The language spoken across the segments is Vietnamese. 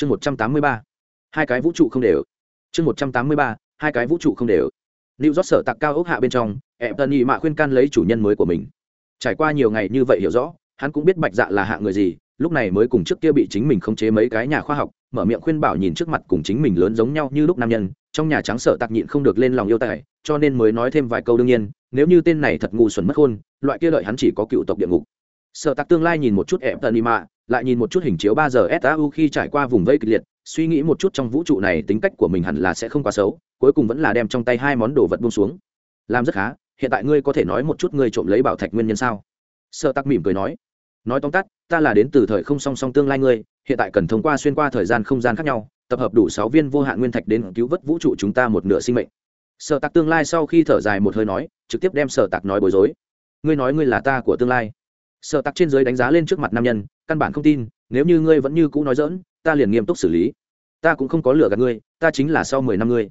chương một trăm tám mươi ba hai cái vũ trụ không đều. Chương một trăm tám mươi ba hai cái vũ trụ không đều. Lưu rót sở tạc cao ốc hạ bên trong em tân y mạ khuyên can lấy chủ nhân mới của mình. Trải qua nhiều ngày như vậy hiểu rõ hắn cũng biết bạch dạ là hạ người gì lúc này mới cùng trước kia bị chính mình khống chế mấy cái nhà khoa học mở miệng khuyên bảo nhìn trước mặt cùng chính mình lớn giống nhau như lúc nam nhân trong nhà trắng sợ tạc nhịn không được lên lòng yêu tài cho nên mới nói thêm vài câu đương nhiên nếu như tên này thật ngu xuẩn mất hôn, loại kia lợi hắn chỉ có cựu tộc địa ngục sợ tạc tương lai nhìn một chút ẹp tân y mạ, lại nhìn một chút hình chiếu ba giờ sau khi trải qua vùng vây kịch liệt, suy nghĩ một chút trong vũ trụ này tính cách của mình hẳn là sẽ không quá xấu, cuối cùng vẫn là đem trong tay hai món đồ vật buông xuống. Làm rất khá, hiện tại ngươi có thể nói một chút ngươi trộm lấy bảo thạch nguyên nhân sao? Sợ tặc mỉm cười nói. Nói tóm tắt, ta là đến từ thời không song song tương lai ngươi, hiện tại cần thông qua xuyên qua thời gian không gian khác nhau, tập hợp đủ sáu viên vô hạn nguyên thạch đến cứu vớt vũ trụ chúng ta một nửa sinh mệnh. Sợ tạc tương lai sau khi thở dài một hơi nói, trực tiếp đem sợ tạc nói bối rối. Ngươi nói ngươi là ta của tương lai sợ tặc trên giới đánh giá lên trước mặt nam nhân, căn bản không tin, nếu như ngươi vẫn như cũ nói dỡn ta liền nghiêm túc xử lý. Ta cũng không có lừa gạt ngươi, ta chính là sau mười năm ngươi.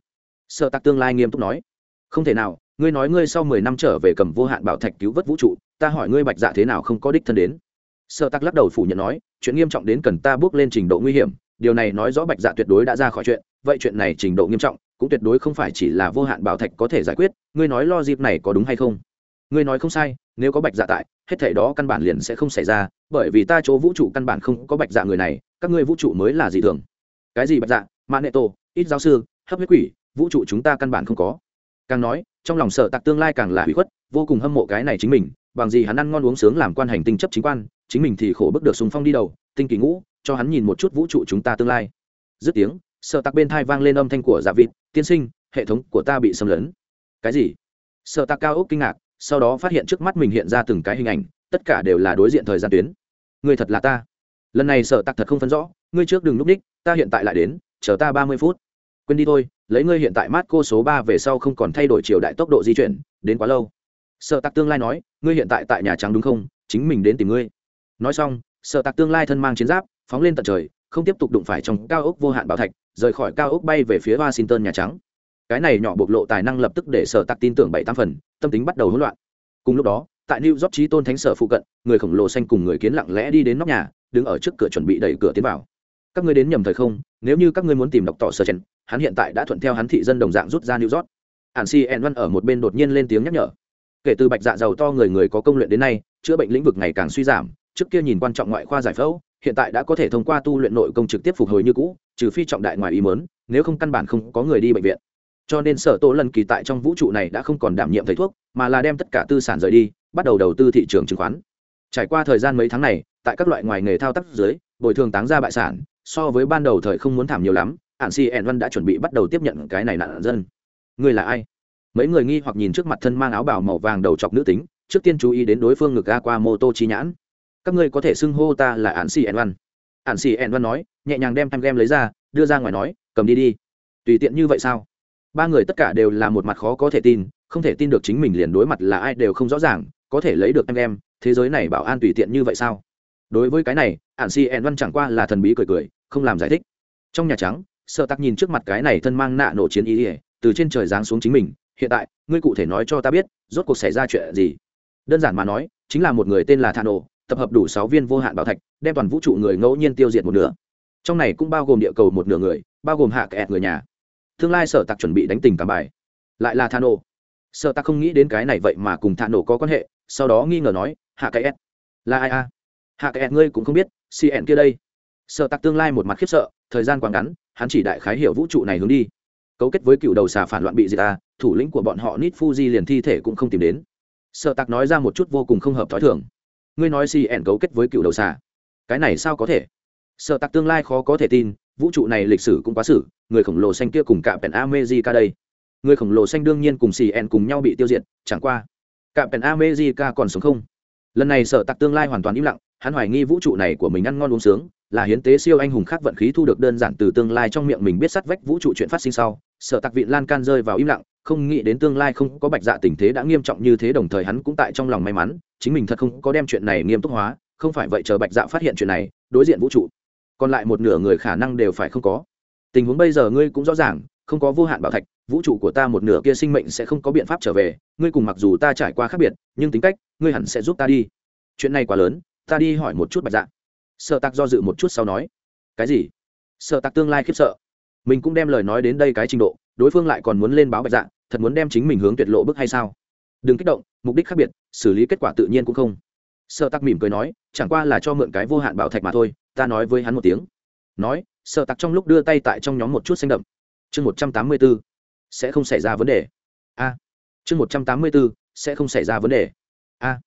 Sợ tặc tương lai nghiêm túc nói. Không thể nào, ngươi nói ngươi sau mười năm trở về cầm vô hạn bảo thạch cứu vớt vũ trụ, ta hỏi ngươi bạch dạ thế nào không có đích thân đến. Sợ tặc lắc đầu phủ nhận nói, chuyện nghiêm trọng đến cần ta bước lên trình độ nguy hiểm, điều này nói rõ bạch dạ tuyệt đối đã ra khỏi chuyện, vậy chuyện này trình độ nghiêm trọng, cũng tuyệt đối không phải chỉ là vô hạn bảo thạch có thể giải quyết, ngươi nói lo dịp này có đúng hay không? Ngươi nói không sai, nếu có bạch dạ tại, hết thể đó căn bản liền sẽ không xảy ra, bởi vì ta chỗ vũ trụ căn bản không có bạch dạ người này, các ngươi vũ trụ mới là gì thường. Cái gì bạch dạ? Mã nệ tổ, ít giáo sư, hấp huyết quỷ, vũ trụ chúng ta căn bản không có. Càng nói, trong lòng sợ tặc tương lai càng là hủy khuất, vô cùng hâm mộ cái này chính mình, bằng gì hắn ăn ngon uống sướng làm quan hành tinh chấp chính quan, chính mình thì khổ bức được sùng phong đi đầu, tinh kỳ ngũ, cho hắn nhìn một chút vũ trụ chúng ta tương lai. Dứt tiếng, sợ tặc bên thai vang lên âm thanh của dạ vịt, tiên sinh, hệ thống của ta bị xâm lấn. Cái gì? Sợ tặc cao ốc kinh ngạc sau đó phát hiện trước mắt mình hiện ra từng cái hình ảnh, tất cả đều là đối diện thời gian tuyến. Người thật là ta. Lần này sợ tặc thật không phân rõ, ngươi trước đừng núp đích, ta hiện tại lại đến, chờ ta ba mươi phút. Quên đi thôi, lấy ngươi hiện tại mát cô số ba về sau không còn thay đổi chiều đại tốc độ di chuyển, đến quá lâu. Sợ tặc tương lai nói, ngươi hiện tại tại nhà trắng đúng không? Chính mình đến tìm ngươi. Nói xong, sợ tặc tương lai thân mang chiến giáp, phóng lên tận trời, không tiếp tục đụng phải trong cao ốc vô hạn bảo thạch, rời khỏi cao ốc bay về phía washington nhà trắng cái này nhỏ bộc lộ tài năng lập tức để sở tạc tin tưởng bảy tam phần, tâm tính bắt đầu hỗn loạn. Cùng lúc đó, tại new york trí tôn thánh sở phụ cận, người khổng lồ xanh cùng người kiến lặng lẽ đi đến nóc nhà, đứng ở trước cửa chuẩn bị đẩy cửa tiến vào. Các ngươi đến nhầm thời không, nếu như các ngươi muốn tìm đọc tỏ sơ chen hắn hiện tại đã thuận theo hắn thị dân đồng dạng rút ra new york. Hàn si en văn ở một bên đột nhiên lên tiếng nhắc nhở. Kể từ bạch dạ giàu to người người có công luyện đến nay, chữa bệnh lĩnh vực ngày càng suy giảm, trước kia nhìn quan trọng ngoại khoa giải phẫu, hiện tại đã có thể thông qua tu luyện nội công trực tiếp phục hồi như cũ, trừ phi trọng đại ngoài ý mớn nếu không căn bản không có người đi bệnh viện cho nên sở tổ lần kỳ tại trong vũ trụ này đã không còn đảm nhiệm thầy thuốc, mà là đem tất cả tư sản rời đi, bắt đầu đầu tư thị trường chứng khoán. Trải qua thời gian mấy tháng này, tại các loại ngoài nghề thao tác dưới, bồi thường táng ra bại sản, so với ban đầu thời không muốn thảm nhiều lắm ạn si ẻn văn đã chuẩn bị bắt đầu tiếp nhận cái này nạn dân. Người là ai? Mấy người nghi hoặc nhìn trước mặt thân mang áo bảo màu vàng đầu chọc nữ tính, trước tiên chú ý đến đối phương ngực ga qua mô tô chi nhãn. Các ngươi có thể xưng hô ta là ạn si ẻn văn. Ạn si ẻn văn nói, nhẹ nhàng đem em game lấy ra, đưa ra ngoài nói, cầm đi đi. Tùy tiện như vậy sao? Ba người tất cả đều là một mặt khó có thể tin, không thể tin được chính mình liền đối mặt là ai đều không rõ ràng, có thể lấy được em em, thế giới này bảo an tùy tiện như vậy sao? Đối với cái này ạn si ẹn văn chẳng qua là thần bí cười cười, không làm giải thích. Trong nhà trắng, sợ tắc nhìn trước mặt cái này thân mang nạ nổ chiến ý ỉa từ trên trời giáng xuống chính mình, hiện tại, ngươi cụ thể nói cho ta biết, rốt cuộc xảy ra chuyện gì? Đơn giản mà nói, chính là một người tên là thạ nổ, tập hợp đủ sáu viên vô hạn bảo thạch, đem toàn vũ trụ người ngẫu nhiên tiêu diệt một nửa. Trong này cũng bao gồm địa cầu một nửa người, bao gồm hạ kẹt người nhà tương lai sở tặc chuẩn bị đánh tình cảm bài. Lại là thà nổ sở tặc không nghĩ đến cái này vậy mà cùng thà nổ có quan hệ, sau đó nghi ngờ nói, hạ cái s. Là ai a? Hạ cái s ngươi cũng không biết cn kia đây. Sở tặc tương lai một mặt khiếp sợ, thời gian quá ngắn, hắn chỉ đại khái hiểu vũ trụ này hướng đi. Cấu kết với cựu đầu xà phản loạn bị diệt ta, thủ lĩnh của bọn họ nít fuji liền thi thể cũng không tìm đến. Sở tặc nói ra một chút vô cùng không hợp thói thường. Ngươi nói cn cấu kết với cựu đầu xà? Cái này sao có thể? Sở tặc tương lai khó có thể tin vũ trụ này lịch sử cũng quá sử, người khổng lồ xanh kia cùng cả pèn amejica đây. Người khổng lồ xanh đương nhiên cùng cn cùng nhau bị tiêu diệt, chẳng qua cả pèn amejica còn sống không? Lần này sở tặc tương lai hoàn toàn im lặng, hắn hoài nghi vũ trụ này của mình ăn ngon uống sướng, là hiến tế siêu anh hùng khác vận khí thu được đơn giản từ tương lai trong miệng mình biết sát vách vũ trụ chuyện phát sinh sau, sở tặc vịn lan can rơi vào im lặng, không nghĩ đến tương lai không có bạch dạ tình thế đã nghiêm trọng như thế đồng thời hắn cũng tại trong lòng may mắn, chính mình thật không có đem chuyện này nghiêm túc hóa, không phải vậy chờ bạch dạ phát hiện chuyện này, đối diện vũ trụ còn lại một nửa người khả năng đều phải không có. Tình huống bây giờ ngươi cũng rõ ràng, không có vô hạn bảo thạch, vũ trụ của ta một nửa kia sinh mệnh sẽ không có biện pháp trở về, ngươi cùng mặc dù ta trải qua khác biệt, nhưng tính cách, ngươi hẳn sẽ giúp ta đi. Chuyện này quá lớn, ta đi hỏi một chút bạch dạ. Sợ tạc do dự một chút sau nói, cái gì? Sợ tặc tương lai khiếp sợ. Mình cũng đem lời nói đến đây cái trình độ, đối phương lại còn muốn lên báo bạch dạ thật muốn đem chính mình hướng tuyệt lộ bức hay sao? Đừng kích động, mục đích khác biệt, xử lý kết quả tự nhiên cũng không. Sợ tặc mỉm cười nói, chẳng qua là cho mượn cái vô hạn bảo thạch mà thôi ta nói với hắn một tiếng. Nói, sợ tặc trong lúc đưa tay tại trong nhóm một chút xanh đậm. Chương một trăm tám mươi b ố sẽ không xảy ra vấn đề. A. Chương một trăm tám mươi b ố sẽ không xảy ra vấn đề. A.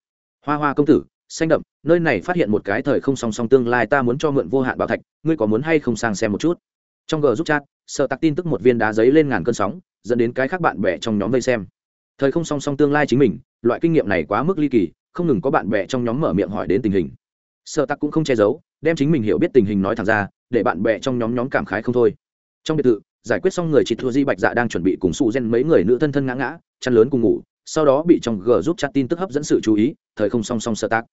Hoa hoa công tử, xanh đậm, nơi này phát hiện một cái thời không song song tương lai, ta muốn cho mượn vô hạn bảo thạch, ngươi có muốn hay không sang xem một chút? Trong g giúp chat, sợ tặc tin tức một viên đá giấy lên ngàn cơn sóng, dẫn đến cái khác bạn bè trong nhóm vây xem. Thời không song song tương lai chính mình, loại kinh nghiệm này quá mức ly kỳ, không ngừng có bạn bè trong nhóm mở miệng hỏi đến tình hình sợ tặc cũng không che giấu, đem chính mình hiểu biết tình hình nói thẳng ra, để bạn bè trong nhóm nhóm cảm khái không thôi. Trong biệt thự, giải quyết xong người chị thua di bạch dạ đang chuẩn bị cùng su gen mấy người nữ thân thân ngã ngã, chăn lớn cùng ngủ, sau đó bị trong g giúp chặt tin tức hấp dẫn sự chú ý, thời không song song sợ tác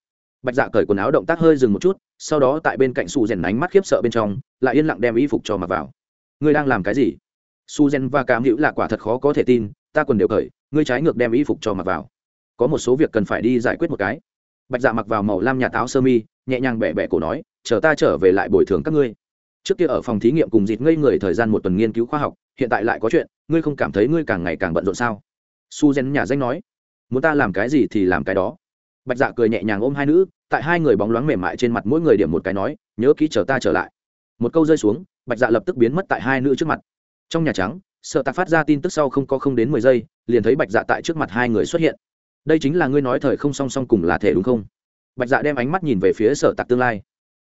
bạch dạ cởi quần áo động tác hơi dừng một chút, sau đó tại bên cạnh su rèn ánh mắt khiếp sợ bên trong, lại yên lặng đem y phục cho mặc vào. Ngươi đang làm cái gì? Su rèn và cảm hữu là quả thật khó có thể tin, ta quần đều cởi, ngươi trái ngược đem y phục cho mặc vào. Có một số việc cần phải đi giải quyết một cái. Bạch dạ mặc vào màu lam nhà táo sơ mi nhẹ nhàng bẻ bẻ cổ nói, chờ ta trở về lại bồi thường các ngươi. Trước kia ở phòng thí nghiệm cùng dịt ngây người thời gian một tuần nghiên cứu khoa học, hiện tại lại có chuyện, ngươi không cảm thấy ngươi càng ngày càng bận rộn sao? Su gen nhà danh nói, muốn ta làm cái gì thì làm cái đó. Bạch dạ cười nhẹ nhàng ôm hai nữ, tại hai người bóng loáng mềm mại trên mặt mỗi người điểm một cái nói, nhớ kỹ chờ ta trở lại. Một câu rơi xuống, bạch dạ lập tức biến mất tại hai nữ trước mặt. Trong nhà trắng, sợ tạc phát ra tin tức sau không có không đến mười giây, liền thấy bạch dạ tại trước mặt hai người xuất hiện. Đây chính là ngươi nói thời không song song cùng là thể đúng không? Bạch dạ đem ánh mắt nhìn về phía sở tạc tương lai.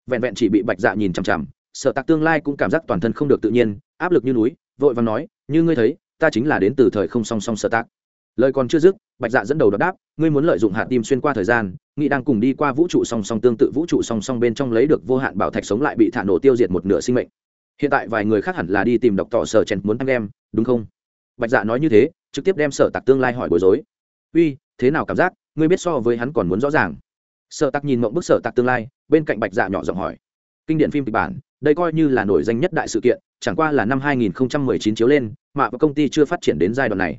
Vẹn vẹn chỉ bị bạch dạ nhìn chằm chằm, sở tạc tương lai cũng cảm giác toàn thân không được tự nhiên, áp lực như núi, vội và nói, như ngươi thấy, ta chính là đến từ thời không song song sở tạc. Lời còn chưa dứt, bạch dạ dẫn đầu đáp, ngươi muốn lợi dụng hạt tim xuyên qua thời gian nghị đang cùng đi qua vũ trụ song song tương tự vũ trụ song song bên trong lấy được vô hạn bảo thạch sống lại bị thả nổ tiêu diệt một nửa sinh mệnh. Hiện tại vài người khác hẳn là đi tìm đọc tỏ sở chèn muốn anh em, đúng không? Bạch dạ nói như thế, trực tiếp đem sở tạc tương lai hỏi bối rối. Uy, thế nào cảm giác? Ngươi biết so với hắn còn muốn rõ ràng sở tạc nhìn mộng bức sở tạc tương lai, bên cạnh bạch dạ nhỏ giọng hỏi. Kinh điển phim kịch bản, đây coi như là nổi danh nhất đại sự kiện, chẳng qua là năm 2019 chiếu lên, mà công ty chưa phát triển đến giai đoạn này.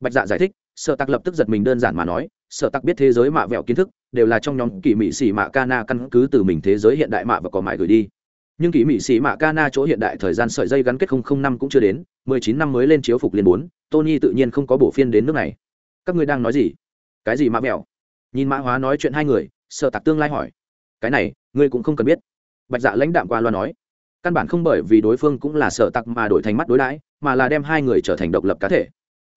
Bạch dạ giải thích, sở tạc lập tức giật mình đơn giản mà nói, sở tạc biết thế giới mạ vẹo kiến thức, đều là trong nhóm kỳ mỹ sĩ mạ Kana căn cứ từ mình thế giới hiện đại mạ và có mại gửi đi. Nhưng kỳ mỹ sĩ mạ Kana chỗ hiện đại thời gian sợi dây gắn kết không năm cũng chưa đến, mười chín năm mới lên chiếu phục liên bốn, tony tự nhiên không có bổ phiên đến nước này. Các ngươi đang nói gì? Cái gì mạ vẹo? Nhìn mã hóa nói chuyện hai người Sợ tạc tương lai hỏi. Cái này, ngươi cũng không cần biết. Bạch dạ lãnh đạm qua loa nói. Căn bản không bởi vì đối phương cũng là Sợ tặc mà đổi thành mắt đối đãi, mà là đem hai người trở thành độc lập cá thể.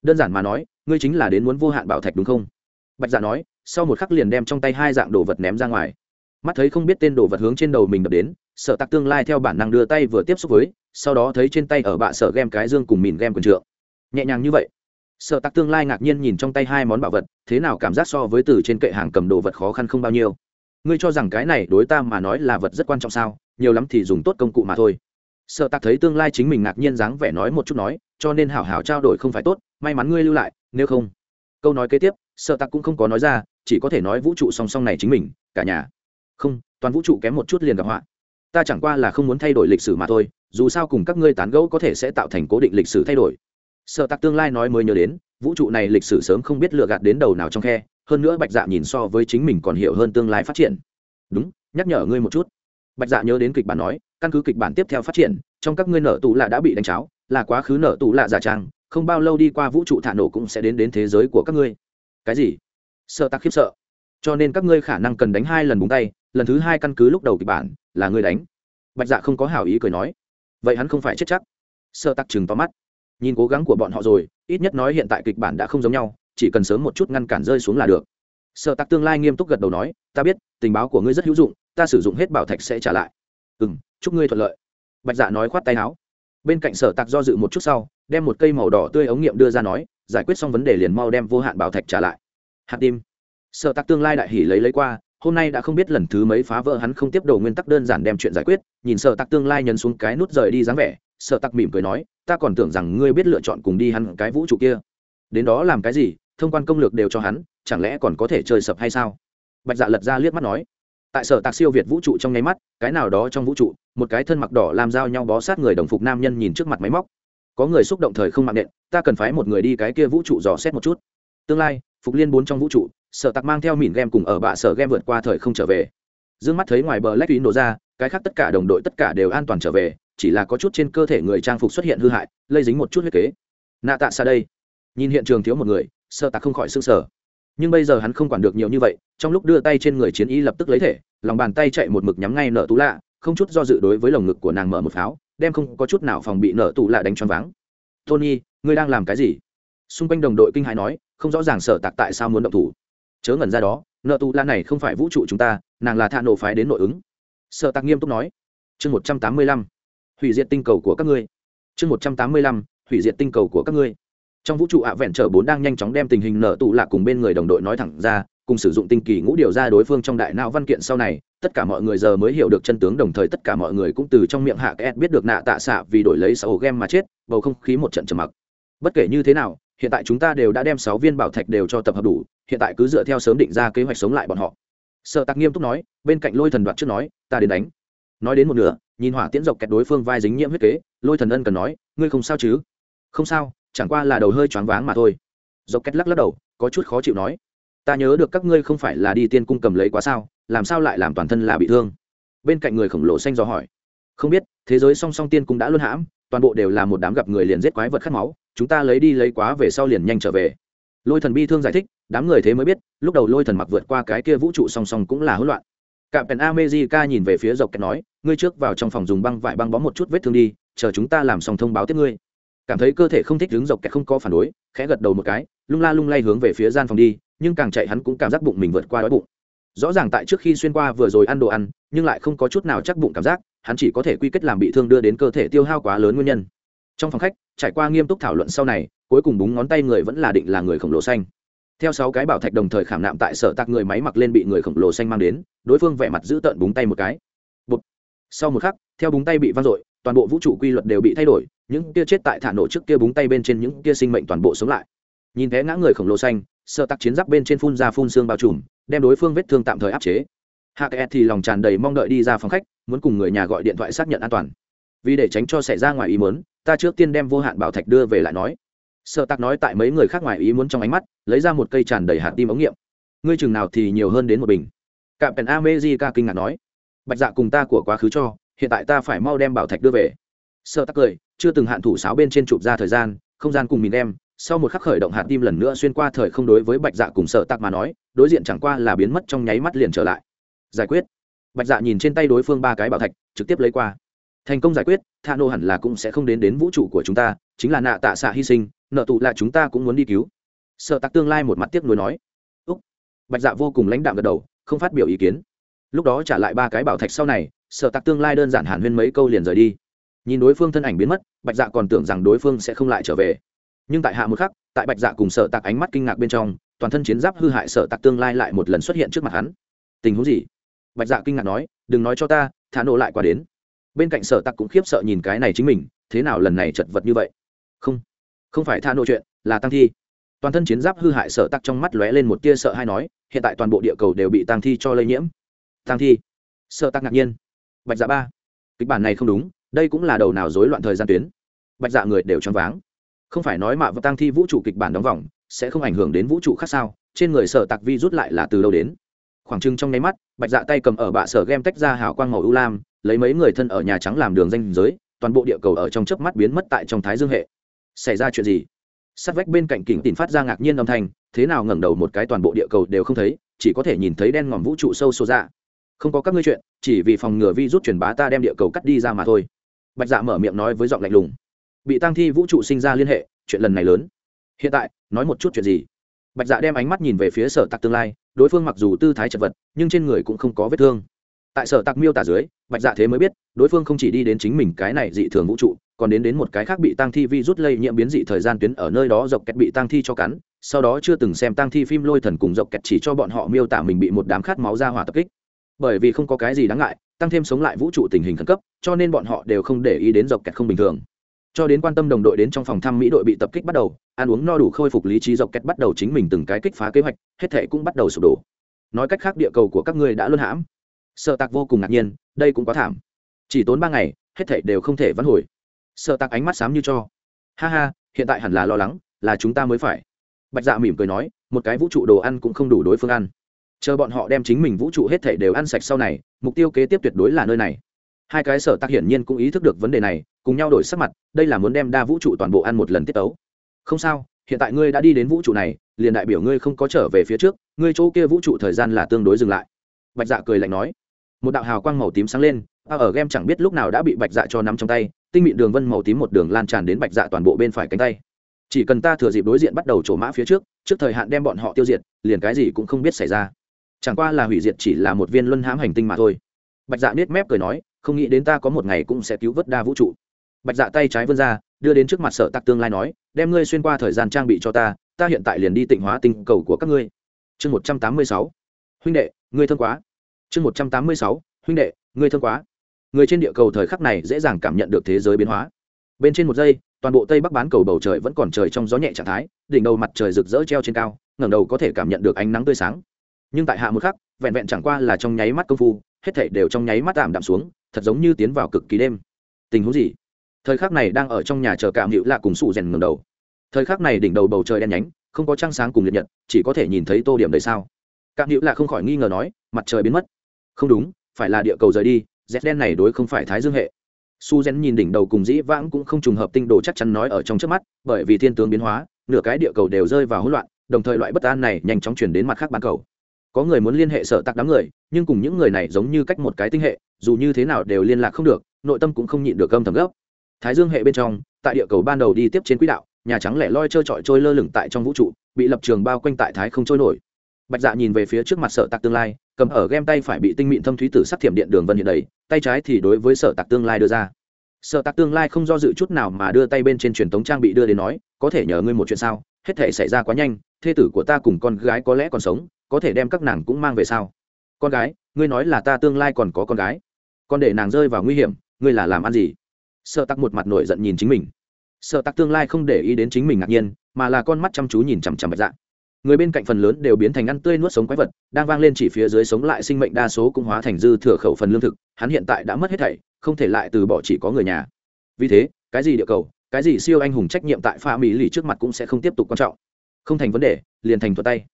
Đơn giản mà nói, ngươi chính là đến muốn vô hạn bảo thạch đúng không? Bạch dạ nói, sau một khắc liền đem trong tay hai dạng đồ vật ném ra ngoài. Mắt thấy không biết tên đồ vật hướng trên đầu mình đập đến, sợ tặc tương lai theo bản năng đưa tay vừa tiếp xúc với, sau đó thấy trên tay ở bạ sợ gem cái dương cùng mìn gem quần trượng. Nhẹ nhàng như vậy sợ tặc tương lai ngạc nhiên nhìn trong tay hai món bảo vật, thế nào cảm giác so với từ trên kệ hàng cầm đồ vật khó khăn không bao nhiêu. Ngươi cho rằng cái này đối ta mà nói là vật rất quan trọng sao, nhiều lắm thì dùng tốt công cụ mà thôi. Sợ tặc thấy tương lai chính mình ngạc nhiên dáng vẻ nói một chút nói, cho nên hảo hảo trao đổi không phải tốt, may mắn ngươi lưu lại, nếu không. Câu nói kế tiếp sợ tặc cũng không có nói ra, chỉ có thể nói vũ trụ song song này chính mình, cả nhà. Không, toàn vũ trụ kém một chút liền gặp họa. Ta chẳng qua là không muốn thay đổi lịch sử mà thôi, dù sao cùng các ngươi tán gẫu có thể sẽ tạo thành cố định lịch sử thay đổi sợ tặc tương lai nói mới nhớ đến, vũ trụ này lịch sử sớm không biết lựa gạt đến đầu nào trong khe, hơn nữa bạch dạ nhìn so với chính mình còn hiểu hơn tương lai phát triển. Đúng, nhắc nhở ngươi một chút. Bạch dạ nhớ đến kịch bản nói, căn cứ kịch bản tiếp theo phát triển, trong các ngươi nở tù lạ đã bị đánh cháo, là quá khứ nở tù lạ giả trang, không bao lâu đi qua vũ trụ thả nổ cũng sẽ đến đến thế giới của các ngươi. Cái gì? Sợ tặc khiếp sợ. Cho nên các ngươi khả năng cần đánh hai lần búng tay, lần thứ hai căn cứ lúc đầu kịch bản, là ngươi đánh. Bạch dạ không có hảo ý cười nói. Vậy hắn không phải chết chắc. Sợ tặc chừng to mắt nhìn cố gắng của bọn họ rồi, ít nhất nói hiện tại kịch bản đã không giống nhau, chỉ cần sớm một chút ngăn cản rơi xuống là được. Sợ tặc tương lai nghiêm túc gật đầu nói, ta biết, tình báo của ngươi rất hữu dụng, ta sử dụng hết bảo thạch sẽ trả lại. Ừ m chúc ngươi thuận lợi. Bạch dạ nói khoát tay áo. Bên cạnh sở tặc do dự một chút sau, đem một cây màu đỏ tươi ống nghiệm đưa ra nói, giải quyết xong vấn đề liền mau đem vô hạn bảo thạch trả lại. Hạt tim. Sở tặc tương lai đại hỉ lấy lấy qua, hôm nay đã không biết lần thứ mấy phá vỡ hắn không tiếp đầu nguyên tắc đơn giản đem chuyện giải quyết. Nhìn sở tặc tương lai nhấn xuống cái nút rời đi dáng vẻ Sợ tặc mỉm cười nói, ta còn tưởng rằng ngươi biết lựa chọn cùng đi hắn cái vũ trụ kia. Đến đó làm cái gì, thông quan công lược đều cho hắn, chẳng lẽ còn có thể chơi sập hay sao? Bạch dạ lật ra liếc mắt nói, tại sở tạc siêu việt vũ trụ trong nháy mắt, cái nào đó trong vũ trụ, một cái thân mặc đỏ làm dao nhau bó sát người đồng phục nam nhân nhìn trước mặt máy móc. Có người xúc động thời không mạng nện, ta cần phái một người đi cái kia vũ trụ dò xét một chút. Tương lai, phục liên bốn trong vũ trụ, sở tạc mang theo mìn game cùng ở bạ sở game vượt qua thời không trở về. D ư ơ n g mắt thấy ngoài bờ lách ý nổ ra cái khác tất cả đồng đội tất cả đều an toàn trở về, chỉ là có chút trên cơ thể người trang phục xuất hiện hư hại, lây dính một chút huyết kế. Nạ tạ xa đây. Nhìn hiện trường thiếu một người sơ tạc không khỏi s ư n g sở nhưng bây giờ hắn không quản được nhiều như vậy, trong lúc đưa tay trên người chiến y lập tức lấy thể, lòng bàn tay chạy một mực nhắm ngay nợ tú lạ, không chút do dự đối với lồng ngực của nàng mở một pháo, đem không có chút nào phòng bị nợ tú lạ đánh choáng váng. Tony, ngươi đang làm cái gì? Xung quanh đồng đội kinh hãi nói, không rõ ràng sở tạc tại sao muốn động thủ. Chớ ngẩn ra đó, nợ tù lạ này không phải vũ trụ chúng ta, nàng là thạ nổ phái đến nội ứng. Sợ tạc nghiêm túc nói. Chương một trăm tám mươi lăm, hủy diệt tinh cầu của các ngươi. Chương một trăm tám mươi lăm, hủy diệt tinh cầu của các ngươi. Trong vũ trụ ạ vẹn trở bốn đang nhanh chóng đem tình hình nợ tụ lạc cùng bên người đồng đội nói thẳng ra, cùng sử dụng tinh kỳ ngũ điều ra đối phương trong đại não văn kiện sau này, tất cả mọi người giờ mới hiểu được chân tướng, đồng thời tất cả mọi người cũng từ trong miệng hạ két biết được nạ tạ xạ vì đổi lấy sáu game mà chết, bầu không khí một trận trầm mặc. Bất kể như thế nào, hiện tại chúng ta đều đã đem sáu viên bảo thạch đều cho tập hợp đủ, hiện tại cứ dựa theo sớm định ra kế hoạch sống lại bọn họ sợ tặc nghiêm túc nói, bên cạnh lôi thần đoạt trước nói, ta đến đánh. Nói đến một nửa, nhìn hỏa tiễn dọc kẹt đối phương vai dính nhiễm huyết kế, lôi thần ân cần nói, ngươi không sao chứ? Không sao, chẳng qua là đầu hơi choáng váng mà thôi. Dọc kẹt lắc lắc đầu, có chút khó chịu nói, ta nhớ được các ngươi không phải là đi tiên cung cầm lấy quá sao, làm sao lại làm toàn thân là bị thương? Bên cạnh người khổng lồ xanh do hỏi, không biết, thế giới song song tiên cung đã luân hãm, toàn bộ đều là một đám gặp người liền giết quái vật khát máu, chúng ta lấy đi lấy quá về sau liền nhanh trở về lôi thần bi thương giải thích, đám người thế mới biết, lúc đầu lôi thần mặc vượt qua cái kia vũ trụ song song cũng là hỗn loạn. Cạm pèn amejica nhìn về phía dọc kẹt nói, ngươi trước vào trong phòng dùng băng vải băng bó một chút vết thương đi, chờ chúng ta làm xong thông báo tiếp ngươi. Cảm thấy cơ thể không thích đứng dọc kẹt không có phản đối, khẽ gật đầu một cái, lung la lung lay hướng về phía gian phòng đi, nhưng càng chạy hắn cũng cảm giác bụng mình vượt qua đói bụng. Rõ ràng tại trước khi xuyên qua vừa rồi ăn đồ ăn, nhưng lại không có chút nào chắc bụng cảm giác, hắn chỉ có thể quy kết làm bị thương đưa đến cơ thể tiêu hao quá lớn nguyên nhân trong phòng khách, trải qua nghiêm túc thảo luận sau này, cuối cùng búng ngón tay người vẫn là định là người khổng lồ xanh. Theo sáu cái bảo thạch đồng thời khảm nạm tại sở tạc người máy mặc lên bị người khổng lồ xanh mang đến, đối phương vẻ mặt giữ tợn búng tay một cái. Bụt. sau một khắc, theo búng tay bị vang dội, toàn bộ vũ trụ quy luật đều bị thay đổi, những kia chết tại thả nổ trước kia búng tay bên trên những kia sinh mệnh toàn bộ sống lại. Nhìn thấy ngã người khổng lồ xanh sợ tắc chiến giáp bên trên phun ra phun xương bao trùm, đem đối phương vết thương tạm thời áp chế. Hạ kẹt thì lòng tràn đầy mong đợi đi ra phòng khách, muốn cùng người nhà gọi điện thoại xác nhận an toàn vì để tránh cho xảy ra ngoài ý muốn, ta trước tiên đem vô hạn bảo thạch đưa về lại nói. Sợ tắc nói tại mấy người khác ngoài ý muốn trong ánh mắt, lấy ra một cây tràn đầy hạt tim ống nghiệm. Ngươi chừng nào thì nhiều hơn đến một bình. Cạm pèn Ca kinh ngạc nói. Bạch dạ cùng ta của quá khứ cho, hiện tại ta phải mau đem bảo thạch đưa về. Sợ tắc cười, chưa từng hạn thủ sáo bên trên chụp ra thời gian, không gian cùng mình đem, sau một khắc khởi động hạt tim lần nữa xuyên qua thời không đối với bạch dạ cùng sợ tạc mà nói, đối diện chẳng qua là biến mất trong nháy mắt liền trở lại. Giải quyết. Bạch dạ nhìn trên tay đối phương ba cái bảo thạch, trực tiếp lấy qua thành công giải quyết, thạ nô hẳn là cũng sẽ không đến đến vũ trụ của chúng ta, chính là nạ tạ xạ hy sinh, nợ tụ là chúng ta cũng muốn đi cứu. Sợ tặc tương lai một mặt tiếc nuối nói. Úc. Bạch dạ vô cùng lãnh đạm gật đầu, không phát biểu ý kiến. Lúc đó trả lại ba cái bảo thạch sau này, sợ tặc tương lai đơn giản hàn huyên mấy câu liền rời đi. Nhìn đối phương thân ảnh biến mất, bạch dạ còn tưởng rằng đối phương sẽ không lại trở về. Nhưng tại hạ một khắc, tại bạch dạ cùng sợ tặc ánh mắt kinh ngạc bên trong, toàn thân chiến giáp hư hại sợ tặc tương lai lại một lần xuất hiện trước mặt hắn. Tình huống gì? Bạch dạ kinh ngạc nói, đừng nói cho ta thả nổ lại qua đến bên cạnh sở tặc cũng khiếp sợ nhìn cái này chính mình, thế nào lần này chật vật như vậy? Không không phải tha nổ chuyện, là tăng thi. Toàn thân chiến giáp hư hại sở tặc trong mắt lóe lên một tia sợ hay nói, hiện tại toàn bộ địa cầu đều bị tăng thi cho lây nhiễm. Tăng thi. Sợ tặc ngạc nhiên. Bạch dạ ba. Kịch bản này không đúng, đây cũng là đầu nào rối loạn thời gian tuyến. Bạch dạ người đều choáng váng. Không phải nói mạ và tăng thi vũ trụ kịch bản đóng vòng, sẽ không ảnh hưởng đến vũ trụ khác sao? Trên người sở tặc vi rút lại là từ đâu đến? Khoảng trưng trong nháy mắt, bạch dạ tay cầm ở bạ sở game tách ra hào quang màu ưu lam lấy mấy người thân ở nhà trắng làm đường danh giới, toàn bộ địa cầu ở trong chớp mắt biến mất tại trong thái dương hệ. Xảy ra chuyện gì? Sát vách bên cạnh kỉnh tìm phát ra ngạc nhiên âm thanh, thế nào ngẩng đầu một cái toàn bộ địa cầu đều không thấy, chỉ có thể nhìn thấy đen ngòm vũ trụ sâu sâu ra dạ. không có các ngươi chuyện, chỉ vì phòng ngừa vi rút truyền bá ta đem địa cầu cắt đi ra mà thôi. Bạch dạ mở miệng nói với giọng lạnh lùng. Bị tăng thi vũ trụ sinh ra liên hệ, chuyện lần này lớn. Hiện tại, nói một chút chuyện gì? Bạch dạ đem ánh mắt nhìn về phía sở tặc tương lai, đối phương mặc dù tư thái chật vật, nhưng trên người cũng không có vết thương tại sở tạc miêu tả dưới, bạch dạ thế mới biết, đối phương không chỉ đi đến chính mình cái này dị thường vũ trụ, còn đến đến một cái khác bị tăng thi vi rút lây nhiễm biến dị thời gian tuyến ở nơi đó dọc kẹt bị tăng thi cho cắn, sau đó chưa từng xem tăng thi phim lôi thần cùng dọc kẹt chỉ cho bọn họ miêu tả mình bị một đám khát máu ra hỏa tập kích. Bởi vì không có cái gì đáng ngại, tăng thêm sống lại vũ trụ tình hình khẩn cấp, cho nên bọn họ đều không để ý đến dọc kẹt không bình thường. Cho đến quan tâm đồng đội đến trong phòng thăm mỹ đội bị tập kích bắt đầu, ăn uống no đủ khôi phục lý trí dọc kẹt bắt đầu chính mình từng cái kích phá kế hoạch, hết thệ cũng bắt đầu sụp đổ. Nói cách khác, địa cầu của các ngươi đã luân hãm sợ tạc vô cùng ngạc nhiên, đây cũng quá thảm. Chỉ tốn ba ngày, hết thảy đều không thể vãn hồi. Sợ tạc ánh mắt xám như cho. Ha ha, hiện tại hẳn là lo lắng, là chúng ta mới phải. Bạch dạ mỉm cười nói, một cái vũ trụ đồ ăn cũng không đủ đối phương ăn. Chờ bọn họ đem chính mình vũ trụ hết thảy đều ăn sạch sau này, mục tiêu kế tiếp tuyệt đối là nơi này. Hai cái sở tác hiển nhiên cũng ý thức được vấn đề này, cùng nhau đổi sắc mặt, đây là muốn đem đa vũ trụ toàn bộ ăn một lần tiết tấu. Không sao, hiện tại ngươi đã đi đến vũ trụ này, liền đại biểu ngươi không có trở về phía trước, ngươi chỗ kia vũ trụ thời gian là tương đối dừng lại. Bạch dạ cười lạnh nói một đạo hào quang màu tím sáng lên a ở game chẳng biết lúc nào đã bị bạch dạ cho nắm trong tay, tinh mịn đường vân màu tím một đường lan tràn đến bạch dạ toàn bộ bên phải cánh tay. Chỉ cần ta thừa dịp đối diện bắt đầu trổ mã phía trước trước thời hạn đem bọn họ tiêu diệt, liền cái gì cũng không biết xảy ra. Chẳng qua là hủy diệt chỉ là một viên luân hãm hành tinh mà thôi. Bạch dạ nết mép cười nói, không nghĩ đến ta có một ngày cũng sẽ cứu vớt đa vũ trụ. Bạch dạ tay trái vươn ra, đưa đến trước mặt sở tắc tương lai nói, đem ngươi xuyên qua thời gian trang bị cho ta ta hiện tại liền đi tịnh hóa tinh cầu của các ngươi. Chương một trăm tám mươi sáu. Huynh đệ, ngươi thân quá chương một trăm tám mươi sáu, huynh đệ, ngươi thương quá. Người trên địa cầu thời khắc này dễ dàng cảm nhận được thế giới biến hóa. Bên trên một giây, toàn bộ tây bắc bán cầu bầu trời vẫn còn trời trong gió nhẹ trạng thái, đỉnh đầu mặt trời rực rỡ treo trên cao, ngẩng đầu có thể cảm nhận được ánh nắng tươi sáng. Nhưng tại hạ một khắc, vẹn vẹn chẳng qua là trong nháy mắt công phu, hết thảy đều trong nháy mắt tạm đạm xuống, thật giống như tiến vào cực kỳ đêm. Tình huống gì? Thời khắc này đang ở trong nhà chờ cảm hữu lạ cùng sụ rèn ngầm đầu. Thời khắc này đỉnh đầu bầu trời đen nhánh, không có trăng sáng cùng liệt nhật, chỉ có thể nhìn thấy tô điểm đầy sao. Cảm hữu lạ không khỏi nghi ngờ nói, mặt trời biến mất không đúng, phải là địa cầu rời đi, z đen này đối không phải thái dương hệ. Su gen nhìn đỉnh đầu cùng dĩ vãng cũng không trùng hợp tinh đồ chắc chắn nói ở trong trước mắt, bởi vì thiên tướng biến hóa, nửa cái địa cầu đều rơi vào hỗn loạn, đồng thời loại bất an này nhanh chóng chuyển đến mặt khác bán cầu. Có người muốn liên hệ sở tạc đám người, nhưng cùng những người này giống như cách một cái tinh hệ, dù như thế nào đều liên lạc không được, nội tâm cũng không nhịn được âm thầm gốc thái dương hệ bên trong, tại địa cầu ban đầu đi tiếp trên quỹ đạo, nhà trắng lẻ loi trơ trọi trôi lơ lửng tại trong vũ trụ, bị lập trường bao quanh tại thái không trôi nổi. Bạch dạ nhìn về phía trước mặt sở tạc tương lai cầm ở game tay phải bị tinh mịn thâm thúy tử sắc thiểm điện đường vân hiện đầy, tay trái thì đối với sở tạc tương lai đưa ra. Sở tạc tương lai không do dự chút nào mà đưa tay bên trên truyền tống trang bị đưa đến nói, có thể nhờ ngươi một chuyện sao? Hết thể xảy ra quá nhanh, thê tử của ta cùng con gái có lẽ còn sống, có thể đem các nàng cũng mang về sao? Con gái, ngươi nói là ta tương lai còn có con gái? Còn để nàng rơi vào nguy hiểm, ngươi là làm ăn gì? Sợ tắc một mặt nổi giận nhìn chính mình. Sợ tắc tương lai không để ý đến chính mình ngạc nhiên, mà là con mắt chăm chú nhìn chằm chằm bạch dạ người bên cạnh phần lớn đều biến thành ăn tươi nuốt sống quái vật, đang vang lên chỉ phía dưới sống lại sinh mệnh đa số cũng hóa thành dư thừa khẩu phần lương thực, hắn hiện tại đã mất hết thảy, không thể lại từ bỏ chỉ có người nhà. Vì thế, cái gì địa cầu, cái gì siêu anh hùng trách nhiệm tại pha mỹ lì trước mặt cũng sẽ không tiếp tục quan trọng. Không thành vấn đề, liền thành thuật tay.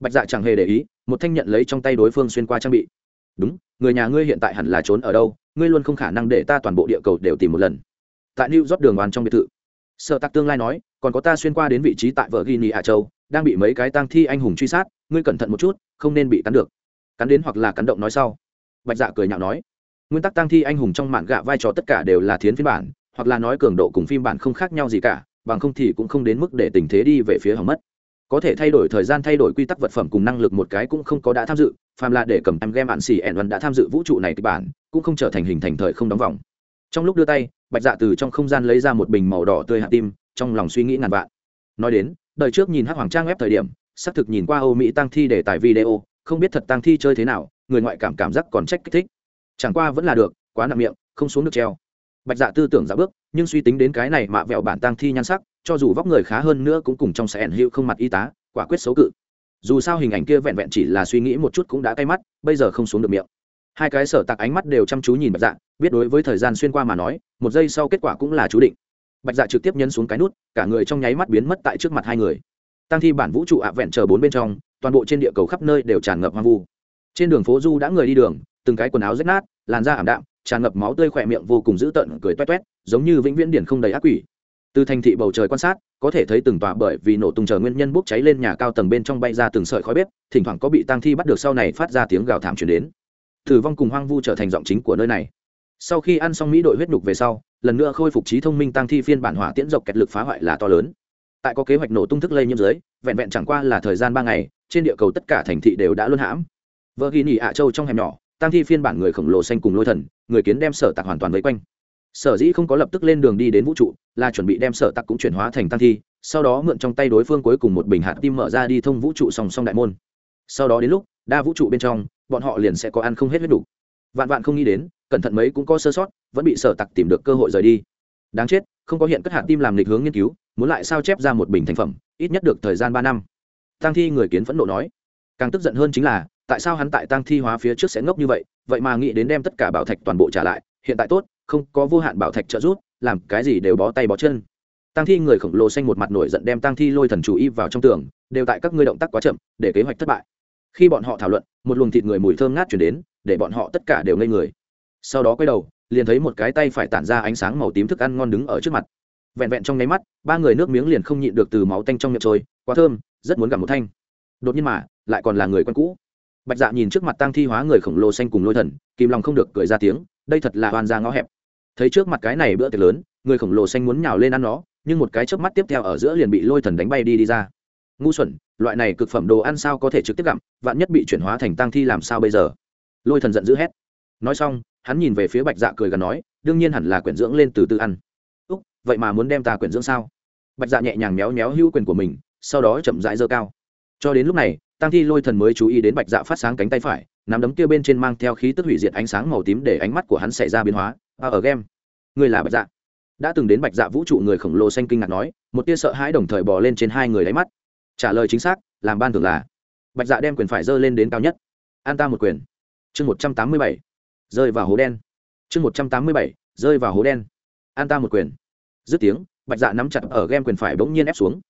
Bạch dạ chẳng hề để ý, một thanh nhận lấy trong tay đối phương xuyên qua trang bị. Đúng, người nhà ngươi hiện tại hẳn là trốn ở đâu, ngươi luôn không khả năng để ta toàn bộ địa cầu đều tìm một lần. Tại new rót đường oan trong biệt thự sợ tặc tương lai nói, còn có ta xuyên qua đến vị trí tại vợ ghi nhị Hạ châu đang bị mấy cái tang thi anh hùng truy sát, ngươi cẩn thận một chút, không nên bị cắn được. Cắn đến hoặc là cắn động nói sau. Bạch dạ cười nhạo nói, nguyên tắc tang thi anh hùng trong mạn gạ vai trò tất cả đều là thiến phiên bản, hoặc là nói cường độ cùng phim bản không khác nhau gì cả, bằng không thì cũng không đến mức để tình thế đi về phía hỏng mất. Có thể thay đổi thời gian, thay đổi quy tắc vật phẩm cùng năng lực một cái cũng không có đã tham dự, phàm là để cầm em game bạn xì ẻn văn đã tham dự vũ trụ này kịch bản, cũng không trở thành hình thành thời không đóng vòng. Trong lúc đưa tay, bạch dạ từ trong không gian lấy ra một bình màu đỏ tươi hạt tim, trong lòng suy nghĩ ngàn vạn. Nói đến đời trước nhìn hắc hoàng trang web thời điểm, xác thực nhìn qua âu mỹ tăng thi để tải video, không biết thật tăng thi chơi thế nào, người ngoại cảm cảm giác còn trách kích thích. Chẳng qua vẫn là được, quá nặng miệng, không xuống được treo. Bạch dạ tư tưởng dạ bước, nhưng suy tính đến cái này mạ vẹo bản tăng thi nhan sắc, cho dù vóc người khá hơn nữa cũng cùng trong sẽ ẩn hiệu không mặt y tá, quả quyết xấu cự. Dù sao hình ảnh kia vẹn vẹn chỉ là suy nghĩ một chút cũng đã cay mắt, bây giờ không xuống được miệng. Hai cái sở tạc ánh mắt đều chăm chú nhìn bạch dạ biết đối với thời gian xuyên qua mà nói, một giây sau kết quả cũng là chú định bạch dạ trực tiếp nhấn xuống cái nút, cả người trong nháy mắt biến mất tại trước mặt hai người. Tăng thi bản vũ trụ ạ vẹn chờ bốn bên trong, toàn bộ trên địa cầu khắp nơi đều tràn ngập hoang vu. Trên đường phố du đã người đi đường, từng cái quần áo rách nát, làn da ảm đạm, tràn ngập máu tươi khỏe miệng vô cùng dữ tợn, cười toét toét, giống như vĩnh viễn điển không đầy ác quỷ. Từ thành thị bầu trời quan sát, có thể thấy từng tòa bởi vì nổ tung chờ nguyên nhân bốc cháy lên nhà cao tầng bên trong bay ra từng sợi khói bếp, thỉnh thoảng có bị tăng thi bắt được sau này phát ra tiếng gào thảm chuyển đến. Thử vong cùng hoang vu trở thành giọng chính của nơi này. Sau khi ăn xong mỹ đội huyết nhục về sau lần nữa khôi phục trí thông minh tăng thi phiên bản hỏa tiễn dọc kẹt lực phá hoại là to lớn. Tại có kế hoạch nổ tung thức lây nhiễm dưới, vẹn vẹn chẳng qua là thời gian ba ngày, trên địa cầu tất cả thành thị đều đã luân hãm. Vợ ghi nhị ạ châu trong hẻm nhỏ, tăng thi phiên bản người khổng lồ xanh cùng lôi thần, người kiến đem sở tạc hoàn toàn vây quanh. Sở dĩ không có lập tức lên đường đi đến vũ trụ, là chuẩn bị đem sở tạc cũng chuyển hóa thành tăng thi, sau đó mượn trong tay đối phương cuối cùng một bình hạt tim mở ra đi thông vũ trụ song song đại môn. Sau đó đến lúc, đa vũ trụ bên trong, bọn họ liền sẽ có ăn không hết huyết đủ vạn vạn không nghĩ đến, cẩn thận mấy cũng có sơ sót, vẫn bị sở tặc tìm được cơ hội rời đi. Đáng chết, không có hiện cất hạt tim làm lịch hướng nghiên cứu, muốn lại sao chép ra một bình thành phẩm, ít nhất được thời gian ba năm. Tăng thi người kiến phẫn nộ nói. Càng tức giận hơn chính là, tại sao hắn tại tăng thi hóa phía trước sẽ ngốc như vậy vậy mà nghĩ đến đem tất cả bảo thạch toàn bộ trả lại, hiện tại tốt, không có vô hạn bảo thạch trợ giúp, làm cái gì đều bó tay bó chân. Tăng thi người khổng lồ xanh một mặt nổi giận đem tăng thi lôi thần chủ y vào trong tường, đều tại các ngươi động tác quá chậm, để kế hoạch thất bại. Khi bọn họ thảo luận, một luồng thịt người mùi thơm ngát chuyển đến để bọn họ tất cả đều ngây người. Sau đó quay đầu, liền thấy một cái tay phải tản ra ánh sáng màu tím thức ăn ngon đứng ở trước mặt. Vẹn vẹn trong nháy mắt, ba người nước miếng liền không nhịn được từ máu tanh trong miệng trôi, quá thơm, rất muốn gặp một thanh. Đột nhiên mà, lại còn là người quen cũ. Bạch dạ nhìn trước mặt tang thi hóa người khổng lồ xanh cùng lôi thần, kìm lòng không được cười ra tiếng, đây thật là hoàn ra ngõ hẹp. Thấy trước mặt cái này bữa tiệc lớn, người khổng lồ xanh muốn nhào lên ăn nó, nhưng một cái chớp mắt tiếp theo ở giữa liền bị lôi thần đánh bay đi đi ra. Ngu xuẩn, loại này cực phẩm đồ ăn sao có thể trực tiếp gặm, vạn nhất bị chuyển hóa thành tang thi làm sao bây giờ? Lôi thần giận dữ hét. Nói xong hắn nhìn về phía bạch dạ cười gần nói đương nhiên hẳn là quyển dưỡng lên từ từ ăn. Úc vậy mà muốn đem ta quyển dưỡng sao? Bạch dạ nhẹ nhàng méo méo hữu quyền của mình sau đó chậm rãi dơ cao. Cho đến lúc này tăng thi lôi thần mới chú ý đến bạch dạ phát sáng cánh tay phải nắm đấm kia bên trên mang theo khí tức hủy diệt ánh sáng màu tím để ánh mắt của hắn xảy ra biến hóa. À, ở game. Người là bạch dạ. Đã từng đến bạch dạ vũ trụ người khổng lồ xanh kinh ngạc nói một tia sợ hãi đồng thời bò lên trên hai người đáy mắt. Trả lời chính xác làm ban thường là bạch dạ đem quyền phải dơ lên đến cao nhất. An ta một quyền chương một trăm tám mươi bảy, rơi vào hố đen. Chương một trăm tám mươi bảy, rơi vào hố đen. An ta một quyền. Dứt tiếng, bạch dạ nắm chặt ở game quyền phải bỗng nhiên ép xuống.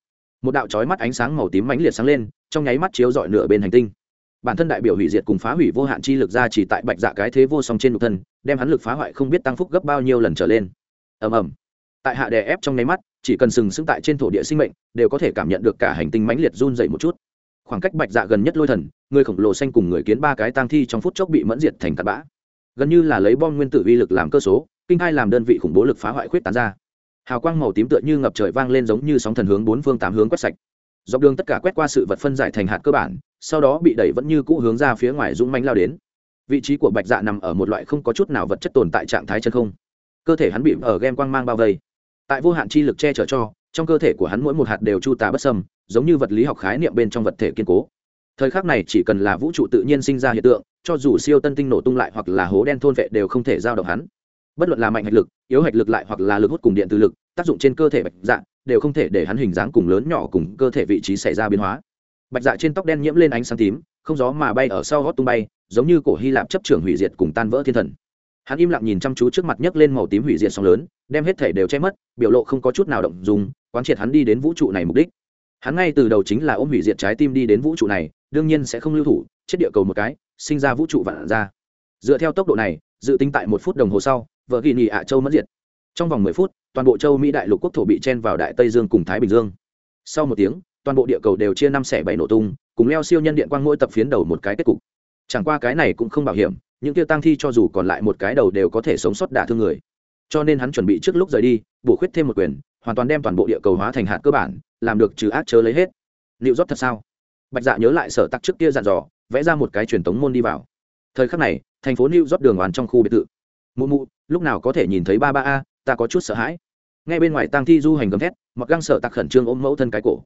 Một đạo trói mắt ánh sáng màu tím mãnh liệt sáng lên, trong nháy mắt chiếu dọi nửa bên hành tinh. Bản thân đại biểu hủy diệt cùng phá hủy vô hạn chi lực ra chỉ tại bạch dạ cái thế vô song trên nhục thân, đem hắn lực phá hoại không biết tăng phúc gấp bao nhiêu lần trở lên. Ầm ầm. Tại hạ đè ép trong nháy mắt, chỉ cần sừng sững tại trên thổ địa sinh mệnh, đều có thể cảm nhận được cả hành tinh mãnh liệt run dày một chút khoảng cách bạch dạ gần nhất lôi thần, người khổng lồ xanh cùng người kiến ba cái tang thi trong phút chốc bị mẫn diệt thành cặn bã. Gần như là lấy bom nguyên tử uy lực làm cơ số, kinh hai làm đơn vị khủng bố lực phá hoại khuyết tán ra. Hào quang màu tím tựa như ngập trời vang lên giống như sóng thần hướng bốn phương tám hướng quét sạch. Dọc đường tất cả quét qua sự vật phân giải thành hạt cơ bản, sau đó bị đẩy vẫn như cũ hướng ra phía ngoài dũng manh lao đến. Vị trí của bạch dạ nằm ở một loại không có chút nào vật chất tồn tại trạng thái chân không. Cơ thể hắn bị ở ghen quang mang bao vây. Tại vô hạn chi lực che chở cho trong cơ thể của hắn mỗi một hạt đều chu tà bất sâm, giống như vật lý học khái niệm bên trong vật thể kiên cố. Thời khắc này chỉ cần là vũ trụ tự nhiên sinh ra hiện tượng, cho dù siêu tân tinh nổ tung lại hoặc là hố đen thôn vệ đều không thể giao động hắn. Bất luận là mạnh hạch lực, yếu hạch lực lại hoặc là lực hút cùng điện từ lực, tác dụng trên cơ thể bạch dạ đều không thể để hắn hình dáng cùng lớn nhỏ cùng cơ thể vị trí xảy ra biến hóa. Bạch dạ trên tóc đen nhiễm lên ánh sáng tím, không gió mà bay ở sau gót tung bay, giống như cổ hy lạp chấp trưởng hủy diệt cùng tan vỡ thiên thần. Hắn im lặng nhìn chăm chú trước mặt nhấc lên màu tím hủy diệt sóng lớn, đem hết thể đều che mất, biểu lộ không có chút nào động dùng quán triệt hắn đi đến vũ trụ này mục đích. Hắn ngay từ đầu chính là ôm hủy diệt trái tim đi đến vũ trụ này, đương nhiên sẽ không lưu thủ, chết địa cầu một cái, sinh ra vũ trụ vạn ra. Dựa theo tốc độ này, dự tính tại một phút đồng hồ sau, vợ ghi nhị ạ châu mất diệt. Trong vòng mười phút, toàn bộ châu mỹ đại lục quốc thổ bị chen vào đại tây dương cùng thái bình dương. Sau một tiếng, toàn bộ địa cầu đều chia năm xẻ bảy nổ tung, cùng leo siêu nhân điện quang mỗi tập phiến đầu một cái kết cục. Chẳng qua cái này cũng không bảo hiểm, những tiêu tăng thi cho dù còn lại một cái đầu đều có thể sống sót đả thương người cho nên hắn chuẩn bị trước lúc rời đi, bổ khuyết thêm một quyền, hoàn toàn đem toàn bộ địa cầu hóa thành hạt cơ bản, làm được trừ ác chớ lấy hết. Liệu rót thật sao? Bạch dạ nhớ lại sở tắc trước kia dặn dò, vẽ ra một cái truyền tống môn đi vào. Thời khắc này, thành phố new rót đường hoàn trong khu biệt thự. Mụ mụ, lúc nào có thể nhìn thấy ba ba a, ta có chút sợ hãi. Ngay bên ngoài tang thi du hành gầm thét, mặc găng sợ tặc khẩn trương ôm mẫu thân cái cổ.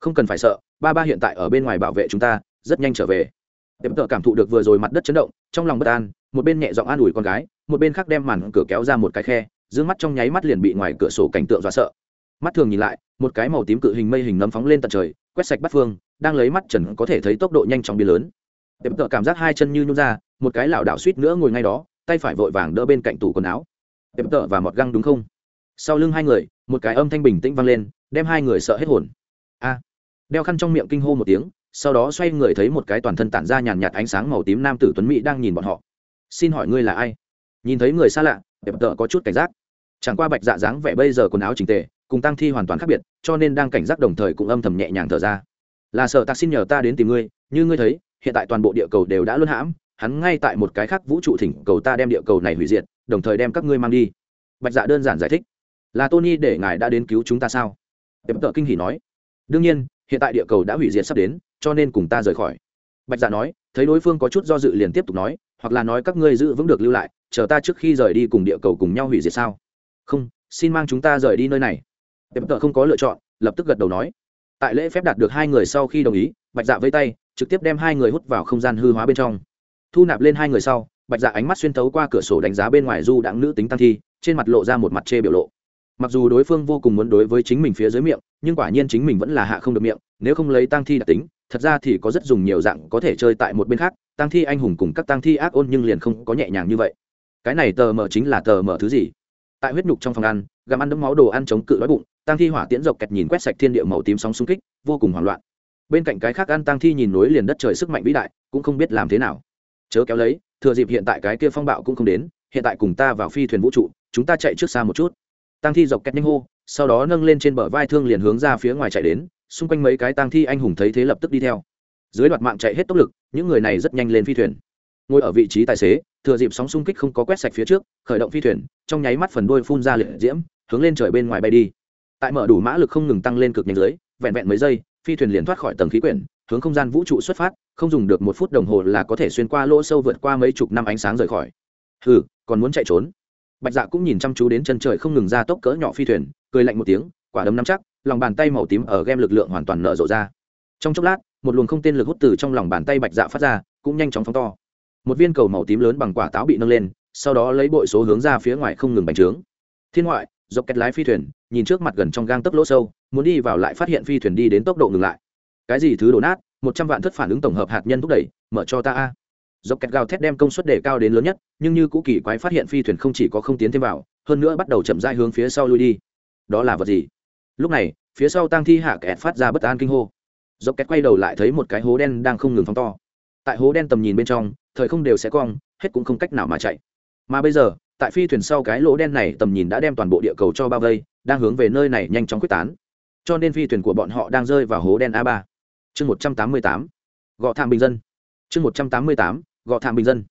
Không cần phải sợ, ba ba hiện tại ở bên ngoài bảo vệ chúng ta, rất nhanh trở về. Tiệm tợ cảm thụ được vừa rồi mặt đất chấn động, trong lòng bất an một bên nhẹ giọng an ủi con gái, một bên khác đem màn cửa kéo ra một cái khe giữ mắt trong nháy mắt liền bị ngoài cửa sổ cảnh tượng dọa sợ. Mắt thường nhìn lại, một cái màu tím cự hình mây hình nấm phóng lên tận trời, quét sạch bắt phương, đang lấy mắt trần có thể thấy tốc độ nhanh chóng biến lớn. Tiệm tợ cảm giác hai chân như nhún ra, một cái lảo đảo suýt nữa ngồi ngay đó, tay phải vội vàng đỡ bên cạnh tủ quần áo. Tiệm tợ và mọt găng đúng không? Sau lưng hai người, một cái âm thanh bình tĩnh vang lên, đem hai người sợ hết hồn. A! Đeo khăn trong miệng kinh hô một tiếng, sau đó xoay người thấy một cái toàn thân tản ra nhàn nhạt ánh sáng màu tím nam tử tuấn mỹ đang nhìn bọn họ xin hỏi ngươi là ai? Nhìn thấy người xa lạ, đẹp tợ có chút cảnh giác. Chẳng qua bạch dạ dáng vẻ bây giờ quần áo trình tề, cùng tăng thi hoàn toàn khác biệt, cho nên đang cảnh giác đồng thời cũng âm thầm nhẹ nhàng thở ra. Là sợ tạc xin nhờ ta đến tìm ngươi, như ngươi thấy, hiện tại toàn bộ địa cầu đều đã luân hãm, hắn ngay tại một cái khác vũ trụ thỉnh cầu ta đem địa cầu này hủy diệt, đồng thời đem các ngươi mang đi. Bạch dạ đơn giản giải thích. Là tony để ngài đã đến cứu chúng ta sao? Đẹp tợ kinh hỉ nói. Đương nhiên, hiện tại địa cầu đã hủy diệt sắp đến, cho nên cùng ta rời khỏi. Bạch dạ nói, thấy đối phương có chút do dự liền tiếp tục nói hoặc là nói các ngươi giữ vững được lưu lại, chờ ta trước khi rời đi cùng địa cầu cùng nhau hủy diệt sao? Không, xin mang chúng ta rời đi nơi này. Đẹp tợ không có lựa chọn, lập tức gật đầu nói. Tại lễ phép đạt được hai người sau khi đồng ý, bạch dạ vây tay, trực tiếp đem hai người hút vào không gian hư hóa bên trong. Thu nạp lên hai người sau, bạch dạ ánh mắt xuyên tấu qua cửa sổ đánh giá bên ngoài du đãng nữ tính tăng thi, trên mặt lộ ra một mặt chê biểu lộ. Mặc dù đối phương vô cùng muốn đối với chính mình phía dưới miệng, nhưng quả nhiên chính mình vẫn là hạ không được miệng, nếu không lấy tăng thi đặc tính thật ra thì có rất dùng nhiều dạng có thể chơi tại một bên khác tăng thi anh hùng cùng các tăng thi ác ôn nhưng liền không có nhẹ nhàng như vậy. Cái này tờ mở chính là tờ mở thứ gì? Tại huyết nhục trong phòng ăn, gặm ăn đấm máu đồ ăn chống cự đói bụng tăng thi hỏa tiễn dọc kẹt nhìn quét sạch thiên địa màu tím sóng xung kích, vô cùng hoảng loạn. Bên cạnh cái khác ăn tăng thi nhìn núi liền đất trời sức mạnh vĩ đại, cũng không biết làm thế nào. Chớ kéo lấy, thừa dịp hiện tại cái kia phong bạo cũng không đến, hiện tại cùng ta vào phi thuyền vũ trụ, chúng ta chạy trước xa một chút. Tăng thi dọc kẹt nhanh hô, sau đó nâng lên trên bờ vai thương liền hướng ra phía ngoài chạy đến xung quanh mấy cái tang thi anh hùng thấy thế lập tức đi theo. Dưới đoạt mạng chạy hết tốc lực, những người này rất nhanh lên phi thuyền. Ngồi ở vị trí tài xế, thừa dịp sóng xung kích không có quét sạch phía trước, khởi động phi thuyền, trong nháy mắt phần đuôi phun ra liệt diễm, hướng lên trời bên ngoài bay đi. Tại mở đủ mã lực không ngừng tăng lên cực nhanh dưới, vẹn vẹn mấy giây, phi thuyền liền thoát khỏi tầng khí quyển, hướng không gian vũ trụ xuất phát, không dùng được một phút đồng hồ là có thể xuyên qua lỗ sâu vượt qua mấy chục năm ánh sáng rời khỏi. Hừ, còn muốn chạy trốn? Bạch dạ cũng nhìn chăm chú đến chân trời không ngừng ra tốc cỡ nhỏ phi thuyền, cười lạnh một tiếng, quả đấm nắm chắc lòng bàn tay màu tím ở game lực lượng hoàn toàn nở rộ ra. Trong chốc lát, một luồng không tên lực hút từ trong lòng bàn tay bạch dạ phát ra, cũng nhanh chóng phóng to. Một viên cầu màu tím lớn bằng quả táo bị nâng lên, sau đó lấy bội số hướng ra phía ngoài không ngừng bành trướng. Thiên ngoại, dọc kẹt lái phi thuyền, nhìn trước mặt gần trong gang tấc lỗ sâu, muốn đi vào lại phát hiện phi thuyền đi đến tốc độ ngừng lại. Cái gì thứ đổ nát, một trăm vạn thất phản ứng tổng hợp hạt nhân thúc đẩy, mở cho ta a. Dọc kẹt gào thét đem công suất đề cao đến lớn nhất, nhưng như cũ kỳ quái phát hiện phi thuyền không chỉ có không tiến thêm vào, hơn nữa bắt đầu chậm rãi hướng phía sau lui đi. Đó là vật gì? Lúc này, phía sau tăng thi hạ kẹt phát ra bất an kinh hô. Dọc kẹt quay đầu lại thấy một cái hố đen đang không ngừng phóng to. Tại hố đen tầm nhìn bên trong, thời không đều sẽ cong, hết cũng không cách nào mà chạy. Mà bây giờ, tại phi thuyền sau cái lỗ đen này tầm nhìn đã đem toàn bộ địa cầu cho bao vây, đang hướng về nơi này nhanh chóng quyết tán. Cho nên phi thuyền của bọn họ đang rơi vào hố đen a ba. Chương một trăm tám mươi tám. Gọ thảm bình dân. Chương một trăm tám mươi tám. Gọ thảm bình dân.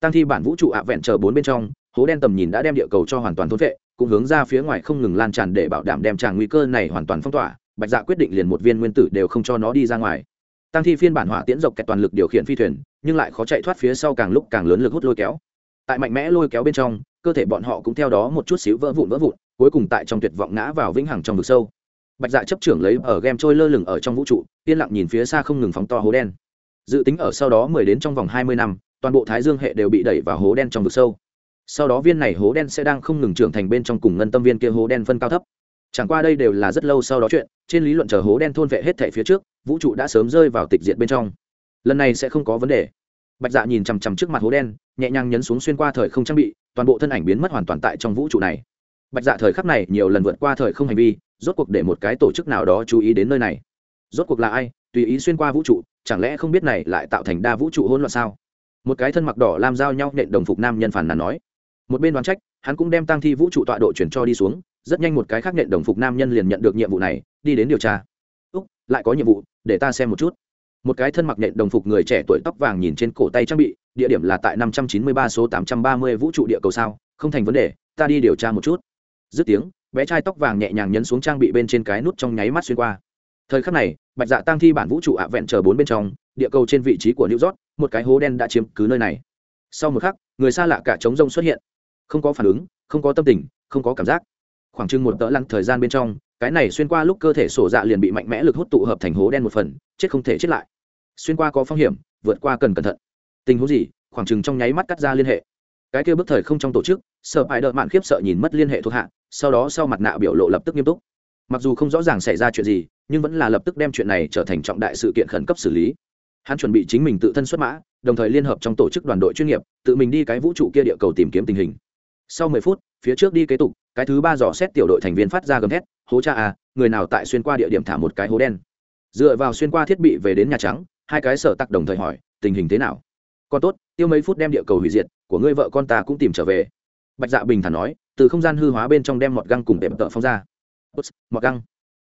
Tăng thi bản vũ trụ ạ vẹn chờ bốn bên trong, hố đen tầm nhìn đã đem địa cầu cho hoàn toàn thôn vệ cũng hướng ra phía ngoài không ngừng lan tràn để bảo đảm đem tràng nguy cơ này hoàn toàn phong tỏa, bạch dạ quyết định liền một viên nguyên tử đều không cho nó đi ra ngoài. Tăng thi phiên bản hỏa tiễn dọc kẹt toàn lực điều khiển phi thuyền, nhưng lại khó chạy thoát phía sau càng lúc càng lớn lực hút lôi kéo. Tại mạnh mẽ lôi kéo bên trong, cơ thể bọn họ cũng theo đó một chút xíu vỡ vụn vỡ vụn, cuối cùng tại trong tuyệt vọng ngã vào vĩnh hằng trong vực sâu. Bạch dạ chấp trưởng lấy ở game trôi lơ lửng ở trong vũ trụ, yên lặng nhìn phía xa không ngừng phóng to hố đen. Dự tính ở sau đó mười đến trong vòng hai mươi năm, toàn bộ thái dương hệ đều bị đẩy vào hố đen trong vực sâu sau đó viên này hố đen sẽ đang không ngừng trưởng thành bên trong cùng ngân tâm viên kia hố đen phân cao thấp. Chẳng qua đây đều là rất lâu sau đó chuyện, trên lý luận chờ hố đen thôn vệ hết thể phía trước, vũ trụ đã sớm rơi vào tịch diệt bên trong. Lần này sẽ không có vấn đề. Bạch dạ nhìn chằm chằm trước mặt hố đen, nhẹ nhàng nhấn xuống xuyên qua thời không trang bị, toàn bộ thân ảnh biến mất hoàn toàn tại trong vũ trụ này. Bạch dạ thời khắc này nhiều lần vượt qua thời không hành vi, rốt cuộc để một cái tổ chức nào đó chú ý đến nơi này. Rốt cuộc là ai, tùy ý xuyên qua vũ trụ, chẳng lẽ không biết này lại tạo thành đa vũ trụ hỗn loạn sao? Một cái thân mặc đỏ làm giao nhau nện đồng phục nam nhân phản là nói một bên đoán trách, hắn cũng đem tăng thi vũ trụ tọa độ chuyển cho đi xuống, rất nhanh một cái khác nện đồng phục nam nhân liền nhận được nhiệm vụ này, đi đến điều tra. Úc, lại có nhiệm vụ, để ta xem một chút. Một cái thân mặc nện đồng phục người trẻ tuổi tóc vàng nhìn trên cổ tay trang bị, địa điểm là tại năm trăm chín mươi ba số tám trăm ba mươi vũ trụ địa cầu sao, không thành vấn đề, ta đi điều tra một chút. Dứt tiếng, bé trai tóc vàng nhẹ nhàng nhấn xuống trang bị bên trên cái nút trong nháy mắt xuyên qua. Thời khắc này, bạch dạ tăng thi bản vũ trụ ạ vẹn chờ bốn bên trong, địa cầu trên vị trí của new york, một cái hố đen đã chiếm cứ nơi này. Sau một khắc, người xa lạ cả trống rông xuất hiện không có phản ứng, không có tâm tình, không có cảm giác. Khoảng chừng một tỡ lăng thời gian bên trong, cái này xuyên qua lúc cơ thể sổ dạ liền bị mạnh mẽ lực hút tụ hợp thành hố đen một phần, chết không thể chết lại. Xuyên qua có phong hiểm, vượt qua cần cẩn thận. Tình huống gì? Khoảng chừng trong nháy mắt cắt ra liên hệ. Cái kia bước thời không trong tổ chức, sợ hãi đợt mạn khiếp sợ nhìn mất liên hệ thuộc hạ, sau đó sau mặt nạ biểu lộ lập tức nghiêm túc. Mặc dù không rõ ràng xảy ra chuyện gì, nhưng vẫn là lập tức đem chuyện này trở thành trọng đại sự kiện khẩn cấp xử lý. Hắn chuẩn bị chính mình tự thân xuất mã, đồng thời liên hợp trong tổ chức đoàn đội chuyên nghiệp, tự mình đi cái vũ trụ kia địa cầu tìm kiếm tình hình sau mười phút, phía trước đi kế tục, cái thứ ba dò xét tiểu đội thành viên phát ra gầm thét, hố cha à người nào tại xuyên qua địa điểm thả một cái hố đen? Dựa vào xuyên qua thiết bị về đến nhà trắng, hai cái sở tặc đồng thời hỏi, tình hình thế nào? Còn tốt, tiêu mấy phút đem địa cầu hủy diệt, của ngươi vợ con ta cũng tìm trở về. Bạch dạ bình thản nói, từ không gian hư hóa bên trong đem mọt găng cùng đệm tợ phong ra. Mọt găng.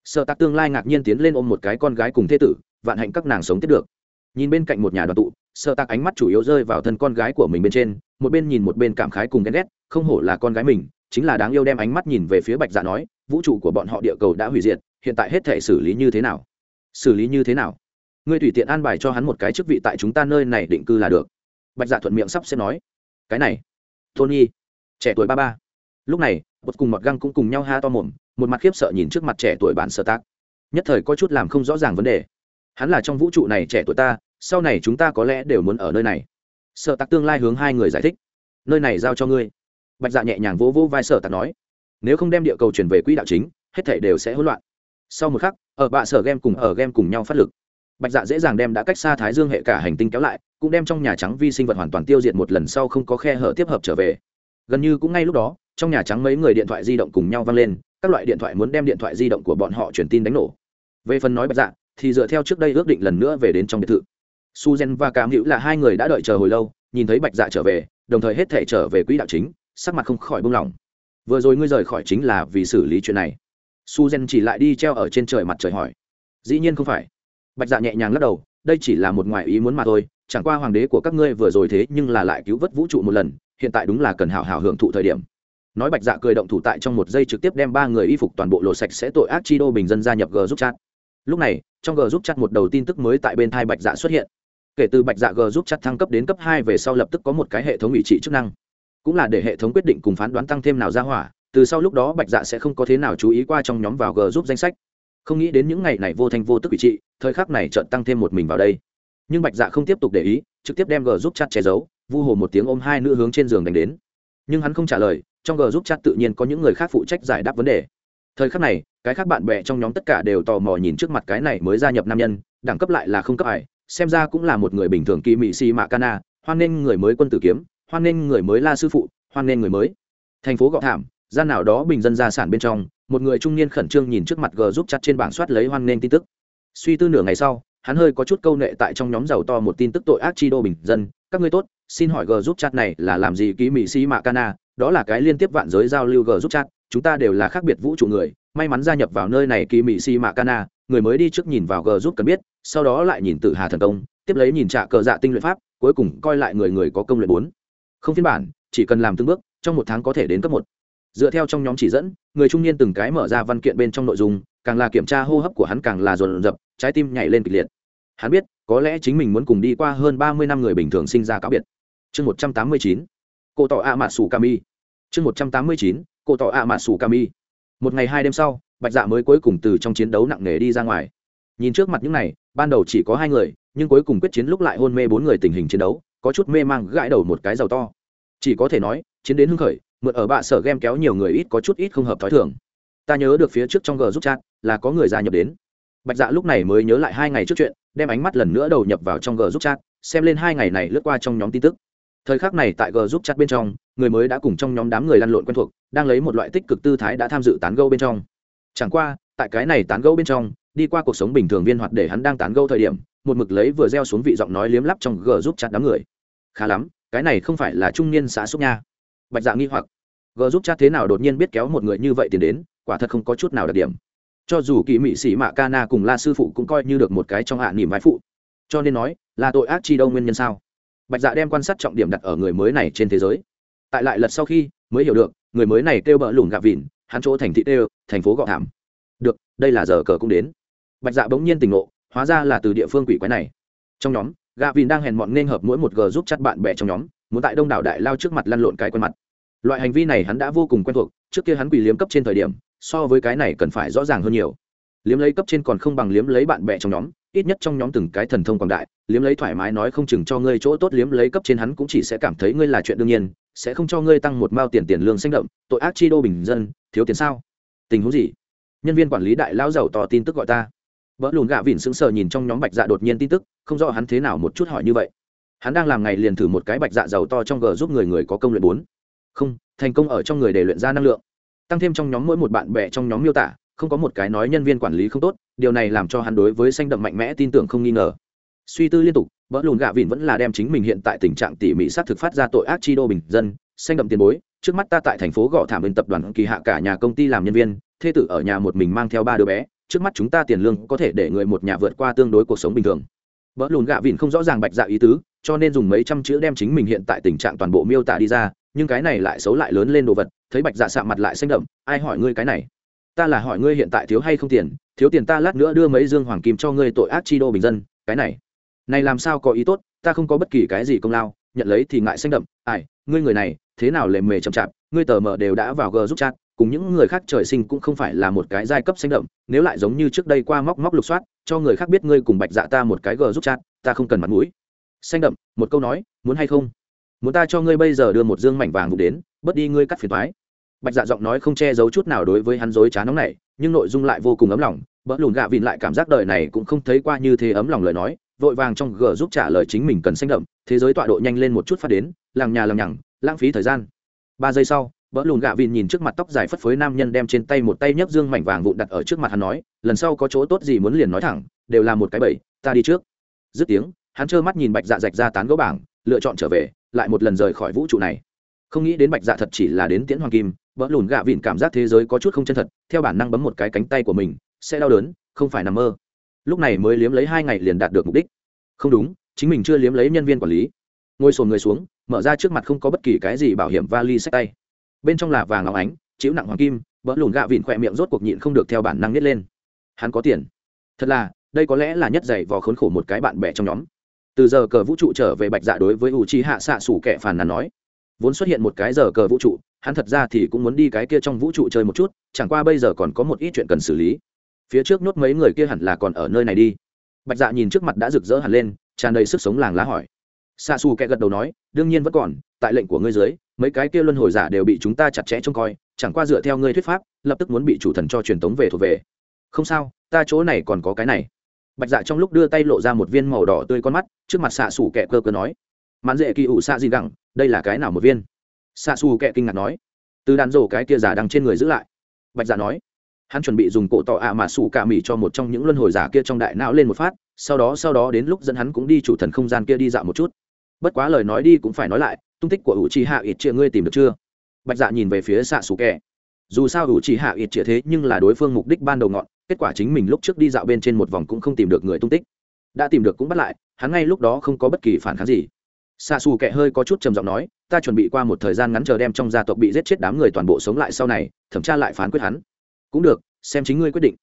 Sợ tạc tương lai ngạc nhiên tiến lên ôm một cái con gái cùng thế tử, vạn hạnh các nàng sống tiếp được. Nhìn bên cạnh một nhà đoàn tụ sợ tạc ánh mắt chủ yếu rơi vào thân con gái của mình bên trên, một bên nhìn một bên cảm khái cùng ghen ghét, không hổ là con gái mình, chính là đáng yêu đem ánh mắt nhìn về phía bạch dạ nói, vũ trụ của bọn họ địa cầu đã hủy diệt, hiện tại hết thể xử lý như thế nào? Xử lý như thế nào? Ngươi tùy tiện an bài cho hắn một cái chức vị tại chúng ta nơi này định cư là được. Bạch dạ thuận miệng sắp xếp nói, cái này, tony, trẻ tuổi ba ba. Lúc này bột cùng mọt găng cũng cùng nhau ha to mồm, một mặt khiếp sợ nhìn trước mặt trẻ tuổi bản sơ tác nhất thời có chút làm không rõ ràng vấn đề. Hắn là trong vũ trụ này trẻ tuổi ta sau này chúng ta có lẽ đều muốn ở nơi này. Sợ tặc tương lai hướng hai người giải thích. Nơi này giao cho ngươi. Bạch dạ nhẹ nhàng vỗ vỗ vai sở tặc nói. Nếu không đem địa cầu chuyển về quỹ đạo chính, hết thể đều sẽ hỗn loạn. Sau một khắc, ở bạ sở game cùng ở game cùng nhau phát lực. Bạch dạ dễ dàng đem đã cách xa thái dương hệ cả hành tinh kéo lại, cũng đem trong nhà trắng vi sinh vật hoàn toàn tiêu diệt một lần sau không có khe hở tiếp hợp trở về. Gần như cũng ngay lúc đó, trong nhà trắng mấy người điện thoại di động cùng nhau vang lên, các loại điện thoại muốn đem điện thoại di động của bọn họ truyền tin đánh nổ. Về phần nói bạch dạ thì dựa theo trước đây ước định lần nữa về đến trong biệt thự su gen và cảm hữu là hai người đã đợi chờ hồi lâu, nhìn thấy bạch dạ trở về, đồng thời hết thể trở về quỹ đạo chính, sắc mặt không khỏi buông lỏng vừa rồi ngươi rời khỏi chính là vì xử lý chuyện này. Su gen chỉ lại đi treo ở trên trời mặt trời hỏi. Dĩ nhiên không phải. Bạch dạ nhẹ nhàng lắc đầu, đây chỉ là một ngoại ý muốn mà thôi, chẳng qua hoàng đế của các ngươi vừa rồi thế nhưng là lại cứu vớt vũ trụ một lần, hiện tại đúng là cần hào hào hưởng thụ thời điểm. Nói bạch dạ cười động thủ tại trong một giây trực tiếp đem ba người y phục toàn bộ lột sạch sẽ tội ác chi đô bình dân gia nhập g giúp chat. Lúc này, trong g giúp chat một đầu tin tức mới tại bên thai bạch dạ xuất hiện kể từ bạch dạ g giúp chặt thăng cấp đến cấp hai về sau lập tức có một cái hệ thống ủy trị chức năng. Cũng là để hệ thống quyết định cùng phán đoán tăng thêm nào ra hỏa, từ sau lúc đó bạch dạ sẽ không có thế nào chú ý qua trong nhóm vào g giúp danh sách. Không nghĩ đến những ngày này vô thanh vô tức ủy trị, thời khắc này trợn tăng thêm một mình vào đây. Nhưng bạch dạ không tiếp tục để ý, trực tiếp đem g giúp chặt che giấu, vu hồ một tiếng ôm hai nữ hướng trên giường đánh đến. Nhưng hắn không trả lời, trong g giúp chat tự nhiên có những người khác phụ trách giải đáp vấn đề. Thời khắc này, cái khác bạn bè trong nhóm tất cả đều tò mò nhìn trước mặt cái này mới gia nhập nam nhân, đẳng cấp lại là không cấp ải xem ra cũng là một người bình thường kỳ mị si mạ cana hoan nghênh người mới quân tử kiếm, hoan nghênh người mới la sư phụ, hoan nghênh người mới. Thành phố gọ thảm, gian nào đó bình dân gia sản bên trong, một người trung niên khẩn trương nhìn trước mặt g giúp chặt trên bảng soát lấy hoan nghênh tin tức. Suy tư nửa ngày sau, hắn hơi có chút câu nệ tại trong nhóm giàu to một tin tức tội ác chi đô bình dân. Các ngươi tốt, xin hỏi g giúp chat này là làm gì ký mỹ sĩ mạ cana đó là cái liên tiếp vạn giới giao lưu g giúp chat chúng ta đều là khác biệt vũ trụ người, may mắn gia nhập vào nơi này kỳ mỹ si mạ cana người mới đi trước nhìn vào g giúp cần biết, sau đó lại nhìn tự hà thần công, tiếp lấy nhìn trạ cờ dạ tinh luyện pháp, cuối cùng coi lại người người có công luyện bốn. Không phiên bản, chỉ cần làm từng bước, trong một tháng có thể đến cấp một. Dựa theo trong nhóm chỉ dẫn, người trung niên từng cái mở ra văn kiện bên trong nội dung, càng là kiểm tra hô hấp của hắn càng là dồn dập, trái tim nhảy lên kịch liệt. Hắn biết, có lẽ chính mình muốn cùng đi qua hơn ba mươi năm người bình thường sinh ra cáo biệt. Chương một trăm tám mươi chín. Cổ tỏ a mạ sủ cami chương một trăm tám mươi chín cổ tỏ ạ mạt sủ kami một ngày hai đêm sau, bạch dạ mới cuối cùng từ trong chiến đấu nặng nề đi ra ngoài. Nhìn trước mặt những này, ban đầu chỉ có hai người, nhưng cuối cùng quyết chiến lúc lại hôn mê bốn người tình hình chiến đấu, có chút mê mang gãi đầu một cái giàu to. Chỉ có thể nói, chiến đến hưng khởi, mượn ở bạ sở game kéo nhiều người ít có chút ít không hợp thói thường. Ta nhớ được phía trước trong g giúp chat, là có người gia nhập đến. Bạch dạ lúc này mới nhớ lại hai ngày trước chuyện, đem ánh mắt lần nữa đầu nhập vào trong g giúp chat, xem lên hai ngày này lướt qua trong nhóm tin tức thời khắc này tại g giúp chặt bên trong, người mới đã cùng trong nhóm đám người lăn lộn quen thuộc, đang lấy một loại tích cực tư thái đã tham dự tán gâu bên trong. Chẳng qua, tại cái này tán gâu bên trong, đi qua cuộc sống bình thường viên hoạt để hắn đang tán gâu thời điểm, một mực lấy vừa gieo xuống vị giọng nói liếm lắp trong g giúp chặt đám người. Khá lắm, cái này không phải là trung niên xã xúc nha. Bạch dạ nghi hoặc. G giúp chặt thế nào đột nhiên biết kéo một người như vậy tiền đến, quả thật không có chút nào đặc điểm. Cho dù kỳ mị sĩ mạ ca na cùng la sư phụ cũng coi như được một cái trong hạ niềm vái phụ. Cho nên nói, là tội ác chi đâu nguyên nhân sao? Bạch dạ đem quan sát trọng điểm đặt ở người mới này trên thế giới. Tại lại lật sau khi mới hiểu được, người mới này kêu bỡ lủng gạ vịn, hắn chỗ thành thị kêu, thành phố gọ thảm. Được, đây là giờ cờ cũng đến. Bạch dạ bỗng nhiên tỉnh ngộ, hóa ra là từ địa phương quỷ quái này. Trong nhóm, gạ vịn đang hèn mọn nên hợp mỗi một g giúp chắt bạn bè trong nhóm, muốn tại đông đảo đại lao trước mặt lăn lộn cái quen mặt. Loại hành vi này hắn đã vô cùng quen thuộc, trước kia hắn quỷ liếm cấp trên thời điểm, so với cái này cần phải rõ ràng hơn nhiều. Liếm lấy cấp trên còn không bằng liếm lấy bạn bè trong nhóm ít nhất trong nhóm từng cái thần thông quảng đại, liếm lấy thoải mái nói không chừng cho ngươi chỗ tốt liếm lấy cấp trên hắn cũng chỉ sẽ cảm thấy ngươi là chuyện đương nhiên, sẽ không cho ngươi tăng một mao tiền tiền lương xanh đậm tội ác chi đô bình dân, thiếu tiền sao? Tình huống gì? Nhân viên quản lý đại lão giàu to tin tức gọi ta. Vỡ lùn gạ vỉn sững sờ nhìn trong nhóm bạch dạ đột nhiên tin tức, không rõ hắn thế nào một chút hỏi như vậy. Hắn đang làm ngày liền thử một cái bạch dạ giàu to trong g giúp người người có công luyện bốn. Không, thành công ở trong người để luyện ra năng lượng. Tăng thêm trong nhóm mỗi một bạn bè trong nhóm miêu tả không có một cái nói nhân viên quản lý không tốt, điều này làm cho hắn đối với xanh đậm mạnh mẽ tin tưởng không nghi ngờ. Suy tư liên tục vỡ lùn gạ vịn vẫn là đem chính mình hiện tại tình trạng tỉ mỉ sát thực phát ra tội ác chi đô bình dân, xanh đậm tiền bối, trước mắt ta tại thành phố gõ thảm bên tập đoàn kỳ hạ cả nhà công ty làm nhân viên, thê tử ở nhà một mình mang theo ba đứa bé, trước mắt chúng ta tiền lương có thể để người một nhà vượt qua tương đối cuộc sống bình thường. Vỡ lùn gạ vịn không rõ ràng bạch dạ ý tứ, cho nên dùng mấy trăm chữ đem chính mình hiện tại tình trạng toàn bộ miêu tả đi ra, nhưng cái này lại xấu lại lớn lên đồ vật, thấy bạch dạ sạm mặt lại xanh đậm, ai hỏi ngươi cái này? Ta là hỏi ngươi hiện tại thiếu hay không tiền, thiếu tiền ta lát nữa đưa mấy dương hoàng kim cho ngươi tội ác chi đô bình dân, cái này. Này làm sao có ý tốt, ta không có bất kỳ cái gì công lao, nhận lấy thì ngại xanh đậm, ai, ngươi người này, thế nào lề mề chậm chạp, ngươi tờ mờ đều đã vào g giúp chat, cùng những người khác trời sinh cũng không phải là một cái giai cấp xanh đậm, nếu lại giống như trước đây qua móc móc lục soát, cho người khác biết ngươi cùng bạch dạ ta một cái g giúp chat, ta không cần mặt mũi. Xanh đậm, một câu nói, muốn hay không? Muốn ta cho ngươi bây giờ đưa một dương mảnh vàng vụ đến, bớt đi ngươi cắt phiền thoái bạch dạ giọng nói không che giấu chút nào đối với hắn dối trá nóng này nhưng nội dung lại vô cùng ấm lòng, bỡ lùn gạ vịn lại cảm giác đời này cũng không thấy qua như thế ấm lòng lời nói, vội vàng trong g giúp trả lời chính mình cần xanh đậm, thế giới tọa độ nhanh lên một chút phát đến làng nhà làng nhằng, lãng phí thời gian. Ba giây sau, bỡ lùn gạ vịn nhìn trước mặt tóc dài phất phới nam nhân đem trên tay một tay nhấc dương mảnh vàng vụn đặt ở trước mặt hắn nói, lần sau có chỗ tốt gì muốn liền nói thẳng, đều là một cái bẫy, ta đi trước. Dứt tiếng, hắn trơ mắt nhìn bạch dạ rạch ra tán gấu bảng, lựa chọn trở về, lại một lần rời khỏi vũ trụ này. Không nghĩ đến bạch dạ thật chỉ là đến tiễn hoàng kim bỡ lùn gạ vịn cảm giác thế giới có chút không chân thật, theo bản năng bấm một cái cánh tay của mình, sẽ đau đớn, không phải nằm mơ. Lúc này mới liếm lấy hai ngày liền đạt được mục đích. Không đúng, chính mình chưa liếm lấy nhân viên quản lý. Ngồi sồn người xuống, mở ra trước mặt không có bất kỳ cái gì bảo hiểm vali sách tay. Bên trong là vàng óng ánh, chịu nặng hoàng kim, bỡ lùn gạ vịn khỏe miệng rốt cuộc nhịn không được theo bản năng nhét lên. Hắn có tiền. Thật là, đây có lẽ là nhất dày vò khốn khổ một cái bạn bè trong nhóm. Từ giờ cờ vũ trụ trở về bạch dạ đối với u chi hạ xạ sủ kẻ phàn nàn nói. Vốn xuất hiện một cái giờ cờ vũ trụ hắn thật ra thì cũng muốn đi cái kia trong vũ trụ chơi một chút, chẳng qua bây giờ còn có một ít chuyện cần xử lý. Phía trước nốt mấy người kia hẳn là còn ở nơi này đi. Bạch dạ nhìn trước mặt đã rực rỡ hẳn lên, tràn đầy sức sống làng lá hỏi. Xa xù kẹ gật đầu nói, đương nhiên vẫn còn, tại lệnh của ngươi dưới, mấy cái kia luân hồi giả đều bị chúng ta chặt chẽ trông coi, chẳng qua dựa theo ngươi thuyết pháp, lập tức muốn bị chủ thần cho truyền tống về thuộc về. Không sao, ta chỗ này còn có cái này. Bạch dạ trong lúc đưa tay lộ ra một viên màu đỏ tươi con mắt, trước mặt xạ xủ kẹ cơ cơ nói, mãn dễ kỳ ủ xạ gì gẳng, đây là cái nào một viên? Xạ xù kệ kinh ngạc nói, từ đàn rổ cái kia giả đang trên người giữ lại. Bạch dạ nói, hắn chuẩn bị dùng cổ tỏ ạ mà xù cả mì cho một trong những luân hồi giả kia trong đại não lên một phát, sau đó sau đó đến lúc dẫn hắn cũng đi chủ thần không gian kia đi dạo một chút. Bất quá lời nói đi cũng phải nói lại, tung tích của ủ trì hạ ít chia ngươi tìm được chưa? Bạch dạ nhìn về phía xạ xù kẻ. Dù sao ủ trì hạ ít chia thế nhưng là đối phương mục đích ban đầu ngọn, kết quả chính mình lúc trước đi dạo bên trên một vòng cũng không tìm được người tung tích. Đã tìm được cũng bắt lại, hắn ngay lúc đó không có bất kỳ phản kháng gì xa xù kệ hơi có chút trầm giọng nói, ta chuẩn bị qua một thời gian ngắn chờ đem trong gia tộc bị giết chết đám người toàn bộ sống lại sau này, thẩm tra lại phán quyết hắn. Cũng được, xem chính ngươi quyết định.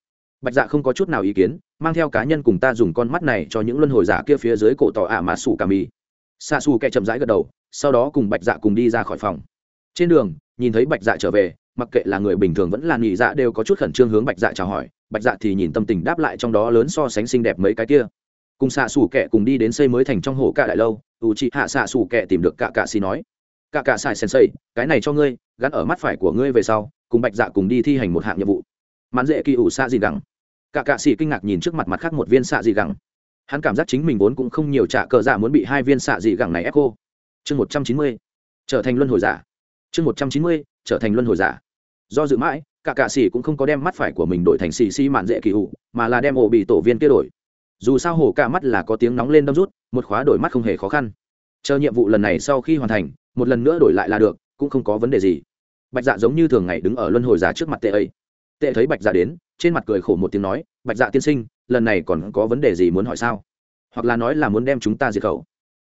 Bạch dạ không có chút nào ý kiến, mang theo cá nhân cùng ta dùng con mắt này cho những luân hồi giả kia phía dưới cổ tỏ ả mà sủ cà mì. Xa xù kệ chậm rãi gật đầu, sau đó cùng bạch dạ cùng đi ra khỏi phòng. Trên đường, nhìn thấy bạch dạ trở về, mặc kệ là người bình thường vẫn là nghỉ dạ đều có chút khẩn trương hướng bạch dạ chào hỏi. Bạch dạ thì nhìn tâm tình đáp lại trong đó lớn so sánh xinh đẹp mấy cái kia cùng xạ xù kẹ cùng đi đến xây mới thành trong hồ cạ đại lâu, u chị hạ xạ xù kẹ tìm được cạ cạ xì nói, cạ cạ xài sen xây cái này cho ngươi, gắn ở mắt phải của ngươi về sau, cùng bạch dạ cùng đi thi hành một hạng nhiệm vụ. Mãn dễ kỳ ủ xạ gì gẳng. Cạ cạ xì kinh ngạc nhìn trước mặt mặt khác một viên xạ gì gẳng. Hắn cảm giác chính mình vốn cũng không nhiều trả cờ dạ muốn bị hai viên xạ dị gẳng này ép cô. Chương một trăm chín mươi, trở thành luân hồi giả. Chương một trăm chín mươi, trở thành luân hồi giả. Do dự mãi cả cạ xì cũng không có đem mắt phải của mình đổi thành xì xì mạn dễ kỳ hụ mà là đem ổ bị tổ viên kia đổi dù sao hổ cả mắt là có tiếng nóng lên đâm rút, một khóa đổi mắt không hề khó khăn. Chờ nhiệm vụ lần này sau khi hoàn thành, một lần nữa đổi lại là được, cũng không có vấn đề gì. Bạch dạ giống như thường ngày đứng ở luân hồi giả trước mặt tệ ấy tệ thấy bạch dạ đến, trên mặt cười khổ một tiếng nói, bạch dạ tiên sinh, lần này còn có vấn đề gì muốn hỏi sao? Hoặc là nói là muốn đem chúng ta diệt khẩu?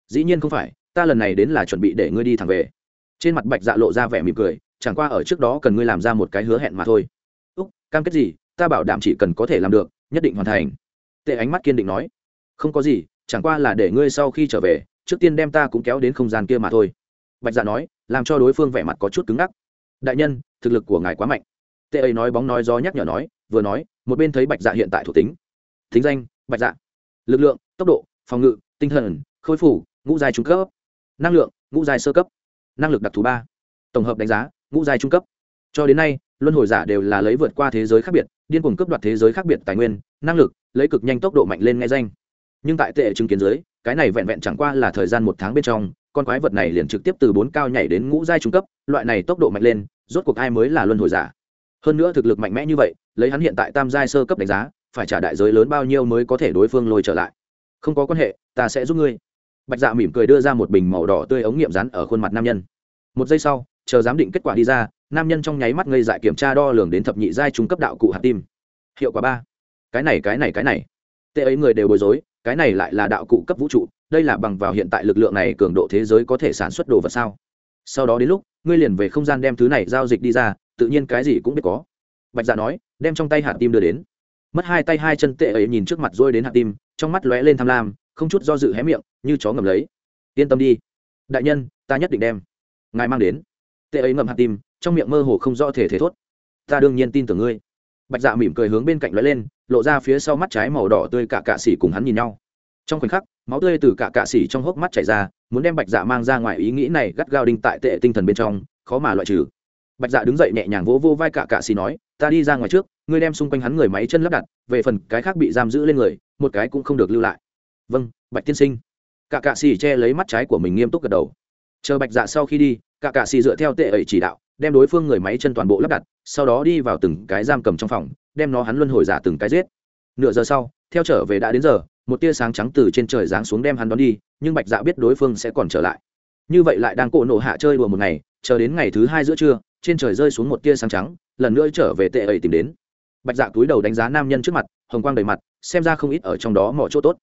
Dĩ nhiên không phải, ta lần này đến là chuẩn bị để ngươi đi thẳng về. Trên mặt bạch dạ lộ ra vẻ mỉm cười, chẳng qua ở trước đó cần ngươi làm ra một cái hứa hẹn mà thôi. Úc, cam kết gì, ta bảo đảm chỉ cần có thể làm được, nhất định hoàn thành tệ ánh mắt kiên định nói, không có gì, chẳng qua là để ngươi sau khi trở về, trước tiên đem ta cũng kéo đến không gian kia mà thôi. Bạch dạ nói, làm cho đối phương vẻ mặt có chút cứng ngắc. Đại nhân, thực lực của ngài quá mạnh. Tệ ấy nói bóng nói gió nhắc nhở nói, vừa nói, một bên thấy bạch dạ hiện tại thuộc tính. Thính danh, bạch dạ. Lực lượng, tốc độ, phòng ngự, tinh thần, khôi phủ ngũ giai trung cấp. Năng lượng, ngũ giai sơ cấp. Năng lực đặc thù ba. Tổng hợp đánh giá, ngũ giai trung cấp. Cho đến nay luân hồi giả đều là lấy vượt qua thế giới khác biệt, điên cuồng cướp đoạt thế giới khác biệt tài nguyên, năng lực, lấy cực nhanh tốc độ mạnh lên nghe danh. Nhưng tại tệ chứng kiến giới, cái này vẹn vẹn chẳng qua là thời gian một tháng bên trong, con quái vật này liền trực tiếp từ bốn cao nhảy đến ngũ giai trung cấp, loại này tốc độ mạnh lên, rốt cuộc ai mới là luân hồi giả? Hơn nữa thực lực mạnh mẽ như vậy, lấy hắn hiện tại tam giai sơ cấp đánh giá, phải trả đại giới lớn bao nhiêu mới có thể đối phương lôi trở lại? Không có quan hệ, ta sẽ giúp ngươi. Bạch dạ mỉm cười đưa ra một bình màu đỏ tươi ống nghiệm rắn ở khuôn mặt nam nhân. Một giây sau, chờ giám định kết quả đi ra nam nhân trong nháy mắt ngây dại kiểm tra đo lường đến thập nhị giai trung cấp đạo cụ hạt tim. Hiệu quả ba. Cái này cái này cái này. Tệ ấy người đều bối rối, cái này lại là đạo cụ cấp vũ trụ, đây là bằng vào hiện tại lực lượng này cường độ thế giới có thể sản xuất đồ vật sao? Sau đó đến lúc, ngươi liền về không gian đem thứ này giao dịch đi ra, tự nhiên cái gì cũng biết có. Bạch dạ nói, đem trong tay hạt tim đưa đến. Mất hai tay hai chân tệ ấy nhìn trước mặt rôi đến hạt tim, trong mắt lóe lên tham lam, không chút do dự hé miệng, như chó ngầm lấy. Yên tâm đi. Đại nhân, ta nhất định đem. Ngài mang đến. Tệ ấy ngậm hạt tim trong miệng mơ hồ không rõ thể thể thốt. Ta đương nhiên tin tưởng ngươi. Bạch dạ mỉm cười hướng bên cạnh lóe lên, lộ ra phía sau mắt trái màu đỏ tươi cả cạ xỉ cùng hắn nhìn nhau. Trong khoảnh khắc, máu tươi từ cả cạ xỉ trong hốc mắt chảy ra, muốn đem bạch dạ mang ra ngoài ý nghĩ này gắt gao đinh tại tệ tinh thần bên trong, khó mà loại trừ. Bạch dạ đứng dậy nhẹ nhàng vỗ vô vai cả cạ xỉ nói, ta đi ra ngoài trước, ngươi đem xung quanh hắn người máy chân lắp đặt, về phần cái khác bị giam giữ lên người, một cái cũng không được lưu lại. Vâng bạch tiên sinh. Cả cạ xỉ che lấy mắt trái của mình nghiêm túc gật đầu chờ bạch dạ sau khi đi, cả cạ xì dựa theo tệ ẩy chỉ đạo, đem đối phương người máy chân toàn bộ lắp đặt, sau đó đi vào từng cái giam cầm trong phòng, đem nó hắn luân hồi giả từng cái giết. Nửa giờ sau, theo trở về đã đến giờ, một tia sáng trắng từ trên trời giáng xuống đem hắn đón đi, nhưng bạch dạ biết đối phương sẽ còn trở lại. Như vậy lại đang cộ nổ hạ chơi đùa một ngày, chờ đến ngày thứ hai giữa trưa, trên trời rơi xuống một tia sáng trắng, lần nữa trở về tệ ẩy tìm đến. Bạch dạ cúi đầu đánh giá nam nhân trước mặt, hồng quang đầy mặt, xem ra không ít ở trong đó mọi chỗ tốt.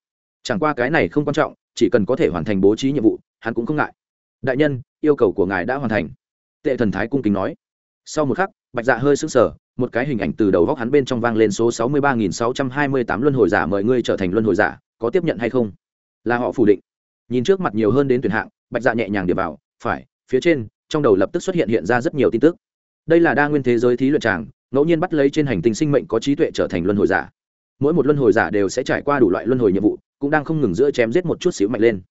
Chẳng qua cái này không quan trọng, chỉ cần có thể hoàn thành bố trí nhiệm vụ, hắn cũng không ngại đại nhân, yêu cầu của ngài đã hoàn thành. Tệ thần thái cung kính nói. Sau một khắc, bạch dạ hơi sững sờ, một cái hình ảnh từ đầu góc hắn bên trong vang lên số sáu mươi ba nghìn sáu trăm hai mươi tám luân hồi giả mời ngươi trở thành luân hồi giả, có tiếp nhận hay không? Là họ phủ định. Nhìn trước mặt nhiều hơn đến tuyển hạng, bạch dạ nhẹ nhàng điểm vào, phải, phía trên, trong đầu lập tức xuất hiện hiện ra rất nhiều tin tức. Đây là đa nguyên thế giới thí luyện tràng, ngẫu nhiên bắt lấy trên hành tinh sinh mệnh có trí tuệ trở thành luân hồi giả. Mỗi một luân hồi giả đều sẽ trải qua đủ loại luân hồi nhiệm vụ, cũng đang không ngừng giữa chém giết một chút xíu mạnh lên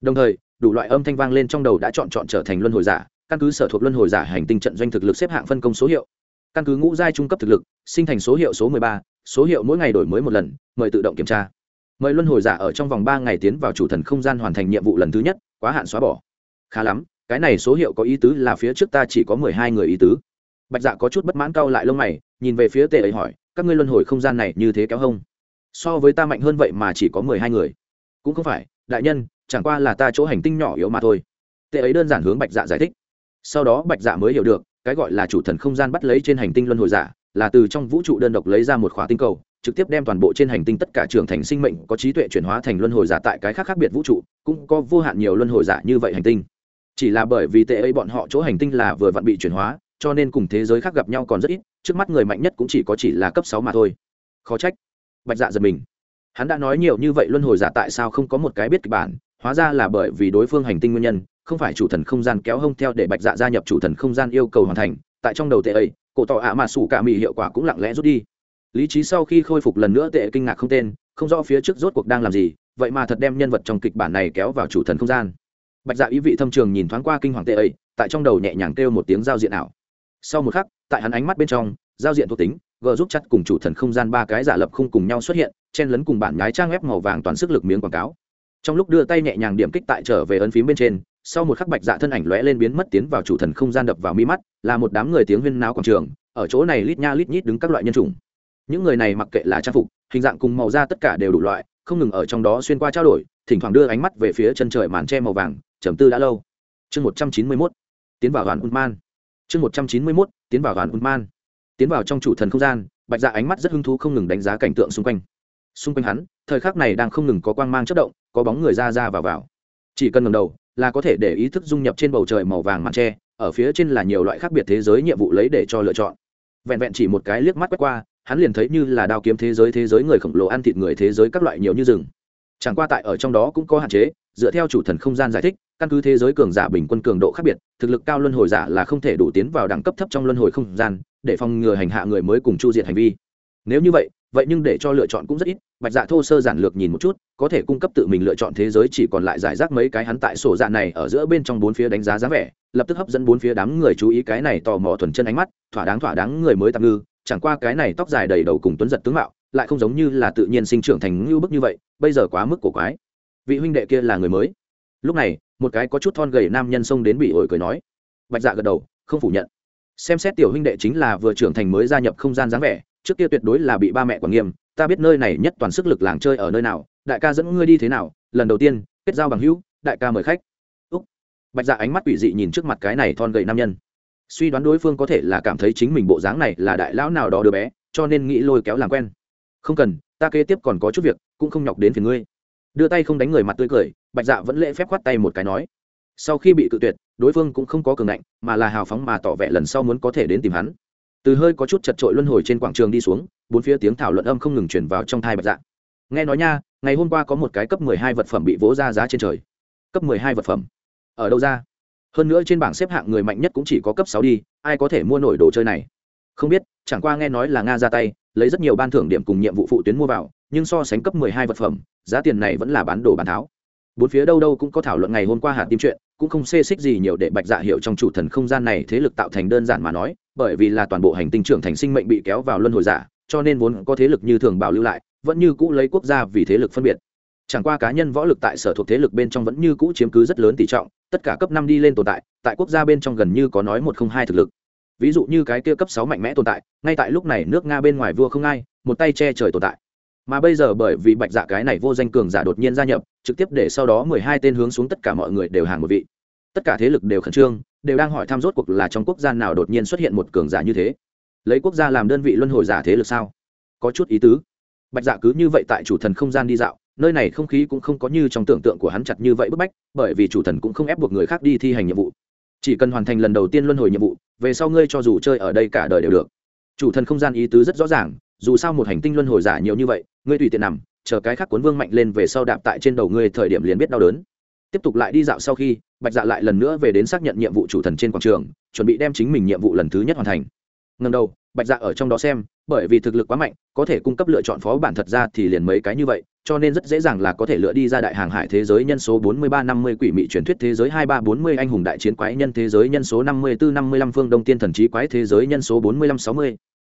đồng thời, đủ loại âm thanh vang lên trong đầu đã chọn chọn trở thành luân hồi giả, căn cứ sở thuộc luân hồi giả hành tinh trận doanh thực lực xếp hạng phân công số hiệu. Căn cứ ngũ giai trung cấp thực lực, sinh thành số hiệu số mười ba, số hiệu mỗi ngày đổi mới một lần, mời tự động kiểm tra. Mời luân hồi giả ở trong vòng ba ngày tiến vào chủ thần không gian hoàn thành nhiệm vụ lần thứ nhất, quá hạn xóa bỏ. Khá lắm, cái này số hiệu có ý tứ là phía trước ta chỉ có mười hai người ý tứ. Bạch dạ có chút bất mãn cau lại lông mày, nhìn về phía tề ấy hỏi, các ngươi luân hồi không gian này như thế kéo hông? So với ta mạnh hơn vậy mà chỉ có mười hai người. Cũng không phải, đại nhân chẳng qua là ta chỗ hành tinh nhỏ yếu mà thôi. Tệ ấy đơn giản hướng bạch dạ giải thích. Sau đó bạch dạ mới hiểu được, cái gọi là chủ thần không gian bắt lấy trên hành tinh luân hồi giả, là từ trong vũ trụ đơn độc lấy ra một khóa tinh cầu, trực tiếp đem toàn bộ trên hành tinh tất cả trưởng thành sinh mệnh có trí tuệ chuyển hóa thành luân hồi giả tại cái khác khác biệt vũ trụ, cũng có vô hạn nhiều luân hồi giả như vậy hành tinh. Chỉ là bởi vì tệ ấy bọn họ chỗ hành tinh là vừa vặn bị chuyển hóa, cho nên cùng thế giới khác gặp nhau còn rất ít, trước mắt người mạnh nhất cũng chỉ có chỉ là cấp sáu mà thôi. Khó trách. Bạch dạ giật mình. Hắn đã nói nhiều như vậy luân hồi giả tại sao không có một cái biết kịch bản hóa ra là bởi vì đối phương hành tinh nguyên nhân, không phải chủ thần không gian kéo hông theo để bạch dạ gia nhập chủ thần không gian yêu cầu hoàn thành, tại trong đầu tệ ấy, cổ tỏ ạ mà sủ cả mì hiệu quả cũng lặng lẽ rút đi. Lý trí sau khi khôi phục lần nữa tệ kinh ngạc không tên, không rõ phía trước rốt cuộc đang làm gì, vậy mà thật đem nhân vật trong kịch bản này kéo vào chủ thần không gian. Bạch dạ ý vị thâm trường nhìn thoáng qua kinh hoàng tệ ấy, tại trong đầu nhẹ nhàng kêu một tiếng giao diện ảo. Sau một khắc, tại hắn ánh mắt bên trong, giao diện thuộc tính, g giúp chặt cùng chủ thần không gian ba cái giả lập không cùng nhau xuất hiện, chen lấn cùng bản nhái trang web màu vàng toàn sức lực miếng quảng cáo trong lúc đưa tay nhẹ nhàng điểm kích tại trở về ấn phím bên trên, sau một khắc bạch dạ thân ảnh lóe lên biến mất tiến vào chủ thần không gian đập vào mi mắt, là một đám người tiếng huyên náo quảng trường, ở chỗ này lít nha lít nhít đứng các loại nhân chủng. Những người này mặc kệ là trang phục, hình dạng cùng màu da tất cả đều đủ loại, không ngừng ở trong đó xuyên qua trao đổi, thỉnh thoảng đưa ánh mắt về phía chân trời màn tre màu vàng, trầm tư đã lâu. Chương một trăm chín mươi mốt, tiến vào đoàn unman chương một trăm chín mươi mốt, tiến vào đoàn unman tiến vào trong chủ thần không gian, bạch dạ ánh mắt rất hứng thú không ngừng đánh giá cảnh tượng xung quanh. Xung quanh hắn, thời khắc này đang không ngừng có quang mang chất động có bóng người ra ra vào vào. Chỉ cần ngầm đầu là có thể để ý thức dung nhập trên bầu trời màu vàng màn tre, ở phía trên là nhiều loại khác biệt thế giới nhiệm vụ lấy để cho lựa chọn. Vẹn vẹn chỉ một cái liếc mắt quét qua, hắn liền thấy như là đao kiếm thế giới thế giới người khổng lồ ăn thịt người thế giới các loại nhiều như rừng. Chẳng qua tại ở trong đó cũng có hạn chế, dựa theo chủ thần không gian giải thích, căn cứ thế giới cường giả bình quân cường độ khác biệt, thực lực cao luân hồi giả là không thể đủ tiến vào đẳng cấp thấp trong luân hồi không gian, để phòng ngừa hành hạ người mới cùng chu diệt hành vi. Nếu như vậy vậy nhưng để cho lựa chọn cũng rất ít, bạch dạ thô sơ giản lược nhìn một chút, có thể cung cấp tự mình lựa chọn thế giới chỉ còn lại giải rác mấy cái hắn tại sổ dạ này ở giữa bên trong bốn phía đánh giá giá vẻ, lập tức hấp dẫn bốn phía đám người chú ý cái này tò mò thuần chân ánh mắt, thỏa đáng thỏa đáng người mới tạm ngư, chẳng qua cái này tóc dài đầy đầu cùng tuấn giật tướng mạo, lại không giống như là tự nhiên sinh trưởng thành ngưu bức như vậy, bây giờ quá mức cổ quái. Vị huynh đệ kia là người mới. Lúc này, một cái có chút thon gầy nam nhân xông đến bị ổi cười nói. Bạch dạ gật đầu, không phủ nhận. Xem xét tiểu huynh đệ chính là vừa trưởng thành mới gia nhập không gian dáng vẻ trước kia tuyệt đối là bị ba mẹ quản nghiêm, ta biết nơi này nhất toàn sức lực làng chơi ở nơi nào, đại ca dẫn ngươi đi thế nào, lần đầu tiên, kết giao bằng hữu, đại ca mời khách. Úc. Bạch dạ ánh mắt quỷ dị nhìn trước mặt cái này thon gầy nam nhân. Suy đoán đối phương có thể là cảm thấy chính mình bộ dáng này là đại lão nào đó đứa bé, cho nên nghĩ lôi kéo làm quen. Không cần, ta kế tiếp còn có chút việc, cũng không nhọc đến phiền ngươi. Đưa tay không đánh người mặt tươi cười, bạch dạ vẫn lễ phép khoát tay một cái nói. Sau khi bị cự tuyệt, đối phương cũng không có cường ngạnh, mà là hào phóng mà tỏ vẻ lần sau muốn có thể đến tìm hắn từ hơi có chút chật trội luân hồi trên quảng trường đi xuống, bốn phía tiếng thảo luận âm không ngừng chuyển vào trong thai bạch dạ. Nghe nói nha, ngày hôm qua có một cái cấp mười hai vật phẩm bị vỗ ra giá trên trời. Cấp mười hai vật phẩm? Ở đâu ra? Hơn nữa trên bảng xếp hạng người mạnh nhất cũng chỉ có cấp sáu đi, ai có thể mua nổi đồ chơi này? Không biết, chẳng qua nghe nói là nga ra tay, lấy rất nhiều ban thưởng điểm cùng nhiệm vụ phụ tuyến mua vào, nhưng so sánh cấp mười hai vật phẩm, giá tiền này vẫn là bán đồ bán tháo bốn phía đâu đâu cũng có thảo luận ngày hôm qua hạt tim chuyện, cũng không xê xích gì nhiều để bạch dạ hiệu trong chủ thần không gian này thế lực tạo thành đơn giản mà nói, bởi vì là toàn bộ hành tinh trưởng thành sinh mệnh bị kéo vào luân hồi giả, cho nên vốn có thế lực như thường bảo lưu lại, vẫn như cũ lấy quốc gia vì thế lực phân biệt. Chẳng qua cá nhân võ lực tại sở thuộc thế lực bên trong vẫn như cũ chiếm cứ rất lớn tỷ trọng, tất cả cấp năm đi lên tồn tại tại quốc gia bên trong gần như có nói một không hai thực lực. Ví dụ như cái kia cấp sáu mạnh mẽ tồn tại, ngay tại lúc này nước nga bên ngoài vua không ai, một tay che trời tồn tại mà bây giờ bởi vì bạch dạ cái này vô danh cường giả đột nhiên gia nhập, trực tiếp để sau đó mười hai tên hướng xuống tất cả mọi người đều hàng một vị. Tất cả thế lực đều khẩn trương, đều đang hỏi tham rốt cuộc là trong quốc gia nào đột nhiên xuất hiện một cường giả như thế. Lấy quốc gia làm đơn vị luân hồi giả thế lực sao? Có chút ý tứ. Bạch dạ cứ như vậy tại chủ thần không gian đi dạo, nơi này không khí cũng không có như trong tưởng tượng của hắn chặt như vậy bức bách, bởi vì chủ thần cũng không ép buộc người khác đi thi hành nhiệm vụ. Chỉ cần hoàn thành lần đầu tiên luân hồi nhiệm vụ, về sau ngươi cho dù chơi ở đây cả đời đều được. Chủ thần không gian ý tứ rất rõ ràng dù sao một hành tinh luân hồi giả nhiều như vậy, ngươi tùy tiện nằm, chờ cái khác cuốn vương mạnh lên về sau đạp tại trên đầu ngươi thời điểm liền biết đau đớn tiếp tục lại đi dạo sau khi, bạch dạ lại lần nữa về đến xác nhận nhiệm vụ chủ thần trên quảng trường, chuẩn bị đem chính mình nhiệm vụ lần thứ nhất hoàn thành ngần đầu, bạch dạ ở trong đó xem, bởi vì thực lực quá mạnh, có thể cung cấp lựa chọn phó bản thật ra thì liền mấy cái như vậy, cho nên rất dễ dàng là có thể lựa đi ra đại hàng hải thế giới nhân số 4350 quỷ mị truyền thuyết thế giới 2340 anh hùng đại chiến quái nhân thế giới nhân số 5455 phương đông tiên thần trí quái thế giới nhân số 4560.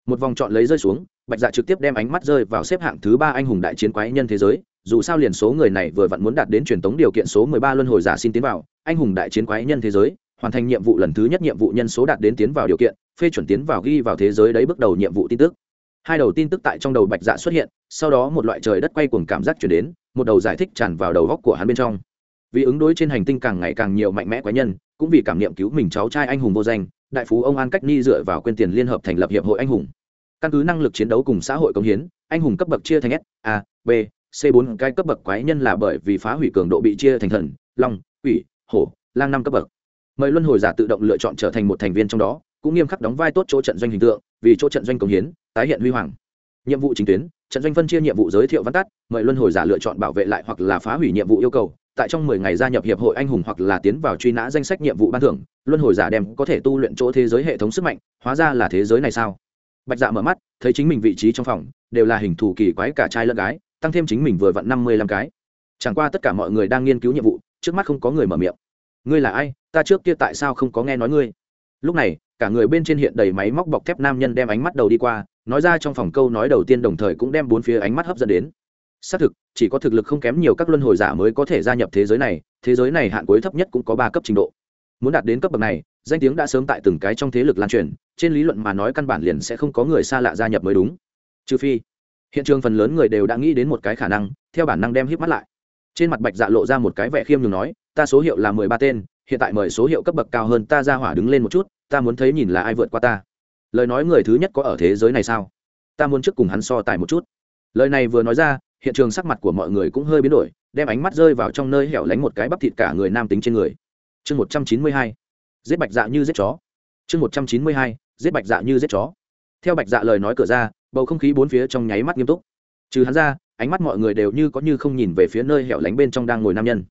Một vòng chọn lấy rơi xuống, Bạch Dạ trực tiếp đem ánh mắt rơi vào xếp hạng thứ ba anh hùng đại chiến quái nhân thế giới, dù sao liền số người này vừa vặn muốn đạt đến truyền tống điều kiện số 13 luân hồi giả xin tiến vào, anh hùng đại chiến quái nhân thế giới, hoàn thành nhiệm vụ lần thứ nhất nhiệm vụ nhân số đạt đến tiến vào điều kiện, phê chuẩn tiến vào ghi vào thế giới đấy bước đầu nhiệm vụ tin tức. Hai đầu tin tức tại trong đầu bạch dạ xuất hiện sau đó một loại trời đất quay cuồng cảm giác chuyển đến một đầu giải thích tràn vào đầu góc của hắn bên trong. Vì ứng đối trên hành tinh càng ngày càng nhiều mạnh mẽ quái nhân cũng vì cảm niệm cứu mình cháu trai anh hùng vô danh đại phú ông an cách ni dựa vào quyên tiền liên hợp thành lập hiệp hội anh hùng. Căn cứ năng lực chiến đấu cùng xã hội công hiến, anh hùng cấp bậc chia thành s, a, b, c bốn, cái cấp bậc quái nhân là bởi vì phá hủy cường độ bị chia thành thần, long, quỷ, hổ, lang năm cấp bậc. Mời luân hồi giả tự động lựa chọn trở thành một thành viên trong đó, cũng nghiêm khắc đóng vai tốt chỗ trận doanh hình tượng, vì chỗ trận doanh công hiến, tái hiện huy hoàng. Nhiệm vụ chính tuyến, trận doanh phân chia nhiệm vụ giới thiệu văn tắt, mời luân hồi giả lựa chọn bảo vệ lại hoặc là phá hủy nhiệm vụ yêu cầu tại trong mười ngày gia nhập hiệp hội anh hùng hoặc là tiến vào truy nã danh sách nhiệm vụ ban thưởng, luân hồi giả đem có thể tu luyện chỗ thế giới hệ thống sức mạnh, hóa ra là thế giới này sao? Bạch dạ mở mắt, thấy chính mình vị trí trong phòng, đều là hình thù kỳ quái cả trai lẫn gái, tăng thêm chính mình vừa vặn năm mươi lăm cái. Chẳng qua tất cả mọi người đang nghiên cứu nhiệm vụ, trước mắt không có người mở miệng. Ngươi là ai? Ta trước kia tại sao không có nghe nói ngươi? Lúc này, cả người bên trên hiện đầy máy móc bọc thép nam nhân đem ánh mắt đầu đi qua, nói ra trong phòng câu nói đầu tiên đồng thời cũng đem bốn phía ánh mắt hấp dẫn đến xác thực, chỉ có thực lực không kém nhiều các luân hồi giả mới có thể gia nhập thế giới này, thế giới này hạn cuối thấp nhất cũng có ba cấp trình độ. Muốn đạt đến cấp bậc này, danh tiếng đã sớm tại từng cái trong thế lực lan truyền, trên lý luận mà nói căn bản liền sẽ không có người xa lạ gia nhập mới đúng. Trừ phi, hiện trường phần lớn người đều đã nghĩ đến một cái khả năng, theo bản năng đem híp mắt lại. Trên mặt bạch dạ lộ ra một cái vẻ khiêm nhường nói, ta số hiệu là mười ba tên, hiện tại mời số hiệu cấp bậc cao hơn ta ra hỏa đứng lên một chút, ta muốn thấy nhìn là ai vượt qua ta. Lời nói người thứ nhất có ở thế giới này sao? Ta muốn trước cùng hắn so tài một chút. Lời này vừa nói ra hiện trường sắc mặt của mọi người cũng hơi biến đổi, đem ánh mắt rơi vào trong nơi hẻo lánh một cái bắp thịt cả người nam tính trên người. Chương một trăm chín mươi hai, giết bạch dạ như giết chó. Chương một trăm chín mươi hai, giết bạch dạ như giết chó. Theo bạch dạ lời nói cửa ra, bầu không khí bốn phía trong nháy mắt nghiêm túc. Trừ hắn ra, ánh mắt mọi người đều như có như không nhìn về phía nơi hẻo lánh bên trong đang ngồi nam nhân.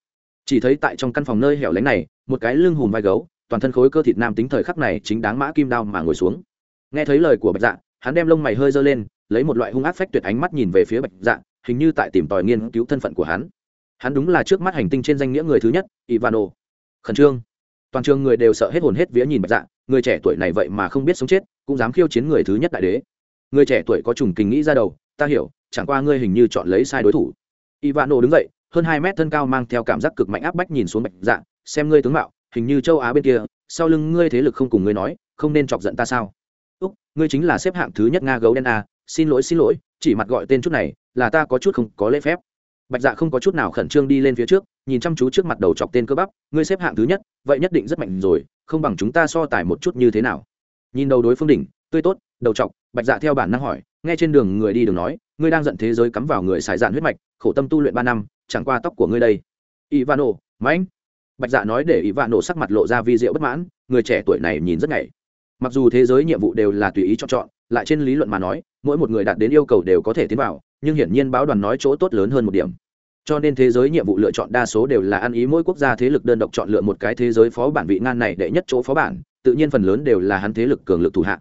Chỉ thấy tại trong căn phòng nơi hẻo lánh này, một cái lưng hùm vai gấu, toàn thân khối cơ thịt nam tính thời khắc này chính đáng mã kim đao mà ngồi xuống. Nghe thấy lời của bạch dạ hắn đem lông mày hơi giơ lên, lấy một loại hung ác phách tuyệt ánh mắt nhìn về phía bạch dạ hình như tại tìm tòi nghiên cứu thân phận của hắn. Hắn đúng là trước mắt hành tinh trên danh nghĩa người thứ nhất, ivano. Khẩn trương. Toàn trường người đều sợ hết hồn hết vía nhìn bạch dạ người trẻ tuổi này vậy mà không biết sống chết, cũng dám khiêu chiến người thứ nhất đại đế. Người trẻ tuổi có trùng kinh nghĩ ra đầu, ta hiểu, chẳng qua ngươi hình như chọn lấy sai đối thủ. Ivano đứng dậy, hơn hai mét thân cao mang theo cảm giác cực mạnh áp bách nhìn xuống bạch dạ xem ngươi tướng mạo, hình như châu á bên kia, sau lưng ngươi thế lực không cùng ngươi nói, không nên chọc giận ta sao? Úc, ngươi chính là xếp hạng thứ nhất nga gấu đen a xin lỗi xin lỗi, chỉ mặt gọi tên chút này, là ta có chút không có lễ phép. Bạch dạ không có chút nào khẩn trương đi lên phía trước, nhìn chăm chú trước mặt đầu chọc tên cơ bắp, ngươi xếp hạng thứ nhất, vậy nhất định rất mạnh rồi, không bằng chúng ta so tài một chút như thế nào. Nhìn đầu đối phương đỉnh, tươi tốt, đầu chọc, bạch dạ theo bản năng hỏi, nghe trên đường người đi đường nói, ngươi đang giận thế giới cắm vào người xài dạn huyết mạch, khổ tâm tu luyện ba năm, chẳng qua tóc của ngươi đây. Ivano mãnh bạch dạ nói để ivano sắc mặt lộ ra vi diệu bất mãn, người trẻ tuổi này nhìn rất ngày mặc dù thế giới nhiệm vụ đều là tùy ý cho chọn lại trên lý luận mà nói, mỗi một người đạt đến yêu cầu đều có thể tiến vào, nhưng hiển nhiên báo đoàn nói chỗ tốt lớn hơn một điểm. Cho nên thế giới nhiệm vụ lựa chọn đa số đều là ăn ý mỗi quốc gia thế lực đơn độc chọn lựa một cái thế giới phó bản vị ngan này đệ nhất chỗ phó bản, tự nhiên phần lớn đều là hắn thế lực cường lực thủ hạ.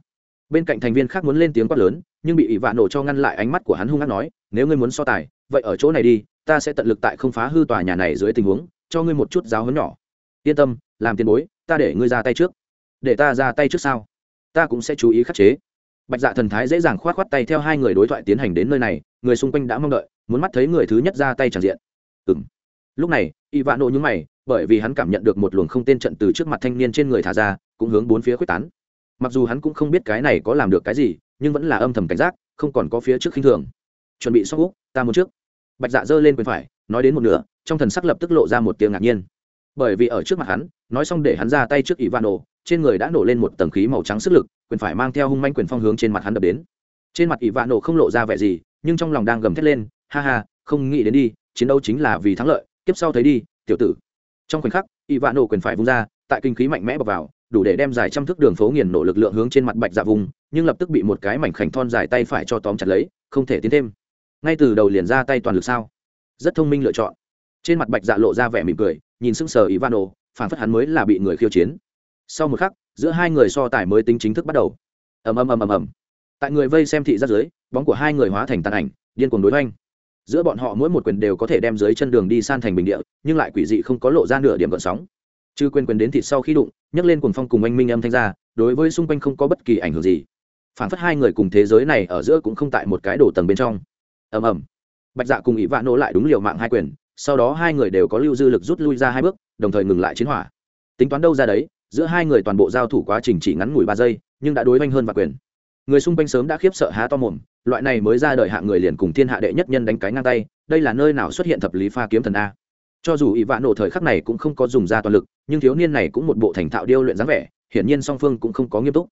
Bên cạnh thành viên khác muốn lên tiếng quát lớn, nhưng bị ỷ vạ nổ cho ngăn lại ánh mắt của hắn hung hát nói, nếu ngươi muốn so tài, vậy ở chỗ này đi, ta sẽ tận lực tại không phá hư tòa nhà này dưới tình huống, cho ngươi một chút giáo hấn nhỏ. Yên tâm, làm tiền bối, ta để ngươi ra tay trước. Để ta ra tay trước sao? Ta cũng sẽ chú ý khắc chế bạch dạ thần thái dễ dàng k h o á t k h o á t tay theo hai người đối thoại tiến hành đến nơi này, người xung quanh đã mong đợi, muốn mắt thấy người thứ nhất ra tay tràn diện. Ừ m lúc này y Vạn nộ nhúng mày, bởi vì hắn cảm nhận được một luồng không tên trận từ trước mặt thanh niên trên người thả ra, cũng hướng bốn phía quyết tán. Mặc dù hắn cũng không biết cái này có làm được cái gì, nhưng vẫn là âm thầm cảnh giác, không còn có phía trước khinh thường. Chuẩn bị xong úc, ta muốn trước. Bạch dạ giơ lên quyền phải, nói đến một nửa, trong thần sắc lập tức lộ ra một tiếng ngạc nhiên. Bởi vì ở trước mặt hắn, nói xong để hắn ra tay trước ivano trên người đã nổ lên một tầng khí màu trắng sức lực, quyền phải mang theo hung manh quyền phong hướng trên mặt hắn đập đến. Trên mặt Y Vạn Nổ không lộ ra vẻ gì, nhưng trong lòng đang gầm thét lên, ha ha, không nghĩ đến đi, chiến đấu chính là vì thắng lợi tiếp sau thấy đi, tiểu tử. Trong khoảnh khắc Y Vạn Nổ quyền phải vung ra, tại kinh khí mạnh mẽ bọc vào, đủ để đem dài trăm thước đường phố nghiền nổ lực lượng hướng trên mặt bạch dạ vùng, nhưng lập tức bị một cái mảnh khảnh thon dài tay phải cho tóm chặt lấy, không thể tiến thêm. Ngay từ đầu liền ra tay toàn lực sao? Rất thông minh lựa chọn. Trên mặt bạch dạ lộ ra vẻ mỉm cười, nhìn sững sờ ivano phản phất hắn mới là bị người khiêu chiến sau một khắc, giữa hai người so tài mới tính chính thức bắt đầu. Ầm ầm ầm ầm ầm. Tại người vây xem thị ra dưới, bóng của hai người hóa thành tàn ảnh, điên cuồng đối hoành. Giữa bọn họ mỗi một quyền đều có thể đem dưới chân đường đi san thành bình địa, nhưng lại quỷ dị không có lộ ra nửa điểm gợn sóng. Chứ quên quyền đến thịt sau khi đụng, nhấc lên cuồng phong cùng anh minh âm thanh ra, đối với xung quanh không có bất kỳ ảnh hưởng gì. Phản phất hai người cùng thế giới này ở giữa cũng không tại một cái đổ tầng bên trong. Ầm ầm. Bạch dạ cùng ỷ vạn nỗ lại đúng liều mạng hai quyền, sau đó hai người đều có lưu dư lực rút lui ra hai bước, đồng thời ngừng lại chiến hỏa. Tính toán đâu ra đấy giữa hai người toàn bộ giao thủ quá trình chỉ ngắn ngủi ba giây, nhưng đã đối oanh hơn và quyền. Người xung quanh sớm đã khiếp sợ há to mồm, loại này mới ra đời hạng người liền cùng thiên hạ đệ nhất nhân đánh cái ngang tay, đây là nơi nào xuất hiện thập lý pha kiếm thần a. Cho dù ỷ vạn nổ thời khắc này cũng không có dùng ra toàn lực, nhưng thiếu niên này cũng một bộ thành thạo điêu luyện dáng vẻ, hiển nhiên song phương cũng không có nghiêm túc.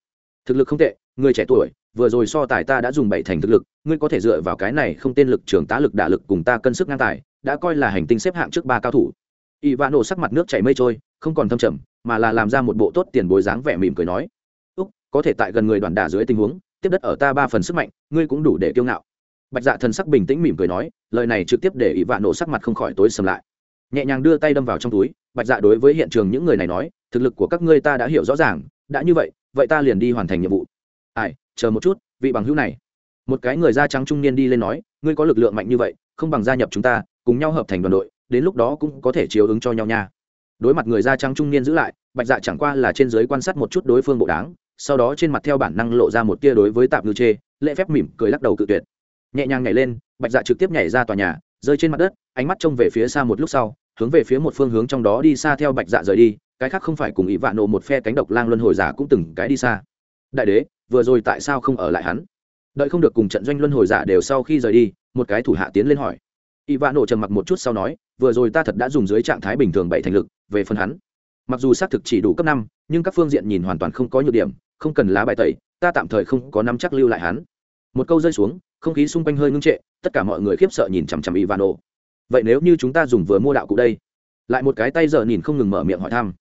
Thực lực không tệ, người trẻ tuổi, vừa rồi so tài ta đã dùng bảy thành thực lực, ngươi có thể dựa vào cái này không tên lực trường tá lực đả lực cùng ta cân sức ngang tài, đã coi là hành tinh xếp hạng trước ba cao thủ. Ỷ vạn nổ sắc mặt nước chảy mây trôi, không còn thâm trầm mà là làm ra một bộ tốt tiền bối dáng vẻ mỉm cười nói. Úc, có thể tại gần người đoàn đà dưới tình huống, tiếp đất ở ta ba phần sức mạnh, ngươi cũng đủ để kiêu ngạo. Bạch dạ thần sắc bình tĩnh mỉm cười nói, lời này trực tiếp để ỷ vạn nổ sắc mặt không khỏi tối sầm lại. Nhẹ nhàng đưa tay đâm vào trong túi, bạch dạ đối với hiện trường những người này nói, thực lực của các ngươi ta đã hiểu rõ ràng, đã như vậy vậy ta liền đi hoàn thành nhiệm vụ. Ai, chờ một chút, vị bằng hữu này. Một cái người da trắng trung niên đi lên nói, ngươi có lực lượng mạnh như vậy, không bằng gia nhập chúng ta, cùng nhau hợp thành đoàn đội, đến lúc đó cũng có thể chiếu ứng cho nhau nha đối mặt người da trắng trung niên giữ lại, bạch dạ chẳng qua là trên giới quan sát một chút đối phương bộ đáng sau đó trên mặt theo bản năng lộ ra một tia đối với tạp ngư chê, lễ phép mỉm cười lắc đầu cự tuyệt. Nhẹ nhàng nhảy lên, bạch dạ trực tiếp nhảy ra tòa nhà, rơi trên mặt đất, ánh mắt trông về phía xa một lúc sau, hướng về phía một phương hướng trong đó đi xa theo bạch dạ rời đi, cái khác không phải cùng ỷ vạn nộ một phe cánh độc lang luân hồi giả cũng từng cái đi xa. Đại đế, vừa rồi tại sao không ở lại hắn? Đợi không được cùng trận doanh luân hồi giả đều sau khi rời đi, một cái thủ hạ tiến lên hỏi. Ỷ vạn nộ trầm mặc một chút sau nói, vừa rồi ta thật đã dùng dưới trạng thái bình thường bảy thành lực về phần hắn. Mặc dù xác thực chỉ đủ cấp năm, nhưng các phương diện nhìn hoàn toàn không có nhược điểm, không cần lá bài tẩy, ta tạm thời không có nắm chắc lưu lại hắn. Một câu rơi xuống, không khí xung quanh hơi ngưng trệ, tất cả mọi người khiếp sợ nhìn chằm chằm ivano. Vậy nếu như chúng ta dùng vừa mua đạo cụ đây? Lại một cái tay giờ nhìn không ngừng mở miệng hỏi thăm.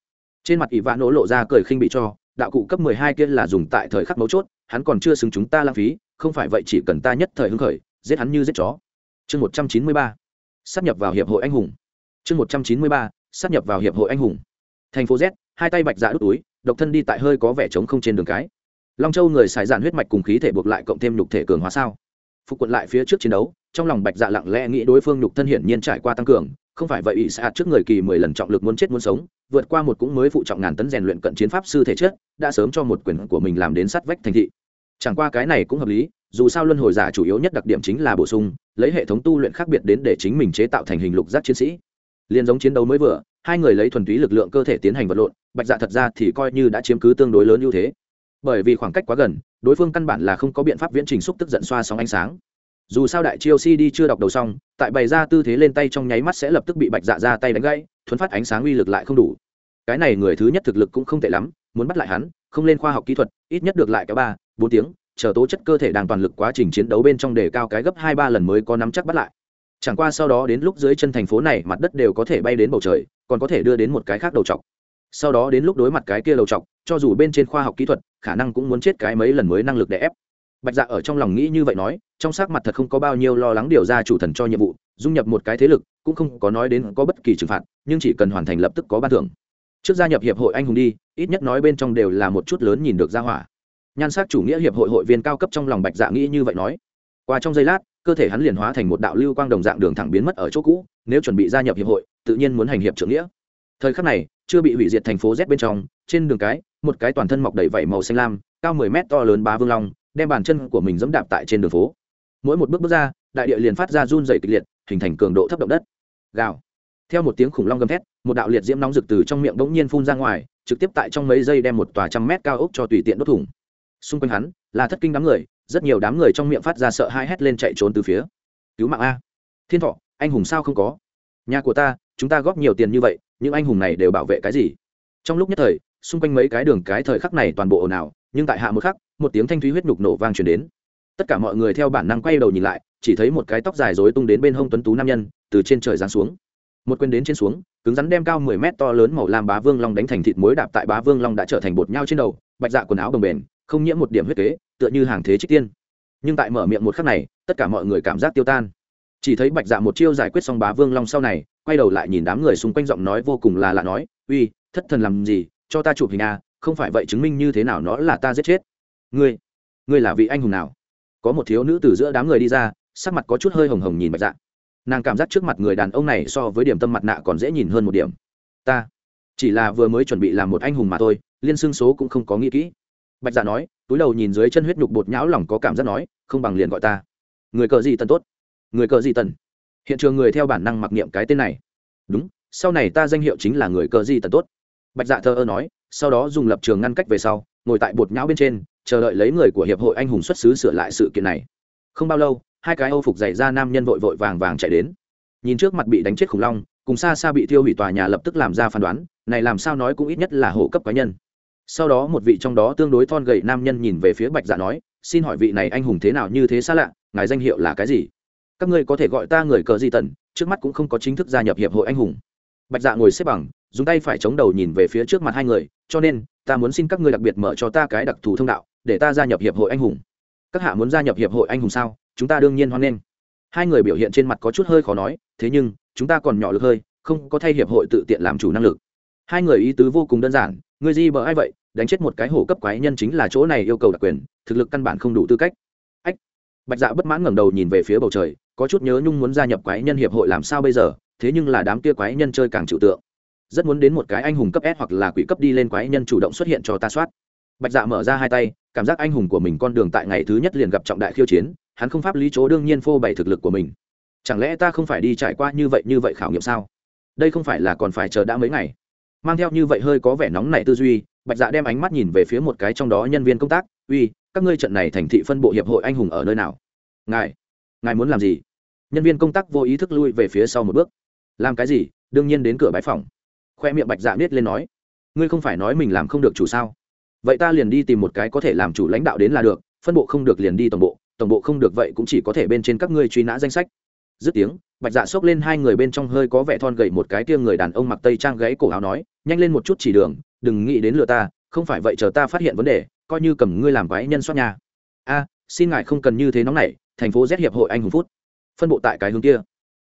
Trên mặt ivano lộ ra cười khinh bị cho, đạo cụ cấp mười hai kia là dùng tại thời khắc mấu chốt, hắn còn chưa xứng chúng ta lãng phí, không phải vậy chỉ cần ta nhất thời hứng khởi, giết hắn như giết chó. Chương một trăm chín mươi ba. Sắp nhập vào hiệp hội anh hùng. Chương một trăm chín mươi ba sát nhập vào hiệp hội anh hùng. Thành phố z, hai tay bạch dạ đút túi, độc thân đi tại hơi có vẻ trống không trên đường cái. Long châu người xài dạn huyết mạch cùng khí thể buộc lại cộng thêm nhục thể cường hóa sao? Phục quận lại phía trước chiến đấu, trong lòng bạch dạ lặng lẽ nghĩ đối phương nhục thân hiển nhiên trải qua tăng cường, không phải vậy ỵ xạ trước người kỳ mười lần trọng lực muốn chết muốn sống, vượt qua một cũng mới phụ trọng ngàn tấn rèn luyện cận chiến pháp sư thể chất, đã sớm cho một quyền của mình làm đến sát vách thành thị. Chẳng qua cái này cũng hợp lý, dù sao luân hồi giả chủ yếu nhất đặc điểm chính là bổ sung, lấy hệ thống tu luyện khác biệt đến để chính mình chế tạo thành hình lục giác chiến sĩ liên giống chiến đấu mới vừa, hai người lấy thuần túy lực lượng cơ thể tiến hành vật lộn, bạch dạ thật ra thì coi như đã chiếm cứ tương đối lớn ưu thế. Bởi vì khoảng cách quá gần, đối phương căn bản là không có biện pháp viễn trình xúc tức giận xoa sóng ánh sáng. Dù sao đại chiêu si đi chưa đọc đầu xong, tại bày ra tư thế lên tay trong nháy mắt sẽ lập tức bị bạch dạ ra tay đánh gãy thuấn phát ánh sáng uy lực lại không đủ. Cái này người thứ nhất thực lực cũng không tệ lắm, muốn bắt lại hắn, không lên khoa học kỹ thuật, ít nhất được lại cả ba, bốn tiếng, chờ tố chất cơ thể đang toàn lực quá trình chiến đấu bên trong đề cao cái gấp hai ba lần mới có nắm chắc bắt lại chẳng qua sau đó đến lúc dưới chân thành phố này, mặt đất đều có thể bay đến bầu trời, còn có thể đưa đến một cái khác đầu t sau đó đến lúc đối mặt cái kia đầu t cho dù bên trên khoa học kỹ thuật, khả năng cũng muốn chết cái mấy lần mới năng lực để ép. Bạch dạ ở trong lòng nghĩ như vậy nói, trong sắc mặt thật không có bao nhiêu lo lắng điều ra chủ thần cho nhiệm vụ, dung nhập một cái thế lực, cũng không có nói đến có bất kỳ trừng phạt, nhưng chỉ cần hoàn thành lập tức có ban thưởng. Trước gia nhập hiệp hội anh hùng đi, ít nhất nói bên trong đều là một chút lớn nhìn được ra hỏa. Nhan sắc chủ nghĩa hiệp hội hội viên cao cấp trong lòng bạch dạ nghĩ như vậy nói. Qua trong giây lát cơ thể hắn liền hóa thành một đạo lưu quang đồng dạng đường thẳng biến mất ở chỗ cũ, nếu chuẩn bị gia nhập hiệp hội, tự nhiên muốn hành hiệp trưởng nghĩa. Thời khắc này, chưa bị hủy diệt thành phố z bên trong, trên đường cái, một cái toàn thân mọc đầy vảy màu xanh lam, cao mười mét to lớn bá vương long, đem bàn chân của mình dẫm đạp tại trên đường phố. Mỗi một bước bước ra, đại địa liền phát ra run dày kịch liệt, hình thành cường độ thấp động đất. Gào. Theo một tiếng khủng long gầm thét, một đạo liệt diễm nóng rực từ trong miệng bỗng nhiên phun ra ngoài, trực tiếp tại trong mấy giây đem một tòa trăm mét cao ốc cho tùy tiện đốt thủng. Xung quanh hắn là thất kinh đám người rất nhiều đám người trong miệng phát ra sợ hai hét lên chạy trốn từ phía. Cứu mạng a. Thiên thọ, anh hùng sao không có? Nhà của ta, chúng ta góp nhiều tiền như vậy, những anh hùng này đều bảo vệ cái gì? Trong lúc nhất thời, xung quanh mấy cái đường cái thời khắc này toàn bộ ồn ào, nhưng tại hạ một khắc, một tiếng thanh thúy huyết nhục nổ vang truyền đến. Tất cả mọi người theo bản năng quay đầu nhìn lại, chỉ thấy một cái tóc dài rối tung đến bên hông tuấn tú nam nhân, từ trên trời giáng xuống. Một quyền đến trên xuống, cứng rắn đem cao mười mét to lớn màu lam bá vương long đánh thành thịt muối đạp tại bá vương long đã trở thành bột nhau trên đầu, bạch dạ quần áo đồng bền không nhiễm một điểm huyết kế, tựa như hàng thế trích tiên. Nhưng tại mở miệng một khắc này, tất cả mọi người cảm giác tiêu tan. Chỉ thấy bạch dạ một chiêu giải quyết xong bá vương long sau này, quay đầu lại nhìn đám người xung quanh giọng nói vô cùng là lạ nói, uy, thất thần làm gì? Cho ta chụp hình à không phải vậy chứng minh như thế nào nó là ta giết chết. Ngươi ngươi là vị anh hùng nào? Có một thiếu nữ từ giữa đám người đi ra, sắc mặt có chút hơi hồng hồng nhìn bạch dạ. Nàng cảm giác trước mặt người đàn ông này so với điểm tâm mặt nạ còn dễ nhìn hơn một điểm. Ta, chỉ là vừa mới chuẩn bị làm một anh hùng mà thôi, liên xương số cũng không có nghĩ kỹ bạch dạ nói, túi đầu nhìn dưới chân huyết nhục bột nhão lòng có cảm giác nói, không bằng liền gọi ta. Người cờ gì tần tốt? Người cờ gì tần? Hiện trường người theo bản năng mặc niệm cái tên này. Đúng, sau này ta danh hiệu chính là người cờ gì tần tốt. Bạch dạ thờ ơ nói, sau đó dùng lập trường ngăn cách về sau, ngồi tại bột nhão bên trên, chờ đợi lấy người của hiệp hội anh hùng xuất xứ sửa lại sự kiện này. Không bao lâu, hai cái âu phục dày ra nam nhân vội vội vàng vàng chạy đến. Nhìn trước mặt bị đánh chết khủng long, cùng xa xa bị thiêu hủy tòa nhà lập tức làm ra phán đoán, này làm sao nói cũng ít nhất là hổ cấp cá nhân sau đó một vị trong đó tương đối thon gầy nam nhân nhìn về phía bạch dạ nói, xin hỏi vị này anh hùng thế nào như thế xa lạ, ngài danh hiệu là cái gì? Các ngươi có thể gọi ta người cờ di tần, trước mắt cũng không có chính thức gia nhập hiệp hội anh hùng. Bạch dạ ngồi xếp bằng, dùng tay phải chống đầu nhìn về phía trước mặt hai người, cho nên, ta muốn xin các ngươi đặc biệt mở cho ta cái đặc thù thông đạo, để ta gia nhập hiệp hội anh hùng. Các hạ muốn gia nhập hiệp hội anh hùng sao? Chúng ta đương nhiên hoan nghênh. Hai người biểu hiện trên mặt có chút hơi khó nói, thế nhưng, chúng ta còn nhỏ lực hơi, không có thay hiệp hội tự tiện làm chủ năng lực. Hai người ý tứ vô cùng đơn giản người gì bờ ai vậy? Đánh chết một cái hổ cấp quái nhân chính là chỗ này yêu cầu đặc quyền, thực lực căn bản không đủ tư cách. Ách. Bạch dạ bất mãn ngẩng đầu nhìn về phía bầu trời, có chút nhớ nhung muốn gia nhập quái nhân hiệp hội làm sao bây giờ, thế nhưng là đám kia quái nhân chơi càng chịu tượng. Rất muốn đến một cái anh hùng cấp s hoặc là quỷ cấp đi lên quái nhân chủ động xuất hiện cho ta soát. Bạch dạ mở ra hai tay, cảm giác anh hùng của mình con đường tại ngày thứ nhất liền gặp trọng đại khiêu chiến, hắn không pháp lý chỗ đương nhiên phô bày thực lực của mình. Chẳng lẽ ta không phải đi trải qua như vậy như vậy khảo nghiệm sao? Đây không phải là còn phải chờ đã mấy ngày? Mang theo như vậy hơi có vẻ nóng nảy tư duy, bạch dạ đem ánh mắt nhìn về phía một cái trong đó nhân viên công tác, uy, các ngươi trận này thành thị phân bộ hiệp hội anh hùng ở nơi nào? Ngài ngài muốn làm gì? Nhân viên công tác vô ý thức lui về phía sau một bước. Làm cái gì? Đương nhiên đến cửa bãi phòng. Khoe miệng bạch dạ biết lên nói. Ngươi không phải nói mình làm không được chủ sao? Vậy ta liền đi tìm một cái có thể làm chủ lãnh đạo đến là được, phân bộ không được liền đi tổng bộ tổng bộ không được vậy cũng chỉ có thể bên trên các ngươi truy nã danh sách. Dứt tiếng bạch dạ xốc lên hai người bên trong hơi có vẻ thon gậy một cái tia người đàn ông mặc tây trang gãy cổ áo nói, nhanh lên một chút chỉ đường, đừng nghĩ đến lừa ta, không phải vậy chờ ta phát hiện vấn đề, coi như cầm ngươi làm quái nhân soát nhà a, xin ngài không cần như thế nóng này thành phố z hiệp hội anh hùng phút. Phân bộ tại cái hướng kia.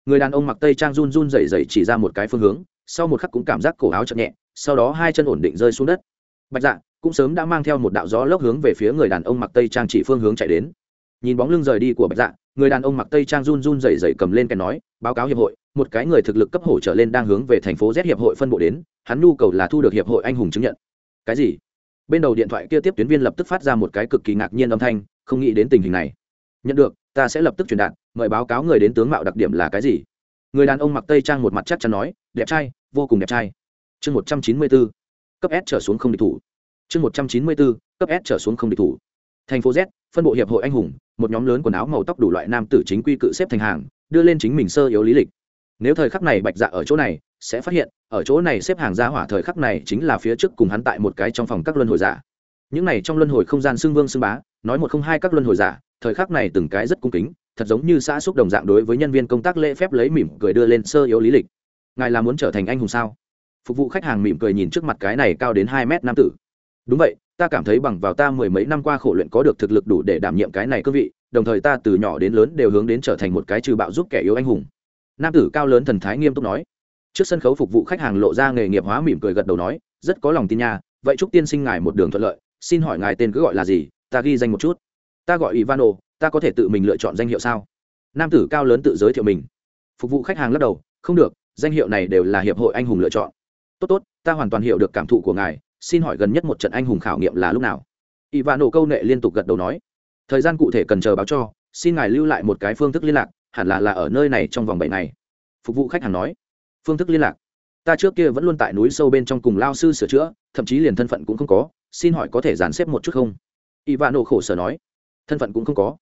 Người đàn ông mặc tây trang run run rẩy rẩy chỉ ra một cái phương hướng, sau một khắc cũng cảm giác cổ áo chậm nhẹ, sau đó hai chân ổn định rơi xuống đất. Bạch dạ cũng sớm đã mang theo một đạo gió lốc hướng về phía người đàn ông mặc tây trang chỉ phương hướng chạy đến nhìn bóng lưng rời đi của bạch dạ người đàn ông mặc tây trang run run rẩy rẩy cầm lên kèn nói, báo cáo hiệp hội, một cái người thực lực cấp hổ trở lên đang hướng về thành phố z hiệp hội phân bộ đến, hắn nhu cầu là thu được hiệp hội anh hùng chứng nhận. Cái gì? Bên đầu điện thoại kia tiếp tuyến viên lập tức phát ra một cái cực kỳ ngạc nhiên âm thanh, không nghĩ đến tình hình này. Nhận được, ta sẽ lập tức truyền đạt, mời báo cáo người đến tướng mạo đặc điểm là cái gì? Người đàn ông mặc tây trang một mặt chắc chắn nói, đẹp trai, vô cùng đẹp trai. Chương một trăm chín mươi bốn, cấp s trở xuống không địch thủ. Chương một trăm chín mươi bốn, cấp s trở xuống không địch thủ thành phố z, phân bộ hiệp hội anh hùng, một nhóm lớn quần áo màu tóc đủ loại nam tử chính quy cự xếp thành hàng, đưa lên chính mình sơ yếu lý lịch. Nếu thời khắc này bạch dạ ở chỗ này, sẽ phát hiện, ở chỗ này xếp hàng ra hỏa thời khắc này chính là phía trước cùng hắn tại một cái trong phòng các luân hồi giả. Những này trong luân hồi không gian xưng vương xưng bá, nói một không hai các luân hồi giả, thời khắc này từng cái rất cung kính, thật giống như xã xúc đồng dạng đối với nhân viên công tác lễ phép lấy mỉm cười đưa lên sơ yếu lý lịch. Ngài là muốn trở thành anh hùng sao? Phục vụ khách hàng mỉm cười nhìn trước mặt cái này cao đến hai mét nam tử đúng vậy, ta cảm thấy bằng vào ta mười mấy năm qua khổ luyện có được thực lực đủ để đảm nhiệm cái này cương vị, đồng thời ta từ nhỏ đến lớn đều hướng đến trở thành một cái trừ bạo giúp kẻ yếu anh hùng. Nam tử cao lớn thần thái nghiêm túc nói. Trước sân khấu phục vụ khách hàng lộ ra nghề nghiệp hóa mỉm cười gật đầu nói, rất có lòng tin nha, vậy chúc tiên sinh ngài một đường thuận lợi, xin hỏi ngài tên cứ gọi là gì, ta ghi danh một chút. Ta gọi ivano, ta có thể tự mình lựa chọn danh hiệu sao? Nam tử cao lớn tự giới thiệu mình. Phục vụ khách hàng lắc đầu, không được, danh hiệu này đều là hiệp hội anh hùng lựa chọn. Tốt tốt, ta hoàn toàn hiểu được cảm thụ của ngài xin hỏi gần nhất một trận anh hùng khảo nghiệm là lúc nào? Ivano câu nệ liên tục gật đầu nói. Thời gian cụ thể cần chờ báo cho, xin ngài lưu lại một cái phương thức liên lạc, hẳn là là ở nơi này trong vòng bảy ngày. Phục vụ khách hàng nói. Phương thức liên lạc. Ta trước kia vẫn luôn tại núi sâu bên trong cùng lao sư sửa chữa, thậm chí liền thân phận cũng không có, xin hỏi có thể dàn xếp một chút không? Y vạn nộ khổ sở nói. Thân phận cũng không có.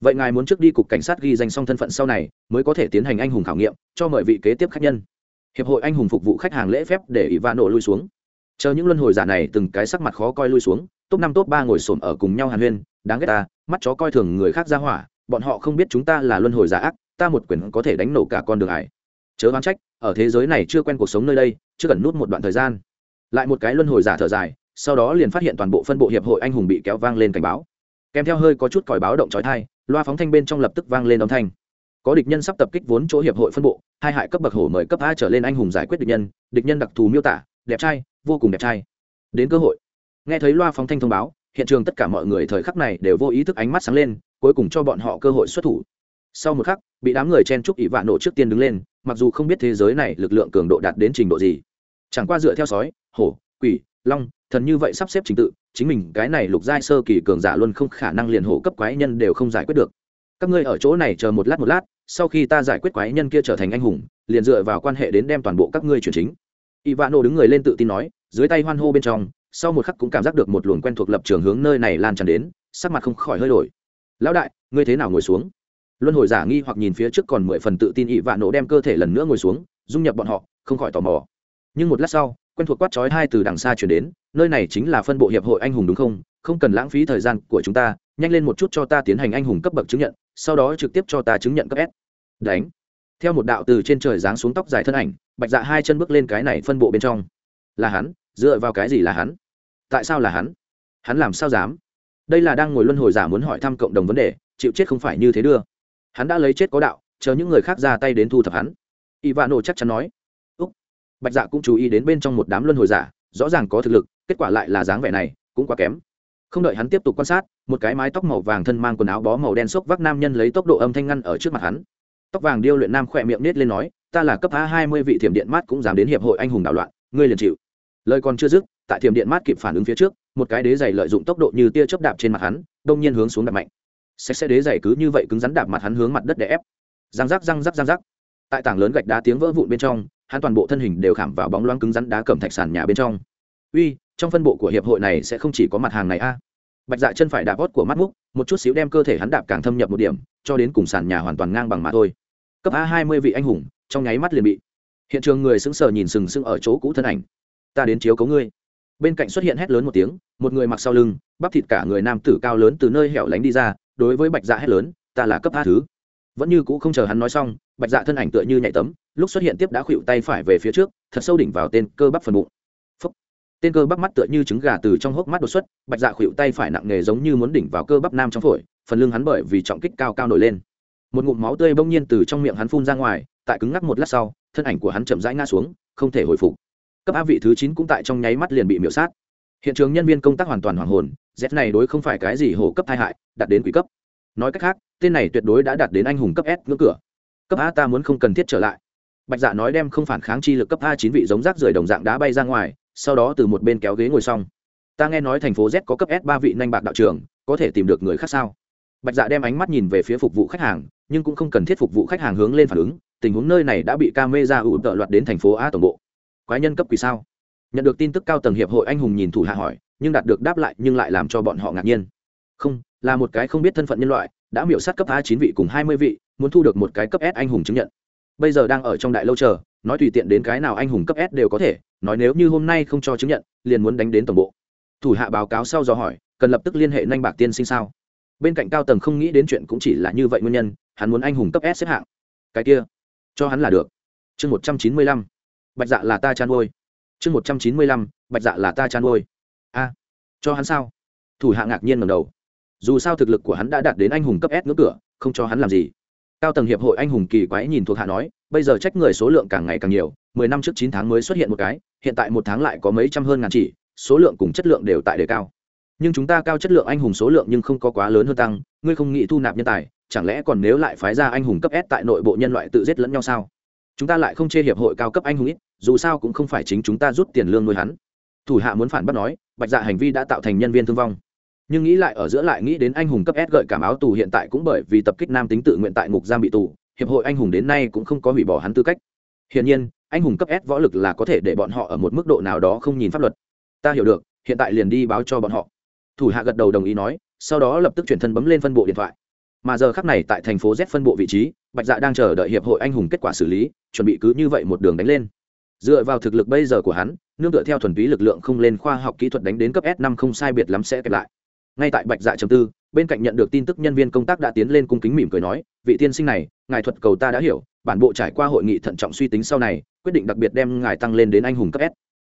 Vậy ngài muốn trước đi cục cảnh sát ghi danh xong thân phận sau này, mới có thể tiến hành anh hùng khảo nghiệm, cho mời vị kế tiếp khách nhân. Hiệp hội anh hùng phục vụ khách hàng lễ phép để ỷ vạn nổ lui xuống chờ những luân hồi giả này từng cái sắc mặt khó coi lui xuống, top năm, top ba ngồi xổm ở cùng nhau hàn huyên, đáng ghét ta, mắt chó coi thường người khác ra hỏa, bọn họ không biết chúng ta là luân hồi giả ác, ta một quyền có thể đánh nổ cả con đường ải chớ oán trách, ở thế giới này chưa quen cuộc sống nơi đây, chưa cần nút một đoạn thời gian. Lại một cái luân hồi giả thở dài, sau đó liền phát hiện toàn bộ phân bộ hiệp hội anh hùng bị kéo vang lên cảnh báo. Kèm theo hơi có chút còi báo động trói thai loa phóng thanh bên trong lập tức vang lên âm thanh. Có địch nhân sắp tập kích vốn chỗ hiệp hội phân bộ, hai hại cấp bậc hổ mời cấp a trở lên anh hùng giải quyết địch nhân địch nhân đặc thù miêu tả, đẹp trai vô cùng đẹp trai. Đến cơ hội. Nghe thấy loa phóng thanh thông báo, hiện trường tất cả mọi người thời khắc này đều vô ý thức ánh mắt sáng lên, cuối cùng cho bọn họ cơ hội xuất thủ. Sau một khắc, bị đám người chen chúc ỷ vạn nổ trước tiên đứng lên, mặc dù không biết thế giới này lực lượng cường độ đạt đến trình độ gì. Chẳng qua dựa theo sói, hổ, quỷ, long, thần như vậy sắp xếp trình tự, chính mình cái này lục giai sơ kỳ cường giả luôn không khả năng liền hổ cấp quái nhân đều không giải quyết được. Các ngươi ở chỗ này chờ một lát một lát, sau khi ta giải quyết quái nhân kia trở thành anh hùng, liền dựa vào quan hệ đến đem toàn bộ các ngươi chuyển chính ivano đứng người lên tự tin nói, dưới tay hoan hô bên trong, sau một khắc cũng cảm giác được một luồng quen thuộc lập trường hướng nơi này lan tràn đến, sắc mặt không khỏi hơi đổi. Lão đại, ngươi thế nào ngồi xuống? Luân hồi giả nghi hoặc nhìn phía trước còn mười phần tự tin ỵ vạn nổ đem cơ thể lần nữa ngồi xuống, dung nhập bọn họ, không khỏi tò mò. Nhưng một lát sau, quen thuộc quát trói hai từ đằng xa chuyển đến, nơi này chính là phân bộ hiệp hội anh hùng đúng không? Không cần lãng phí thời gian của chúng ta, nhanh lên một chút cho ta tiến hành anh hùng cấp bậc chứng nhận, sau đó trực tiếp cho ta chứng nhận cấp s. Đánh theo một đạo từ trên trời giáng xuống tóc dài thân ảnh, bạch dạ hai chân bước lên cái này phân bộ bên trong. Là hắn, dựa vào cái gì là hắn? Tại sao là hắn? Hắn làm sao dám? Đây là đang ngồi luân hồi giả muốn hỏi thăm cộng đồng vấn đề, chịu chết không phải như thế đưa. Hắn đã lấy chết có đạo, chờ những người khác ra tay đến thu thập hắn. Y vạn nổ chắc chắn nói. Úc. Bạch dạ cũng chú ý đến bên trong một đám luân hồi giả, rõ ràng có thực lực, kết quả lại là dáng vẻ này, cũng quá kém. Không đợi hắn tiếp tục quan sát, một cái mái tóc màu vàng thân mang quần áo bó màu đen xốc vác nam nhân lấy tốc độ âm thanh ngăn ở trước mặt hắn tóc vàng điêu luyện nam khỏe miệng nết lên nói, ta là cấp a hai mươi vị thiểm điện mát cũng dám đến hiệp hội anh hùng đảo loạn, ngươi liền chịu. Lời còn chưa dứt, tại thiểm điện mát kịp phản ứng phía trước, một cái đế giày lợi dụng tốc độ như tia chớp đạp trên mặt hắn, đông nhiên hướng xuống đạp mạnh. Sẽ sẽ đế giày cứ như vậy cứng rắn đạp mặt hắn hướng mặt đất để ép. Răng rắc răng rắc răng rắc. Tại tảng lớn gạch đá tiếng vỡ vụn bên trong, hắn toàn bộ thân hình đều khảm vào bóng loáng cứng rắn đá cầm thạch sàn nhà bên trong. Uy, trong phân bộ của hiệp hội này sẽ không chỉ có mặt hàng này a. Bạch dạ chân phải đạp hót của mắt múc, một chút xíu đem cơ thể hắn đạp càng thâm nhập một điểm, cho đến cùng sàn nhà hoàn toàn ngang bằng mà thôi cấp a hai mươi vị anh hùng, trong nháy mắt liền bị. Hiện trường người sững sờ nhìn sừng sững ở chỗ cũ thân ảnh. Ta đến chiếu cấu ngươi. Bên cạnh xuất hiện hét lớn một tiếng, một người mặc sau lưng, bắp thịt cả người nam tử cao lớn từ nơi hẻo lánh đi ra, đối với bạch dạ hét lớn, ta là cấp a thứ. Vẫn như cũ không chờ hắn nói xong, bạch dạ thân ảnh tựa như nhạy tấm, lúc xuất hiện tiếp đã khuỵu tay phải về phía trước, thật sâu đỉnh vào tên cơ bắp phần bụng. Phúc. tên cơ bắp mắt tựa như trứng gà từ trong hốc mắt đột xuất, bạch dạ khuỵu tay phải nặng nề giống như muốn đỉnh vào cơ bắp nam trong phổi, phần lưng hắn bởi vì trọng kích cao cao nổi lên một ngụm máu tươi bỗng nhiên từ trong miệng hắn phun ra ngoài, tại cứng ngắc một lát sau, thân ảnh của hắn chậm rãi ngã xuống, không thể hồi phục. Cấp a vị thứ chín cũng tại trong nháy mắt liền bị miễu sát. Hiện trường nhân viên công tác hoàn toàn hoàng hồn, z này đối không phải cái gì hổ cấp tai hại, đạt đến quỷ cấp. Nói cách khác, tên này tuyệt đối đã đạt đến anh hùng cấp s ngưỡng cửa. Cấp a ta muốn không cần thiết trở lại. Bạch dạ nói đem không phản kháng chi lực cấp a chín vị giống rác rưởi đồng dạng đá bay ra ngoài, sau đó từ một bên kéo ghế ngồi xong. Ta nghe nói thành phố z có cấp s ba vị nanh bạc đạo trường có thể tìm được người khác sao? Bạch dạ đem ánh mắt nhìn về phía phục vụ khách hàng nhưng cũng không cần thiết phục vụ khách hàng hướng lên phản ứng, tình huống nơi này đã bị camera ủ tợ loạt đến thành phố a tổng bộ. Quái nhân cấp quỷ sao? Nhận được tin tức cao tầng hiệp hội anh hùng nhìn thủ hạ hỏi, nhưng đạt được đáp lại nhưng lại làm cho bọn họ ngạc nhiên. Không, là một cái không biết thân phận nhân loại, đã miểu sát cấp a chín vị cùng hai mươi vị, muốn thu được một cái cấp s anh hùng chứng nhận. Bây giờ đang ở trong đại lâu chờ, nói tùy tiện đến cái nào anh hùng cấp s đều có thể, nói nếu như hôm nay không cho chứng nhận, liền muốn đánh đến tổng bộ. Thủ hạ báo cáo sau do hỏi, cần lập tức liên hệ nhanh bạc tiên sinh sao? Bên cạnh cao tầng không nghĩ đến chuyện cũng chỉ là như vậy nguyên nhân, hắn muốn anh hùng cấp s xếp hạng. Cái kia, cho hắn là được. Chương một trăm chín mươi lăm, bạch dạ là ta chăn ngôi chương một trăm chín mươi lăm, bạch dạ là ta chăn ngôi a, cho hắn sao? Thủ hạ ngạc nhiên ngầm đầu. Dù sao thực lực của hắn đã đạt đến anh hùng cấp s ngưỡng cửa, không cho hắn làm gì. Cao tầng hiệp hội anh hùng kỳ quái nhìn thuộc hạ nói, bây giờ trách người số lượng càng ngày càng nhiều, mười năm trước chín tháng mới xuất hiện một cái, hiện tại một tháng lại có mấy trăm hơn ngàn chỉ, số lượng cùng chất lượng đều tại đề cao nhưng chúng ta cao chất lượng anh hùng số lượng nhưng không có quá lớn hơn tăng, ngươi không nghĩ thu nạp nhân tài, chẳng lẽ còn nếu lại phái ra anh hùng cấp s tại nội bộ nhân loại tự giết lẫn nhau sao? Chúng ta lại không chê hiệp hội cao cấp anh hùng ít, dù sao cũng không phải chính chúng ta rút tiền lương nuôi hắn. Thủ hạ muốn phản bác nói, bạch dạ hành vi đã tạo thành nhân viên thương vong. Nhưng nghĩ lại ở giữa lại nghĩ đến anh hùng cấp s gợi cảm áo tù hiện tại cũng bởi vì tập kích nam tính tự nguyện tại ngục giam bị tù, hiệp hội anh hùng đến nay cũng không có hủy bỏ hắn tư cách. Hiển nhiên, anh hùng cấp s võ lực là có thể để bọn họ ở một mức độ nào đó không nhìn pháp luật. Ta hiểu được, hiện tại liền đi báo cho bọn họ thủ hạ gật đầu đồng ý nói, sau đó lập tức chuyển thân bấm lên phân bộ điện thoại. Mà giờ khắc này tại thành phố z phân bộ vị trí, bạch dạ đang chờ đợi hiệp hội anh hùng kết quả xử lý, chuẩn bị cứ như vậy một đường đánh lên. Dựa vào thực lực bây giờ của hắn, nương tựa theo thuần túy lực lượng không lên khoa học kỹ thuật đánh đến cấp s năm không sai biệt lắm sẽ kẹp lại. Ngay tại bạch dạ chấm tư, bên cạnh nhận được tin tức nhân viên công tác đã tiến lên cung kính mỉm cười nói, vị tiên sinh này, ngài thuật cầu ta đã hiểu, bản bộ trải qua hội nghị thận trọng suy tính sau này, quyết định đặc biệt đem ngài tăng lên đến anh hùng cấp s.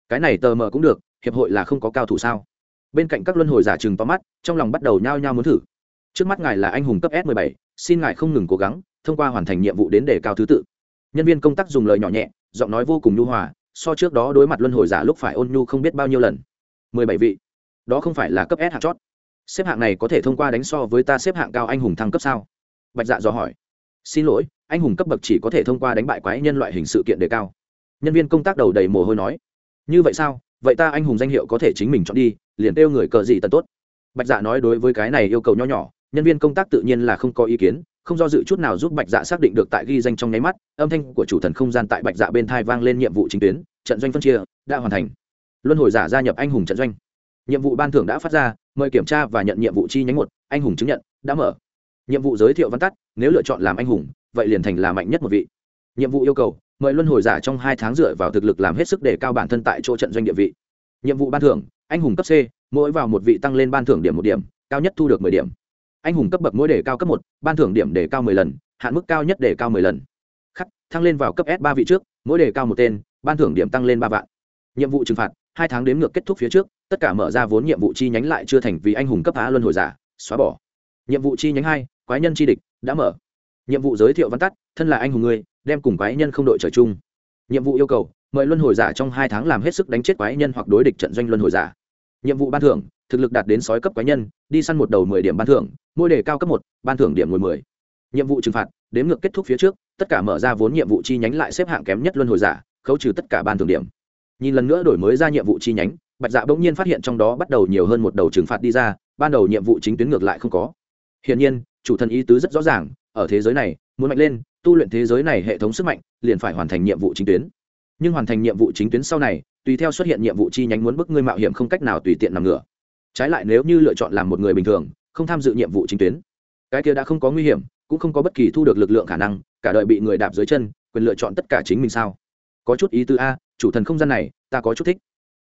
Cái này tờ mờ cũng được, hiệp hội là không có cao thủ sao? Bên cạnh các luân hồi giả chừng to mắt, trong lòng bắt đầu nhao nhao muốn thử. Trước mắt ngài là anh hùng cấp s 17 xin ngài không ngừng cố gắng, thông qua hoàn thành nhiệm vụ đến đề cao thứ tự. Nhân viên công tác dùng lời nhỏ nhẹ, giọng nói vô cùng nhu hòa, so trước đó đối mặt luân hồi giả lúc phải ôn nhu không biết bao nhiêu lần. mười bảy vị. Đó không phải là cấp s hạng chót. Xếp hạng này có thể thông qua đánh so với ta xếp hạng cao anh hùng thăng cấp sao? Bạch dạ dò hỏi. Xin lỗi, anh hùng cấp bậc chỉ có thể thông qua đánh bại quái nhân loại hình sự kiện đề cao. Nhân viên công tác đầu đầy mồ hôi nói. Như vậy sao? Vậy ta anh hùng danh hiệu có thể chính mình chọn đi liền kêu người cờ gì tần tốt. Bạch dạ nói đối với cái này yêu cầu nho nhỏ, nhân viên công tác tự nhiên là không có ý kiến, không do dự chút nào giúp bạch dạ xác định được tại ghi danh trong nháy mắt, âm thanh của chủ thần không gian tại bạch dạ bên thai vang lên nhiệm vụ chính tuyến, trận doanh phân chia, đã hoàn thành. Luân hồi giả gia nhập anh hùng trận doanh. Nhiệm vụ ban thưởng đã phát ra, mời kiểm tra và nhận nhiệm vụ chi nhánh một, anh hùng chứng nhận, đã mở. Nhiệm vụ giới thiệu văn tắt, nếu lựa chọn làm anh hùng, vậy liền thành là mạnh nhất một vị. Nhiệm vụ yêu cầu, mời luân hồi giả trong hai tháng dựa vào thực lực làm hết sức để cao bản thân tại chỗ trận doanh địa vị nhiệm vụ ban thưởng, anh hùng cấp c, mỗi vào một vị tăng lên ban thưởng điểm một điểm, cao nhất thu được mười điểm. Anh hùng cấp bậc mỗi đề cao cấp một, ban thưởng điểm đề cao mười lần, hạn mức cao nhất đề cao mười lần. Khắc, thăng lên vào cấp s ba vị trước, mỗi đề cao một tên, ban thưởng điểm tăng lên ba vạn. Nhiệm vụ trừng phạt, hai tháng đếm ngược kết thúc phía trước, tất cả mở ra vốn nhiệm vụ chi nhánh lại chưa thành vì anh hùng cấp á luân hồi giả, xóa bỏ. Nhiệm vụ chi nhánh hai, quái nhân chi địch, đã mở. Nhiệm vụ giới thiệu văn tắt, thân là anh hùng người, đem cùng quái nhân không đội trời chung. Nhiệm vụ yêu cầu mời luân hồi giả trong hai tháng làm hết sức đánh chết quái nhân hoặc đối địch trận doanh luân hồi giả. Nhiệm vụ ban thưởng, thực lực đạt đến sói cấp quái nhân, đi săn một đầu mười điểm ban thưởng, mỗi đề cao cấp một, ban thưởng điểm ngồi mười. Nhiệm vụ trừng phạt, đếm ngược kết thúc phía trước, tất cả mở ra vốn nhiệm vụ chi nhánh lại xếp hạng kém nhất luân hồi giả, khấu trừ tất cả ban thưởng điểm. Nhìn lần nữa đổi mới ra nhiệm vụ chi nhánh, bạch dạ bỗng nhiên phát hiện trong đó bắt đầu nhiều hơn một đầu trừng phạt đi ra, ban đầu nhiệm vụ chính tuyến ngược lại không có. Hiển nhiên, chủ thần ý tứ rất rõ ràng, ở thế giới này, muốn mạnh lên, tu luyện thế giới này hệ thống sức mạnh, liền phải hoàn thành nhiệm vụ chính tuyến nhưng hoàn thành nhiệm vụ chính tuyến sau này, tùy theo xuất hiện nhiệm vụ chi nhánh muốn bức ngươi mạo hiểm không cách nào tùy tiện nằm ngửa. Trái lại nếu như lựa chọn làm một người bình thường, không tham dự nhiệm vụ chính tuyến, cái kia đã không có nguy hiểm, cũng không có bất kỳ thu được lực lượng khả năng, cả đời bị người đạp dưới chân, quyền lựa chọn tất cả chính mình sao? Có chút ý tứ a, chủ thần không gian này, ta có chút thích.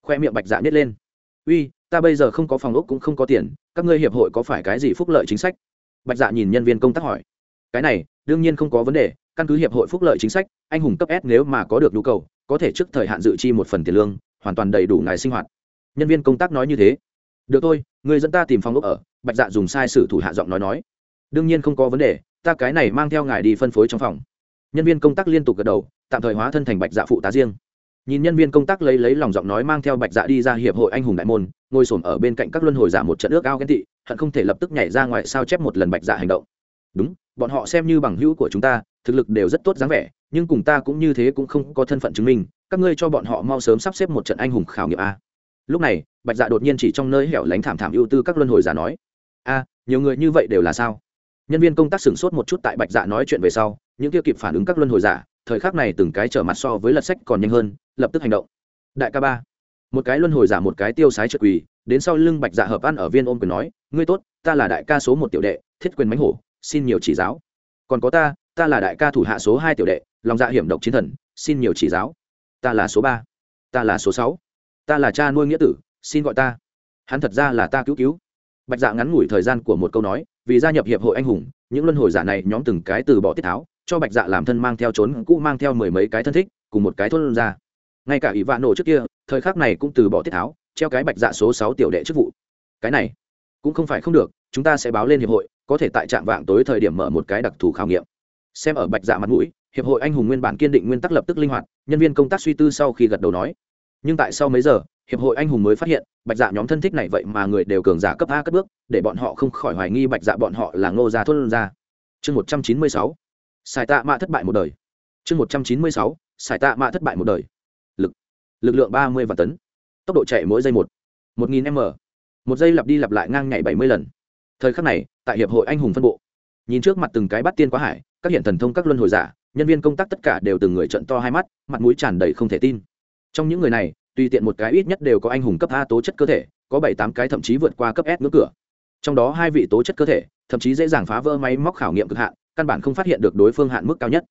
Khoe miệng bạch dạ nhét lên. Uy, ta bây giờ không có phòng ốc cũng không có tiền, các ngươi hiệp hội có phải cái gì phúc lợi chính sách? Bạch dạ nhìn nhân viên công tác hỏi. Cái này, đương nhiên không có vấn đề, căn cứ hiệp hội phúc lợi chính sách, anh hùng cấp s nếu mà có được nhu cầu có thể trước thời hạn dự chi một phần tiền lương, hoàn toàn đầy đủ ngày sinh hoạt. Nhân viên công tác nói như thế. Được thôi, người dẫn ta tìm phòng ốc ở, bạch dạ dùng sai sử thủ hạ giọng nói nói. Đương nhiên không có vấn đề, ta cái này mang theo ngài đi phân phối trong phòng. Nhân viên công tác liên tục gật đầu, tạm thời hóa thân thành bạch dạ phụ tá riêng. Nhìn nhân viên công tác lấy lấy lòng giọng nói mang theo bạch dạ đi ra hiệp hội anh hùng đại môn, ngồi s ở bên cạnh các luân hồi giả một trận ước ao ghen tị, hận không thể lập tức nhảy ra ngoài sao chép một lần bạch dạ hành động. Đúng, bọn họ xem như bằng hữu của chúng ta, thực lực đều rất tốt dáng vẻ nhưng cùng ta cũng như thế cũng không có thân phận chứng minh, các ngươi cho bọn họ mau sớm sắp xếp một trận anh hùng khảo nghiệm a. Lúc này, bạch dạ đột nhiên chỉ trong nơi hẻo lánh thảm thảm ưu tư các luân hồi giả nói, a, nhiều người như vậy đều là sao? Nhân viên công tác sửng sốt một chút tại bạch dạ nói chuyện về sau, những kia kịp phản ứng các luân hồi giả, thời khắc này từng cái trở mặt so với lật sách còn nhanh hơn, lập tức hành động. Đại ca ba, một cái luân hồi giả một cái tiêu sái trợ quỳ, đến sau lưng bạch dạ hợp ăn ở viên ôm quyền nói, ngươi tốt, ta là đại ca số một tiểu đệ, thiết quyền mánh hổ, xin nhiều chỉ giáo. Còn có ta ta là đại ca thủ hạ số hai tiểu đệ lòng dạ hiểm độc chiến thần, xin nhiều chỉ giáo. Ta là số ba, ta là số sáu, ta là cha nuôi nghĩa tử, xin gọi ta. Hắn thật ra là ta cứu cứu. Bạch dạ ngắn ngủi thời gian của một câu nói, vì gia nhập hiệp hội anh hùng, những luân hồi giả này nhóm từng cái từ bỏ tiết tháo, cho bạch dạ làm thân mang theo trốn cũ mang theo mười mấy cái thân thích, cùng một cái thôn ra. Ngay cả ỷ vạn nổ trước kia, thời khắc này cũng từ bỏ tiết tháo, treo cái bạch dạ số sáu tiểu đệ chức vụ. Cái này, cũng không phải không được, chúng ta sẽ báo lên hiệp hội, có thể tại trạm vạng tối thời điểm mở một cái đặc thù khảo nghiệm. Xem ở bạch dạ mặt mũi hiệp hội anh hùng nguyên bản kiên định nguyên tắc lập tức linh hoạt, nhân viên công tác suy tư sau khi gật đầu nói. Nhưng tại sau mấy giờ, hiệp hội anh hùng mới phát hiện, bạch dạ nhóm thân thích này vậy mà người đều cường giả cấp a cất bước, để bọn họ không khỏi hoài nghi bạch dạ bọn họ là ngô gia thôn gia. Chương một trăm chín mươi sáu. Sài tạ mạ thất bại một đời. Chương một trăm chín mươi sáu. Sài tạ mạ thất bại một đời. Lực. Lực lượng ba mươi vạn tấn. Tốc độ chạy mỗi giây một. Một nghìn m. Một giây lặp đi lặp lại ngang nhảy bảy mươi lần. Thời khắc này, tại hiệp hội anh hùng phân bộ, nhìn trước mặt từng cái bắt tiên quá hải, các hiện thần thông các luân hồi giả nhân viên công tác tất cả đều từng người trận to hai mắt, mặt mũi tràn đầy không thể tin. Trong những người này, tùy tiện một cái ít nhất đều có anh hùng cấp a tố chất cơ thể, có bảy tám cái thậm chí vượt qua cấp s ngưỡng cửa. Trong đó hai vị tố chất cơ thể, thậm chí dễ dàng phá vỡ máy móc khảo nghiệm cực hạn, căn bản không phát hiện được đối phương hạn mức cao nhất.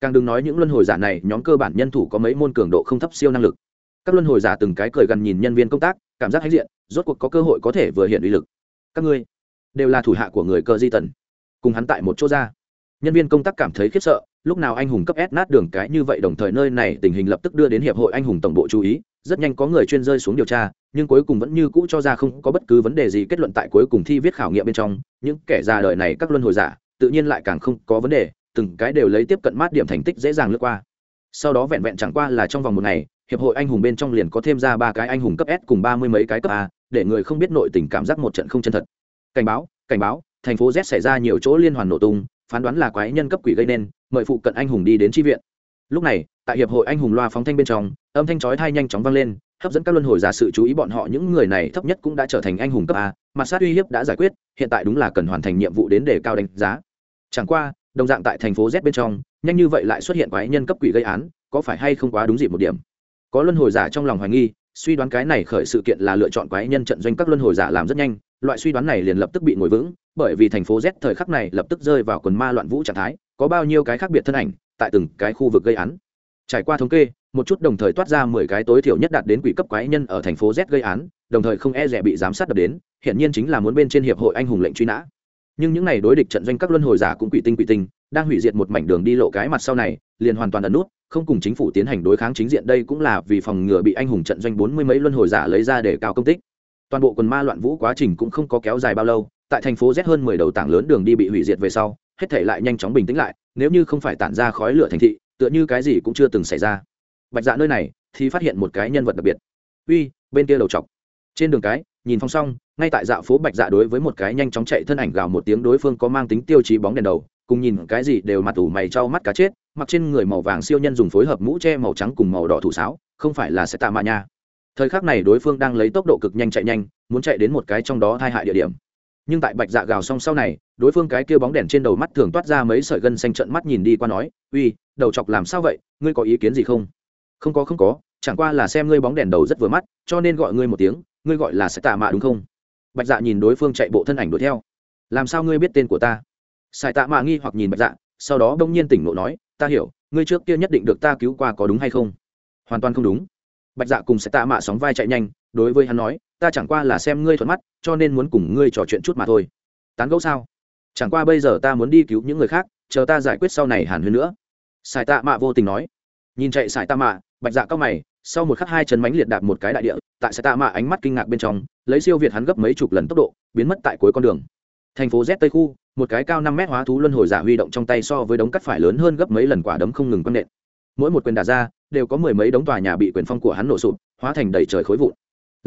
Càng đừng nói những luân hồi giả này, nhóm cơ bản nhân thủ có mấy môn cường độ không thấp siêu năng lực. Các luân hồi giả từng cái cười gần nhìn nhân viên công tác, cảm giác hãnh diện, rốt cuộc có cơ hội có thể vừa hiện uy lực. Các ngươi đều là thủ hạ của người cơ di tần. Cùng hắn tại một chỗ ra. Nhân viên công tác cảm thấy khiếp sợ lúc nào anh hùng cấp s nát đường cái như vậy đồng thời nơi này tình hình lập tức đưa đến hiệp hội anh hùng tổng bộ chú ý, rất nhanh có người chuyên rơi xuống điều tra, nhưng cuối cùng vẫn như cũ cho ra không có bất cứ vấn đề gì kết luận tại cuối cùng thi viết khảo nghiệm bên trong. Những kẻ già đời này các luân hồi giả, tự nhiên lại càng không có vấn đề, từng cái đều lấy tiếp cận mát điểm thành tích dễ dàng lướt qua. Sau đó vẹn vẹn chẳng qua là trong vòng một ngày, hiệp hội anh hùng bên trong liền có thêm ra ba cái anh hùng cấp s cùng ba mươi mấy cái cấp a, để người không biết nội tình cảm giác một trận không chân thật. Cảnh báo cảnh báo, thành phố z xảy ra nhiều chỗ liên hoàn nổ tung, phán đoán là quái nhân cấp quỷ gây nên mời phụ cận anh hùng đi đến tri viện. Lúc này, tại hiệp hội anh hùng loa phóng thanh bên trong, âm thanh chói thai nhanh chóng vang lên, hấp dẫn các luân hồi giả sự chú ý bọn họ, những người này thấp nhất cũng đã trở thành anh hùng cấp a mặt sát uy hiếp đã giải quyết, hiện tại đúng là cần hoàn thành nhiệm vụ đến để cao đánh giá. Chẳng qua, đồng dạng tại thành phố z bên trong, nhanh như vậy lại xuất hiện quái nhân cấp quỷ gây án, có phải hay không quá đúng dịp một điểm? Có luân hồi giả trong lòng hoài nghi, suy đoán cái này khởi sự kiện là lựa chọn quái nhân trận doanh các luân hồi giả làm rất nhanh, loại suy đoán này liền lập tức bị ngồi vững, bởi vì thành phố z thời khắc này lập tức rơi vào quần ma loạn vũ trạng thái có bao nhiêu cái khác biệt thân ảnh tại từng cái khu vực gây án. Trải qua thống kê, một chút đồng thời toát ra mười cái tối thiểu nhất đạt đến quỷ cấp quái nhân ở thành phố z gây án, đồng thời không e rẻ bị giám sát đập đến hiện nhiên chính là muốn bên trên hiệp hội anh hùng lệnh truy nã. Nhưng những n à y đối địch trận doanh các luân hồi giả cũng quỷ tinh quỷ tinh, đang hủy diệt một mảnh đường đi lộ cái mặt sau này, liền hoàn toàn ẩn nút, không cùng chính phủ tiến hành đối kháng chính diện đây cũng là vì phòng ngừa bị anh hùng trận doanh bốn mươi mấy luân hồi giả lấy ra để cao công tích. Toàn bộ quần ma loạn vũ quá trình cũng không có kéo dài bao lâu, tại thành phố z hơn mười đầu tảng lớn đường đi bị hủy diệt về sau hết thể lại nhanh chóng bình tĩnh lại, nếu như không phải tản ra khói lửa thành thị, tựa như cái gì cũng chưa từng xảy ra. Bạch dạ nơi này thì phát hiện một cái nhân vật đặc biệt. Uy, bên kia đầu chọc trên đường cái, nhìn phong xong, ngay tại dạo phố bạch dạ đối với một cái nhanh chóng chạy thân ảnh gào một tiếng đối phương có mang tính tiêu chí bóng đèn đầu, cùng nhìn cái gì đều mặt ủ mày trao mắt cá chết, mặc trên người màu vàng siêu nhân dùng phối hợp mũ che màu trắng cùng màu đỏ thủ sáo, không phải là sẽ tạ mạ nha. Thời khắc này đối phương đang lấy tốc độ cực nhanh chạy nhanh, muốn chạy đến một cái trong đó thai hại địa điểm nhưng tại bạch dạ gào xong sau này, đối phương cái kia bóng đèn trên đầu mắt thường toát ra mấy sợi gân xanh trận mắt nhìn đi qua nói, uy, đầu chọc làm sao vậy? Ngươi có ý kiến gì không? Không có không có, chẳng qua là xem ngươi bóng đèn đầu rất vừa mắt, cho nên gọi ngươi một tiếng, ngươi gọi là sẽ tạ mạ đúng không? Bạch dạ nhìn đối phương chạy bộ thân ảnh đuổi theo. Làm sao ngươi biết tên của ta? Sài tạ mạ nghi hoặc nhìn bạch dạ sau đó đông nhiên tỉnh ngộ nói, ta hiểu, ngươi trước kia nhất định được ta cứu qua có đúng hay không? Hoàn toàn không đúng. Bạch dạ cùng sài tạ mạ sóng vai chạy nhanh, đối với hắn nói ta chẳng qua là xem ngươi thuận mắt, cho nên muốn cùng ngươi trò chuyện chút mà thôi. Tán gẫu sao? Chẳng qua bây giờ ta muốn đi cứu những người khác, chờ ta giải quyết sau này hàn huyên nữa. Sài tạ mạ vô tình nói. Nhìn chạy sài tạ mạ, bạch dạ cao mày, sau một khắc hai chân mánh liệt đạp một cái đại địa, tại sài tạ mạ ánh mắt kinh ngạc bên trong, lấy siêu việt hắn gấp mấy chục lần tốc độ, biến mất tại cuối con đường. Thành phố z tây khu, một cái cao năm mét hóa thú luân hồi giả huy động trong tay so với đống cắt phải lớn hơn gấp mấy lần quả đấm không ngừng quăng nện. Mỗi một quyền đà ra, đều có mười mấy đống tòa nhà bị quyền phong của hắn nổ sụp, hóa thành đầy trời khối vụn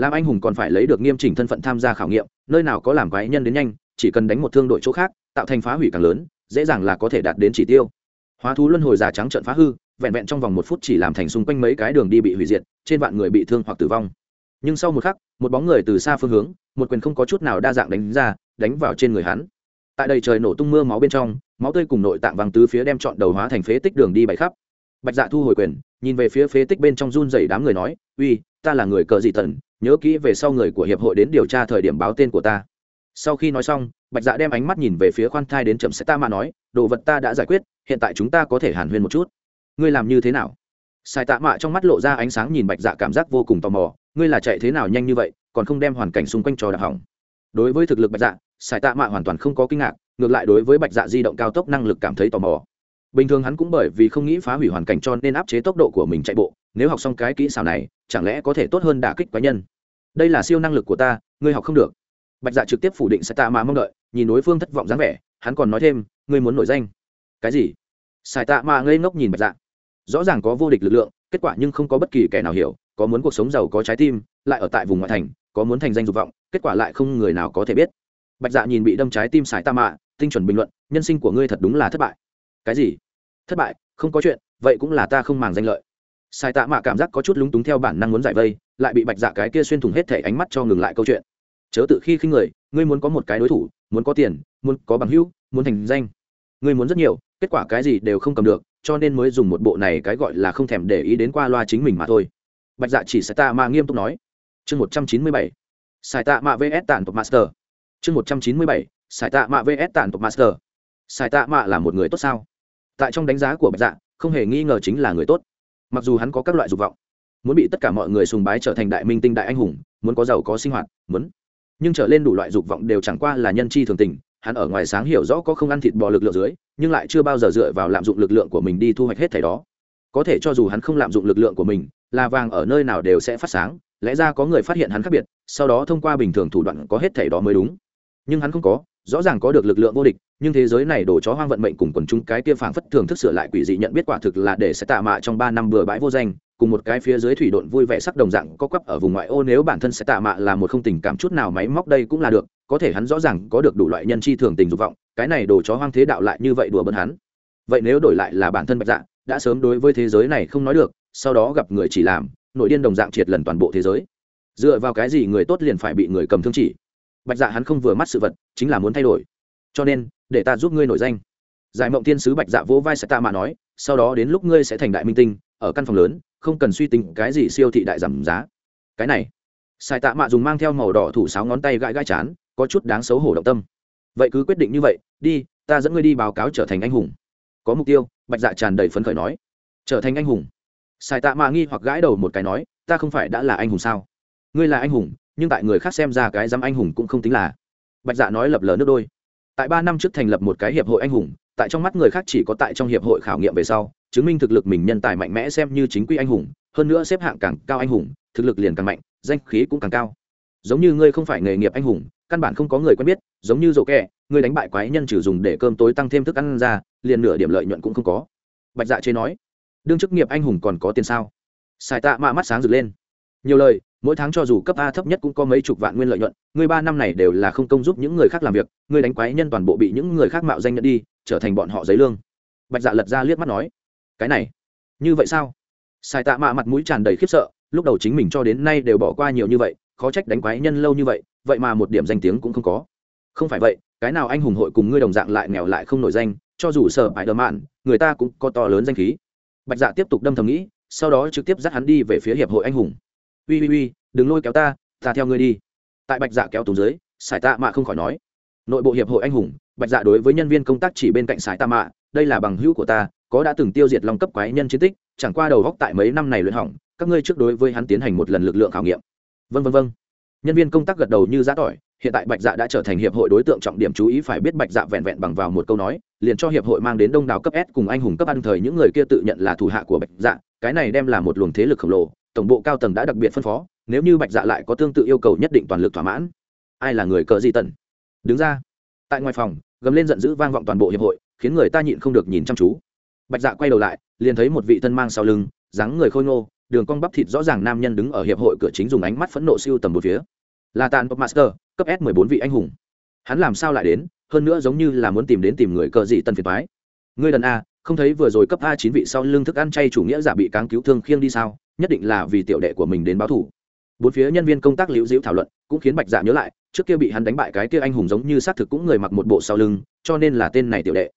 làm anh hùng còn phải lấy được nghiêm chỉnh thân phận tham gia khảo nghiệm, nơi nào có làm quái nhân đến nhanh, chỉ cần đánh một thương đội chỗ khác, tạo thành phá hủy càng lớn, dễ dàng là có thể đạt đến chỉ tiêu. Hóa thú luân hồi giả trắng trận phá hư, vẹn vẹn trong vòng một phút chỉ làm thành xung quanh mấy cái đường đi bị hủy diệt, trên vạn người bị thương hoặc tử vong. Nhưng sau một khắc, một bóng người từ xa phương hướng, một quyền không có chút nào đa dạng đánh ra, đánh vào trên người hắn. Tại đây trời nổ tung mưa máu bên trong, máu tươi cùng nội tạng vàng tứ phía đem chọn đầu hóa thành phế tích đường đi bày khắp. Bạch dạ thu hồi quyền, nhìn về phía phế tích bên trong run dày đám người nói, uy, ta là người cờ dị tần nhớ kỹ về sau người của hiệp hội đến điều tra thời điểm báo tên của ta. Sau khi nói xong, bạch dạ đem ánh mắt nhìn về phía khoan thai đến chậm sẽ ta mà nói, đồ vật ta đã giải quyết, hiện tại chúng ta có thể hàn huyên một chút. Ngươi làm như thế nào? Sai tạ mạ trong mắt lộ ra ánh sáng nhìn bạch dạ cảm giác vô cùng tò mò, ngươi là chạy thế nào nhanh như vậy, còn không đem hoàn cảnh xung quanh cho đạp hỏng. Đối với thực lực bạch dạ sai tạ mạ hoàn toàn không có kinh ngạc, ngược lại đối với bạch dạ di động cao tốc năng lực cảm thấy tò mò. Bình thường hắn cũng bởi vì không nghĩ phá hủy hoàn cảnh cho nên áp chế tốc độ của mình chạy bộ, nếu học xong cái kỹ xảo này chẳng lẽ có thể tốt hơn đả kích cá nhân? Đây là siêu năng lực của ta, ngươi học không được. Bạch dạ trực tiếp phủ định sai tạ mạ mong đợi, nhìn đối phương thất vọng dáng vẻ, hắn còn nói thêm, ngươi muốn nổi danh. Cái gì? Sai tạ mạ ngây ngốc nhìn bạch dạ. Rõ ràng có vô địch lực lượng, kết quả nhưng không có bất kỳ kẻ nào hiểu, có muốn cuộc sống giàu có trái tim, lại ở tại vùng ngoại thành, có muốn thành danh dục vọng, kết quả lại không người nào có thể biết. Bạch dạ nhìn bị đâm trái tim sải ta mạ tinh chuẩn bình luận, nhân sinh của ngươi thật đúng là thất bại. Cái gì? Thất bại? Không có chuyện, vậy cũng là ta không màng danh lợi sai tạ mạ cảm giác có chút lúng túng theo bản năng muốn giải vây, lại bị bạch dạ cái kia xuyên thủng hết thể ánh mắt cho ngừng lại câu chuyện. Chớ tự khi khi người, ngươi muốn có một cái đối thủ, muốn có tiền, muốn có bằng hữu, muốn thành danh. Ngươi muốn rất nhiều, kết quả cái gì đều không cầm được, cho nên mới dùng một bộ này cái gọi là không thèm để ý đến qua loa chính mình mà thôi. Bạch dạ chỉ sai tạ mạ nghiêm túc nói. Chương một trăm chín mươi bảy. Sai tạ mạ vs tản tộc master. Chương một trăm chín mươi bảy. Sai tạ mạ vs tản tộc master. Sai tạ mạ là một người tốt sao? Tại trong đánh giá của bạch dạ không hề nghi ngờ chính là người tốt mặc dù hắn có các loại dục vọng, muốn bị tất cả mọi người sùng bái trở thành đại minh tinh đại anh hùng, muốn có giàu có sinh hoạt, muốn, nhưng trở lên đủ loại dục vọng đều chẳng qua là nhân chi thường tình, hắn ở ngoài sáng hiểu rõ có không ăn thịt bò lực lượng dưới, nhưng lại chưa bao giờ dựa vào lạm dụng lực lượng của mình đi thu hoạch hết thảy đó. Có thể cho dù hắn không lạm dụng lực lượng của mình, là vàng ở nơi nào đều sẽ phát sáng, lẽ ra có người phát hiện hắn khác biệt, sau đó thông qua bình thường thủ đoạn có hết thảy đó mới đúng. Nhưng hắn không có rõ ràng có được lực lượng vô địch, nhưng thế giới này đổ chó hoang vận mệnh cùng quần chúng cái kia phảng phất thường thức sửa lại quỷ dị nhận biết quả thực là để sẽ tạ mạ trong ba năm bừa bãi vô danh, cùng một cái phía dưới thủy độn vui vẻ sắc đồng dạng có quắp ở vùng ngoại ô nếu bản thân sẽ tạ mạ là một không tình cảm chút nào máy móc đây cũng là được, có thể hắn rõ ràng có được đủ loại nhân chi thường tình dục vọng, cái này đồ chó hoang thế đạo lại như vậy đùa bỡn hắn. Vậy nếu đổi lại là bản thân bạch dạ đã sớm đối với thế giới này không nói được, sau đó gặp người chỉ làm, nội điên đồng dạng triệt lần toàn bộ thế giới. Dựa vào cái gì người tốt liền phải bị người cầm thương chỉ? Bạch dạ hắn không vừa mắt sự vật, chính là muốn thay đổi. Cho nên, để ta giúp ngươi nổi danh. Giải mộng tiên sứ bạch dạ vỗ vai sẽ ta mà nói, sau đó đến lúc ngươi sẽ thành đại minh tinh, ở căn phòng lớn, không cần suy tính cái gì siêu thị đại giảm giá. Cái này sai tạ mạ dùng mang theo màu đỏ thủ sáo ngón tay gãi gãi chán, có chút đáng xấu hổ động tâm. Vậy cứ quyết định như vậy, đi, ta dẫn ngươi đi báo cáo trở thành anh hùng. Có mục tiêu, bạch dạ tràn đầy phấn khởi nói. Trở thành anh hùng. Sai tạ mạ nghi hoặc gãi đầu một cái nói, ta không phải đã là anh hùng sao? Ngươi là anh hùng nhưng tại người khác xem ra cái dám anh hùng cũng không tính là. Bạch dạ nói lập lờ nước đôi. Tại ba năm trước thành lập một cái hiệp hội anh hùng, tại trong mắt người khác chỉ có tại trong hiệp hội khảo nghiệm về sau, chứng minh thực lực mình nhân tài mạnh mẽ xem như chính quy anh hùng, hơn nữa xếp hạng càng cao anh hùng, thực lực liền càng mạnh, danh khí cũng càng cao. Giống như ngươi không phải nghề nghiệp anh hùng, căn bản không có người quen biết, giống như rổ kẹ, ngươi đánh bại quái nhân trừ dùng để cơm tối tăng thêm thức ăn ra, liền nửa điểm lợi nhuận cũng không có. Bạch dạ chế nói, đương chức nghiệp anh hùng còn có tiền sao? Xài tạ mạ mắt sáng rực lên nhiều lời, mỗi tháng cho dù cấp a thấp nhất cũng có mấy chục vạn nguyên lợi nhuận, ngươi ba năm này đều là không công giúp những người khác làm việc, ngươi đánh quái nhân toàn bộ bị những người khác mạo danh nhận đi, trở thành bọn họ giấy lương. Bạch dạ lật ra liếc mắt nói, cái này, như vậy sao? Sai tạ mạ mặt mũi tràn đầy khiếp sợ, lúc đầu chính mình cho đến nay đều bỏ qua nhiều như vậy, khó trách đánh quái nhân lâu như vậy vậy mà một điểm danh tiếng cũng không có. Không phải vậy, cái nào anh hùng hội cùng ngươi đồng dạng lại nghèo lại không nổi danh, cho dù sợ bại đờ mạn, người ta cũng có to lớn danh khí. Bạch dạ tiếp tục đâm thầm nghĩ, sau đó trực tiếp dắt hắn đi về phía hiệp hội anh hùng uy uy uy, đừng lôi kéo ta ta theo ngươi đi. Tại bạch dạ kéo tù dưới, sải tạ mạ không khỏi nói. Nội bộ hiệp hội anh hùng, bạch dạ đối với nhân viên công tác chỉ bên cạnh sải tạ mạ, đây là bằng hữu của ta, có đã từng tiêu diệt long cấp quái nhân chiến tích, chẳng qua đầu góc tại mấy năm này luyện hỏng, các ngươi trước đối với hắn tiến hành một lần lực lượng khảo nghiệm. Vân vân vân nhân viên công tác gật đầu như giã tỏi, hiện tại bạch dạ đã trở thành hiệp hội đối tượng trọng điểm chú ý, phải biết bạch dạ vẹn vẹn bằng vào một câu nói, liền cho hiệp hội mang đến đông đảo cấp s cùng anh hùng cấp ăn thời, những người kia tự nhận là thủ hạ của bạch dạ cái này đem là một luồng thế lực khổng lồ tổng bộ cao tầng đã đặc biệt phân phó, nếu như bạch dạ lại có tương tự yêu cầu nhất định toàn lực thỏa mãn. Ai là người cờ di tần? Đứng ra. Tại ngoài phòng, gầm lên giận dữ vang vọng toàn bộ hiệp hội, khiến người ta nhịn không được nhìn chăm chú. Bạch dạ quay đầu lại, liền thấy một vị thân mang sau lưng, dáng người khôi ngô, đường cong bắp thịt rõ ràng nam nhân đứng ở hiệp hội cửa chính dùng ánh mắt phẫn nộ siêu tầm một phía. Là tàn pop master, cấp s mười bốn vị anh hùng. Hắn làm sao lại đến, hơn nữa giống như là muốn tìm đến tìm người cờ dị tân phiền toái. Ngươi đần a không thấy vừa rồi cấp a chín vị sau lưng thức ăn chay chủ nghĩa giả bị cáng cứu thương khiêng đi sao? Nhất định là vì tiểu đệ của mình đến báo thủ bốn phía nhân viên công tác liễu diễu thảo luận, cũng khiến bạch dạ nhớ lại, trước kia bị hắn đánh bại cái kia anh hùng giống như xác thực cũng người mặc một bộ sau lưng, cho nên là tên này tiểu đệ.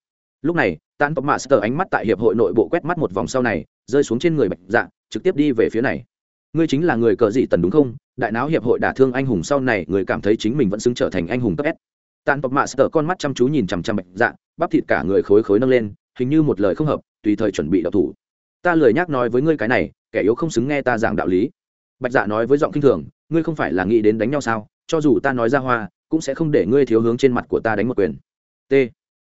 Lúc này, tan tộc mạ sờ ánh mắt tại hiệp hội nội bộ quét mắt một vòng sau này, rơi xuống trên người bạch dạ trực tiếp đi về phía này. Ngươi chính là người cờ dị tần đúng không? Đại não hiệp hội đả thương anh hùng sau này, người cảm thấy chính mình vẫn xứng trở thành anh hùng cấp s. Tan tộc mạ sờ con mắt chăm chú nhìn chằm chằm bạch dạ bắp thịt cả người khối khối nâng lên, hình như một lời không hợp, tùy thời chuẩn bị đậu thủ. Ta lười nhắc nói với ngươi cái này kẻ yếu không xứng nghe ta giảng đạo lý. Bạch dạ nói với giọng kinh thường, ngươi không phải là nghĩ đến đánh nhau sao? Cho dù ta nói ra hoa, cũng sẽ không để ngươi thiếu hướng trên mặt của ta đánh một quyền. T.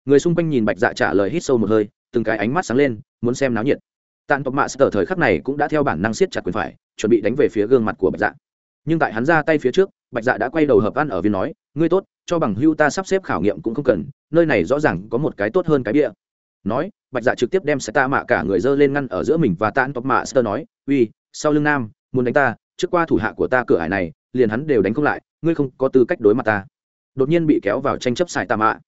Người xung quanh nhìn bạch dạ trả lời hít sâu một hơi, từng cái ánh mắt sáng lên, muốn xem náo nhiệt. Tàn tộc mạ sở thời khắc này cũng đã theo bản năng siết chặt quyền phải, chuẩn bị đánh về phía gương mặt của bạch dạ. Nhưng tại hắn ra tay phía trước, bạch dạ đã quay đầu hợp ăn ở viên nói, ngươi tốt, cho bằng hưu ta sắp xếp khảo nghiệm cũng không cần, nơi này rõ ràng có một cái tốt hơn cái bia nói, bạch dạ trực tiếp đem xe ta mạ cả người dơ lên ngăn ở giữa mình và tan tộc mạ sơ nói, uy, sau lưng nam, muốn đánh ta, trước qua thủ hạ của ta cửa hải này, liền hắn đều đánh không lại, ngươi không có tư cách đối mặt ta. Đột nhiên bị kéo vào tranh chấp xài tà mạ.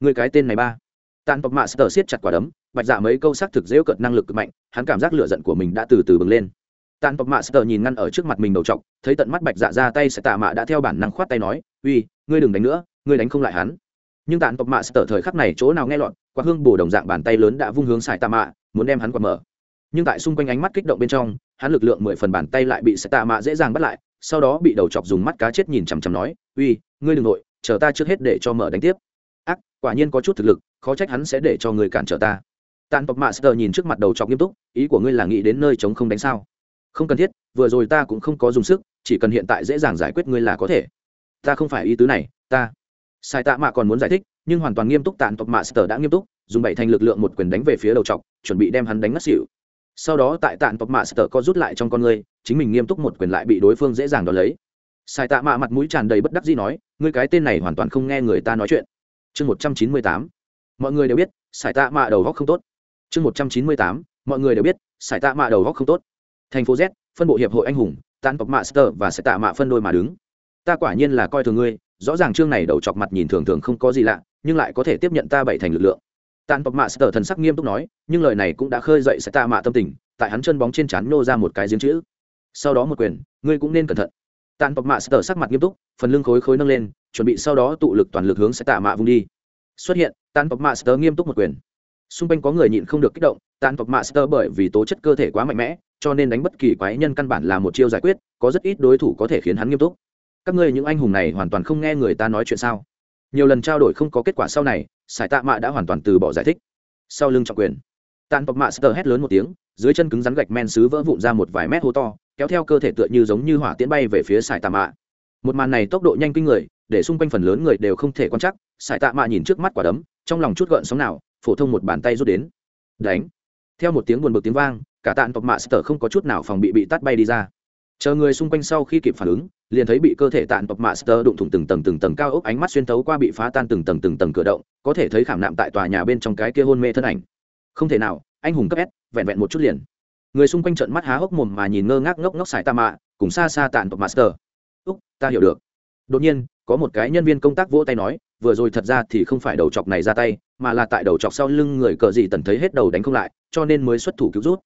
Ngươi cái tên này ba. Tan tộc mạ sơ siết chặt quả đấm, bạch dạ mấy câu xác thực dễu cận năng lực cực mạnh, hắn cảm giác lựa giận của mình đã từ từ bừng lên. Tan tộc mạ sơ nhìn ngăn ở trước mặt mình đầu t thấy tận mắt bạch dạ ra tay xài tạ mạ đã theo bản năng khoát tay nói, uy, ngươi đừng đánh nữa, ngươi đánh không lại hắn. Nhưng tàn tộc mạ sở thời khắc này chỗ nào nghe lọt quạt hương bổ đồng dạng bàn tay lớn đã vung hướng xài tạ mạ, muốn đem hắn quạt mở. Nhưng tại xung quanh ánh mắt kích động bên trong, hắn lực lượng mười phần bàn tay lại bị xài tạ mạ dễ dàng bắt lại, sau đó bị đầu chọc dùng mắt cá chết nhìn chằm chằm nói, uy, ngươi đ ừ n g nội, chờ ta trước hết để cho mở đánh tiếp. Ác, quả nhiên có chút thực lực, khó trách hắn sẽ để cho người cản trở ta. Tàn tộc mạ sờ nhìn trước mặt đầu chọc nghiêm túc, ý của ngươi là nghĩ đến nơi chống không đánh sao? Không cần thiết, vừa rồi ta cũng không có dùng sức, chỉ cần hiện tại dễ dàng giải quyết ngươi là có thể. Ta không phải ý tứ này, ta sai tạ mạ còn muốn giải thích, nhưng hoàn toàn nghiêm túc tàn tộc mạ sờ đã nghiêm túc, dùng bảy thành lực lượng một quyền đánh về phía đầu chọc, chuẩn bị đem hắn đánh ngất xỉu. Sau đó tại tàn tộc mạ sờ co rút lại trong con ngươi chính mình nghiêm túc một quyền lại bị đối phương dễ dàng đón lấy. Sai tạ mạ mặt mũi tràn đầy bất đắc dĩ nói, ngươi cái tên này hoàn toàn không nghe người ta nói chuyện. Chương một trăm chín mươi tám. Mọi người đều biết, sai tạ mạ đầu góc không tốt. Chương một trăm chín mươi tám. Mọi người đều biết, sai tạ mạ đầu góc không tốt. Thành phố z, phân bộ hiệp hội anh hùng, tàn tộc mạ sơ và sai tạ mạ phân đôi mà đứng. Ta quả nhiên là coi thường ngươi rõ ràng chương này đầu chọc mặt nhìn thường thường không có gì lạ, nhưng lại có thể tiếp nhận ta bảy thành lực lượng. Tàn tộc mạ sờ thần sắc nghiêm túc nói, nhưng lời này cũng đã khơi dậy sẽ tạ mạ tâm tình, tại hắn chân bóng trên trán nô ra một cái giếng chữ. Sau đó một quyền, ngươi cũng nên cẩn thận. Tàn tộc mạ sờ sắc mặt nghiêm túc, phần lưng khối khối nâng lên, chuẩn bị sau đó tụ lực toàn lực hướng sẽ tạ mạ vung đi. Xuất hiện, tàn tộc mạ sờ nghiêm túc một quyền. Xung quanh có người nhịn không được kích động, tàn tộc mạ sờ bởi vì tố chất cơ thể quá mạnh mẽ, cho nên đánh bất kỳ quái nhân căn bản là một chiêu giải quyết, có rất ít đối thủ có thể khiến hắn nghiêm túc các ngươi những anh hùng này hoàn toàn không nghe người ta nói chuyện sao? Nhiều lần trao đổi không có kết quả sau này, sải tạ mạ đã hoàn toàn từ bỏ giải thích. Sau lưng trọng quyền, tàn bọc mạ sờ hét lớn một tiếng, dưới chân cứng rắn gạch men xứ vỡ vụn ra một vài mét hố to, kéo theo cơ thể tựa như giống như hỏa tiễn bay về phía sải tạ mạ. Một màn này tốc độ nhanh kinh người, để xung quanh phần lớn người đều không thể quan chắc sải tạ mạ nhìn trước mắt quả đấm, trong lòng chút gợn sóng nào, phổ thông một bàn tay rút đến. Đánh. Theo một tiếng buồn bực tiếng vang, cả tàn tộc mạ sờ không có chút nào phòng bị bị tắt bay đi ra chờ người xung quanh sau khi kịp phản ứng, liền thấy bị cơ thể tạn tộc mạ đụng thủng từng tầng từng tầng cao ốc ánh mắt xuyên tấu qua bị phá tan từng tầng từng tầng cửa động, có thể thấy khảm nạm tại tòa nhà bên trong cái kia hôn mê thân ảnh. Không thể nào, anh hùng cấp s, vẹn vẹn một chút liền. Người xung quanh trận mắt há hốc mồm mà nhìn ngơ ngác ngốc ngốc xài ta mạ, cùng xa xa tàn tộc master úc, ta hiểu được. Đột nhiên, có một cái nhân viên công tác vỗ tay nói, vừa rồi thật ra thì không phải đầu chọc này ra tay, mà là tại đầu chọc sau lưng người cờ gì tần thấy hết đầu đánh không lại, cho nên mới xuất thủ cứu rút.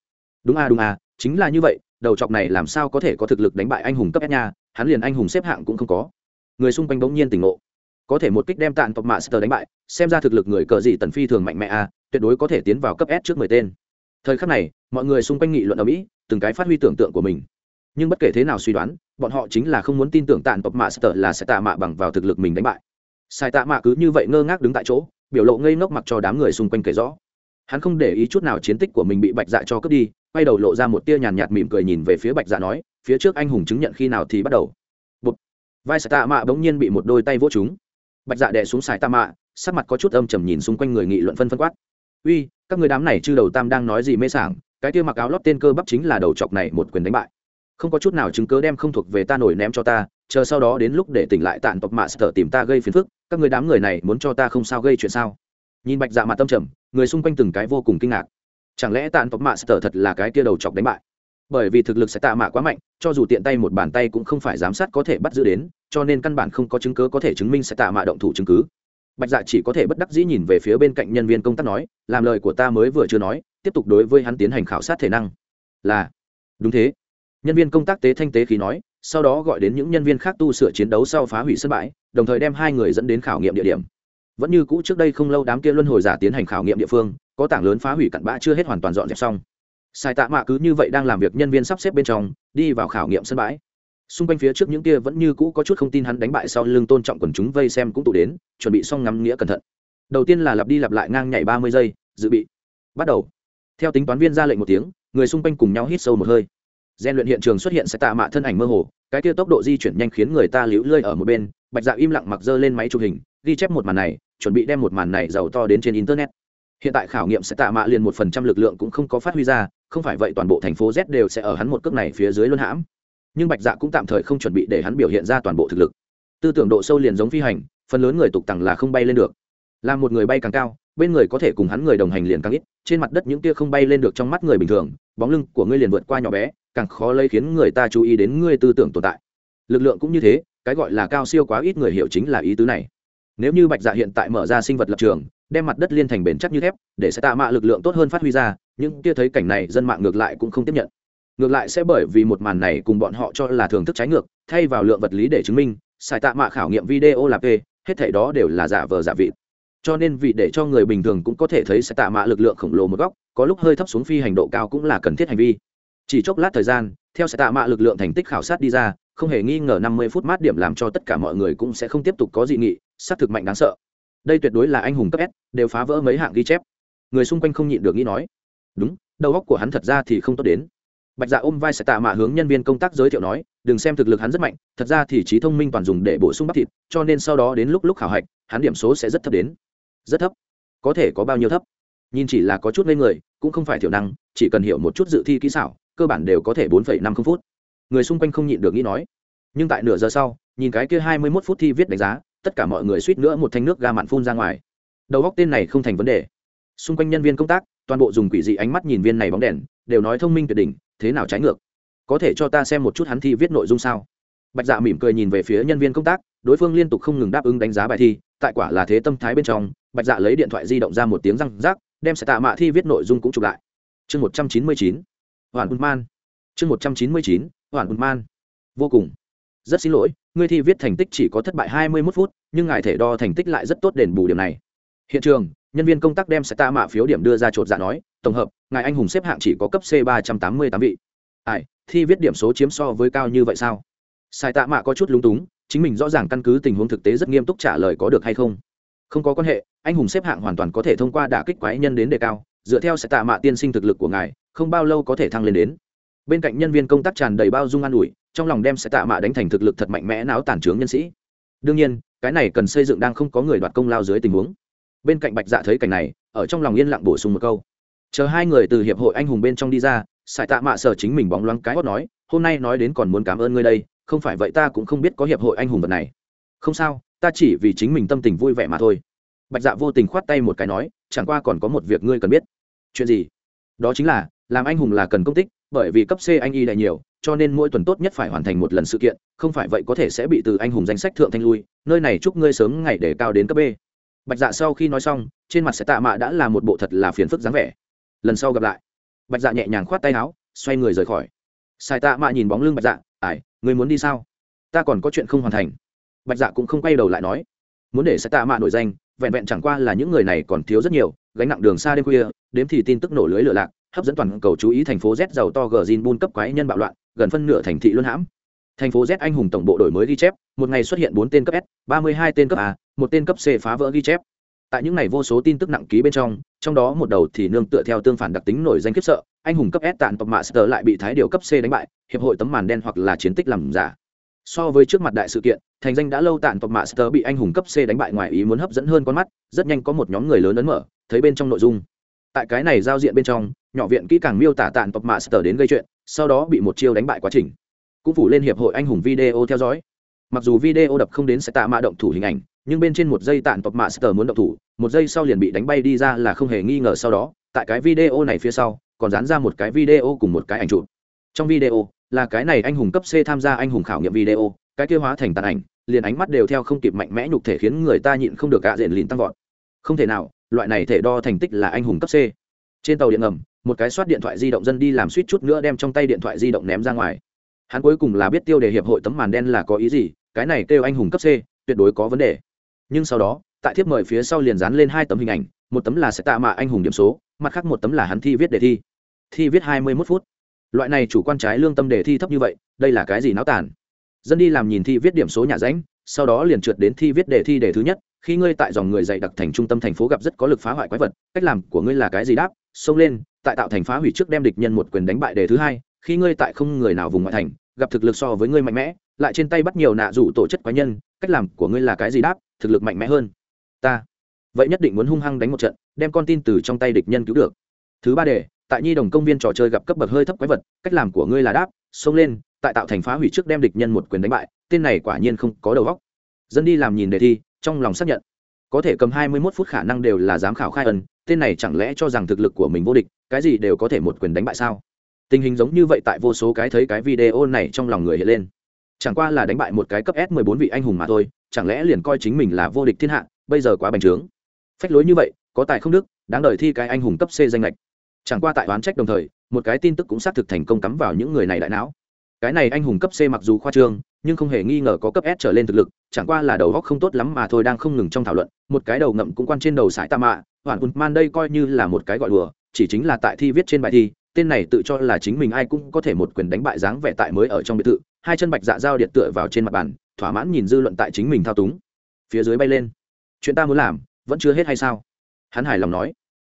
Đúng à đúng à chính là như vậy đầu chọc này làm sao có thể có thực lực đánh bại anh hùng cấp S nha hắn liền anh hùng xếp hạng cũng không có. Người xung quanh bỗng nhiên tỉnh ngộ. Có thể một kích đem tạn tộc master đánh bại xem ra thực lực người cờ gì tần phi thường mạnh mẽ à tuyệt đối có thể tiến vào cấp S trước mười tên. Thời khắc này mọi người xung quanh nghị luận ầm ĩ, từng cái phát huy tưởng tượng của mình. Nhưng bất kể thế nào suy đoán bọn họ chính là không muốn tin tưởng tạn tộc master là sẽ tạ mạ bằng vào thực lực mình đánh bại. Sai tạ mạ cứ như vậy ngơ ngác đứng tại chỗ biểu lộ ngây ngốc mặc cho đám người xung quanh kể rõ. Hắn không để ý chút nào chiến tích của mình bị bạch dạ cho cướp đi quay đầu lộ ra một tia nhàn nhạt mỉm cười nhìn về phía bạch dạ nói, phía trước anh hùng chứng nhận khi nào thì bắt đầu. Bụt. vai sài tạ mạ bỗng nhiên bị một đôi tay vỗ chúng bạch dạ đè xuống sài tạ mạ, sắc mặt có chút âm trầm nhìn xung quanh người nghị luận phân phân quát. Uy, các người đám này chư đầu tam đang nói gì mê sảng, cái kia mặc áo lót tên cơ bắp chính là đầu chọc này một quyền đánh bại. Không có chút nào chứng cớ đem không thuộc về ta nổi ném cho ta, chờ sau đó đến lúc để tỉnh lại tàn tộc mạ sở tìm ta gây phiền phức, các người đám người này muốn cho ta không sao gây chuyện sao? Nhìn bạch dạ mặt tâm trầm, người xung quanh từng cái vô cùng kinh ngạc chẳng lẽ tàn tộc mạ sở thật là cái kia đầu chọc đánh bại? Bởi vì thực lực sẽ tạ mạ quá mạnh, cho dù tiện tay một bàn tay cũng không phải giám sát có thể bắt giữ đến, cho nên căn bản không có chứng cứ có thể chứng minh sẽ tạ mạ động thủ chứng cứ. Bạch dạ chỉ có thể bất đắc dĩ nhìn về phía bên cạnh nhân viên công tác nói, làm lời của ta mới vừa chưa nói, tiếp tục đối với hắn tiến hành khảo sát thể năng. Là. Đúng thế. Nhân viên công tác tế thanh tế khí nói, sau đó gọi đến những nhân viên khác tu sửa chiến đấu sau phá hủy sân bãi, đồng thời đem hai người dẫn đến khảo nghiệm địa điểm vẫn như cũ trước đây không lâu đám kia luân hồi giả tiến hành khảo nghiệm địa phương, có tảng lớn phá hủy cặn bã chưa hết hoàn toàn dọn dẹp xong. Sai tạ mạ cứ như vậy đang làm việc nhân viên sắp xếp bên trong, đi vào khảo nghiệm sân bãi. Xung quanh phía trước những kia vẫn như cũ có chút không tin hắn đánh bại sau lưng tôn trọng quần chúng vây xem cũng tụ đến, chuẩn bị xong ngắm nghĩa cẩn thận. Đầu tiên là lặp đi lặp lại ngang nhảy ba mươi giây, dự bị. Bắt đầu. Theo tính toán viên ra lệnh một tiếng, người xung quanh cùng nhau hít sâu một hơi. Gian luyện hiện trường xuất hiện sẽ tạ mạ thân ảnh mơ hồ, cái kia tốc độ di chuyển nhanh khiến người ta liễu lơi ở một bên, bạch dạ im lặng mặc dơ lên máy chụp hình ghi chép một màn này, chuẩn bị đem một màn này giàu to đến trên internet. Hiện tại khảo nghiệm sẽ tạ mạ liền một phần trăm lực lượng cũng không có phát huy ra, không phải vậy toàn bộ thành phố z đều sẽ ở hắn một cước này phía dưới luân hãm. Nhưng bạch dạ cũng tạm thời không chuẩn bị để hắn biểu hiện ra toàn bộ thực lực. Tư tưởng độ sâu liền giống phi hành, phần lớn người tục tằng là không bay lên được. Là một người bay càng cao, bên người có thể cùng hắn người đồng hành liền càng ít, trên mặt đất những tia không bay lên được trong mắt người bình thường, bóng lưng của ngươi liền vượt qua nhỏ bé, càng khó lấy khiến người ta chú ý đến ngươi tư tưởng tồn tại. Lực lượng cũng như thế, cái gọi là cao siêu quá ít người hiểu chính là ý tứ này nếu như bạch dạ hiện tại mở ra sinh vật lập trường, đem mặt đất liên thành bền chắc như thép, để sẽ tạ mạ lực lượng tốt hơn phát huy ra nhưng kia thấy cảnh này dân mạng ngược lại cũng không tiếp nhận. Ngược lại sẽ bởi vì một màn này cùng bọn họ cho là thưởng thức trái ngược, thay vào lượng vật lý để chứng minh xài tạ mạ khảo nghiệm video là p, hết thảy đó đều là giả vờ giả vị cho nên vì để cho người bình thường cũng có thể thấy sẽ tạ mạ lực lượng khổng lồ một góc, có lúc hơi thấp xuống phi hành độ cao cũng là cần thiết hành vi. Chỉ chốc lát thời gian, theo sẽ tạ mạ lực lượng thành tích khảo sát đi ra, không hề nghi ngờ năm mươi phút mát điểm làm cho tất cả mọi người cũng sẽ không tiếp tục có dị nghị xác thực mạnh đáng sợ. Đây tuyệt đối là anh hùng cấp s, đều phá vỡ mấy hạng ghi chép. Người xung quanh không nhịn được nghĩ nói, đúng, đầu óc của hắn thật ra thì không tốt đến. Bạch dạ ôm vai sẽ tạ mạ hướng nhân viên công tác giới thiệu nói, đừng xem thực lực hắn rất mạnh, thật ra thì trí thông minh toàn dùng để bổ sung bắp thịt, cho nên sau đó đến lúc lúc khảo hạch, hắn điểm số sẽ rất thấp đến. Rất thấp? Có thể có bao nhiêu thấp? Nhìn chỉ là có chút ngây người, cũng không phải thiểu năng, chỉ cần hiểu một chút dự thi kỹ xảo, cơ bản đều có thể bốn năm phút. Người xung quanh không nhịn được nghĩ nói, nhưng tại nửa giờ sau, nhìn cái kia hai mươi mốt phút thi viết đánh giá tất cả mọi người suýt nữa một thanh nước ga mặn phun ra ngoài. Đầu góc tên này không thành vấn đề. Xung quanh nhân viên công tác, toàn bộ dùng quỷ dị ánh mắt nhìn viên này bóng đèn, đều nói thông minh tuyệt đỉnh, thế nào trái ngược? Có thể cho ta xem một chút hắn thi viết nội dung sao? Bạch dạ mỉm cười nhìn về phía nhân viên công tác, đối phương liên tục không ngừng đáp ứng đánh giá bài thi, tại quả là thế tâm thái bên trong, bạch dạ lấy điện thoại di động ra một tiếng răng rác đem sẽ tạ mạ thi viết nội dung cũng chụp lại. Chương một trăm chín mươi chín, hoàn bùn man. Chương một trăm chín mươi chín, hoàn bùn man. Vô cùng rất xin lỗi, ngươi thi viết thành tích chỉ có thất bại hai mươi mốt phút, nhưng ngài thể đo thành tích lại rất tốt đền bù điểm này. Hiện trường, nhân viên công tác đem sẽ ta mạ phiếu điểm đưa ra chột dạ nói, tổng hợp, ngài anh hùng xếp hạng chỉ có cấp c ba trăm tám mươi tám vị. Ai, thi viết điểm số chiếm so với cao như vậy sao? Sai tạ mạ có chút lúng túng, chính mình rõ ràng căn cứ tình huống thực tế rất nghiêm túc trả lời có được hay không. Không có quan hệ, anh hùng xếp hạng hoàn toàn có thể thông qua đả kích quái nhân đến đề cao, dựa theo sẽ tạ mạ tiên sinh thực lực của ngài, không bao lâu có thể thăng lên đến. Bên cạnh nhân viên công tác tràn đầy bao dung an ủi trong lòng đem sẽ tạ mạ đánh thành thực lực thật mạnh mẽ náo tàn trướng nhân sĩ. Đương nhiên, cái này cần xây dựng đang không có người đoạt công lao dưới tình huống. Bên cạnh bạch dạ thấy cảnh này, ở trong lòng yên lặng bổ sung một câu. Chờ hai người từ hiệp hội anh hùng bên trong đi ra, sải tạ mạ sở chính mình bóng loáng cái hót nói, hôm nay nói đến còn muốn cảm ơn ngươi đây, không phải vậy ta cũng không biết có hiệp hội anh hùng vật này. Không sao, ta chỉ vì chính mình tâm tình vui vẻ mà thôi. Bạch dạ vô tình khoát tay một cái nói, chẳng qua còn có một việc ngươi cần biết. Chuyện gì? Đó chính là, làm anh hùng là cần công tích, bởi vì cấp c anh y đại nhiều cho nên mỗi tuần tốt nhất phải hoàn thành một lần sự kiện, không phải vậy có thể sẽ bị từ anh hùng danh sách thượng thanh lui, nơi này chúc ngươi sớm ngày để cao đến cấp b. Bạch dạ sau khi nói xong, trên mặt sẽ tạ mạ đã là một bộ thật là phiền phức dáng vẻ. Lần sau gặp lại. Bạch dạ nhẹ nhàng khoát tay áo, xoay người rời khỏi. Sai tạ mạ nhìn bóng lưng bạch dạ ải người muốn đi sao? Ta còn có chuyện không hoàn thành. Bạch dạ cũng không quay đầu lại nói, muốn để sai tạ mạ nổi danh, vẹn vẹn chẳng qua là những người này còn thiếu rất nhiều, gánh nặng đường xa đêm khuya, đếm thì tin tức nổ lưới lửa lạc hấp dẫn toàn cầu chú ý thành phố z giàu to gờ zin bun cấp quái nhân bạo loạn, gần phân nửa thành thị luân hãm. Thành phố z anh hùng tổng bộ đổi mới ghi chép, một ngày xuất hiện bốn tên cấp s, ba mươi hai tên cấp a, một tên cấp c phá vỡ ghi chép. Tại những ngày vô số tin tức nặng ký bên trong trong đó một đầu thì nương tựa theo tương phản đặc tính nổi danh khiếp sợ, anh hùng cấp s tàn tộc master lại bị thái điều cấp c đánh bại, hiệp hội tấm màn đen hoặc là chiến tích làm giả. So với trước mặt đại sự kiện, thành danh đã lâu tàn tộc master bị anh hùng cấp c đánh bại ngoài ý muốn hấp dẫn hơn con mắt, rất nhanh có một nhóm người lớn ấn mở, thấy bên trong nội dung. Tại cái này giao diện bên trong nhỏ viện kỹ càng miêu tả tàn tộc mạ sờ đến gây chuyện, sau đó bị một chiêu đánh bại quá trình. Cũng phủ lên hiệp hội anh hùng video theo dõi. Mặc dù video đập không đến sẽ tạ mạ động thủ hình ảnh, nhưng bên trên một giây tàn tộc mạ sờ muốn động thủ, một giây sau liền bị đánh bay đi ra là không hề nghi ngờ sau đó, tại cái video này phía sau, còn dán ra một cái video cùng một cái ảnh chụp. Trong video, là cái này anh hùng cấp c tham gia anh hùng khảo nghiệm video, cái kia hóa thành tàn ảnh, liền ánh mắt đều theo không kịp mạnh mẽ nhục thể khiến người ta nhịn không được gạ diện lìn tăng vọt. Không thể nào, loại này thể đo thành tích là anh hùng cấp c. Trên tàu điện ngầm một cái soát điện thoại di động dân đi làm suýt chút nữa đem trong tay điện thoại di động ném ra ngoài. Hắn cuối cùng là biết tiêu đề hiệp hội tấm màn đen là có ý gì, cái này kêu anh hùng cấp c, tuyệt đối có vấn đề. Nhưng sau đó, tại thiếp mời phía sau liền dán lên hai tấm hình ảnh, một tấm là sẽ tạ mạ anh hùng điểm số, mặt khác một tấm là hắn thi viết đề thi. Thi viết hai mươi mốt phút. Loại này chủ quan trái lương tâm đề thi thấp như vậy, đây là cái gì náo tàn? Dân đi làm nhìn thi viết điểm số nhà ránh, sau đó liền trượt đến thi viết đề thi đề thứ nhất, khi ngươi tại dòng người dạy đặc thành trung tâm thành phố gặp rất có lực phá hoại quái vật, cách làm của ngươi là cái gì đáp? Xông lên, tại tạo thành phá hủy trước đem địch nhân một quyền đánh bại đề thứ hai, khi ngươi tại không người nào vùng ngoại thành, gặp thực lực so với ngươi mạnh mẽ, lại trên tay bắt nhiều nạ rủ tổ chất quái nhân, cách làm của ngươi là cái gì đáp, thực lực mạnh mẽ hơn. Ta. Vậy nhất định muốn hung hăng đánh một trận, đem con tin từ trong tay địch nhân cứu được. Thứ ba đề, tại nhi đồng công viên trò chơi gặp cấp bậc hơi thấp quái vật, cách làm của ngươi là đáp, xông lên, tại tạo thành phá hủy trước đem địch nhân một quyền đánh bại, tên này quả nhiên không có đầu óc. Dân đi làm nhìn đề thi, trong lòng xác nhận. Có thể cầm hai mươi 21 phút khả năng đều là giám khảo khai ẩn tên này chẳng lẽ cho rằng thực lực của mình vô địch, cái gì đều có thể một quyền đánh bại sao? Tình hình giống như vậy tại vô số cái thấy cái video này trong lòng người hiện lên. Chẳng qua là đánh bại một cái cấp s 14 vị anh hùng mà thôi, chẳng lẽ liền coi chính mình là vô địch thiên hạ, bây giờ quá bành trướng. Phách lối như vậy, có tài không đức, đáng đời thi cái anh hùng cấp c danh lệch chẳng qua tại oán trách đồng thời, một cái tin tức cũng xác thực thành công cắm vào những người này đại não. Cái này anh hùng cấp c mặc dù khoa trương, nhưng không hề nghi ngờ có cấp s trở lên thực lực, chẳng qua là đầu góc không tốt lắm mà thôi đang không ngừng trong thảo luận, một cái đầu ngậm cũng quan trên đầu sải tạ mạ hoàn quân man đây coi như là một cái gọi đùa, chỉ chính là tại thi viết trên bài thi, tên này tự cho là chính mình ai cũng có thể một quyền đánh bại dáng vẻ tại mới ở trong biệt thự, hai chân bạch dạ giao điện tựa vào trên mặt bàn, thỏa mãn nhìn dư luận tại chính mình thao túng. Phía dưới bay lên. Chuyện ta muốn làm, vẫn chưa hết hay sao? Hắn hài lòng nói.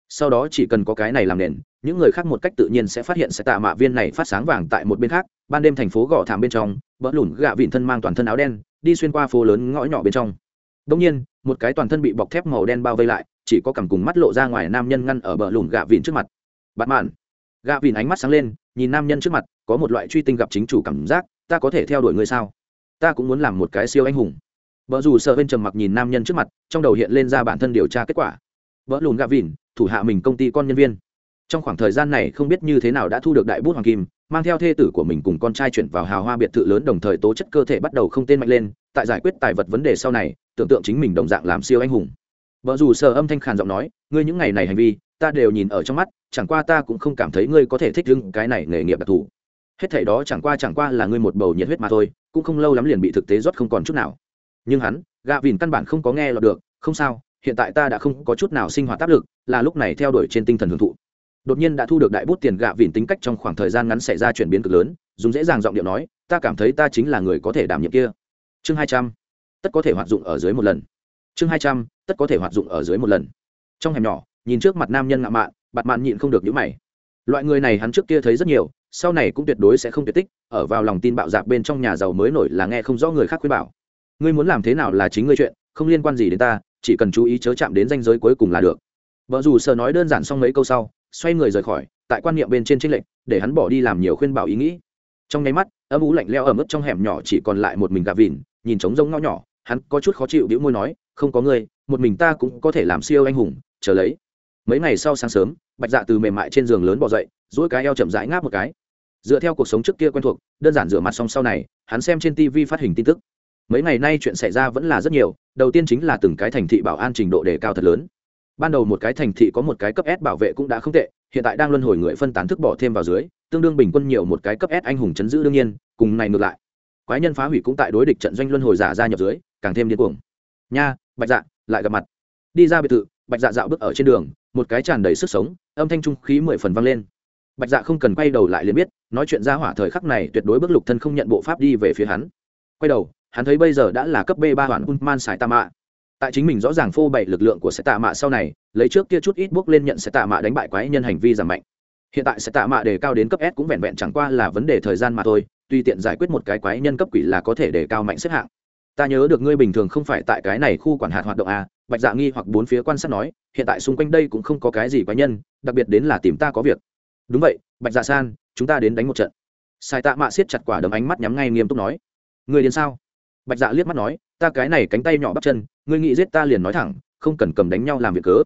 Sau đó chỉ cần có cái này làm nền, những người khác một cách tự nhiên sẽ phát hiện sẽ tạ mạ viên này phát sáng vàng tại một bên khác, ban đêm thành phố gõ thảm bên trong, bỡ lủn gạ vịn thân mang toàn thân áo đen, đi xuyên qua phố lớn ngõ nhỏ bên trong. Đông nhiên, một cái toàn thân bị bọc thép màu đen bao vây lại chỉ có cằm cùng mắt lộ ra ngoài nam nhân ngăn ở bờ lùn gạ vịn trước mặt. Bạn mạn. Gạ vịn ánh mắt sáng lên, nhìn nam nhân trước mặt, có một loại truy tinh gặp chính chủ cảm giác, ta có thể theo đuổi ngươi sao? Ta cũng muốn làm một cái siêu anh hùng. Vợ dù sợ bên trầm mặc nhìn nam nhân trước mặt, trong đầu hiện lên ra bản thân điều tra kết quả. Vợ lùn gạ vịn, thủ hạ mình công ty con nhân viên. Trong khoảng thời gian này không biết như thế nào đã thu được đại bút hoàng kim, mang theo thê tử của mình cùng con trai chuyển vào hào hoa biệt thự lớn đồng thời tố chất cơ thể bắt đầu không tên mạnh lên, tại giải quyết tài vật vấn đề sau này, tưởng tượng chính mình đồng dạng làm siêu anh hùng vợ dù sợ âm thanh khàn giọng nói, ngươi những ngày này hành vi, ta đều nhìn ở trong mắt, chẳng qua ta cũng không cảm thấy ngươi có thể thích đứng cái này nghề nghiệp đặc thù. Hết thảy đó chẳng qua chẳng qua là ngươi một bầu nhiệt huyết mà thôi, cũng không lâu lắm liền bị thực tế rót không còn chút nào. Nhưng hắn, gạ vìn căn bản không có nghe lọt được, không sao, hiện tại ta đã không có chút nào sinh hoạt áp lực, là lúc này theo đuổi trên tinh thần hưởng thụ. Đột nhiên đã thu được đại bút tiền gạ vìn tính cách trong khoảng thời gian ngắn xảy ra chuyển biến cực lớn, dùng dễ dàng giọng điệu nói, ta cảm thấy ta chính là người có thể đảm nhiệm kia. Chương hai trăm, tất có thể hoạt dụng ở dưới một lần. Chương hai trăm tất có thể hoạt dụng ở dưới một lần. Trong hẻm nhỏ, nhìn trước mặt nam nhân ngạo mạn, bạt mạn nhịn không được nhữ mày. Loại người này hắn trước kia thấy rất nhiều, sau này cũng tuyệt đối sẽ không tuyệt tích, ở vào lòng tin bạo dạp bên trong nhà giàu mới nổi là nghe không rõ người khác khuyên bảo. Ngươi muốn làm thế nào là chính ngươi chuyện, không liên quan gì đến ta, chỉ cần chú ý chớ chạm đến danh giới cuối cùng là được. Vợ dù sợ nói đơn giản xong mấy câu sau, xoay người rời khỏi, tại quan niệm bên trên trích lệnh để hắn bỏ đi làm nhiều khuyên bảo ý nghĩ. Trong nháy mắt, âm ú lạnh leo ở mức trong hẻm nhỏ chỉ còn lại một mình gà vìn nhìn trống rông ngõ nhỏ, hắn có chút khó chịu đĩu môi nói, không có ngươi một mình ta cũng có thể làm siêu anh hùng, chờ lấy. Mấy ngày sau sáng sớm, bạch dạ từ mềm mại trên giường lớn bỏ dậy dỗi cái eo chậm rãi ngáp một cái. Dựa theo cuộc sống trước kia quen thuộc, đơn giản rửa mặt xong sau này, hắn xem trên tv phát hình tin tức. Mấy ngày nay chuyện xảy ra vẫn là rất nhiều, đầu tiên chính là từng cái thành thị bảo an trình độ đề cao thật lớn. Ban đầu một cái thành thị có một cái cấp s bảo vệ cũng đã không tệ, hiện tại đang luân hồi người phân tán thức bỏ thêm vào dưới, tương đương bình quân nhiều một cái cấp s anh hùng chấn giữ đương nhiên, cùng này ngược lại. Quái nhân phá hủy cũng tại đối địch trận doanh luân hồi giả ra nhập dưới, càng thêm điên cuồng. Nha, bạch dạ lại gặp mặt. Đi ra biệt thự, bạch dạ dạo bước ở trên đường, một cái tràn đầy sức sống, âm thanh trung khí mười phần vang lên. Bạch dạ không cần quay đầu lại liền biết, nói chuyện ra hỏa thời khắc này tuyệt đối bước lục thân không nhận bộ pháp đi về phía hắn. Quay đầu, hắn thấy bây giờ đã là cấp b ba hoàn unman sải tạ mạ. Tại chính mình rõ ràng phô bày lực lượng của sẽ tạ mạ sau này, lấy trước kia chút ít bước lên nhận sẽ tạ mạ đánh bại quái nhân hành vi giảm mạnh. Hiện tại sẽ tạ mạ đề cao đến cấp s cũng vẹn vẹn chẳng qua là vấn đề thời gian mà thôi, tùy tiện giải quyết một cái quái nhân cấp quỷ là có thể đề cao mạnh xếp hạng ta nhớ được ngươi bình thường không phải tại cái này khu quản hạt hoạt động à bạch dạ nghi hoặc bốn phía quan sát nói, hiện tại xung quanh đây cũng không có cái gì cá nhân, đặc biệt đến là tìm ta có việc. Đúng vậy, bạch dạ san, chúng ta đến đánh một trận. Sai tạ mạ siết chặt quả đấm ánh mắt nhắm ngay nghiêm túc nói. Người đến sao? Bạch dạ liếc mắt nói, ta cái này cánh tay nhỏ bắp chân, ngươi nghĩ giết ta liền nói thẳng, không cần cầm đánh nhau làm việc cớ.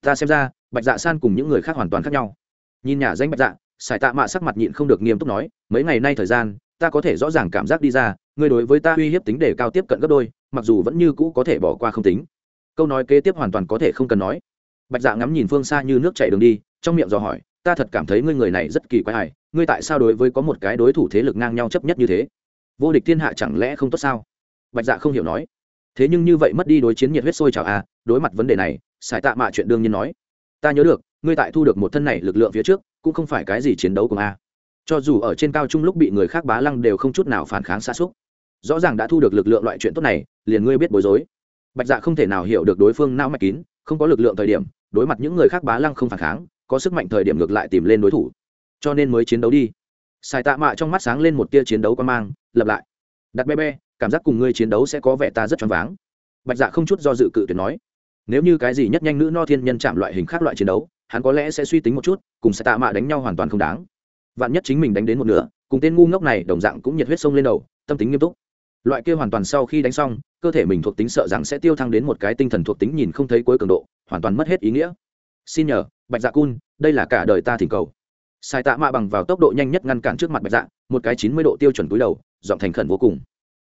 Ta xem ra, bạch dạ san cùng những người khác hoàn toàn khác nhau. Nhìn nhà danh bạch dạ sài tạ mạ sắc mặt nhịn không được nghiêm túc nói, mấy ngày nay thời gian, ta có thể rõ ràng cảm giác đi ra ngươi đối với ta uy hiếp tính đề cao tiếp cận gấp đôi, mặc dù vẫn như cũ có thể bỏ qua không tính. Câu nói kế tiếp hoàn toàn có thể không cần nói. Bạch dạ ngắm nhìn phương xa như nước chảy đường đi, trong miệng dò hỏi, ta thật cảm thấy ngươi người này rất kỳ quái hài, ngươi tại sao đối với có một cái đối thủ thế lực ngang nhau chấp nhất như thế? Vô địch thiên hạ chẳng lẽ không tốt sao? Bạch dạ không hiểu nói. Thế nhưng như vậy mất đi đối chiến nhiệt huyết sôi trào à đối mặt vấn đề này sải tạ mạ chuyện đương nhiên nói. Ta nhớ được, ngươi tại thu được một thân này lực lượng phía trước, cũng không phải cái gì chiến đấu cùng a. Cho dù ở trên cao trung lúc bị người khác bá lăng đều không chút nào phản kháng xa xúc rõ ràng đã thu được lực lượng loại chuyện tốt này, liền ngươi biết bối rối. Bạch dạ không thể nào hiểu được đối phương não mạch kín, không có lực lượng thời điểm, đối mặt những người khác bá lăng không phản kháng, có sức mạnh thời điểm ngược lại tìm lên đối thủ. Cho nên mới chiến đấu đi. Xài tạ mạ trong mắt sáng lên một tia chiến đấu quan mang, lập lại. Đặt be be, cảm giác cùng ngươi chiến đấu sẽ có vẻ ta rất choáng váng. Bạch dạ không chút do dự cự tuyệt nói. Nếu như cái gì nhất nhanh nữ no thiên nhân chạm loại hình khác loại chiến đấu, hắn có lẽ sẽ suy tính một chút, cùng xài tạ mạ đánh nhau hoàn toàn không đáng. Vạn nhất chính mình đánh đến một nửa, cùng tên ngu ngốc này đồng dạng cũng nhiệt huyết sông lên đầu, tâm tính nghiêm túc loại kia hoàn toàn sau khi đánh xong, cơ thể mình thuộc tính sợ rằng sẽ tiêu thăng đến một cái tinh thần thuộc tính nhìn không thấy cuối cường độ, hoàn toàn mất hết ý nghĩa. Xin nhờ, bạch dạ cun, đây là cả đời ta thỉnh cầu. Sai tạ mạ bằng vào tốc độ nhanh nhất ngăn cản trước mặt bạch dạ một cái chín mươi độ tiêu chuẩn túi đầu, giọng thành khẩn vô cùng.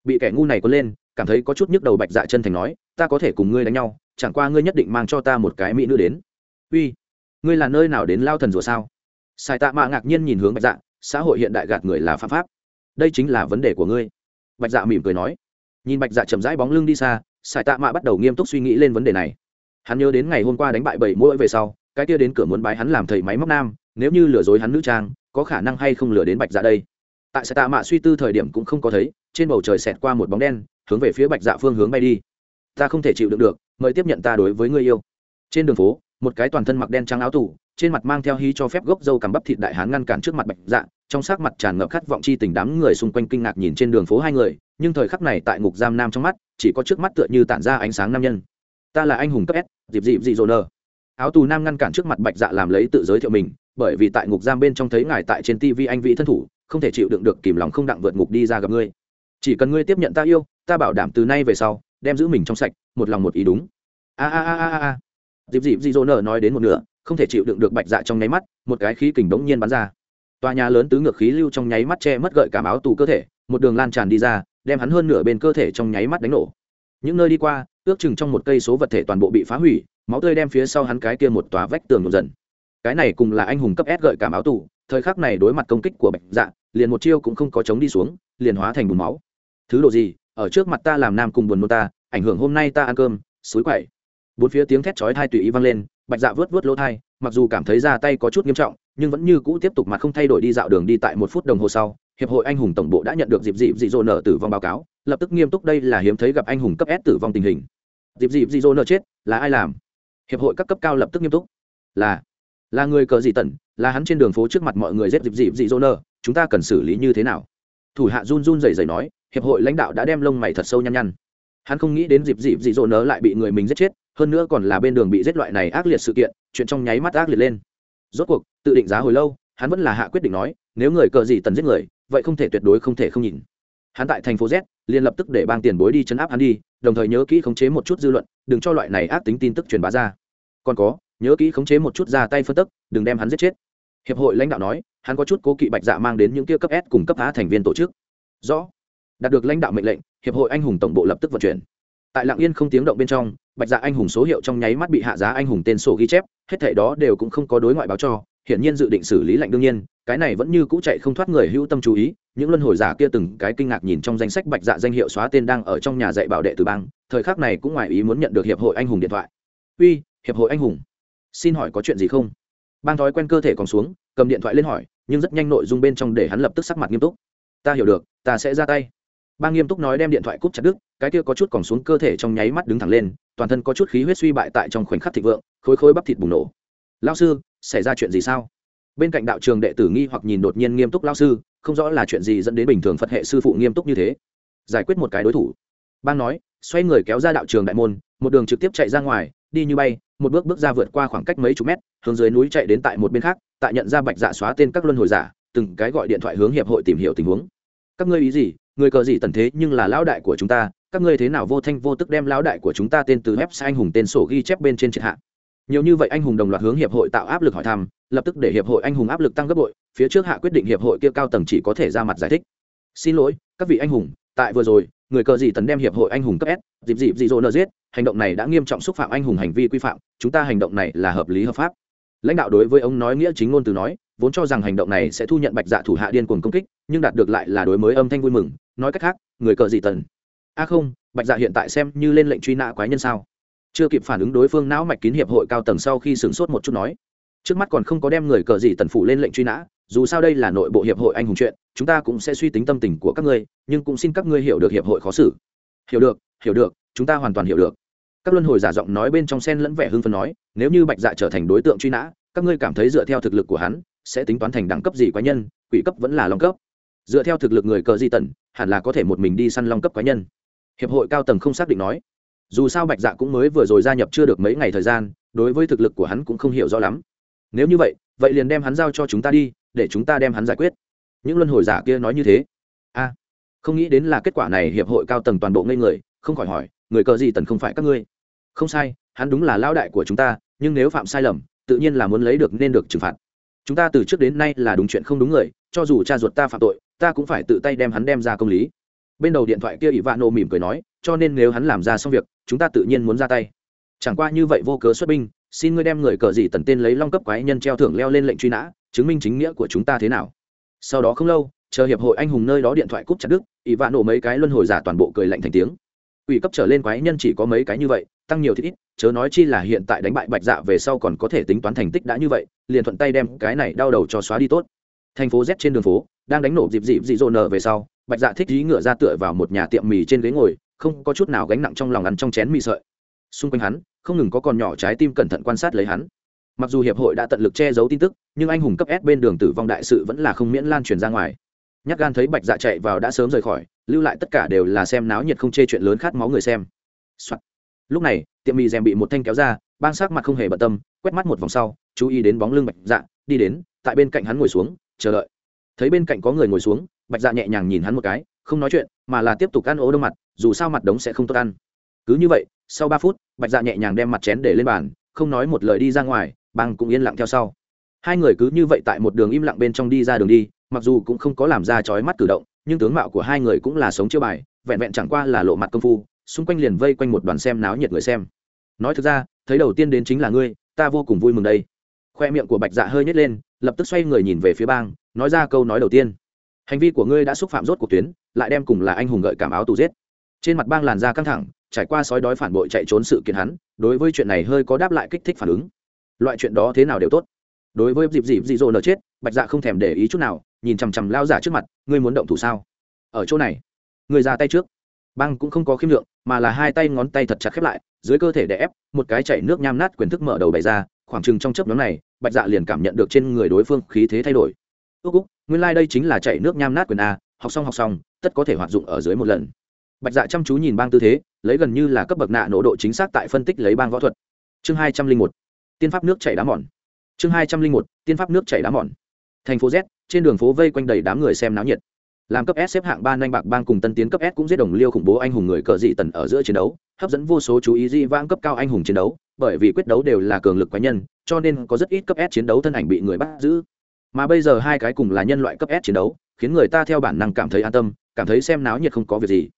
Bị kẻ ngu này có lên, cảm thấy có chút nhức đầu bạch dạ chân thành nói, ta có thể cùng ngươi đánh nhau, chẳng qua ngươi nhất định mang cho ta một cái mỹ nữ đến. Uy, ngươi là nơi nào đến lao thần rùa sao? Sai tạ mạ ngạc nhiên nhìn hướng bạch dạ xã hội hiện đại gạt người là pháp pháp. Đây chính là vấn đề của ngươi bạch dạ mỉm cười nói. Nhìn bạch dạ chậm rãi bóng lưng đi xa sài tạ mạ bắt đầu nghiêm túc suy nghĩ lên vấn đề này. Hắn nhớ đến ngày hôm qua đánh bại bảy mũi về sau, cái kia đến cửa muốn bái hắn làm thầy máy móc nam, nếu như lừa dối hắn nữ trang, có khả năng hay không lừa đến bạch dạ đây? Tại sài tạ mạ suy tư thời điểm cũng không có thấy, trên bầu trời xẹt qua một bóng đen, hướng về phía bạch dạ phương hướng bay đi. Ta không thể chịu đựng được, mời tiếp nhận ta đối với người yêu. Trên đường phố, một cái toàn thân mặc đen trắng áo tủ trên mặt mang theo hí cho phép gốc dâu cằm bắp thịt đại hán ngăn cản trước mặt bạch dạ trong sắc mặt tràn ngập khát vọng chi tình đám người xung quanh kinh ngạc nhìn trên đường phố hai người, nhưng thời khắc này tại ngục giam nam trong mắt, chỉ có trước mắt tựa như tản ra ánh sáng nam nhân. Ta là anh hùng cấp s, dịp dịp dị dồn nờ. Áo tù nam ngăn cản trước mặt bạch dạ làm lấy tự giới thiệu mình, bởi vì tại ngục giam bên trong thấy ngài tại trên tv anh vĩ thân thủ, không thể chịu đựng được kìm lòng không đặng vượt ngục đi ra gặp ngươi. Chỉ cần ngươi tiếp nhận ta yêu, ta bảo đảm từ nay về sau, đem giữ mình trong sạch, một lòng một ý đúng. A a a a a dịp dịp dị dồn nơ nói đến một nửa, không thể chịu đựng được bạch dạ trong nháy mắt, một cái khí kình đống nhiên bắn ra tòa nhà lớn tứ ngược khí lưu trong nháy mắt che mất gợi cảm áo tù cơ thể, một đường lan tràn đi ra, đem hắn hơn nửa bên cơ thể trong nháy mắt đánh nổ. Những nơi đi qua, ước chừng trong một cây số vật thể toàn bộ bị phá hủy, máu tươi đem phía sau hắn cái kia một tòa vách tường nổ dần. Cái này cùng là anh hùng cấp s gợi cảm áo tù, thời khắc này đối mặt công kích của bạch dạ liền một chiêu cũng không có chống đi xuống, liền hóa thành bùn máu. Thứ độ gì, ở trước mặt ta làm nam cùng buồn nô ta, ảnh hưởng hôm nay ta ăn cơm, suối quậy. Bốn phía tiếng thét chói thai tùy ý vang lên, bạch dạ vớt vớt lỗ thai mặc dù cảm thấy ra tay có chút nghiêm trọng nhưng vẫn như cũ tiếp tục mặt không thay đổi đi dạo đường đi tại một phút đồng hồ sau, hiệp hội anh hùng tổng bộ đã nhận được dịp dịp dị dỗ nở tử vong báo cáo, lập tức nghiêm túc đây là hiếm thấy gặp anh hùng cấp s tử vong tình hình. Dịp dịp dị dỗ nở chết, là ai làm? Hiệp hội các cấp cao lập tức nghiêm túc. Là là người cờ dị tẩn là hắn trên đường phố trước mặt mọi người giết dịp dịp dị dỗ nở, chúng ta cần xử lý như thế nào? Thủ hạ run run rẩy rẩy nói, hiệp hội lãnh đạo đã đem lông mày thật sâu nhăn nhăn. Hắn không nghĩ đến dịp dịp dị dỗ nở lại bị người mình giết chết, hơn nữa còn là bên đường bị giết loại này ác liệt sự kiện, chuyện trong nháy mắt ác liệt lên. Rốt cuộc tự định giá hồi lâu, hắn vẫn là hạ quyết định nói, nếu người cờ gì tần giết người, vậy không thể tuyệt đối không thể không nhìn. Hắn tại thành phố z, liền lập tức để bang tiền bối đi chấn áp hắn đi, đồng thời nhớ kỹ khống chế một chút dư luận, đừng cho loại này ác tính tin tức truyền bá ra. Còn có, nhớ kỹ khống chế một chút ra tay phân tức, đừng đem hắn giết chết. Hiệp hội lãnh đạo nói, hắn có chút cố kỵ bạch dạ mang đến những kia cấp s cùng cấp á thành viên tổ chức. Rõ. Đạt được lãnh đạo mệnh lệnh, hiệp hội anh hùng tổng bộ lập tức vận chuyển. Tại lạng yên không tiếng động bên trong, bạch dạ anh hùng số hiệu trong nháy mắt bị hạ giá anh hùng tên sổ ghi chép, hết thảy đó đều cũng không có đối ngoại báo cho hiển nhiên dự định xử lý lệnh đương nhiên, cái này vẫn như cũ chạy không thoát người hữu tâm chú ý, những luân hồi giả kia từng cái kinh ngạc nhìn trong danh sách bạch dạ danh hiệu xóa tên đang ở trong nhà dạy bảo đệ từ bang, thời khắc này cũng ngoài ý muốn nhận được hiệp hội anh hùng điện thoại. Uy, hiệp hội anh hùng, xin hỏi có chuyện gì không? Bang thói quen cơ thể còn xuống, cầm điện thoại lên hỏi, nhưng rất nhanh nội dung bên trong để hắn lập tức sắc mặt nghiêm túc. Ta hiểu được, ta sẽ ra tay. Bang nghiêm túc nói đem điện thoại cúp chặt đứt, cái kia có chút còn xuống cơ thể trong nháy mắt đứng thẳng lên, toàn thân có chút khí huyết suy bại tại trong khoảnh khắc thịnh vượng, khối khối bắp thịt bùng nổ. Lao sư xảy ra chuyện gì sao? Bên cạnh đạo trường đệ tử nghi hoặc nhìn đột nhiên nghiêm túc lao sư, không rõ là chuyện gì dẫn đến bình thường phật hệ sư phụ nghiêm túc như thế. Giải quyết một cái đối thủ. Bang nói, xoay người kéo ra đạo trường đại môn, một đường trực tiếp chạy ra ngoài, đi như bay, một bước bước ra vượt qua khoảng cách mấy chục mét, hướng dưới núi chạy đến tại một bên khác, tại nhận ra bạch dạ xóa tên các luân hồi giả, từng cái gọi điện thoại hướng hiệp hội tìm hiểu tình huống. Các ngươi ý gì? Người cờ gì tần thế nhưng là lão đại của chúng ta, các ngươi thế nào vô thanh vô tức đem lão đại của chúng ta tên từ website anh hùng tên sổ ghi chép bên trên triệt hạ? Nhiều như vậy anh hùng đồng loạt hướng hiệp hội tạo áp lực hỏi thăm, lập tức để hiệp hội anh hùng áp lực tăng gấp bội, phía trước hạ quyết định hiệp hội kia cao tầng chỉ có thể ra mặt giải thích. Xin lỗi, các vị anh hùng, tại vừa rồi, người cờ gì tần đem hiệp hội anh hùng cấp s, dịp dịp dị dỗ nợ giết, hành động này đã nghiêm trọng xúc phạm anh hùng hành vi quy phạm, chúng ta hành động này là hợp lý hợp pháp. Lãnh đạo đối với ông nói nghĩa chính ngôn từ nói, vốn cho rằng hành động này sẽ thu nhận bạch dạ thủ hạ điên cuồng công kích, nhưng đạt được lại là đối mới âm thanh vui mừng, nói cách khác, người cờ gì tần a không, bạch dạ hiện tại xem như lên lệnh truy nã quái nhân sao? Chưa kịp phản ứng đối phương não mạch kín hiệp hội cao tầng sau khi sửng sốt một chút nói. Trước mắt còn không có đem người cờ gì tần phủ lên lệnh truy nã, dù sao đây là nội bộ hiệp hội anh hùng chuyện, chúng ta cũng sẽ suy tính tâm tình của các ngươi, nhưng cũng xin các ngươi hiểu được hiệp hội khó xử. Hiểu được hiểu được, chúng ta hoàn toàn hiểu được. Các luân hồi giả giọng nói bên trong sen lẫn vẻ hưng phấn nói, nếu như bạch dạ trở thành đối tượng truy nã, các ngươi cảm thấy dựa theo thực lực của hắn, sẽ tính toán thành đẳng cấp gì quái nhân, quỷ cấp vẫn là long cấp. Dựa theo thực lực người cờ di tần, hẳn là có thể một mình đi săn long cấp quái nhân. Hiệp hội cao tầng không xác định nói dù sao bạch dạ cũng mới vừa rồi gia nhập chưa được mấy ngày thời gian, đối với thực lực của hắn cũng không hiểu rõ lắm. Nếu như vậy vậy liền đem hắn giao cho chúng ta đi, để chúng ta đem hắn giải quyết. Những luân hồi giả kia nói như thế. A, không nghĩ đến là kết quả này hiệp hội cao tầng toàn bộ ngây người, không khỏi hỏi, người cờ gì tần không phải các ngươi? Không sai, hắn đúng là lao đại của chúng ta, nhưng nếu phạm sai lầm, tự nhiên là muốn lấy được nên được trừng phạt. Chúng ta từ trước đến nay là đúng chuyện không đúng người, cho dù cha ruột ta phạm tội, ta cũng phải tự tay đem hắn đem ra công lý. Bên đầu điện thoại kia ỷ vạn nộ mỉm cười nói cho nên nếu hắn làm ra xong việc, chúng ta tự nhiên muốn ra tay. Chẳng qua như vậy vô cớ xuất binh, xin ngươi đem người cờ gì tần tên lấy long cấp quái nhân treo thưởng leo lên lệnh truy nã, chứng minh chính nghĩa của chúng ta thế nào. Sau đó không lâu, chờ hiệp hội anh hùng nơi đó điện thoại cúp chặt đức ỷ vạn nổ mấy cái luân hồi giả toàn bộ cười lạnh thành tiếng. Ủy cấp trở lên quái nhân chỉ có mấy cái như vậy, tăng nhiều thì ít, chớ nói chi là hiện tại đánh bại bạch dạ về sau còn có thể tính toán thành tích đã như vậy, liền thuận tay đem cái này đau đầu cho xóa đi tốt. Thành phố z trên đường phố, đang đánh nổ dịp dịp dị dỗ nở về sau, bạch dạ thích dí ngựa ra tựa vào một nhà tiệm mì trên ghế ngồi không có chút nào gánh nặng trong lòng ăn trong chén mì sợi. Xung quanh hắn, không ngừng có con nhỏ trái tim cẩn thận quan sát lấy hắn. Mặc dù hiệp hội đã tận lực che giấu tin tức, nhưng anh hùng cấp s bên đường tử vong đại sự vẫn là không miễn lan truyền ra ngoài. Nhắc gan thấy bạch dạ chạy vào đã sớm rời khỏi, lưu lại tất cả đều là xem náo nhiệt không chê chuyện lớn khát máu người xem、Soạn. lúc này, tiệm mì rèm bị một thanh kéo ra ban sắc mặt không hề bận tâm, quét mắt một vòng sau, chú ý đến bóng lưng bạch dạ đi đến, tại bên cạnh hắn ngồi xuống, chờ đợi. Thấy bên cạnh có người ngồi xuống, bạch dạ nhẹ nhàng nhìn hắn một cái không nói chuyện, mà là tiếp tục ăn ố đông mặt, dù sao mặt đống sẽ không tốt ăn. Cứ như vậy, sau ba phút, bạch dạ nhẹ nhàng đem mặt chén để lên bàn, không nói một lời đi ra ngoài bằng cũng yên lặng theo sau. Hai người cứ như vậy tại một đường im lặng bên trong đi ra đường đi, mặc dù cũng không có làm ra chói mắt cử động, nhưng tướng mạo của hai người cũng là sống chiêu bài, vẹn vẹn chẳng qua là lộ mặt công phu, xung quanh liền vây quanh một đoàn xem náo nhiệt người xem. Nói thực ra, thấy đầu tiên đến chính là ngươi, ta vô cùng vui mừng đây. Khoe miệng của bạch dạ hơi nhét lên, lập tức xoay người nhìn về phía bang nói ra câu nói đầu tiên hành vi của ngươi đã xúc phạm rốt cuộc tuyến, lại đem cùng là anh hùng gợi cảm áo tù giết. Trên mặt bang làn da căng thẳng, trải qua sói đói phản bội chạy trốn sự kiện hắn, đối với chuyện này hơi có đáp lại kích thích phản ứng. Loại chuyện đó thế nào đều tốt. Đối với dịp dịp dị dỗ nở chết, bạch dạ không thèm để ý chút nào, nhìn chằm chằm lao giả trước mặt, ngươi muốn động thủ sao? Ở chỗ này người ra tay trước. Băng cũng không có khiêm lượng, mà là hai tay ngón tay thật chặt khép lại, dưới cơ thể đè ép, một cái chảy nước nham nát quyền thức mở đầu bày ra, khoảng chừng trong chớp nhóm này, bạch dạ liền cảm nhận được trên người đối phương khí thế thay đổi. Ước úc nguyên lai、like、đây chính là chảy nước nham nát quyền a, học xong học xong, tất có thể hoạt dụng ở dưới một lần. Bạch dạ chăm chú nhìn bang tư thế, lấy gần như là cấp bậc nạ nỗ độ chính xác tại phân tích lấy bang võ thuật. Chương hai trăm linh một, tiên pháp nước chảy đá mòn. Chương hai trăm linh một, tiên pháp nước chảy đá mòn. Thành phố z, trên đường phố vây quanh đầy đám người xem náo nhiệt. Làm cấp s xếp hạng ba nhanh bạc bang cùng tân tiến cấp s cũng giết đồng liêu khủng bố anh hùng người cờ dị tần ở giữa chiến đấu, hấp dẫn vô số chú ý di vãng cấp cao anh hùng chiến đấu, bởi vì quyết đấu đều là cường lực cá nhân, cho nên có rất ít cấp s chiến đấu thân ảnh bị người bắt giữ mà bây giờ hai cái cùng là nhân loại cấp s chiến đấu, khiến người ta theo bản năng cảm thấy an tâm, cảm thấy xem náo nhiệt không có việc gì.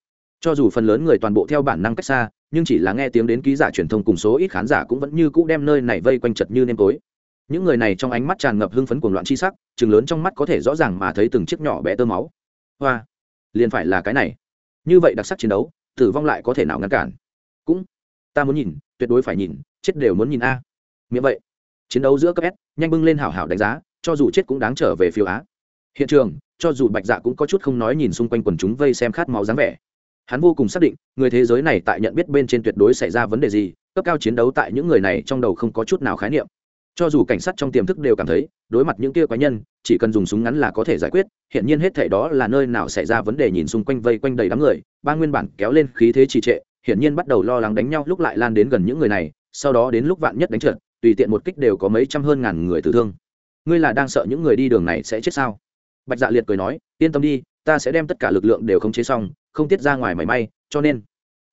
Cho dù phần lớn người toàn bộ theo bản năng cách xa, nhưng chỉ là nghe tiếng đến ký giả truyền thông cùng số ít khán giả cũng vẫn như cũ đem nơi này vây quanh chật như nêm tối. Những người này trong ánh mắt tràn ngập hưng phấn cuồng loạn chi sắc, chừng lớn trong mắt có thể rõ ràng mà thấy từng chiếc nhỏ bé tơ máu. Hoa, liền phải là cái này. Như vậy đặc sắc chiến đấu, tử vong lại có thể nào ngăn cản? Cũng, ta muốn nhìn, tuyệt đối phải nhìn, chết đều muốn nhìn a. Miệng vậy. Chiến đấu giữa cấp s, nhanh bưng lên hảo hảo đánh giá cho dù chết cũng đáng trở về phiêu á. Hiện trường, cho dù bạch dạ cũng có chút không nói nhìn xung quanh quần chúng vây xem khát máu dáng vẻ. Hắn vô cùng xác định, người thế giới này tại nhận biết bên trên tuyệt đối xảy ra vấn đề gì, cấp cao chiến đấu tại những người này trong đầu không có chút nào khái niệm. Cho dù cảnh sát trong tiềm thức đều cảm thấy, đối mặt những kia quái nhân, chỉ cần dùng súng ngắn là có thể giải quyết, hiện nhiên hết thể đó là nơi nào xảy ra vấn đề nhìn xung quanh vây quanh đầy đám người, ba nguyên bản kéo lên khí thế trì trệ, hiện nhiên bắt đầu lo lắng đánh nhau, lúc lại lan đến gần những người này, sau đó đến lúc vạn nhất đánh trượt, tùy tiện một kích đều có mấy trăm hơn ngàn người tử thương ngươi là đang sợ những người đi đường này sẽ chết sao? Bạch dạ liệt cười nói, yên tâm đi, ta sẽ đem tất cả lực lượng đều khống chế xong, không tiết ra ngoài mảy may, cho nên,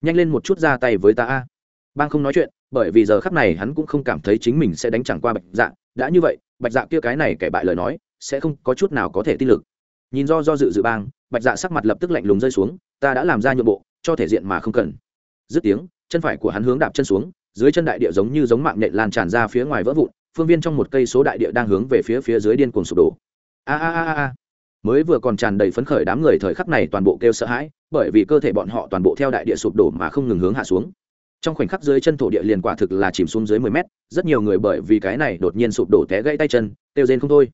nhanh lên một chút ra tay với ta a. Bang không nói chuyện, bởi vì giờ khắc này hắn cũng không cảm thấy chính mình sẽ đánh chẳng qua bạch dạ. Đã như vậy, bạch dạ kia cái này kẻ bại lời nói, sẽ không có chút nào có thể tin lực. Nhìn do do dự dự bang, bạch dạ sắc mặt lập tức lạnh lùng rơi xuống, ta đã làm ra nhượng bộ, cho thể diện mà không cần. Dứt tiếng, chân phải của hắn hướng đạp chân xuống, dưới chân đại địa giống như giống mạng nhện lan tràn ra phía ngoài vỡ vụn phương viên trong một cây số đại địa đang hướng về phía phía dưới điên cuồng sụp đổ. A a a a mới vừa còn tràn đầy phấn khởi đám người thời khắc này toàn bộ kêu sợ hãi, bởi vì cơ thể bọn họ toàn bộ theo đại địa sụp đổ mà không ngừng hướng hạ xuống. Trong khoảnh khắc dưới chân thổ địa liền quả thực là chìm xuống dưới mười mét, rất nhiều người bởi vì cái này đột nhiên sụp đổ té gãy tay chân, kêu rên không thôi.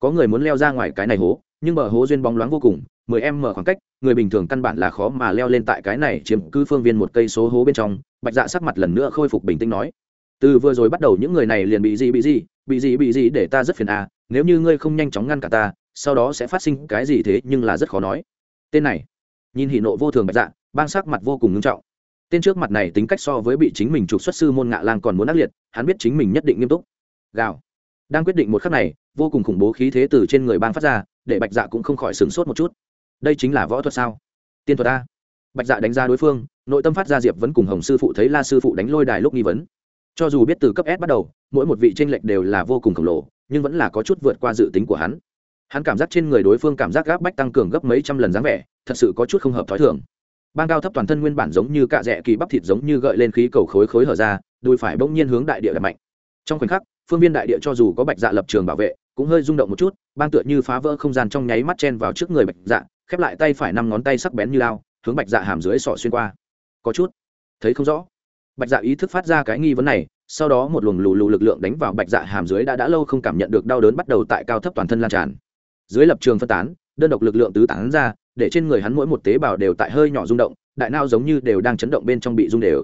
Có người muốn leo ra ngoài cái này hố, nhưng bờ hố duyên bóng loáng vô cùng, mười em mở khoảng cách, người bình thường căn bản là khó mà leo lên tại cái này chiếm cứ phương viên một cây số hố bên trong, bạch dạ sắc mặt lần nữa khôi phục bình tĩnh nói từ vừa rồi bắt đầu những người này liền bị gì bị gì bị gì bị gì để ta rất phiền à nếu như ngươi không nhanh chóng ngăn cả ta, sau đó sẽ phát sinh cái gì thế nhưng là rất khó nói. Tên này, nhìn hỉ nộ vô thường bạch dạ bang sắc mặt vô cùng nghiêm trọng. Tên trước mặt này tính cách so với bị chính mình trục xuất sư môn ngạ lang còn muốn ác liệt, hắn biết chính mình nhất định nghiêm túc. Gào. Đang quyết định một khắc này, vô cùng khủng bố khí thế từ trên người bang phát ra, để bạch dạ cũng không khỏi sửng sốt một chút. Đây chính là võ thuật sao? Tiên thuật a. Bạch dạ đánh giá đối phương, nội tâm phát ra diệp vẫn cùng hồng sư phụ thấy la sư phụ đánh lôi đài lúc nghi vấn cho dù biết từ cấp s bắt đầu, mỗi một vị tranh lệch đều là vô cùng khổng lồ, nhưng vẫn là có chút vượt qua dự tính của hắn. Hắn cảm giác trên người đối phương cảm giác gáp bách tăng cường gấp mấy trăm lần dáng vẻ, thật sự có chút không hợp t h ó i thường. Bang cao thấp toàn thân nguyên bản giống như cạ rẽ kỳ bắp thịt giống như gợi lên khí cầu khối khối hở ra, đùi phải bỗng nhiên hướng đại địa đập mạnh. Trong khoảnh khắc, phương viên đại địa cho dù có bạch dạ lập trường bảo vệ, cũng hơi rung động một chút, bang tựa như phá vỡ không gian trong nháy mắt chen vào trước người bạch dạ khép lại tay phải năm ngón tay sắc bén như lao, hướng bạch dạ hàm dưới sọ xuyên qua. Có chút, thấy không rõ bạch dạ ý thức phát ra cái nghi vấn này, sau đó một luồng lù lù lực lượng đánh vào bạch dạ hàm dưới đã đã lâu không cảm nhận được đau đớn bắt đầu tại cao thấp toàn thân lan tràn. Dưới lập trường phân tán, đơn độc lực lượng tứ tán ra, để trên người hắn mỗi một tế bào đều tại hơi nhỏ rung động, đại nao giống như đều đang chấn động bên trong bị rung đều.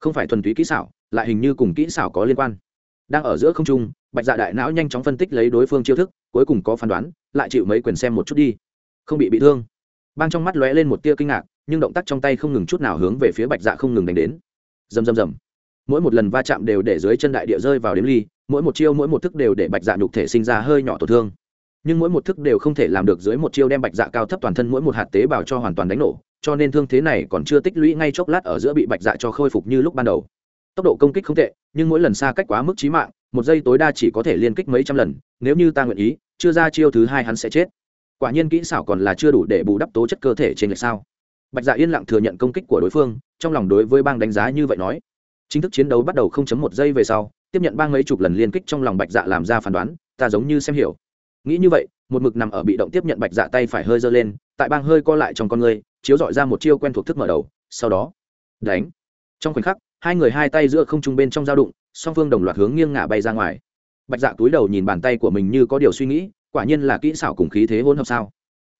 Không phải thuần túy kỹ xảo, lại hình như cùng kỹ xảo có liên quan. Đang ở giữa không trung, bạch dạ đại não nhanh chóng phân tích lấy đối phương chiêu thức, cuối cùng có phán đoán, lại chịu mấy quyền xem một chút đi. Không bị bị thương. Bang trong mắt lóe lên một tia kinh ngạc, nhưng động tác trong tay không ngừng chút nào hướng về phía bạch dạ không ngừng đánh đến rầm rầm rầm. Mỗi một lần va chạm đều để dưới chân đại địa rơi vào đếm ly, mỗi một chiêu mỗi một thức đều để bạch dạ nhục thể sinh ra hơi nhỏ tổn thương. Nhưng mỗi một thức đều không thể làm được dưới một chiêu đem bạch dạ cao thấp toàn thân mỗi một hạt tế bào cho hoàn toàn đánh nổ, cho nên thương thế này còn chưa tích lũy ngay chốc lát ở giữa bị bạch dạ cho khôi phục như lúc ban đầu. Tốc độ công kích không tệ, nhưng mỗi lần xa cách quá mức trí mạng, một giây tối đa chỉ có thể liên kích mấy trăm lần, nếu như ta nguyện ý, chưa ra chiêu thứ hai hắn sẽ chết. Quả nhiên kỹ xảo còn là chưa đủ để bù đắp tố chất cơ thể trên lệch sao bạch dạ yên lặng thừa nhận công kích của đối phương trong lòng đối với bang đánh giá như vậy nói. Chính thức chiến đấu bắt đầu không chấm một giây về sau tiếp nhận bang mấy chục lần liên kích trong lòng bạch dạ làm ra phán đoán ta giống như xem hiểu. Nghĩ như vậy một mực nằm ở bị động tiếp nhận bạch dạ tay phải hơi giơ lên tại bang hơi co lại trong con người chiếu dọi ra một chiêu quen thuộc thức mở đầu sau đó đánh. Trong khoảnh khắc hai người hai tay giữa không trung bên trong dao đụng song phương đồng loạt hướng nghiêng ngả bay ra ngoài. Bạch dạ túi đầu nhìn bàn tay của mình như có điều suy nghĩ quả nhiên là kỹ xảo cùng khí thế hỗn hợp sao.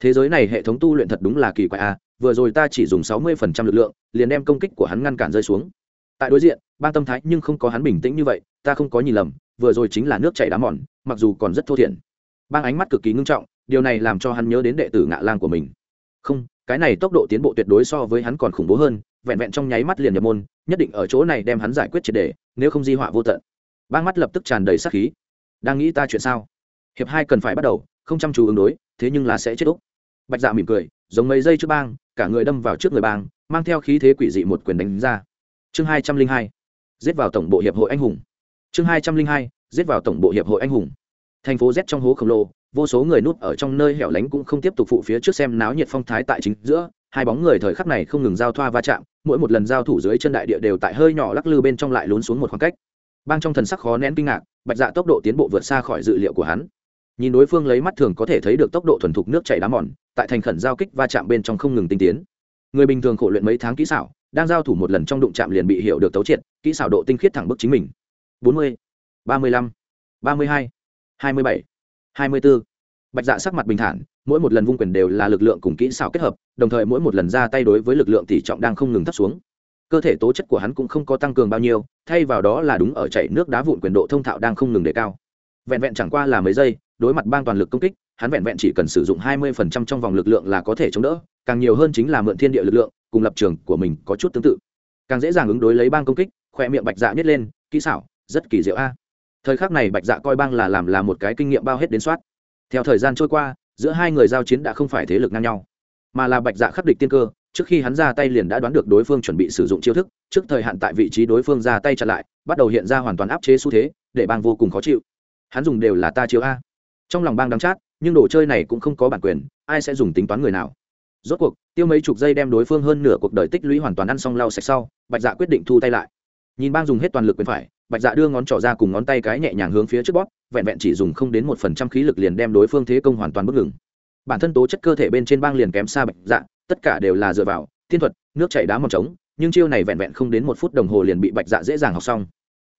Thế giới này hệ thống tu luyện thật đúng là kỳ quái a à, vừa rồi ta chỉ dùng sáu mươi phần trăm lực lượng, liền đem công kích của hắn ngăn cản rơi xuống. Tại đối diện ban tâm thái nhưng không có hắn bình tĩnh như vậy, ta không có nhìn lầm, vừa rồi chính là nước chảy đá mòn, mặc dù còn rất thô thiển. Bang ánh mắt cực kỳ ngưng trọng, điều này làm cho hắn nhớ đến đệ tử ngạ lang của mình. Không, cái này tốc độ tiến bộ tuyệt đối so với hắn còn khủng bố hơn, vẹn vẹn trong nháy mắt liền nhập môn, nhất định ở chỗ này đem hắn giải quyết triệt đề nếu không di họa vô tận. Bang mắt lập tức tràn đầy sát khí. Đang nghĩ ta chuyện sao? Hiệp hai cần phải bắt đầu, không chăm chú ứng đối, thế nhưng là sẽ chết úc. Bạch dạ mỉm cười, giống mấy giây trước bang cả người đâm vào trước người bang, mang theo khí thế quỷ dị một quyền đánh ra. Chương hai trăm linh hai, giết vào tổng bộ hiệp hội anh hùng. Chương hai trăm linh hai, giết vào tổng bộ hiệp hội anh hùng. Thành phố z trong hố khổng lồ, vô số người núp ở trong nơi hẻo lánh cũng không tiếp tục phụ phía trước xem náo nhiệt phong thái tại chính giữa. Hai bóng người thời khắc này không ngừng giao thoa va chạm, mỗi một lần giao thủ dưới chân đại địa đều tại hơi nhỏ lắc lư bên trong lại lún xuống một khoảng cách. Bang trong thần sắc khó nén kinh ngạc, bạch dạ tốc độ tiến bộ vượt xa khỏi dự liệu của hắn nhìn đối phương lấy mắt thường có thể thấy được tốc độ thuần thục nước chảy đá mòn, tại thành khẩn giao kích va chạm bên trong không ngừng tinh tiến. Người bình thường khổ luyện mấy tháng kỹ xảo, đang giao thủ một lần trong đụng chạm liền bị hiểu được tấu triệt, kỹ xảo độ tinh khiết thẳng bức chính mình. Bốn mươi, ba mươi lăm, ba mươi hai hai mươi bảy, hai mươi bốn bạch dạ sắc mặt bình thản, mỗi một lần vung quyền đều là lực lượng cùng kỹ xảo kết hợp, đồng thời mỗi một lần ra tay đối với lực lượng tỷ trọng đang không ngừng thấp xuống. Cơ thể tố chất của hắn cũng không có tăng cường bao nhiêu, thay vào đó là đúng ở chảy nước đá vụn quyền độ thông thạo đang không ngừng đề cao vẹn vẹn chẳng qua là mấy giây, đối mặt bang toàn lực công kích, hắn vẹn vẹn chỉ cần sử dụng hai mươi phần trăm trong vòng lực lượng là có thể chống đỡ, càng nhiều hơn chính là mượn thiên địa lực lượng, cùng lập trường của mình có chút tương tự. Càng dễ dàng ứng đối lấy bang công kích, khoe miệng bạch dạ nhét lên, kỹ xảo, rất kỳ diệu a. Thời khắc này bạch dạ coi bang là làm là một cái kinh nghiệm bao hết đến soát. Theo thời gian trôi qua, giữa hai người giao chiến đã không phải thế lực ngang nhau, mà là bạch dạ khắc địch tiên cơ, trước khi hắn ra tay liền đã đoán được đối phương chuẩn bị sử dụng chiêu thức, trước thời hạn tại vị trí đối phương ra tay chặn lại, bắt đầu hiện ra hoàn toàn áp chế xu thế, để bang vô cùng khó chịu hắn dùng đều là ta chiếu a. Trong lòng bang đắng chát, nhưng đồ chơi này cũng không có bản quyền, ai sẽ dùng tính toán người nào? Rốt cuộc, tiêu mấy chục giây đem đối phương hơn nửa cuộc đời tích lũy hoàn toàn ăn xong lau sạch sau, bạch dạ quyết định thu tay lại. Nhìn bang dùng hết toàn lực quyền phải, bạch dạ đưa ngón trỏ ra cùng ngón tay cái nhẹ nhàng hướng phía trước bóp, vẹn vẹn chỉ dùng không đến một phần trăm khí lực liền đem đối phương thế công hoàn toàn bất ngừng. Bản thân tố chất cơ thể bên trên bang liền kém xa bạch dạ tất cả đều là dựa vào thiên thuật, nước chảy đá mỏng trống, nhưng chiêu này vẹn vẹn không đến một phút đồng hồ liền bị bạch dạ dễ dàng học xong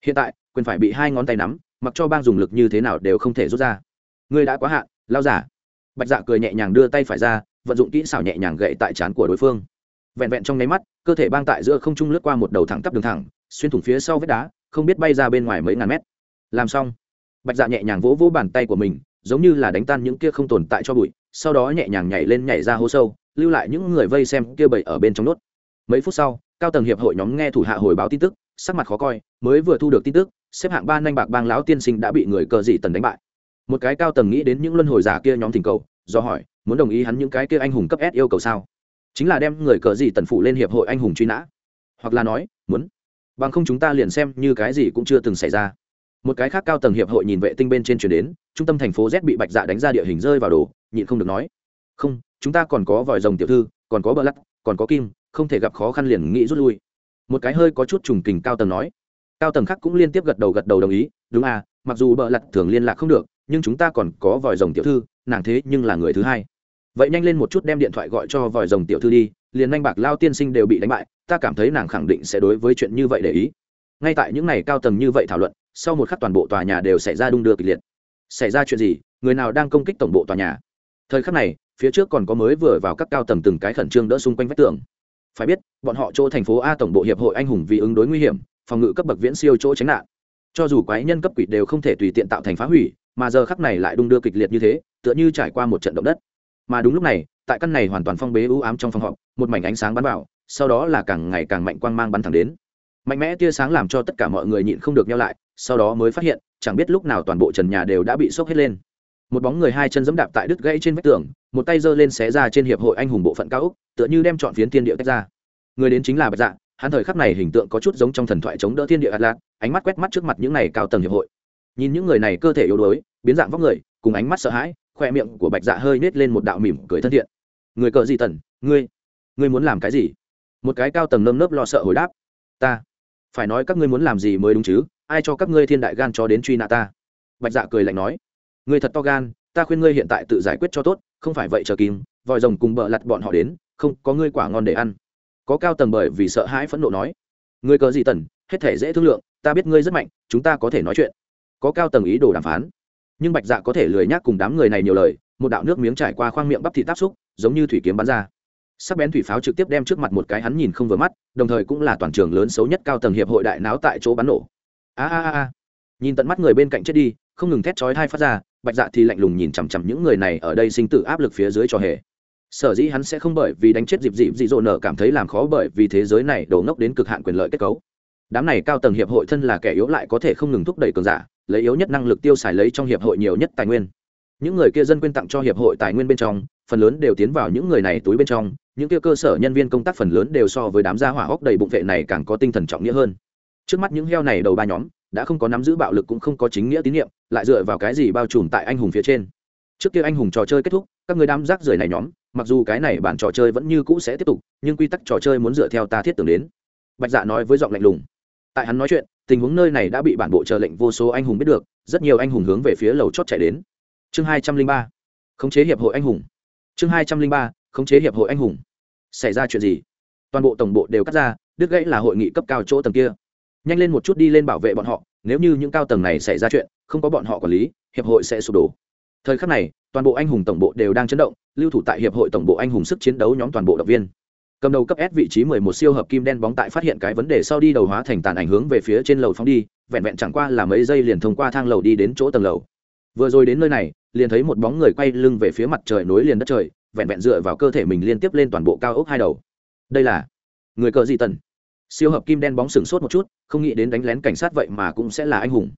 hiện tại, quyền phải bị hai ngón tay nắm, mặc cho bang dùng lực như thế nào đều không thể rút ra. Ngươi đã quá hạn, lao giả. Bạch dạ cười nhẹ nhàng đưa tay phải ra, vận dụng kỹ xảo nhẹ nhàng gậy tại trán của đối phương. Vẹn vẹn trong nháy mắt, cơ thể bang tại giữa không trung lướt qua một đầu thẳng tắp đường thẳng, xuyên thủng phía sau vết đá, không biết bay ra bên ngoài mấy ngàn mét. Làm xong, bạch dạ nhẹ nhàng vỗ vỗ bàn tay của mình, giống như là đánh tan những kia không tồn tại cho bụi, sau đó nhẹ nhàng nhảy lên nhảy ra hố sâu, lưu lại những người vây xem kia bậy ở bên trong nốt. Mấy phút sau, cao tầng hiệp hội nhóm nghe thủ hạ hồi báo tin tức sắc mặt khó coi, mới vừa thu được tin tức, xếp hạng ba nhanh bạc bang lão tiên sinh đã bị người cờ dị tần đánh bại. Một cái cao tầng nghĩ đến những luân hồi giả kia nhóm thỉnh cầu, do hỏi, muốn đồng ý hắn những cái kia anh hùng cấp s yêu cầu sao? Chính là đem người cờ dị tần phụ lên hiệp hội anh hùng truy nã. Hoặc là nói, muốn. Bằng không chúng ta liền xem như cái gì cũng chưa từng xảy ra. Một cái khác cao tầng hiệp hội nhìn vệ tinh bên trên chuyển đến, trung tâm thành phố z bị bạch dạ đánh ra địa hình rơi vào đồ nhịn không được nói, không, chúng ta còn có vòi rồng tiểu thư, còn có bờ lắc còn có kim, không thể gặp khó khăn liền nghĩ rút lui một cái hơi có chút trùng kình cao tầng nói. Cao tầng khác cũng liên tiếp gật đầu gật đầu đồng ý, đúng à mặc dù bợ lặt thường liên lạc không được, nhưng chúng ta còn có vòi rồng tiểu thư, nàng thế nhưng là người thứ hai. Vậy nhanh lên một chút đem điện thoại gọi cho vòi rồng tiểu thư đi, liền anh bạc lao tiên sinh đều bị đánh bại, ta cảm thấy nàng khẳng định sẽ đối với chuyện như vậy để ý. Ngay tại những ngày cao tầng như vậy thảo luận, sau một khắc toàn bộ tòa nhà đều xảy ra đung đưa kịch liệt. Xảy ra chuyện gì? Người nào đang công kích tổng bộ tòa nhà? Thời khắc này, phía trước còn có mới vừa vào các cao tầng từng cái khẩn trương đỡ xung quanh vách tường phải biết, bọn họ chỗ thành phố a tổng bộ hiệp hội anh hùng vì ứng đối nguy hiểm, phòng ngự cấp bậc viễn siêu chỗ tránh nạn. Cho dù quái nhân cấp quỷ đều không thể tùy tiện tạo thành phá hủy, mà giờ khắc này lại đung đưa kịch liệt như thế, tựa như trải qua một trận động đất. Mà đúng lúc này, tại căn này hoàn toàn phong bế ưu ám trong phòng họp, một mảnh ánh sáng bắn vào, sau đó là càng ngày càng mạnh quang mang bắn thẳng đến. Mạnh mẽ tia sáng làm cho tất cả mọi người nhịn không được nhau lại, sau đó mới phát hiện, chẳng biết lúc nào toàn bộ trần nhà đều đã bị sốc hết lên một bóng người hai chân giẫm đạp tại đứt gãy trên vách tường, một tay giơ lên xé ra trên hiệp hội anh hùng bộ phận cao úc tựa như đem chọn phiến thiên địa tách ra. Người đến chính là bạch dạ hắn thời khắc này hình tượng có chút giống trong thần thoại chống đỡ thiên địa atlas, ánh mắt quét mắt trước mặt những này cao tầng hiệp hội. Nhìn những người này cơ thể yếu đuối, biến dạng vóc người, cùng ánh mắt sợ hãi, khoe miệng của bạch dạ hơi nết lên một đạo mỉm cười thân thiện. Người cờ gì tần, ngươi ngươi muốn làm cái gì? Một cái cao tầng nơm nớp lo sợ hồi đáp. Ta, phải nói các ngươi muốn làm gì mới đúng chứ? Ai cho các ngươi thiên đại gan cho đến truy nã ta? Bạch dạ cười lạnh nói ngươi thật to gan, ta khuyên ngươi hiện tại tự giải quyết cho tốt, không phải vậy chờ kìm vòi rồng cùng bợ lặt bọn họ đến, không có ngươi quả ngon để ăn. Có cao tầng bởi vì sợ hãi phẫn nộ nói. Ngươi cờ gì tần, hết thể dễ thương lượng, ta biết ngươi rất mạnh, chúng ta có thể nói chuyện. Có cao tầng ý đồ đàm phán. Nhưng bạch dạ có thể lười nhác cùng đám người này nhiều lời, một đạo nước miếng trải qua khoang miệng bắp thị táp xúc, giống như thủy kiếm bắn ra. Sắc bén thủy pháo trực tiếp đem trước mặt một cái hắn nhìn không vừa mắt, đồng thời cũng là toàn trường lớn xấu nhất cao tầng hiệp hội đại náo tại chỗ bắn nổ. A a a nhìn tận mắt người bên cạnh chết đi, không ngừng thét chói hai phát ra bạch dạ thì lạnh lùng nhìn chằm chằm những người này ở đây sinh tử áp lực phía dưới cho hề. Sở dĩ hắn sẽ không bởi vì đánh chết dịp dịp dị dỗ nở cảm thấy làm khó bởi vì thế giới này đổ ngốc đến cực hạn quyền lợi kết cấu. Đám này cao tầng hiệp hội thân là kẻ yếu lại có thể không ngừng thúc đẩy cường giả, lấy yếu nhất năng lực tiêu xài lấy trong hiệp hội nhiều nhất tài nguyên. Những người kia dân quyên tặng cho hiệp hội tài nguyên bên trong, phần lớn đều tiến vào những người này túi bên trong, những kia cơ sở nhân viên công tác phần lớn đều so với đám gia hỏa hốc đầy bụng vệ này càng có tinh thần trọng nghĩa hơn. Trước mắt những heo này đầu ba nhóm đã không có nắm giữ bạo lực cũng không có chính nghĩa tín nhiệm, lại dựa vào cái gì bao trùm tại anh hùng phía trên? Trước kia anh hùng trò chơi kết thúc, các người đám rác rưởi này nhóm, mặc dù cái này bản trò chơi vẫn như cũ sẽ tiếp tục, nhưng quy tắc trò chơi muốn dựa theo ta thiết tưởng đến. Bạch dạ nói với giọng lạnh lùng. Tại hắn nói chuyện, tình huống nơi này đã bị bản bộ chờ lệnh vô số anh hùng biết được, rất nhiều anh hùng hướng về phía lầu chót chạy đến. Chương hai trăm linh ba. Khống chế hiệp hội anh hùng. Chương hai trăm linh ba. Khống chế hiệp hội anh hùng. Xảy ra chuyện gì? Toàn bộ tổng bộ đều cắt ra, đứt gãy là hội nghị cấp cao chỗ tầng kia nhanh lên một chút đi lên bảo vệ bọn họ, nếu như những cao tầng này xảy ra chuyện, không có bọn họ quản lý, hiệp hội sẽ sụp đổ. Thời khắc này, toàn bộ anh hùng tổng bộ đều đang chấn động, lưu thủ tại hiệp hội tổng bộ anh hùng sức chiến đấu nhóm toàn bộ động viên. Cầm đầu cấp s vị trí mười một siêu hợp kim đen bóng tại phát hiện cái vấn đề sau đi đầu hóa thành tàn ảnh hướng về phía trên lầu phóng đi, vẹn vẹn chẳng qua là mấy giây liền thông qua thang lầu đi đến chỗ tầng lầu. Vừa rồi đến nơi này, liền thấy một bóng người quay lưng về phía mặt trời nối liền đất trời, vẹn vẹn dựa vào cơ thể mình liên tiếp lên toàn bộ cao ốc hai đầu. Đây là người cờ gì tần siêu hợp kim đen bóng sừng sốt một chút, không nghĩ đến đánh lén cảnh sát vậy mà cũng sẽ là anh hùng.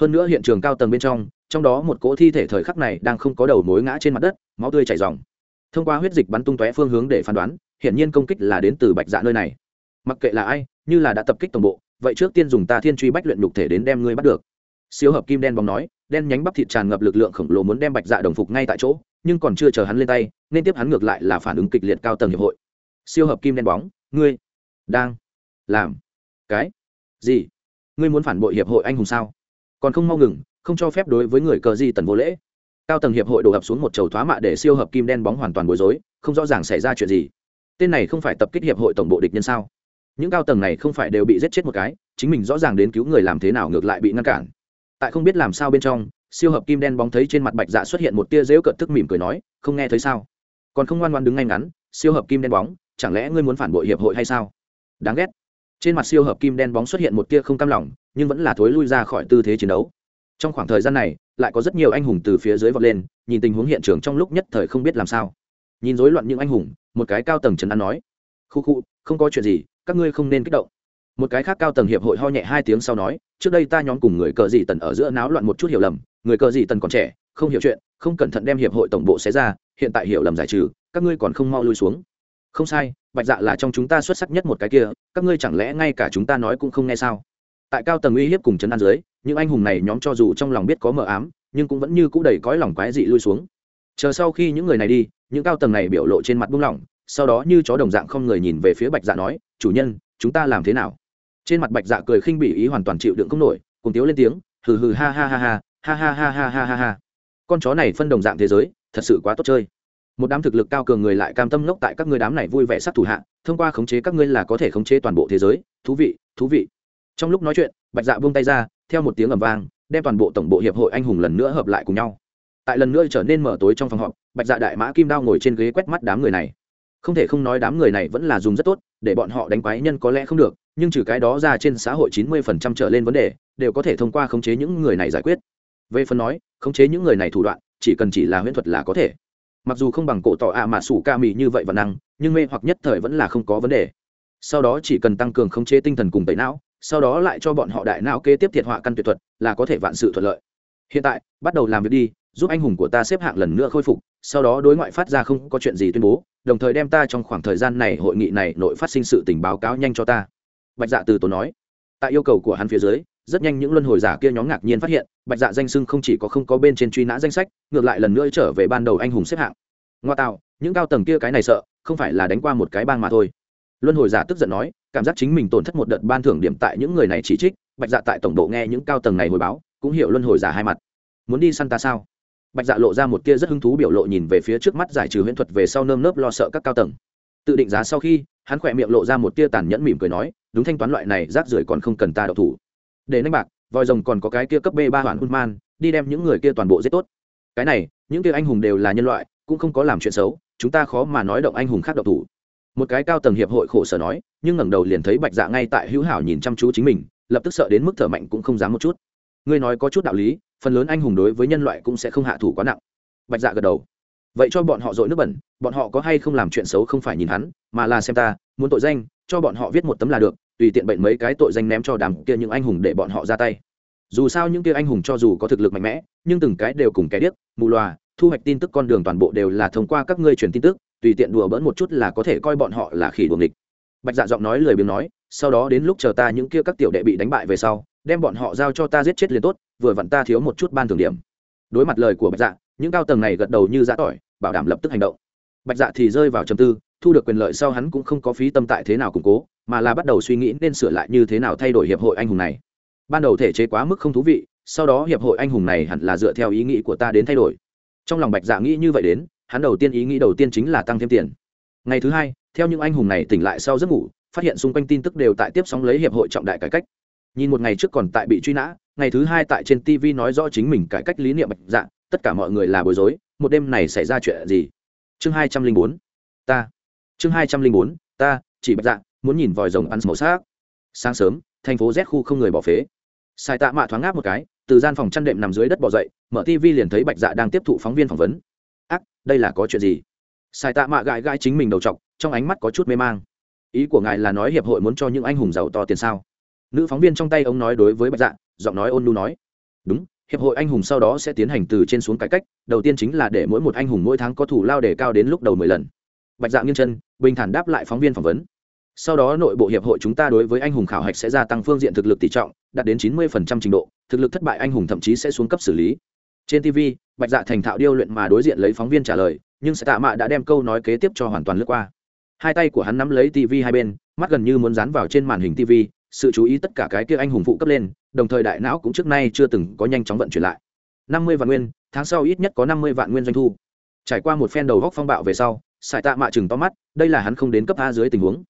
Hơn nữa hiện trường cao tầng bên trong trong đó một cỗ thi thể thời khắc này đang không có đầu mối ngã trên mặt đất, máu tươi chảy dòng thông qua huyết dịch bắn tung tóe phương hướng để phán đoán hiện nhiên công kích là đến từ bạch dạ nơi này. Mặc kệ là ai, như là đã tập kích tổng bộ, vậy trước tiên dùng ta thiên truy bách luyện nhục thể đến đem ngươi bắt được. Siêu hợp kim đen bóng nói, đen nhánh bắp thịt tràn ngập lực lượng khổng lồ muốn đem bạch dạ đồng phục ngay tại chỗ, nhưng còn chưa chờ hắn lên tay, nên tiếp hắn ngược lại là phản ứng kịch liệt cao tầng hiệp hội. Siêu hợp kim đen bóng, ngươi đang làm. Cái? Gì? Ngươi muốn phản bội hiệp hội anh hùng sao? Còn không mau ngừng, không cho phép đối với người cờ di tần vô lễ. Cao tầng hiệp hội đổ ập xuống một chầu thoá mạ để siêu hợp kim đen bóng hoàn toàn bối rối, không rõ ràng xảy ra chuyện gì. Tên này không phải tập kích hiệp hội tổng bộ địch nhân sao? Những cao tầng này không phải đều bị giết chết một cái, chính mình rõ ràng đến cứu người làm thế nào ngược lại bị ngăn cản. Tại không biết làm sao bên trong, siêu hợp kim đen bóng thấy trên mặt bạch dạ xuất hiện một tia dễu cợt tức mỉm cười nói, không nghe thấy sao? Còn không ngoan ngoan đứng ngay ngắn, siêu hợp kim đen bóng, chẳng lẽ ngươi muốn phản bội hiệp hội hay sao? Đáng ghét trên mặt siêu hợp kim đen bóng xuất hiện một tia không cam lòng, nhưng vẫn là thối lui ra khỏi tư thế chiến đấu. Trong khoảng thời gian này, lại có rất nhiều anh hùng từ phía dưới vọt lên, nhìn tình huống hiện trường trong lúc nhất thời không biết làm sao. Nhìn rối loạn những anh hùng, một cái cao tầng trần an nói, khu khu, không có chuyện gì, các ngươi không nên kích động. Một cái khác cao tầng hiệp hội ho nhẹ hai tiếng sau nói, trước đây ta nhóm cùng người cờ dị tần ở giữa náo loạn một chút hiểu lầm, người cờ dị tần còn trẻ, không hiểu chuyện, không cẩn thận đem hiệp hội tổng bộ xé ra, hiện tại hiểu lầm giải trừ, các ngươi còn không mau lui xuống. Không sai bạch dạ là trong chúng ta xuất sắc nhất một cái kia, các ngươi chẳng lẽ ngay cả chúng ta nói cũng không nghe sao? Tại cao tầng uy hiếp cùng chấn an dưới, những anh hùng này nhóm cho dù trong lòng biết có mờ ám, nhưng cũng vẫn như cũ đầy cõi lòng quái dị lui xuống. Chờ sau khi những người này đi, những cao tầng này biểu lộ trên mặt buông lỏng, sau đó như chó đồng dạng không người nhìn về phía bạch dạ nói, chủ nhân, chúng ta làm thế nào? Trên mặt bạch dạ cười khinh bỉ ý hoàn toàn chịu đựng không nổi cùng tiếu lên tiếng, hừ hừ ha ha ha ha ha ha ha ha ha ha ha. Con chó này phân đồng dạng thế giới, thật sự quá tốt chơi một đám thực lực cao cường người lại cam tâm ngốc tại các ngươi đám này vui vẻ sát thủ hạ, thông qua khống chế các ngươi là có thể khống chế toàn bộ thế giới. Thú vị thú vị. Trong lúc nói chuyện, bạch dạ buông tay ra, theo một tiếng ầm vang, đem toàn bộ tổng bộ hiệp hội anh hùng lần nữa hợp lại cùng nhau. Tại lần nữa trở nên mở tối trong phòng họp, bạch dạ đại mã kim đao ngồi trên ghế quét mắt đám người này. Không thể không nói đám người này vẫn là dùng rất tốt, để bọn họ đánh quái nhân có lẽ không được, nhưng trừ cái đó ra trên xã hội chín mươi phần trăm trở lên vấn đề, đều có thể thông qua khống chế những người này giải quyết. Về phần nói, khống chế những người này thủ đoạn, chỉ cần chỉ là huyễn thuật là có thể mặc dù không bằng cổ tỏ ạ mà sủ ca mì như vậy và năng, nhưng mê hoặc nhất thời vẫn là không có vấn đề. Sau đó chỉ cần tăng cường khống chế tinh thần cùng tẩy não, sau đó lại cho bọn họ đại não kế tiếp thiệt họa căn tuyệt thuật, là có thể vạn sự thuận lợi. Hiện tại, bắt đầu làm việc đi, giúp anh hùng của ta xếp hạng lần nữa khôi phục, sau đó đối ngoại phát ra không có chuyện gì tuyên bố, đồng thời đem ta trong khoảng thời gian này hội nghị này nội phát sinh sự tình báo cáo nhanh cho ta. Bạch dạ từ tổ nói. Tại yêu cầu của hắn phía dưới rất nhanh những luân hồi giả kia nhóm ngạc nhiên phát hiện, bạch dạ danh sưng không chỉ có không có bên trên truy nã danh sách, ngược lại lần nữa trở về ban đầu anh hùng xếp hạng. Ngoa tạo, những cao tầng kia cái này sợ, không phải là đánh qua một cái bang mà thôi. Luân hồi giả tức giận nói, cảm giác chính mình tổn thất một đợt ban thưởng điểm tại những người này chỉ trích, bạch dạ tại tổng độ nghe những cao tầng này hồi báo, cũng hiểu luân hồi giả hai mặt. Muốn đi săn ta sao? Bạch dạ lộ ra một kia rất hứng thú biểu lộ nhìn về phía trước mắt giải trừ huyễn thuật về sau nơm nớp lo sợ các cao tầng. Tự định giá sau khi, hắn khỏe miệng lộ ra một tia tàn nhẫn mỉm cười nói, đúng thanh toán loại này, rác rưởi còn không cần ta đậu thủ để đánh bạc vòi rồng còn có cái kia cấp b ba hoàn hôn man, đi đem những người kia toàn bộ giết tốt. Cái này, những kia anh hùng đều là nhân loại, cũng không có làm chuyện xấu, chúng ta khó mà nói động anh hùng khác độc thủ. Một cái cao tầng hiệp hội khổ sở nói, nhưng ngẩng đầu liền thấy bạch dạ ngay tại hữu hảo nhìn chăm chú chính mình, lập tức sợ đến mức thở mạnh cũng không dám một chút. Ngươi nói có chút đạo lý, phần lớn anh hùng đối với nhân loại cũng sẽ không hạ thủ quá nặng. Bạch dạ gật đầu. Vậy cho bọn họ dội nước bẩn, bọn họ có hay không làm chuyện xấu không phải nhìn hắn, mà là xem ta, muốn tội danh, cho bọn họ viết một tấm là được tùy tiện bệnh mấy cái tội danh ném cho đám kia những anh hùng để bọn họ ra tay. Dù sao những kia anh hùng cho dù có thực lực mạnh mẽ, nhưng từng cái đều cùng cái điếc, mù loà, thu hoạch tin tức con đường toàn bộ đều là thông qua các ngươi truyền tin tức, tùy tiện đùa bỡn một chút là có thể coi bọn họ là khỉ đuồng địch bạch dạ giọng nói lười biếng nói, sau đó đến lúc chờ ta những kia các tiểu đệ bị đánh bại về sau, đem bọn họ giao cho ta giết chết liền tốt, vừa vặn ta thiếu một chút ban thưởng điểm. Đối mặt lời của bạch dạ những cao tầng này gật đầu như giã tỏi, bảo đảm lập tức hành động. Bạch dạ thì rơi vào trầm tư, thu được quyền lợi sau hắn cũng không có phí tâm tại thế nào củng cố mà là bắt đầu suy nghĩ nên sửa lại như thế nào thay đổi hiệp hội anh hùng này. Ban đầu thể chế quá mức không thú vị, sau đó hiệp hội anh hùng này hẳn là dựa theo ý nghĩ của ta đến thay đổi. Trong lòng bạch dạ nghĩ như vậy đến, hắn đầu tiên ý nghĩ đầu tiên chính là tăng thêm tiền. Ngày thứ hai, theo những anh hùng này tỉnh lại sau giấc ngủ, phát hiện xung quanh tin tức đều tại tiếp sóng lấy hiệp hội trọng đại cải cách. Nhìn một ngày trước còn tại bị truy nã, ngày thứ hai tại trên tv nói rõ chính mình cải cách lý niệm bạch dạ tất cả mọi người là bối rối, một đêm này xảy ra chuyện gì? Chương hai trăm linh bốn, ta. Chương hai trăm linh bốn, ta, chỉ bạch dạ muốn nhìn vòi rồng ăn màu sắc. sáng sớm, thành phố z khu không người bỏ phế. Sai tạ mạ thoáng ngáp một cái, từ gian phòng chăn đệm nằm dưới đất bỏ dậy, mở tv liền thấy bạch dạ đang tiếp thụ phóng viên phỏng vấn. Ác, đây là có chuyện gì? Sai tạ mạ gãi gãi chính mình đầu t trong ánh mắt có chút mê mang. Ý của ngài là nói hiệp hội muốn cho những anh hùng giàu to tiền sao? Nữ phóng viên trong tay ông nói đối với bạch dạ giọng nói ôn nhu nói. Đúng, hiệp hội anh hùng sau đó sẽ tiến hành từ trên xuống cải cách, đầu tiên chính là để mỗi một anh hùng mỗi tháng có thủ lao để cao đến lúc đầu mười lần. Bạch dạ nghiêng chân, bình thản đáp lại phóng viên phỏng vấn sau đó nội bộ hiệp hội chúng ta đối với anh hùng khảo hạch sẽ gia tăng phương diện thực lực tỷ trọng, đạt đến chín mươi trình độ, thực lực thất bại anh hùng thậm chí sẽ xuống cấp xử lý. Trên tv bạch dạ thành thạo điêu luyện mà đối diện lấy phóng viên trả lời, nhưng sẽ tạ mạ đã đem câu nói kế tiếp cho hoàn toàn lướt qua. Hai tay của hắn nắm lấy tv hai bên, mắt gần như muốn dán vào trên màn hình tv sự chú ý tất cả cái kia anh hùng phụ cấp lên, đồng thời đại não cũng trước nay chưa từng có nhanh chóng vận chuyển lại. năm mươi vạn nguyên, tháng sau ít nhất có năm mươi vạn nguyên doanh thu. Trải qua một phen đầu góc phong bạo về sau sải tạ mạ chừng to mắt, đây là hắn không đến cấp a dưới tình huống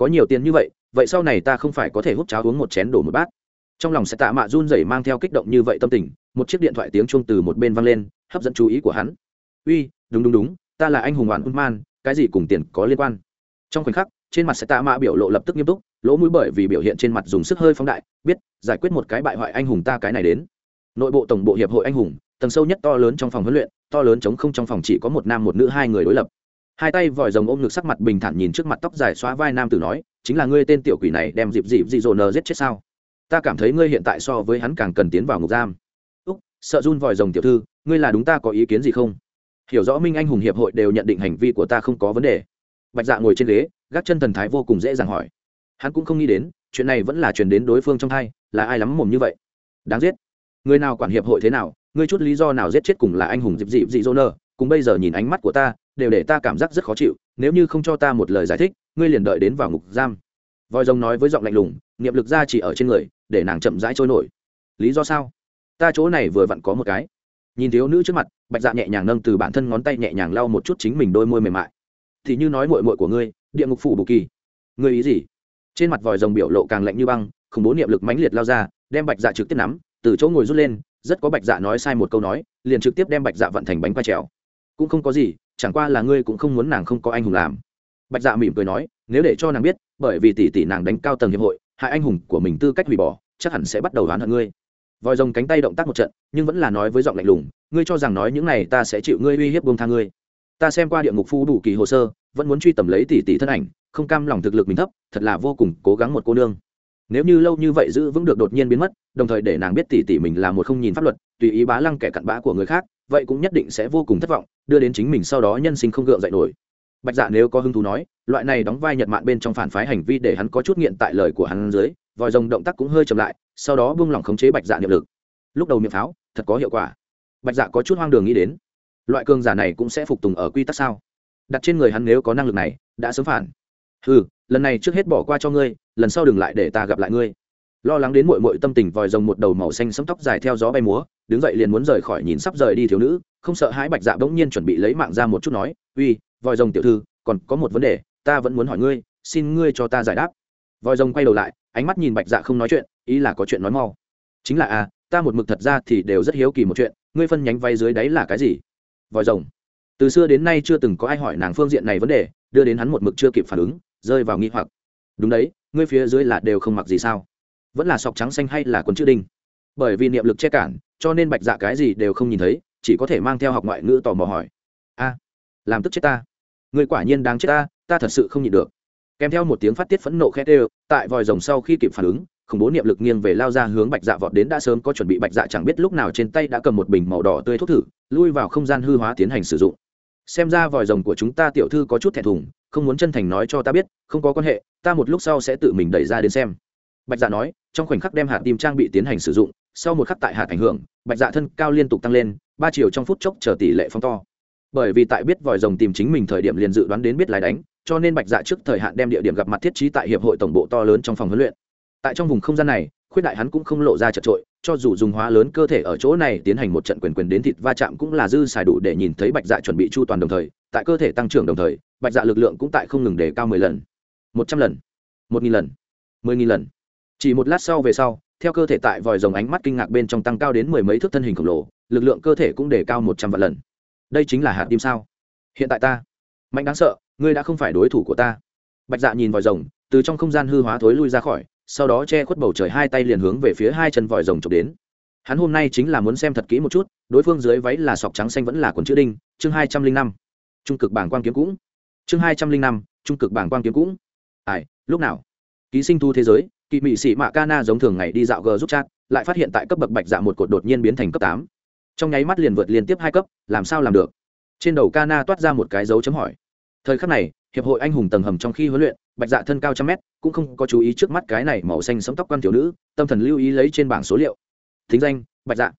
có nhiều tiền như vậy vậy sau này ta không phải có thể hút cháo uống một chén đổ một bát. Trong lòng sẽ tạ mạ run rẩy mang theo kích động như vậy tâm tình, một chiếc điện thoại tiếng chuông từ một bên vang lên, hấp dẫn chú ý của hắn. Uy, đúng đúng đúng, ta là anh hùng hoàn man cái gì cùng tiền có liên quan? Trong khoảnh khắc, trên mặt sẽ tạ mạ biểu lộ lập tức nghiêm túc, lỗ mũi bởi vì biểu hiện trên mặt dùng sức hơi phóng đại, biết giải quyết một cái bại hoại anh hùng ta cái này đến. Nội bộ tổng bộ hiệp hội anh hùng, tầng sâu nhất to lớn trong phòng huấn luyện, to lớn chống không trong phòng chỉ có một nam một nữ hai người đối lập hai tay vòi rồng ôm ngực sắc mặt bình thản nhìn trước mặt tóc dài xóa vai nam tử nói, chính là ngươi tên tiểu quỷ này đem dịp dịp dị dồn nờ giết chết sao? Ta cảm thấy ngươi hiện tại so với hắn càng cần tiến vào ngục giam. Úc, sợ run vòi rồng tiểu thư, ngươi là đúng ta có ý kiến gì không? Hiểu rõ minh anh hùng hiệp hội đều nhận định hành vi của ta không có vấn đề. Bạch dạ ngồi trên ghế, gác chân thần thái vô cùng dễ dàng hỏi. Hắn cũng không nghĩ đến, chuyện này vẫn là truyền đến đối phương trong thai là ai lắm mồm như vậy? Đáng giết. Người nào quản hiệp hội thế nào, ngươi chút lý do nào giết chết cùng là anh hùng dịp dịp dị dỗ nơ cùng bây giờ nhìn ánh mắt của ta đều để ta cảm giác rất khó chịu, nếu như không cho ta một lời giải thích, ngươi liền đợi đến vào ngục giam. Voi rồng nói với giọng lạnh lùng niệm lực ra chỉ ở trên người, để nàng chậm rãi trôi nổi. Lý do sao? Ta chỗ này vừa vặn có một cái. Nhìn thiếu nữ trước mặt, bạch dạ nhẹ nhàng nâng từ bản thân ngón tay nhẹ nhàng lau một chút chính mình đôi môi mềm mại. Thì như nói mội mội của ngươi, địa ngục phủ bù kỳ. Ngươi ý gì? Trên mặt vòi rồng biểu lộ càng lạnh như băng, khủng bố niệm lực mãnh liệt lao ra, đem bạch dạ trực tiếp nắm, từ chỗ ngồi rút lên, rất có bạch dạ nói sai một câu nói, liền trực tiếp đem bạch dạ vận thành bánh quay trèo. Cũng không có gì chẳng qua là ngươi cũng không muốn nàng không có anh hùng làm. Bạch dạ mỉm cười nói, nếu để cho nàng biết, bởi vì tỷ tỷ nàng đánh cao tầng hiệp hội, hại anh hùng của mình tư cách hủy bỏ, chắc hẳn sẽ bắt đầu đoán hận ngươi. Vòi rồng cánh tay động tác một trận, nhưng vẫn là nói với giọng lạnh lùng, ngươi cho rằng nói những này ta sẽ chịu ngươi uy hiếp buông tha ngươi. Ta xem qua địa ngục phu đủ kỳ hồ sơ, vẫn muốn truy tầm lấy tỷ tỷ thân ảnh, không cam lòng thực lực mình thấp, thật là vô cùng cố gắng một cô nương. Nếu như lâu như vậy giữ vững được đột nhiên biến mất, đồng thời để nàng biết tỷ tỷ mình là một không nhìn pháp luật, tùy ý bá lăng kẻ cặn bã của người khác vậy cũng nhất định sẽ vô cùng thất vọng, đưa đến chính mình sau đó nhân sinh không gượng dậy nổi. Bạch dạ nếu có hứng thú nói, loại này đóng vai nhật mạn bên trong phản phái hành vi để hắn có chút nghiện tại lời của hắn dưới, vòi rồng động tác cũng hơi chậm lại, sau đó buông lỏng khống chế bạch dạ niệm lực. Lúc đầu miệng pháo, thật có hiệu quả. Bạch dạ có chút hoang đường nghĩ đến, loại cường giả này cũng sẽ phục tùng ở quy tắc sao? Đặt trên người hắn nếu có năng lực này, đã sớm phản. Ừ lần này trước hết bỏ qua cho ngươi, lần sau đừng lại để ta gặp lại ngươi lo lắng đến mội mội tâm tình vòi rồng một đầu màu xanh sấm tóc dài theo gió bay múa, đứng dậy liền muốn rời khỏi nhìn sắp rời đi thiếu nữ, không sợ hãi bạch dạ bỗng nhiên chuẩn bị lấy mạng ra một chút nói, uy, vòi rồng tiểu thư, còn có một vấn đề, ta vẫn muốn hỏi ngươi, xin ngươi cho ta giải đáp. Vòi rồng quay đầu lại, ánh mắt nhìn bạch dạ không nói chuyện, ý là có chuyện nói mau. Chính là à ta một mực thật ra thì đều rất hiếu kỳ một chuyện, ngươi phân nhánh vay dưới đáy là cái gì? Vòi rồng. Từ xưa đến nay chưa từng có ai hỏi nàng phương diện này vấn đề, đưa đến hắn một mực chưa kịp phản ứng, rơi vào nghi hoặc. Đúng đấy, ngươi phía dưới là đều không mặc gì sao? Vẫn là sọc trắng xanh hay là quần chữ đinh. Bởi vì niệm lực che cản, cho nên bạch dạ cái gì đều không nhìn thấy, chỉ có thể mang theo học ngoại ngữ tò mò hỏi. A, làm tức chết ta? Người quả nhiên đáng chết ta ta thật sự không nhịn được. Kèm theo một tiếng phát tiết phẫn nộ khét ê tại vòi rồng sau khi kịp phản ứng, khủng bố niệm lực nghiêng về lao ra hướng bạch dạ vọt đến đã sớm có chuẩn bị bạch dạ chẳng biết lúc nào trên tay đã cầm một bình màu đỏ tươi thuốc thử, lui vào không gian hư hóa tiến hành sử dụng. Xem ra vòi rồng của chúng ta tiểu thư có chút thẹn thùng, không muốn chân thành nói cho ta biết, không có quan hệ, ta một lúc sau sẽ tự mình đẩy ra đến xem bạch dạ nói, trong khoảnh khắc đem hạt tim trang bị tiến hành sử dụng, sau một khắc tại hạt ảnh hưởng, bạch dạ thân cao liên tục tăng lên, ba chiều trong phút chốc chờ tỷ lệ phong to. Bởi vì tại biết vòi rồng tìm chính mình thời điểm liền dự đoán đến biết lái đánh, cho nên bạch dạ trước thời hạn đem địa điểm gặp mặt thiết trí tại hiệp hội tổng bộ to lớn trong phòng huấn luyện. Tại trong vùng không gian này, khuyết đại hắn cũng không lộ ra chật trội, cho dù dùng hóa lớn cơ thể ở chỗ này tiến hành một trận quyền quyền đến thịt va chạm cũng là dư xài đủ để nhìn thấy bạch dạ chuẩn bị chu toàn đồng thời, tại cơ thể tăng trưởng đồng thời, bạch dạ lực lượng cũng tại không ngừng đề cao mười lần, một trăm lần, một nghìn lần, mười nghìn lần chỉ một lát sau về sau, theo cơ thể tại vòi rồng ánh mắt kinh ngạc bên trong tăng cao đến mười mấy thước thân hình khổng lồ, lực lượng cơ thể cũng để cao một trăm vạn lần. Đây chính là hạt tim sao. Hiện tại ta, mạnh đáng sợ, ngươi đã không phải đối thủ của ta. Bạch dạ nhìn vòi rồng, từ trong không gian hư hóa thối lui ra khỏi, sau đó che khuất bầu trời hai tay liền hướng về phía hai chân vòi rồng trục đến. Hắn hôm nay chính là muốn xem thật kỹ một chút, đối phương dưới váy là sọc trắng xanh vẫn là quần chữ đinh, chương hai trăm linh năm. Trung cực bảng quan kiếm cũng. Chương hai trăm linh năm, trung cực bảng quan kiếm cũng. Ai, lúc nào? Ký sinh thu thế giới kỵ mị sĩ mạ ca na giống thường ngày đi dạo g giúp chat, lại phát hiện tại cấp bậc bạch dạ một cột đột nhiên biến thành cấp tám. Trong nháy mắt liền vượt liên tiếp hai cấp, làm sao làm được? Trên đầu ca na toát ra một cái dấu chấm hỏi. Thời khắc này, hiệp hội anh hùng tầng hầm trong khi huấn luyện, bạch dạ thân cao trăm mét, cũng không có chú ý trước mắt cái này màu xanh sẫm tóc quan thiếu nữ, tâm thần lưu ý lấy trên bảng số liệu. Thính danh, bạch dạ.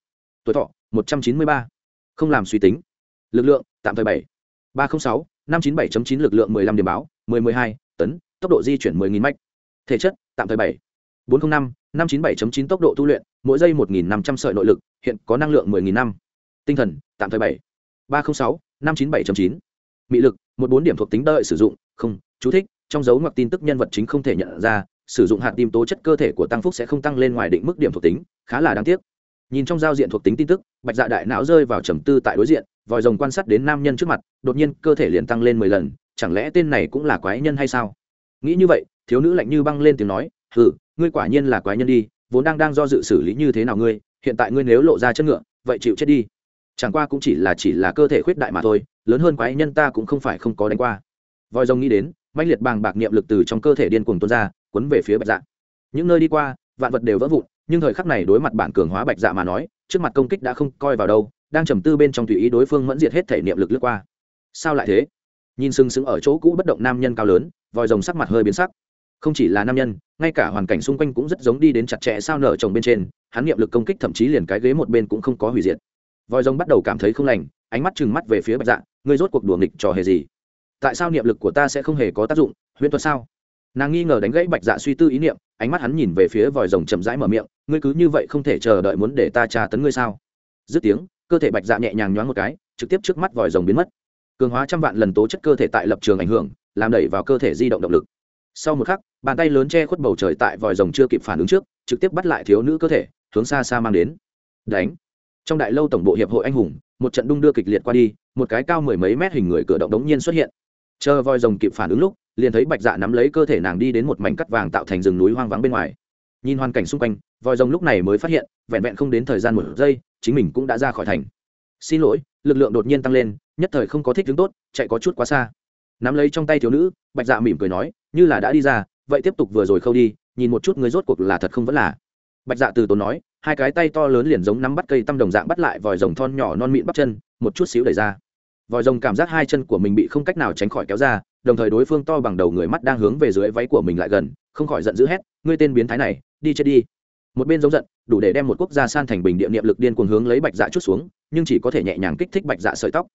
Tuổi thọ, một trăm chín mươi ba. Không làm suy tính. Lực lượng, tạm thời bảy. ba trăm linh sáu, năm chín bảy chín lực lượng mười lăm điểm báo, mười mười hai, tấn, tốc độ di chuyển mười nghìn mạch thể chất, tạm thời bảy. Bốn trăm năm năm chín bảy chín tốc độ tu luyện, mỗi giây một nghìn năm trăm sợi nội lực, hiện có năng lượng mười nghìn năm. Tinh thần, tạm thời bảy. Ba trăm linh sáu, năm chín bảy chín. Mị lực, một bốn điểm thuộc tính đợi sử dụng, không, chú thích, trong dấu ngoặc tin tức nhân vật chính không thể nhận ra, sử dụng hạt tim tố chất cơ thể của tăng phúc sẽ không tăng lên ngoài định mức điểm thuộc tính, khá là đáng tiếc. Nhìn trong giao diện thuộc tính tin tức, bạch dạ đại não rơi vào trầm tư tại đối diện, vòi rồng quan sát đến nam nhân trước mặt, đột nhiên cơ thể liền tăng lên mười lần, chẳng lẽ tên này cũng là quái nhân hay sao? Nghĩ như vậy, thiếu nữ lạnh như băng lên tiếng nói, hừ, ngươi quả nhiên là quái nhân đi, vốn đang đang do dự xử lý như thế nào ngươi, hiện tại ngươi nếu lộ ra chân ngựa, vậy chịu chết đi. Chẳng qua cũng chỉ là chỉ là cơ thể khuyết đại mà thôi, lớn hơn quái nhân ta cũng không phải không có đánh qua. Voi rồng nghĩ đến mạnh liệt bàng bạc niệm lực từ trong cơ thể điên cuồng tuôn ra quấn về phía bạch dạ. Những nơi đi qua, vạn vật đều vỡ vụn, nhưng thời khắc này đối mặt bản cường hóa bạch dạ mà nói, trước mặt công kích đã không coi vào đâu, đang trầm tư bên trong tùy ý đối phương mẫn diệt hết thể niệm lực lướt qua. Sao lại thế? Nhìn sừng sững ở chỗ cũ bất động nam nhân cao lớn vòi rồng sắc mặt hơi biến sắc. Không chỉ là nam nhân, ngay cả hoàn cảnh xung quanh cũng rất giống đi đến chặt chẽ sao nở trồng bên trên, hắn niệm lực công kích thậm chí liền cái ghế một bên cũng không có hủy diệt. Vòi rồng bắt đầu cảm thấy không lành, ánh mắt trừng mắt về phía bạch dạ ngươi rốt cuộc đùa nghịch trò hề gì? Tại sao niệm lực của ta sẽ không hề có tác dụng, huyễn thuật sao? Nàng nghi ngờ đánh gãy bạch dạ suy tư ý niệm, ánh mắt hắn nhìn về phía vòi rồng chậm rãi mở miệng, ngươi cứ như vậy không thể chờ đợi muốn để ta tra tấn ngươi sao? Dứt tiếng, cơ thể bạch dạ nhẹ nhàng nhoáng một cái, trực tiếp trước mắt vòi rồng biến mất. Cường hóa trăm vạn lần tố chất cơ thể tại lập trường ảnh hưởng làm đẩy vào cơ thể di động động lực. Sau một khắc, bàn tay lớn che khuất bầu trời tại vòi rồng chưa kịp phản ứng trước, trực tiếp bắt lại thiếu nữ cơ thể, hướng xa xa mang đến. Đánh. Trong đại lâu tổng bộ hiệp hội anh hùng, một trận đung đưa kịch liệt qua đi, một cái cao mười mấy mét hình người cửa động đống nhiên xuất hiện. Chờ voi rồng kịp phản ứng lúc, liền thấy bạch dạ nắm lấy cơ thể nàng đi đến một mảnh cắt vàng tạo thành rừng núi hoang vắng bên ngoài. Nhìn hoàn cảnh xung quanh, vòi rồng lúc này mới phát hiện, vẹn vẹn không đến thời gian một giây, chính mình cũng đã ra khỏi thành. Xin lỗi, lực lượng đột nhiên tăng lên, nhất thời không có thích đứng tốt, chạy có chút quá xa nắm lấy trong tay thiếu nữ, bạch dạ mỉm cười nói, như là đã đi ra, vậy tiếp tục vừa rồi khâu đi, nhìn một chút người rốt cuộc là thật không vẫn là. Bạch dạ từ tốn nói, hai cái tay to lớn liền giống nắm bắt cây tăm đồng dạng bắt lại vòi rồng thon nhỏ non mịn bắp chân, một chút xíu đẩy ra. Vòi rồng cảm giác hai chân của mình bị không cách nào tránh khỏi kéo ra, đồng thời đối phương to bằng đầu người mắt đang hướng về dưới váy của mình lại gần, không khỏi giận dữ hét, ngươi tên biến thái này, đi chết đi. Một bên giống giận, đủ để đem một quốc gia san thành bình địa niệm lực điên cuồng hướng lấy bạch dạ chút xuống, nhưng chỉ có thể nhẹ nhàng kích thích bạch dạ sợi tóc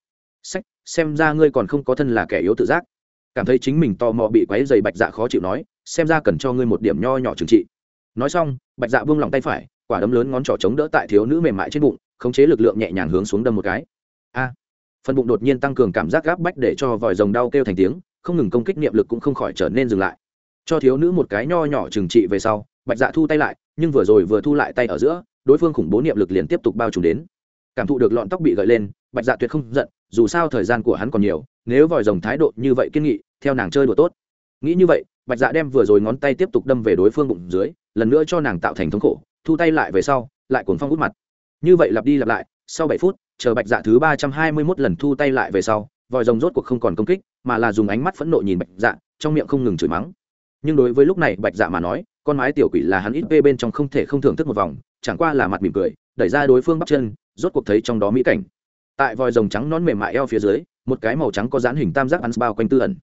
sách, xem ra ngươi còn không có thân là kẻ yếu tự giác. Cảm thấy chính mình tò mò bị quáy dày bạch dạ khó chịu nói, xem ra cần cho ngươi một điểm nho nhỏ trừng trị. Nói xong, bạch dạ buông lòng tay phải, quả đấm lớn ngón trỏ chống đỡ tại thiếu nữ mềm mại trên bụng, khống chế lực lượng nhẹ nhàng hướng xuống đâm một cái. A! Phần bụng đột nhiên tăng cường cảm giác gáp bách để cho vòi rồng đau kêu thành tiếng, không ngừng công kích niệm lực cũng không khỏi trở nên dừng lại. Cho thiếu nữ một cái nho nhỏ trừng trị về sau, bạch dạ thu tay lại, nhưng vừa rồi vừa thu lại tay ở giữa, đối phương khủng bố niệm lực liền tiếp tục bao trùm đến cảm thụ được lọn tóc bị gợi lên, bạch dạ tuyệt không giận, dù sao thời gian của hắn còn nhiều, nếu vòi rồng thái độ như vậy kiên nghị, theo nàng chơi đùa tốt. Nghĩ như vậy, bạch dạ đem vừa rồi ngón tay tiếp tục đâm về đối phương bụng dưới, lần nữa cho nàng tạo thành thống khổ, thu tay lại về sau, lại cuốn phong út mặt. Như vậy lặp đi lặp lại, sau bảy phút, chờ bạch dạ thứ ba trăm hai mươi mốt lần thu tay lại về sau, vòi rồng rốt cuộc không còn công kích, mà là dùng ánh mắt phẫn nộ nhìn bạch dạ trong miệng không ngừng chửi mắng. Nhưng đối với lúc này bạch dạ mà nói, con mái tiểu quỷ là hắn ít bê bên trong không thể không thưởng thức một vòng, chẳng qua là mặt mỉm cười, đẩy ra đối phương bắp chân rốt cuộc thấy trong đó mỹ cảnh. Tại vòi rồng trắng nón mềm mại eo phía dưới, một cái màu trắng có dán hình tam giác ăn bao quanh tư ẩn.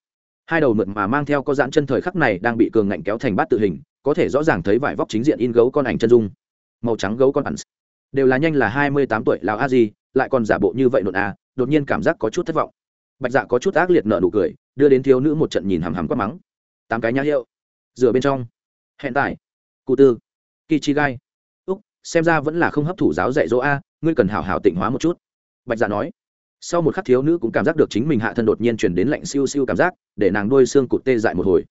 Hai đầu mượt mà mang theo có dán chân thời khắc này đang bị cường ngạnh kéo thành bát tự hình, có thể rõ ràng thấy vải vóc chính diện in gấu con ảnh chân dung. Màu trắng gấu con ẩn. Đều là nhanh là hai mươi tám tuổi lào a di, lại còn giả bộ như vậy nộn a đột nhiên cảm giác có chút thất vọng. Bạch dạ có chút ác liệt nợ nụ cười, đưa đến thiếu nữ một trận nhìn hằm hằm quát mắng. Tám cái nhã hiệu. Rửa bên trong. Hẹn tải cụ tư. Kỳ chi gai xem ra vẫn là không hấp thụ giáo dạy dỗ a, ngươi cần hào hào tịnh hóa một chút. Bạch dạ nói. Sau một khắc thiếu nữ cũng cảm giác được chính mình hạ thân đột nhiên chuyển đến lạnh siêu siêu cảm giác, để nàng đôi xương cụt tê dại một hồi.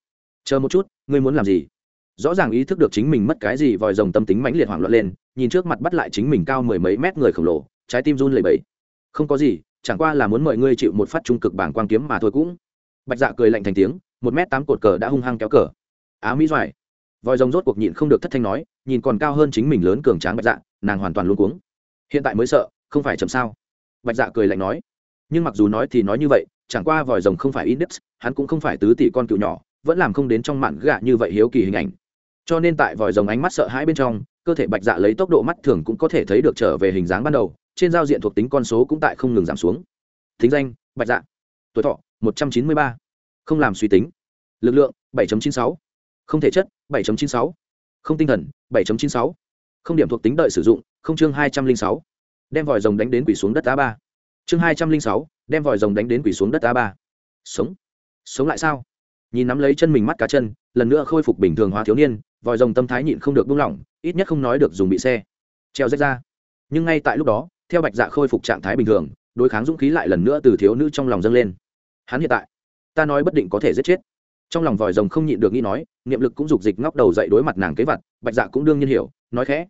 Chờ một chút, ngươi muốn làm gì? Rõ ràng ý thức được chính mình mất cái gì vòi rồng tâm tính mãnh liệt hoảng loạn lên, nhìn trước mặt bắt lại chính mình cao mười mấy mét người khổng lồ, trái tim run lẩy bẩy. Không có gì, chẳng qua là muốn mời ngươi chịu một phát trung cực bảng quang kiếm mà thôi cũng. Bạch dạ cười lạnh thành tiếng, một mét tám cột cờ đã hung hăng kéo cờ. Á mỹ doài vòi rồng rốt cuộc nhịn không được thất thanh nói, nhìn còn cao hơn chính mình lớn cường tráng bạch dạ nàng hoàn toàn luôn cuống. Hiện tại mới sợ, không phải chậm sao? Bạch dạ cười lạnh nói. Nhưng mặc dù nói thì nói như vậy, chẳng qua vòi rồng không phải index, hắn cũng không phải tứ tỷ con cựu nhỏ, vẫn làm không đến trong mạn gạ như vậy hiếu kỳ hình ảnh. Cho nên tại vòi rồng ánh mắt sợ hãi bên trong, cơ thể bạch dạ lấy tốc độ mắt thường cũng có thể thấy được trở về hình dáng ban đầu, trên giao diện thuộc tính con số cũng tại không ngừng giảm xuống. Thính danh, bạch dạ. Tuổi thọ, một trăm chín mươi ba. Không làm suy tính. Lực lượng 7.96 không thể chất 7.96. không tinh thần 7.96. không điểm thuộc tính đợi sử dụng, không chương 206. đem vòi rồng đánh đến quỷ xuống đất a ba chương 206. đem vòi rồng đánh đến quỷ xuống đất a ba sống sống lại sao nhìn nắm lấy chân mình mắt cá chân, lần nữa khôi phục bình thường hóa thiếu niên, vòi rồng tâm thái nhịn không được buông lỏng, ít nhất không nói được dùng bị xe treo rách ra nhưng ngay tại lúc đó, theo bạch dạ khôi phục trạng thái bình thường, đối kháng dũng khí lại lần nữa từ thiếu nữ trong lòng dâng lên hắn hiện tại, ta nói bất định có thể giết chết trong lòng vòi rồng không nhịn được nghĩ nói, niệm lực cũng dục dịch ngóc đầu dậy đối mặt nàng kế vật bạch dạ cũng đương nhiên hiểu, nói khẽ.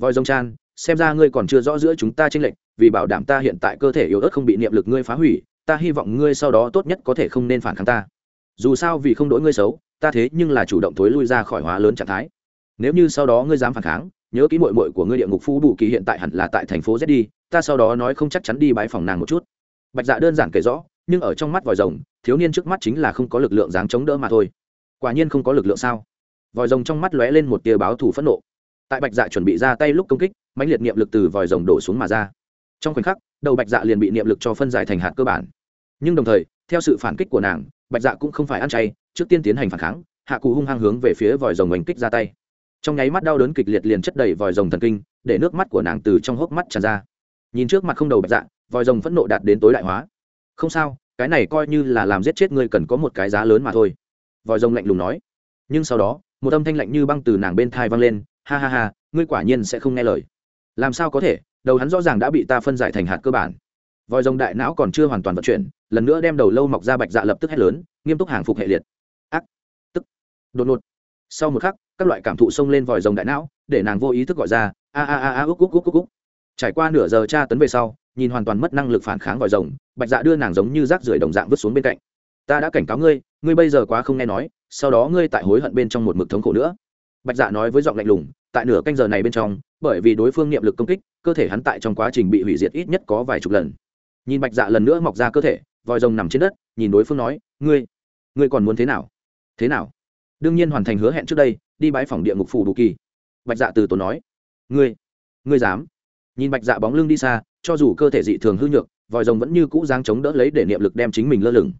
Vòi rồng chan, xem ra ngươi còn chưa rõ giữa chúng ta tranh lệch, vì bảo đảm ta hiện tại cơ thể yếu ớt không bị niệm lực ngươi phá hủy, ta hy vọng ngươi sau đó tốt nhất có thể không nên phản kháng ta. Dù sao vì không đổi ngươi xấu, ta thế nhưng là chủ động thối lui ra khỏi hóa lớn trạng thái. Nếu như sau đó ngươi dám phản kháng, nhớ kỹ mội mội của ngươi địa ngục phú bù kỳ hiện tại hẳn là tại thành phố z đi, ta sau đó nói không chắc chắn đi bãi phòng nàng một chút. Bạch dạ đơn giản kể rõ nhưng ở trong mắt vòi rồng, thiếu niên trước mắt chính là không có lực lượng dáng chống đỡ mà thôi. Quả nhiên không có lực lượng sao? Vòi rồng trong mắt lóe lên một tia báo thù phẫn nộ. Tại bạch dạ chuẩn bị ra tay lúc công kích, mãnh liệt niệm lực từ vòi rồng đổ xuống mà ra. Trong khoảnh khắc, đầu bạch dạ liền bị niệm lực cho phân giải thành hạt cơ bản. Nhưng đồng thời, theo sự phản kích của nàng, bạch dạ cũng không phải ăn chay, trước tiên tiến hành phản kháng, hạ cụ hung hăng hướng về phía vòi rồng oanh kích ra tay. Trong nháy mắt đau đớn kịch liệt liền chất đầy vòi rồng thần kinh, để nước mắt của nàng từ trong hốc mắt tràn ra. Nhìn trước mặt không đầu bạch dạ vòi rồng phẫn nộ đạt đến tối đại hóa không sao, cái này coi như là làm giết chết ngươi cần có một cái giá lớn mà thôi. Vòi rồng lạnh lùng nói. Nhưng sau đó, một âm thanh lạnh như băng từ nàng bên thai vang lên. Ha ha ha, ngươi quả nhiên sẽ không nghe lời. Làm sao có thể? Đầu hắn rõ ràng đã bị ta phân giải thành hạt cơ bản. Vòi rồng đại não còn chưa hoàn toàn vận chuyển, lần nữa đem đầu lâu mọc ra bạch dạ lập tức hét lớn, nghiêm túc hàng phục hệ liệt. Ác. Tức. Đột ngột. Sau một khắc, các loại cảm thụ xông lên vòi rồng đại não, để nàng vô ý thức gọi ra, a a a a, úc úc úc úc úc. Trải qua nửa giờ tra tấn về sau nhìn hoàn toàn mất năng lực phản kháng vòi rồng, bạch dạ đưa nàng giống như rác rưởi đồng dạng vứt xuống bên cạnh. Ta đã cảnh cáo ngươi ngươi bây giờ quá không nghe nói, sau đó ngươi tại hối hận bên trong một mực thống khổ nữa. Bạch dạ nói với giọng lạnh lùng, tại nửa canh giờ này bên trong, bởi vì đối phương niệm lực công kích, cơ thể hắn tại trong quá trình bị hủy diệt ít nhất có vài chục lần. Nhìn bạch dạ lần nữa mọc ra cơ thể, vòi rồng nằm trên đất, nhìn đối phương nói, ngươi ngươi còn muốn thế nào? Thế nào? Đương nhiên hoàn thành hứa hẹn trước đây, đi bãi phòng địa ngục phủ đủ kỳ. Bạch dạ từ tốn nói, ngươi ngươi dám? Nhìn bạch dạ bóng lưng đi xa cho dù cơ thể dị thường hư nhược, vòi rồng vẫn như cũ dáng chống đỡ lấy để niệm lực đem chính mình lơ lửng.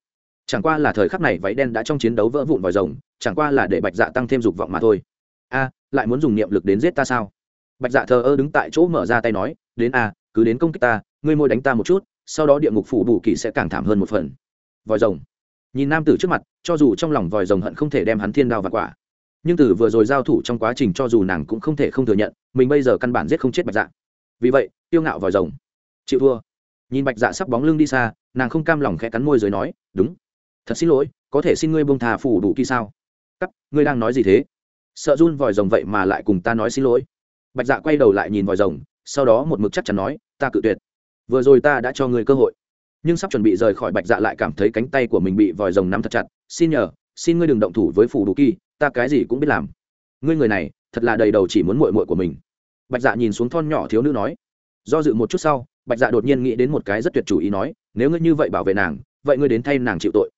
Chẳng qua là thời khắc này váy đen đã trong chiến đấu vỡ vụn vòi rồng, chẳng qua là để bạch dạ tăng thêm dục vọng mà thôi. A, lại muốn dùng niệm lực đến giết ta sao? Bạch dạ thờ ơ đứng tại chỗ mở ra tay nói, đến a, cứ đến công kích ta, ngươi môi đánh ta một chút, sau đó địa ngục phủ bù kỳ sẽ càng thảm hơn một phần. Vòi rồng. Nhìn nam tử trước mặt, cho dù trong lòng vòi rồng hận không thể đem hắn thiên đao và quả, nhưng từ vừa rồi giao thủ trong quá trình cho dù nàng cũng không thể không thừa nhận, mình bây giờ căn bản giết không chết bạch dạ. Vì vậy, tiêu ngạo vòi rồng chịu thua. Nhìn bạch dạ sắp bóng lưng đi xa, nàng không cam lòng khẽ cắn môi rồi nói, đúng. Thật xin lỗi, có thể xin ngươi bông thà phủ đủ kỳ sao? Cắt, ngươi đang nói gì thế? Sợ run vòi rồng vậy mà lại cùng ta nói xin lỗi. Bạch dạ quay đầu lại nhìn vòi rồng, sau đó một mực chắc chắn nói, ta cự tuyệt. Vừa rồi ta đã cho ngươi cơ hội. Nhưng sắp chuẩn bị rời khỏi, bạch dạ lại cảm thấy cánh tay của mình bị vòi rồng nắm thật chặt, xin nhờ, xin ngươi đừng động thủ với phủ đủ kỳ, ta cái gì cũng biết làm. Ngươi người này, thật là đầy đầu chỉ muốn mội mội của mình. Bạch dạ nhìn xuống thon nhỏ thiếu nữ nói. Do dự một chút sau bạch dạ đột nhiên nghĩ đến một cái rất tuyệt chủ ý nói, nếu ngươi như vậy bảo vệ nàng, vậy ngươi đến thay nàng chịu tội.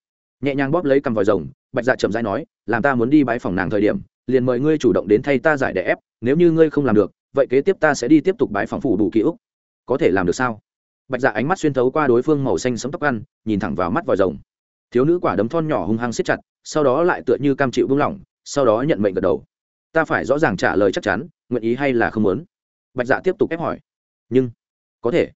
Nhẹ nhàng bóp lấy cằm vòi rồng, bạch dạ chậm rãi nói, làm ta muốn đi bãi phòng nàng thời điểm, liền mời ngươi chủ động đến thay ta giải đẻ ép, nếu như ngươi không làm được, vậy kế tiếp ta sẽ đi tiếp tục bãi phòng phủ đủ ký ức. Có thể làm được sao? Bạch dạ ánh mắt xuyên thấu qua đối phương màu xanh sấm tóc ăn, nhìn thẳng vào mắt vòi rồng. Thiếu nữ quả đấm thon nhỏ hung hăng siết chặt, sau đó lại tựa như cam chịu buông lỏng, sau đó nhận mệnh gật đầu. Ta phải rõ ràng trả lời chắc chắn, nguyện ý hay là không muốn? Bạch dạ tiếp tục ép hỏi. Nhưng có thể.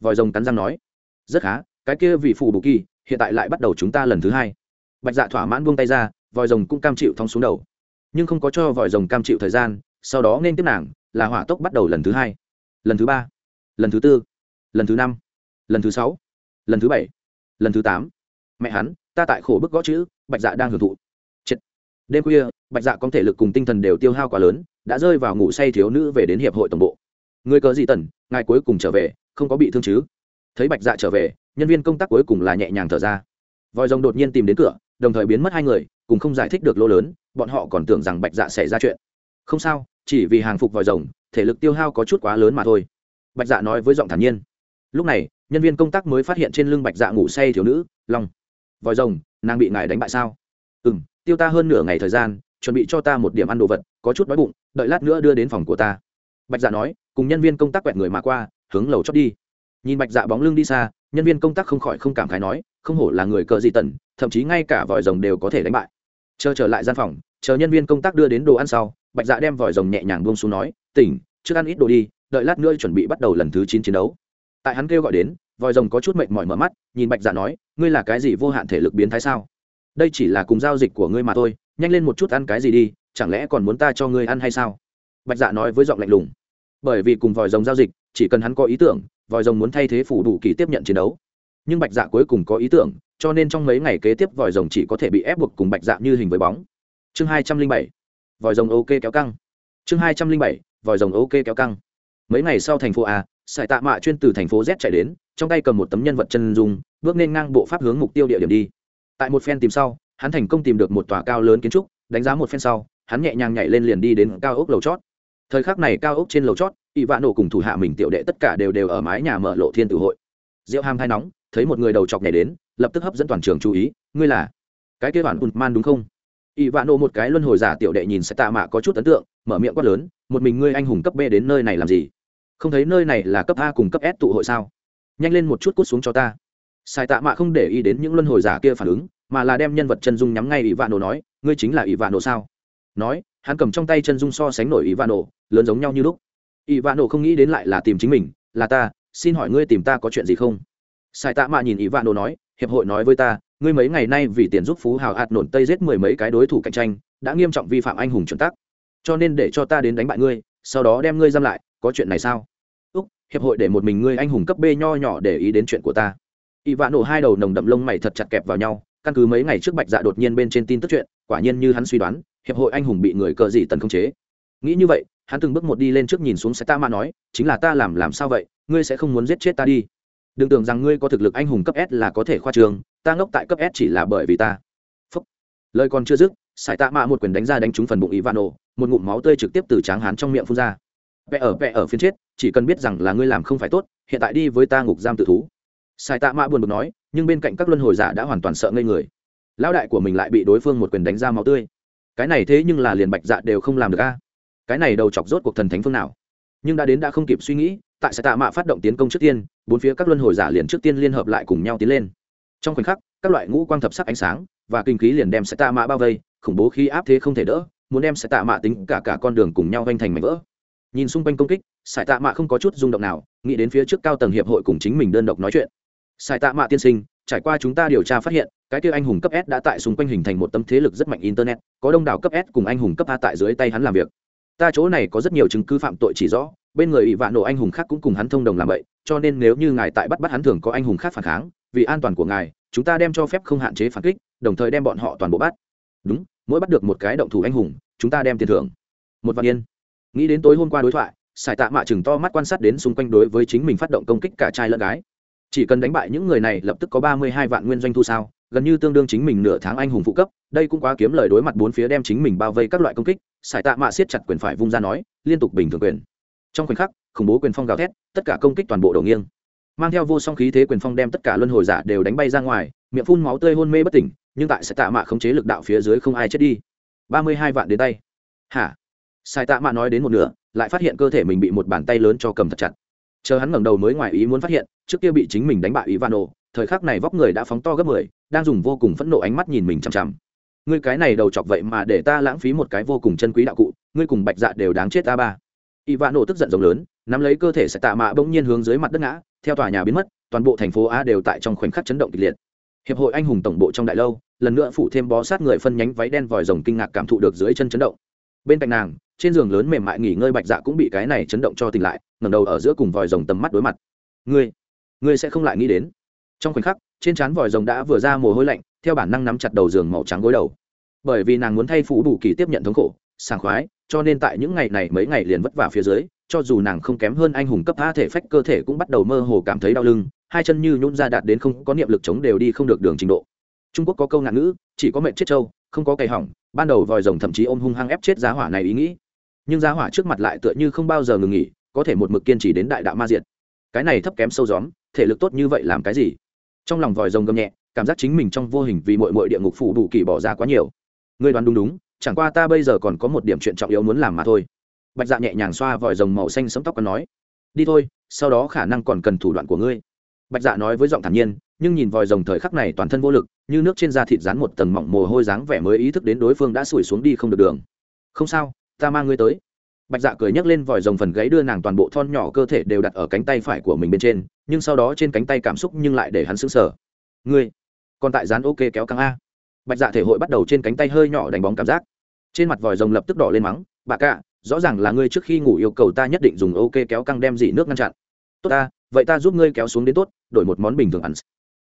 Vòi rồng cắn răng nói, rất khá, cái kia vì phù bù kỳ, hiện tại lại bắt đầu chúng ta lần thứ hai. Bạch dạ thỏa mãn buông tay ra, vòi rồng cũng cam chịu thong xuống đầu. Nhưng không có cho vòi rồng cam chịu thời gian, sau đó nên tiếp nàng, là hỏa tốc bắt đầu lần thứ hai, lần thứ ba, lần thứ tư, lần thứ năm, lần thứ sáu, lần thứ bảy, lần thứ tám. Mẹ hắn, ta tại khổ bức gõ chữ, bạch dạ đang hưởng thụ. Chết. đêm khuya, bạch dạ có thể lực cùng tinh thần đều tiêu hao quá lớn, đã rơi vào ngủ say thiếu nữ về đến hiệp hội tổng bộ người cờ gì tần, ngài cuối cùng trở về, không có bị thương chứ? Thấy bạch dạ trở về, nhân viên công tác cuối cùng là nhẹ nhàng thở ra. Vòi rồng đột nhiên tìm đến cửa, đồng thời biến mất hai người, cùng không giải thích được lỗ lớn, bọn họ còn tưởng rằng bạch dạ xảy ra chuyện. Không sao, chỉ vì hàng phục vòi rồng, thể lực tiêu hao có chút quá lớn mà thôi. Bạch dạ nói với giọng thản nhiên. Lúc này, nhân viên công tác mới phát hiện trên lưng bạch dạ ngủ say thiếu nữ, long. Vòi rồng, nàng bị ngài đánh bại sao? Ừ m tiêu ta hơn nửa ngày thời gian, chuẩn bị cho ta một điểm ăn đồ vật, có chút đói bụng, đợi lát nữa đưa đến phòng của ta bạch dạ nói, cùng nhân viên công tác quẹt người mà qua, hướng lầu chót đi. Nhìn bạch dạ bóng lưng đi xa, nhân viên công tác không khỏi không cảm khái nói, không hổ là người cờ gì tần, thậm chí ngay cả vòi rồng đều có thể đánh bại. Chờ trở lại gian phòng, chờ nhân viên công tác đưa đến đồ ăn sau, bạch dạ đem vòi rồng nhẹ nhàng buông xuống nói, tỉnh, trước ăn ít đồ đi, đợi lát nữa chuẩn bị bắt đầu lần thứ chín chiến đấu. Tại hắn kêu gọi đến, vòi rồng có chút mệt mỏi mở mắt, nhìn bạch dạ nói, ngươi là cái gì vô hạn thể lực biến thái sao? Đây chỉ là cùng giao dịch của ngươi mà thôi, nhanh lên một chút ăn cái gì đi, chẳng lẽ còn muốn ta cho ngươi ăn hay sao? Bạch dạ nói với giọng lạnh lùng bởi vì cùng vòi rồng giao dịch, chỉ cần hắn có ý tưởng, vòi rồng muốn thay thế phủ đủ kỳ tiếp nhận chiến đấu. Nhưng bạch dạ cuối cùng có ý tưởng, cho nên trong mấy ngày kế tiếp vòi rồng chỉ có thể bị ép buộc cùng bạch dạ như hình với bóng. Chương hai trăm linh bảy, vòi rồng ok kéo căng. Chương hai trăm linh bảy, vòi rồng ok kéo căng. Mấy ngày sau thành phố a, sải tạ mạ chuyên từ thành phố z chạy đến, trong tay cầm một tấm nhân vật chân dung, bước nên ngang bộ pháp hướng mục tiêu địa điểm đi. Tại một phen tìm sau, hắn thành công tìm được một tòa cao lớn kiến trúc, đánh giá một phen sau, hắn nhẹ nhàng nhảy lên liền đi đến cao ốc lầu chót thời khắc này cao ốc trên lầu chót ỵ vạn nổ cùng thủ hạ mình tiểu đệ tất cả đều đều ở mái nhà mở lộ thiên tử hội. Rượu ham thai nóng, thấy một người đầu chọc nhảy đến, lập tức hấp dẫn toàn trường chú ý, ngươi là? Cái kia bản ùn man đúng không? Ỵ vạn nổ một cái luân hồi giả tiểu đệ nhìn sẽ tạ mạ có chút ấn tượng, mở miệng quát lớn, một mình ngươi anh hùng cấp b đến nơi này làm gì? Không thấy nơi này là cấp a cùng cấp s tụ hội sao? Nhanh lên một chút cút xuống cho ta. Sai tạ mạ không để ý đến những luân hồi giả kia phản ứng, mà là đem nhân vật chân dung nhắm ngay ỵ vạn nổ nói, ngươi chính là ỵ vạn nổ sao? Nói hắn cầm trong tay chân dung so sánh nổi ỷ vạn nổ lớn giống nhau như lúc. Ỷ vạn nổ không nghĩ đến lại là tìm chính mình, là ta, xin hỏi ngươi tìm ta có chuyện gì không? Sai tạ mạ nhìn ỷ vạn nổ nói, hiệp hội nói với ta, ngươi mấy ngày nay vì tiền giúp phú hào hạt nổn tây giết mười mấy cái đối thủ cạnh tranh, đã nghiêm trọng vi phạm anh hùng chuẩn tắc. Cho nên để cho ta đến đánh bại ngươi, sau đó đem ngươi giam lại, có chuyện này sao? Úc, hiệp hội để một mình ngươi anh hùng cấp b nho nhỏ để ý đến chuyện của ta. Ỷ vạn nổ hai đầu nồng đậm lông mày thật chặt kẹp vào nhau, căn cứ mấy ngày trước bạch dạ đột nhiên bên trên tin tức chuyện, quả nhiên như hắn suy đoán hiệp hội anh hùng bị người cờ gì tần không chế. Nghĩ như vậy, hắn từng bước một đi lên trước nhìn xuống sẽ ta mà nói, chính là ta làm làm sao vậy, ngươi sẽ không muốn giết chết ta đi. Đừng tưởng rằng ngươi có thực lực anh hùng cấp s là có thể khoa trường, ta ngốc tại cấp s chỉ là bởi vì ta. Phúc. lời còn chưa dứt, sải tạ mạ một quyền đánh ra đánh trúng phần bụng ivano, một ngụm máu tươi trực tiếp từ tráng hán trong miệng phun ra. Vẽ ở vẽ ở phiên chết, chỉ cần biết rằng là ngươi làm không phải tốt, hiện tại đi với ta ngục giam tự thú. Sải tạ mạ buồn bực nói, nhưng bên cạnh các luân hồi giả đã hoàn toàn sợ ngây người. Lão đại của mình lại bị đối phương một quyền đánh ra máu tươi cái này thế nhưng là liền bạch dạ đều không làm được a. Cái này đầu chọc rốt cuộc thần thánh phương nào? Nhưng đã đến đã không kịp suy nghĩ, tại sẽ tạ mạ phát động tiến công trước tiên, bốn phía các luân hồi giả liền trước tiên liên hợp lại cùng nhau tiến lên. Trong khoảnh khắc, các loại ngũ quang thập sắc ánh sáng và kinh khí liền đem sẽ tạ mạ bao vây, khủng bố khi áp thế không thể đỡ, muốn đem sẽ tạ mạ tính cả cả con đường cùng nhau vanh thành mảnh vỡ. Nhìn xung quanh công kích sải tạ mạ không có chút rung động nào, nghĩ đến phía trước cao tầng hiệp hội cùng chính mình đơn độc nói chuyện. Sải tạ mạ tiên sinh, trải qua chúng ta điều tra phát hiện cái kia anh hùng cấp s đã tại xung quanh hình thành một tâm thế lực rất mạnh internet, có đông đảo cấp s cùng anh hùng cấp a tại dưới tay hắn làm việc. Ta chỗ này có rất nhiều chứng cứ phạm tội chỉ rõ, bên người ỷ vạn nổ anh hùng khác cũng cùng hắn thông đồng làm vậy, cho nên nếu như ngài tại bắt bắt hắn thường có anh hùng khác phản kháng, vì an toàn của ngài, chúng ta đem cho phép không hạn chế phản kích, đồng thời đem bọn họ toàn bộ bắt. Đúng, mỗi bắt được một cái động thủ anh hùng, chúng ta đem tiền thưởng. Một vạn yên. Nghĩ đến tối hôm qua đối thoại sài tạ mạ chừng to mắt quan sát đến xung quanh đối với chính mình phát động công kích cả trai lẫn gái. Chỉ cần đánh bại những người này lập tức có ba mươi hai vạn nguyên doanh thu sao gần như tương đương chính mình nửa tháng anh hùng phụ cấp, đây cũng quá kiếm lời đối mặt bốn phía đem chính mình bao vây các loại công kích, sải tạ mạ siết chặt quyền phải vung ra nói, liên tục bình thường quyền. Trong khoảnh khắc, khủng bố quyền phong gào thét, tất cả công kích toàn bộ đổ nghiêng. Mang theo vô song khí thế quyền phong đem tất cả luân hồi giả đều đánh bay ra ngoài, miệng phun máu tươi hôn mê bất tỉnh, nhưng tại sải tạ mạ khống chế lực đạo phía dưới không ai chết đi. Ba mươi hai vạn đến tay. Hả? Sải tạ mạ nói đến một nửa, lại phát hiện cơ thể mình bị một bàn tay lớn cho cầm thật chặt. Chờ hắn ngẩng đầu mới ngoài ý muốn phát hiện, trước kia bị chính mình đánh bại ivano thời khắc này vóc người đã phóng to gấp mười, đang dùng vô cùng phẫn nộ ánh mắt nhìn mình chằm chằm. Ngươi cái này đầu chọc vậy mà để ta lãng phí một cái vô cùng chân quý đạo cụ, ngươi cùng bạch dạ đều đáng chết ta ba. Ivano tức giận rồng lớn, nắm lấy cơ thể sẽ tạ mạ bỗng nhiên hướng dưới mặt đất ngã, theo tòa nhà biến mất, toàn bộ thành phố a đều tại trong khoảnh khắc chấn động kịch liệt. Hiệp hội anh hùng tổng bộ trong đại lâu, lần nữa phủ thêm bó sát người phân nhánh váy đen vòi rồng kinh ngạc cảm thụ được dưới chân chấn động. Bên cạnh nàng, trên giường lớn mềm mại nghỉ ngơi bạch dạ cũng bị cái này chấn động cho tỉnh lại, ngẩng đầu ở giữa cùng vòi rồng tầm mắt đối mặt. Ngươi ngươi sẽ không lại nghĩ đến? Trong khoảnh khắc, trên trán vòi rồng đã vừa ra mồ hôi lạnh, theo bản năng nắm chặt đầu giường màu trắng gối đầu. Bởi vì nàng muốn thay phủ đủ kỳ tiếp nhận thống khổ, sảng khoái, cho nên tại những ngày này mấy ngày liền vất vả phía dưới, cho dù nàng không kém hơn anh hùng cấp tha thể phách cơ thể cũng bắt đầu mơ hồ cảm thấy đau lưng, hai chân như nhún ra đạt đến không có niệm lực chống đều đi không được đường trình độ. Trung quốc có câu ngạn ngữ, chỉ có mệnh chết trâu, không có cày hỏng, ban đầu vòi rồng thậm chí ôm hung hăng ép chết giá hỏa này ý nghĩ. Nhưng giá hỏa trước mặt lại tựa như không bao giờ ngừng nghỉ, có thể một mực kiên trì đến đại đạo ma diệt. Cái này thấp kém sâu gióm, thể lực tốt như vậy làm cái gì? Trong lòng vòi rồng gầm nhẹ, cảm giác chính mình trong vô hình vì mội mội địa ngục phủ đủ kỳ bỏ ra quá nhiều. Ngươi đoán đúng đúng, chẳng qua ta bây giờ còn có một điểm chuyện trọng yếu muốn làm mà thôi. Bạch dạ nhẹ nhàng xoa vòi rồng màu xanh sấm tóc còn nói, đi thôi, sau đó khả năng còn cần thủ đoạn của ngươi. Bạch dạ nói với giọng thản nhiên, nhưng nhìn vòi rồng thời khắc này toàn thân vô lực, như nước trên da thịt rán một tầng mỏng mồ hôi dáng vẻ mới ý thức đến đối phương đã sủi xuống đi không được đường. Không sao, ta mang ngươi tới bạch dạ cười nhấc lên vòi rồng phần gáy đưa nàng toàn bộ thon nhỏ cơ thể đều đặt ở cánh tay phải của mình bên trên, nhưng sau đó trên cánh tay cảm xúc nhưng lại để hắn sững sờ. Ngươi, còn tại dán ok kéo căng a? Bạch dạ thể hội bắt đầu trên cánh tay hơi nhỏ đánh bóng cảm giác. Trên mặt vòi rồng lập tức đỏ lên mắng bà cạ, rõ ràng là ngươi trước khi ngủ yêu cầu ta nhất định dùng ok kéo căng đem dị nước ngăn chặn. Tốt ta, vậy ta giúp ngươi kéo xuống đến tốt, đổi một món bình thường ăn.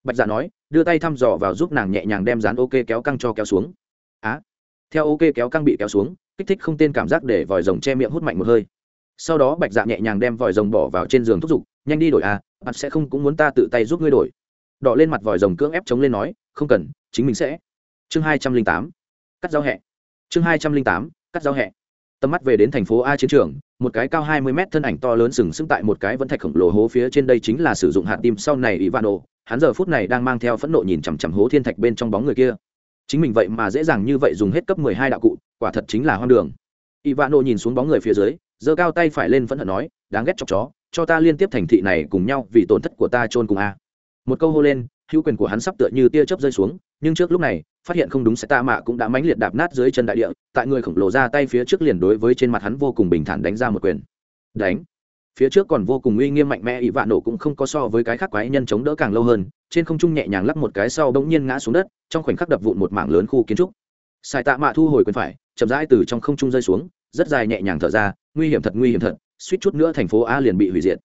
Bạch dạ nói, đưa tay thăm dò vào giúp nàng nhẹ nhàng đem dán ok kéo căng cho kéo xuống. Á, theo ok kéo căng bị kéo xuống kích thích không tên cảm giác để vòi rồng che miệng hút mạnh một hơi. Sau đó bạch dạ nhẹ nhàng đem vòi rồng bỏ vào trên giường thúc giục, nhanh đi đổi à bạn sẽ không cũng muốn ta tự tay giúp ngươi đổi. Đỏ lên mặt vòi rồng cưỡng ép chống lên nói, không cần, chính mình sẽ. Chương hai trăm linh tám, cắt giao hẹ. Chương hai trăm linh tám, cắt giao hẹ. Tầm mắt về đến thành phố a chiến trường, một cái cao hai mươi mét thân ảnh to lớn sừng sững tại một cái vẫn thạch khổng lồ hố phía trên đây chính là sử dụng hạt tim sau này ivano. Hắn giờ phút này đang mang theo phẫn nộ nhìn chằm chằm hố thiên thạch bên trong bóng người kia. Chính mình vậy mà dễ dàng như vậy dùng hết cấp mười hai đạo cụ quả thật chính là hoang đường. Ivano nhìn xuống bóng người phía dưới, giơ cao tay phải lên phẫn hận nói, đáng ghét chọc chó, cho ta liên tiếp thành thị này cùng nhau vì tổn thất của ta chôn cùng a. Một câu hô lên, hữu quyền của hắn sắp tựa như tia chớp rơi xuống, nhưng trước lúc này, phát hiện không đúng sẽ ta mạ cũng đã mãnh liệt đạp nát dưới chân đại địa, tại người khổng lồ ra tay phía trước liền đối với trên mặt hắn vô cùng bình thản đánh ra một quyền. Đánh. Phía trước còn vô cùng uy nghiêm mạnh mẽ ỷ vạn nổ cũng không có so với cái khác quái nhân chống đỡ càng lâu hơn, trên không trung nhẹ nhàng lắp một cái sau bỗng nhiên ngã xuống đất, trong khoảnh khắc đập vụn một mảng lớn khu kiến trúc. Sai tạ mạ thu hồi quyền phải chậm rãi từ trong không trung rơi xuống, rất dài nhẹ nhàng thở ra, nguy hiểm thật, nguy hiểm thật, suýt chút nữa thành phố a liền bị hủy diệt.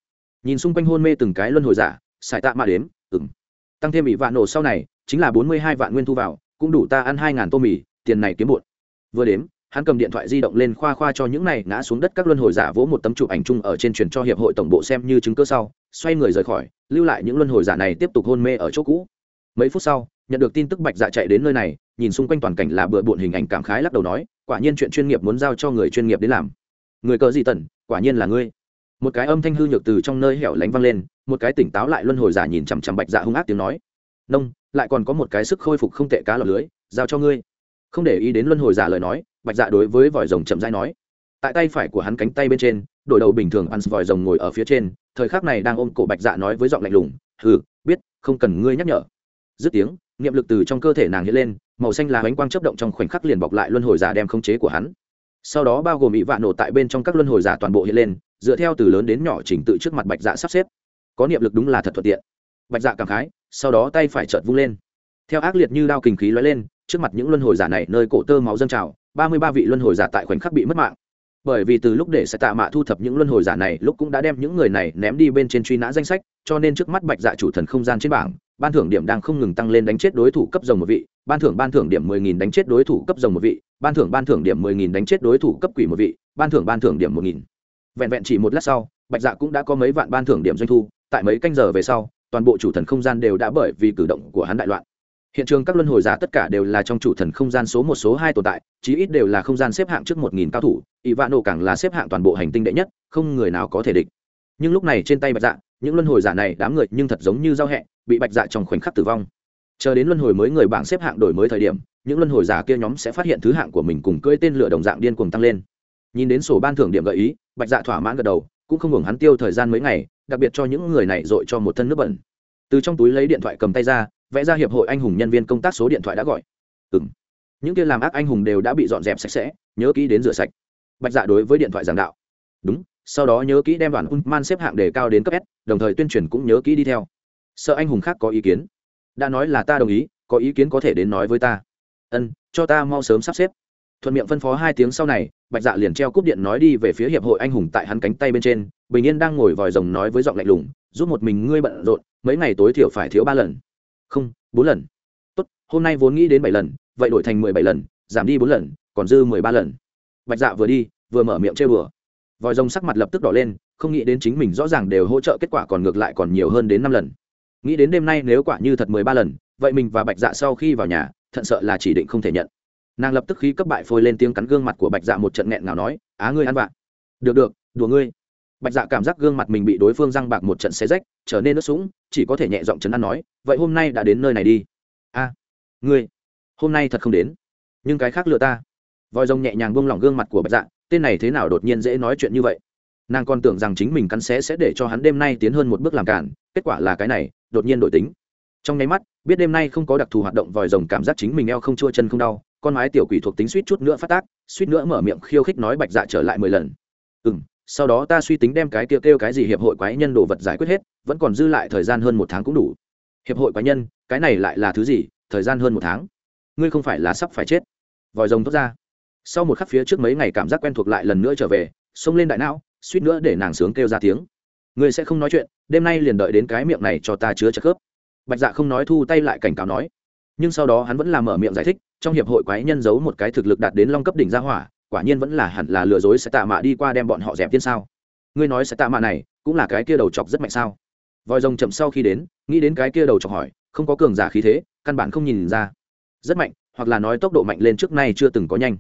Nhìn xung quanh hôn mê từng cái luân hồi giả xài tạ mạ đếm ừng tăng thêm ỷ vạn nổ sau này, chính là bốn mươi hai vạn nguyên thu vào, cũng đủ ta ăn hai ngàn tô mì, tiền này kiếm bụn vừa đếm, hắn cầm điện thoại di động lên khoa khoa cho những này ngã xuống đất các luân hồi giả vỗ một tấm chụp ảnh chung ở trên truyền cho hiệp hội tổng bộ xem như chứng cơ sau, xoay người rời khỏi, lưu lại những luân hồi giả này tiếp tục hôn mê ở chỗ cũ. Mấy phút sau nhận được tin tức bạch dạ chạy đến nơi này, nhìn xung quanh toàn cảnh là bừa bộn hình ảnh cảm khái lắc đầu nói, quả nhiên chuyện chuyên nghiệp muốn giao cho người chuyên nghiệp đến làm. Người cờ gì tần, quả nhiên là ngươi. Một cái âm thanh hư nhược từ trong nơi hẻo lánh vang lên, một cái tỉnh táo lại luân hồi giả nhìn chằm chằm bạch dạ hung ác tiếng nói. Nông, lại còn có một cái sức khôi phục không tệ cá lọc lưới, giao cho ngươi. Không để ý đến luân hồi giả lời nói, bạch dạ đối với vòi rồng chậm rãi nói. Tại tay phải của hắn cánh tay bên trên đổi đầu bình thường ăn vòi rồng ngồi ở phía trên, thời khắc này đang ôm cổ bạch dạ nói với giọng lạnh lùng, hừ, biết, không cần ngươi nhắc nhở. Dứt tiếng niệm lực từ trong cơ thể nàng hiện lên, màu xanh là bánh quang chấp động trong khoảnh khắc liền bọc lại luân hồi giả đem khống chế của hắn. Sau đó bao gồm bị vạ nổ tại bên trong các luân hồi giả toàn bộ hiện lên, dựa theo từ lớn đến nhỏ chỉnh tự trước mặt bạch dạ sắp xếp. Có niệm lực đúng là thật thuận tiện. Bạch dạ cảm khái, sau đó tay phải chợt vung lên. Theo ác liệt như đao kình khí lóe lên, trước mặt những luân hồi giả này nơi cổ tơ máu dâng trào, ba mươi ba vị luân hồi giả tại khoảnh khắc bị mất mạng. Bởi vì từ lúc để sẽ tạ mạ thu thập những luân hồi giả này, lúc cũng đã đem những người này ném đi bên trên truy nã danh sách, cho nên trước mắt bạch dạ chủ thần không gian trên bảng ban thưởng điểm đang không ngừng tăng lên đánh chết đối thủ cấp rồng một vị, ban thưởng ban thưởng điểm mười nghìn đánh chết đối thủ cấp rồng một vị, ban thưởng ban thưởng điểm mười nghìn đánh chết đối thủ cấp quỷ một vị, ban thưởng ban thưởng điểm một nghìn. Vẹn vẹn chỉ một lát sau, bạch dạ cũng đã có mấy vạn ban thưởng điểm doanh thu, tại mấy canh giờ về sau, toàn bộ chủ thần không gian đều đã bởi vì cử động của hắn đại loạn. Hiện trường các luân hồi giả tất cả đều là trong chủ thần không gian số một số hai tồn tại, chí ít đều là không gian xếp hạng trước một nghìn cao thủ, ivano càng là xếp hạng toàn bộ hành tinh đệ nhất, không người nào có thể địch. Nhưng lúc này trên tay bạch dạ những luân hồi giả này, đám người nhưng thật giống như giao hẹ, bị bạch dạ trong khoảnh khắc tử vong. Chờ đến luân hồi mới người bảng xếp hạng đổi mới thời điểm, những luân hồi giả kia nhóm sẽ phát hiện thứ hạng của mình cùng cưỡi tên lửa đồng dạng điên cuồng tăng lên. Nhìn đến sổ ban thưởng điểm gợi ý, bạch dạ thỏa mãn gật đầu, cũng không ngừng hắn tiêu thời gian mấy ngày, đặc biệt cho những người này dội cho một thân nước bẩn. Từ trong túi lấy điện thoại cầm tay ra, vẽ ra hiệp hội anh hùng nhân viên công tác số điện thoại đã gọi. Ừ m những kia làm ác anh hùng đều đã bị dọn dẹp sạch sẽ, nhớ kỹ đến rửa sạch. Bạch dạ đối với điện thoại giảng đạo. Đúng sau đó nhớ kỹ đem đoàn man xếp hạng đề cao đến cấp s, đồng thời tuyên truyền cũng nhớ kỹ đi theo. Sợ anh hùng khác có ý kiến. Đã nói là ta đồng ý, có ý kiến có thể đến nói với ta. Ân, cho ta mau sớm sắp xếp. Thuận miệng phân phó hai tiếng sau này, bạch dạ liền treo cúp điện nói đi về phía hiệp hội anh hùng tại hắn cánh tay bên trên, bình yên đang ngồi vòi rồng nói với giọng lạnh lùng, giúp một mình ngươi bận rộn, mấy ngày tối thiểu phải thiếu ba lần. Không, bốn lần. Tốt, hôm nay vốn nghĩ đến bảy lần, vậy đổi thành mười bảy lần, giảm đi bốn lần, còn dư mười ba lần. Bạch dạ vừa đi, vừa mở miệng chơi bừa vòi rồng sắc mặt lập tức đỏ lên, không nghĩ đến chính mình rõ ràng đều hỗ trợ kết quả còn ngược lại còn nhiều hơn đến năm lần. Nghĩ đến đêm nay nếu quả như thật mười ba lần, vậy mình và bạch dạ sau khi vào nhà, thận sợ là chỉ định không thể nhận. Nàng lập tức khí cấp bại phôi lên tiếng cắn gương mặt của bạch dạ một trận nghẹn nào nói, á ngươi ăn vạ. Được được, đùa ngươi. Bạch dạ cảm giác gương mặt mình bị đối phương răng bạc một trận xé rách, trở nên nước sũng, chỉ có thể nhẹ giọng chấn an nói, vậy hôm nay đã đến nơi này đi. A, ngươi, hôm nay thật không đến. Nhưng cái khác lừa ta. Vòi rồng nhẹ nhàng buông lỏng gương mặt của bạch dạ tên này thế nào đột nhiên dễ nói chuyện như vậy? Nàng còn tưởng rằng chính mình cắn xé sẽ để cho hắn đêm nay tiến hơn một bước làm cản, kết quả là cái này, đột nhiên đổi tính. Trong nháy mắt, biết đêm nay không có đặc thù hoạt động vòi rồng cảm giác chính mình eo không chua chân không đau, con mái tiểu quỷ thuộc tính suýt chút nữa phát tác, suýt nữa mở miệng khiêu khích nói bạch dạ trở lại mười lần. Ừ m sau đó ta suy tính đem cái kia kêu cái gì hiệp hội quái nhân đồ vật giải quyết hết, vẫn còn dư lại thời gian hơn một tháng cũng đủ. Hiệp hội quái nhân, cái này lại là thứ gì, thời gian hơn một tháng? Ngươi không phải là sắp phải chết. Vòi rồng thốt ra sau một khắc phía trước mấy ngày cảm giác quen thuộc lại lần nữa trở về, xông lên đại não, suýt nữa để nàng sướng kêu ra tiếng. Ngươi sẽ không nói chuyện, đêm nay liền đợi đến cái miệng này cho ta chứa chất khớp. Bạch dạ không nói thu tay lại cảnh cáo nói. Nhưng sau đó hắn vẫn làm mở miệng giải thích, trong hiệp hội quái nhân giấu một cái thực lực đạt đến long cấp đỉnh gia hỏa, quả nhiên vẫn là hẳn là lừa dối sẽ tạ mạ đi qua đem bọn họ dẹp tiên sao. Ngươi nói sẽ tạ mạ này, cũng là cái kia đầu chọc rất mạnh sao? Vòi rồng chậm sau khi đến, nghĩ đến cái kia đầu chọc hỏi, không có cường giả khí thế, căn bản không nhìn ra. Rất mạnh, hoặc là nói tốc độ mạnh lên trước nay chưa từng có nhanh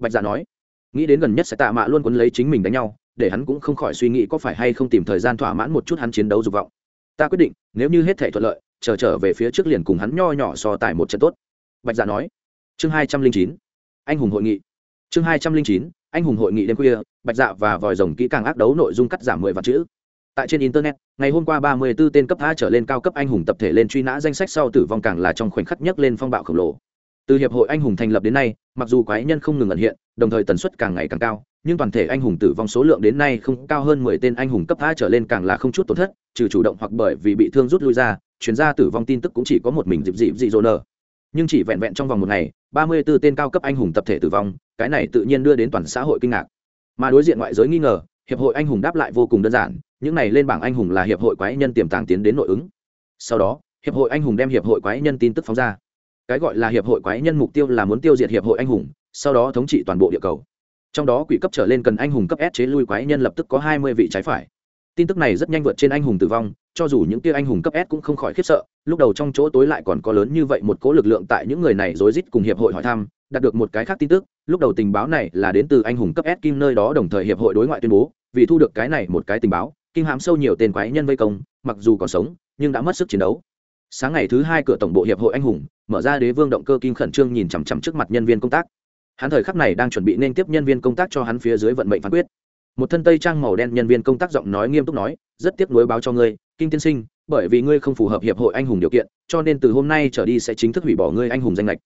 bạch dạ nói, nghĩ đến gần nhất sẽ tạ mạ luôn quấn lấy chính mình đánh nhau, để hắn cũng không khỏi suy nghĩ có phải hay không tìm thời gian thỏa mãn một chút hắn chiến đấu dục vọng. Ta quyết định, nếu như hết thể thuận lợi, chờ trở về phía trước liền cùng hắn nho nhỏ so tài một trận tốt. Bạch dạ nói. Chương hai trăm linh chín, anh hùng hội nghị. Chương hai trăm linh chín, anh hùng hội nghị đêm khuya, bạch dạ và vòi rồng kỹ càng ác đấu nội dung cắt giảm mười vạn chữ. Tại trên internet, ngày hôm qua ba mươi 34 tên cấp a trở lên cao cấp anh hùng tập thể lên truy nã danh sách sau tử vong càng là trong khoảnh khắc nhất lên phong bạo khổng lồ từ hiệp hội anh hùng thành lập đến nay, mặc dù quái nhân không ngừng ẩn hiện, đồng thời tần suất càng ngày càng cao, nhưng toàn thể anh hùng tử vong số lượng đến nay không cao hơn mười tên anh hùng cấp a trở lên càng là không chút tổn thất, trừ chủ động hoặc bởi vì bị thương rút lui ra, chuyên gia tử vong tin tức cũng chỉ có một mình dịp dịp dị dỗ nở nhưng chỉ vẹn vẹn trong vòng một ngày, ba mươi 34 tên cao cấp anh hùng tập thể tử vong, cái này tự nhiên đưa đến toàn xã hội kinh ngạc. Mà đối diện ngoại giới nghi ngờ, hiệp hội anh hùng đáp lại vô cùng đơn giản, những này lên bảng anh hùng là hiệp hội quái nhân tiềm tàng tiến đến nội ứng. Sau đó, hiệp hội anh hùng đem hiệp hội quái nhân tin tức phóng ra cái gọi là hiệp hội quái nhân mục tiêu là muốn tiêu diệt hiệp hội anh hùng, sau đó thống trị toàn bộ địa cầu. Trong đó quỷ cấp trở lên cần anh hùng cấp s chế lui quái nhân lập tức có hai mươi vị trái phải. Tin tức này rất nhanh vượt trên anh hùng tử vong, cho dù những tia anh hùng cấp s cũng không khỏi khiếp sợ, lúc đầu trong chỗ tối lại còn có lớn như vậy một cố lực lượng tại những người này rối rít cùng hiệp hội hỏi thăm, đạt được một cái khác tin tức, lúc đầu tình báo này là đến từ anh hùng cấp s kim nơi đó đồng thời hiệp hội đối ngoại tuyên bố, vì thu được cái này một cái tình báo, Kim hãm sâu nhiều tên quái nhân vây công, mặc dù còn sống, nhưng đã mất sức chiến đấu sáng ngày thứ hai cửa tổng bộ hiệp hội anh hùng, mở ra đế vương động cơ kim khẩn trương nhìn chằm chằm trước mặt nhân viên công tác. Hắn thời khắc này đang chuẩn bị nên tiếp nhân viên công tác cho hắn phía dưới vận mệnh phán quyết. Một thân tây trang màu đen nhân viên công tác giọng nói nghiêm túc nói, rất tiếc nuối báo cho ngươi, Kim tiên sinh, bởi vì ngươi không phù hợp hiệp hội anh hùng điều kiện, cho nên từ hôm nay trở đi sẽ chính thức hủy bỏ ngươi anh hùng danh lệch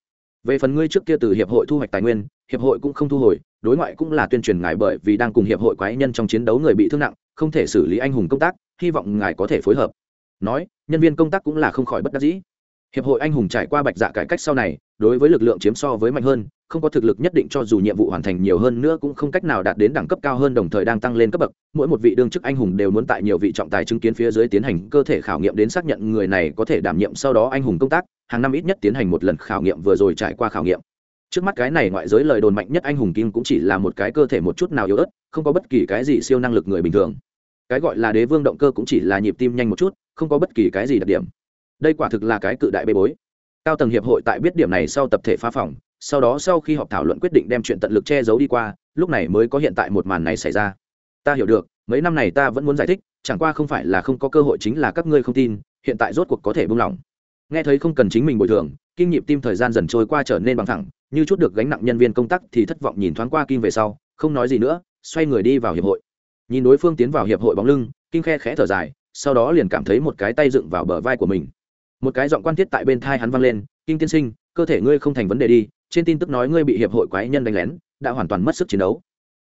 về phần ngươi trước kia từ hiệp hội thu hoạch tài nguyên, hiệp hội cũng không thu hồi, đối ngoại cũng là tuyên truyền ngài bởi vì đang cùng hiệp hội quái nhân trong chiến đấu người bị thương nặng, không thể xử lý anh hùng công tác, hy vọng ngài có thể phối hợp. Nói nhân viên công tác cũng là không khỏi bất đắc dĩ. Hiệp hội anh hùng trải qua bạch dạ cải cách sau này, đối với lực lượng chiếm so với mạnh hơn, không có thực lực nhất định cho dù nhiệm vụ hoàn thành nhiều hơn nữa cũng không cách nào đạt đến đẳng cấp cao hơn đồng thời đang tăng lên cấp bậc. Mỗi một vị đương chức anh hùng đều muốn tại nhiều vị trọng tài chứng kiến phía dưới tiến hành cơ thể khảo nghiệm đến xác nhận người này có thể đảm nhiệm sau đó anh hùng công tác, hàng năm ít nhất tiến hành một lần khảo nghiệm vừa rồi trải qua khảo nghiệm. Trước mắt cái này ngoại giới lời đồn mạnh nhất anh hùng kim cũng chỉ là một cái cơ thể một chút nào yếu ớt, không có bất kỳ cái gì siêu năng lực người bình thường. Cái gọi là đế vương động cơ cũng chỉ là nhịp tim nhanh một chút không có bất kỳ cái gì đặc điểm. Đây quả thực là cái cự đại bê bối. Cao tầng hiệp hội tại biết điểm này sau tập thể phá phòng, sau đó sau khi họp thảo luận quyết định đem chuyện tận lực che giấu đi qua, lúc này mới có hiện tại một màn này xảy ra. Ta hiểu được, mấy năm này ta vẫn muốn giải thích, chẳng qua không phải là không có cơ hội chính là các ngươi không tin, hiện tại rốt cuộc có thể buông lỏng. Nghe thấy không cần chính mình bồi thường, kinh nhịp tim thời gian dần trôi qua trở nên bằng thẳng, như chút được gánh nặng nhân viên công tác thì thất vọng nhìn thoáng qua kim về sau, không nói gì nữa, xoay người đi vào hiệp hội. Nhìn đối phương tiến vào hiệp hội bóng lưng kinh khe khẽ thở dài sau đó liền cảm thấy một cái tay dựng vào bờ vai của mình. Một cái giọng quan thiết tại bên thai hắn vang lên, kinh tiên sinh, cơ thể ngươi không thành vấn đề đi, trên tin tức nói ngươi bị hiệp hội quái nhân đánh lén, đã hoàn toàn mất sức chiến đấu.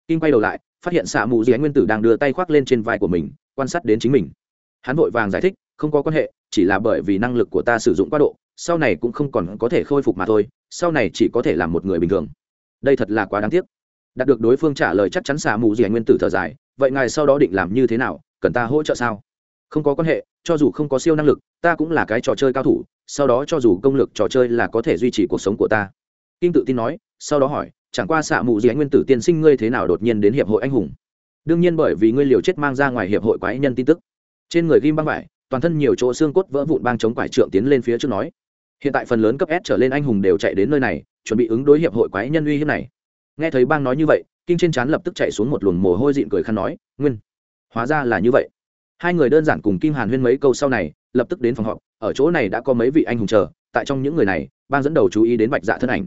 Kinh quay đầu lại, phát hiện xạ mù dì nguyên tử đang đưa tay khoác lên trên vai của mình, quan sát đến chính mình. Hắn vội vàng giải thích, không có quan hệ, chỉ là bởi vì năng lực của ta sử dụng quá độ, sau này cũng không còn có thể khôi phục mà thôi, sau này chỉ có thể làm một người bình thường. Đây thật là quá đáng tiếc. Đạt được đối phương trả lời chắc chắn xạ mù dì nguyên tử thở dài, vậy ngài sau đó định làm như thế nào, cần ta hỗ trợ sao? Không có quan hệ, cho dù không có siêu năng lực, ta cũng là cái trò chơi cao thủ, sau đó cho dù công lực trò chơi là có thể duy trì cuộc sống của ta. Kim tự tin nói, sau đó hỏi, chẳng qua xạ mù gì anh nguyên tử tiên sinh ngươi thế nào đột nhiên đến hiệp hội anh hùng? Đương nhiên bởi vì ngươi liều chết mang ra ngoài hiệp hội quái nhân tin tức. Trên người ghim băng vải, toàn thân nhiều chỗ xương cốt vỡ vụn bang chống quải trượng tiến lên phía trước nói, hiện tại phần lớn cấp s trở lên anh hùng đều chạy đến nơi này, chuẩn bị ứng đối hiệp hội quái nhân uy hiếp này. Nghe thấy bang nói như vậy, kinh trên trán lập tức chạy xuống một luồng mồ hôi dịn cười khăn nói, nguyên, hóa ra là như vậy hai người đơn giản cùng kim hàn huyên mấy câu sau này, lập tức đến phòng họp, ở chỗ này đã có mấy vị anh hùng chờ, tại trong những người này, bang dẫn đầu chú ý đến bạch dạ thân ảnh.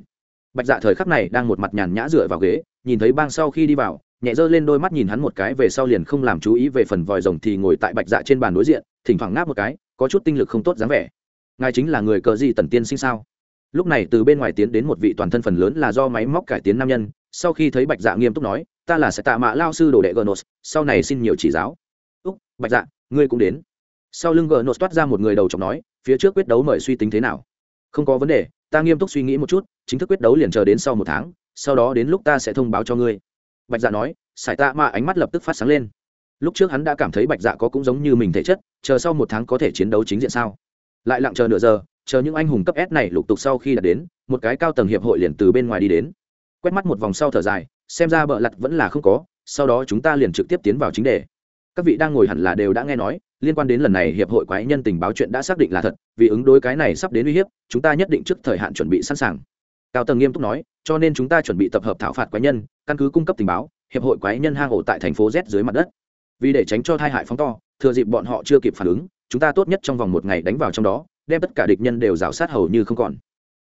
Bạch dạ thời khắc này đang một mặt nhàn nhã dựa vào ghế, nhìn thấy bang sau khi đi vào, nhẹ dơ lên đôi mắt nhìn hắn một cái về sau liền không làm chú ý về phần vòi rồng thì ngồi tại bạch dạ trên bàn đối diện, thỉnh thoảng ngáp một cái, có chút tinh lực không tốt dáng vẻ. Ngài chính là người cờ gì tần tiên sinh sao? Lúc này từ bên ngoài tiến đến một vị toàn thân phần lớn là do máy móc cải tiến nam nhân, sau khi thấy bạch dạ nghiêm túc nói, ta là sẽ tạ mạ lao sư đồ đệ gnos sau này xin nhiều chỉ giáo úc, bạch dạ ngươi cũng đến. Sau lưng gờ nốt toát ra một người đầu chọc nói, phía trước quyết đấu mời suy tính thế nào? Không có vấn đề, ta nghiêm túc suy nghĩ một chút, chính thức quyết đấu liền chờ đến sau một tháng, sau đó đến lúc ta sẽ thông báo cho ngươi. Bạch dạ nói, sải tạ mà ánh mắt lập tức phát sáng lên. Lúc trước hắn đã cảm thấy bạch dạ có cũng giống như mình thể chất, chờ sau một tháng có thể chiến đấu chính diện sao? Lại lặng chờ nửa giờ, chờ những anh hùng cấp s này lục tục sau khi đã đến, một cái cao tầng hiệp hội liền từ bên ngoài đi đến. Quét mắt một vòng sau thở dài, xem ra bợ lặt vẫn là không có, sau đó chúng ta liền trực tiếp tiến vào chính đề các vị đang ngồi hẳn là đều đã nghe nói, liên quan đến lần này hiệp hội quái nhân tình báo chuyện đã xác định là thật, vì ứng đối cái này sắp đến uy hiếp, chúng ta nhất định trước thời hạn chuẩn bị sẵn sàng. Cao tầng nghiêm túc nói, cho nên chúng ta chuẩn bị tập hợp thảo phạt quái nhân, căn cứ cung cấp tình báo, hiệp hội quái nhân hang ổ tại thành phố z dưới mặt đất. Vì để tránh cho tai hại phóng to, thừa dịp bọn họ chưa kịp phản ứng, chúng ta tốt nhất trong vòng một ngày đánh vào trong đó, đem tất cả địch nhân đều rào sát hầu như không còn.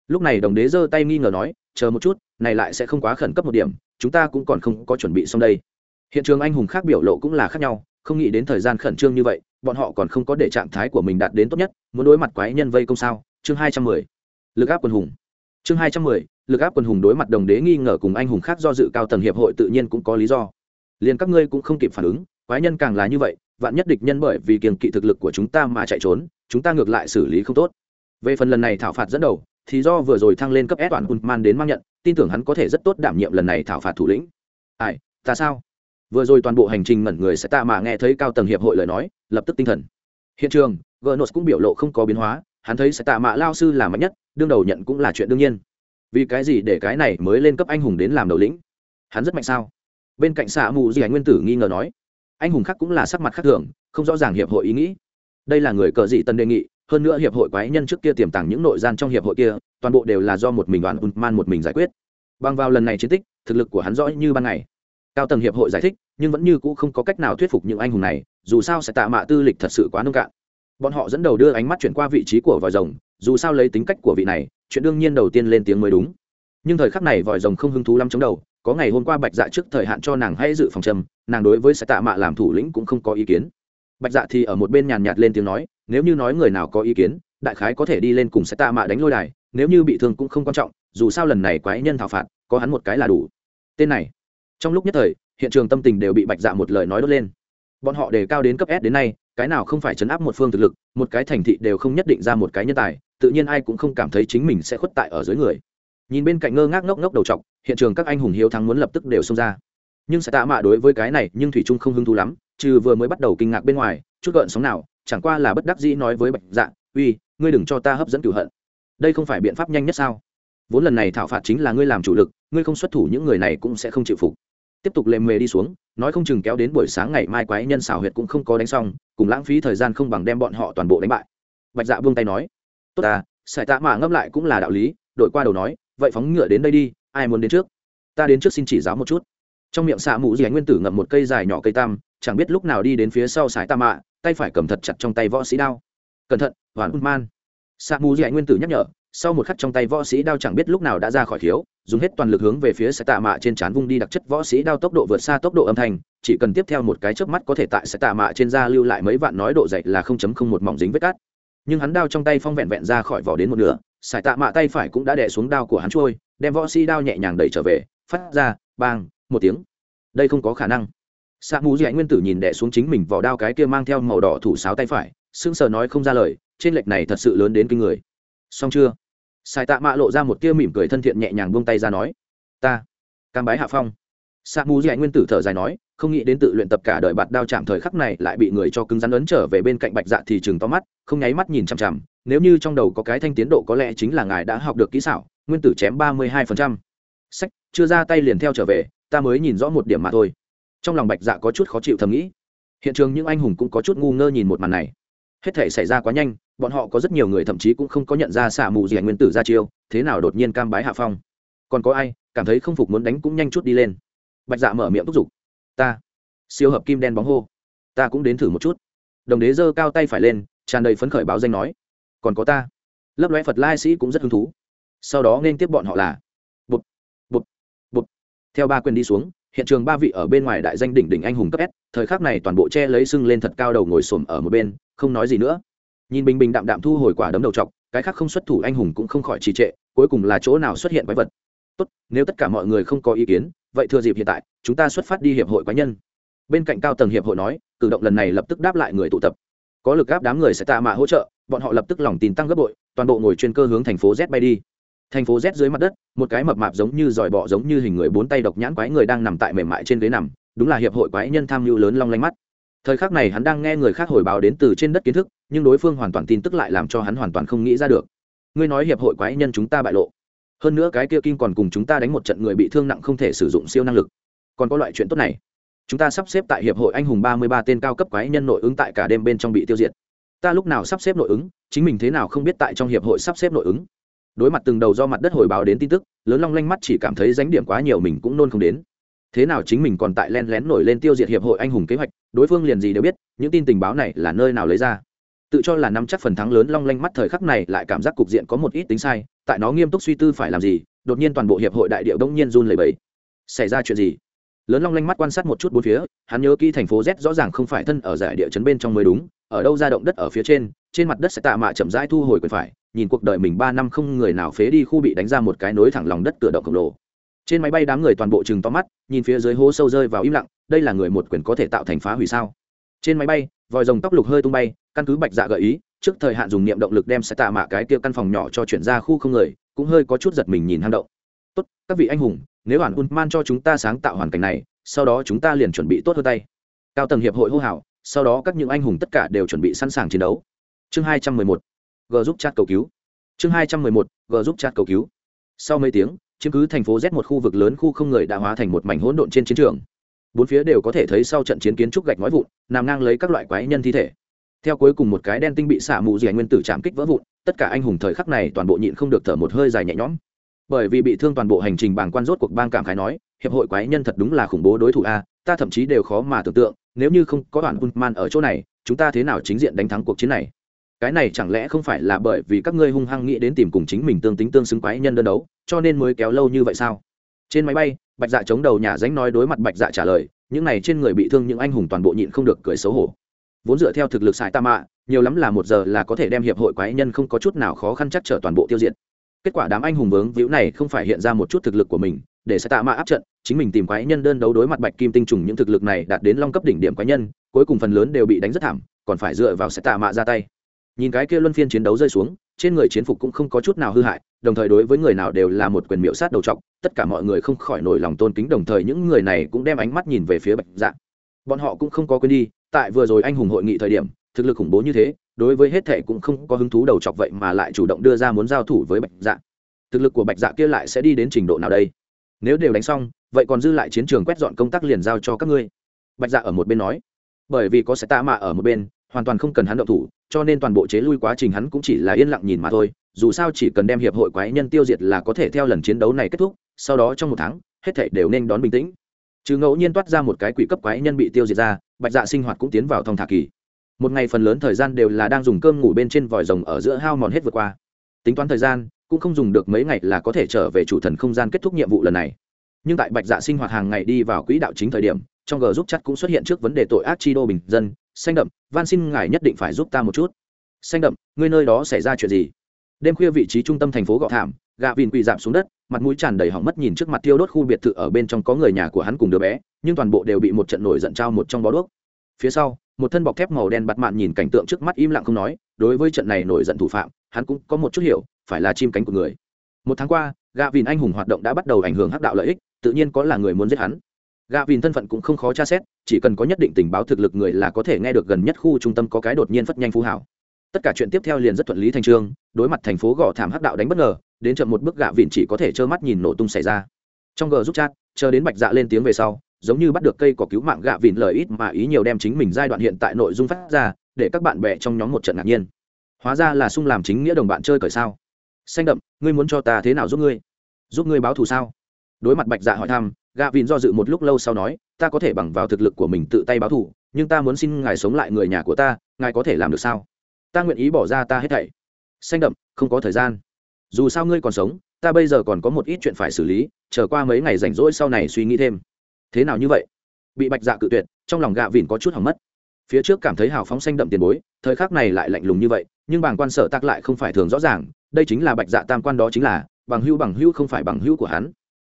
Lúc này đồng đế giơ tay nghi ngờ nói, chờ một chút, này lại sẽ không quá khẩn cấp một điểm, chúng ta cũng còn không có chuẩn bị xong đây. Hiện trường anh hùng khác biểu lộ cũng là khác nhau không nghĩ đến thời gian khẩn trương như vậy, bọn họ còn không có để trạng thái của mình đạt đến tốt nhất, muốn đối mặt quái nhân vây công sao? Chương hai trăm mười. Lực áp quân hùng. Chương hai trăm mười, lực áp quân hùng đối mặt đồng đế nghi ngờ cùng anh hùng khác do dự cao tầng hiệp hội tự nhiên cũng có lý do. Liền các ngươi cũng không kịp phản ứng, quái nhân càng là như vậy, vạn nhất địch nhân bởi vì kiềng kỵ thực lực của chúng ta mà chạy trốn, chúng ta ngược lại xử lý không tốt. Về phần lần này thảo phạt dẫn đầu, thì do vừa rồi thăng lên cấp S toàn man đến mang nhận, tin tưởng hắn có thể rất tốt đảm nhiệm lần này thảo phạt thủ lĩnh. Ai, ta sao? Vừa rồi toàn bộ hành trình ngẩn người sẽ tạ mà nghe thấy cao tầng hiệp hội lời nói, lập tức tinh thần. Hiện trường gnos cũng biểu lộ không có biến hóa, hắn thấy sẽ tạ mạ lao sư là mạnh nhất, đương đầu nhận cũng là chuyện đương nhiên. Vì cái gì để cái này mới lên cấp anh hùng đến làm đầu lĩnh? Hắn rất mạnh sao? Bên cạnh xạ mù di anh nguyên tử nghi ngờ nói. Anh hùng khác cũng là sắc mặt khác thường, không rõ ràng hiệp hội ý nghĩ. Đây là người cờ dị tân đề nghị, hơn nữa hiệp hội quái nhân trước kia tiềm tàng những nội gian trong hiệp hội kia, toàn bộ đều là do một mình đoàn man một mình giải quyết. Bằng vào lần này chiến tích, thực lực của hắn rõ như ban ngày cao tầng hiệp hội giải thích, nhưng vẫn như cũ không có cách nào thuyết phục những anh hùng này, dù sao sẽ tạ mạ tư lịch thật sự quá nông cạn. Bọn họ dẫn đầu đưa ánh mắt chuyển qua vị trí của vòi rồng, dù sao lấy tính cách của vị này, chuyện đương nhiên đầu tiên lên tiếng mới đúng. Nhưng thời khắc này vòi rồng không hứng thú lắm chống đầu, có ngày hôm qua bạch dạ trước thời hạn cho nàng hay dự phòng trầm, nàng đối với sẽ tạ mạ làm thủ lĩnh cũng không có ý kiến. Bạch dạ thì ở một bên nhàn nhạt lên tiếng nói, nếu như nói người nào có ý kiến, đại khái có thể đi lên cùng sẽ tạ mạ đánh lôi đài, nếu như bị thương cũng không quan trọng, dù sao lần này quái nhân thảo phạt, có hắn một cái là đủ. Tên này trong lúc nhất thời, hiện trường tâm tình đều bị bạch dạ một lời nói đốt lên. Bọn họ đề cao đến cấp s đến nay, cái nào không phải chấn áp một phương thực lực, một cái thành thị đều không nhất định ra một cái nhân tài, tự nhiên ai cũng không cảm thấy chính mình sẽ khuất tại ở dưới người. Nhìn bên cạnh ngơ ngác ngốc ngốc đầu t hiện trường các anh hùng hiếu thắng muốn lập tức đều xông ra. Nhưng sẽ tạ mạ đối với cái này, nhưng thủy trung không hứng thú lắm, trừ vừa mới bắt đầu kinh ngạc bên ngoài, chút gợn sóng nào, chẳng qua là bất đắc dĩ nói với bạch dạ uy, ngươi đừng cho ta hấp dẫn cửu hận. Đây không phải biện pháp nhanh nhất sao? Vốn lần này thảo phạt chính là ngươi làm chủ lực, ngươi không xuất thủ những người này cũng sẽ không chịu phục. Tiếp tục lề mề đi xuống, nói không chừng kéo đến buổi sáng ngày mai quái nhân xảo huyệt cũng không có đánh xong, cùng lãng phí thời gian không bằng đem bọn họ toàn bộ đánh bại. Bạch dạ buông tay nói, tốt ta, sải tạ mạ ngâm lại cũng là đạo lý đội qua đầu nói, vậy phóng ngựa đến đây đi, ai muốn đến trước? Ta đến trước xin chỉ giáo một chút. Trong miệng xạ mũ dì nguyên tử ngậm một cây dài nhỏ cây tam, chẳng biết lúc nào đi đến phía sau sải tạ mạ, tay phải cầm thật chặt trong tay võ sĩ đao. Cẩn thận, hoàn man xạ Mù dì nguyên tử nhắc nhở, sau một khắc trong tay võ sĩ đao chẳng biết lúc nào đã ra khỏi thiếu dùng hết toàn lực hướng về phía sạ tạ mạ trên trán vung đi đặc chất võ sĩ đao tốc độ vượt xa tốc độ âm thanh, chỉ cần tiếp theo một cái chớp mắt có thể tại sạ tạ mạ trên da lưu lại mấy vạn nói độ dày là không chấm không một mỏng dính vết cát. Nhưng hắn đao trong tay phong vẹn vẹn ra khỏi vỏ đến một nửa sải tạ mạ tay phải cũng đã đè xuống đao của hắn trôi, đem võ sĩ đao nhẹ nhàng đẩy trở về, phát ra bang, một tiếng. Đây không có khả năng. Sa mù dạy nguyên tử nhìn đè xuống chính mình vỏ đao cái kia mang theo màu đỏ thủ sáo tay phải, sững sờ nói không ra lời trên lệch này thật sự lớn đến kinh người. Xong chưa? Sai tạ mạ lộ ra một tia mỉm cười thân thiện nhẹ nhàng buông tay ra nói, ta, cam bái hạ phong. Sa mù dạy nguyên tử thở dài nói, không nghĩ đến tự luyện tập cả đời bạt đao chạm thời khắc này lại bị người cho cứng rắn ấn trở về bên cạnh bạch dạ thì chừng to mắt, không nháy mắt nhìn chằm chằm, nếu như trong đầu có cái thanh tiến độ có lẽ chính là ngài đã học được kỹ xảo, nguyên tử chém ba mươi hai phần trăm. Sách, chưa ra tay liền theo trở về, ta mới nhìn rõ một điểm mà thôi. Trong lòng bạch dạ có chút khó chịu thầm nghĩ. Hiện trường những anh hùng cũng có chút ngu ngơ nhìn một màn này. Hết thể xảy ra quá nhanh bọn họ có rất nhiều người thậm chí cũng không có nhận ra xả mù gì nguyên tử ra chiêu, thế nào đột nhiên cam bái hạ phong. Còn có ai cảm thấy không phục muốn đánh cũng nhanh chút đi lên. Bạch dạ mở miệng thúc giục. Ta. Siêu hợp kim đen bóng hô. Ta cũng đến thử một chút. Đồng đế giơ cao tay phải lên, tràn đầy phấn khởi báo danh nói. Còn có ta. Lấp lóe phật lai sĩ cũng rất hứng thú. Sau đó nên tiếp bọn họ là. Bụt bụt bụt theo ba quyền đi xuống, hiện trường ba vị ở bên ngoài đại danh đỉnh đỉnh anh hùng cấp s, thời khắc này toàn bộ che lấy sưng lên thật cao đầu ngồi xổm ở một bên, không nói gì nữa nhìn bình bình đạm đạm thu hồi quả đấm đầu t cái khác không xuất thủ anh hùng cũng không khỏi trì trệ, cuối cùng là chỗ nào xuất hiện quái vật? Tốt, nếu tất cả mọi người không có ý kiến, vậy thừa dịp hiện tại, chúng ta xuất phát đi hiệp hội quái nhân. Bên cạnh cao tầng hiệp hội nói, cử động lần này lập tức đáp lại người tụ tập. Có lực gáp đám người sẽ tạ mạ hỗ trợ, bọn họ lập tức lòng tin tăng gấp bội, toàn bộ ngồi chuyên cơ hướng thành phố z bay đi. Thành phố z dưới mặt đất, một cái mập mạp giống như giỏi bọ giống như hình người bốn tay độc nhãn quái người đang nằm tại mềm mại trên ghế nằm, đúng là hiệp hội quái nhân tham mưu lớn long lanh mắt. Thời khắc này hắn đang nghe người khác hồi báo đến từ trên đất kiến thức nhưng đối phương hoàn toàn tin tức lại làm cho hắn hoàn toàn không nghĩ ra được. Ngươi nói hiệp hội quái nhân chúng ta bại lộ. Hơn nữa cái kia kim còn cùng chúng ta đánh một trận người bị thương nặng không thể sử dụng siêu năng lực. Còn có loại chuyện tốt này. Chúng ta sắp xếp tại hiệp hội anh hùng ba mươi ba tên cao cấp quái nhân nội ứng tại cả đêm bên trong bị tiêu diệt. Ta lúc nào sắp xếp nội ứng, chính mình thế nào không biết tại trong hiệp hội sắp xếp nội ứng. Đối mặt từng đầu do mặt đất hồi báo đến tin tức, lớn long lanh mắt chỉ cảm thấy dánh điểm quá nhiều mình cũng nôn không đến. Thế nào chính mình còn tại len lén nổi lên tiêu diệt hiệp hội anh hùng kế hoạch, đối phương liền gì đều biết, những tin tình báo này là nơi nào lấy ra tự cho là nắm chắc phần thắng lớn long lanh mắt thời khắc này lại cảm giác cục diện có một ít tính sai, tại nó nghiêm túc suy tư phải làm gì, đột nhiên toàn bộ hiệp hội đại điệu đông nhiên run lẩy bẩy. Xảy ra chuyện gì? Lớn long lanh mắt quan sát một chút bốn phía, hắn nhớ kỹ thành phố z rõ ràng không phải thân ở giải địa chấn bên trong mới đúng, ở đâu ra động đất ở phía trên trên mặt đất sẽ tạ mạ chậm rãi thu hồi quyền phải, nhìn cuộc đời mình ba năm không người nào phế đi khu bị đánh ra một cái nối thẳng lòng đất cửa động khổng lồ. Trên máy bay đám người toàn bộ chừng to mắt, nhìn phía dưới hố sâu rơi vào im lặng, đây là người một quyền có thể tạo thành phá hủy sao? Trên máy bay, vòi rồng tóc lục hơi tung bay căn cứ bạch dạ gợi ý, trước thời hạn dùng niệm động lực đem sẽ tạ mạ cái kia căn phòng nhỏ cho chuyển ra khu không người, cũng hơi có chút giật mình nhìn hang động. Tốt, các vị anh hùng, nếu hoàn man cho chúng ta sáng tạo hoàn cảnh này, sau đó chúng ta liền chuẩn bị tốt hơn tay. Cao tầng hiệp hội hô hào, sau đó các những anh hùng tất cả đều chuẩn bị sẵn sàng chiến đấu. Chương hai trăm mười một, g giúp chat cầu cứu. Chương hai trăm mười một, g giúp chat cầu cứu. Sau mấy tiếng, chiếm cứ thành phố z một khu vực lớn khu không người đã hóa thành một mảnh hỗn độn trên chiến trường. Bốn phía đều có thể thấy sau trận chiến kiến trúc gạch nói vụn, nằm ngang lấy các loại quái nhân thi thể theo cuối cùng một cái đen tinh bị xả mù dì nguyên tử chạm kích vỡ vụn, tất cả anh hùng thời khắc này toàn bộ nhịn không được thở một hơi dài nhẹ nhõm. Bởi vì bị thương toàn bộ hành trình bảng quan rốt cuộc bang cảm khái nói, hiệp hội quái nhân thật đúng là khủng bố đối thủ a, ta thậm chí đều khó mà tưởng tượng, nếu như không có đoàn man ở chỗ này, chúng ta thế nào chính diện đánh thắng cuộc chiến này? Cái này chẳng lẽ không phải là bởi vì các ngươi hung hăng nghĩ đến tìm cùng chính mình tương tính tương xứng quái nhân đơn đấu, cho nên mới kéo lâu như vậy sao? Trên máy bay, bạch dạ chống đầu nhà ránh nói đối mặt bạch dạ trả lời, những này trên người bị thương những anh hùng toàn bộ nhịn không được cười xấu hổ vốn dựa theo thực lực xài tạ mạ nhiều lắm là một giờ là có thể đem hiệp hội quái nhân không có chút nào khó khăn chắc trở toàn bộ tiêu diệt. Kết quả đám anh hùng vướng víu này không phải hiện ra một chút thực lực của mình, để xài tạ mạ áp trận, chính mình tìm quái nhân đơn đấu đối mặt bạch kim tinh trùng những thực lực này đạt đến long cấp đỉnh điểm quái nhân, cuối cùng phần lớn đều bị đánh rất thảm, còn phải dựa vào xài tạ mạ ra tay. Nhìn cái kia luân phiên chiến đấu rơi xuống, trên người chiến phục cũng không có chút nào hư hại, đồng thời đối với người nào đều là một quyền miệu sát đầu trọc, tất cả mọi người không khỏi nổi lòng tôn kính, đồng thời những người này cũng đem ánh mắt nhìn về phía bạch dạ. Bọn họ cũng không có quên đi tại vừa rồi anh hùng hội nghị thời điểm, thực lực khủng bố như thế, đối với hết thệ cũng không có hứng thú đầu chọc vậy mà lại chủ động đưa ra muốn giao thủ với bạch dạ. Thực lực của bạch dạ kia lại sẽ đi đến trình độ nào đây? Nếu đều đánh xong, vậy còn dư lại chiến trường quét dọn công tác liền giao cho các ngươi. Bạch dạ ở một bên nói. Bởi vì có sẽ tạ mạ ở một bên, hoàn toàn không cần hắn động thủ, cho nên toàn bộ chế lui quá trình hắn cũng chỉ là yên lặng nhìn mà thôi. Dù sao chỉ cần đem hiệp hội quái nhân tiêu diệt là có thể theo lần chiến đấu này kết thúc, sau đó trong một tháng, hết thảy đều nên đón bình tĩnh chứ ngẫu nhiên toát ra một cái quỷ cấp quái nhân bị tiêu diệt ra, bạch dạ sinh hoạt cũng tiến vào thông thả kỳ. Một ngày phần lớn thời gian đều là đang dùng cơm ngủ bên trên vòi rồng ở giữa hao mòn hết vượt qua. Tính toán thời gian, cũng không dùng được mấy ngày là có thể trở về chủ thần không gian kết thúc nhiệm vụ lần này. Nhưng tại bạch dạ sinh hoạt hàng ngày đi vào quỹ đạo chính thời điểm, trong g giúp chắc cũng xuất hiện trước vấn đề tội ác chi đô bình dân. Xanh đậm, van xin ngài nhất định phải giúp ta một chút. Xanh đậm, ngươi nơi đó xảy ra chuyện gì? Đêm khuya vị trí trung tâm thành phố gọ thảm gạ vìn quỳ giảm xuống đất, mặt mũi tràn đầy hỏng mất nhìn trước mặt tiêu đốt khu biệt thự ở bên trong có người nhà của hắn cùng đứa bé, nhưng toàn bộ đều bị một trận nổi giận trao một trong bó đuốc. Phía sau, một thân bọc thép màu đen bặt mạn nhìn cảnh tượng trước mắt im lặng không nói, đối với trận này nổi giận thủ phạm, hắn cũng có một chút hiểu, phải là chim cánh của người. Một tháng qua gạ vìn anh hùng hoạt động đã bắt đầu ảnh hưởng hắc đạo lợi ích, tự nhiên có là người muốn giết hắn. Gạ vìn thân phận cũng không khó tra xét, chỉ cần có nhất định tình báo thực lực người là có thể nghe được gần nhất khu trung tâm có cái đột nhiên phất nhanh phú hảo. Tất cả chuyện tiếp theo liền rất thuận lý thành trương đối mặt thành phố gò thảm hắc đạo đánh bất ngờ đến chậm một bước gạ vịn chỉ có thể trơ mắt nhìn nổ tung xảy ra. Trong gờ giúp chat, chờ đến bạch dạ lên tiếng về sau, giống như bắt được cây có cứu mạng gạ vịn lời ít mà ý nhiều đem chính mình giai đoạn hiện tại nội dung phát ra, để các bạn bè trong nhóm một trận ngạc nhiên. Hóa ra là sung làm chính nghĩa đồng bạn chơi cởi sao. Xanh đậm, ngươi muốn cho ta thế nào giúp ngươi? Giúp ngươi báo thù sao? Đối mặt bạch dạ hỏi thăm, gạ vịn do dự một lúc lâu sau nói, ta có thể bằng vào thực lực của mình tự tay báo thù, nhưng ta muốn xin ngài sống lại người nhà của ta, ngài có thể làm được sao? Ta nguyện ý bỏ ra ta hết thảy. Xanh đậm, không có thời gian dù sao ngươi còn sống, ta bây giờ còn có một ít chuyện phải xử lý, chờ qua mấy ngày rảnh rỗi sau này suy nghĩ thêm. Thế nào như vậy? Bị bạch dạ cự tuyệt, trong lòng gạ vìn có chút hỏng mất. Phía trước cảm thấy hào phóng xanh đậm tiền bối, thời khắc này lại lạnh lùng như vậy, nhưng bảng quan sở tắc lại không phải thường rõ ràng, đây chính là bạch dạ tam quan đó chính là, bằng hữu bằng hữu không phải bằng hữu của hắn.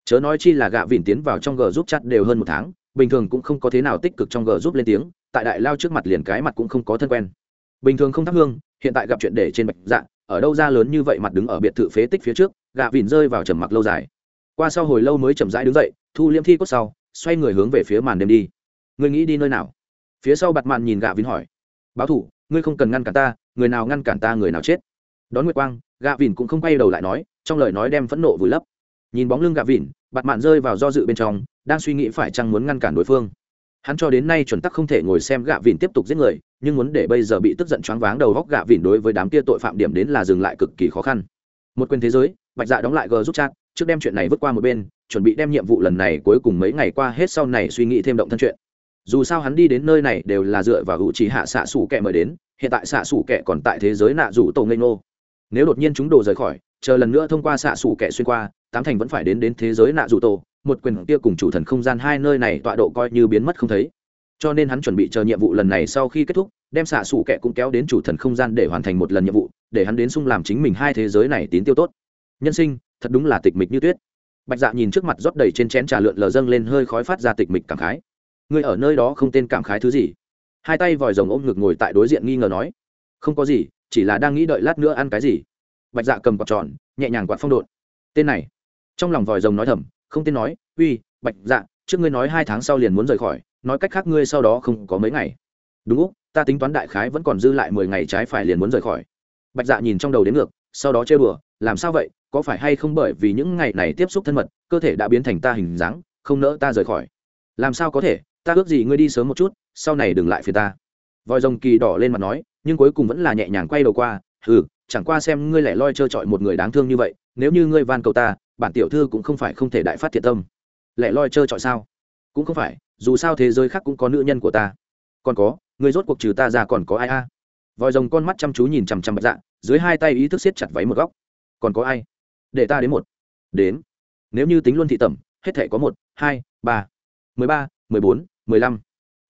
Chớ nói chi là gạ vìn tiến vào trong g giúp chặt đều hơn một tháng, bình thường cũng không có thế nào tích cực trong g giúp lên tiếng, tại đại lao trước mặt liền cái mặt cũng không có thân quen. Bình thường không thắp hương, hiện tại gặp chuyện để trên bạch dạ ở đâu ra lớn như vậy mặt đứng ở biệt thự phế tích phía trước, gạ vìn rơi vào trầm mặc lâu dài. Qua sau hồi lâu mới chậm rãi đứng dậy, thu liễm thi cốt sau, xoay người hướng về phía màn đêm đi. Người nghĩ đi nơi nào? Phía sau bặt màn nhìn gạ vìn hỏi. Báo thủ, ngươi không cần ngăn cản ta, người nào ngăn cản ta người nào chết. Đón nguyệt quang, gạ vìn cũng không quay đầu lại nói, trong lời nói đem phẫn nộ vùi lấp. Nhìn bóng lưng gạ vìn bặt mạn rơi vào do dự bên trong, đang suy nghĩ phải chăng muốn ngăn cản đối phương hắn cho đến nay chuẩn tắc không thể ngồi xem gạ vịn tiếp tục giết người, nhưng muốn để bây giờ bị tức giận choáng váng đầu góc gạ vịn đối với đám kia tội phạm điểm đến là dừng lại cực kỳ khó khăn. Một quyền thế giới, bạch dạ đóng lại g giúp chat, trước đem chuyện này vứt qua một bên, chuẩn bị đem nhiệm vụ lần này cuối cùng mấy ngày qua hết sau này suy nghĩ thêm động thân chuyện. Dù sao hắn đi đến nơi này đều là dựa vào hữu chỉ hạ xạ xủ kẻ mời đến, hiện tại xạ xủ kẻ còn tại thế giới nạ rủ tổ ngây ngô. Nếu đột nhiên chúng đồ rời khỏi, chờ lần nữa thông qua xạ xủ kẻ xuyên qua, tám thành vẫn phải đến đến thế giới nạ rủ tổ một quyền kia cùng chủ thần không gian hai nơi này tọa độ coi như biến mất không thấy. Cho nên hắn chuẩn bị chờ nhiệm vụ lần này sau khi kết thúc, đem xạ xù kẹ cũng kéo đến chủ thần không gian để hoàn thành một lần nhiệm vụ, để hắn đến sung làm chính mình hai thế giới này tín tiêu tốt. Nhân sinh, thật đúng là tịch mịch như tuyết. Bạch dạ nhìn trước mặt rót đầy trên chén trà lượn lờ dâng lên hơi khói phát ra tịch mịch cảm khái. Người ở nơi đó không tên cảm khái thứ gì? Hai tay vòi rồng ôm ngực ngồi tại đối diện nghi ngờ nói. Không có gì, chỉ là đang nghĩ đợi lát nữa ăn cái gì. Bạch dạ cầm quạt tròn, nhẹ nhàng quạt phong độn tên này. Trong lòng vòi rồng nói thầm không tên nói, uy, bạch dạ trước ngươi nói hai tháng sau liền muốn rời khỏi, nói cách khác ngươi sau đó không có mấy ngày. Đúng úc, ta tính toán đại khái vẫn còn dư lại mười ngày trái phải liền muốn rời khỏi. Bạch dạ nhìn trong đầu đến ngược, sau đó chơi bừa làm sao vậy, có phải hay không bởi vì những ngày này tiếp xúc thân mật, cơ thể đã biến thành ta hình dáng, không nỡ ta rời khỏi? Làm sao có thể, ta ước gì ngươi đi sớm một chút, sau này đừng lại phiền ta. Vòi rồng kỳ đỏ lên mặt nói, nhưng cuối cùng vẫn là nhẹ nhàng quay đầu qua ừ chẳng qua xem ngươi lẻ loi trơ trọi một người đáng thương như vậy, nếu như ngươi van cầu ta bản tiểu thư cũng không phải không thể đại phát thiện tâm. Lẻ loi trơ trọi sao? Cũng không phải, dù sao thế giới khác cũng có nữ nhân của ta. Còn có, người rốt cuộc trừ ta ra còn có ai a? À? vòi rồng con mắt chăm chú nhìn chằm chằm bạch dạ dưới hai tay ý thức siết chặt váy một góc. Còn có ai? Để ta đến một. Đến. Nếu như tính luôn thị tẩm, hết thể có một, hai, ba, mười ba, mười bốn, mười lăm.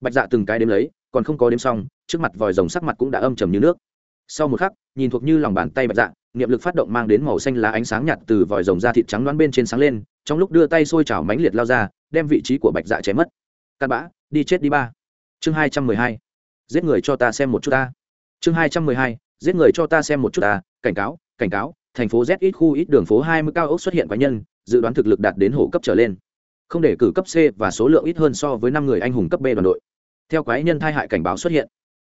Bạch dạ từng cái đếm lấy, còn không có đếm xong, trước mặt vòi rồng sắc mặt cũng đã âm trầm như nước. Sau một khắc, nhìn thuộc như lòng bàn tay bạch dạ niệm lực phát động mang đến màu xanh lá ánh sáng nhạt từ vòi rồng da thịt trắng đoán bên trên sáng lên, trong lúc đưa tay xôi chảo mánh liệt lao ra, đem vị trí của bạch dạ chém mất. Cắt bã, đi chết đi ba. Chương hai trăm mười hai. Giết người cho ta xem một chút ta. Chương hai trăm mười hai. Giết người cho ta xem một chút ta. Cảnh cáo cảnh cáo, thành phố z ít khu ít đường phố hai mươi cao ốc xuất hiện quái nhân, dự đoán thực lực đạt đến hổ cấp trở lên. Không để cử cấp c và số lượng ít hơn so với năm người anh hùng cấp b đoàn đội. Theo quái nhân thai hại cảnh báo xuất hiện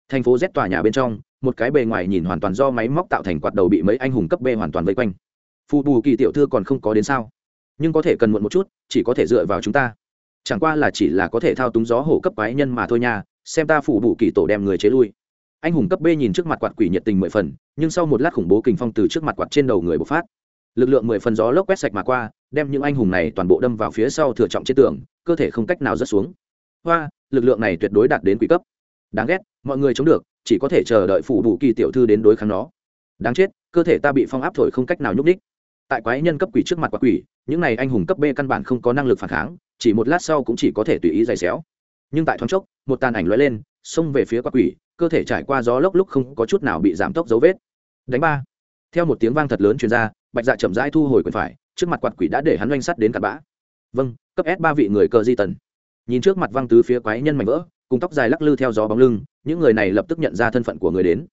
thành phố z tòa nhà bên trong, một cái bề ngoài nhìn hoàn toàn do máy móc tạo thành quạt đầu bị mấy anh hùng cấp b hoàn toàn vây quanh. Phù bù kỳ tiểu thư còn không có đến sao? Nhưng có thể cần muộn một chút, chỉ có thể dựa vào chúng ta. Chẳng qua là chỉ là có thể thao túng gió hổ cấp quái nhân mà thôi nha, xem ta phủ bù kỳ tổ đem người chế lui. Anh hùng cấp b nhìn trước mặt quạt quỷ nhiệt tình mười phần, nhưng sau một lát khủng bố kình phong từ trước mặt quạt trên đầu người bộc phát. Lực lượng mười phần gió lốc quét sạch mà qua, đem những anh hùng này toàn bộ đâm vào phía sau thừa trọng trên tường, cơ thể không cách nào rớt xuống. Hoa, lực lượng này tuyệt đối đạt đến quỷ cấp đáng ghét, mọi người chống được, chỉ có thể chờ đợi phủ bù kỳ tiểu thư đến đối kháng nó. Đáng chết, cơ thể ta bị phong áp thổi không cách nào nhúc đích tại quái nhân cấp quỷ trước mặt quả quỷ, những này anh hùng cấp b căn bản không có năng lực phản kháng, chỉ một lát sau cũng chỉ có thể tùy ý giày xéo. Nhưng tại thoáng chốc, một tàn ảnh lóe lên, xông về phía quả quỷ, cơ thể trải qua gió lốc lúc không có chút nào bị giảm tốc dấu vết. Đánh ba. Theo một tiếng vang thật lớn truyền ra, bạch dạ chậm rãi thu hồi quyền phải, trước mặt quạt quỷ đã để hắn oanh sắt đến cặn bã. Vâng cấp s ba vị người cờ di tần. Nhìn trước mặt văng tứ phía quái nhân mảnh vỡ cùng tóc dài lắc lư theo gió bóng lưng, những người này lập tức nhận ra thân phận của người đến.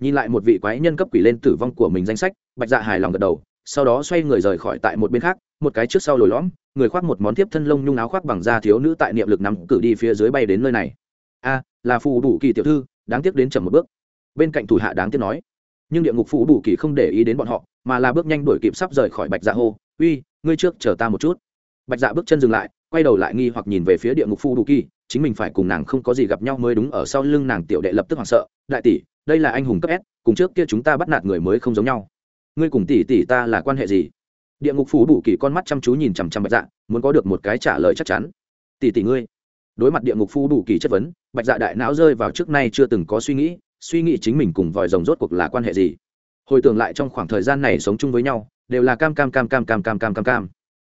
Nhìn lại một vị quái nhân cấp quỷ lên tử vong của mình danh sách, bạch dạ hài lòng gật đầu, sau đó xoay người rời khỏi tại một bên khác, một cái trước sau lồi lõm, người khoác một món tiếp thân lông nhung áo khoác bằng da thiếu nữ tại niệm lực nắm cử đi phía dưới bay đến nơi này. A, là phù đủ kỳ tiểu thư, đáng tiếc đến chậm một bước. Bên cạnh thủ hạ đáng tiếc nói, nhưng địa ngục phù đủ kỳ không để ý đến bọn họ, mà là bước nhanh đuổi kịp sắp rời khỏi bạch dạ hô, uy, ngươi trước chờ ta một chút. Bạch dạ bước chân dừng lại, quay đầu lại nghi hoặc nhìn về phía địa ngục phù đủ kỳ chính mình phải cùng nàng không có gì gặp nhau mới đúng, ở sau lưng nàng tiểu đệ lập tức hoảng sợ, đại tỷ, đây là anh hùng cấp s, cùng trước kia chúng ta bắt nạt người mới không giống nhau. Ngươi cùng tỷ tỷ ta là quan hệ gì? Địa ngục phù đủ kỳ con mắt chăm chú nhìn chằm chằm bạch dạ muốn có được một cái trả lời chắc chắn. Tỷ tỷ ngươi. Đối mặt địa ngục phù đủ kỳ chất vấn, bạch dạ đại não rơi vào trước nay chưa từng có suy nghĩ suy nghĩ chính mình cùng vòi rồng rốt cuộc là quan hệ gì. Hồi tưởng lại trong khoảng thời gian này sống chung với nhau, đều là cam cam cam cam cam cam cam cam cam.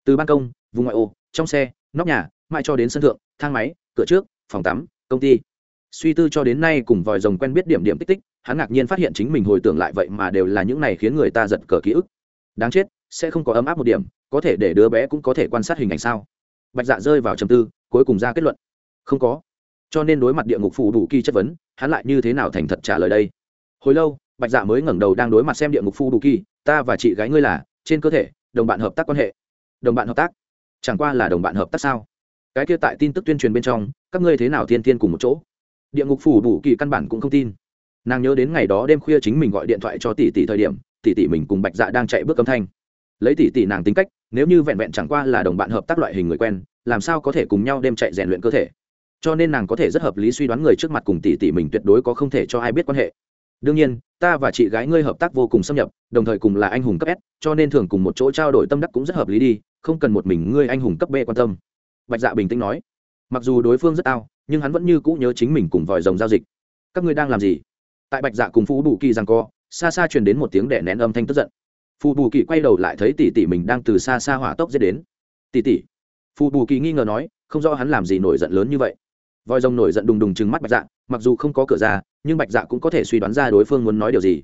Từ ban công, vùng ngoại ô, trong xe, nóc nhà, mãi cho đến sân thượng, thang máy cửa trước, phòng tắm, công ty. Suy tư cho đến nay cùng vòi rồng quen biết điểm điểm tích tích, hắn ngạc nhiên phát hiện chính mình hồi tưởng lại vậy mà đều là những này khiến người ta giật cờ ký ức. Đáng chết, sẽ không có ấm áp một điểm, có thể để đứa bé cũng có thể quan sát hình ảnh sao? Bạch dạ rơi vào trầm tư, cuối cùng ra kết luận. Không có. Cho nên đối mặt địa ngục phù đủ kỳ chất vấn, hắn lại như thế nào thành thật trả lời đây? Hồi lâu, bạch dạ mới ngẩng đầu đang đối mặt xem địa ngục phù đủ kỳ, ta và chị gái ngươi là, trên cơ thể, đồng bạn hợp tác quan hệ. Đồng bạn hợp tác? Chẳng qua là đồng bạn hợp tác sao? Cái kia tại tin tức tuyên truyền bên trong, các ngươi thế nào thiên thiên cùng một chỗ? Địa ngục phủ bù kỳ căn bản cũng không tin. Nàng nhớ đến ngày đó đêm khuya chính mình gọi điện thoại cho tỷ tỷ thời điểm, tỷ tỷ mình cùng bạch dạ đang chạy bước âm thanh. Lấy tỷ tỷ nàng tính cách, nếu như vẹn vẹn chẳng qua là đồng bạn hợp tác loại hình người quen, làm sao có thể cùng nhau đêm chạy rèn luyện cơ thể? Cho nên nàng có thể rất hợp lý suy đoán người trước mặt cùng tỷ tỷ mình tuyệt đối có không thể cho ai biết quan hệ. Đương nhiên, ta và chị gái ngươi hợp tác vô cùng xâm nhập, đồng thời cùng là anh hùng cấp s, cho nên thường cùng một chỗ trao đổi tâm đắc cũng rất hợp lý đi, không cần một mình ngươi anh hùng cấp b quan tâm bạch dạ bình tĩnh nói, mặc dù đối phương rất ao nhưng hắn vẫn như cũ nhớ chính mình cùng vòi rồng giao dịch. Các ngươi đang làm gì? Tại bạch dạ cùng phú bù kỳ rằng co, xa xa truyền đến một tiếng đẻ nén âm thanh tức giận. Phù bù kỳ quay đầu lại thấy tỷ tỷ mình đang từ xa xa hỏa tốc dễ đến. Tỷ tỷ? Phù bù kỳ nghi ngờ nói, không rõ hắn làm gì nổi giận lớn như vậy. Vòi rồng nổi giận đùng đùng chừng mắt bạch dạ mặc dù không có cửa ra, nhưng bạch dạ cũng có thể suy đoán ra đối phương muốn nói điều gì.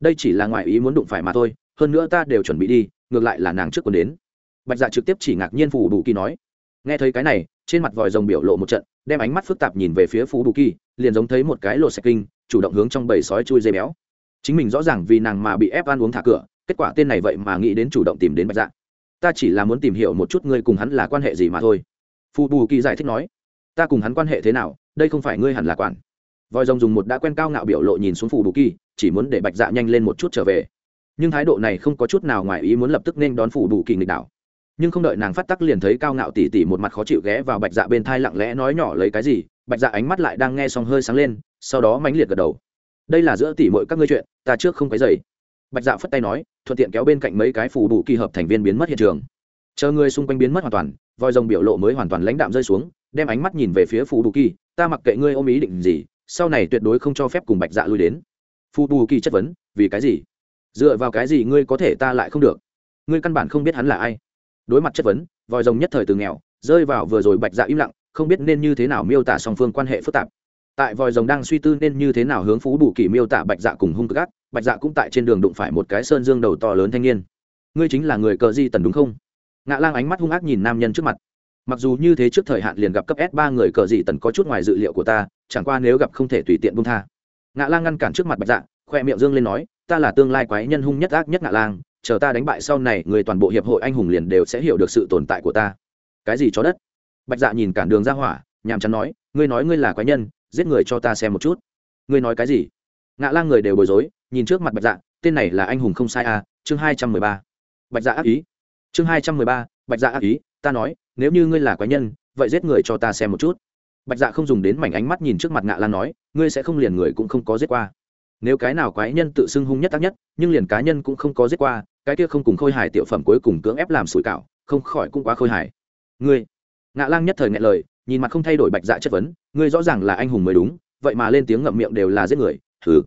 Đây chỉ là ngoại ý muốn đụng phải mà thôi, hơn nữa ta đều chuẩn bị đi, ngược lại là nàng trước còn đến. Bạch dạ trực tiếp chỉ ngạc nhiên phù bù kỳ nói nghe thấy cái này, trên mặt vòi rồng biểu lộ một trận, đem ánh mắt phức tạp nhìn về phía phù bù kỳ, liền giống thấy một cái lột sạch kinh, chủ động hướng trong bầy sói chui dây béo. Chính mình rõ ràng vì nàng mà bị ép ăn uống thả cửa, kết quả tên này vậy mà nghĩ đến chủ động tìm đến bạch dạ. Ta chỉ là muốn tìm hiểu một chút ngươi cùng hắn là quan hệ gì mà thôi. Phù bù kỳ giải thích nói, ta cùng hắn quan hệ thế nào, đây không phải ngươi hẳn là quản. Vòi rồng dùng một đã quen cao ngạo biểu lộ nhìn xuống phù bù kỳ, chỉ muốn để bạch dạ nhanh lên một chút trở về. Nhưng thái độ này không có chút nào ngoài ý muốn lập tức nên đón phù bù kỳ nghịch đảo nhưng không đợi nàng phát tắc liền thấy cao ngạo tỉ tỉ một mặt khó chịu ghé vào bạch dạ bên thai lặng lẽ nói nhỏ lấy cái gì, bạch dạ ánh mắt lại đang nghe xong hơi sáng lên, sau đó mãnh liệt gật đầu. Đây là giữa tỉ mọi các ngươi chuyện, ta trước không cái dày bạch dạ phất tay nói, thuận tiện kéo bên cạnh mấy cái phù đủ kỳ hợp thành viên biến mất hiện trường. Chờ người xung quanh biến mất hoàn toàn, voi rồng biểu lộ mới hoàn toàn lãnh đạm rơi xuống, đem ánh mắt nhìn về phía phù đủ kỳ, ta mặc kệ ngươi ôm ý định gì, sau này tuyệt đối không cho phép cùng bạch dạ lui đến. Phù đủ kỳ chất vấn, vì cái gì? Dựa vào cái gì ngươi có thể ta lại không được? Ngươi căn bản không biết hắn là ai đối mặt chất vấn, vòi rồng nhất thời từ nghèo, rơi vào vừa rồi bạch dạ im lặng, không biết nên như thế nào miêu tả song phương quan hệ phức tạp. Tại vòi rồng đang suy tư nên như thế nào hướng phú bù kỳ miêu tả bạch dạ cùng hung gác ác bạch dạ cũng tại trên đường đụng phải một cái sơn dương đầu to lớn thanh niên. Ngươi chính là người cờ di tần đúng không? Ngạ lang ánh mắt hung ác nhìn nam nhân trước mặt. Mặc dù như thế trước thời hạn liền gặp cấp s ba người cờ di tần có chút ngoài dự liệu của ta, chẳng qua nếu gặp không thể tùy tiện bung tha. Ngạ lang ngăn cản trước mặt bạch dạ khoe miệng dương lên nói, ta là tương lai quái nhân hung nhất ác nhất ngạ lang chờ ta đánh bại sau này, người toàn bộ hiệp hội anh hùng liền đều sẽ hiểu được sự tồn tại của ta. Cái gì chó đất? Bạch dạ nhìn cản đường ra hỏa, nhàm chán nói, ngươi nói ngươi là quái nhân, giết người cho ta xem một chút. Ngươi nói cái gì? Ngạ lang người đều bối rối, nhìn trước mặt bạch dạ tên này là anh hùng không sai à chương hai trăm mười ba. Bạch dạ ác ý. Chương hai trăm mười ba, bạch dạ ác ý, ta nói, nếu như ngươi là quái nhân, vậy giết người cho ta xem một chút. Bạch dạ không dùng đến mảnh ánh mắt nhìn trước mặt ngạ lan nói, ngươi sẽ không liền người cũng không có giết qua. Nếu cái nào quái nhân tự xưng hung nhất tác nhất, nhưng liền cá nhân cũng không có giết qua cái kia không cùng khôi hài tiểu phẩm cuối cùng cưỡng ép làm sủi cảo, không khỏi cũng quá khôi hài. Ngươi, ngạ lang nhất thời ngại lời, nhìn mặt không thay đổi bạch dạ chất vấn, ngươi rõ ràng là anh hùng mới đúng, vậy mà lên tiếng ngậm miệng đều là giết người thử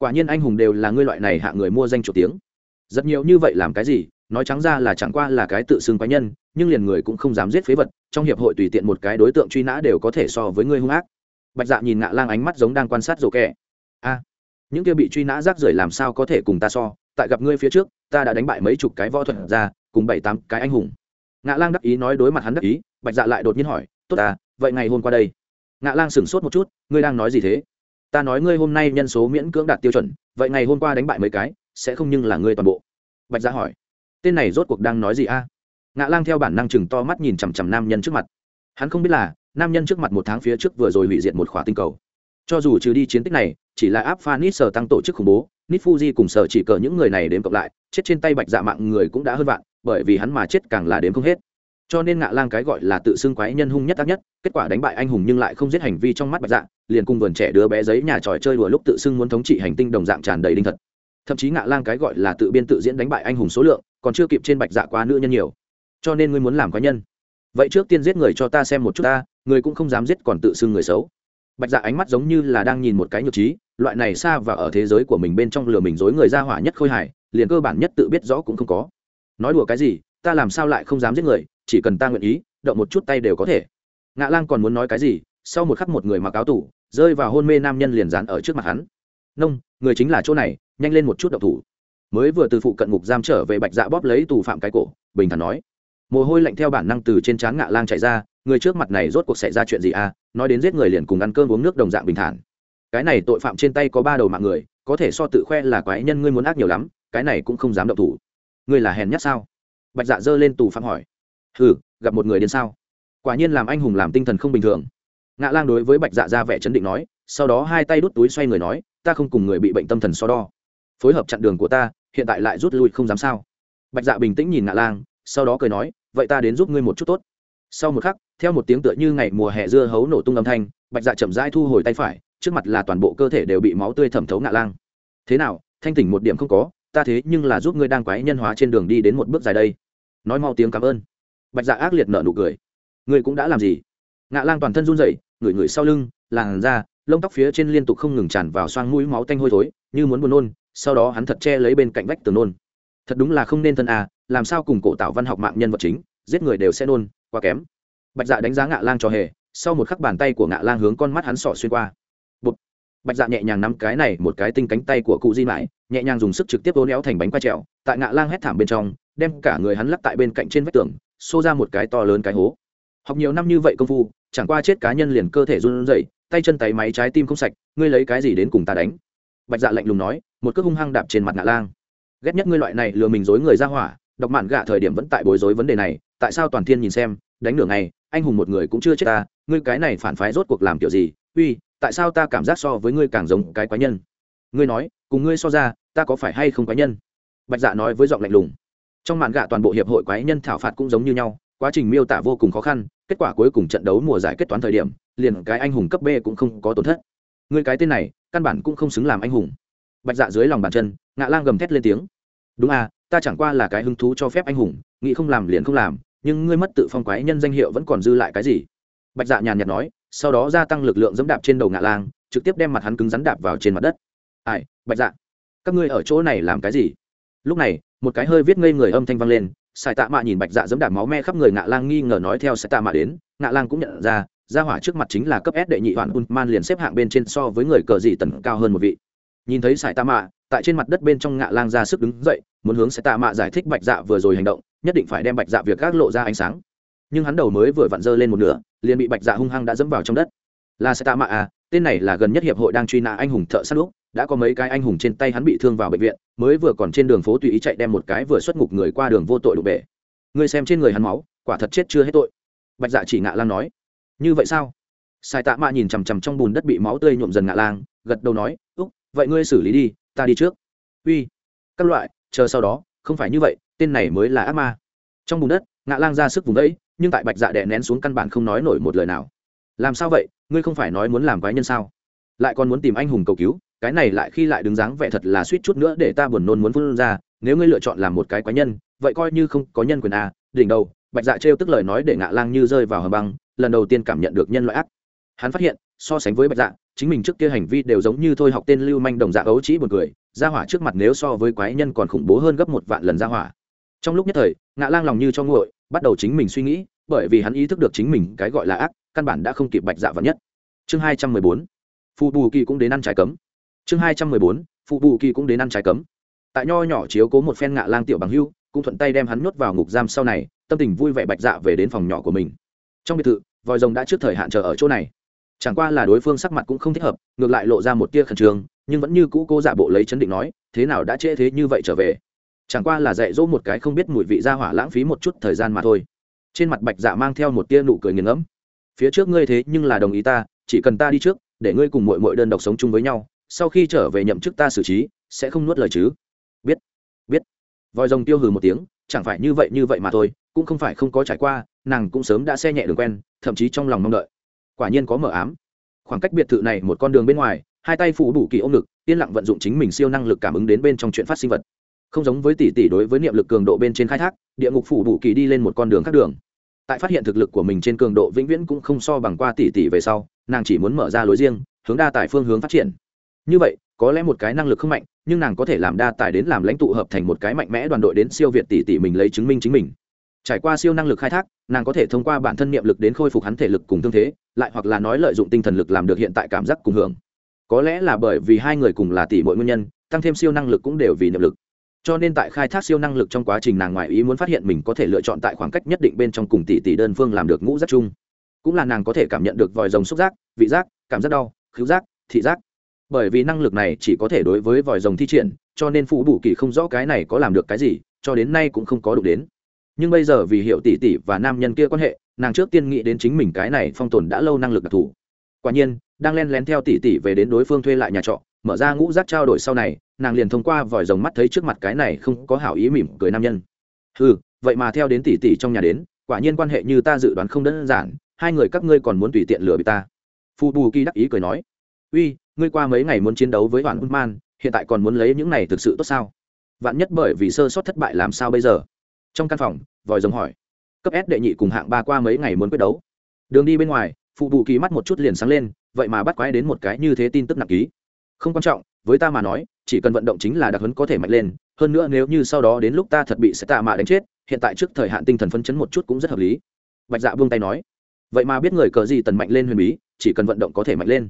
quả nhiên anh hùng đều là ngươi loại này hạ người mua danh chủ tiếng. Rất nhiều như vậy làm cái gì, nói trắng ra là chẳng qua là cái tự xưng quái nhân, nhưng liền người cũng không dám giết phế vật, trong hiệp hội tùy tiện một cái đối tượng truy nã đều có thể so với ngươi hung ác. Bạch dạ nhìn ngạ lang ánh mắt giống đang quan sát rổ kẹ. A, những kia bị truy nã rác rưởi làm sao có thể cùng ta so, tại gặp ngươi phía trước ta đã đánh bại mấy chục cái võ thuật ra cùng bảy tám cái anh hùng. Ngạ lang đắc ý nói đối mặt hắn đắc ý, bạch dạ lại đột nhiên hỏi, tốt à vậy ngày hôm qua đây? Ngạ lang sửng sốt một chút, ngươi đang nói gì thế? Ta nói ngươi hôm nay nhân số miễn cưỡng đạt tiêu chuẩn, vậy ngày hôm qua đánh bại mấy cái, sẽ không nhưng là ngươi toàn bộ. Bạch dạ hỏi, tên này rốt cuộc đang nói gì a? Ngạ lang theo bản năng chừng to mắt nhìn chằm chằm nam nhân trước mặt. Hắn không biết là, nam nhân trước mặt một tháng phía trước vừa rồi hủy diệt một khỏa tinh cầu. Cho dù trừ đi chiến tích này, chỉ là áp phanit sở tăng tổ chức khủng bố nít fuji cùng sở chỉ cờ những người này đến cộng lại, chết trên tay bạch dạ mạng người cũng đã hơn vạn, bởi vì hắn mà chết càng là đếm không hết. Cho nên ngạ lang cái gọi là tự xưng quái nhân hung nhất ác nhất, kết quả đánh bại anh hùng nhưng lại không giết hành vi trong mắt bạch dạ liền cùng vườn trẻ đứa bé giấy nhà tròi chơi đùa lúc tự xưng muốn thống trị hành tinh đồng dạng tràn đầy đinh thật. Thậm chí ngạ lang cái gọi là tự biên tự diễn đánh bại anh hùng số lượng, còn chưa kịp trên bạch dạ quá nữ nhân nhiều. Cho nên ngươi muốn làm quái nhân. Vậy trước tiên giết người cho ta xem một chút ta, người cũng không dám giết còn tự xưng người xấu. Bạch dạ ánh mắt giống như là đang nhìn một cái nhược trí loại này xa và ở thế giới của mình bên trong lừa mình dối người ra hỏa nhất khôi hài, liền cơ bản nhất tự biết rõ cũng không có. Nói đùa cái gì, ta làm sao lại không dám giết người, chỉ cần ta nguyện ý, động một chút tay đều có thể. Ngạ lang còn muốn nói cái gì, sau một khắc một người mặc áo tủ rơi vào hôn mê nam nhân liền dán ở trước mặt hắn. Nông, người chính là chỗ này, nhanh lên một chút động thủ. Mới vừa từ phụ cận ngục giam trở về bạch dạ bóp lấy tù phạm cái cổ, bình thản nói. Mồ hôi lạnh theo bản năng từ trên trán ngạ lang chạy ra, người trước mặt này rốt cuộc xảy ra chuyện gì à nói đến giết người liền cùng ăn cơm uống nước đồng dạng bình thản cái này tội phạm trên tay có ba đầu mạng người, có thể so tự khoe là quái nhân ngươi muốn ác nhiều lắm, cái này cũng không dám động thủ. Ngươi là hèn nhát sao? Bạch dạ giơ lên tù phạm hỏi. Hừ, gặp một người đến sao? Quả nhiên làm anh hùng làm tinh thần không bình thường. Ngạ lang đối với bạch dạ ra vẻ chấn định nói, sau đó hai tay đút túi xoay người nói, ta không cùng người bị bệnh tâm thần so đo. Phối hợp chặn đường của ta, hiện tại lại rút lui không dám sao? Bạch dạ bình tĩnh nhìn ngạ lang, sau đó cười nói, vậy ta đến giúp ngươi một chút tốt. Sau một khắc, theo một tiếng tựa như ngày mùa hè dưa hấu nổ tung âm thanh, bạch dạ chậm rãi thu hồi tay phải trước mặt là toàn bộ cơ thể đều bị máu tươi thẩm thấu ngạ lang. Thế nào, thanh tỉnh một điểm không có, ta thế nhưng là giúp ngươi đang quái nhân hóa trên đường đi đến một bước dài đây. Nói mau tiếng cảm ơn. Bạch dạ ác liệt nở nụ cười. Ngươi cũng đã làm gì? Ngạ lang toàn thân run rẩy, ngửi ngửi sau lưng, làn da, lông tóc phía trên liên tục không ngừng tràn vào xoang mũi máu tanh hôi thối, như muốn buồn nôn, sau đó hắn thật che lấy bên cạnh vách tường nôn. Thật đúng là không nên thân à làm sao cùng cổ tạo văn học mạng nhân vật chính, giết người đều sẽ nôn, quá kém. Bạch dạ đánh giá ngạ lang cho hề, sau một khắc bàn tay của ngạ lang hướng con mắt hắn sỏ xuyên qua bạch dạ nhẹ nhàng nắm cái này một cái tinh cánh tay của cụ di mãi, nhẹ nhàng dùng sức trực tiếp vô néo thành bánh quay trèo, tại ngạ lang hét thảm bên trong, đem cả người hắn lắc tại bên cạnh trên vách tường, xô ra một cái to lớn cái hố. Học nhiều năm như vậy công phu, chẳng qua chết cá nhân liền cơ thể run rẩy, tay chân tay máy trái tim không sạch, ngươi lấy cái gì đến cùng ta đánh? Bạch dạ lạnh lùng nói, một cước hung hăng đạp trên mặt ngạ lang. Ghét nhất ngươi loại này lừa mình dối người ra hỏa đọc mạn gạ thời điểm vẫn tại bối rối vấn đề này, tại sao toàn thiên nhìn xem, đánh nửa ngày, anh hùng một người cũng chưa chết ta, ngươi cái này phản phái rốt cuộc làm kiểu gì? Uy tại sao ta cảm giác so với ngươi càng giống cái quái nhân? Ngươi nói, cùng ngươi so ra, ta có phải hay không quái nhân? Bạch dạ nói với giọng lạnh lùng. Trong màn gạ toàn bộ hiệp hội quái nhân thảo phạt cũng giống như nhau, quá trình miêu tả vô cùng khó khăn, kết quả cuối cùng trận đấu mùa giải kết toán thời điểm, liền cái anh hùng cấp b cũng không có tổn thất. Người cái tên này, căn bản cũng không xứng làm anh hùng. Bạch dạ dưới lòng bàn chân, ngạ lang gầm thét lên tiếng. Đúng à ta chẳng qua là cái hứng thú cho phép anh hùng, nghĩ không làm liền không làm, nhưng ngươi mất tự phong quái nhân danh hiệu vẫn còn dư lại cái gì? Bạch dạ nhàn nhạt nói sau đó gia tăng lực lượng dẫm đạp trên đầu ngạ lang, trực tiếp đem mặt hắn cứng rắn đạp vào trên mặt đất. Ai, bạch dạ các ngươi ở chỗ này làm cái gì? Lúc này, một cái hơi viết ngây người âm thanh vang lên sài tạ mạ nhìn bạch dạ dẫm đạp máu me khắp người ngạ lang nghi ngờ nói theo sài tạ mạ đến, ngạ lang cũng nhận ra ra hỏa trước mặt chính là cấp s đệ nhị hoàn un man liền xếp hạng bên trên so với người cờ dị tần cao hơn một vị. Nhìn thấy sài tạ mạ, tại trên mặt đất bên trong ngạ lang ra sức đứng dậy, muốn hướng sài tạ mạ giải thích bạch dạ vừa rồi hành động, nhất định phải đem bạch dạ việc gác lộ ra ánh sáng nhưng hắn đầu mới vừa vặn dơ lên một nửa, liền bị bạch dạ hung hăng đã dẫm vào trong đất. Là sẽ tạ mạ à tên này là gần nhất hiệp hội đang truy nã anh hùng thợ săn lúc đã có mấy cái anh hùng trên tay hắn bị thương vào bệnh viện, mới vừa còn trên đường phố tùy ý chạy đem một cái vừa xuất ngục người qua đường vô tội đụng bể. Ngươi xem trên người hắn máu, quả thật chết chưa hết tội. Bạch dạ chỉ ngạ lang nói. Như vậy sao? Sai tạ mạ nhìn chằm chằm trong bùn đất bị máu tươi nhuộm dần ngạ lang, gật đầu nói, úc, vậy ngươi xử lý đi, ta đi trước. Uy, các loại, chờ sau đó, không phải như vậy, tên này mới là ác ma. Trong bùn đất, ngạ lang ra sức vùng đấy nhưng tại bạch dạ đè nén xuống căn bản không nói nổi một lời nào. Làm sao vậy? Ngươi không phải nói muốn làm quái nhân sao? Lại còn muốn tìm anh hùng cầu cứu, cái này lại khi lại đứng dáng vẻ thật là suýt chút nữa để ta buồn nôn muốn phun ra, nếu ngươi lựa chọn làm một cái quái nhân, vậy coi như không có nhân quyền à đỉnh đầu, bạch dạ trêu tức lời nói để ngạ lang như rơi vào hầm băng, lần đầu tiên cảm nhận được nhân loại ác. Hắn phát hiện, so sánh với bạch dạ chính mình trước kia hành vi đều giống như thôi học tên lưu manh đồng dạ ấu trĩ buồn cười ra hỏa trước mặt nếu so với quái nhân còn khủng bố hơn gấp một vạn lần ra hỏa. Trong lúc nhất thời, ngạ lang lòng như cho nguội bắt đầu chính mình suy nghĩ, bởi vì hắn ý thức được chính mình cái gọi là ác, căn bản đã không kịp bạch dạ vào nhất. Chương hai trăm mười bốn phù bù kỳ cũng đến ăn trái cấm. Chương hai trăm mười bốn phù bù kỳ cũng đến ăn trái cấm. Tại nho nhỏ chiếu cố một phen ngạ lang tiểu bằng hưu, cũng thuận tay đem hắn nhốt vào ngục giam sau này, tâm tình vui vẻ bạch dạ về đến phòng nhỏ của mình. Trong biệt thự, vòi rồng đã trước thời hạn chờ ở chỗ này. Chẳng qua là đối phương sắc mặt cũng không thích hợp, ngược lại lộ ra một tia khẩn trương, nhưng vẫn như cũ cô giả bộ lấy chấn định nói, thế nào đã trễ thế như vậy trở về? Chẳng qua là dạy dỗ một cái không biết mùi vị ra hỏa lãng phí một chút thời gian mà thôi. Trên mặt bạch dạ mang theo một tia nụ cười nghiền ngẫm. Phía trước ngươi thế nhưng là đồng ý ta, chỉ cần ta đi trước, để ngươi cùng mội mội đơn độc sống chung với nhau, sau khi trở về nhậm chức ta xử trí, sẽ không nuốt lời chứ. Biết biết. Vòi rồng tiêu hừ một tiếng, chẳng phải như vậy như vậy mà thôi, cũng không phải không có trải qua, nàng cũng sớm đã xe nhẹ đường quen, thậm chí trong lòng mong đợi. Quả nhiên có mở ám. Khoảng cách biệt thự này một con đường bên ngoài, hai tay phủ đủ kỳ ôm ngực, yên lặng vận dụng chính mình siêu năng lực cảm ứng đến bên trong chuyện phát sinh vật không giống với tỷ tỷ đối với niệm lực cường độ bên trên khai thác, địa ngục phủ bù kỳ đi lên một con đường khác đường. Tại phát hiện thực lực của mình trên cường độ vĩnh viễn cũng không so bằng qua tỷ tỷ về sau, nàng chỉ muốn mở ra lối riêng, hướng đa tài phương hướng phát triển. Như vậy, có lẽ một cái năng lực không mạnh, nhưng nàng có thể làm đa tài đến làm lãnh tụ hợp thành một cái mạnh mẽ đoàn đội đến siêu việt tỷ tỷ mình lấy chứng minh chính mình. Trải qua siêu năng lực khai thác, nàng có thể thông qua bản thân niệm lực đến khôi phục hắn thể lực cùng thương thế, lại hoặc là nói lợi dụng tinh thần lực làm được hiện tại cảm giác cùng hưởng. Có lẽ là bởi vì hai người cùng là tỷ mỗi nguyên nhân, tăng thêm siêu năng lực cũng đều vì niệm lực cho nên tại khai thác siêu năng lực trong quá trình nàng ngoại ý muốn phát hiện mình có thể lựa chọn tại khoảng cách nhất định bên trong cùng tỷ tỷ đơn phương làm được ngũ giác chung. Cũng là nàng có thể cảm nhận được vòi rồng xúc giác, vị giác, cảm giác đau, khứu giác, thị giác. Bởi vì năng lực này chỉ có thể đối với vòi rồng thi triển, cho nên phụ bù kỳ không rõ cái này có làm được cái gì, cho đến nay cũng không có đủ đến. Nhưng bây giờ vì hiệu tỷ tỷ và nam nhân kia quan hệ, nàng trước tiên nghĩ đến chính mình cái này phong tồn đã lâu năng lực đặc thù. Quả nhiên, đang len lén theo tỷ tỷ về đến đối phương thuê lại nhà trọ mở ra ngũ giác trao đổi sau này, nàng liền thông qua vòi rồng mắt thấy trước mặt cái này không có hảo ý mỉm cười nam nhân. Ừ vậy mà theo đến tỷ tỷ trong nhà đến, quả nhiên quan hệ như ta dự đoán không đơn giản, hai người các ngươi còn muốn tùy tiện lừa bị ta. Phu bù kỳ đắc ý cười nói, uy, ngươi qua mấy ngày muốn chiến đấu với hoàn man, hiện tại còn muốn lấy những này thực sự tốt sao? Vạn nhất bởi vì sơ sót thất bại làm sao bây giờ? Trong căn phòng, vòi rồng hỏi, cấp s đệ nhị cùng hạng ba qua mấy ngày muốn quyết đấu? Đường đi bên ngoài phụ bù kỳ mắt một chút liền sáng lên, vậy mà bắt quái đến một cái như thế tin tức nặng ký không quan trọng, với ta mà nói, chỉ cần vận động chính là đặc hấn có thể mạnh lên, hơn nữa nếu như sau đó đến lúc ta thật bị sẽ tạ mạ đánh chết, hiện tại trước thời hạn tinh thần phấn chấn một chút cũng rất hợp lý. Bạch dạ buông tay nói. Vậy mà biết người cờ gì tần mạnh lên huyền bí, chỉ cần vận động có thể mạnh lên.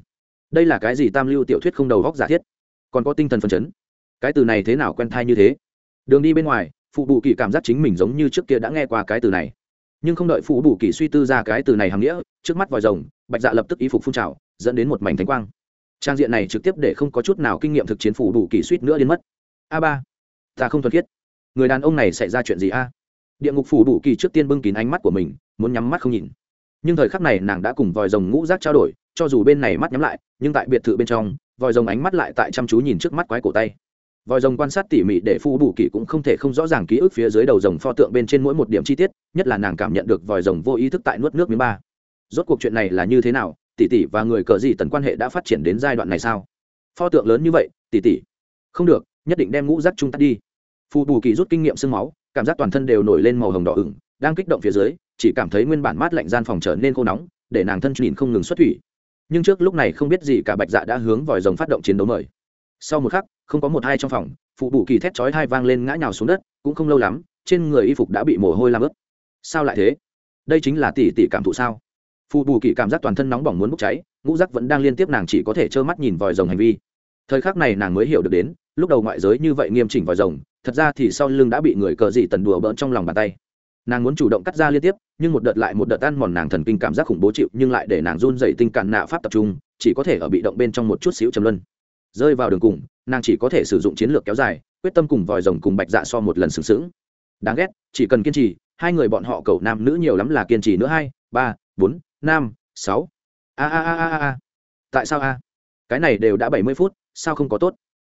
Đây là cái gì tam lưu tiểu thuyết không đầu góc giả thiết? Còn có tinh thần phấn chấn? Cái từ này thế nào quen thai như thế? Đường đi bên ngoài, phụ bù kỳ cảm giác chính mình giống như trước kia đã nghe qua cái từ này. Nhưng không đợi phụ bù kỳ suy tư ra cái từ này hàm nghĩa, trước mắt vòi rồng, bạch dạ lập tức ý phục phun trào, dẫn đến một mảnh thánh quang trang diện này trực tiếp để không có chút nào kinh nghiệm thực chiến phủ đủ kỳ suýt nữa đến mất. A ba, ta không thuần khiết. Người đàn ông này xảy ra chuyện gì a? Địa ngục phủ đủ kỳ trước tiên bưng kín ánh mắt của mình, muốn nhắm mắt không nhìn. Nhưng thời khắc này nàng đã cùng vòi rồng ngũ rác trao đổi, cho dù bên này mắt nhắm lại, nhưng tại biệt thự bên trong, vòi rồng ánh mắt lại tại chăm chú nhìn trước mắt quái cổ tay. Vòi rồng quan sát tỉ mỉ để phu bù kỳ cũng không thể không rõ ràng ký ức phía dưới đầu rồng pho tượng bên trên mỗi một điểm chi tiết, nhất là nàng cảm nhận được vòi rồng vô ý thức tại nuốt nước miếng ba. Rốt cuộc chuyện này là như thế nào tỷ tỷ và người cờ gì tần quan hệ đã phát triển đến giai đoạn này sao? Pho tượng lớn như vậy, tỷ tỷ. Không được, nhất định đem ngũ rác trung tắt đi. Phù bù kỳ rút kinh nghiệm sương máu, cảm giác toàn thân đều nổi lên màu hồng đỏ ửng, đang kích động phía dưới, chỉ cảm thấy nguyên bản mát lạnh gian phòng trở nên khô nóng, để nàng thân nhìn không ngừng xuất thủy. Nhưng trước lúc này không biết gì cả bạch dạ đã hướng vòi rồng phát động chiến đấu mời. Sau một khắc, không có một hai trong phòng phụ bù kỳ thét chói hai vang lên ngã nhào xuống đất, cũng không lâu lắm, trên người y phục đã bị mồ hôi làm ướt. Sao lại thế? Đây chính là tỷ tỷ cảm thụ sao? Phụ bù kỳ cảm giác toàn thân nóng bỏng muốn bốc cháy, ngũ giác vẫn đang liên tiếp nàng chỉ có thể trơ mắt nhìn vòi rồng hành vi. Thời khắc này nàng mới hiểu được đến, lúc đầu ngoại giới như vậy nghiêm chỉnh vòi rồng, thật ra thì sau lưng đã bị người cờ dị tần đùa bỡn trong lòng bàn tay. Nàng muốn chủ động cắt ra liên tiếp, nhưng một đợt lại một đợt ăn mòn nàng thần kinh cảm giác khủng bố chịu, nhưng lại để nàng run dậy tinh cạn nạ pháp tập trung, chỉ có thể ở bị động bên trong một chút xíu trầm luân. Rơi vào đường cùng, nàng chỉ có thể sử dụng chiến lược kéo dài, quyết tâm cùng vòi rồng cùng bạch dạ so một lần sừng sững. Đáng ghét, chỉ cần kiên trì, hai người bọn họ cầu nam nữ nhiều lắm là kiên trì nữa, hai, ba, bốn năm sáu. A a a a a tại sao a? Cái này đều đã bảy mươi phút, sao không có tốt?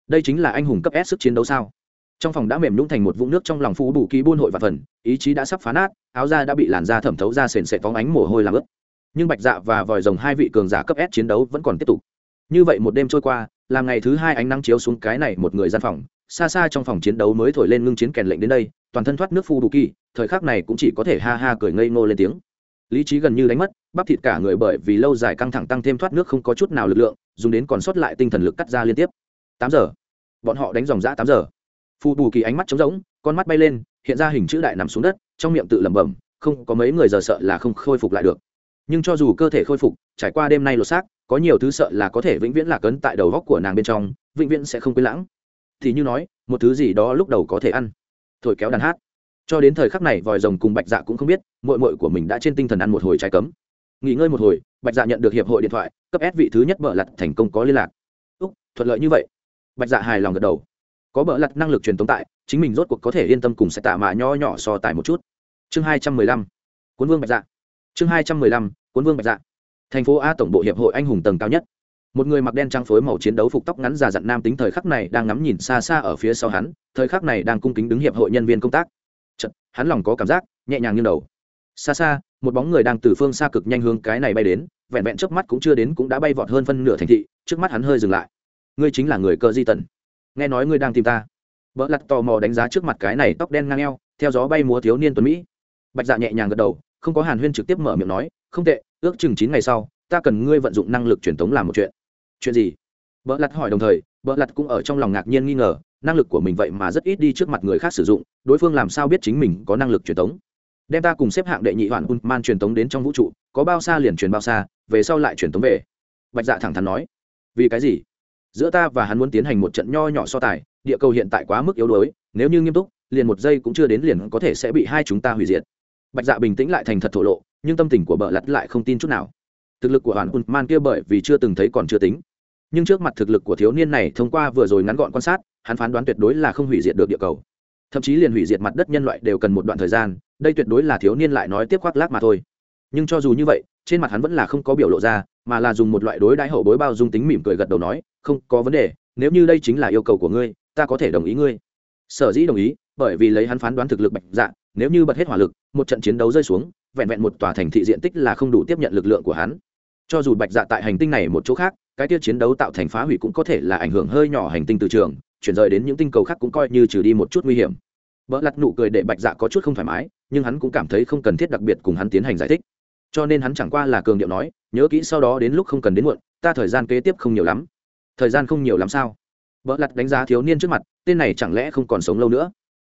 Đây chính là anh hùng cấp s sức chiến đấu sao? Trong phòng đã mềm nhũng thành một vũng nước trong lòng phú bù ký buôn hội và phần, ý chí đã sắp phá nát, áo da đã bị làn da thẩm thấu ra sền sệt phóng ánh mồ hôi làm ướt. Nhưng bạch dạ và vòi rồng hai vị cường giả cấp s chiến đấu vẫn còn tiếp tục. Như vậy một đêm trôi qua, làm ngày thứ hai ánh nắng chiếu xuống cái này một người gian phòng, xa xa trong phòng chiến đấu mới thổi lên ngưng chiến kèn lệnh đến đây, toàn thân thoát nước phu bù kỳ thời khắc này cũng chỉ có thể ha ha cười ngây ngô lên tiếng lý trí gần như đánh mất, bắp thịt cả người bởi vì lâu dài căng thẳng tăng thêm thoát nước không có chút nào lực lượng, dùng đến còn sót lại tinh thần lực cắt ra liên tiếp. Tám giờ. Bọn họ đánh dòng giã tám giờ. Phù bù kỳ ánh mắt trống rỗng, con mắt bay lên, hiện ra hình chữ đại nằm xuống đất, trong miệng tự lẩm bẩm, không có mấy người giờ sợ là không khôi phục lại được. Nhưng cho dù cơ thể khôi phục, trải qua đêm nay lột xác, có nhiều thứ sợ là có thể vĩnh viễn lạc ấn tại đầu góc của nàng bên trong, vĩnh viễn sẽ không quên lãng. Thì như nói, một thứ gì đó lúc đầu có thể ăn. Thổi kéo đàn hát cho đến thời khắc này vòi rồng cùng bạch dạ cũng không biết mội mội của mình đã trên tinh thần ăn một hồi trái cấm. Nghỉ ngơi một hồi, bạch dạ nhận được hiệp hội điện thoại, cấp s vị thứ nhất bợ lặt thành công có liên lạc. Úc, thuận lợi như vậy. Bạch dạ hài lòng gật đầu. Có bợ lặt năng lực truyền tống tại, chính mình rốt cuộc có thể yên tâm cùng sẽ tạ mạ nho nhỏ so tài một chút. Chương hai trăm mười lăm. Cuốn vương bạch dạ. Chương hai trăm mười lăm. Cuốn vương bạch dạ. Thành phố a tổng bộ hiệp hội anh hùng tầng cao nhất. Một người mặc đen trang phối màu chiến đấu phục tóc ngắn già dặn nam tính thời khắc này đang ngắm nhìn xa xa ở phía sau hắn, thời khắc này đang cung kính đứng hiệp hội nhân viên công tác. Chật, hắn lòng có cảm giác nhẹ nhàng như đầu. Xa xa một bóng người đang từ phương xa cực nhanh hướng cái này bay đến vẹn vẹn trước mắt cũng chưa đến cũng đã bay vọt hơn phân nửa thành thị trước mắt hắn hơi dừng lại. Ngươi chính là người cơ di tần. Nghe nói ngươi đang tìm ta. Vợ lặt tò mò đánh giá trước mặt cái này tóc đen ngang eo theo gió bay múa thiếu niên tuấn mỹ. Bạch dạ nhẹ nhàng gật đầu không có hàn huyên trực tiếp mở miệng nói không tệ ước chừng chín ngày sau ta cần ngươi vận dụng năng lực truyền thống làm một chuyện. Chuyện gì? Vợ lặt hỏi đồng thời vợ lặt cũng ở trong lòng ngạc nhiên nghi ngờ năng lực của mình vậy mà rất ít đi trước mặt người khác sử dụng, đối phương làm sao biết chính mình có năng lực truyền tống? đem ta cùng xếp hạng đệ nhị hoàn un man truyền tống đến trong vũ trụ, có bao xa liền truyền bao xa, về sau lại truyền tống về. Bạch dạ thẳng thắn nói. Vì cái gì? Giữa ta và hắn muốn tiến hành một trận nho nhỏ so tài, địa cầu hiện tại quá mức yếu đuối, nếu như nghiêm túc, liền một giây cũng chưa đến liền có thể sẽ bị hai chúng ta hủy diệt. Bạch dạ bình tĩnh lại thành thật thổ lộ, nhưng tâm tình của bợ lặt lại không tin chút nào. Thực lực của hoàn un man kia bởi vì chưa từng thấy còn chưa tính nhưng trước mặt thực lực của thiếu niên này thông qua vừa rồi ngắn gọn quan sát, hắn phán đoán tuyệt đối là không hủy diệt được địa cầu. Thậm chí liền hủy diệt mặt đất nhân loại đều cần một đoạn thời gian, đây tuyệt đối là thiếu niên lại nói tiếp khoác lác mà thôi. Nhưng cho dù như vậy, trên mặt hắn vẫn là không có biểu lộ ra, mà là dùng một loại đối đãi hậu bối bao dung tính mỉm cười gật đầu nói, không có vấn đề, nếu như đây chính là yêu cầu của ngươi, ta có thể đồng ý ngươi. Sở dĩ đồng ý, bởi vì lấy hắn phán đoán thực lực bạch dạ nếu như bật hết hỏa lực, một trận chiến đấu rơi xuống, vẹn vẹn một tòa thành thị diện tích là không đủ tiếp nhận lực lượng của hắn. Cho dù bạch dạ tại hành tinh này một chỗ khác cái tiết chiến đấu tạo thành phá hủy cũng có thể là ảnh hưởng hơi nhỏ hành tinh từ trường, chuyển rời đến những tinh cầu khác cũng coi như trừ đi một chút nguy hiểm. Vợ lặt nụ cười để bạch dạ có chút không thoải mái, nhưng hắn cũng cảm thấy không cần thiết đặc biệt cùng hắn tiến hành giải thích. Cho nên hắn chẳng qua là cường điệu nói, nhớ kỹ sau đó đến lúc không cần đến muộn, ta thời gian kế tiếp không nhiều lắm. Thời gian không nhiều lắm sao? Vợ lặt đánh giá thiếu niên trước mặt, tên này chẳng lẽ không còn sống lâu nữa?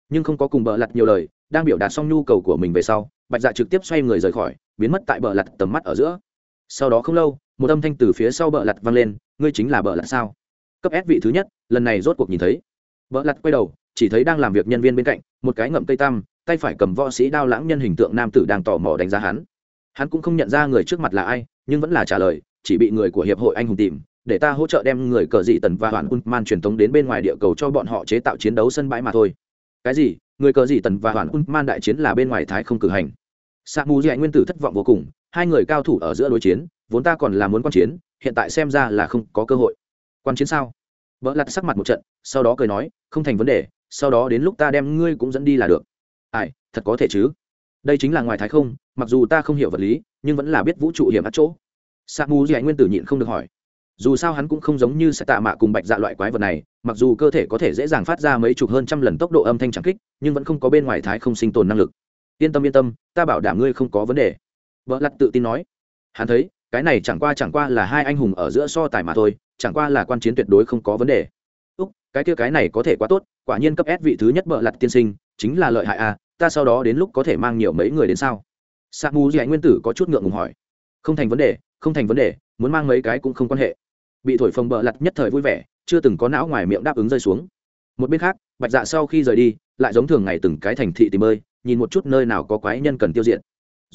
Nhưng không có cùng bờ lặt nhiều lời, đang biểu đạt xong nhu cầu của mình về sau, bạch dạ trực tiếp xoay người rời khỏi, biến mất tại bờ lặt tầm mắt ở giữa. Sau đó không lâu một âm thanh từ phía sau bờ lặt vang lên, ngươi chính là bờ lặt sao? Cấp ép vị thứ nhất, lần này rốt cuộc nhìn thấy. Bờ lặt quay đầu, chỉ thấy đang làm việc nhân viên bên cạnh, một cái ngậm cây tăm, tay phải cầm võ sĩ đao lãng nhân hình tượng nam tử đang tò mò đánh giá hắn. Hắn cũng không nhận ra người trước mặt là ai, nhưng vẫn là trả lời, chỉ bị người của hiệp hội anh hùng tìm, để ta hỗ trợ đem người cờ dị tần và hoàn un man truyền thống đến bên ngoài địa cầu cho bọn họ chế tạo chiến đấu sân bãi mà thôi. Cái gì? Người cờ dị tần và hoàn un man đại chiến là bên ngoài thái không cử hành. Sa mù dạy nguyên tử thất vọng vô cùng, hai người cao thủ ở giữa đối chiến vốn ta còn là muốn quan chiến, hiện tại xem ra là không có cơ hội. Quan chiến sao? Vợ lặt sắc mặt một trận, sau đó cười nói, không thành vấn đề, sau đó đến lúc ta đem ngươi cũng dẫn đi là được. Ai, thật có thể chứ? Đây chính là ngoài thái không, mặc dù ta không hiểu vật lý, nhưng vẫn là biết vũ trụ hiểm ác chỗ. Sa mu dạy nguyên tử nhịn không được hỏi. Dù sao hắn cũng không giống như sẽ tạ mạ cùng bạch dạ loại quái vật này, mặc dù cơ thể có thể dễ dàng phát ra mấy chục hơn trăm lần tốc độ âm thanh trắng kích, nhưng vẫn không có bên ngoài thái không sinh tồn năng lực. Yên tâm yên tâm, ta bảo đảm ngươi không có vấn đề. Vợ lặt tự tin nói. Hắn thấy cái này chẳng qua chẳng qua là hai anh hùng ở giữa so tài mà thôi, chẳng qua là quan chiến tuyệt đối không có vấn đề. Úc, cái kia cái này có thể quá tốt, quả nhiên cấp s vị thứ nhất bợ lặt tiên sinh, chính là lợi hại à ta sau đó đến lúc có thể mang nhiều mấy người đến sao? Sa mù dạy nguyên tử có chút ngượng ngùng hỏi. Không thành vấn đề, không thành vấn đề, muốn mang mấy cái cũng không quan hệ. Bị thổi phồng bợ lặt nhất thời vui vẻ, chưa từng có não ngoài miệng đáp ứng rơi xuống. Một bên khác, bạch dạ sau khi rời đi, lại giống thường ngày từng cái thành thị tìm ơi, nhìn một chút nơi nào có quái nhân cần tiêu diệt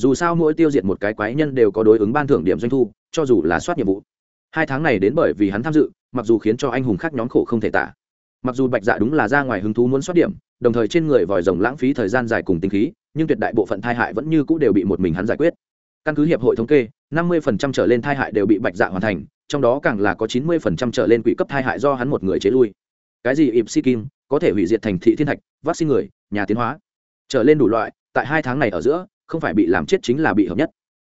dù sao mỗi tiêu diệt một cái quái nhân đều có đối ứng ban thưởng điểm doanh thu, cho dù là soát nhiệm vụ. Hai tháng này đến bởi vì hắn tham dự, mặc dù khiến cho anh hùng khác nhóm khổ không thể tả. Mặc dù bạch dạ đúng là ra ngoài hứng thú muốn soát điểm, đồng thời trên người vòi rồng lãng phí thời gian dài cùng tinh khí, nhưng tuyệt đại bộ phận thai hại vẫn như c ũ đều bị một mình hắn giải quyết. Căn cứ hiệp hội thống kê, năm mươi trở lên thai hại đều bị bạch dạ hoàn thành, trong đó càng là có chín mươi trở lên quỹ cấp thai hại do hắn một người chế lui. Cái gì ịp si kim, có thể hủy diệt thành thị thiên thạch, vaccine người, nhà tiến hóa. Trở lên đủ loại, tại hai tháng này ở giữa không phải bị làm chết chính là bị hợp nhất.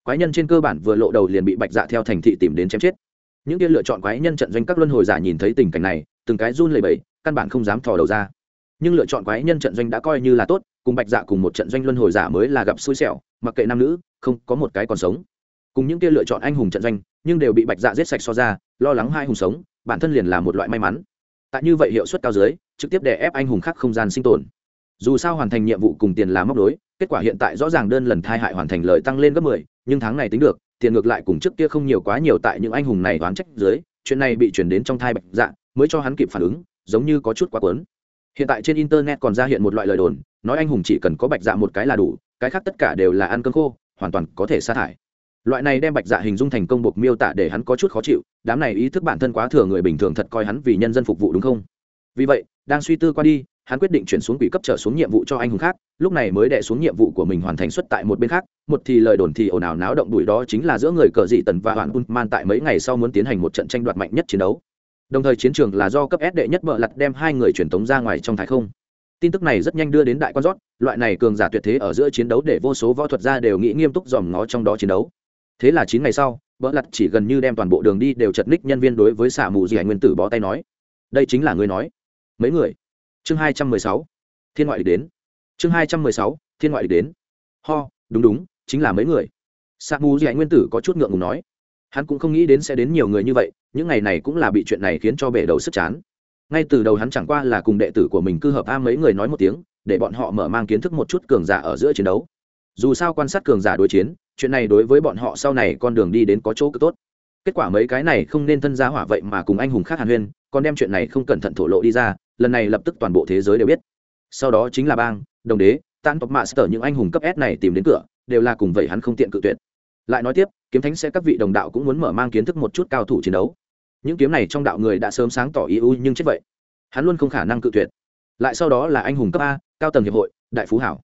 Quái nhân trên cơ bản vừa lộ đầu liền bị bạch dạ theo thành thị tìm đến chém chết. Những kia lựa chọn quái nhân trận doanh các luân hồi giả nhìn thấy tình cảnh này, từng cái run lẩy bẩy, căn bản không dám thò đầu ra. Nhưng lựa chọn quái nhân trận doanh đã coi như là tốt, cùng bạch dạ cùng một trận doanh luân hồi giả mới là gặp xui xẻo, mặc kệ nam nữ, không, có một cái còn sống. Cùng những kia lựa chọn anh hùng trận doanh, nhưng đều bị bạch dạ giết sạch so ra, lo lắng hai hùng sống, bản thân liền là một loại may mắn. Tại như vậy hiệu suất cao dưới, trực tiếp đè ép anh hùng khác không gian sinh tồn dù sao hoàn thành nhiệm vụ cùng tiền là móc đối kết quả hiện tại rõ ràng đơn lần thai hại hoàn thành lợi tăng lên gấp mười, nhưng tháng này tính được, tiền ngược lại cùng trước kia không nhiều quá nhiều tại những anh hùng này đoán trách dưới, chuyện này bị chuyển đến trong thai bạch dạ mới cho hắn kịp phản ứng, giống như có chút quá quấn hiện tại trên internet còn ra hiện một loại lời đồn, nói anh hùng chỉ cần có bạch dạ một cái là đủ, cái khác tất cả đều là ăn cơm khô, hoàn toàn có thể sa thải. Loại này đem bạch dạ hình dung thành công buộc miêu tả để hắn có chút khó chịu, đám này ý thức bản thân quá thừa người bình thường thật coi hắn vì nhân dân phục vụ đúng không? Vì vậy, đang suy tư qua đi hắn quyết định chuyển xuống quỷ cấp trở xuống nhiệm vụ cho anh hùng khác, lúc này mới đẻ xuống nhiệm vụ của mình hoàn thành xuất tại một bên khác, một thì lời đồn thì ồn ào náo động đùi đó chính là giữa người cờ dị tần và hoàn man tại mấy ngày sau muốn tiến hành một trận tranh đoạt mạnh nhất chiến đấu. Đồng thời chiến trường là do cấp s đệ nhất vợ lặt đem hai người truyền tống ra ngoài trong thái không. Tin tức này rất nhanh đưa đến đại quan rót loại này cường giả tuyệt thế ở giữa chiến đấu để vô số võ thuật gia đều nghĩ nghiêm túc dòm ngó trong đó chiến đấu. Thế là chín ngày sau vợ lặt chỉ gần như đem toàn bộ đường đi đều chật ních nhân viên đối với xả mù dị hải nguyên tử bó tay nói. Đây chính là người nói. Mấy người chương hai trăm mười sáu, thiên ngoại địch đến. Chương hai trăm mười sáu, thiên ngoại địch đến. Ho, đúng đúng, chính là mấy người. Sa mù dạy nguyên tử có chút ngượng ngùng nói. Hắn cũng không nghĩ đến sẽ đến nhiều người như vậy, những ngày này cũng là bị chuyện này khiến cho bể đầu sức chán. Ngay từ đầu hắn chẳng qua là cùng đệ tử của mình cư hợp a mấy người nói một tiếng, để bọn họ mở mang kiến thức một chút cường giả ở giữa chiến đấu. Dù sao quan sát cường giả đối chiến, chuyện này đối với bọn họ sau này con đường đi đến có chỗ cực tốt. Kết quả mấy cái này không nên thân gia hỏa vậy mà cùng anh hùng khác hàn huyên, còn đem chuyện này không cẩn thận thổ lộ đi ra lần này lập tức toàn bộ thế giới đều biết. Sau đó chính là bang, đồng đế, tan tộc mạ sở những anh hùng cấp s này tìm đến cửa, đều là cùng vậy hắn không tiện cự tuyệt. Lại nói tiếp, kiếm thánh sẽ các vị đồng đạo cũng muốn mở mang kiến thức một chút cao thủ chiến đấu. Những kiếm này trong đạo người đã sớm sáng tỏ ý ưu nhưng chết vậy. Hắn luôn không khả năng cự tuyệt. Lại sau đó là anh hùng cấp a, cao tầng hiệp hội, đại phú hảo.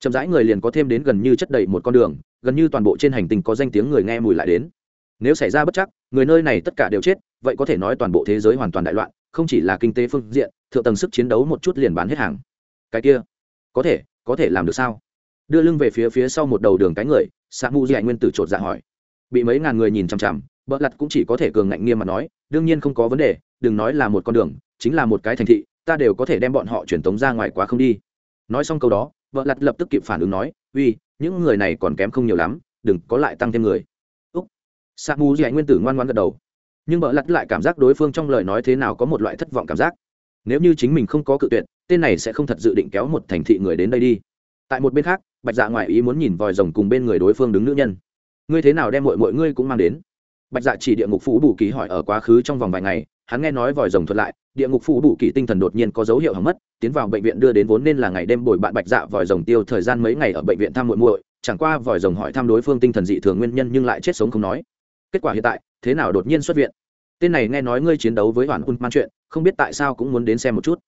Chậm rãi người liền có thêm đến gần như chất đầy một con đường, gần như toàn bộ trên hành tinh có danh tiếng người nghe mùi lại đến. Nếu xảy ra bất chắc, người nơi này tất cả đều chết, vậy có thể nói toàn bộ thế giới hoàn toàn đại loạn, không chỉ là kinh tế phương diện thượng tầng sức chiến đấu một chút liền bán hết hàng. Cái kia, có thể có thể làm được sao? Đưa lưng về phía phía sau một đầu đường cái người sa mu dạy nguyên tử chột dạ hỏi. Bị mấy ngàn người nhìn chằm chằm bỡ lặt cũng chỉ có thể cường ngạnh nghiêm mà nói, đương nhiên không có vấn đề, đừng nói là một con đường, chính là một cái thành thị, ta đều có thể đem bọn họ truyền tống ra ngoài quá không đi. Nói xong câu đó vợ lặt lập tức kịp phản ứng nói, uy, những người này còn kém không nhiều lắm, đừng có lại tăng thêm người. Úc. Sa mu dạy nguyên tử ngoan ngoan gật đầu. Nhưng vợ lặt lại cảm giác đối phương trong lời nói thế nào có một loại thất vọng cảm giác nếu như chính mình không có cự tuyệt, tên này sẽ không thật dự định kéo một thành thị người đến đây đi. Tại một bên khác, bạch dạ ngoại ý muốn nhìn vòi rồng cùng bên người đối phương đứng nữ nhân. Ngươi thế nào đem mọi mọi ngươi cũng mang đến? Bạch dạ chỉ địa ngục phủ bù kỳ hỏi ở quá khứ trong vòng vài ngày, hắn nghe nói vòi rồng thuật lại, địa ngục phủ bù kỳ tinh thần đột nhiên có dấu hiệu hỏng mất, tiến vào bệnh viện đưa đến vốn nên là ngày đêm bồi bạn bạch dạ vòi rồng tiêu thời gian mấy ngày ở bệnh viện thăm muội muội, chẳng qua vòi rồng hỏi thăm đối phương tinh thần dị thường nguyên nhân nhưng lại chết sống không nói. Kết quả hiện tại, thế nào đột nhiên xuất viện? Tên này nghe nói ngươi chiến đấu với hoàn un man chuyện không biết tại sao cũng muốn đến xem một chút.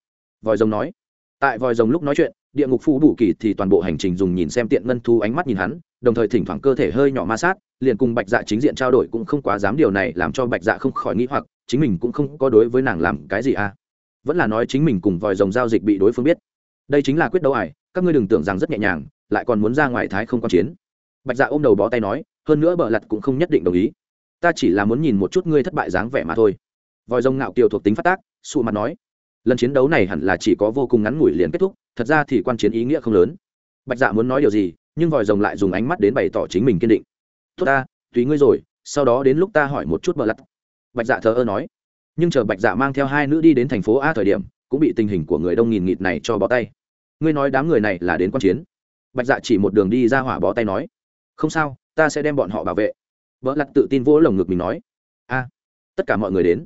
Vòi rồng nói. Tại vòi rồng lúc nói chuyện, địa ngục phu bù kỳ thì toàn bộ hành trình dùng nhìn xem tiện ngân thu ánh mắt nhìn hắn, đồng thời thỉnh thoảng cơ thể hơi nhỏ ma sát, liền cùng bạch dạ chính diện trao đổi cũng không quá dám điều này làm cho bạch dạ không khỏi nghĩ hoặc, chính mình cũng không có đối với nàng làm cái gì à. Vẫn là nói chính mình cùng vòi rồng giao dịch bị đối phương biết. Đây chính là quyết đấu ải, các ngươi đừng tưởng rằng rất nhẹ nhàng, lại còn muốn ra ngoài thái không quan chiến. Bạch dạ ôm đầu bó tay nói, hơn nữa bợ lặt cũng không nhất định đồng ý. Ta chỉ là muốn nhìn một chút ngươi thất bại dáng vẻ mà thôi vòi rồng ngạo kiều thuộc tính phát tác, sụ mặt nói, lần chiến đấu này hẳn là chỉ có vô cùng ngắn ngủi liền kết thúc, thật ra thì quan chiến ý nghĩa không lớn. Bạch dạ muốn nói điều gì, nhưng vòi rồng lại dùng ánh mắt đến bày tỏ chính mình kiên định. Tốt ta, tùy ngươi rồi, sau đó đến lúc ta hỏi một chút bờ lặt. Bạch dạ thờ ơ nói. Nhưng chờ bạch dạ mang theo hai nữ đi đến thành phố a thời điểm, cũng bị tình hình của người đông nghìn nghịt này cho bó tay. Ngươi nói đám người này là đến quan chiến? Bạch dạ chỉ một đường đi ra hỏa bó tay nói. Không sao, ta sẽ đem bọn họ bảo vệ. Vợ lặt tự tin vỗ lồng ngực mình nói. A, tất cả mọi người đến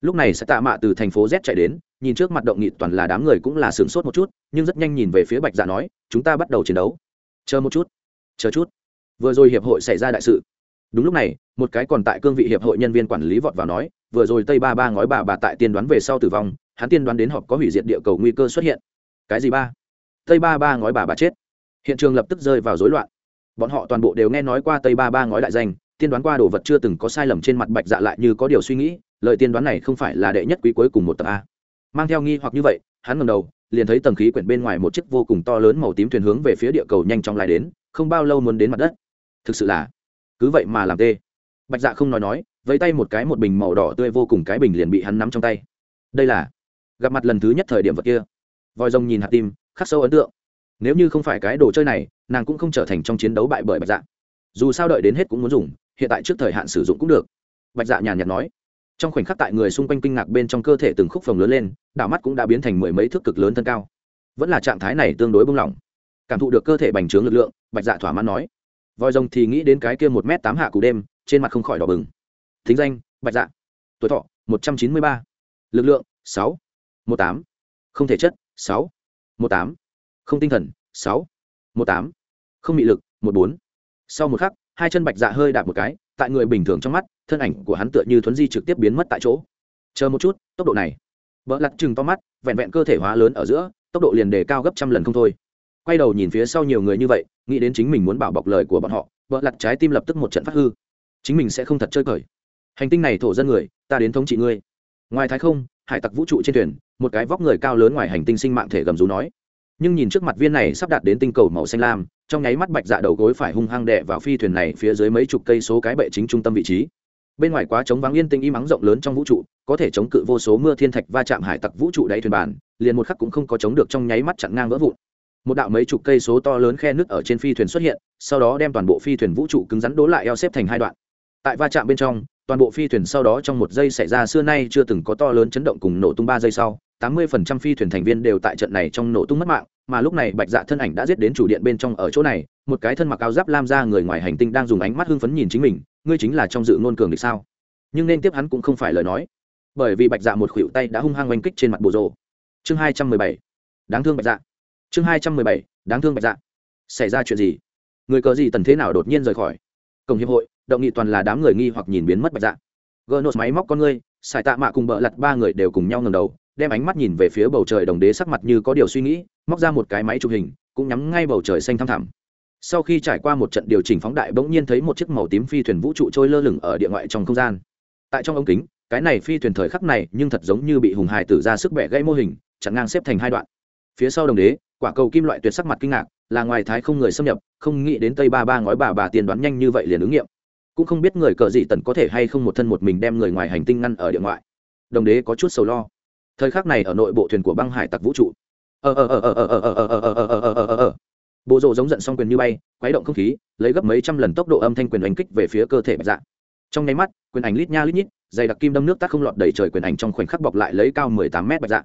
lúc này sẽ tạ mạ từ thành phố z chạy đến, nhìn trước mặt động nghị toàn là đám người cũng là sửng sốt một chút, nhưng rất nhanh nhìn về phía bạch dạ nói, chúng ta bắt đầu chiến đấu. Chờ một chút, chờ chút. Vừa rồi hiệp hội xảy ra đại sự. Đúng lúc này, một cái còn tại cương vị hiệp hội nhân viên quản lý vọt vào nói, vừa rồi tây ba ba ngói bà bà tại tiên đoán về sau tử vong, hắn tiên đoán đến họp có hủy diệt địa cầu nguy cơ xuất hiện. Cái gì ba? Tây ba ba ngói bà bà chết. Hiện trường lập tức rơi vào rối loạn. Bọn họ toàn bộ đều nghe nói qua tây ba ba ngói đại danh, tiên đoán qua đồ vật chưa từng có sai lầm trên mặt bạch dạ lại như có điều suy nghĩ lời tiên đoán này không phải là đệ nhất quý cuối cùng một tập a. Mang theo nghi hoặc như vậy, hắn ngầm đầu, liền thấy tầng khí quyển bên ngoài một chiếc vô cùng to lớn màu tím thuyền hướng về phía địa cầu nhanh chóng lại đến, không bao lâu muốn đến mặt đất. Thực sự là, cứ vậy mà làm tê. Bạch dạ không nói nói, vẫy tay một cái một bình màu đỏ tươi vô cùng cái bình liền bị hắn nắm trong tay. Đây là gặp mặt lần thứ nhất thời điểm vật kia. Vòi rồng nhìn hạt tim, khắc sâu ấn tượng. Nếu như không phải cái đồ chơi này, nàng cũng không trở thành trong chiến đấu bại bởi bạch dạ. Dù sao đợi đến hết cũng muốn dùng, hiện tại trước thời hạn sử dụng cũng được. Bạch dạ nhàn nhạt nói trong khoảnh khắc tại người xung quanh kinh ngạc bên trong cơ thể từng khúc phồng lớn lên, đảo mắt cũng đã biến thành mười mấy thước cực lớn thân cao. Vẫn là trạng thái này tương đối bung lỏng. Cảm thụ được cơ thể bành trướng lực lượng, bạch dạ thỏa mãn nói. Voi rồng thì nghĩ đến cái kia một m tám hạ cụ đêm, trên mặt không khỏi đỏ bừng. Thính danh, bạch dạ. Tuổi thọ, một trăm chín mươi ba. Lực lượng, sáu. Một tám. Không thể chất, sáu. Một tám. Không tinh thần, sáu. Một tám. Không bị lực, một bốn. Sau một khắc, hai chân bạch dạ hơi đạp một cái tại người bình thường trong mắt, thân ảnh của hắn tựa như thuấn di trực tiếp biến mất tại chỗ. Chờ một chút, tốc độ này. Vợ lặt chừng to mắt, vẹn vẹn cơ thể hóa lớn ở giữa, tốc độ liền đề cao gấp trăm lần không thôi. Quay đầu nhìn phía sau nhiều người như vậy, nghĩ đến chính mình muốn bảo bọc lời của bọn họ, vợ lặt trái tim lập tức một trận phát hư. Chính mình sẽ không thật chơi cởi. Hành tinh này thổ dân người, ta đến thống trị ngươi. Ngoài thái không, hải tặc vũ trụ trên thuyền, một cái vóc người cao lớn ngoài hành tinh sinh mạng thể gầm rú nói. Nhưng nhìn trước mặt viên này sắp đạt đến tinh cầu màu xanh lam trong nháy mắt bạch dạ đầu gối phải hung hăng đè vào phi thuyền này phía dưới mấy chục cây số cái bệ chính trung tâm vị trí. Bên ngoài quá trống vắng yên tĩnh im ắng rộng lớn trong vũ trụ, có thể chống cự vô số mưa thiên thạch va chạm hải tặc vũ trụ đáy thuyền bản liền một khắc cũng không có chống được trong nháy mắt chặn ngang vỡ vụn. Một đạo mấy chục cây số to lớn khe nước ở trên phi thuyền xuất hiện, sau đó đem toàn bộ phi thuyền vũ trụ cứng rắn đố lại eo xếp thành hai đoạn. Tại va chạm bên trong, toàn bộ phi thuyền sau đó trong một giây xảy ra xưa nay chưa từng có to lớn chấn động cùng nổ tung ba giây sau, tám mươi phần trăm phi thuyền thành viên đều tại trận này trong nổ tung mất mạng mà lúc này bạch dạ thân ảnh đã giết đến chủ điện bên trong ở chỗ này, một cái thân mặc áo giáp lam ra người ngoài hành tinh đang dùng ánh mắt hưng phấn nhìn chính mình, ngươi chính là trong dự ngôn cường địch sao? Nhưng nên tiếp hắn cũng không phải lời nói. Bởi vì bạch dạ một khuỷu tay đã hung hăng oanh kích trên mặt bồ rồ. Chương hai trăm mười bảy. Đáng thương bạch dạ. Chương hai trăm mười bảy. Đáng thương bạch dạ. Xảy ra chuyện gì? Người cờ gì tần thế nào đột nhiên rời khỏi? Cổng hiệp hội, động nghị toàn là đám người nghi hoặc nhìn biến mất bạch dạ. Gỡ nốt máy móc con ngươi xài tạ mạ cùng bợ lặt ba người đều cùng nhau ngầm đầu đem ánh mắt nhìn về phía bầu trời đồng đế sắc mặt như có điều suy nghĩ, móc ra một cái máy chụp hình, cũng nhắm ngay bầu trời xanh thăm thẳm. Sau khi trải qua một trận điều chỉnh phóng đại, bỗng nhiên thấy một chiếc màu tím phi thuyền vũ trụ trôi lơ lửng ở địa ngoại trong không gian. Tại trong ống kính, cái này phi thuyền thời khắc này nhưng thật giống như bị hùng hài tử ra sức bẻ gãy mô hình, chặn ngang xếp thành hai đoạn. Phía sau đồng đế, quả cầu kim loại tuyệt sắc mặt kinh ngạc, là ngoài thái không người xâm nhập, không nghĩ đến tây ba ba ngói bà bà tiền đoán nhanh như vậy liền ứng nghiệm. Cũng không biết người cờ dị tần có thể hay không một thân một mình đem người ngoài hành tinh ngăn ở địa ngoại. Đồng đế có chút sầu lo thời khắc này ở nội bộ thuyền của băng hải tặc vũ trụ ờ ờ ờ ờ ờ ờ ờ ờ ờ ờ ờ ờ ờ bộ rộ giống giận xong quyền như bay quấy động không khí lấy gấp mấy trăm lần tốc độ âm thanh quyền đánh kích về phía cơ thể bạch dạ trong nháy mắt quyền ảnh lít nha lít nhít dày đặc kim đâm nước tắt không lọt đầy trời quyền ảnh trong khoảnh khắc bọc lại lấy cao mười tám mét bạch dạ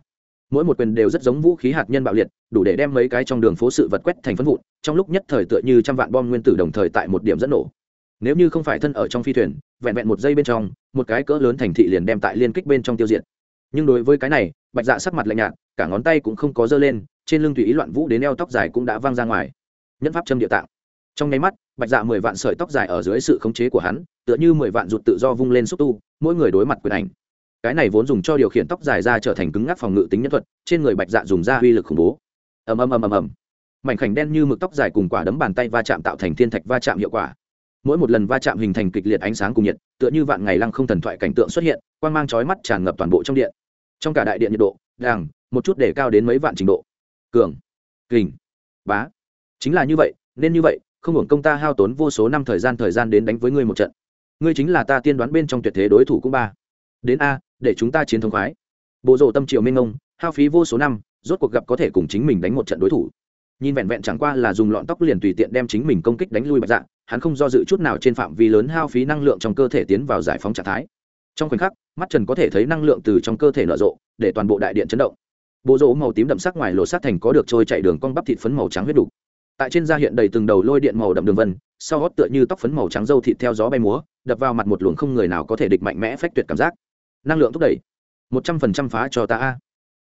mỗi một quyền đều rất giống vũ khí hạt nhân bạo liệt đủ để đem mấy cái trong đường phố sự vật quét thành phân vụn trong lúc nhất thời tựa như trăm vạn bom nguyên tử đồng thời tại một điểm dẫn nổ nếu như không phải thân ở trong phi thuyền vẹn vẹn một giây bên trong một cái cỡ lớn thành thị liền đem tại liên kích bên trong tiêu diệt nhưng đối với cái này, bạch dạ sắc mặt lạnh nhạt, cả ngón tay cũng không có dơ lên, trên lưng tùy ý loạn vũ đến eo tóc dài cũng đã văng ra ngoài. Nhẫn pháp châm địa tạng. Trong nháy mắt, bạch dạ mười vạn sợi tóc dài ở dưới sự khống chế của hắn, tựa như mười vạn rụt tự do vung lên xúc tu, mỗi người đối mặt quyền ảnh. Cái này vốn dùng cho điều khiển tóc dài ra trở thành cứng ngắc phòng ngự tính nhân thuật, trên người bạch dạ dùng ra uy lực khủng bố. Ầm ầm ầm ầm ầm. Mảnh khảnh đen như mực tóc dài cùng quả đấm bàn tay va chạm tạo thành thiên thạch va chạm hiệu quả. Mỗi một lần va chạm hình thành kịch liệt ánh sáng cùng nhiệt, tựa như vạn ngày lăng không thần thoại cảnh tượng xuất hiện, quang mang chói mắt tràn ngập toàn bộ trong điện trong cả đại điện nhiệt độ, đàng, một chút để cao đến mấy vạn trình độ. Cường, kình, bá. Chính là như vậy, nên như vậy, không hưởng công ta hao tốn vô số năm thời gian thời gian đến đánh với ngươi một trận. Ngươi chính là ta tiên đoán bên trong tuyệt thế đối thủ cũng ba. Đến a, để chúng ta chiến thống khoái. Bộ rộ tâm triệu minh ông, hao phí vô số năm, rốt cuộc gặp có thể cùng chính mình đánh một trận đối thủ. Nhìn vẹn vẹn chẳng qua là dùng lọn tóc liền tùy tiện đem chính mình công kích đánh lui bạch dạ hắn không do dự chút nào trên phạm vi lớn hao phí năng lượng trong cơ thể tiến vào giải phóng trạng thái trong khoảnh khắc, mắt trần có thể thấy năng lượng từ trong cơ thể nở rộ, để toàn bộ đại điện chấn động. Bộ rỗ màu tím đậm sắc ngoài lột sát thành có được trôi chạy đường cong bắp thịt phấn màu trắng huyết đục. Tại trên da hiện đầy từng đầu lôi điện màu đậm đường vân, sau gót tựa như tóc phấn màu trắng dâu thịt theo gió bay múa, đập vào mặt một luồng không người nào có thể địch mạnh mẽ phách tuyệt cảm giác. Năng lượng thúc đẩy. Một trăm phần trăm phá cho ta a.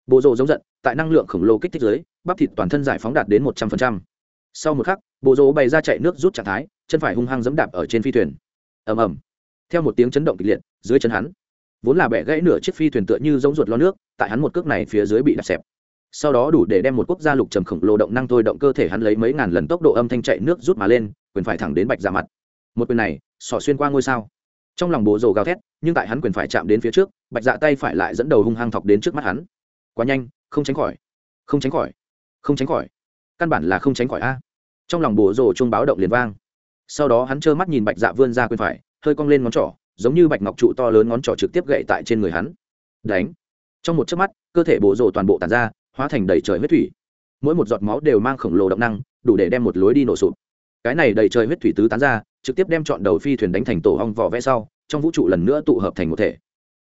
Bộ rộ giống giận, tại năng lượng khổng lồ kích thích giới bắp thịt toàn thân giải phóng đạt đến một trăm phần trăm. Sau một khắc, bộ rỗ bày ra chạy nước rút trạng thái, chân phải hung hăng dẫm đạp ở trên phi thuyền. Ầm ầm. Theo một tiếng chấn động kịch liệt dưới chân hắn. Vốn là bẻ gãy nửa chiếc phi thuyền tựa như giống ruột lo nước, tại hắn một cước này phía dưới bị đạp xẹp. Sau đó đủ để đem một quốc gia lục trầm khổng lồ động năng thôi động cơ thể hắn lấy mấy ngàn lần tốc độ âm thanh chạy nước rút mà lên, quyền phải thẳng đến bạch dạ mặt. Một quyền này, sỏ xuyên qua ngôi sao. Trong lòng bố rồ gào thét, nhưng tại hắn quyền phải chạm đến phía trước, bạch dạ tay phải lại dẫn đầu hung hăng thọc đến trước mắt hắn. Quá nhanh, không tránh khỏi. Không tránh khỏi. Không tránh khỏi. Căn bản là không tránh khỏi a. Trong lòng bố rồ chuông báo động liền vang. Sau đó hắn trơ mắt nhìn bạch dạ vươn ra quyền phải, hơi cong lên ngón trỏ giống như bạch ngọc trụ to lớn ngón trỏ trực tiếp gậy tại trên người hắn. Đánh. Trong một chớp mắt, cơ thể bộ rồ toàn bộ tàn ra, hóa thành đầy trời huyết thủy. Mỗi một giọt máu đều mang khổng lồ động năng, đủ để đem một lối đi nổ sụp. Cái này đầy trời huyết thủy tứ tán ra, trực tiếp đem chọn đầu phi thuyền đánh thành tổ hong vỏ vẽ sau, trong vũ trụ lần nữa tụ hợp thành một thể.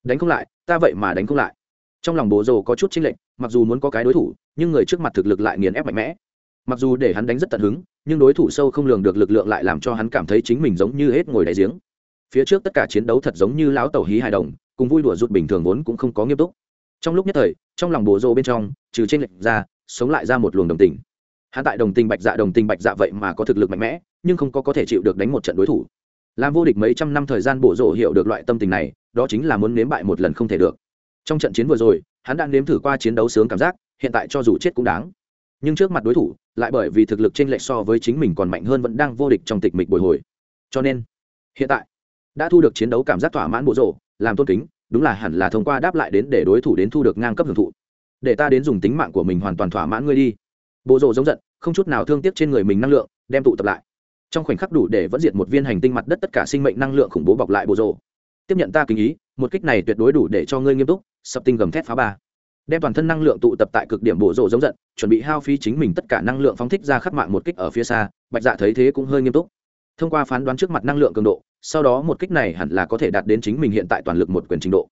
Đánh không lại, ta vậy mà đánh không lại. Trong lòng bố rồ có chút chênh lệch, mặc dù muốn có cái đối thủ, nhưng người trước mặt thực lực lại nghiền ép mạnh mẽ. Mặc dù để hắn đánh rất tận hứng, nhưng đối thủ sâu không lường được lực lượng lại làm cho hắn cảm thấy chính mình giống như hết ngồi đáy giếng phía trước tất cả chiến đấu thật giống như lão tẩu hí hài đồng, cùng vui đùa rụt bình thường vốn cũng không có nghiêm túc. Trong lúc nhất thời, trong lòng bồ rô bên trong, trừ trên lệch ra, sống lại ra một luồng đồng tình. Hắn tại đồng tình bạch dạ đồng tình bạch dạ vậy mà có thực lực mạnh mẽ, nhưng không có có thể chịu được đánh một trận đối thủ. Làm vô địch mấy trăm năm thời gian bổ rộ hiểu được loại tâm tình này, đó chính là muốn nếm bại một lần không thể được. Trong trận chiến vừa rồi, hắn đã nếm thử qua chiến đấu sướng cảm giác, hiện tại cho dù chết cũng đáng. Nhưng trước mặt đối thủ, lại bởi vì thực lực chênh lệch so với chính mình còn mạnh hơn vẫn đang vô địch trong tịch mịch bồi hồi. Cho nên, hiện tại đã thu được chiến đấu cảm giác thỏa mãn bộ rộ làm tôn kính, đúng là hẳn là thông qua đáp lại đến để đối thủ đến thu được ngang cấp hưởng thụ. Để ta đến dùng tính mạng của mình hoàn toàn thỏa mãn ngươi đi. Bộ rộ giống giận, không chút nào thương tiếc trên người mình năng lượng, đem tụ tập lại. Trong khoảnh khắc đủ để vẫn diệt một viên hành tinh mặt đất tất cả sinh mệnh năng lượng khủng bố bọc lại bộ rộ tiếp nhận ta kính ý, một kích này tuyệt đối đủ để cho ngươi nghiêm túc, sập tinh gầm thép phá ba. Đem toàn thân năng lượng tụ tập tại cực điểm bộ rộ giống giận, chuẩn bị hao phí chính mình tất cả năng lượng phóng thích ra khắp mạng một kích ở phía xa, bạch dạ thấy thế cũng hơi nghiêm túc. Thông qua phán đoán trước mặt năng lượng cường độ sau đó một kích này hẳn là có thể đạt đến chính mình hiện tại toàn lực một quyền trình độ.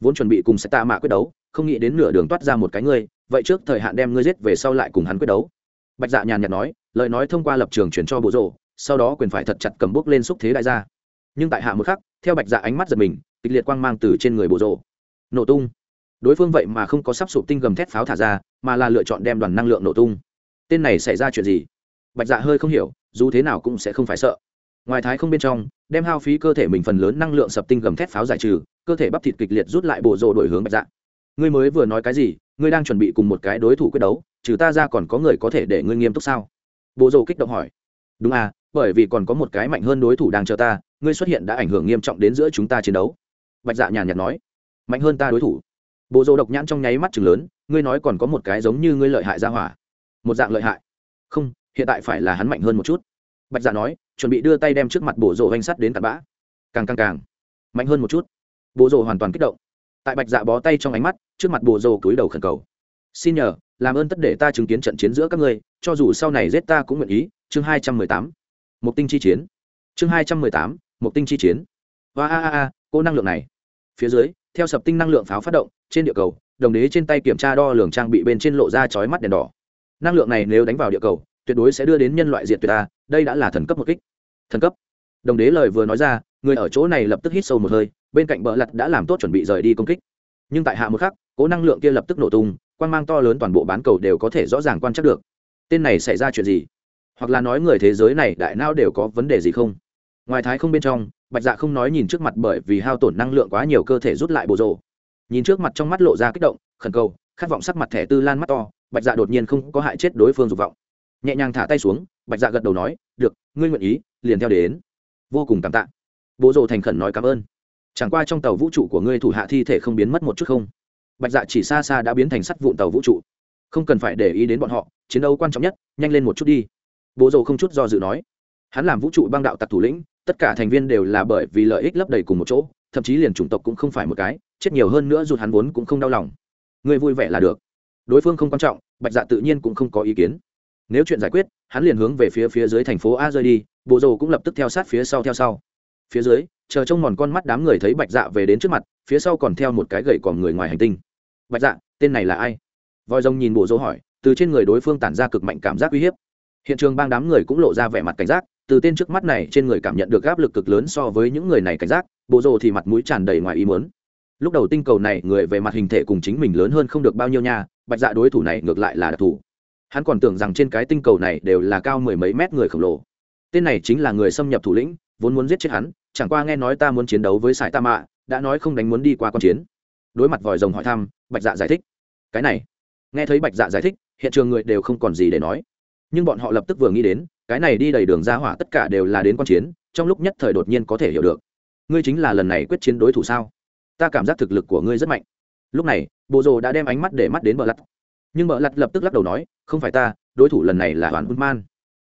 Vốn chuẩn bị cùng sẽ tạ mạ quyết đấu, không nghĩ đến nửa đường toát ra một cái ngươi, vậy trước thời hạn đem ngươi giết về sau lại cùng hắn quyết đấu. Bạch dạ nhàn nhạt nói, lời nói thông qua lập trường chuyển cho bộ rộ sau đó quyền phải thật chặt cầm bước lên xúc thế đại gia. Nhưng tại hạ một khắc, theo bạch dạ ánh mắt giật mình, kịch liệt quang mang từ trên người bộ rộ nổ tung. Đối phương vậy mà không có sắp sụp tinh gầm thét pháo thả ra, mà là lựa chọn đem đoàn năng lượng nổ tung. Tên này xảy ra chuyện gì? Bạch dạ hơi không hiểu, dù thế nào cũng sẽ không phải sợ ngoài thái không bên trong, đem hao phí cơ thể mình phần lớn năng lượng sập tinh gầm thép pháo giải trừ, cơ thể bắp thịt kịch liệt rút lại bộ rộ đổi hướng bạch dạ. Ngươi mới vừa nói cái gì? Ngươi đang chuẩn bị cùng một cái đối thủ quyết đấu, trừ ta ra còn có người có thể để ngươi nghiêm túc sao? Bộ rộ kích động hỏi. Đúng à bởi vì còn có một cái mạnh hơn đối thủ đang chờ ta, ngươi xuất hiện đã ảnh hưởng nghiêm trọng đến giữa chúng ta chiến đấu. Bạch dạ nhàn nhạt nói. Mạnh hơn ta đối thủ. Bộ rộ độc nhãn trong nháy mắt chừng lớn, ngươi nói còn có một cái giống như ngươi lợi hại ra hỏa. Một dạng lợi hại. Không, hiện tại phải là hắn mạnh hơn một chút. Bạch dạ nói chuẩn bị đưa tay đem trước mặt bổ rộ hoành sắt đến tạt bã. Càng càng càng. Mạnh hơn một chút. Bổ rộ hoàn toàn kích động. Tại bạch dạ bó tay trong ánh mắt, trước mặt bổ rộ cúi đầu khẩn cầu. Xin nhờ, làm ơn tất để ta chứng kiến trận chiến giữa các ngươi, cho dù sau này giết ta cũng nguyện ý. Chương hai trăm mười tám. Một tinh chi chiến. Chương hai trăm mười tám. Một tinh chi chiến. Và a a a, cô năng lượng này. Phía dưới, theo sập tinh năng lượng pháo phát động, trên địa cầu, đồng đế trên tay kiểm tra đo lường trang bị bên trên lộ ra chói mắt đèn đỏ. Năng lượng này nếu đánh vào địa cầu tuyệt đối sẽ đưa đến nhân loại diệt tuyệt ta, đây đã là thần cấp một kích. Thần cấp. Đồng đế lời vừa nói ra, người ở chỗ này lập tức hít sâu một hơi, bên cạnh bờ lặt đã làm tốt chuẩn bị rời đi công kích. Nhưng tại hạ một khắc, cố năng lượng kia lập tức nổ tung quan mang to lớn toàn bộ bán cầu đều có thể rõ ràng quan trắc được. Tên này xảy ra chuyện gì? Hoặc là nói người thế giới này đại nao đều có vấn đề gì không? Ngoài thái không bên trong, bạch dạ không nói nhìn trước mặt bởi vì hao tổn năng lượng quá nhiều cơ thể rút lại bộ rộ nhìn trước mặt trong mắt lộ ra kích động, khẩn cầu, khát vọng sắc mặt thẻ tư lan mắt to, bạch dạ đột nhiên không có hại chết đối phương dục vọng nhẹ nhàng thả tay xuống, bạch dạ gật đầu nói, được, ngươi nguyện ý, liền theo đến. Vô cùng cảm tạ. Bố rồ thành khẩn nói cảm ơn. Chẳng qua trong tàu vũ trụ của ngươi thủ hạ thi thể không biến mất một chút không? Bạch dạ chỉ xa xa đã biến thành sắt vụn tàu vũ trụ. Không cần phải để ý đến bọn họ, chiến đấu quan trọng nhất, nhanh lên một chút đi. Bố rồ không chút do dự nói. Hắn làm vũ trụ băng đạo tặc thủ lĩnh, tất cả thành viên đều là bởi vì lợi ích lấp đầy cùng một chỗ, thậm chí liền chủng tộc cũng không phải một cái, chết nhiều hơn nữa dù hắn vốn cũng không đau lòng. Người vui vẻ là được. Đối phương không quan trọng, bạch dạ tự nhiên cũng không có ý kiến nếu chuyện giải quyết, hắn liền hướng về phía phía dưới thành phố a rơi đi, bộ rồ cũng lập tức theo sát phía sau theo sau. Phía dưới, chờ trông mòn con mắt đám người thấy bạch dạ về đến trước mặt, phía sau còn theo một cái gậy còn người ngoài hành tinh. Bạch dạ tên này là ai? Voi rồng nhìn bộ rồ hỏi, từ trên người đối phương tản ra cực mạnh cảm giác uy hiếp. Hiện trường bang đám người cũng lộ ra vẻ mặt cảnh giác, từ tên trước mắt này trên người cảm nhận được áp lực cực lớn so với những người này cảnh giác, bộ rồ thì mặt mũi tràn đầy ngoài ý muốn. Lúc đầu tinh cầu này người về mặt hình thể cùng chính mình lớn hơn không được bao nhiêu nha, bạch dạ đối thủ này ngược lại là đặc thù hắn còn tưởng rằng trên cái tinh cầu này đều là cao mười mấy mét người khổng lồ. Tên này chính là người xâm nhập thủ lĩnh, vốn muốn giết chết hắn, chẳng qua nghe nói ta muốn chiến đấu với sải ta mạ đã nói không đánh muốn đi qua q chiến. Đối mặt vòi rồng hỏi thăm, bạch dạ giải thích. Cái này, nghe thấy bạch dạ giải thích, hiện trường người đều không còn gì để nói. Nhưng bọn họ lập tức vừa nghĩ đến, cái này đi đầy đường ra hỏa tất cả đều là đến q chiến, trong lúc nhất thời đột nhiên có thể hiểu được. Ngươi chính là lần này quyết chiến đối thủ sao? Ta cảm giác thực lực của ngươi rất mạnh. Lúc này, bộ rồ đã đem ánh mắt để mắt đến bờ lặt nhưng bợ lặt lập tức lắc đầu nói, không phải ta, đối thủ lần này là hoàn man.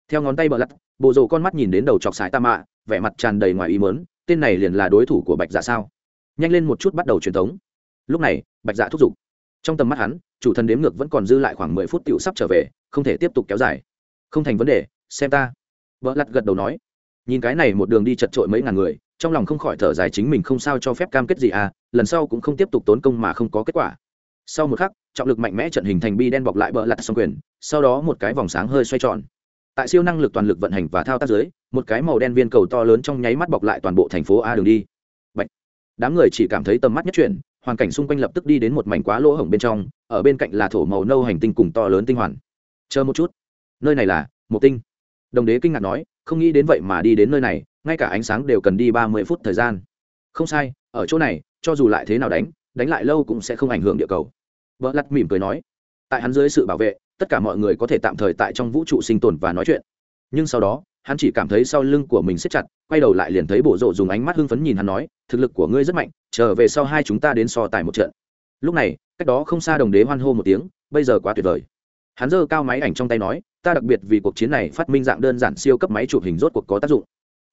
Theo ngón tay bợ lặt, bộ rồ con mắt nhìn đến đầu chọc sải ta mạ, vẻ mặt tràn đầy ngoài ý mớn tên này liền là đối thủ của bạch dạ sao? Nhanh lên một chút bắt đầu truyền thống. Lúc này, bạch dạ thúc giục. Trong tầm mắt hắn, chủ thần đếm ngược vẫn còn dư lại khoảng mười phút tựu sắp trở về, không thể tiếp tục kéo dài. Không thành vấn đề, xem ta. Vợ lặt gật đầu nói. Nhìn cái này một đường đi chật trội mấy ngàn người, trong lòng không khỏi thở dài chính mình không sao cho phép cam kết gì à lần sau cũng không tiếp tục tốn công mà không có kết quả sau một khắc, trọng lực mạnh mẽ trận hình thành bi đen bọc lại bờ lặt xong quyền, sau đó một cái vòng sáng hơi xoay tròn. Tại siêu năng lực toàn lực vận hành và thao tác dưới, một cái màu đen viên cầu to lớn trong nháy mắt bọc lại toàn bộ thành phố a đường đi. Bạch. đám người chỉ cảm thấy tầm mắt nhất chuyển, hoàn cảnh xung quanh lập tức đi đến một mảnh quá lỗ hổng bên trong, ở bên cạnh là thổ màu nâu hành tinh cùng to lớn tinh hoàn. Chờ một chút. Nơi này là một tinh. Đồng đế kinh ngạc nói, không nghĩ đến vậy mà đi đến nơi này, ngay cả ánh sáng đều cần đi ba mươi phút thời gian. Không sai, ở chỗ này, cho dù lại thế nào đánh đánh lại lâu cũng sẽ không ảnh hưởng địa cầu. Vợ lặt mỉm cười nói, tại hắn dưới sự bảo vệ, tất cả mọi người có thể tạm thời tại trong vũ trụ sinh tồn và nói chuyện. Nhưng sau đó, hắn chỉ cảm thấy sau lưng của mình siết chặt, quay đầu lại liền thấy bổ rộ dùng ánh mắt hưng phấn nhìn hắn nói, thực lực của ngươi rất mạnh, trở về sau hai chúng ta đến so tài một trận. Lúc này, cách đó không xa đồng đế hoan hô một tiếng, bây giờ quá tuyệt vời. Hắn giơ cao máy ảnh trong tay nói, ta đặc biệt vì cuộc chiến này phát minh dạng đơn giản siêu cấp máy chụp hình rốt cuộc có tác dụng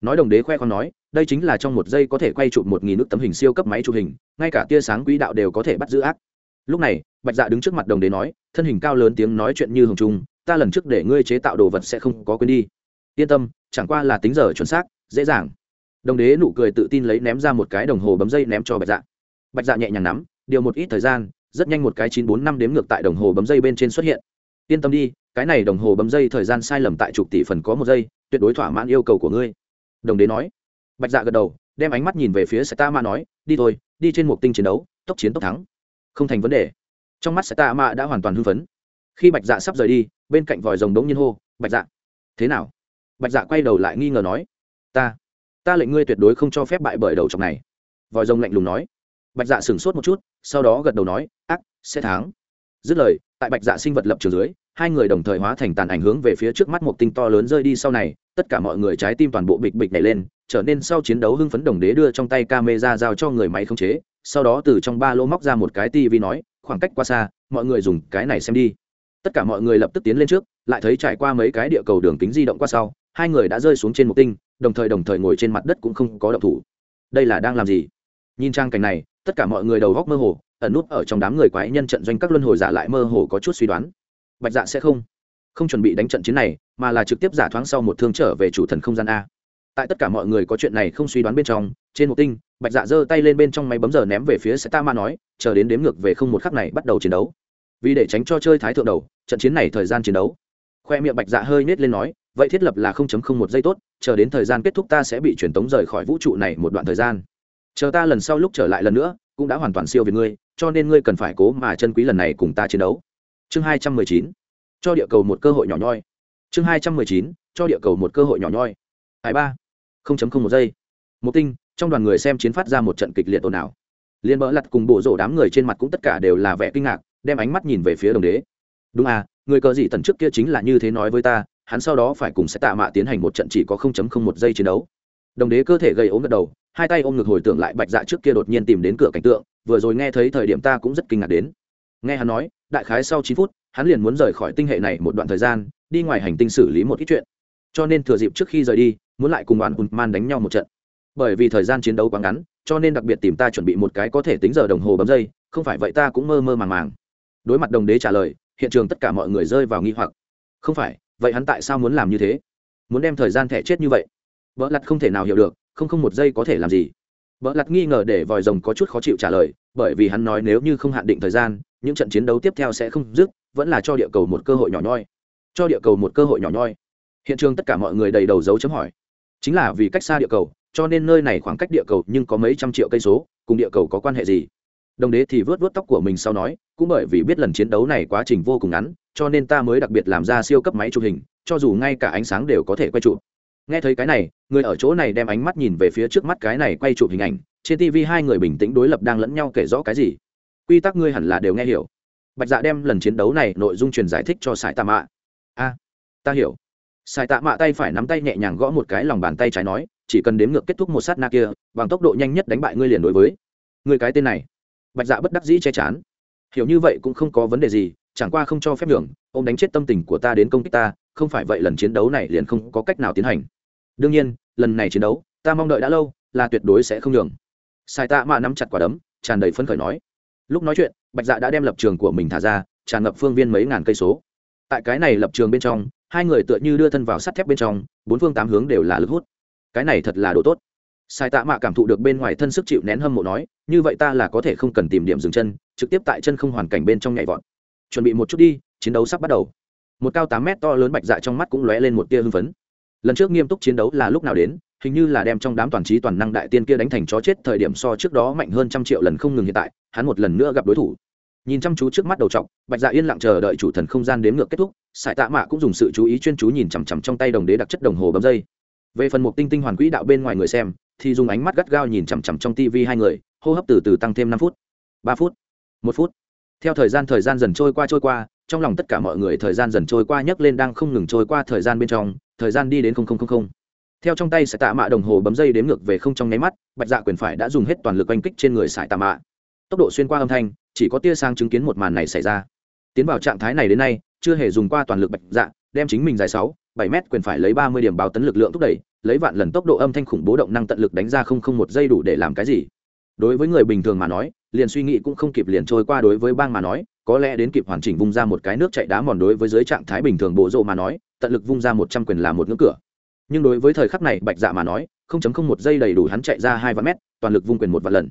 nói đồng đế khoe khoang nói, đây chính là trong một giây có thể quay chụp một nghìn nước tấm hình siêu cấp máy chụp hình, ngay cả tia sáng quỹ đạo đều có thể bắt giữ ác. Lúc này, bạch dạ đứng trước mặt đồng đế nói, thân hình cao lớn tiếng nói chuyện như hồng trung, ta lần trước để ngươi chế tạo đồ vật sẽ không có quên đi. Yên tâm, chẳng qua là tính giờ chuẩn xác, dễ dàng. Đồng đế nụ cười tự tin lấy ném ra một cái đồng hồ bấm dây ném cho bạch dạ. Bạch dạ nhẹ nhàng nắm, điều một ít thời gian, rất nhanh một cái chín bốn năm đếm ngược tại đồng hồ bấm dây bên trên xuất hiện. Yên tâm đi, cái này đồng hồ bấm dây thời gian sai lầm tại chục tỷ phần có một giây, tuyệt đối thỏa mãn yêu cầu của ngươi đồng đế nói. Bạch dạ gật đầu, đem ánh mắt nhìn về phía seta ma nói, đi thôi, đi trên một tinh chiến đấu, tốc chiến tốc thắng. Không thành vấn đề. Trong mắt seta ma đã hoàn toàn hưng phấn. Khi bạch dạ sắp rời đi, bên cạnh vòi rồng đống nhiên hô, bạch dạ thế nào? Bạch dạ quay đầu lại nghi ngờ nói, ta ta lệnh ngươi tuyệt đối không cho phép bại bởi đầu chọc này. Vòi rồng lạnh lùng nói. Bạch dạ sửng sốt một chút, sau đó gật đầu nói, ác, sẽ thắng. Dứt lời, tại bạch dạ sinh vật lập trường dưới hai người đồng thời hóa thành tàn ảnh hướng về phía trước mắt một tinh to lớn rơi đi sau này, tất cả mọi người trái tim toàn bộ bịch bịch nhảy lên, trở nên sau chiến đấu hưng phấn đồng đế đưa trong tay camera giao cho người máy khống chế, sau đó từ trong ba lô móc ra một cái tivi nói, khoảng cách quá xa, mọi người dùng cái này xem đi. Tất cả mọi người lập tức tiến lên trước, lại thấy trải qua mấy cái địa cầu đường kính di động qua sau, hai người đã rơi xuống trên một tinh, đồng thời đồng thời ngồi trên mặt đất cũng không có động thủ. Đây là đang làm gì? Nhìn trang cảnh này, tất cả mọi người đầu góc mơ hồ, ẩn nút ở trong đám người quái nhân trận doanh các luân hồi giả lại mơ hồ có chút suy đoán bạch dạ sẽ không không chuẩn bị đánh trận chiến này, mà là trực tiếp giả thoáng sau một thương trở về chủ thần không gian a. Tại tất cả mọi người có chuyện này không suy đoán bên trong, trên một tinh, bạch dạ giơ tay lên bên trong máy bấm giờ ném về phía sẽ ta ma nói, chờ đến đếm ngược về không một khắc này bắt đầu chiến đấu. Vì để tránh cho chơi thái thượng đầu, trận chiến này thời gian chiến đấu. Khoe miệng bạch dạ hơi nết lên nói, vậy thiết lập là không chấm không một giây tốt, chờ đến thời gian kết thúc ta sẽ bị truyền tống rời khỏi vũ trụ này một đoạn thời gian. Chờ ta lần sau lúc trở lại lần nữa, cũng đã hoàn toàn siêu về ngươi, cho nên ngươi cần phải cố mà chân quý lần này cùng ta chiến đấu chương hai trăm mười chín. Cho địa cầu một cơ hội nhỏ nhoi. Chương hai trăm mười chín. Cho địa cầu một cơ hội nhỏ nhoi. Hải ba. không chấm không một giây. Một tinh, trong đoàn người xem chiến phát ra một trận kịch liệt ồn ào. Liên bỡ lặt cùng bộ rổ đám người trên mặt cũng tất cả đều là vẻ kinh ngạc, đem ánh mắt nhìn về phía đồng đế. Đúng à người cờ gì tần trước kia chính là như thế nói với ta, hắn sau đó phải cùng sẽ tạ mạ tiến hành một trận chỉ có không chấm không một giây chiến đấu. Đồng đế cơ thể gầy ốm gật đầu, hai tay ôm ngực hồi tưởng lại bạch dạ trước kia đột nhiên tìm đến cửa cảnh tượng, vừa rồi nghe thấy thời điểm ta cũng rất kinh ngạc đến. Nghe hắn nói đại khái sau chín phút, hắn liền muốn rời khỏi tinh hệ này một đoạn thời gian, đi ngoài hành tinh xử lý một ít chuyện. Cho nên thừa dịp trước khi rời đi, muốn lại cùng đoàn man đánh nhau một trận. Bởi vì thời gian chiến đấu quá ngắn, cho nên đặc biệt tìm ta chuẩn bị một cái có thể tính giờ đồng hồ bấm dây, không phải vậy ta cũng mơ mơ màng màng. Đối mặt đồng đế trả lời, hiện trường tất cả mọi người rơi vào nghi hoặc. Không phải, vậy hắn tại sao muốn làm như thế? Muốn đem thời gian thẻ chết như vậy? Vợ lặt không thể nào hiểu được, không không một giây có thể làm gì. Vợ lặt nghi ngờ để vòi rồng có chút khó chịu trả lời, bởi vì hắn nói nếu như không hạn định thời gian những trận chiến đấu tiếp theo sẽ không dứt, vẫn là cho địa cầu một cơ hội nhỏ nhoi. Cho địa cầu một cơ hội nhỏ nhoi. Hiện trường tất cả mọi người đầy đầu dấu chấm hỏi. Chính là vì cách xa địa cầu, cho nên nơi này khoảng cách địa cầu nhưng có mấy trăm triệu cây số, cùng địa cầu có quan hệ gì? Đồng đế thì vớt vớt tóc của mình sau nói, cũng bởi vì biết lần chiến đấu này quá trình vô cùng ngắn, cho nên ta mới đặc biệt làm ra siêu cấp máy chụp hình, cho dù ngay cả ánh sáng đều có thể quay chụp. Nghe thấy cái này, người ở chỗ này đem ánh mắt nhìn về phía trước mắt cái này quay chụp hình ảnh, trên tv hai người bình tĩnh đối lập đang lẫn nhau kể rõ cái gì? Quy tắc ngươi hẳn là đều nghe hiểu. Bạch dạ đem lần chiến đấu này nội dung truyền giải thích cho sải tạ mạ. A, ta hiểu. Sải tạ mạ tay phải nắm tay nhẹ nhàng gõ một cái lòng bàn tay trái nói, chỉ cần đếm ngược kết thúc một sát na kia, bằng tốc độ nhanh nhất đánh bại ngươi liền đối với. Người cái tên này. Bạch dạ bất đắc dĩ che chắn hiểu như vậy cũng không có vấn đề gì, chẳng qua không cho phép đường ông đánh chết tâm tình của ta đến công kích ta, không phải vậy lần chiến đấu này liền không có cách nào tiến hành. Đương nhiên, lần này chiến đấu, ta mong đợi đã lâu, là tuyệt đối sẽ không nhường. Sai tạ mạ nắm chặt quả đấm, tràn đầy phấn khởi nói lúc nói chuyện, bạch dạ đã đem lập trường của mình thả ra, tràn ngập phương viên mấy ngàn cây số. Tại cái này lập trường bên trong, hai người tựa như đưa thân vào sắt thép bên trong, bốn phương tám hướng đều là lực hút. Cái này thật là đồ tốt. Sai tạ mạ cảm thụ được bên ngoài thân sức chịu nén hâm mộ nói, như vậy ta là có thể không cần tìm điểm dừng chân, trực tiếp tại chân không hoàn cảnh bên trong nhảy vọt. Chuẩn bị một chút đi, chiến đấu sắp bắt đầu. Một cao tám mét to lớn bạch dạ trong mắt cũng lóe lên một tia hưng phấn lần trước nghiêm túc chiến đấu là lúc nào đến, hình như là đem trong đám toàn trí toàn năng đại tiên kia đánh thành chó chết thời điểm so trước đó mạnh hơn trăm triệu lần không ngừng hiện tại, hắn một lần nữa gặp đối thủ. Nhìn chăm chú trước mắt đầu t bạch dạ yên lặng chờ đợi chủ thần không gian đếm ngược kết thúc, sải tạ mạ cũng dùng sự chú ý chuyên chú nhìn chằm chằm trong tay đồng đế đặc chất đồng hồ bấm dây. Về phần một tinh tinh hoàn quỹ đạo bên ngoài người xem, thì dùng ánh mắt gắt gao nhìn chằm chằm trong tv hai người, hô hấp từ từ tăng thêm năm phút, ba phút, một phút. Theo thời gian thời gian dần trôi qua trôi qua, trong lòng tất cả mọi người thời gian dần trôi qua nhấc lên đang không ngừng trôi qua thời gian bên trong thời gian đi đến không không không không. Theo trong tay sẽ tạ mạ đồng hồ bấm dây đếm ngược về không trong nháy mắt, bạch dạ quyền phải đã dùng hết toàn lực oanh kích trên người sải tạ mạ. Tốc độ xuyên qua âm thanh, chỉ có tia sang chứng kiến một màn này xảy ra. Tiến vào trạng thái này đến nay, chưa hề dùng qua toàn lực bạch dạ đem chính mình dài sáu, bảy mét quyền phải lấy ba mươi điểm báo tấn lực lượng thúc đẩy, lấy vạn lần tốc độ âm thanh khủng bố động năng tận lực đánh ra không không một giây đủ để làm cái gì. Đối với người bình thường mà nói, liền suy nghĩ cũng không kịp liền trôi qua đối với bang mà nói, có lẽ đến kịp hoàn chỉnh vung ra một cái nước chạy đá mòn đối với dưới trạng thái bình thường bộ rộ mà nói tận lực vung ra một trăm quyền là một ngưỡng cửa. Nhưng đối với thời khắc này, bạch dạ mà nói, không chấm không một giây đầy đủ hắn chạy ra hai vạn mét, toàn lực vung quyền một vạn lần.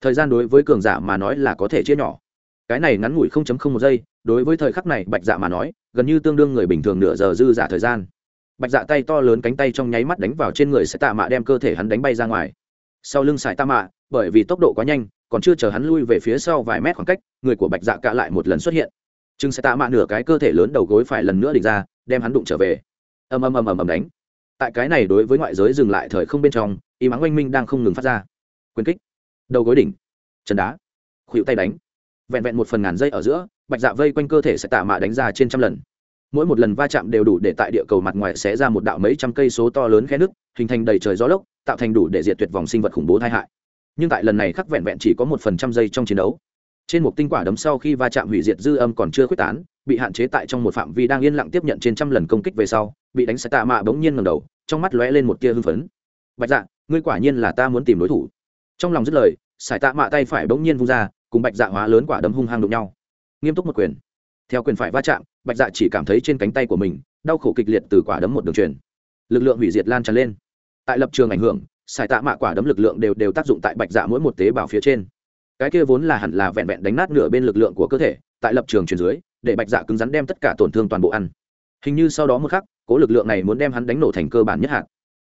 Thời gian đối với cường giả mà nói là có thể chia nhỏ. Cái này ngắn ngủi không chấm không một giây, đối với thời khắc này, bạch dạ mà nói, gần như tương đương người bình thường nửa giờ dư giả thời gian. Bạch dạ tay to lớn cánh tay trong nháy mắt đánh vào trên người sẽ tạ mạ đem cơ thể hắn đánh bay ra ngoài. Sau lưng sải tạ mạ, bởi vì tốc độ quá nhanh, còn chưa chờ hắn lui về phía sau vài mét khoảng cách, người của bạch dạ cạ lại một lần xuất hiện. Chừng sẽ tạ mạ nửa cái cơ thể lớn đầu gối phải lần nữa địch ra đem hắn đụng trở về. Ầm ầm ầm ầm ầm đánh. Tại cái này đối với ngoại giới dừng lại thời không bên trong, y mắng oanh minh đang không ngừng phát ra. Quyền kích. Đầu gối đỉnh. Chân đá. Khuỵu tay đánh. Vẹn vẹn một phần ngàn giây ở giữa, bạch dạ vây quanh cơ thể sẽ tạ mạ đánh ra trên trăm lần. Mỗi một lần va chạm đều đủ để tại địa cầu mặt ngoài xé ra một đạo mấy trăm cây số to lớn khe nước hình thành đầy trời gió lốc, tạo thành đủ để diệt tuyệt vòng sinh vật khủng bố tai hại. Nhưng tại lần này khắc vẹn vẹn chỉ có một phần trăm giây trong chiến đấu, trên một tinh quả đấm sau khi va chạm hủy diệt dư âm còn chưa quyết tán bị hạn chế tại trong một phạm vi đang yên lặng tiếp nhận trên trăm lần công kích về sau, bị đánh sẽ tạ mạ bỗng nhiên ngầm đầu, trong mắt lóe lên một tia hưng phấn. Bạch dạ ngươi quả nhiên là ta muốn tìm đối thủ. Trong lòng dứt lời, sải tạ mạ tay phải bỗng nhiên vung ra, cùng bạch dạ hóa lớn quả đấm hung hăng đụng nhau. Nghiêm túc một quyền. Theo quyền phải va chạm, bạch dạ chỉ cảm thấy trên cánh tay của mình, đau khổ kịch liệt từ quả đấm một đường truyền. Lực lượng hủy diệt lan tràn lên. Tại lập trường ảnh hưởng xài tạ mạ quả đấm lực lượng đều đều tác dụng tại bạch dạ mỗi một tế bào phía trên. Cái kia vốn là hẳn là vẹn vẹn đánh nát nửa bên lực lượng của cơ thể, tại lập trường truyền dưới để bạch dạ cứng rắn đem tất cả tổn thương toàn bộ ăn. Hình như sau đó một khắc, cố lực lượng này muốn đem hắn đánh nổ thành cơ bản nhất hạn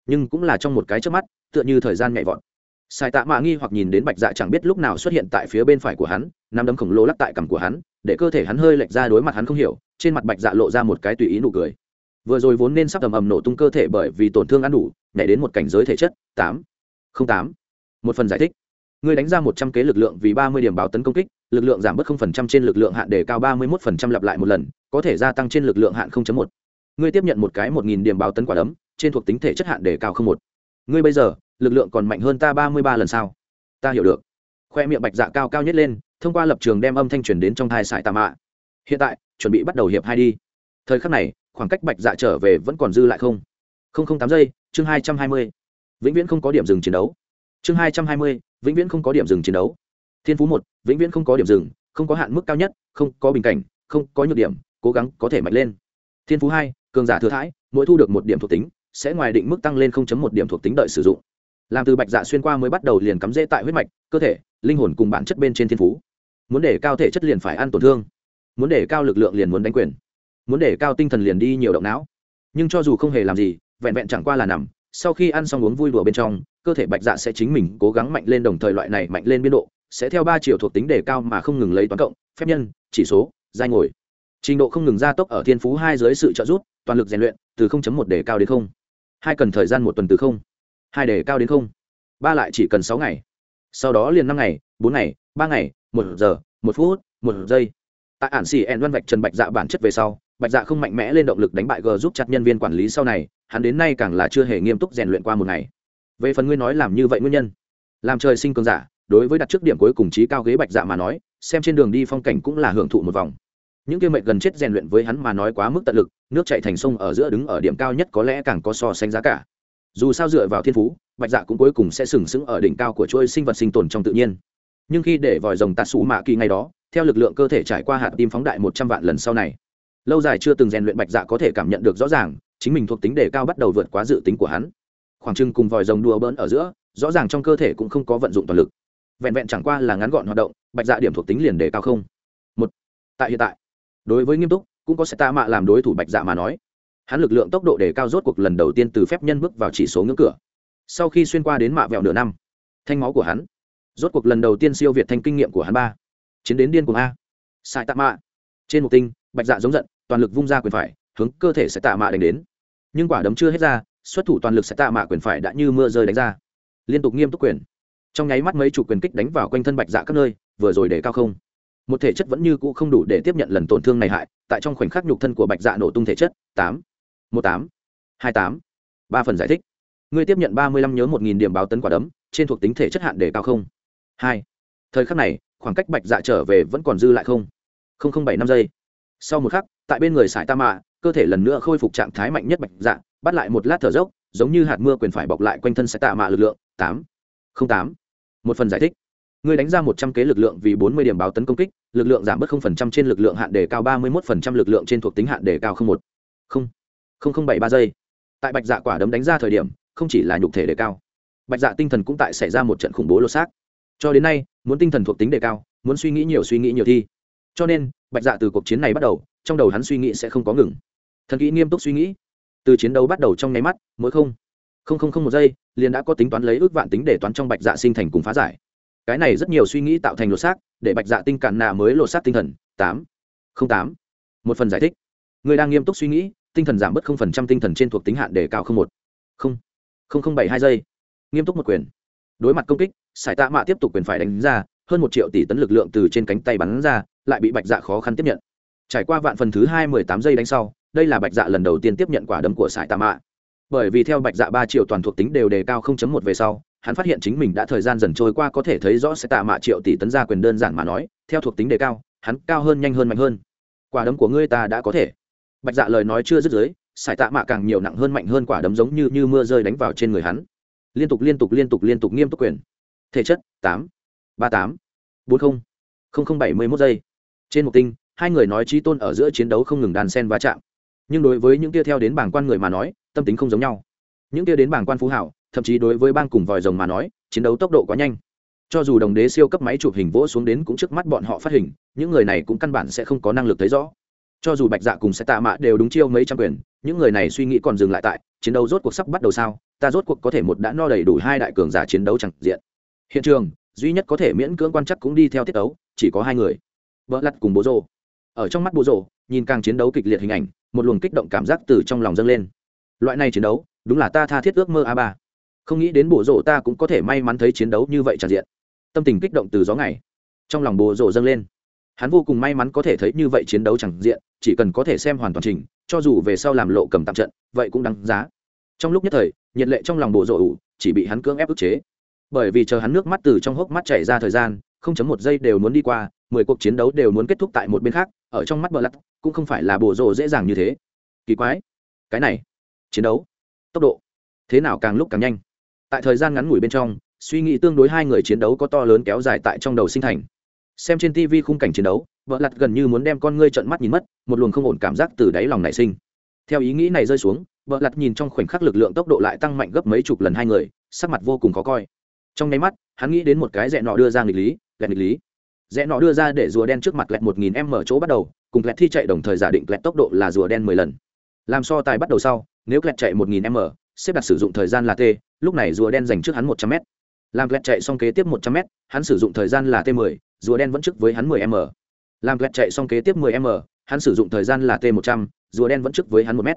nhưng cũng là trong một cái trước mắt, tựa như thời gian nhẹ vọt. Sai tạ mạ nghi hoặc nhìn đến bạch dạ chẳng biết lúc nào xuất hiện tại phía bên phải của hắn, nắm đấm khổng lồ lắc tại cằm của hắn, để cơ thể hắn hơi lệch ra đối mặt hắn không hiểu, trên mặt bạch dạ lộ ra một cái tùy ý nụ cười. Vừa rồi vốn nên sắp ầm ầm nổ tung cơ thể bởi vì tổn thương ăn đủ, nhảy đến một cảnh giới thể chất, tám. Không tám. Một phần giải thích ngươi đánh ra một trăm kế lực lượng vì ba mươi điểm báo tấn công kích, lực lượng giảm bớt không phần trăm trên lực lượng hạn đề cao ba mươi một phần trăm lặp lại một lần, có thể gia tăng trên lực lượng hạn không chấm một. Ngươi tiếp nhận một cái một nghìn điểm báo tấn quả đấm, trên thuộc tính thể chất hạn đề cao không một. Ngươi bây giờ, lực lượng còn mạnh hơn ta ba mươi ba lần sao? Ta hiểu được. Khoe miệng bạch dạ cao cao nhất lên, thông qua lập trường đem âm thanh truyền đến trong thai sải tà mạ. Hiện tại, chuẩn bị bắt đầu hiệp hai đi. Thời khắc này, khoảng cách bạch dạ trở về vẫn còn dư lại không? Không không tám giây, chương hai trăm hai mươi. Vĩnh viễn không có điểm dừng chiến đấu. Chương hai trăm hai mươi vĩnh viễn không có điểm dừng chiến đấu. Thiên phú một, vĩnh viễn không có điểm dừng, không có hạn mức cao nhất, không có bình cảnh, không có nhược điểm, cố gắng có thể mạnh lên. Thiên phú hai, cường giả thừa thãi, mỗi thu được một điểm thuộc tính, sẽ ngoài định mức tăng lên một điểm thuộc tính đợi sử dụng. Làm từ bạch dạ xuyên qua mới bắt đầu liền cắm rễ tại huyết mạch, cơ thể, linh hồn cùng bản chất bên trên thiên phú. Muốn để cao thể chất liền phải ăn tổn thương. Muốn để cao lực lượng liền muốn đánh quyền. Muốn để cao tinh thần liền đi nhiều động não. Nhưng cho dù không hề làm gì, vẹn vẹn chẳng qua là nằm, sau khi ăn xong uống vui đùa bên trong cơ thể bạch dạ sẽ chính mình cố gắng mạnh lên đồng thời loại này mạnh lên biên độ, sẽ theo ba chiều thuộc tính đề cao mà không ngừng lấy toán cộng, phép nhân, chỉ số, giai ngồi. Trình độ không ngừng gia tốc ở thiên phú hai dưới sự trợ giúp, toàn lực rèn luyện, từ 0.1 đề cao đến không. Hai cần thời gian một tuần từ không. Hai đề cao đến không. Ba lại chỉ cần sáu ngày. Sau đó liền năm ngày, bốn ngày, ba ngày, một giờ, một phút, một giây. Tại ản xì ẹn văn vạch trần bạch dạ bản chất về sau, bạch dạ không mạnh mẽ lên động lực đánh bại g giúp chặt nhân viên quản lý sau này, hắn đến nay càng là chưa hề nghiêm túc rèn luyện qua một ngày về phần ngươi nói làm như vậy nguyên nhân. Làm trời sinh cường giả, đối với đặt trước điểm cuối cùng trí cao ghế bạch dạ mà nói, xem trên đường đi phong cảnh cũng là hưởng thụ một vòng. Những kia mệnh gần chết rèn luyện với hắn mà nói quá mức tận lực, nước chạy thành sông ở giữa đứng ở điểm cao nhất có lẽ càng có so sánh giá cả. Dù sao dựa vào thiên phú, bạch dạ cũng cuối cùng sẽ sừng sững ở đỉnh cao của chuỗi sinh vật sinh tồn trong tự nhiên. Nhưng khi để vòi rồng tạt xù mạ kỳ ngày đó, theo lực lượng cơ thể trải qua hạt tim phóng đại một trăm vạn lần sau này. Lâu dài chưa từng rèn luyện bạch dạ có thể cảm nhận được rõ ràng, chính mình thuộc tính đề cao bắt đầu vượt quá dự tính của hắn khoảng trưng cùng vòi rồng đùa bỡn ở giữa, rõ ràng trong cơ thể cũng không có vận dụng toàn lực. Vẹn vẹn chẳng qua là ngắn gọn hoạt động, bạch dạ điểm thuộc tính liền đề cao không. Một, tại hiện tại, đối với nghiêm túc, cũng có sẽ tạ mạ làm đối thủ bạch dạ mà nói. Hắn lực lượng tốc độ đề cao rốt cuộc lần đầu tiên từ phép nhân bước vào chỉ số ngưỡng cửa. Sau khi xuyên qua đến mạ vẹo nửa năm, thanh máu của hắn, rốt cuộc lần đầu tiên siêu việt thanh kinh nghiệm của hắn ba. Chiến đến điên cuồng a. Sai tạ mạ. Trên một tinh, bạch dạ giống giận, toàn lực vung ra quyền phải, hướng cơ thể sẽ tạ mạ đánh đến. Nhưng quả đấm chưa hết ra xuất thủ toàn lực sẽ tạ mạ quyền phải đã như mưa rơi đánh ra. Liên tục nghiêm túc quyền. Trong nháy mắt mấy chủ quyền kích đánh vào quanh thân bạch dạ các nơi, vừa rồi để cao không. Một thể chất vẫn như cũ không đủ để tiếp nhận lần tổn thương này hại, tại trong khoảnh khắc nhục thân của bạch dạ nổ tung thể chất, tám, một tám, hai tám. Ba phần giải thích. Ngươi tiếp nhận ba mươi lăm nhớ một nghìn điểm báo tấn quả đấm, trên thuộc tính thể chất hạn đề cao không. Hai. Thời khắc này, khoảng cách bạch dạ trở về vẫn còn dư lại không. Không không bảy năm giây. Sau một khắc, tại bên người sải ta mạ, cơ thể lần nữa khôi phục trạng thái mạnh nhất bạch dạ bắt lại một lát thở dốc, giống như hạt mưa quyền phải bọc lại quanh thân sẽ tạ mạ lực lượng, tám, không tám. Một phần giải thích. Người đánh ra một trăm kế lực lượng vì bốn mươi điểm báo tấn công kích, lực lượng giảm bớt không phần trăm trên lực lượng hạn đề cao ba mươi một phần trăm lực lượng trên thuộc tính hạn đề cao không một. Không. Không không bảy ba giây. Tại bạch dạ quả đấm đánh ra thời điểm, không chỉ là nhục thể đề cao, bạch dạ tinh thần cũng tại xảy ra một trận khủng bố lột xác. Cho đến nay, muốn tinh thần thuộc tính đề cao, muốn suy nghĩ nhiều suy nghĩ nhiều thi. Cho nên, bạch dạ từ cuộc chiến này bắt đầu, trong đầu hắn suy nghĩ sẽ không có ngừng. Thần kỹ nghiêm túc suy nghĩ từ chiến đấu bắt đầu trong nháy mắt, mỗi không không không không một giây, liền đã có tính toán lấy ước vạn tính để toán trong bạch dạ sinh thành cùng phá giải. Cái này rất nhiều suy nghĩ tạo thành lột xác, để bạch dạ tinh cản nà mới lột xác tinh thần. Tám, không tám, một phần giải thích. Người đang nghiêm túc suy nghĩ, tinh thần giảm bớt không phần trăm tinh thần trên thuộc tính hạn để cao không một. Không không không bảy hai giây. Nghiêm túc một quyền. Đối mặt công kích, sải tạ mạ tiếp tục quyền phải đánh ra, hơn một triệu tỷ tấn lực lượng từ trên cánh tay bắn ra, lại bị bạch dạ khó khăn tiếp nhận. Trải qua vạn phần thứ hai mười tám giây đánh sau đây là bạch dạ lần đầu tiên tiếp nhận quả đấm của sải tạ mạ. Bởi vì theo bạch dạ ba triệu toàn thuộc tính đều đề cao không chấm một về sau, hắn phát hiện chính mình đã thời gian dần trôi qua có thể thấy rõ sẽ tạ mạ triệu tỷ tấn ra quyền đơn giản mà nói, theo thuộc tính đề cao, hắn cao hơn nhanh hơn mạnh hơn. Quả đấm của ngươi ta đã có thể. Bạch dạ lời nói chưa dứt dưới, sải tạ mạ càng nhiều nặng hơn mạnh hơn quả đấm giống như như mưa rơi đánh vào trên người hắn. Liên tục liên tục liên tục liên tục nghiêm túc quyền. Thể chất, tám, ba tám, bốn không không không bảy mươi mốt giây. Trên một tinh, hai người nói trí tôn ở giữa chiến đấu không ngừng đàn sen va chạm nhưng đối với những kia theo đến bảng quan người mà nói, tâm tính không giống nhau. Những kia đến bảng quan phú hảo, thậm chí đối với bang cùng vòi rồng mà nói, chiến đấu tốc độ quá nhanh. Cho dù đồng đế siêu cấp máy chụp hình vỗ xuống đến cũng trước mắt bọn họ phát hình, những người này cũng căn bản sẽ không có năng lực thấy rõ. Cho dù bạch dạ cùng sẽ tạ mạ đều đúng chiêu mấy trăm quyền, những người này suy nghĩ còn dừng lại tại, chiến đấu rốt cuộc sắp bắt đầu sao? Ta rốt cuộc có thể một đã no đầy đủ hai đại cường giả chiến đấu chẳng diện. Hiện trường, duy nhất có thể miễn cưỡng quan chắc cũng đi theo tiết đấu chỉ có hai người. Vợ lặt cùng bố rồ. Ở trong mắt bố rồ nhìn càng chiến đấu kịch liệt hình ảnh, một luồng kích động cảm giác từ trong lòng dâng lên. Loại này chiến đấu, đúng là ta tha thiết ước mơ a ba. Không nghĩ đến bộ rộ ta cũng có thể may mắn thấy chiến đấu như vậy tràn diện. Tâm tình kích động từ gió ngày, trong lòng bộ rộ dâng lên. Hắn vô cùng may mắn có thể thấy như vậy chiến đấu chẳng diện, chỉ cần có thể xem hoàn toàn trình cho dù về sau làm lộ cầm tạm trận, vậy cũng đáng giá. Trong lúc nhất thời, nhiệt lệ trong lòng bộ rộ ủ, chỉ bị hắn cưỡng ép ức chế. Bởi vì chờ hắn nước mắt từ trong hốc mắt chảy ra thời gian, không chấm một giây đều muốn đi qua mười cuộc chiến đấu đều muốn kết thúc tại một bên khác, ở trong mắt bờ lặt cũng không phải là bổ rồ dễ dàng như thế. Kỳ quái. Cái này, chiến đấu, tốc độ, thế nào càng lúc càng nhanh. Tại thời gian ngắn ngủi bên trong, suy nghĩ tương đối hai người chiến đấu có to lớn kéo dài tại trong đầu sinh thành. Xem trên tv khung cảnh chiến đấu vợ lặt gần như muốn đem con ngươi trợn mắt nhìn mất, một luồng không ổn cảm giác từ đáy lòng nảy sinh. Theo ý nghĩ này rơi xuống vợ lặt nhìn trong khoảnh khắc lực lượng tốc độ lại tăng mạnh gấp mấy chục lần hai người, sắc mặt vô cùng khó coi. Trong nháy mắt, hắn nghĩ đến một cái rẽ nọ đưa ra nghịch lý gần nghịch lý rẽ nọ đưa ra để rùa đen trước mặt lẹt một nghìn m chỗ bắt đầu, cùng lẹt thi chạy đồng thời giả định lẹt tốc độ là rùa đen mười lần. Làm so tài bắt đầu sau, nếu lẹt chạy một nghìn m xếp đặt sử dụng thời gian là t, lúc này rùa đen dành trước hắn một trăm m làm lẹt chạy xong kế tiếp một trăm m hắn sử dụng thời gian là t mười, rùa đen vẫn trước với hắn mười m làm lẹt chạy xong kế tiếp mười m hắn sử dụng thời gian là t một trăm, rùa đen vẫn trước với hắn một m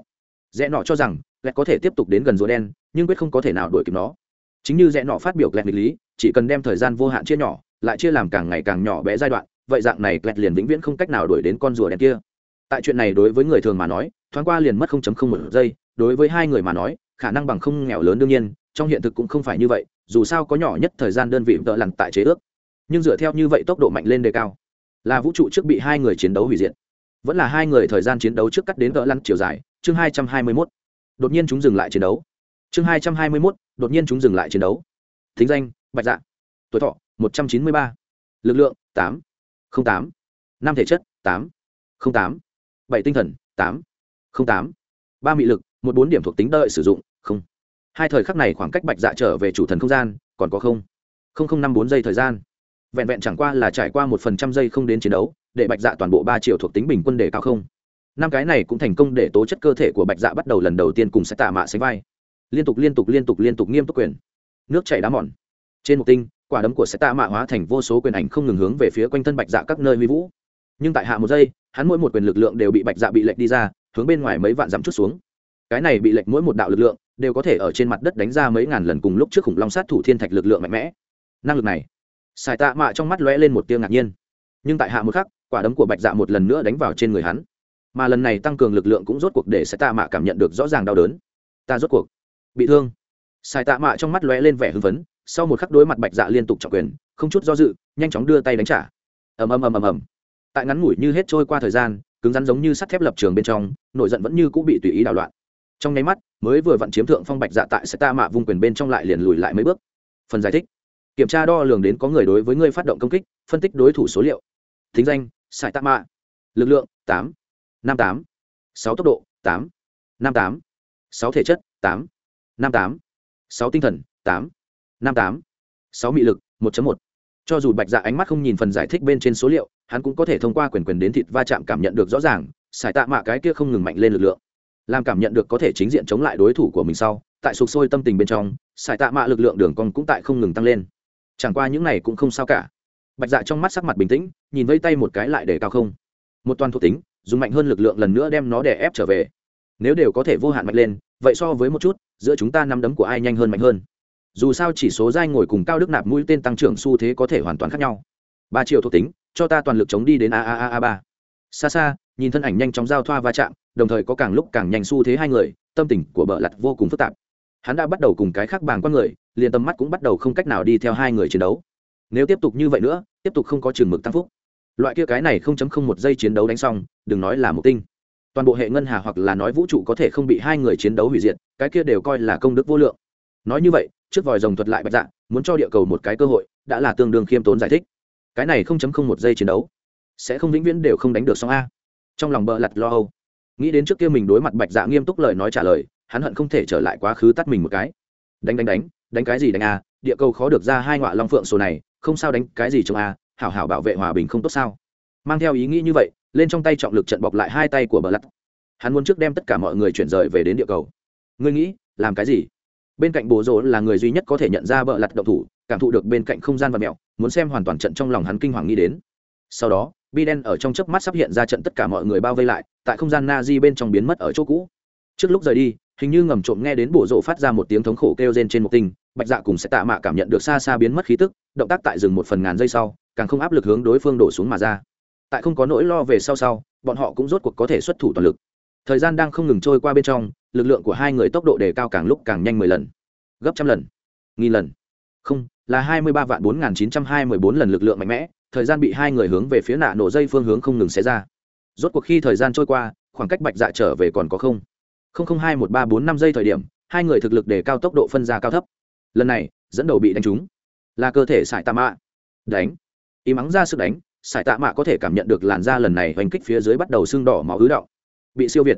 rẽ nọ cho rằng, lẹt có thể tiếp tục đến gần rùa đen, nhưng quyết không có thể nào đuổi kịp nó. Chính như rẽ nọ phát biểu lẹt nghịch lý, chỉ cần đem thời gian vô hạn chia nhỏ lại chia làm càng ngày càng nhỏ bé giai đoạn, vậy dạng này lẹt liền vĩnh viễn không cách nào đuổi đến con rùa đen kia. Tại chuyện này đối với người thường mà nói, thoáng qua liền mất không chấm không một giây, đối với hai người mà nói, khả năng bằng không nghèo lớn đương nhiên, trong hiện thực cũng không phải như vậy, dù sao có nhỏ nhất thời gian đơn vị tợ lặn tại chế ước. Nhưng dựa theo như vậy tốc độ mạnh lên đề cao, là vũ trụ trước bị hai người chiến đấu hủy diệt. Vẫn là hai người thời gian chiến đấu trước cắt đến tợ lăn chiều dài, chương hai trăm hai mươi mốt. Đột nhiên chúng dừng lại chiến đấu. Chương hai trăm hai mươi mốt, đột nhiên chúng dừng lại chiến đấu. Thính danh, bạch dạ. Tuổi thọ một trăm chín mươi ba. Lực lượng, tám. Tám. Năm thể chất, tám. Tám. Bảy tinh thần, tám. Tám. Ba mị lực, một bốn điểm thuộc tính đợi sử dụng, không. Hai thời khắc này khoảng cách bạch dạ trở về chủ thần không gian, còn có không. Không không năm bốn giây thời gian. Vẹn vẹn chẳng qua là trải qua một phần trăm giây không đến chiến đấu, để bạch dạ toàn bộ ba triệu thuộc tính bình quân đề cao không. Năm cái này cũng thành công để tố chất cơ thể của bạch dạ bắt đầu lần đầu tiên cùng sẽ tạ mạ sánh vai. Liên tục liên tục liên tục liên tục nghiêm túc quyền. Nước chảy đá mòn. Trên một tinh quả đấm của sẽ tạ mạ hóa thành vô số quyền ảnh không ngừng hướng về phía quanh thân bạch dạ các nơi huy vũ. Nhưng tại hạ một giây, hắn mỗi một quyền lực lượng đều bị bạch dạ bị lệch đi ra, hướng bên ngoài mấy vạn dặm chút xuống. Cái này bị lệch mỗi một đạo lực lượng, đều có thể ở trên mặt đất đánh ra mấy ngàn lần cùng lúc trước khủng long sát thủ thiên thạch lực lượng mạnh mẽ. Năng lực này xài tạ mạ trong mắt lóe lên một tiếng ngạc nhiên. Nhưng tại hạ một khắc, quả đấm của bạch dạ một lần nữa đánh vào trên người hắn. Mà lần này tăng cường lực lượng cũng rốt cuộc để xài tạ mạ cảm nhận được rõ ràng đau đớn. Ta rốt cuộc bị thương. Xài tạ mạ trong mắt lóe lên vẻ hưng phấn sau một khắc đối mặt bạch dạ liên tục trọng quyền, không chút do dự, nhanh chóng đưa tay đánh trả. Ầm ầm ầm ầm ầm. Tại ngắn ngủi như hết trôi qua thời gian, cứng rắn giống như sắt thép lập trường bên trong, nổi giận vẫn như cũng bị tùy ý đảo loạn. Trong nháy mắt, mới vừa vặn chiếm thượng phong bạch dạ tại sẽ ta mạ vung quyền bên trong lại liền lùi lại mấy bước. Phần giải thích. Kiểm tra đo lường đến có người đối với ngươi phát động công kích, phân tích đối thủ số liệu. Thính danh, sải tạ mạ. Lực lượng, tám. Năm tám. Sáu tốc độ, tám. Năm tám. Sáu thể chất, tám. Năm tám. Sáu tinh thần, tám năm tám, sáu mị lực, một một. Cho dù bạch dạ ánh mắt không nhìn phần giải thích bên trên số liệu, hắn cũng có thể thông qua quyền quyền đến thịt va chạm cảm nhận được rõ ràng sải tạ mạ cái kia không ngừng mạnh lên lực lượng. Làm cảm nhận được có thể chính diện chống lại đối thủ của mình sau, tại sụp sôi tâm tình bên trong sải tạ mạ lực lượng đường cong cũng tại không ngừng tăng lên. Chẳng qua những này cũng không sao cả. Bạch dạ trong mắt sắc mặt bình tĩnh, nhìn vây tay một cái lại để cao không. Một toàn thuộc tính, dùng mạnh hơn lực lượng lần nữa đem nó đè ép trở về. Nếu đều có thể vô hạn mạnh lên, vậy so với một chút, giữa chúng ta năm đấm của ai nhanh hơn mạnh hơn? Dù sao chỉ số dai ngồi cùng cao đức nạp mũi tên tăng trưởng xu thế có thể hoàn toàn khác nhau. Ba triệu thuộc tính, cho ta toàn lực chống đi đến a a a a ba. Xa xa, nhìn thân ảnh nhanh chóng giao thoa va chạm, đồng thời có càng lúc càng nhanh xu thế hai người, tâm tình của bợ lặt vô cùng phức tạp. Hắn đã bắt đầu cùng cái khác bàng con người, liền tầm mắt cũng bắt đầu không cách nào đi theo hai người chiến đấu. Nếu tiếp tục như vậy nữa, tiếp tục không có trường mực tăng phúc. Loại kia cái này không chấm không một giây chiến đấu đánh xong, đừng nói là một tinh. Toàn bộ hệ ngân hà hoặc là nói vũ trụ có thể không bị hai người chiến đấu hủy diệt, cái kia đều coi là công đức vô lượng. Nói như vậy trước vòi rồng thuật lại bạch dạ muốn cho địa cầu một cái cơ hội, đã là tương đương khiêm tốn giải thích. Cái này không chấm không một giây chiến đấu, sẽ không vĩnh viễn đều không đánh được xong a. Trong lòng bợ lặt lo âu. Nghĩ đến trước kia mình đối mặt bạch dạ nghiêm túc lời nói trả lời, hắn hận không thể trở lại quá khứ tắt mình một cái. Đánh đánh đánh đánh cái gì đánh a, địa cầu khó được ra hai ngọa long phượng sổ này, không sao đánh cái gì trong a, hảo hảo bảo vệ hòa bình không tốt sao? Mang theo ý nghĩ như vậy, lên trong tay trọng lực trận bọc lại hai tay của bờ lặt. Hắn muốn trước đem tất cả mọi người chuyển rời về đến địa cầu. Ngươi nghĩ, làm cái gì? Bên cạnh bồ rỗ là người duy nhất có thể nhận ra vợ lặt động thủ, cảm thụ được bên cạnh không gian và mẹo, muốn xem hoàn toàn trận trong lòng hắn kinh hoàng nghĩ đến. Sau đó bi đen ở trong chớp mắt sắp hiện ra trận tất cả mọi người bao vây lại, tại không gian na di bên trong biến mất ở chỗ cũ. Trước lúc rời đi, hình như ngầm trộm nghe đến bổ rộ phát ra một tiếng thống khổ kêu rên trên một tinh bạch dạ cùng sẽ tạ mạ cảm nhận được xa xa biến mất khí tức, động tác tại rừng một phần ngàn giây sau, càng không áp lực hướng đối phương đổ xuống mà ra. Tại không có nỗi lo về sau sau, bọn họ cũng rốt cuộc có thể xuất thủ toàn lực thời gian đang không ngừng trôi qua bên trong, lực lượng của hai người tốc độ đề cao càng lúc càng nhanh mười lần. Gấp trăm lần. Nghìn lần. Không, là hai mươi ba vạn bốn nghìn chín trăm hai mươi bốn lần lực lượng mạnh mẽ, thời gian bị hai người hướng về phía nạ nổ dây phương hướng không ngừng xé ra. Rốt cuộc khi thời gian trôi qua, khoảng cách bạch dạ trở về còn có không? Không không hai một ba bốn năm giây thời điểm, hai người thực lực để cao tốc độ phân ra cao thấp. Lần này, dẫn đầu bị đánh trúng. Là cơ thể sải tạ mạ. Đánh. Y mắng ra sức đánh, sải tạ mạ có thể cảm nhận được làn da lần này hoành kích phía dưới bắt đầu sưng đỏ máu ứ động bị siêu việt.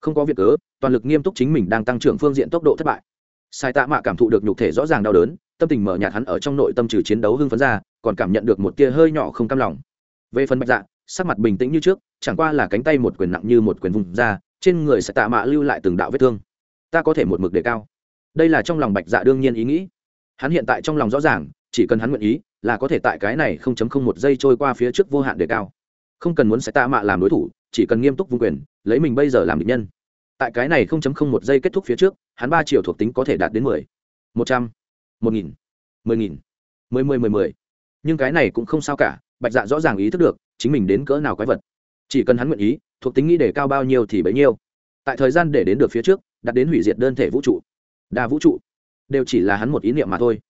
Không có việc cớ, toàn lực nghiêm túc chính mình đang tăng trưởng phương diện tốc độ thất bại. Sai tạ mạ cảm thụ được nhục thể rõ ràng đau đớn, tâm tình mở nhạt hắn ở trong nội tâm trừ chiến đấu hưng phấn ra, còn cảm nhận được một tia hơi nhỏ không cam lòng. Về phần bạch dạ sắc mặt bình tĩnh như trước, chẳng qua là cánh tay một quyền nặng như một quyền vùng ra, trên người sẽ tạ mạ lưu lại từng đạo vết thương. Ta có thể một mực đề cao. Đây là trong lòng bạch dạ đương nhiên ý nghĩ. Hắn hiện tại trong lòng rõ ràng, chỉ cần hắn nguyện ý, là có thể tại cái này không chấm không một giây trôi qua phía trước vô hạn đề cao. Không cần muốn sẽ tạ mạ làm đối thủ chỉ cần nghiêm túc vung quyền, lấy mình bây giờ làm định nhân. Tại cái này không chấm không một giây kết thúc phía trước, hắn ba triệu thuộc tính có thể đạt đến mười, một trăm, một nghìn, mười nghìn, mười mười mười mười. Nhưng cái này cũng không sao cả, bạch dạ rõ ràng ý thức được, chính mình đến cỡ nào quái vật. Chỉ cần hắn nguyện ý, thuộc tính nghĩ để cao bao nhiêu thì bấy nhiêu. Tại thời gian để đến được phía trước, đặt đến hủy diệt đơn thể vũ trụ. Đa vũ trụ đều chỉ là hắn một ý niệm mà thôi.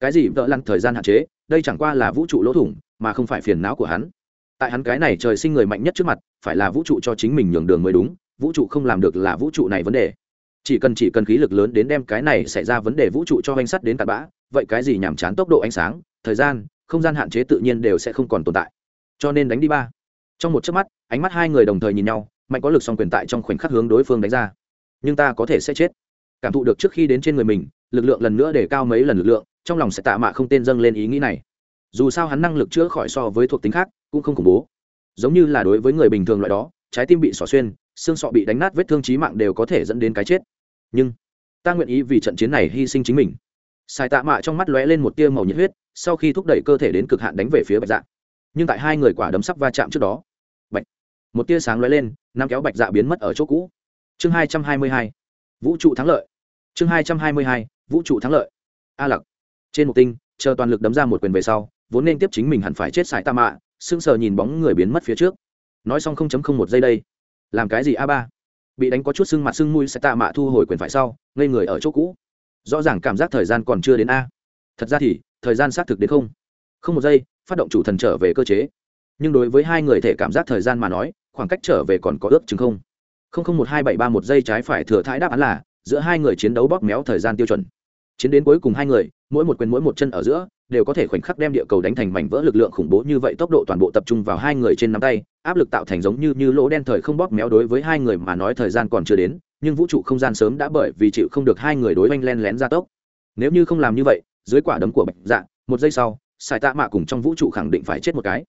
Cái gì vợ lăng thời gian hạn chế, đây chẳng qua là vũ trụ lỗ thủng, mà không phải phiền não của hắn tại hắn cái này trời sinh người mạnh nhất trước mặt, phải là vũ trụ cho chính mình nhường đường mới đúng, vũ trụ không làm được là vũ trụ này vấn đề. Chỉ cần chỉ cần khí lực lớn đến đem cái này xảy ra vấn đề vũ trụ cho anh sắt đến tạt bã, vậy cái gì nhàm chán tốc độ ánh sáng, thời gian, không gian hạn chế tự nhiên đều sẽ không còn tồn tại. Cho nên đánh đi ba. Trong một chớp mắt, ánh mắt hai người đồng thời nhìn nhau, mạnh có lực song quyền tại trong khoảnh khắc hướng đối phương đánh ra. Nhưng ta có thể sẽ chết. Cảm thụ được trước khi đến trên người mình, lực lượng lần nữa để cao mấy lần lực lượng, trong lòng sẽ tạ mạ không tên dâng lên ý nghĩ này dù sao hắn năng lực chữa khỏi so với thuộc tính khác cũng không khủng bố. Giống như là đối với người bình thường loại đó, trái tim bị xỏ xuyên, xương sọ bị đánh nát vết thương trí mạng đều có thể dẫn đến cái chết. Nhưng, ta nguyện ý vì trận chiến này hy sinh chính mình. Sai tạ mạ trong mắt lóe lên một tia màu nhiệt huyết, sau khi thúc đẩy cơ thể đến cực hạn đánh về phía bạch dạ. Nhưng tại hai người quả đấm sắp va chạm trước đó, bạch, một tia sáng lóe lên nam kéo bạch dạ biến mất ở chỗ cũ. Chương hai trăm hai mươi hai, vũ trụ thắng lợi. Chương hai trăm hai mươi hai, vũ trụ thắng lợi. A lặc. Trên một tinh, chờ toàn lực đấm ra một quyền về sau vốn nên tiếp chính mình hẳn phải chết sải tạ mạ, sững sờ nhìn bóng người biến mất phía trước. Nói xong không chấm không một giây đây. Làm cái gì a ba? Bị đánh có chút sưng mặt sưng mũi sẽ tạ mạ thu hồi quyền phải sau, ngây người ở chỗ cũ. Rõ ràng cảm giác thời gian còn chưa đến a. Thật ra thì, thời gian xác thực đến không. Không một giây, phát động chủ thần trở về cơ chế. Nhưng đối với hai người thể cảm giác thời gian mà nói, khoảng cách trở về còn có ước chừng không. Không không một hai bảy ba một giây trái phải thừa thãi đáp án là, giữa hai người chiến đấu bóp méo thời gian tiêu chuẩn. Chiến đến cuối cùng hai người mỗi một quyền mỗi một chân ở giữa đều có thể khoảnh khắc đem địa cầu đánh thành mảnh vỡ lực lượng khủng bố như vậy, tốc độ toàn bộ tập trung vào hai người trên nắm tay, áp lực tạo thành giống như như lỗ đen thời không bóp méo đối với hai người mà nói thời gian còn chưa đến, nhưng vũ trụ không gian sớm đã bởi vì chịu không được hai người đối oanh len lén ra tốc. Nếu như không làm như vậy, dưới quả đấm của bạch dạ một giây sau sài tạ mạ cùng trong vũ trụ khẳng định phải chết một cái.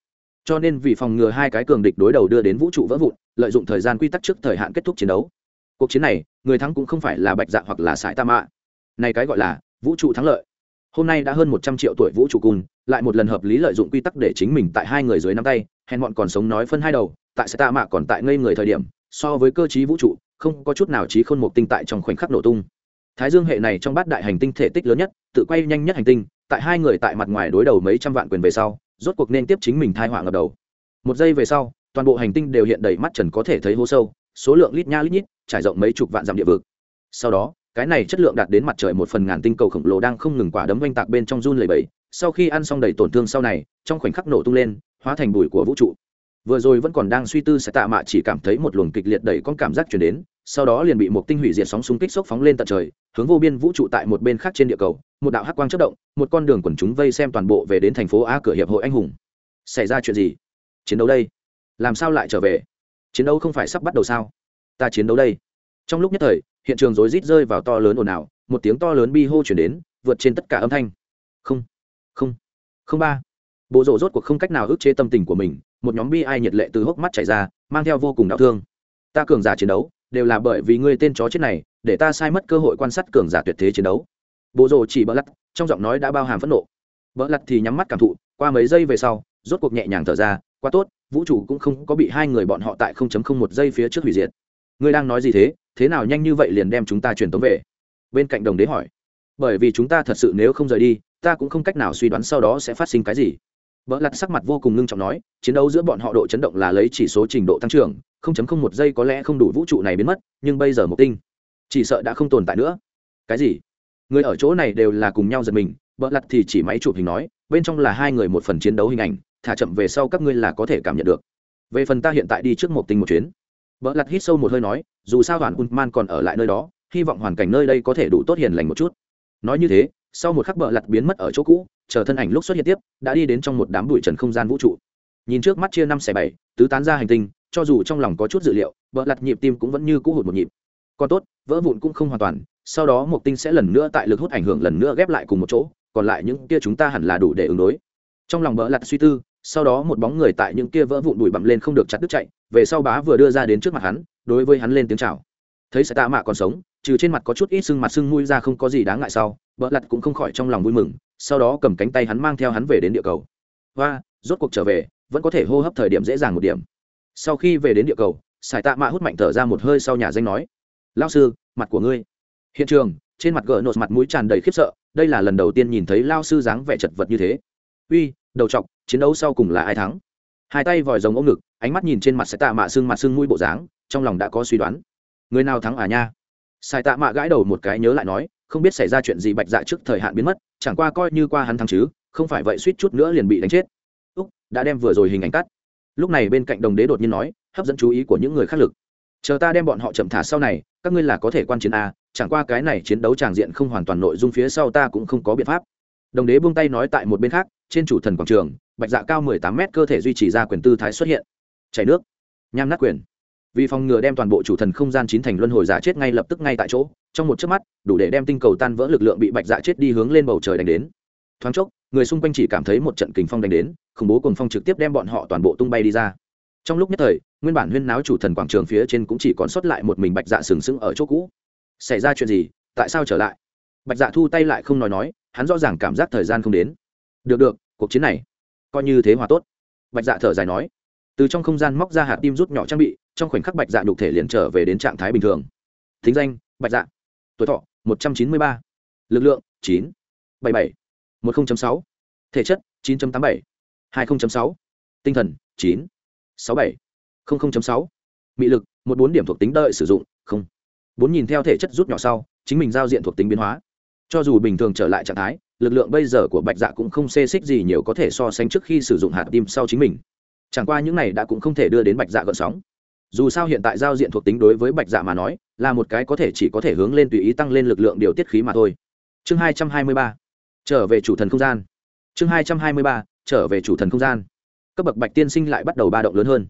Cho nên vì phòng ngừa hai cái cường địch đối đầu đưa đến vũ trụ vỡ vụn, lợi dụng thời gian quy tắc trước thời hạn kết thúc chiến đấu. Cuộc chiến này, người thắng cũng không phải là bạch dạ hoặc là sài tạ mạ. Này cái gọi là vũ trụ thắng lợi hôm nay đã hơn một trăm triệu tuổi vũ trụ cùn, lại một lần hợp lý lợi dụng quy tắc để chính mình tại hai người dưới nắm tay, hèn bọn còn sống nói phân hai đầu, tại sẽ tạ mạ còn tại ngây người thời điểm, so với cơ chí vũ trụ, không có chút nào trí khôn một tinh tại trong khoảnh khắc nổ tung. Thái dương hệ này trong bát đại hành tinh thể tích lớn nhất, tự quay nhanh nhất hành tinh, tại hai người tại mặt ngoài đối đầu mấy trăm vạn quyền về sau, rốt cuộc nên tiếp chính mình thai họa ngập đầu. Một giây về sau, toàn bộ hành tinh đều hiện đầy mắt trần có thể thấy hố sâu, số lượng lít nha lít nhít, trải rộng mấy chục vạn dặm địa vực. Sau đó cái này chất lượng đạt đến mặt trời một phần ngàn tinh cầu khổng lồ đang không ngừng quả đấm oanh tạc bên trong run lầy bẫy sau khi ăn xong đầy tổn thương sau này, trong khoảnh khắc nổ tung lên, hóa thành bụi của vũ trụ. Vừa rồi vẫn còn đang suy tư sẽ tạ mạ chỉ cảm thấy một luồng kịch liệt đẩy con cảm giác chuyển đến, sau đó liền bị một tinh hủy diệt sóng xung kích sốc phóng lên tận trời, hướng vô biên vũ trụ tại một bên khác trên địa cầu, một đạo hắc quang chất động, một con đường quần chúng vây xem toàn bộ về đến thành phố a cửa hiệp hội anh hùng. Xảy ra chuyện gì? Chiến đấu đây. Làm sao lại trở về? Chiến đấu không phải sắp bắt đầu sao? Ta chiến đấu đây. Trong lúc nhất thời hiện trường rối rít rơi vào to lớn ồn ào, một tiếng to lớn bi hô chuyển đến, vượt trên tất cả âm thanh. Không không không ba. Bộ rộ rốt cuộc không cách nào ức chế tâm tình của mình, một nhóm bi ai nhiệt lệ từ hốc mắt chảy ra, mang theo vô cùng đau thương. Ta cường giả chiến đấu, đều là bởi vì ngươi tên chó chết này, để ta sai mất cơ hội quan sát cường giả tuyệt thế chiến đấu. Bộ rộ chỉ bỡ lặt, trong giọng nói đã bao hàm phẫn nộ. Bỡ lặt thì nhắm mắt cảm thụ, qua mấy giây về sau, rốt cuộc nhẹ nhàng thở ra, quá tốt, vũ trụ cũng không có bị hai người bọn họ tại không chấm không một giây phía trước hủy diệt. Ngươi đang nói gì thế? Thế nào nhanh như vậy liền đem chúng ta truyền tống về? Bên cạnh đồng đế hỏi. Bởi vì chúng ta thật sự nếu không rời đi, ta cũng không cách nào suy đoán sau đó sẽ phát sinh cái gì. Vợ lặt sắc mặt vô cùng ngưng trọng nói, chiến đấu giữa bọn họ độ chấn động là lấy chỉ số trình độ tăng trưởng, không chấm không một giây có lẽ không đủ vũ trụ này biến mất, nhưng bây giờ một tinh. Chỉ sợ đã không tồn tại nữa. Cái gì? Người ở chỗ này đều là cùng nhau giật mình vợ lặt thì chỉ máy chụp hình nói, bên trong là hai người một phần chiến đấu hình ảnh, thả chậm về sau các ngươi là có thể cảm nhận được. Về phần ta hiện tại đi trước một tinh một chuyến. Bỡ lật hít sâu một hơi nói, dù sao Hoàn man còn ở lại nơi đó, hy vọng hoàn cảnh nơi đây có thể đủ tốt hiền lành một chút. Nói như thế, sau một khắc bỡ lật biến mất ở chỗ cũ, chờ thân ảnh lúc xuất hiện tiếp, đã đi đến trong một đám bụi trần không gian vũ trụ. Nhìn trước mắt chia năm xẻ bảy, tứ tán ra hành tinh, cho dù trong lòng có chút dự liệu, bỡ lật nhịp tim cũng vẫn như cũ hụt một nhịp. Còn tốt, vỡ vụn cũng không hoàn toàn, sau đó một tinh sẽ lần nữa tại lực hút ảnh hưởng lần nữa ghép lại cùng một chỗ, còn lại những kia chúng ta hẳn là đủ để ứng đối. Trong lòng bỡ lật suy tư sau đó một bóng người tại những kia vỡ vụn bụi bặm lên không được chặt đứt chạy, về sau bá vừa đưa ra đến trước mặt hắn, đối với hắn lên tiếng chào. Thấy sẽ tạ mạ còn sống, trừ trên mặt có chút ít sưng mặt sưng mũi ra không có gì đáng ngại sau vợ lặt cũng không khỏi trong lòng vui mừng, sau đó cầm cánh tay hắn mang theo hắn về đến địa cầu. Và rốt cuộc trở về, vẫn có thể hô hấp thời điểm dễ dàng một điểm. Sau khi về đến địa cầu sài tạ mạ hút mạnh thở ra một hơi sau nhà danh nói lao sư, mặt của ngươi. Hiện trường, trên mặt gỡ nột mặt mũi tràn đầy khiếp sợ, đây là lần đầu tiên nhìn thấy lao sư dáng vẻ chật vật như thế. Uy đầu t chiến đấu sau cùng là ai thắng hai tay vòi rồng ôm ngực ánh mắt nhìn trên mặt sẽ tạ mạ xương mặt xương mũi bộ dáng trong lòng đã có suy đoán người nào thắng à nha sai tạ mạ gãi đầu một cái nhớ lại nói không biết xảy ra chuyện gì bạch dạ trước thời hạn biến mất chẳng qua coi như qua hắn thắng chứ không phải vậy suýt chút nữa liền bị đánh chết úc đã đem vừa rồi hình ảnh cắt lúc này bên cạnh đồng đế đột nhiên nói hấp dẫn chú ý của những người khác lực chờ ta đem bọn họ chậm thả sau này các ngươi là có thể quan chiến a chẳng qua cái này chiến đấu tràng diện không hoàn toàn nội dung phía sau ta cũng không có biện pháp đồng đế buông tay nói tại một bên khác trên chủ thần quảng trường, bạch dạ cao mười tám mét cơ thể duy trì ra quyền tư thái xuất hiện. Chảy nước. Nham nát quyền. Vì phòng ngừa đem toàn bộ chủ thần không gian chín thành luân hồi giả chết ngay lập tức ngay tại chỗ, trong một chớp mắt, đủ để đem tinh cầu tan vỡ lực lượng bị bạch dạ chết đi hướng lên bầu trời đánh đến. Thoáng chốc, người xung quanh chỉ cảm thấy một trận kình phong đánh đến, khủng bố cùng phong trực tiếp đem bọn họ toàn bộ tung bay đi ra. Trong lúc nhất thời, nguyên bản huyên náo chủ thần quảng trường phía trên cũng chỉ còn sót lại một mình bạch dạ sừng sững ở chỗ cũ. Xảy ra chuyện gì? Tại sao trở lại? Bạch dạ thu tay lại không nói nói, hắn rõ ràng cảm giác thời gian không đến được được, cuộc chiến này coi như thế hòa tốt. Bạch dạ thở dài nói. Từ trong không gian móc ra hạt tim rút nhỏ trang bị, trong khoảnh khắc bạch dạ đục thể liền trở về đến trạng thái bình thường. Thính danh, bạch dạ. Tuổi thọ, một trăm chín mươi ba. Lực lượng, chín bảy bảy, một sáu. Thể chất, chín tám bảy. hai sáu. Tinh thần, chín sáu bảy sáu. Mị lực, một bốn điểm thuộc tính đợi sử dụng, không. Bốn nhìn theo thể chất rút nhỏ sau, chính mình giao diện thuộc tính biến hóa. Cho dù bình thường trở lại trạng thái lực lượng bây giờ của bạch dạ cũng không xê xích gì nhiều có thể so sánh trước khi sử dụng hạt tim sau chính mình. Chẳng qua những này đã cũng không thể đưa đến bạch dạ gợn sóng. Dù sao hiện tại giao diện thuộc tính đối với bạch dạ mà nói, là một cái có thể chỉ có thể hướng lên tùy ý tăng lên lực lượng điều tiết khí mà thôi. Chương hai trăm hai mươi ba. Trở về chủ thần không gian. Chương hai trăm hai mươi ba. Trở về chủ thần không gian. Cấp bậc bạch tiên sinh lại bắt đầu ba động lớn hơn.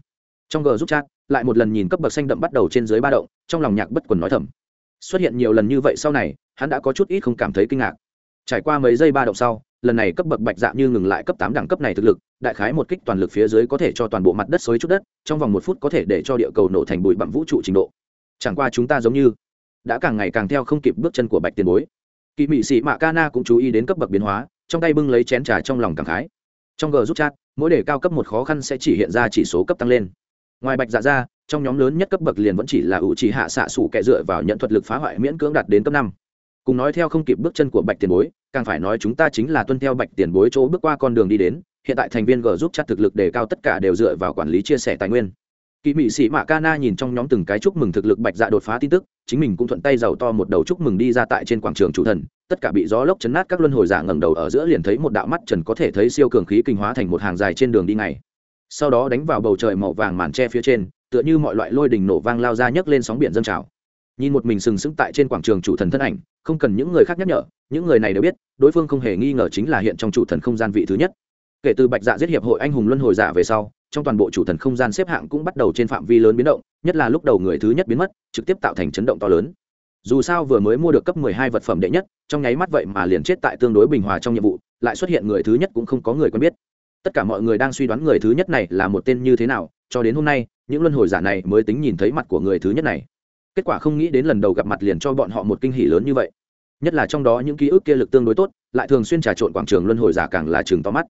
Trong g giúp chat, lại một lần nhìn cấp bậc xanh đậm bắt đầu trên dưới ba động, trong lòng nhạc bất quần nói thầm. Xuất hiện nhiều lần như vậy sau này, hắn đã có chút ít không cảm thấy kinh ngạc trải qua mấy giây ba động sau, lần này cấp bậc bạch dạ như ngừng lại cấp tám đẳng cấp này thực lực, đại khái một kích toàn lực phía dưới có thể cho toàn bộ mặt đất xối chút đất, trong vòng một phút có thể để cho địa cầu nổ thành bụi bặm vũ trụ trình độ. Chẳng qua chúng ta giống như đã càng ngày càng theo không kịp bước chân của bạch tiền bối. Kỵ mị sĩ mạ ca na cũng chú ý đến cấp bậc biến hóa, trong tay bưng lấy chén trà trong lòng cảm khái. Trong g giúp chat, mỗi đề cao cấp một khó khăn sẽ chỉ hiện ra chỉ số cấp tăng lên. Ngoài bạch dạ ra, trong nhóm lớn nhất cấp bậc liền vẫn chỉ là ủ trì hạ xạ sủ kẻ dựa vào nhận thuật lực phá hoại miễn cưỡng đạt đến cấp năm cùng nói theo không kịp bước chân của bạch tiền bối, càng phải nói chúng ta chính là tuân theo bạch tiền bối chỗ bước qua con đường đi đến, hiện tại thành viên g giúp chắc thực lực đề cao tất cả đều dựa vào quản lý chia sẻ tài nguyên. Kỳ mị sĩ mạ ca na nhìn trong nhóm từng cái chúc mừng thực lực bạch dạ đột phá tin tức, chính mình cũng thuận tay giàu to một đầu chúc mừng đi ra tại trên quảng trường chủ thần, tất cả bị gió lốc chấn nát các luân hồi giả ngẩng đầu ở giữa liền thấy một đạo mắt trần có thể thấy siêu cường khí kinh hóa thành một hàng dài trên đường đi ngày sau đó đánh vào bầu trời màu vàng màn tre phía trên, tựa như mọi loại lôi đình nổ vang lao ra nhấc lên sóng biển dâng trào. Nhìn một mình sừng sững tại trên quảng trường chủ thần thân ảnh không cần những người khác nhắc nhở, những người này đều biết, đối phương không hề nghi ngờ chính là hiện trong chủ thần không gian vị thứ nhất. Kể từ bạch dạ giết hiệp hội anh hùng luân hồi giả về sau, trong toàn bộ chủ thần không gian xếp hạng cũng bắt đầu trên phạm vi lớn biến động, nhất là lúc đầu người thứ nhất biến mất, trực tiếp tạo thành chấn động to lớn. Dù sao vừa mới mua được cấp hai vật phẩm đệ nhất, trong nháy mắt vậy mà liền chết tại tương đối bình hòa trong nhiệm vụ, lại xuất hiện người thứ nhất cũng không có người quen biết. Tất cả mọi người đang suy đoán người thứ nhất này là một tên như thế nào, cho đến hôm nay, những luân hồi giả này mới tính nhìn thấy mặt của người thứ nhất này kết quả không nghĩ đến lần đầu gặp mặt liền cho bọn họ một kinh hỉ lớn như vậy. Nhất là trong đó những ký ức kia lực tương đối tốt, lại thường xuyên trà trộn quảng trường luân hồi giả càng là trường to mắt.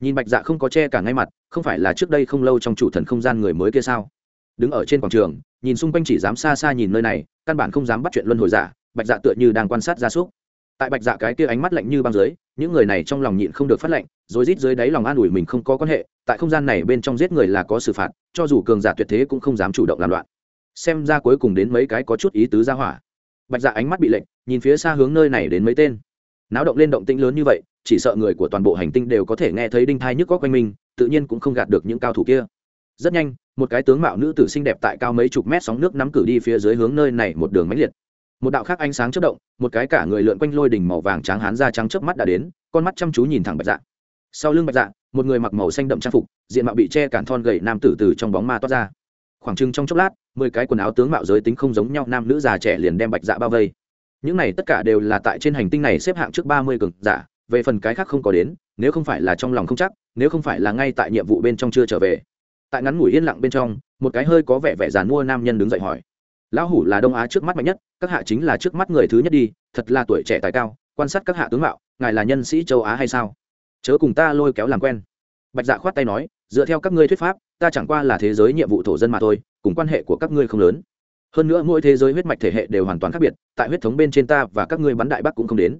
Nhìn bạch dạ không có che cả ngay mặt, không phải là trước đây không lâu trong chủ thần không gian người mới kia sao? Đứng ở trên quảng trường, nhìn xung quanh chỉ dám xa xa nhìn nơi này, căn bản không dám bắt chuyện luân hồi giả, bạch dạ tựa như đang quan sát gia súc. Tại bạch dạ cái kia ánh mắt lạnh như băng dưới, những người này trong lòng nhịn không được phát lạnh rồi rít dưới đáy lòng an ủi mình không có quan hệ, tại không gian này bên trong giết người là có xử phạt, cho dù cường giả tuyệt thế cũng không dám chủ động làm loạn xem ra cuối cùng đến mấy cái có chút ý tứ ra hỏa. Bạch dạ ánh mắt bị lệnh nhìn phía xa hướng nơi này đến mấy tên. Náo động lên động tĩnh lớn như vậy, chỉ sợ người của toàn bộ hành tinh đều có thể nghe thấy đinh thai nhức có quanh mình, tự nhiên cũng không gạt được những cao thủ kia. Rất nhanh, một cái tướng mạo nữ tử xinh đẹp tại cao mấy chục mét sóng nước nắm cử đi phía dưới hướng nơi này một đường mãnh liệt. Một đạo khác ánh sáng chất động, một cái cả người lượn quanh lôi đỉnh màu vàng trắng hán da trắng trước mắt đã đến, con mắt chăm chú nhìn thẳng bạch dạ. Sau lưng bạch dạ một người mặc màu xanh đậm trang phục, diện mạo bị che cản thon gầy nam tử từ trong bóng ma toát ra khoảng chừng trong chốc lát, mười cái quần áo tướng mạo giới tính không giống nhau, nam nữ già trẻ liền đem bạch dạ bao vây. Những này tất cả đều là tại trên hành tinh này xếp hạng trước ba mươi cường giả, về phần cái khác không có đến, nếu không phải là trong lòng không chắc, nếu không phải là ngay tại nhiệm vụ bên trong chưa trở về. Tại ngắn ngủi yên lặng bên trong, một cái hơi có vẻ vẻ giàn mua nam nhân đứng dậy hỏi. Lão hủ là đông á trước mắt mạnh nhất, các hạ chính là trước mắt người thứ nhất đi, thật là tuổi trẻ tài cao, quan sát các hạ tướng mạo, ngài là nhân sĩ châu á hay sao? Chớ cùng ta lôi kéo làm quen. Bạch dạ khoát tay nói, dựa theo các ngươi thuyết pháp ta chẳng qua là thế giới nhiệm vụ thổ dân mà thôi, cùng quan hệ của các ngươi không lớn. Hơn nữa mỗi thế giới huyết mạch thể hệ đều hoàn toàn khác biệt, tại huyết thống bên trên ta và các ngươi bắn đại bắc cũng không đến.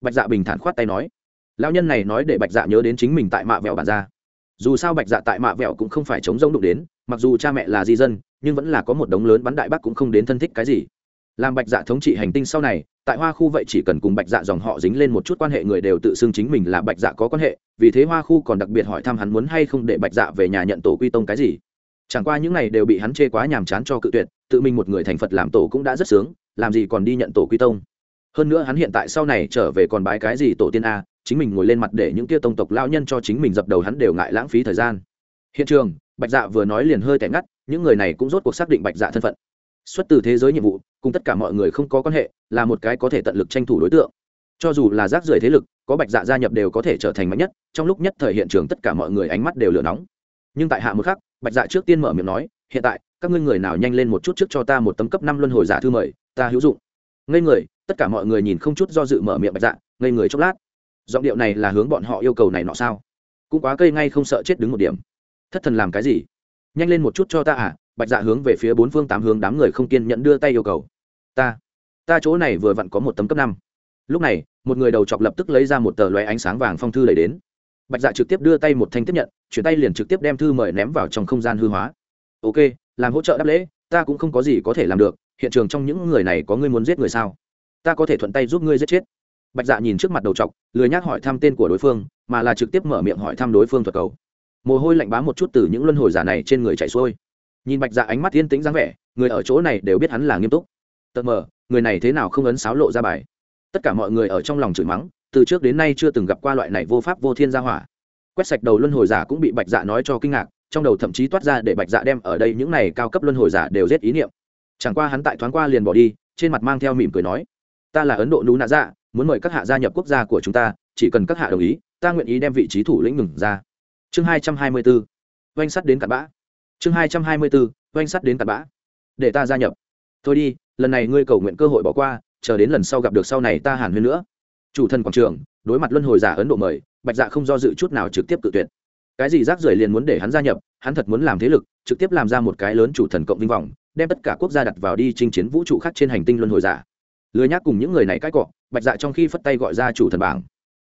Bạch dạ bình thản khoát tay nói. Lão nhân này nói để bạch dạ nhớ đến chính mình tại mạ vẹo bản ra dù sao bạch dạ tại mạ vẹo cũng không phải chống rông đụng đến, mặc dù cha mẹ là di dân, nhưng vẫn là có một đống lớn bắn đại bắc cũng không đến thân thích cái gì làm bạch dạ thống trị hành tinh sau này, tại hoa khu vậy chỉ cần cùng bạch dạ dòng họ dính lên một chút quan hệ người đều tự xưng chính mình là bạch dạ có quan hệ, vì thế hoa khu còn đặc biệt hỏi thăm hắn muốn hay không để bạch dạ về nhà nhận tổ quy tông cái gì. Chẳng qua những này đều bị hắn chê quá nhàm chán cho cự tuyệt, tự mình một người thành phật làm tổ cũng đã rất sướng, làm gì còn đi nhận tổ quy tông. Hơn nữa hắn hiện tại sau này trở về còn bái cái gì tổ tiên a, chính mình ngồi lên mặt để những kia tông tộc lao nhân cho chính mình dập đầu hắn đều ngại lãng phí thời gian. Hiện trường, bạch dạ vừa nói liền hơi tẻ ngắt, những người này cũng rốt cuộc xác định bạch dạ thân phận xuất từ thế giới nhiệm vụ, cùng tất cả mọi người không có quan hệ, là một cái có thể tận lực tranh thủ đối tượng. Cho dù là rác rưởi thế lực, có bạch dạ gia nhập đều có thể trở thành mạnh nhất, trong lúc nhất thời hiện trường tất cả mọi người ánh mắt đều lửa nóng. Nhưng tại hạ một khắc, bạch dạ trước tiên mở miệng nói, hiện tại, các ngươi người nào nhanh lên một chút trước cho ta một tấm cấp năm luân hồi giả thư mời, ta hữu dụng. Ngây người, tất cả mọi người nhìn không chút do dự mở miệng bạch dạ ngây người chốc lát. Giọng điệu này là hướng bọn họ yêu cầu này nọ sao? Cũng quá cây ngay không sợ chết đứng một điểm. Thất thần làm cái gì? Nhanh lên một chút cho ta à bạch dạ hướng về phía bốn phương tám hướng đám người không kiên nhận đưa tay yêu cầu. Ta ta chỗ này vừa vặn có một tấm cấp năm. Lúc này, một người đầu chọc lập tức lấy ra một tờ loé ánh sáng vàng phong thư lấy đến. Bạch dạ trực tiếp đưa tay một thanh tiếp nhận, chuyển tay liền trực tiếp đem thư mời ném vào trong không gian hư hóa. Ok, làm hỗ trợ đáp lễ, ta cũng không có gì có thể làm được, hiện trường trong những người này có ngươi muốn giết người sao? Ta có thể thuận tay giúp ngươi giết chết. Bạch dạ nhìn trước mặt đầu t lười nhác hỏi thăm tên của đối phương, mà là trực tiếp mở miệng hỏi thăm đối phương thuật cầu. Mồ hôi lạnh bám một chút từ những luân hồi giả này trên người chạy xuôi nhìn bạch dạ ánh mắt yên tĩnh dáng vẻ, người ở chỗ này đều biết hắn là nghiêm túc. Tật mờ, người này thế nào không ấn sáo lộ ra bài? Tất cả mọi người ở trong lòng chửi mắng, từ trước đến nay chưa từng gặp qua loại này vô pháp vô thiên gia hỏa. Quét sạch đầu luân hồi giả cũng bị bạch dạ nói cho kinh ngạc, trong đầu thậm chí toát ra để bạch dạ đem ở đây những này cao cấp luân hồi giả đều giết ý niệm. Chẳng qua hắn tại thoáng qua liền bỏ đi, trên mặt mang theo mỉm cười nói, ta là ấn độ nú nạ dạ muốn mời các hạ gia nhập quốc gia của chúng ta, chỉ cần các hạ đồng ý, ta nguyện ý đem vị trí thủ lĩnh ngừng ra. Chương hai trăm hai mươi bốn. Oanh sắt đến cặn bã chương hai trăm hai mươi bốn oanh sắt đến tạt bã. Để ta gia nhập. Thôi đi, lần này ngươi cầu nguyện cơ hội bỏ qua, chờ đến lần sau gặp được sau này ta hàn huyên nữa. Chủ thần quảng trường, đối mặt luân hồi giả ấn độ mời, bạch dạ không do dự chút nào trực tiếp tự tuyệt. Cái gì rác rưởi liền muốn để hắn gia nhập, hắn thật muốn làm thế lực, trực tiếp làm ra một cái lớn chủ thần cộng vinh vọng, đem tất cả quốc gia đặt vào đi chinh chiến vũ trụ khác trên hành tinh luân hồi giả. Lười nhác cùng những người này cãi cọ, bạch dạ trong khi phất tay gọi ra chủ thần bảng.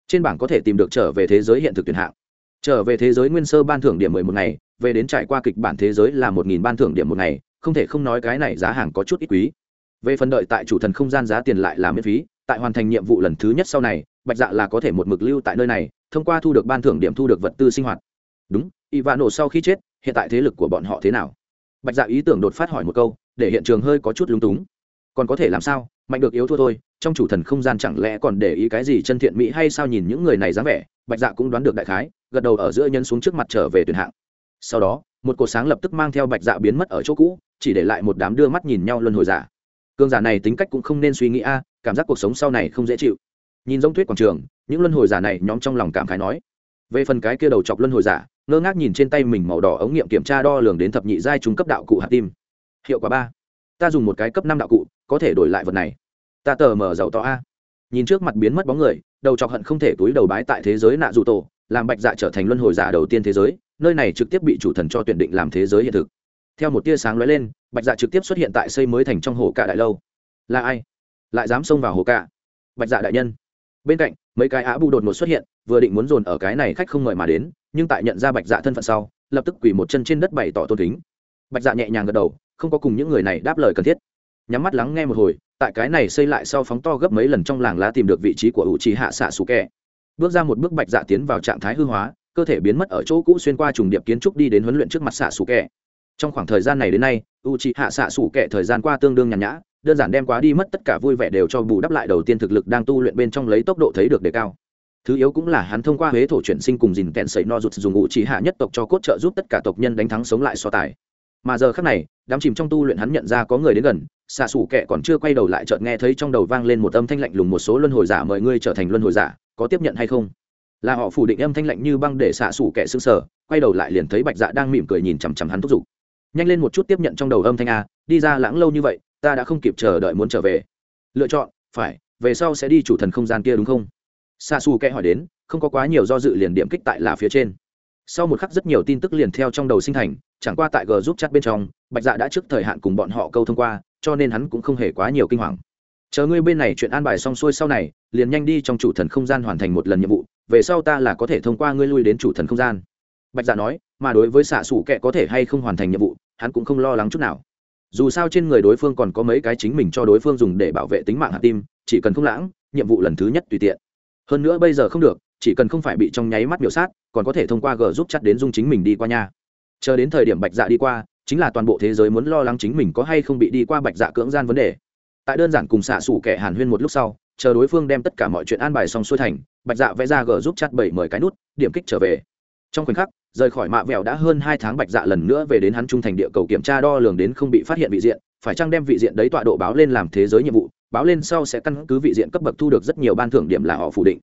Trên bảng có thể tìm được trở về thế giới hiện thực tuyển hạng. Trở về thế giới nguyên sơ ban thưởng điểm mười một ngày về đến trải qua kịch bản thế giới là một nghìn ban thưởng điểm một ngày, không thể không nói cái này giá hàng có chút ít quý. Về phần đợi tại chủ thần không gian giá tiền lại là miễn phí, tại hoàn thành nhiệm vụ lần thứ nhất sau này, bạch dạ là có thể một mực lưu tại nơi này, thông qua thu được ban thưởng điểm thu được vật tư sinh hoạt. Đúng y vạ nổ sau khi chết, hiện tại thế lực của bọn họ thế nào? Bạch dạ ý tưởng đột phát hỏi một câu, để hiện trường hơi có chút lúng túng. Còn có thể làm sao? Mạnh được yếu thua thôi, trong chủ thần không gian chẳng lẽ còn để ý cái gì chân thiện mỹ hay sao nhìn những người này dáng vẻ? Bạch dạ cũng đoán được đại khái, gật đầu ở giữa nhân xuống trước mặt trở về tuyển hạng sau đó, một cột sáng lập tức mang theo bạch dạ biến mất ở chỗ cũ, chỉ để lại một đám đưa mắt nhìn nhau luân hồi giả. Cương giả này tính cách cũng không nên suy nghĩ a, cảm giác cuộc sống sau này không dễ chịu. Nhìn giống thuyết quảng trường, những luân hồi giả này nhóm trong lòng cảm khái nói. Về phần cái kia đầu chọc luân hồi giả, ngơ ngác nhìn trên tay mình màu đỏ ống nghiệm kiểm tra đo lường đến thập nhị giai trung cấp đạo cụ hạt tim. Hiệu quả ba. Ta dùng một cái cấp năm đạo cụ, có thể đổi lại vật này. Ta tờ mở giàu tỏ a. Nhìn trước mặt biến mất bóng người, đầu chọc hận không thể túi đầu bái tại thế giới nạ dù tổ, làm bạch dạ trở thành luân hồi giả đầu tiên thế giới nơi này trực tiếp bị chủ thần cho tuyển định làm thế giới hiện thực. Theo một tia sáng lóe lên, bạch dạ trực tiếp xuất hiện tại xây mới thành trong hồ cạ đại lâu. Là ai? Lại dám xông vào hồ cạ? Bạch dạ đại nhân. Bên cạnh, mấy cái á bu đột ngột xuất hiện, vừa định muốn dồn ở cái này khách không mời mà đến, nhưng tại nhận ra bạch dạ thân phận sau, lập tức quỳ một chân trên đất bày tỏ tôn kính. Bạch dạ nhẹ nhàng gật đầu, không có cùng những người này đáp lời cần thiết. Nhắm mắt lắng nghe một hồi, tại cái này xây lại sau phóng to gấp mấy lần trong làng lá tìm được vị trí của ủ trì hạ xạ xù kẹ bước ra một bước bạch dạ tiến vào trạng thái hư hóa cơ thể biến mất ở chỗ cũ xuyên qua trùng điệp kiến trúc đi đến huấn luyện trước mặt xạ xù kẹ trong khoảng thời gian này đến nay u trì hạ xạ xù kẹ thời gian qua tương đương nhàn nhã, đơn giản đem quá đi mất tất cả vui vẻ đều cho bù đắp lại đầu tiên thực lực đang tu luyện bên trong lấy tốc độ thấy được đề cao. Thứ yếu cũng là hắn thông qua huế thổ chuyển sinh cùng dìn kẹn sấy no rụt dùng ngụ chỉ hạ nhất tộc cho cốt trợ giúp tất cả tộc nhân đánh thắng sống lại so tài. Mà giờ khác này, đám chìm trong tu luyện hắn nhận ra có người đến gần, xạ xù kệ còn chưa quay đầu lại chợt nghe thấy trong đầu vang lên một âm thanh lạnh lùng một số luân hồi giả mời ngươi trở thành luân hồi giả, có tiếp nhận hay không? Là họ phủ định âm thanh lạnh như băng để xạ xủ kẻ xương sở quay đầu lại liền thấy bạch dạ đang mỉm cười nhìn chằm chằm hắn thúc giục. Nhanh lên một chút tiếp nhận trong đầu âm thanh a, đi ra lãng lâu như vậy, ta đã không kịp chờ đợi muốn trở về. Lựa chọn, phải, về sau sẽ đi chủ thần không gian kia đúng không? Xa xù kẽ hỏi đến, không có quá nhiều do dự liền điểm kích tại là phía trên. Sau một khắc rất nhiều tin tức liền theo trong đầu sinh thành, chẳng qua tại g giúp chat bên trong, bạch dạ đã trước thời hạn cùng bọn họ câu thông qua, cho nên hắn cũng không hề quá nhiều kinh hoàng. Chờ ngươi bên này chuyện an bài xong xuôi sau này, liền nhanh đi trong chủ thần không gian hoàn thành một lần nhiệm vụ về sau ta là có thể thông qua ngươi lui đến chủ thần không gian. Bạch dạ nói, mà đối với xạ xủ kệ có thể hay không hoàn thành nhiệm vụ, hắn cũng không lo lắng chút nào. Dù sao trên người đối phương còn có mấy cái chính mình cho đối phương dùng để bảo vệ tính mạng hạt tim, chỉ cần không lãng, nhiệm vụ lần thứ nhất tùy tiện. Hơn nữa bây giờ không được, chỉ cần không phải bị trong nháy mắt biểu sát, còn có thể thông qua g giúp chặt đến dung chính mình đi qua nhà chờ đến thời điểm bạch dạ đi qua, chính là toàn bộ thế giới muốn lo lắng chính mình có hay không bị đi qua bạch dạ cưỡng gian vấn đề. Tại đơn giản cùng xạ xủ kẻ hàn huyên một lúc sau chờ đối phương đem tất cả mọi chuyện an bài xong xuôi thành, bạch dạ vẽ ra g giúp chặt bảy mười cái nút, điểm kích trở về. Trong khoảnh khắc, rời khỏi mạ vẹo đã hơn hai tháng bạch dạ lần nữa về đến hắn trung thành địa cầu kiểm tra đo lường đến không bị phát hiện vị diện, phải chăng đem vị diện đấy tọa độ báo lên làm thế giới nhiệm vụ, báo lên sau sẽ căn cứ vị diện cấp bậc thu được rất nhiều ban thưởng điểm là họ phủ định.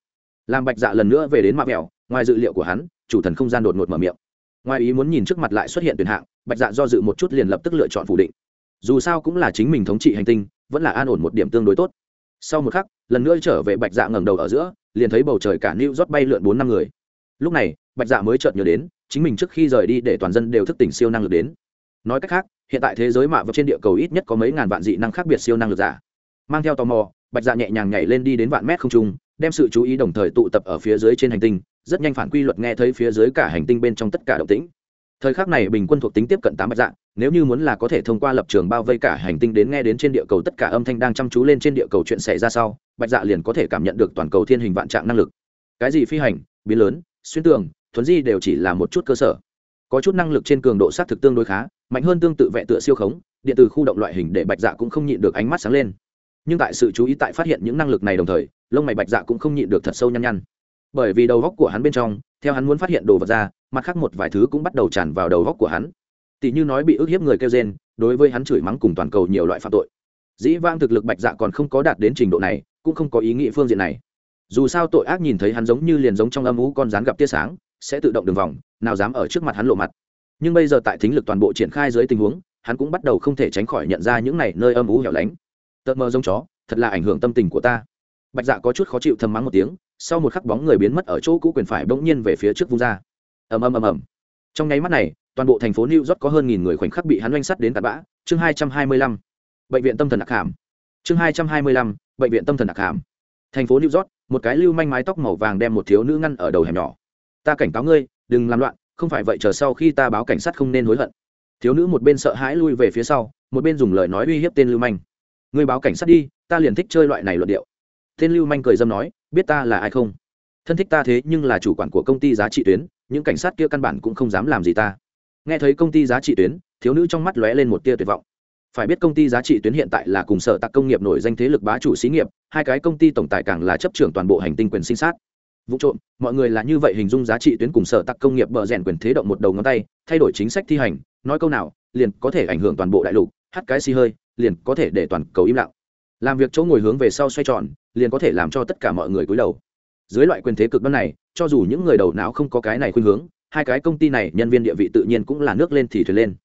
Làm bạch dạ lần nữa về đến mạ vẹo, ngoài dự liệu của hắn, chủ thần không gian đột ngột mở miệng. Ngoài ý muốn nhìn trước mặt lại xuất hiện tuyển hạng, bạch dạ do dự một chút liền lập tức lựa chọn phủ định. Dù sao cũng là chính mình thống trị hành tinh, vẫn là an ổn một điểm tương đối tốt sau một khắc, lần nữa trở về bạch dạ ngẩng đầu ở giữa, liền thấy bầu trời cả new rót bay lượn bốn năm người. Lúc này, bạch dạ mới chợt nhớ đến, chính mình trước khi rời đi để toàn dân đều thức tỉnh siêu năng lực đến. Nói cách khác, hiện tại thế giới mạ vật trên địa cầu ít nhất có mấy ngàn vạn dị năng khác biệt siêu năng lực giả. Mang theo tò mò, bạch dạ nhẹ nhàng nhảy lên đi đến vạn mét không trung, đem sự chú ý đồng thời tụ tập ở phía dưới trên hành tinh, rất nhanh phản quy luật nghe thấy phía dưới cả hành tinh bên trong tất cả động tĩnh. Thời khắc này bình quân thuộc tính tiếp cận tám bạch dạ nếu như muốn là có thể thông qua lập trường bao vây cả hành tinh đến nghe đến trên địa cầu tất cả âm thanh đang chăm chú lên trên địa cầu chuyện xảy ra sau, bạch dạ liền có thể cảm nhận được toàn cầu thiên hình vạn trạng năng lực. Cái gì phi hành, biến lớn, xuyên tường, thuấn di đều chỉ là một chút cơ sở. Có chút năng lực trên cường độ xác thực tương đối khá, mạnh hơn tương tự vẽ tựa siêu khống, điện từ khu động loại hình để bạch dạ cũng không nhịn được ánh mắt sáng lên. Nhưng tại sự chú ý tại phát hiện những năng lực này đồng thời, lông mày bạch dạ cũng không nhịn được thật sâu nhăn nhăn. Bởi vì đầu góc của hắn bên trong, theo hắn muốn phát hiện đồ vật ra, mặt khác một vài thứ cũng bắt đầu tràn vào đầu góc của hắn tỷ như nói bị ức hiếp người kêu gen đối với hắn chửi mắng cùng toàn cầu nhiều loại phạm tội. Dĩ vang thực lực bạch dạ còn không có đạt đến trình độ này, cũng không có ý nghĩa phương diện này. Dù sao tội ác nhìn thấy hắn giống như liền giống trong âm ú con rán gặp tia sáng, sẽ tự động đường vòng, nào dám ở trước mặt hắn lộ mặt. Nhưng bây giờ tại thính lực toàn bộ triển khai dưới tình huống, hắn cũng bắt đầu không thể tránh khỏi nhận ra những này nơi âm ú hẻo lánh. Tợt mơ giống chó, thật là ảnh hưởng tâm tình của ta. Bạch dạ có chút khó chịu thầm mắng một tiếng, sau một khắc bóng người biến mất ở chỗ cũ quyền phải bỗng nhiên về phía trước vung ra. Ầm ầm ầm ầm. Trong nháy mắt này toàn bộ thành phố new york có hơn nghìn người khoảnh khắc bị hắn oanh sắt đến tạt bã. Chương hai trăm hai mươi lăm, bệnh viện tâm thần đặc hàm chương hai trăm hai mươi lăm, bệnh viện tâm thần đặc hàm thành phố new york, một cái lưu manh mái tóc màu vàng đem một thiếu nữ ngăn ở đầu hẻm nhỏ. Ta cảnh cáo ngươi, đừng làm loạn, không phải vậy chờ sau khi ta báo cảnh sát không nên hối hận. Thiếu nữ một bên sợ hãi lui về phía sau, một bên dùng lời nói uy hiếp tên lưu manh. Ngươi báo cảnh sát đi, ta liền thích chơi loại này luận điệu. Tên lưu manh cười dâm nói, biết ta là ai không? Thân thích ta thế nhưng là chủ quản của công ty giá trị tuyến, những cảnh sát kia căn bản cũng không dám làm gì ta nghe thấy công ty giá trị tuyến, thiếu nữ trong mắt lóe lên một tia tuyệt vọng. Phải biết công ty giá trị tuyến hiện tại là cùng sở tạc công nghiệp nổi danh thế lực bá chủ xí nghiệp, hai cái công ty tổng tài càng là chấp trưởng toàn bộ hành tinh quyền sinh sát. Vụ trộm, mọi người là như vậy hình dung giá trị tuyến cùng sở tạc công nghiệp bờ rèn quyền thế động một đầu ngón tay, thay đổi chính sách thi hành, nói câu nào, liền có thể ảnh hưởng toàn bộ đại lục, hát cái xì hơi, liền có thể để toàn cầu im lặng. Làm việc chỗ ngồi hướng về sau xoay tròn, liền có thể làm cho tất cả mọi người cúi đầu. Dưới loại quyền thế cực đoan này, cho dù những người đầu não không có cái này khuynh hướng hai cái công ty này nhân viên địa vị tự nhiên cũng là nước lên thì thuyền lên.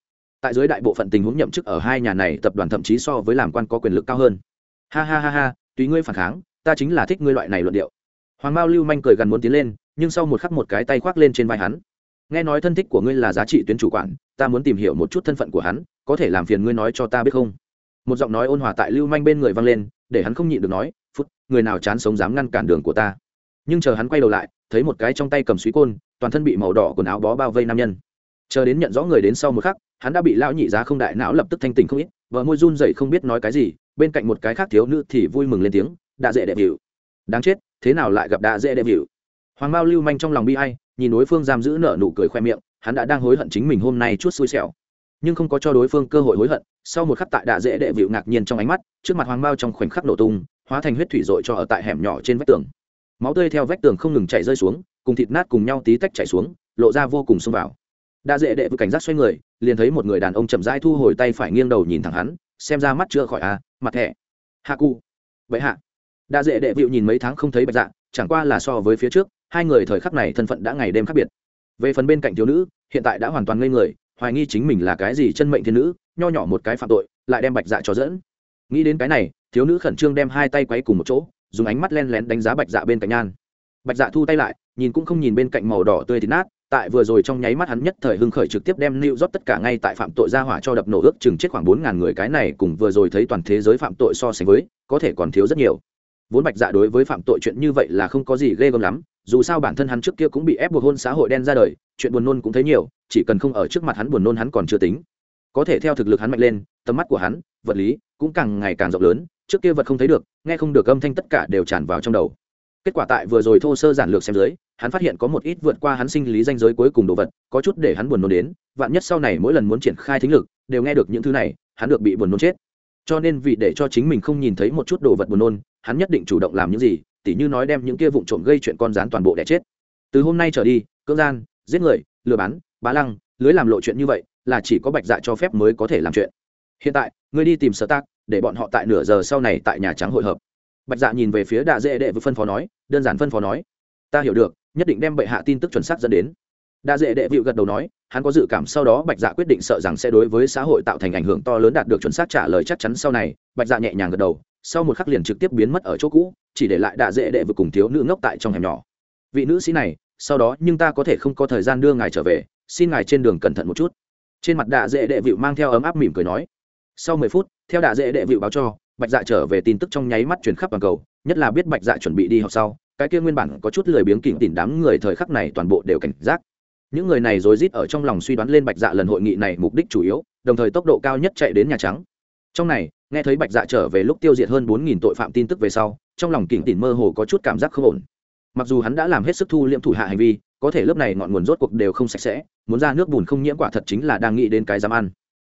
Tại dưới đại bộ phận tình huống nhậm chức ở hai nhà này, tập đoàn thậm chí so với làm quan có quyền lực cao hơn. Ha ha ha ha, tùy ngươi phản kháng, ta chính là thích ngươi loại này luận điệu. Hoàng mao lưu manh cười gần muốn tiến lên, nhưng sau một khắc một cái tay khoác lên trên vai hắn. Nghe nói thân thích của ngươi là giá trị tuyến chủ quản, ta muốn tìm hiểu một chút thân phận của hắn, có thể làm phiền ngươi nói cho ta biết không? Một giọng nói ôn hòa tại lưu manh bên người vang lên, để hắn không nhịn được nói, phút, người nào chán sống dám ngăn cản đường của ta? Nhưng chờ hắn quay đầu lại, thấy một cái trong tay cầm suý côn toàn thân bị màu đỏ quần áo bó bao vây nam nhân. Chờ đến nhận rõ người đến sau một khắc, hắn đã bị lão nhị giá không đại não lập tức thanh tình không ít, vợ môi run dậy không biết nói cái gì, bên cạnh một cái khác thiếu nữ thì vui mừng lên tiếng đã dễ đẹp hiệu đáng chết, thế nào lại gặp đã dễ đẹp hiệu hoàng bao lưu manh trong lòng bi ai, nhìn đối phương giam giữ nở nụ cười khoe miệng, hắn đã đang hối hận chính mình hôm nay chút xui xẻo. Nhưng không có cho đối phương cơ hội hối hận, sau một khắc tại đạ dễ đệ vịu ngạc nhiên trong ánh mắt, trước mặt hoàng bao trong khoảnh khắc nổ tung, hóa thành huyết thủy dội cho ở tại hẻm nhỏ trên vách tường. Máu tươi theo vách tường không ngừng chảy rơi xuống cùng thịt nát cùng nhau tí tách chảy xuống, lộ ra vô cùng xông vào. Đa dễ đệ vừa cảnh giác xoay người, liền thấy một người đàn ông chậm rãi thu hồi tay phải nghiêng đầu nhìn thẳng hắn, xem ra mắt chưa khỏi à mặt thẻ hạ cụ. Vậy hạ. Đa dễ đệ vịu nhìn mấy tháng không thấy bạch dạ chẳng qua là so với phía trước, hai người thời khắc này thân phận đã ngày đêm khác biệt. Về phần bên cạnh thiếu nữ, hiện tại đã hoàn toàn ngây người, hoài nghi chính mình là cái gì chân mệnh thiên nữ, nho nhỏ một cái phạm tội, lại đem bạch dạ cho dẫn. Nghĩ đến cái này, thiếu nữ khẩn trương đem hai tay quấy cùng một chỗ, dùng ánh mắt len lén đánh giá bạch dạ bên cạnh nhan. Bạch dạ thu tay lại nhìn cũng không nhìn bên cạnh màu đỏ tươi thịt nát, tại vừa rồi trong nháy mắt hắn nhất thời hưng khởi trực tiếp đem lưu rót tất cả ngay tại phạm tội ra hỏa cho đập nổ ước chừng chết khoảng bốn ngàn người, cái này cùng vừa rồi thấy toàn thế giới phạm tội so sánh với, có thể còn thiếu rất nhiều. Vốn bạch dạ đối với phạm tội chuyện như vậy là không có gì ghê gớm lắm, dù sao bản thân hắn trước kia cũng bị ép buộc hôn xã hội đen ra đời, chuyện buồn nôn cũng thấy nhiều, chỉ cần không ở trước mặt hắn buồn nôn hắn còn chưa tính. Có thể theo thực lực hắn mạnh lên, tầm mắt của hắn, vật lý cũng càng ngày càng rộng lớn, trước kia vật không thấy được, nghe không được âm thanh tất cả đều tràn vào trong đầu kết quả tại vừa rồi thô sơ giản lược xem dưới, hắn phát hiện có một ít vượt qua hắn sinh lý danh giới cuối cùng đồ vật, có chút để hắn buồn nôn đến, vạn nhất sau này mỗi lần muốn triển khai thính lực, đều nghe được những thứ này, hắn được bị buồn nôn chết. Cho nên vì để cho chính mình không nhìn thấy một chút đồ vật buồn nôn, hắn nhất định chủ động làm những gì, tỉ như nói đem những kia vụn trộm gây chuyện con rán toàn bộ đẻ chết. Từ hôm nay trở đi, cưỡng gian, giết người, lừa bán, bá lăng, lưới làm lộ chuyện như vậy, là chỉ có bạch dạ cho phép mới có thể làm chuyện. Hiện tại, ngươi đi tìm sở tác để bọn họ tại nửa giờ sau này tại nhà trắng hội hợp bạch dạ nhìn về phía đạ dễ đệ vừa phân phó nói, đơn giản phân phó nói, ta hiểu được, nhất định đem bệ hạ tin tức chuẩn xác dẫn đến. Đa dễ đệ vịu gật đầu nói, hắn có dự cảm sau đó bạch dạ quyết định sợ rằng sẽ đối với xã hội tạo thành ảnh hưởng to lớn đạt được chuẩn xác trả lời chắc chắn sau này, bạch dạ nhẹ nhàng gật đầu, sau một khắc liền trực tiếp biến mất ở chỗ cũ, chỉ để lại đa dễ đệ vừa cùng thiếu nữ ngốc tại trong hẻm nhỏ. Vị nữ sĩ này, sau đó nhưng ta có thể không có thời gian đưa ngài trở về, xin ngài trên đường cẩn thận một chút. Trên mặt đạ dễ đệ vịu mang theo ấm áp mỉm cười nói. Sau mười phút, theo đạ dễ đệ vịu báo cho bạch dạ trở về tin tức trong nháy mắt chuyển khắp toàn cầu, nhất là biết bạch dạ chuẩn bị đi học sau, cái kia nguyên bản có chút lười biếng kỉnh tỉn đám người thời khắc này toàn bộ đều cảnh giác. Những người này rối rít ở trong lòng suy đoán lên bạch dạ lần hội nghị này mục đích chủ yếu, đồng thời tốc độ cao nhất chạy đến nhà trắng. Trong này, nghe thấy bạch dạ trở về lúc tiêu diệt hơn bốn nghìn tội phạm tin tức về sau, trong lòng kỉnh tỉn mơ hồ có chút cảm giác không ổn. Mặc dù hắn đã làm hết sức thu liễm thủ hạ hành vi, có thể lớp này ngọn nguồn rốt cuộc đều không sạch sẽ, muốn ra nước bùn không nhiễm quả thật chính là đang nghĩ đến cái dám ăn.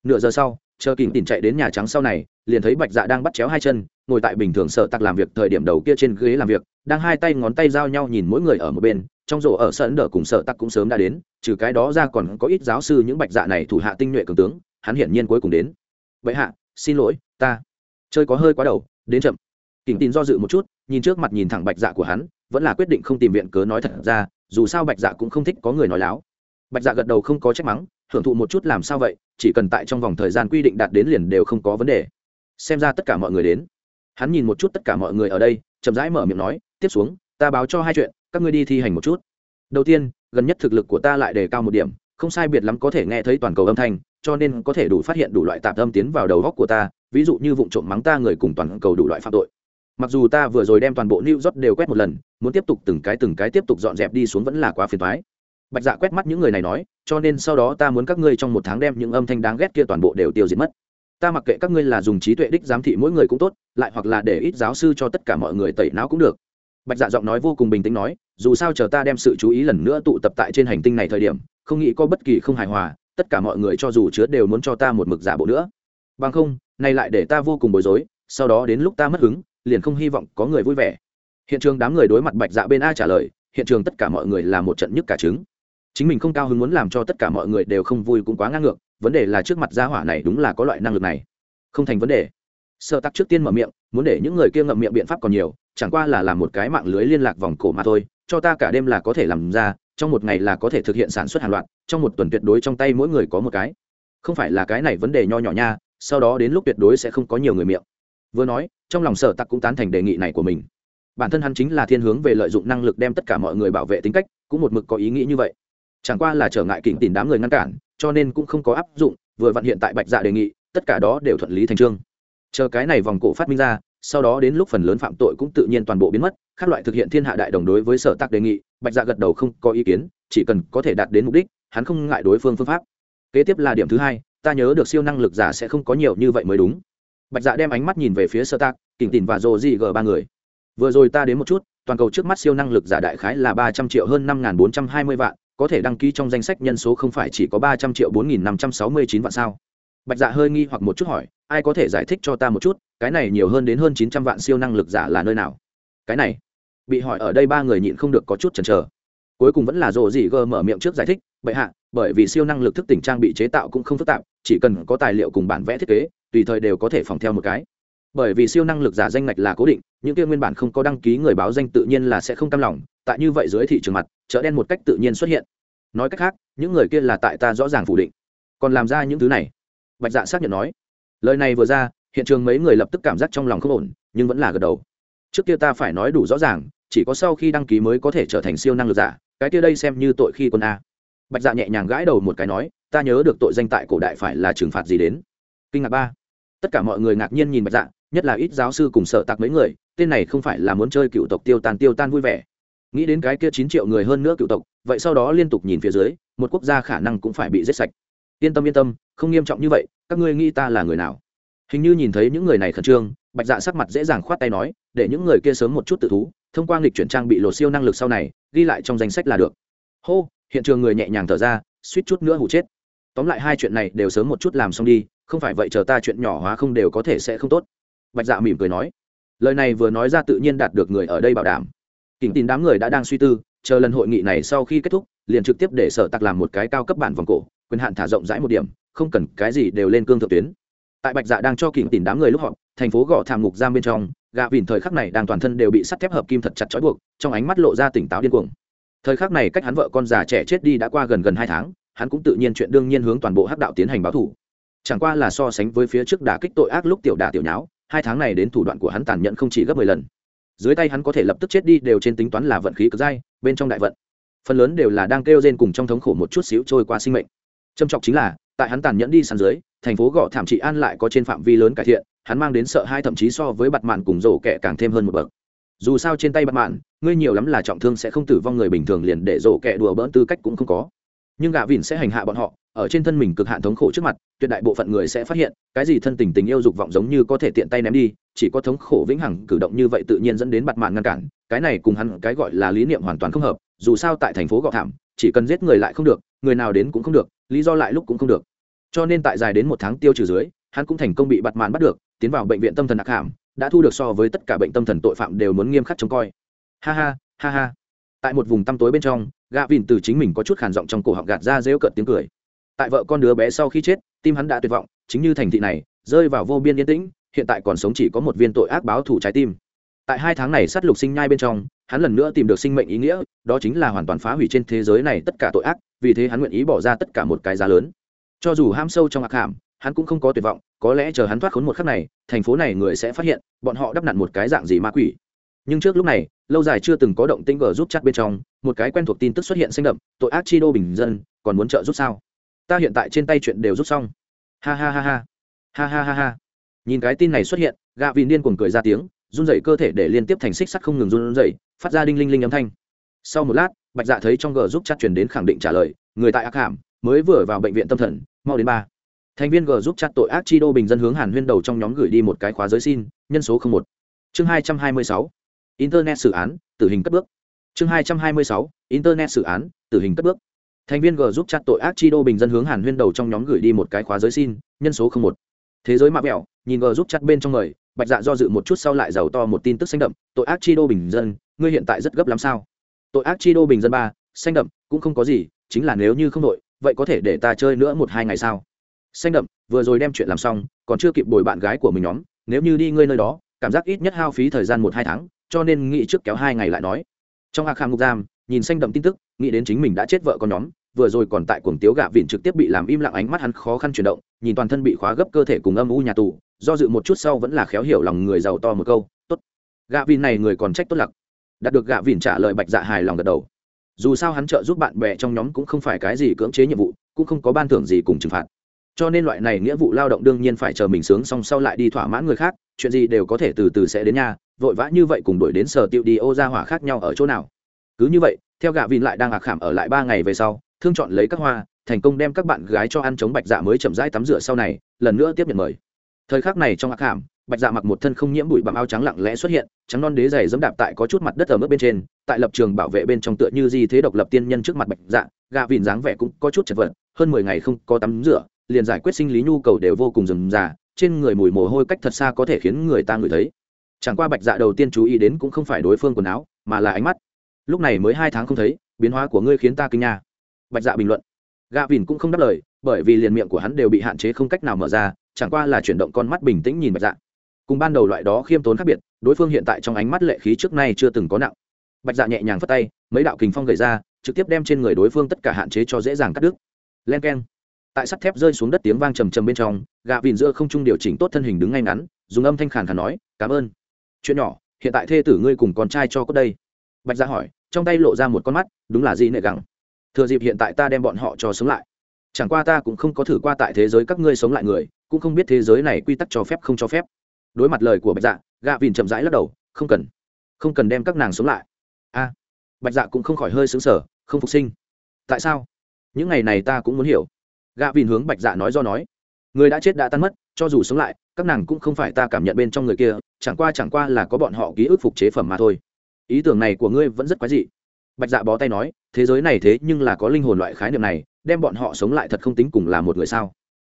Nửa giờ sau chờ kìm tìm chạy đến nhà trắng sau này, liền thấy bạch dạ đang bắt chéo hai chân, ngồi tại bình thường sợ tặc làm việc thời điểm đầu kia trên ghế làm việc, đang hai tay ngón tay giao nhau nhìn mỗi người ở một bên, trong rổ ở sân đỡ cùng sợ tặc cũng sớm đã đến, trừ cái đó ra còn có ít giáo sư những bạch dạ này thủ hạ tinh nhuệ cường tướng, hắn hiển nhiên cuối cùng đến. Vậy hạ, xin lỗi, ta chơi có hơi quá đầu, đến chậm. Kìm tin do dự một chút, nhìn trước mặt nhìn thẳng bạch dạ của hắn, vẫn là quyết định không tìm viện cớ nói thật ra, dù sao bạch dạ cũng không thích có người nói láo. Bạch dạ gật đầu không có trách mắng hưởng thụ một chút làm sao vậy, chỉ cần tại trong vòng thời gian quy định đạt đến liền đều không có vấn đề. Xem ra tất cả mọi người đến. Hắn nhìn một chút tất cả mọi người ở đây, chậm rãi mở miệng nói, tiếp xuống, ta báo cho hai chuyện, các ngươi đi thi hành một chút. Đầu tiên, gần nhất thực lực của ta lại đề cao một điểm, không sai biệt lắm có thể nghe thấy toàn cầu âm thanh, cho nên có thể đủ phát hiện đủ loại tạp âm tiến vào đầu góc của ta, ví dụ như vụ trộm mắng ta người cùng toàn cầu đủ loại phạm tội. Mặc dù ta vừa rồi đem toàn bộ new york đều quét một lần, muốn tiếp tục từng cái từng cái tiếp tục dọn dẹp đi xuống vẫn là quá phiền thoái bạch dạ quét mắt những người này nói, cho nên sau đó ta muốn các ngươi trong một tháng đem những âm thanh đáng ghét kia toàn bộ đều tiêu diệt mất. Ta mặc kệ các ngươi là dùng trí tuệ đích giám thị mỗi người cũng tốt, lại hoặc là để ít giáo sư cho tất cả mọi người tẩy não cũng được. Bạch dạ giọng nói vô cùng bình tĩnh nói, dù sao chờ ta đem sự chú ý lần nữa tụ tập tại trên hành tinh này thời điểm, không nghĩ có bất kỳ không hài hòa, tất cả mọi người cho dù chứa đều muốn cho ta một mực giả bộ nữa. Bằng không nay lại để ta vô cùng bối rối, sau đó đến lúc ta mất hứng, liền không hy vọng có người vui vẻ. Hiện trường đám người đối mặt bạch dạ bên a trả lời, hiện trường tất cả mọi người là một trận nhức cả trứng chính mình không cao hứng muốn làm cho tất cả mọi người đều không vui cũng quá ngang ngược, vấn đề là trước mặt gia hỏa này đúng là có loại năng lực này. Không thành vấn đề. Sợ tắc trước tiên mở miệng, muốn để những người kia ngậm miệng biện pháp còn nhiều, chẳng qua là làm một cái mạng lưới liên lạc vòng cổ mà thôi, cho ta cả đêm là có thể làm ra, trong một ngày là có thể thực hiện sản xuất hàng loạt, trong một tuần tuyệt đối trong tay mỗi người có một cái. Không phải là cái này vấn đề nho nhỏ nha, sau đó đến lúc tuyệt đối sẽ không có nhiều người miệng. Vừa nói, trong lòng sở tặc cũng tán thành đề nghị này của mình. Bản thân hắn chính là thiên hướng về lợi dụng năng lực đem tất cả mọi người bảo vệ tính cách, cũng một mực có ý nghĩ như vậy chẳng qua là trở ngại kỉnh tìm đám người ngăn cản, cho nên cũng không có áp dụng, vừa vặn hiện tại bạch dạ đề nghị, tất cả đó đều thuận lý thành trương. Chờ cái này vòng cổ phát minh ra, sau đó đến lúc phần lớn phạm tội cũng tự nhiên toàn bộ biến mất các loại thực hiện thiên hạ đại đồng đối với sở tắc đề nghị, bạch dạ gật đầu không có ý kiến, chỉ cần có thể đạt đến mục đích, hắn không ngại đối phương phương pháp. Kế tiếp là điểm thứ hai, ta nhớ được siêu năng lực giả sẽ không có nhiều như vậy mới đúng. Bạch dạ đem ánh mắt nhìn về phía sơ tác kỉnh tìn và rồ dị gờ ba người. Vừa rồi ta đến một chút, toàn cầu trước mắt siêu năng lực giả đại khái là ba trăm triệu hơn năm bốn trăm hai mươi vạn có thể đăng ký trong danh sách nhân số không phải chỉ có ba trăm triệu bốn nghìn năm trăm sáu mươi chín vạn sao? Bạch dạ hơi nghi hoặc một chút hỏi, ai có thể giải thích cho ta một chút, cái này nhiều hơn đến hơn chín trăm vạn siêu năng lực giả là nơi nào? Cái này, bị hỏi ở đây ba người nhịn không được có chút chần chờ. Cuối cùng vẫn là rồ dị gờ mở miệng trước giải thích, bệ hạ, bởi vì siêu năng lực thức tỉnh trang bị chế tạo cũng không phức tạp, chỉ cần có tài liệu cùng bản vẽ thiết kế, tùy thời đều có thể phòng theo một cái bởi vì siêu năng lực giả danh ngạch là cố định, những kia nguyên bản không có đăng ký người báo danh tự nhiên là sẽ không cam lòng, tại như vậy dưới thị trường mặt, chợ đen một cách tự nhiên xuất hiện. Nói cách khác, những người kia là tại ta rõ ràng phủ định. Còn làm ra những thứ này. Bạch dạ xác nhận nói. Lời này vừa ra, hiện trường mấy người lập tức cảm giác trong lòng không ổn, nhưng vẫn là gật đầu. Trước kia ta phải nói đủ rõ ràng, chỉ có sau khi đăng ký mới có thể trở thành siêu năng lực giả, cái kia đây xem như tội khi quân a. Bạch dạ nhẹ nhàng gãi đầu một cái nói, ta nhớ được tội danh tại cổ đại phải là trừng phạt gì đến. Kinh ngạc ba tất cả mọi người ngạc nhiên nhìn bạch dạ nhất là ít giáo sư cùng sợ tặc mấy người, tên này không phải là muốn chơi cựu tộc tiêu tan tiêu tan vui vẻ. Nghĩ đến cái kia chín triệu người hơn nữa cựu tộc, vậy sau đó liên tục nhìn phía dưới, một quốc gia khả năng cũng phải bị giết sạch. Yên tâm yên tâm, không nghiêm trọng như vậy, các ngươi nghĩ ta là người nào? Hình như nhìn thấy những người này khẩn trương, bạch dạ sắc mặt dễ dàng khoát tay nói, để những người kia sớm một chút tự thú, thông qua nghịch chuyển trang bị lột siêu năng lực sau này, ghi lại trong danh sách là được. Hô, hiện trường người nhẹ nhàng thở ra, suýt chút nữa hụ chết. Tóm lại hai chuyện này đều sớm một chút làm xong đi không phải vậy chờ ta chuyện nhỏ hóa không đều có thể sẽ không tốt. Bạch dạ mỉm cười nói. Lời này vừa nói ra tự nhiên đạt được người ở đây bảo đảm. Kỉnh tin đám người đã đang suy tư, chờ lần hội nghị này sau khi kết thúc, liền trực tiếp để sở tặc làm một cái cao cấp bản vòng cổ, quyền hạn thả rộng rãi một điểm, không cần cái gì đều lên cương thượng tuyến. Tại bạch dạ đang cho kỉnh tin đám người lúc họp, thành phố gõ thảm ngục giam bên trong, gạ vìn thời khắc này đang toàn thân đều bị sắt thép hợp kim thật chặt trói buộc, trong ánh mắt lộ ra tỉnh táo điên cuồng. Thời khắc này cách hắn vợ con già trẻ chết đi đã qua gần gần hai tháng, hắn cũng tự nhiên chuyện đương nhiên hướng toàn bộ hắc đạo tiến hành báo thủ chẳng qua là so sánh với phía trước đả kích tội ác lúc tiểu đả tiểu nháo, hai tháng này đến thủ đoạn của hắn tàn nhẫn không chỉ gấp mười lần. Dưới tay hắn có thể lập tức chết đi đều trên tính toán là vận khí cực dai, bên trong đại vận. Phần lớn đều là đang kêu rên cùng trong thống khổ một chút xíu trôi qua sinh mệnh. Trầm trọng chính là, tại hắn tàn nhẫn đi sàn dưới, thành phố gõ thảm trị an lại có trên phạm vi lớn cải thiện, hắn mang đến sợ hai thậm chí so với bặt mạn cùng rổ kẻ càng thêm hơn một bậc. Dù sao trên tay bặt mạn, ngươi nhiều lắm là trọng thương sẽ không tử vong người bình thường liền để rổ kẻ đùa bỡn tư cách cũng không có nhưng gạ vịn sẽ hành hạ bọn họ, ở trên thân mình cực hạn thống khổ trước mặt, tuyệt đại bộ phận người sẽ phát hiện, cái gì thân tình tình yêu dục vọng giống như có thể tiện tay ném đi, chỉ có thống khổ vĩnh hằng cử động như vậy tự nhiên dẫn đến bặt mạng ngăn cản, cái này cùng hắn cái gọi là lý niệm hoàn toàn không hợp, dù sao tại thành phố gọ thảm, chỉ cần giết người lại không được, người nào đến cũng không được, lý do lại lúc cũng không được. Cho nên tại dài đến một tháng tiêu trừ dưới, hắn cũng thành công bị bặt mạng bắt được, tiến vào bệnh viện tâm thần đặc hàm, đã thu được so với tất cả bệnh tâm thần tội phạm đều muốn nghiêm khắc trông coi. Ha ha ha ha tại một vùng tăm tối bên trong gạ vìn từ chính mình có chút khàn giọng trong cổ họng gạt ra rêu cợt tiếng cười. Tại vợ con đứa bé sau khi chết, tim hắn đã tuyệt vọng, chính như thành thị này, rơi vào vô biên yên tĩnh, hiện tại còn sống chỉ có một viên tội ác báo thủ trái tim. Tại hai tháng này sát lục sinh nhai bên trong, hắn lần nữa tìm được sinh mệnh ý nghĩa, đó chính là hoàn toàn phá hủy trên thế giới này tất cả tội ác, vì thế hắn nguyện ý bỏ ra tất cả một cái giá lớn. Cho dù ham sâu trong ác hàm hắn cũng không có tuyệt vọng, có lẽ chờ hắn thoát khốn một khắc này, thành phố này người sẽ phát hiện, bọn họ đắp nặn một cái dạng gì ma quỷ nhưng trước lúc này, lâu dài chưa từng có động tĩnh gờ giúp chắc bên trong, một cái quen thuộc tin tức xuất hiện xanh đậm, tội ác chi đô bình dân, còn muốn trợ giúp sao? Ta hiện tại trên tay chuyện đều rút xong. Ha ha ha ha. Ha ha ha ha. Nhìn cái tin này xuất hiện, gạ vịn điên cuồng cười ra tiếng, run dậy cơ thể để liên tiếp thành xích sắt không ngừng run dậy phát ra đinh linh linh âm thanh. Sau một lát, bạch dạ thấy trong gờ giúp chắc truyền đến khẳng định trả lời, người tại ác hàm, mới vừa vào bệnh viện tâm thần, mau đến ba. Thành viên g giúp chat tội ác chi đô bình dân hướng hàn huyên đầu trong nhóm gửi đi một cái khóa giới xin, nhân số không một. Chương hai trăm hai mươi sáu internet xử án, tử hình cất bước. Chương hai trăm hai mươi sáu, internet xử án, tử hình cất bước. Thành viên g giúp chặt tội ác chi đô bình dân hướng hàn huyên đầu trong nhóm gửi đi một cái khóa giới xin, nhân số không một. Thế giới mạ mẹo nhìn g giúp chặt bên trong người bạch dạ do dự một chút sau lại giàu to một tin tức xanh đậm, tội ác chi đô bình dân, ngươi hiện tại rất gấp lắm sao? Tội ác chi đô bình dân ba, xanh đậm, cũng không có gì, chính là nếu như không đội, vậy có thể để ta chơi nữa một hai ngày sao? Xanh đậm, vừa rồi đem chuyện làm xong, còn chưa kịp bồi bạn gái của mình nhóm, nếu như đi ngươi nơi đó, cảm giác ít nhất hao phí thời gian một hai tháng cho nên nghĩ trước kéo hai ngày lại nói. Trong a khang ngục giam, nhìn xanh đậm tin tức, nghĩ đến chính mình đã chết vợ con nhóm, vừa rồi còn tại cuồng tiếu gạ vịn trực tiếp bị làm im lặng ánh mắt hắn khó khăn chuyển động, nhìn toàn thân bị khóa gấp cơ thể cùng âm u nhà tù, do dự một chút sau vẫn là khéo hiểu lòng người giàu to một câu, tốt, gạ vịn này người còn trách tốt lặc. Đạt được gạ vịn trả lời bạch dạ hài lòng gật đầu. Dù sao hắn trợ giúp bạn bè trong nhóm cũng không phải cái gì cưỡng chế nhiệm vụ, cũng không có ban thưởng gì cùng trừng phạt cho nên loại này nghĩa vụ lao động đương nhiên phải chờ mình sướng xong sau lại đi thỏa mãn người khác, chuyện gì đều có thể từ từ sẽ đến nhà, vội vã như vậy cùng đổi đến sở tiệu đi ô ra hỏa khác nhau ở chỗ nào. Cứ như vậy, theo gạ vìn lại đang ạc khảm ở lại ba ngày về sau, thương chọn lấy các hoa, thành công đem các bạn gái cho ăn chống bạch dạ mới chậm rãi tắm rửa sau này, lần nữa tiếp nhận mời. Thời khắc này trong ác khảm, bạch dạ mặc một thân không nhiễm bụi bằng áo trắng lặng lẽ xuất hiện, trắng non đế dày dẫm đạp tại có chút mặt đất ở mức bên trên, tại lập trường bảo vệ bên trong tựa như di thế độc lập tiên nhân trước mặt bạch dạ gạ vìn dáng vẻ cũng có chút chật vật, hơn mười ngày không có tắm rửa liền giải quyết sinh lý nhu cầu đều vô cùng rườm rà, trên người mùi mồ hôi cách thật xa có thể khiến người ta ngửi thấy. Chẳng qua bạch dạ đầu tiên chú ý đến cũng không phải đối phương quần áo, mà là ánh mắt. Lúc này mới hai tháng không thấy, biến hóa của ngươi khiến ta kinh nha. Bạch dạ bình luận. Gạ vìn cũng không đáp lời, bởi vì liền miệng của hắn đều bị hạn chế không cách nào mở ra, chẳng qua là chuyển động con mắt bình tĩnh nhìn bạch dạ. Cùng ban đầu loại đó khiêm tốn khác biệt, đối phương hiện tại trong ánh mắt lệ khí trước nay chưa từng có nặng. Bạch dạ nhẹ nhàng phất tay, mấy đạo kình phong gầy ra, trực tiếp đem trên người đối phương tất cả hạn chế cho dễ dàng cắt đứt. Len k e n tại sắt thép rơi xuống đất tiếng vang trầm trầm bên trong, gạ vịn giữa không trung điều chỉnh tốt thân hình đứng ngay ngắn, dùng âm thanh khàn khàn nói, cảm ơn. Chuyện nhỏ, hiện tại thê tử ngươi cùng con trai cho cốt đây. Bạch ra hỏi, trong tay lộ ra một con mắt, đúng là gì nệ gẳng? Thừa dịp hiện tại ta đem bọn họ cho sống lại. Chẳng qua ta cũng không có thử qua tại thế giới các ngươi sống lại người, cũng không biết thế giới này quy tắc cho phép không cho phép. Đối mặt lời của bạch dạ gạ vìn chậm rãi lắc đầu, không cần. Không cần đem các nàng sống lại. A. Bạch dạ cũng không khỏi hơi xứng sở không phục sinh. Tại sao? Những ngày này ta cũng muốn hiểu gạ vìn hướng bạch dạ nói do nói. Người đã chết đã tan mất, cho dù sống lại, các nàng cũng không phải ta cảm nhận bên trong người kia, chẳng qua chẳng qua là có bọn họ ký ức phục chế phẩm mà thôi. Ý tưởng này của ngươi vẫn rất quái dị. Bạch dạ bó tay nói, thế giới này thế nhưng là có linh hồn loại khái niệm này, đem bọn họ sống lại thật không tính cùng là một người sao?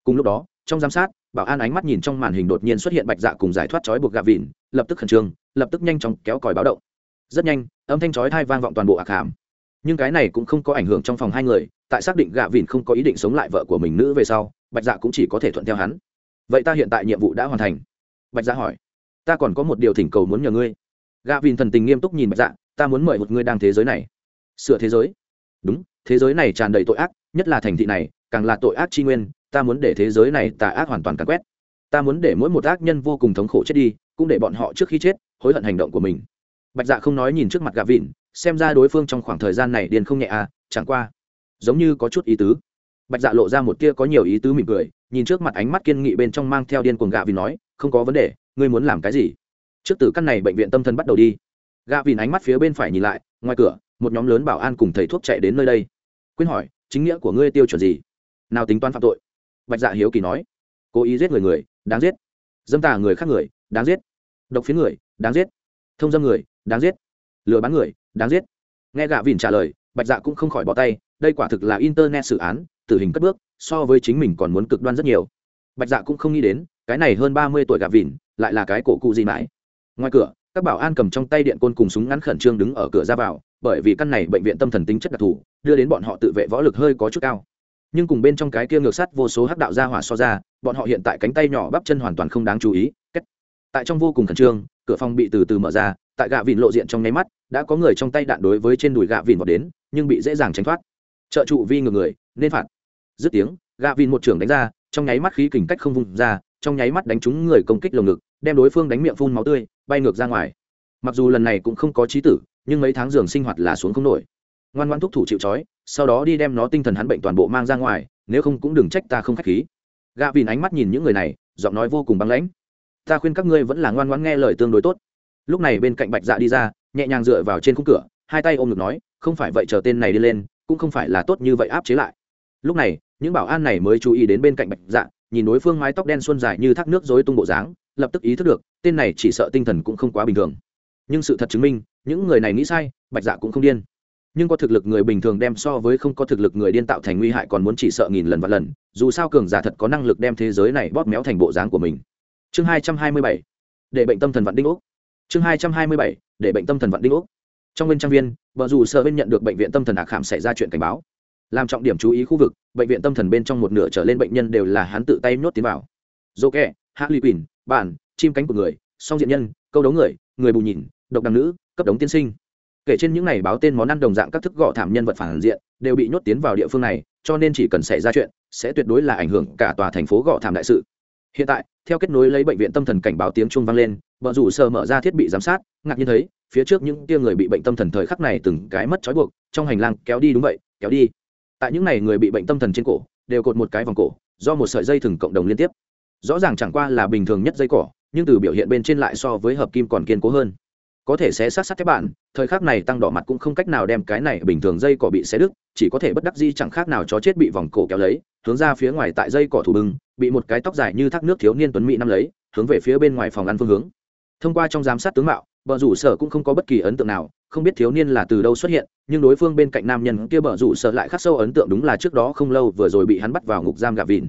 Cùng lúc đó, trong giám sát, bảo an ánh mắt nhìn trong màn hình đột nhiên xuất hiện bạch dạ cùng giải thoát trói buộc gạ vịn lập tức khẩn trương, lập tức nhanh chóng kéo còi báo động. Rất nhanh, âm thanh chói thai vang vọng toàn bộ ạc hàm nhưng cái này cũng không có ảnh hưởng trong phòng hai người, tại xác định gạ vịn không có ý định sống lại vợ của mình nữ về sau, bạch dạ cũng chỉ có thể thuận theo hắn. Vậy ta hiện tại nhiệm vụ đã hoàn thành. Bạch dạ hỏi. Ta còn có một điều thỉnh cầu muốn nhờ ngươi. Gạ vịn thần tình nghiêm túc nhìn bạch dạ ta muốn mời một ngươi đang thế giới này. Sửa thế giới. Đúng, thế giới này tràn đầy tội ác, nhất là thành thị này, càng là tội ác tri nguyên, ta muốn để thế giới này tà ác hoàn toàn càn quét. Ta muốn để mỗi một ác nhân vô cùng thống khổ chết đi, cũng để bọn họ trước khi chết, hối hận hành động của mình bạch dạ không nói nhìn trước mặt gạ vịn, xem ra đối phương trong khoảng thời gian này điền không nhẹ à chẳng qua, giống như có chút ý tứ. Bạch dạ lộ ra một kia có nhiều ý tứ mỉm cười, nhìn trước mặt ánh mắt kiên nghị bên trong mang theo điên cuồng gạ vịn nói, không có vấn đề, ngươi muốn làm cái gì? Trước từ căn này bệnh viện tâm thần bắt đầu đi. Gạ vịn ánh mắt phía bên phải nhìn lại, ngoài cửa, một nhóm lớn bảo an cùng thầy thuốc chạy đến nơi đây. Quyên hỏi, chính nghĩa của ngươi tiêu chuẩn gì? Nào tính toán phạm tội. Bạch dạ hiếu kỳ nói, cố ý giết người người, đáng giết. Dâm tà người khác người, đáng giết. Độc phiến người, đáng giết. Thông dâm người đáng giết. Lừa bán người, đáng giết. Nghe gạ vìn trả lời, bạch dạ cũng không khỏi bỏ tay, đây quả thực là internet xử án, tử hình cất bước, so với chính mình còn muốn cực đoan rất nhiều. Bạch dạ cũng không nghĩ đến, cái này hơn ba mươi tuổi gạ vìn lại là cái cổ cụ gì mãi. Ngoài cửa, các bảo an cầm trong tay điện côn cùng súng ngắn khẩn trương đứng ở cửa ra vào, bởi vì căn này bệnh viện tâm thần tính chất đặc thù, đưa đến bọn họ tự vệ võ lực hơi có chút cao. Nhưng cùng bên trong cái kia ngược sắt vô số hắc đạo ra hỏa so ra, bọn họ hiện tại cánh tay nhỏ bắp chân hoàn toàn không đáng chú ý tại trong vô cùng khẩn trương cửa phòng bị từ từ mở ra, tại gạ vịn lộ diện trong nháy mắt, đã có người trong tay đạn đối với trên đùi gạ vịn vào đến, nhưng bị dễ dàng tránh thoát. Trợ trụ vi ngược người, nên phạt. Dứt tiếng, gạ vịn một trưởng đánh ra, trong nháy mắt khí kình cách không vùng ra, trong nháy mắt đánh trúng người công kích lồng ngực, đem đối phương đánh miệng phun máu tươi, bay ngược ra ngoài. Mặc dù lần này cũng không có trí tử, nhưng mấy tháng giường sinh hoạt là xuống không nổi. Ngoan ngoan thúc thủ chịu trói, sau đó đi đem nó tinh thần hắn bệnh toàn bộ mang ra ngoài, nếu không cũng đừng trách ta không k h á c h khí. Gạ vìn ánh mắt nhìn những người này, giọng nói vô cùng băng lãnh ta khuyên các ngươi vẫn là ngoan ngoãn nghe lời tương đối tốt. Lúc này bên cạnh bạch dạ đi ra, nhẹ nhàng dựa vào trên khung cửa, hai tay ôm ngực nói, không phải vậy chờ tên này đi lên, cũng không phải là tốt như vậy áp chế lại. Lúc này, những bảo an này mới chú ý đến bên cạnh bạch dạ nhìn đối phương mái tóc đen xuân dài như thác nước dối tung bộ dáng, lập tức ý thức được, tên này chỉ sợ tinh thần cũng không quá bình thường. Nhưng sự thật chứng minh, những người này nghĩ sai, bạch dạ cũng không điên. Nhưng có thực lực người bình thường đem so với không có thực lực người điên tạo thành nguy hại còn muốn chỉ sợ nghìn lần và lần, dù sao cường giả thật có năng lực đem thế giới này bóp méo thành bộ dáng của mình chương hai trăm hai mươi bảy, để bệnh tâm thần vạn đinh úc chương hai trăm hai mươi bảy, để bệnh tâm thần vạn đinh úc trong bên trang viên vợ dù sợ bên nhận được bệnh viện tâm thần ạc khảm xảy ra chuyện cảnh báo. Làm trọng điểm chú ý khu vực, bệnh viện tâm thần bên trong một nửa trở lên bệnh nhân đều là hắn tự tay nhốt tiến vào. Dô kẹ, hạ ly quỳnh bản chim cánh của người, song diện nhân, câu đấu người người bù nhìn, độc đằng nữ, cấp đống tiên sinh. Kể trên những này báo tên món ăn đồng dạng các thức gõ thảm nhân vật phản diện, đều bị nhốt tiến vào địa phương này, cho nên chỉ cần xảy ra chuyện, sẽ tuyệt đối là ảnh hưởng cả tòa thành phố gõ thảm đại sự hiện tại, theo kết nối lấy bệnh viện tâm thần cảnh báo tiếng chuông vang lên vợ rủ sờ mở ra thiết bị giám sát, ngạc nhiên thấy, phía trước những tia người bị bệnh tâm thần thời khắc này từng cái mất trói buộc, trong hành lang kéo đi đúng vậy, kéo đi. Tại những này người bị bệnh tâm thần trên cổ, đều cột một cái vòng cổ, do một sợi dây thừng cộng đồng liên tiếp. Rõ ràng chẳng qua là bình thường nhất dây cỏ, nhưng từ biểu hiện bên trên lại so với hợp kim còn kiên cố hơn. Có thể xé sát sát thép bạn, thời khắc này tăng đỏ mặt cũng không cách nào đem cái này bình thường dây cỏ bị xé đứt, chỉ có thể bất đắc di chẳng khác nào chó chết bị vòng cổ kéo lấy hướng ra phía ngoài tại dây cỏ thủ bừng bị một cái tóc dài như thác nước thiếu niên tuấn mỹ năm lấy, hướng về phía bên ngoài phòng ăn phương hướng. Thông qua trong giám sát tướng mạo, bờ rủ sở cũng không có bất kỳ ấn tượng nào, không biết thiếu niên là từ đâu xuất hiện, nhưng đối phương bên cạnh nam nhân kia bờ rủ sở lại khắc sâu ấn tượng đúng là trước đó không lâu vừa rồi bị hắn bắt vào ngục giam gạ vịn.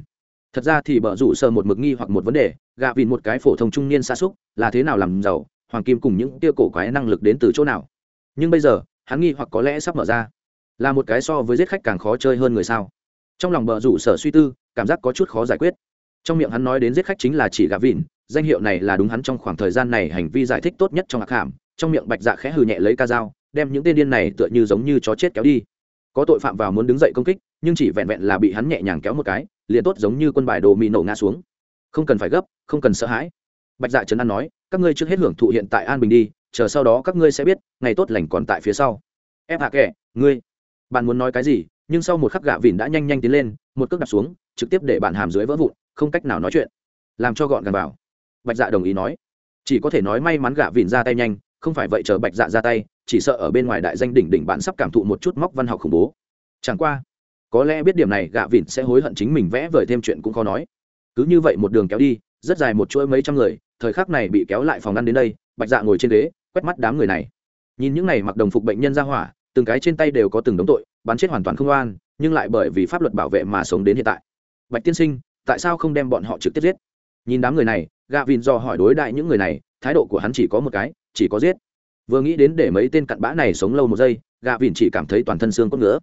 Thật ra thì bờ rủ sở một mực nghi hoặc một vấn đề, gạ vịn một cái phổ thông trung niên xa xúc, là thế nào làm giàu, hoàng kim cùng những tia cổ quái năng lực đến từ chỗ nào. Nhưng bây giờ, hắn nghi hoặc có lẽ sắp mở ra. Là một cái so với giết khách càng khó chơi hơn người sao? Trong lòng bờ rủ sở suy tư, cảm giác có chút khó giải quyết. Trong miệng hắn nói đến giết khách chính là chỉ gà vịn, danh hiệu này là đúng hắn trong khoảng thời gian này hành vi giải thích tốt nhất trong hạc hàm. Trong miệng bạch dạ khẽ hừ nhẹ lấy ca dao, đem những tên điên này tựa như giống như chó chết kéo đi. Có tội phạm vào muốn đứng dậy công kích, nhưng chỉ vẹn vẹn là bị hắn nhẹ nhàng kéo một cái, liền tốt giống như quân bài đồ mì nổ ngã xuống. Không cần phải gấp, không cần sợ hãi. Bạch dạ trấn an nói, các ngươi trước hết hưởng thụ hiện tại an bình đi, chờ sau đó các ngươi sẽ biết, ngày tốt lành còn tại phía sau. Ép hạ kệ, ngươi, bạn muốn nói cái gì? Nhưng sau một khắc gạ vỉn đã nhanh nhanh tiến lên, một cước đặt xuống, trực tiếp để bạn hàm dưới vỡ vụn, không cách nào nói chuyện. Làm cho gọn gàng vào. Bạch dạ đồng ý nói. Chỉ có thể nói may mắn gạ vỉn ra tay nhanh, không phải vậy chờ bạch dạ ra tay, chỉ sợ ở bên ngoài đại danh đỉnh đỉnh bạn sắp cảm thụ một chút móc văn học khủng bố. Chẳng qua, có lẽ biết điểm này gạ vỉn sẽ hối hận chính mình vẽ vời thêm chuyện cũng khó nói. Cứ như vậy một đường kéo đi, rất dài một chuỗi mấy trăm người, thời khắc này bị kéo lại phòng ăn đến đây, bạch dạ ngồi trên ghế, quét mắt đám người này. Nhìn những này mặc đồng phục bệnh nhân ra hỏa từng cái trên tay đều có từng đống tội, bắn chết hoàn toàn không oan, nhưng lại bởi vì pháp luật bảo vệ mà sống đến hiện tại. Bạch tiên sinh, tại sao không đem bọn họ trực tiếp giết? Nhìn đám người này gạ vìn do hỏi đối đại những người này, thái độ của hắn chỉ có một cái, chỉ có giết. Vừa nghĩ đến để mấy tên cặn bã này sống lâu một giây gạ vìn chỉ cảm thấy toàn thân xương có ngứa.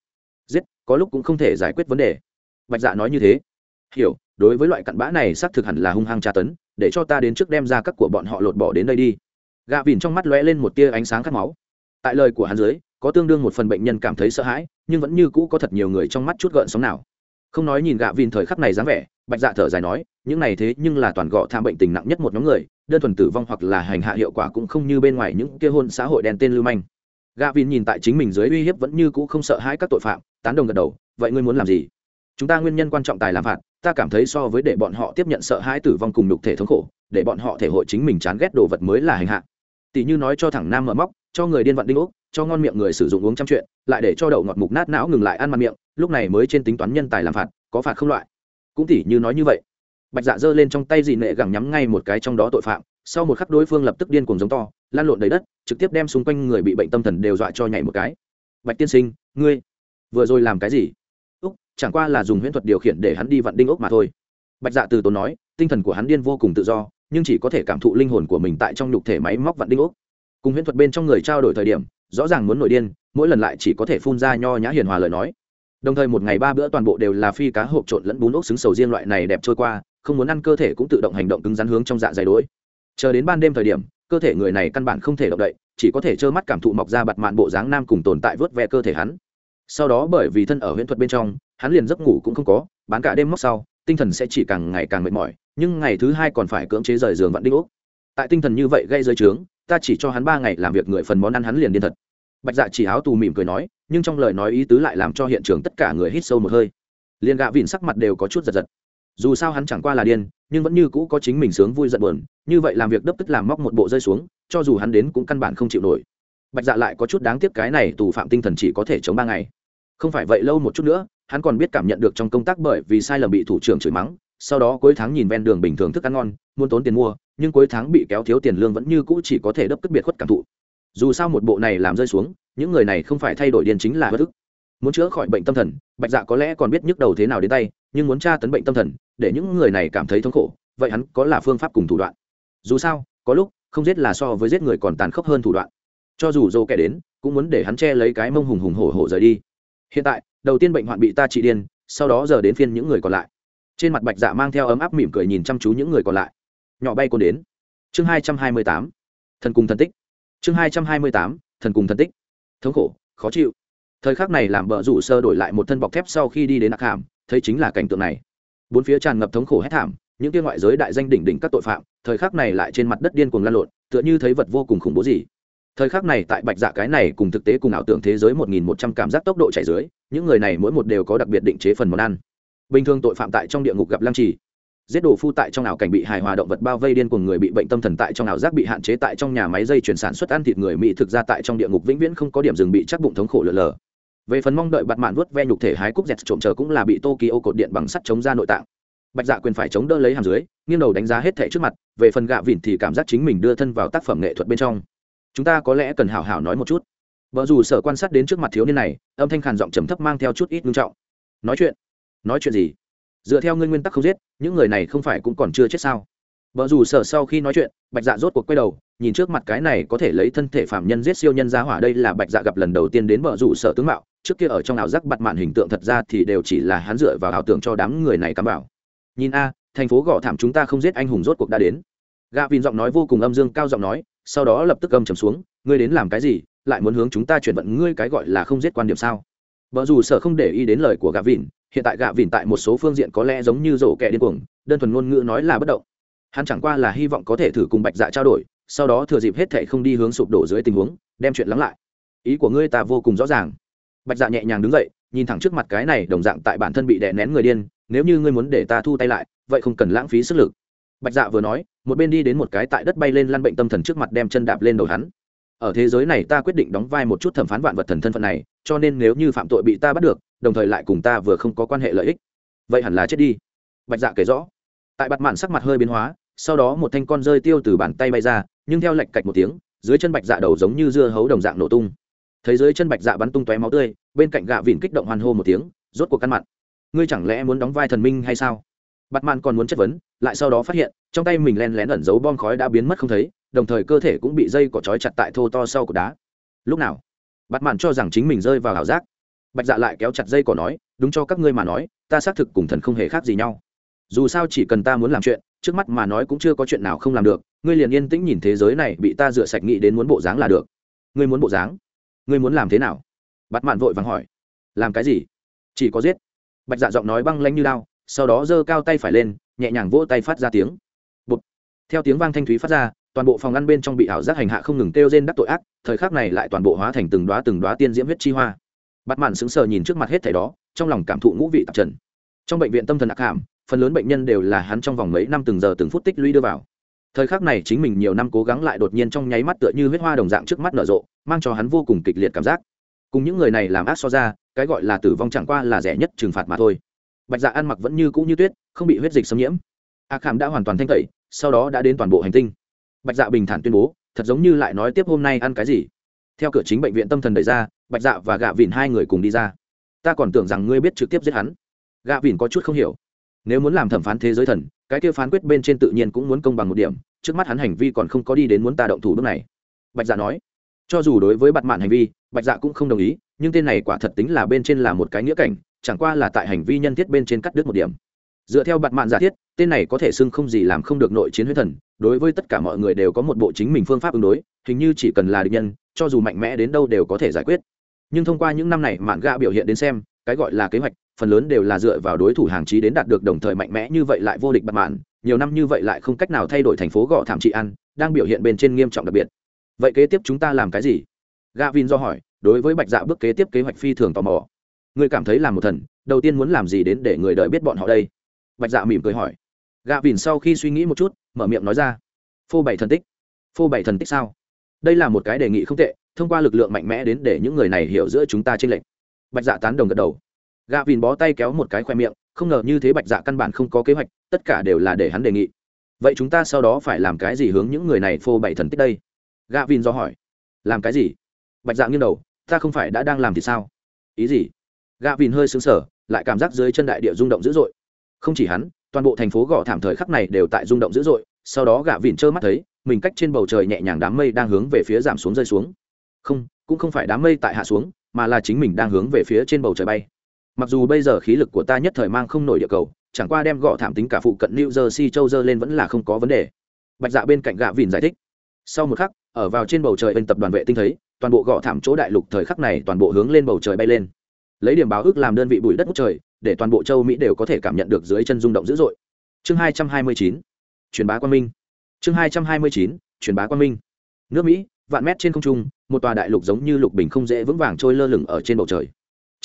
Giết, có lúc cũng không thể giải quyết vấn đề. Bạch dạ nói như thế. Hiểu, đối với loại cặn bã này xác thực hẳn là hung hăng tra tấn, để cho ta đến trước đem ra các của bọn họ lột bỏ đến đây đi. Gạ vìn trong mắt lóe lên một tia ánh sáng khát máu. Tại lời của hắn dưới có tương đương một phần bệnh nhân cảm thấy sợ hãi, nhưng vẫn như cũ có thật nhiều người trong mắt chút gợn sóng nào. Không nói nhìn gạ vìn thời khắc này dáng vẻ, bạch dạ thở dài nói, những này thế nhưng là toàn gọ tham bệnh tình nặng nhất một nhóm người, đơn thuần tử vong hoặc là hành hạ hiệu quả cũng không như bên ngoài những kia hôn xã hội đen tên lưu manh. Gạ vìn nhìn tại chính mình dưới uy hiếp vẫn như cũ không sợ hãi các tội phạm, tán đồng gật đầu, vậy ngươi muốn làm gì? Chúng ta nguyên nhân quan trọng tài làm phạt, ta cảm thấy so với để bọn họ tiếp nhận sợ hãi tử vong cùng nhục thể thống khổ, để bọn họ thể hội chính mình chán ghét đồ vật mới là hành hạ tỷ như nói cho thẳng nam mở móc, cho người điên vận đinh ốc, cho ngon miệng người sử dụng uống trăm chuyện, lại để cho đậu ngọt mục nát não ngừng lại ăn mặt miệng, lúc này mới trên tính toán nhân tài làm phạt, có phạt không loại. Cũng tỷ như nói như vậy. Bạch dạ giơ lên trong tay dị nệ gẳng nhắm ngay một cái trong đó tội phạm, sau một khắc đối phương lập tức điên cuồng giống to lan lộn đầy đất, trực tiếp đem xung quanh người bị bệnh tâm thần đều dọa cho nhảy một cái. Bạch tiên sinh, ngươi vừa rồi làm cái gì? Úc, chẳng qua là dùng huyễn thuật điều khiển để hắn đi vặn đinh ốc mà thôi. Bạch dạ từ tốn nói, tinh thần của hắn điên vô cùng tự do nhưng chỉ có thể cảm thụ linh hồn của mình tại trong nhục thể máy móc vặn đinh ốc. Cùng huyễn thuật bên trong người trao đổi thời điểm, rõ ràng muốn nổi điên, mỗi lần lại chỉ có thể phun ra nho nhã hiền hòa lời nói. Đồng thời một ngày ba bữa toàn bộ đều là phi cá hộp trộn lẫn bún ốc xứng sầu riêng loại này đẹp trôi qua, không muốn ăn cơ thể cũng tự động hành động cứng rắn hướng trong dạ dày đuổi chờ đến ban đêm thời điểm, cơ thể người này căn bản không thể động đậy, chỉ có thể trơ mắt cảm thụ mọc ra bặt mạn bộ dáng nam cùng tồn tại vớt ve cơ thể hắn. Sau đó bởi vì thân ở huyễn thuật bên trong, hắn liền giấc ngủ cũng không có, bán cả đêm móc sau, tinh thần sẽ chỉ càng ngày càng mệt mỏi nhưng ngày thứ hai còn phải cưỡng chế rời giường vạn đinh úc. Tại tinh thần như vậy gây rơi trướng, ta chỉ cho hắn ba ngày làm việc người phần món ăn hắn liền điên thật. Bạch dạ chỉ áo tù mỉm cười nói, nhưng trong lời nói ý tứ lại làm cho hiện trường tất cả người hít sâu một hơi. Liền gạ vịn sắc mặt đều có chút giật giật. Dù sao hắn chẳng qua là điên, nhưng vẫn như cũ có chính mình sướng vui giận buồn, như vậy làm việc đấp tức làm móc một bộ rơi xuống, cho dù hắn đến cũng căn bản không chịu nổi. Bạch dạ lại có chút đáng tiếc cái này tù phạm tinh thần chỉ có thể chống ba ngày. Không phải vậy lâu một chút nữa, hắn còn biết cảm nhận được trong công tác bởi vì sai lầm bị thủ trưởng chửi mắng sau đó cuối tháng nhìn ven đường bình thường thức ăn ngon, muốn tốn tiền mua, nhưng cuối tháng bị kéo thiếu tiền lương vẫn như cũ chỉ có thể đấp cất biệt khuất cảm thụ. Dù sao một bộ này làm rơi xuống, những người này không phải thay đổi điền chính là bất thức. muốn chữa khỏi bệnh tâm thần, bạch dạ có lẽ còn biết nhức đầu thế nào đến tay, nhưng muốn tra tấn bệnh tâm thần, để những người này cảm thấy thống khổ, vậy hắn có là phương pháp cùng thủ đoạn. Dù sao, có lúc, không giết là so với giết người còn tàn khốc hơn thủ đoạn. Cho dù dô kẻ đến, cũng muốn để hắn che lấy cái mông hùng hùng hổ hổ rời đi. Hiện tại, đầu tiên bệnh hoạn bị ta trị điên, sau đó giờ đến phiên những người còn lại trên mặt bạch dạ mang theo ấm áp mỉm cười nhìn chăm chú những người còn lại. Nhỏ bay côn đến. Chương hai trăm hai mươi tám. Thần cùng thần tích. Chương hai trăm hai mươi tám. Thần cùng thần tích. Thống khổ, khó chịu. Thời khắc này làm bờ rủ sơ đổi lại một thân bọc thép sau khi đi đến đặc hàm, thấy chính là cảnh tượng này. Bốn phía tràn ngập thống khổ hét thảm, những kia ngoại giới đại danh đỉnh đỉnh các tội phạm, thời khắc này lại trên mặt đất điên cuồng lan lộn, tựa như thấy vật vô cùng khủng bố gì. Thời khắc này tại bạch dạ cái này cùng thực tế cùng ảo tưởng thế giới một nghìn một trăm cảm giác tốc độ chạy dưới, những người này mỗi một đều có đặc biệt định chế phần món ăn bình thường tội phạm tại trong địa ngục gặp lăng trì. Giết đồ phu tại trong ảo cảnh bị hài hòa động vật bao vây điên cuồng người bị bệnh tâm thần tại trong ảo giác bị hạn chế tại trong nhà máy dây chuyển sản xuất ăn thịt người mỹ thực ra tại trong địa ngục vĩnh viễn không có điểm dừng bị chắc bụng thống khổ lờ lờ. Về phần mong đợi bặt mạn vuốt ve nhục thể hái cúc dẹt trộm chờ cũng là bị tokyo cột điện bằng sắt chống ra nội tạng. Bạch dạ quyền phải chống đỡ lấy hàm dưới, nghiêng đầu đánh giá hết thẻ trước mặt, về phần gạ vịn thì cảm giác chính mình đưa thân vào tác phẩm nghệ thuật bên trong. Chúng ta có lẽ cần hảo hảo nói một chút. Vợ dù sở quan sát đến trước mặt thiếu niên này, âm thanh khàn giọng trầm thấp mang theo chút ít nghiêm trọng. Nói chuyện nói chuyện gì? Dựa theo ngươi nguyên tắc không giết, những người này không phải cũng còn chưa chết sao? Vợ dù sở sau khi nói chuyện, bạch dạ rốt cuộc quay đầu, nhìn trước mặt cái này có thể lấy thân thể phạm nhân giết siêu nhân ra hỏa đây là bạch dạ gặp lần đầu tiên đến vợ dù sở tướng mạo, trước kia ở trong ảo giác bặt mạn hình tượng thật ra thì đều chỉ là hắn dựa vào ảo tưởng cho đám người này cắm bảo nhìn a, thành phố gõ thảm chúng ta không giết anh hùng rốt cuộc đã đến. Gạ vìn giọng nói vô cùng âm dương cao giọng nói, sau đó lập tức âm trầm xuống, ngươi đến làm cái gì, lại muốn hướng chúng ta chuyển vận, ngươi cái gọi là không giết quan điểm sao? Vợ dù sở không để ý đến lời của gạ vìn hiện tại gạ vìn tại một số phương diện có lẽ giống như rổ kẻ điên cuồng, đơn thuần ngôn ngữ nói là bất động. Hắn chẳng qua là hy vọng có thể thử cùng bạch dạ trao đổi, sau đó thừa dịp hết thệ không đi hướng sụp đổ dưới tình huống, đem chuyện lắng lại. Ý của ngươi ta vô cùng rõ ràng. Bạch dạ nhẹ nhàng đứng dậy, nhìn thẳng trước mặt cái này đồng dạng tại bản thân bị đè nén người điên, nếu như ngươi muốn để ta thu tay lại, vậy không cần lãng phí sức lực. Bạch dạ vừa nói, một bên đi đến một cái tại đất bay lên lăn bệnh tâm thần trước mặt đem chân đạp lên đầu hắn. Ở thế giới này ta quyết định đóng vai một chút thẩm phán vạn vật thần thân phận này cho nên nếu như phạm tội bị ta bắt được, đồng thời lại cùng ta vừa không có quan hệ lợi ích, vậy hẳn là chết đi. Bạch dạ kể rõ. Tại bặt mạn sắc mặt hơi biến hóa, sau đó một thanh con rơi tiêu từ bàn tay bay ra, nhưng theo lệch cạch một tiếng, dưới chân bạch dạ đầu giống như dưa hấu đồng dạng nổ tung. Thấy dưới chân bạch dạ bắn tung tóe máu tươi, bên cạnh gạ vịn kích động hoan hô một tiếng, rốt cuộc căn mặn ngươi chẳng lẽ muốn đóng vai thần minh hay sao? Bặt mạn còn muốn chất vấn, lại sau đó phát hiện, trong tay mình len lén ẩn giấu bom khói đã biến mất không thấy, đồng thời cơ thể cũng bị dây cỏ trói chặt tại thô to sau cột đá. Lúc nào? Bặt mạn cho rằng chính mình rơi vào ảo giác. Bạch dạ lại kéo chặt dây cỏ nói, đúng cho các ngươi mà nói, ta xác thực cùng thần không hề khác gì nhau. Dù sao chỉ cần ta muốn làm chuyện, trước mắt mà nói cũng chưa có chuyện nào không làm được, ngươi liền yên tĩnh nhìn thế giới này, bị ta rửa sạch nghĩ đến muốn bộ dáng là được. Ngươi muốn bộ dáng? Ngươi muốn làm thế nào? Bắt mạn vội vàng hỏi. Làm cái gì? Chỉ có giết. Bạch dạ giọng nói băng lanh như lao sau đó giơ cao tay phải lên, nhẹ nhàng vỗ tay phát ra tiếng. Bụt. theo tiếng vang thanh thúy phát ra toàn bộ phòng ăn bên trong bị ảo giác hành hạ không ngừng kêu rên đắc tội ác, thời khắc này lại toàn bộ hóa thành từng đoá từng đoá tiên diễm huyết chi hoa. Bắt mạn sững sờ nhìn trước mặt hết thảy đó, trong lòng cảm thụ ngũ vị tạp trần. Trong bệnh viện tâm thần ác hàm, phần lớn bệnh nhân đều là hắn trong vòng mấy năm từng giờ từng phút tích lũy đưa vào. Thời khắc này chính mình nhiều năm cố gắng lại đột nhiên trong nháy mắt tựa như huyết hoa đồng dạng trước mắt nở rộ, mang cho hắn vô cùng kịch liệt cảm giác. Cùng những người này làm ác so ra, cái gọi là tử vong chẳng qua là rẻ nhất trừng phạt mà thôi. Bạch dạ ăn mặc vẫn như cũ như tuyết, không bị huyết dịch xâm nhiễm. Ác hàm đã hoàn toàn thanh tẩy, sau đó đã đến toàn bộ hành tinh bạch dạ bình thản tuyên bố, thật giống như lại nói tiếp hôm nay ăn cái gì. Theo cửa chính bệnh viện tâm thần đẩy ra, bạch dạ và gạ vìn hai người cùng đi ra. Ta còn tưởng rằng ngươi biết trực tiếp giết hắn. Gạ vìn có chút không hiểu. Nếu muốn làm thẩm phán thế giới thần, cái kêu phán quyết bên trên tự nhiên cũng muốn công bằng một điểm, trước mắt hắn hành vi còn không có đi đến muốn ta động thủ lúc này. Bạch dạ nói. Cho dù đối với bặt mạn hành vi, bạch dạ cũng không đồng ý, nhưng tên này quả thật tính là bên trên là một cái nghĩa cảnh, chẳng qua là tại hành vi nhân thiết bên trên cắt đứt một điểm dựa theo bặt mạn giả thiết, tên này có thể xưng không gì làm không được nội chiến huyết thần, đối với tất cả mọi người đều có một bộ chính mình phương pháp ứng đối, hình như chỉ cần là địch nhân, cho dù mạnh mẽ đến đâu đều có thể giải quyết. Nhưng thông qua những năm này mạn gạ biểu hiện đến xem, cái gọi là kế hoạch, phần lớn đều là dựa vào đối thủ hàng chí đến đạt được đồng thời mạnh mẽ như vậy lại vô địch bặt mạn, nhiều năm như vậy lại không cách nào thay đổi thành phố gõ thảm trị ăn, đang biểu hiện bên trên nghiêm trọng đặc biệt. Vậy kế tiếp chúng ta làm cái gì? Gavin do hỏi, đối với bạch dạ bước kế tiếp kế hoạch phi thường tò mò. Người cảm thấy làm một thần, đầu tiên muốn làm gì đến để người đợi biết bọn họ đây? Bạch dạ mỉm cười hỏi. Gavin sau khi suy nghĩ một chút, mở miệng nói ra. Phô bảy thần tích. Phô bảy thần tích sao? Đây là một cái đề nghị không tệ, thông qua lực lượng mạnh mẽ đến để những người này hiểu giữa chúng ta trên lệnh bạch dạ tán đồng gật đầu. Gạ vìn bó tay kéo một cái khoe miệng, không ngờ như thế bạch dạ căn bản không có kế hoạch, tất cả đều là để hắn đề nghị. Vậy chúng ta sau đó phải làm cái gì hướng những người này phô bày thần tích đây? Gạ vìn do hỏi. Làm cái gì? Bạch dạ nghiêng đầu. Ta không phải đã đang làm thì sao? Ý gì? Gạ vìn hơi xứng sở lại cảm giác dưới chân đại địa rung động dữ dội không chỉ hắn, toàn bộ thành phố gõ thảm thời khắc này đều tại rung động dữ dội, sau đó gạ vìn trơ mắt thấy, mình cách trên bầu trời nhẹ nhàng đám mây đang hướng về phía giảm xuống rơi xuống. Không, cũng không phải đám mây tại hạ xuống, mà là chính mình đang hướng về phía trên bầu trời bay. Mặc dù bây giờ khí lực của ta nhất thời mang không nổi địa cầu, chẳng qua đem gõ thảm tính cả phụ cận new jersey châu dơ lên vẫn là không có vấn đề. Bạch dạ bên cạnh gạ vìn giải thích. Sau một khắc, ở vào trên bầu trời bên tập đoàn vệ tinh thấy, toàn bộ gõ thảm chỗ đại lục thời khắc này toàn bộ hướng lên bầu trời bay lên. Lấy điểm báo ước làm đơn vị bụi đất ngút trời để toàn bộ châu mỹ đều có thể cảm nhận được dưới chân rung động dữ dội chương hai trăm hai mươi chín truyền bá quang minh chương hai trăm hai mươi chín truyền bá quang minh nước mỹ vạn mét trên không trung một tòa đại lục giống như lục bình không dễ vững vàng trôi lơ lửng ở trên bầu trời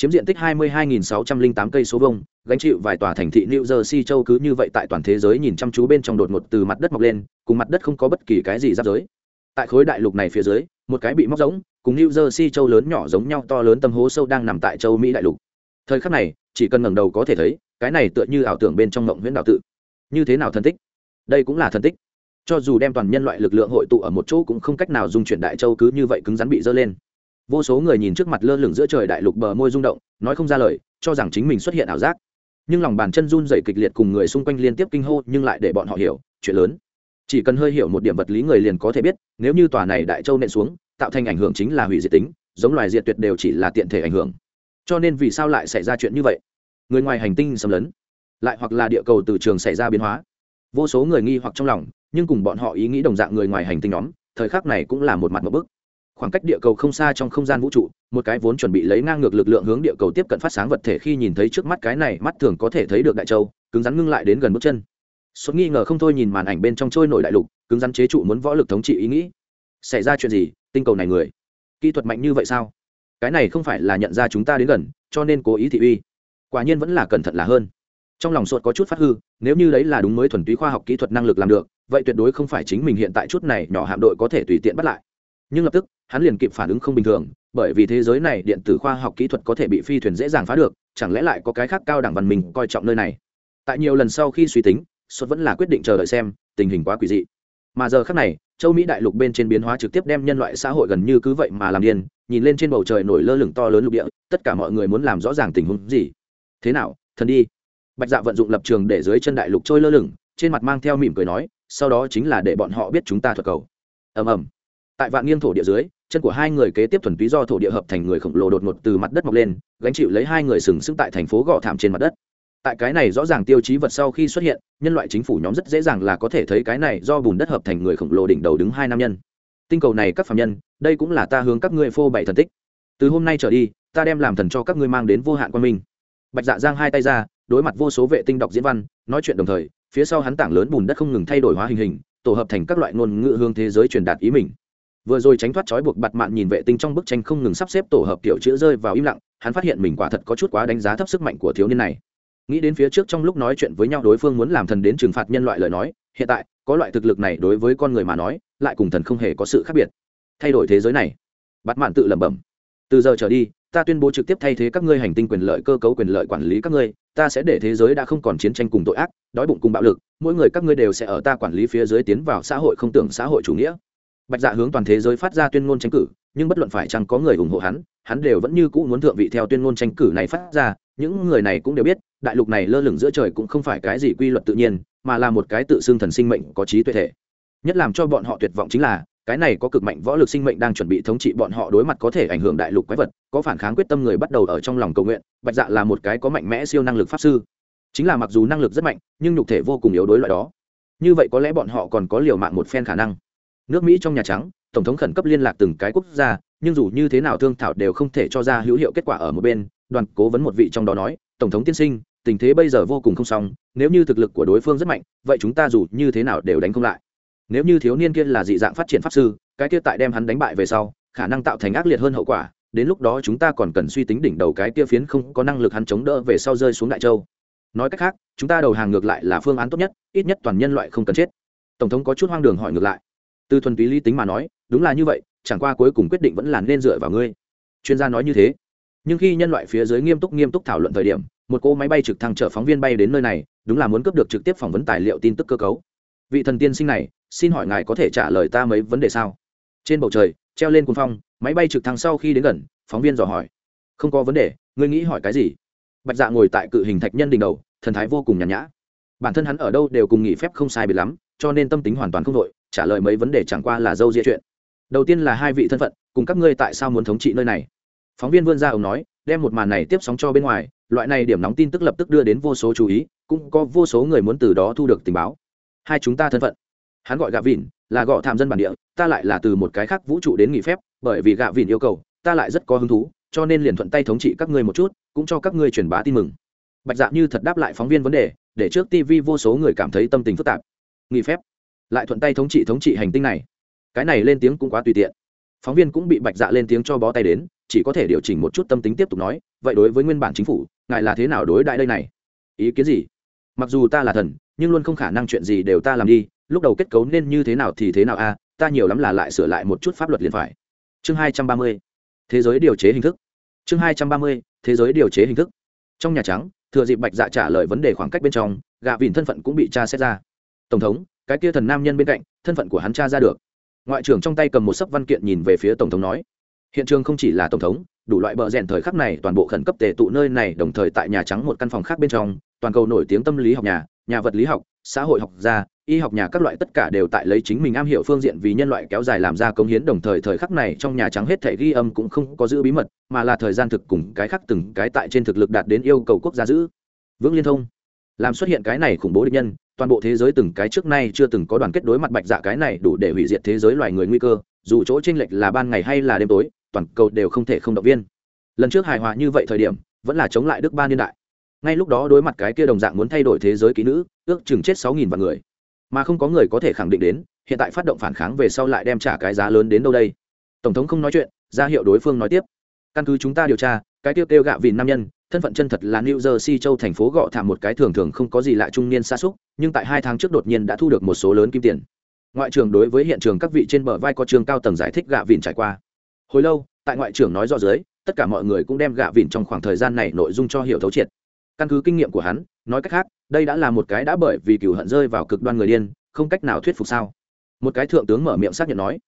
chiếm diện tích 22.608 cây số vuông, gánh chịu vài tòa thành thị New Jersey châu cứ như vậy tại toàn thế giới nhìn chăm chú bên trong đột ngột từ mặt đất mọc lên, cùng mặt đất không có bất kỳ cái gì giáp giới. Tại khối đại lục này phía dưới, một cái bị móc giống, cùng New Jersey châu lớn nhỏ giống nhau to lớn tâm hố sâu đang nằm tại châu Mỹ đại lục. Thời khắc này, chỉ cần ngẩng đầu có thể thấy, cái này tựa như ảo tưởng bên trong mộng huyễn đạo tự. Như thế nào thần tích? Đây cũng là thần tích. Cho dù đem toàn nhân loại lực lượng hội tụ ở một chỗ cũng không cách nào dung chuyển đại châu cứ như vậy cứng rắn bị dơ lên vô số người nhìn trước mặt lơ lửng giữa trời đại lục bờ môi rung động nói không ra lời cho rằng chính mình xuất hiện ảo giác nhưng lòng bàn chân run dày kịch liệt cùng người xung quanh liên tiếp kinh hô nhưng lại để bọn họ hiểu chuyện lớn chỉ cần hơi hiểu một điểm vật lý người liền có thể biết nếu như tòa này đại châu nện xuống tạo thành ảnh hưởng chính là hủy diệt tính giống loài diệt tuyệt đều chỉ là tiện thể ảnh hưởng cho nên vì sao lại xảy ra chuyện như vậy? Người ngoài hành tinh xâm lấn, lại hoặc là địa cầu từ trường xảy ra biến hóa. Vô số người nghi hoặc trong lòng, nhưng cùng bọn họ ý nghĩ đồng dạng người ngoài hành tinh nhóm, thời khắc này cũng là một mặt một bức khoảng cách địa cầu không xa trong không gian vũ trụ, một cái vốn chuẩn bị lấy ngang ngược lực lượng hướng địa cầu tiếp cận phát sáng vật thể khi nhìn thấy trước mắt cái này, mắt thường có thể thấy được đại châu, cứng rắn ngưng lại đến gần bước chân. Xuất nghi ngờ không thôi nhìn màn ảnh bên trong trôi nổi đại lục, cứng rắn chế trụ muốn võ lực thống trị ý nghĩ. Xảy ra chuyện gì, tinh cầu này người? Kỹ thuật mạnh như vậy sao? Cái này không phải là nhận ra chúng ta đến gần, cho nên cố ý thị uy. Quả nhiên vẫn là cẩn thận là hơn. Trong lòng sột có chút phát hư, nếu như đấy là đúng mới thuần túy khoa học kỹ thuật năng lực làm được, vậy tuyệt đối không phải chính mình hiện tại chút này nhỏ hạm đội có thể tùy tiện bắt lại. Nhưng lập tức, hắn liền kịp phản ứng không bình thường, bởi vì thế giới này điện tử khoa học kỹ thuật có thể bị phi thuyền dễ dàng phá được, chẳng lẽ lại có cái khác cao đẳng văn minh coi trọng nơi này? Tại nhiều lần sau khi suy tính xuất vẫn là quyết định chờ đợi xem, tình hình quá quỷ dị. Mà giờ khác này châu mỹ đại lục bên trên biến hóa trực tiếp đem nhân loại xã hội gần như cứ vậy mà làm điên, nhìn lên trên bầu trời nổi lơ lửng to lớn lục địa, tất cả mọi người muốn làm rõ ràng tình huống gì? Thế nào, thần đi. Bạch dạ vận dụng lập trường để dưới chân đại lục trôi lơ lửng, trên mặt mang theo mỉm cười nói, sau đó chính là để bọn họ biết chúng ta thuật cầu. Ầm ầm. Tại vạn nghiêng thổ địa dưới, chân của hai người kế tiếp thuần túy do thổ địa hợp thành người khổng lồ đột ngột từ mặt đất mọc lên, gánh chịu lấy hai người sừng sững tại thành phố gò thảm trên mặt đất tại cái này rõ ràng tiêu chí vật sau khi xuất hiện, nhân loại chính phủ nhóm rất dễ dàng là có thể thấy cái này do bùn đất hợp thành người khổng lồ đỉnh đầu đứng hai nam nhân. Tinh cầu này các phạm nhân, đây cũng là ta hướng các ngươi phô bày thần tích. Từ hôm nay trở đi, ta đem làm thần cho các ngươi mang đến vô hạn quan minh. Bạch dạ giang hai tay ra, đối mặt vô số vệ tinh đọc diễn văn, nói chuyện đồng thời, phía sau hắn tảng lớn bùn đất không ngừng thay đổi hóa hình hình, tổ hợp thành các loại ngôn ngữ hương thế giới truyền đạt ý mình. Vừa rồi tránh thoát trói buộc bặt mạn nhìn vệ tinh trong bức tranh không ngừng sắp xếp tổ hợp kiểu chữ rơi vào im lặng, hắn phát hiện mình quả thật có chút quá đánh giá thấp sức mạnh của thiếu niên này nghĩ đến phía trước trong lúc nói chuyện với nhau đối phương muốn làm thần đến trừng phạt nhân loại lời nói, hiện tại, có loại thực lực này đối với con người mà nói, lại cùng thần không hề có sự khác biệt. Thay đổi thế giới này. Bắt mạn tự lẩm bẩm. Từ giờ trở đi, ta tuyên bố trực tiếp thay thế các ngươi hành tinh quyền lợi, cơ cấu quyền lợi quản lý các ngươi, ta sẽ để thế giới đã không còn chiến tranh cùng tội ác, đói bụng cùng bạo lực, mỗi người các ngươi đều sẽ ở ta quản lý phía dưới tiến vào xã hội không tưởng xã hội chủ nghĩa. Bạch dạ hướng toàn thế giới phát ra tuyên ngôn tranh cử, nhưng bất luận phải chăng có người ủng hộ hắn hắn đều vẫn như cũ muốn thượng vị theo tuyên ngôn tranh cử này phát ra những người này cũng đều biết, đại lục này lơ lửng giữa trời cũng không phải cái gì quy luật tự nhiên, mà là một cái tự xưng thần sinh mệnh có trí tuệ thể. Nhất làm cho bọn họ tuyệt vọng chính là, cái này có cực mạnh võ lực sinh mệnh đang chuẩn bị thống trị bọn họ đối mặt có thể ảnh hưởng đại lục quái vật, có phản kháng quyết tâm người bắt đầu ở trong lòng cầu nguyện, bạch dạ là một cái có mạnh mẽ siêu năng lực pháp sư. Chính là mặc dù năng lực rất mạnh, nhưng nhục thể vô cùng yếu đối loại đó. Như vậy có lẽ bọn họ còn có liều mạng một phen khả năng. Nước mỹ trong nhà trắng, tổng thống khẩn cấp liên lạc từng cái quốc gia, nhưng dù như thế nào thương thảo đều không thể cho ra hữu hiệu kết quả ở một bên đoàn cố vấn một vị trong đó nói, tổng thống tiên sinh, tình thế bây giờ vô cùng không xong, nếu như thực lực của đối phương rất mạnh, vậy chúng ta dù như thế nào đều đánh không lại. Nếu như thiếu niên kia là dị dạng phát triển pháp sư, cái kia tại đem hắn đánh bại về sau, khả năng tạo thành ác liệt hơn hậu quả, đến lúc đó chúng ta còn cần suy tính đỉnh đầu cái kia phiến không có năng lực hắn chống đỡ về sau rơi xuống đại châu. Nói cách khác, chúng ta đầu hàng ngược lại là phương án tốt nhất, ít nhất toàn nhân loại không cần chết. Tổng thống có chút hoang đường hỏi ngược lại. Từ thuần túy lý tính mà nói, đúng là như vậy, chẳng qua cuối cùng quyết định vẫn là nên dựa vào ngươi. Chuyên gia nói như thế nhưng khi nhân loại phía dưới nghiêm túc nghiêm túc thảo luận thời điểm, một cỗ máy bay trực thăng chở phóng viên bay đến nơi này, đúng là muốn cướp được trực tiếp phỏng vấn tài liệu tin tức cơ cấu. Vị thần tiên sinh này, xin hỏi ngài có thể trả lời ta mấy vấn đề sao? Trên bầu trời, treo lên cuồng phong, máy bay trực thăng sau khi đến gần, phóng viên dò hỏi. Không có vấn đề, ngươi nghĩ hỏi cái gì? Bạch dạ ngồi tại cự hình thạch nhân đỉnh đầu, thần thái vô cùng nhàn nhã. Bản thân hắn ở đâu đều cùng nghỉ phép không sai biệt lắm, cho nên tâm tính hoàn toàn không đội trả lời mấy vấn đề chẳng qua là dâu dịa chuyện. Đầu tiên là hai vị thân phận, cùng các ngươi tại sao muốn thống trị nơi này? Phóng viên vươn ra ông nói, đem một màn này tiếp sóng cho bên ngoài, loại này điểm nóng tin tức lập tức đưa đến vô số chú ý, cũng có vô số người muốn từ đó thu được tình báo. Hai chúng ta thân phận. Hắn gọi gạ vịn, là gọ tham dân bản địa, ta lại là từ một cái khác vũ trụ đến nghỉ phép, bởi vì gạ vịn yêu cầu, ta lại rất có hứng thú, cho nên liền thuận tay thống trị các ngươi một chút, cũng cho các ngươi truyền bá tin mừng. Bạch dạ như thật đáp lại phóng viên vấn đề, để trước tv vô số người cảm thấy tâm tình phức tạp. Nghỉ phép. Lại thuận tay thống trị thống trị hành tinh này. Cái này lên tiếng cũng quá tùy tiện. Phóng viên cũng bị bạch dạ lên tiếng cho bó tay đến chỉ có thể điều chỉnh một chút tâm tính tiếp tục nói, vậy đối với nguyên bản chính phủ, ngài là thế nào đối đại đây này? Ý kiến gì? Mặc dù ta là thần, nhưng luôn không khả năng chuyện gì đều ta làm đi, lúc đầu kết cấu nên như thế nào thì thế nào a, ta nhiều lắm là lại sửa lại một chút pháp luật liền phải. Chương hai trăm ba mươi. Thế giới điều chế hình thức. Chương hai trăm ba mươi, thế giới điều chế hình thức. Trong nhà trắng, thừa dịp bạch dạ trả lời vấn đề khoảng cách bên trong, gạ vìn thân phận cũng bị tra xét ra. Tổng thống, cái kia thần nam nhân bên cạnh, thân phận của hắn tra ra được. Ngoại trưởng trong tay cầm một sấp văn kiện nhìn về phía tổng thống nói hiện trường không chỉ là tổng thống, đủ loại bờ rèn thời khắc này, toàn bộ khẩn cấp tề tụ nơi này, đồng thời tại nhà trắng một căn phòng khác bên trong, toàn cầu nổi tiếng tâm lý học nhà nhà vật lý học, xã hội học gia, y học nhà các loại tất cả đều tại lấy chính mình am hiểu phương diện vì nhân loại kéo dài làm ra công hiến. Đồng thời thời khắc này, trong nhà trắng hết thể ghi âm cũng không có giữ bí mật, mà là thời gian thực cùng cái khác từng cái tại trên thực lực đạt đến yêu cầu quốc gia giữ. Vững liên thông, làm xuất hiện cái này khủng bố địch nhân, toàn bộ thế giới từng cái trước nay chưa từng có đoàn kết đối mặt bạch dạ cái này đủ để hủy diệt thế giới loài người nguy cơ, dù chỗ chênh lệch là ban ngày hay là đêm tối toàn cầu đều không thể không động viên. Lần trước hài hòa như vậy thời điểm, vẫn là chống lại đức ba niên đại. Ngay lúc đó đối mặt cái kia đồng dạng muốn thay đổi thế giới kỹ nữ, ước chừng chết sáu nghìn vạn người. Mà không có người có thể khẳng định đến, hiện tại phát động phản kháng về sau lại đem trả cái giá lớn đến đâu đây? Tổng thống không nói chuyện, ra hiệu đối phương nói tiếp. Căn cứ chúng ta điều tra, cái tiêu kêu gạ vì nam nhân, thân phận chân thật là new jersey châu thành phố gọ thảm một cái thường thường không có gì lạ trung niên xa xúc, nhưng tại hai tháng trước đột nhiên đã thu được một số lớn kim tiền. Ngoại trưởng đối với hiện trường các vị trên bờ vai có trường cao tầng giải thích gạ vịn trải qua hồi lâu, tại ngoại trưởng nói rõ dưới, tất cả mọi người cũng đem gạ vịn trong khoảng thời gian này nội dung cho hiểu thấu triệt. Căn cứ kinh nghiệm của hắn, nói cách khác, đây đã là một cái đã bởi vì cựu hận rơi vào cực đoan người điên, không cách nào thuyết phục sao? Một cái thượng tướng mở miệng xác nhận nói.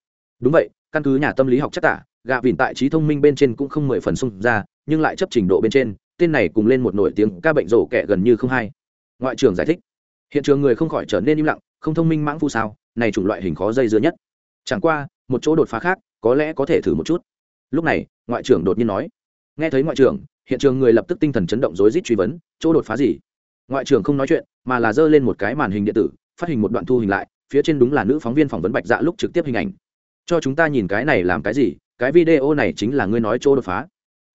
Đúng vậy, căn cứ nhà tâm lý học chắc tả, gạ vịn tại trí thông minh bên trên cũng không mười phần xung ra, nhưng lại chấp trình độ bên trên, tên này cùng lên một nổi tiếng ca bệnh rổ kẻ gần như không hay ngoại trưởng giải thích. Hiện trường người không khỏi trở nên im lặng, không thông minh mãng phu sao, này chủng loại hình khó dây dưa nhất. Chẳng qua, một chỗ đột phá khác có lẽ có thể thử một chút. Lúc này, ngoại trưởng đột nhiên nói, nghe thấy ngoại trưởng, hiện trường người lập tức tinh thần chấn động rối rít truy vấn, chỗ đột phá gì? Ngoại trưởng không nói chuyện, mà là giơ lên một cái màn hình điện tử, phát hình một đoạn thu hình lại, phía trên đúng là nữ phóng viên phỏng vấn bạch dạ lúc trực tiếp hình ảnh. Cho chúng ta nhìn cái này làm cái gì, cái video này chính là ngươi nói chỗ đột phá.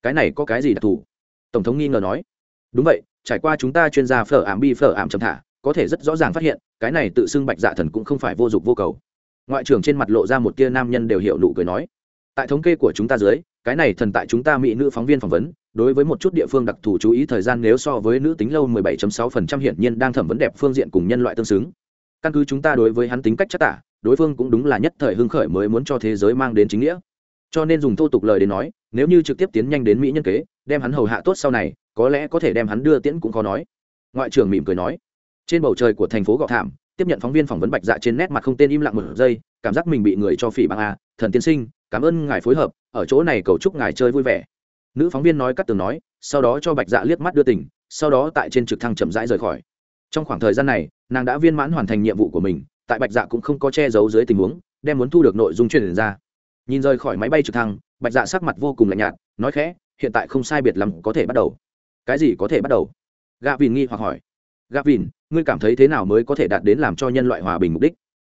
Cái này có cái gì đặc thù? Tổng thống nghi ngờ nói. Đúng vậy, trải qua chúng ta chuyên gia phở ảm bi phở ảm chấm thả, có thể rất rõ ràng phát hiện, cái này tự xưng bạch dạ thần cũng không phải vô dụng vô cầu ngoại trưởng trên mặt lộ ra một tia nam nhân đều hiểu nụ cười nói. Tại thống kê của chúng ta dưới, cái này thần tại chúng ta mỹ nữ phóng viên phỏng vấn, đối với một chút địa phương đặc thù chú ý thời gian nếu so với nữ tính lâu 17.6% hiển nhiên đang thẩm vấn đẹp phương diện cùng nhân loại tương xứng. Căn cứ chúng ta đối với hắn tính cách chắc tả, đối phương cũng đúng là nhất thời hưng khởi mới muốn cho thế giới mang đến chính nghĩa. Cho nên dùng thô tục lời đến nói, nếu như trực tiếp tiến nhanh đến mỹ nhân kế, đem hắn hầu hạ tốt sau này, có lẽ có thể đem hắn đưa tiễn cũng khó nói. Ngoại trưởng mỉm cười nói. Trên bầu trời của thành phố gọ thảm tiếp nhận phóng viên phỏng vấn bạch dạ trên nét mặt không tên im lặng một giây, cảm giác mình bị người cho phỉ bằng a à, thần tiên sinh, cảm ơn ngài phối hợp, ở chỗ này cầu chúc ngài chơi vui vẻ. Nữ phóng viên nói cắt tường nói, sau đó cho bạch dạ liếc mắt đưa tỉnh sau đó tại trên trực thăng chậm rãi rời khỏi. Trong khoảng thời gian này, nàng đã viên mãn hoàn thành nhiệm vụ của mình, tại bạch dạ cũng không có che giấu dưới tình huống, đem muốn thu được nội dung truyền ra. Nhìn rời khỏi máy bay trực thăng, bạch dạ sắc mặt vô cùng lạnh nhạt, nói khẽ, hiện tại không sai biệt lắm có thể bắt đầu. Cái gì có thể bắt đầu? Gạ vìn nghi hoặc hỏi. Gạ vìn ngươi cảm thấy thế nào mới có thể đạt đến làm cho nhân loại hòa bình mục đích?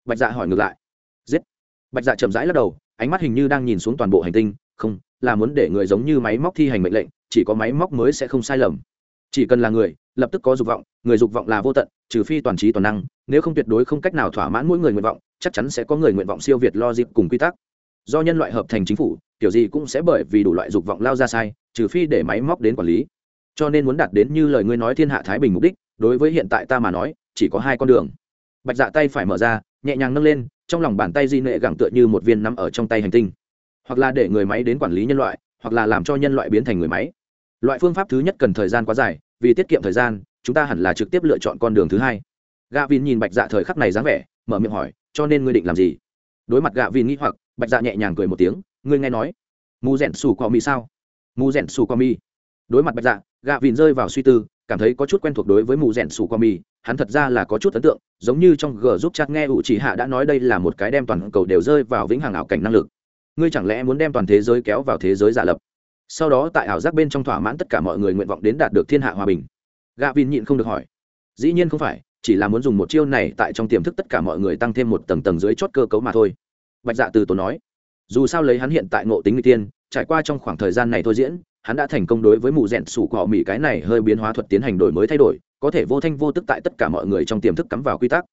Bạch dạ hỏi ngược lại. Giết. Bạch dạ chậm rãi lắc đầu, ánh mắt hình như đang nhìn xuống toàn bộ hành tinh. Không, là muốn để người giống như máy móc thi hành mệnh lệnh, chỉ có máy móc mới sẽ không sai lầm. Chỉ cần là người, lập tức có dục vọng, người dục vọng là vô tận, trừ phi toàn trí toàn năng, nếu không tuyệt đối không cách nào thỏa mãn mỗi người nguyện vọng, chắc chắn sẽ có người nguyện vọng siêu việt lo dịp cùng quy tắc. Do nhân loại hợp thành chính phủ, kiểu gì cũng sẽ bởi vì đủ loại dục vọng lao ra sai, trừ phi để máy móc đến quản lý. Cho nên muốn đạt đến như lời ngươi nói thiên hạ thái bình mục đích đối với hiện tại ta mà nói, chỉ có hai con đường. Bạch dạ tay phải mở ra, nhẹ nhàng nâng lên, trong lòng bàn tay di nệ gẳng tựa như một viên nắm ở trong tay hành tinh. Hoặc là để người máy đến quản lý nhân loại, hoặc là làm cho nhân loại biến thành người máy. Loại phương pháp thứ nhất cần thời gian quá dài, vì tiết kiệm thời gian, chúng ta hẳn là trực tiếp lựa chọn con đường thứ hai. Gạ vin nhìn bạch dạ thời khắc này dáng vẻ, mở miệng hỏi, cho nên ngươi định làm gì? Đối mặt gạ vin nghĩ hoặc, bạch dạ nhẹ nhàng cười một tiếng, ngươi nghe nói, mù rẻn xù qua mi sao? Mù rẻn xù qua mi đối mặt bạch dạ gạ vin rơi vào suy tư cảm thấy có chút quen thuộc đối với mù rèn sủ qua mì hắn thật ra là có chút ấn tượng, giống như trong g giúp chat nghe ủ chỉ hạ đã nói đây là một cái đem toàn cầu đều rơi vào vĩnh hằng ảo cảnh năng lực. Ngươi chẳng lẽ muốn đem toàn thế giới kéo vào thế giới giả lập? Sau đó tại ảo giác bên trong thỏa mãn tất cả mọi người nguyện vọng đến đạt được thiên hạ hòa bình. Gạ vin nhịn không được hỏi. Dĩ nhiên không phải, chỉ là muốn dùng một chiêu này tại trong tiềm thức tất cả mọi người tăng thêm một tầng tầng dưới chót cơ cấu mà thôi. Bạch dạ từ tổ nói. Dù sao lấy hắn hiện tại ngộ tính người tiên, trải qua trong khoảng thời gian này thôi diễn hắn đã thành công đối với mù rèn sủ của họ mỹ cái này hơi biến hóa thuật tiến hành đổi mới thay đổi, có thể vô thanh vô tức tại tất cả mọi người trong tiềm thức cắm vào quy tắc.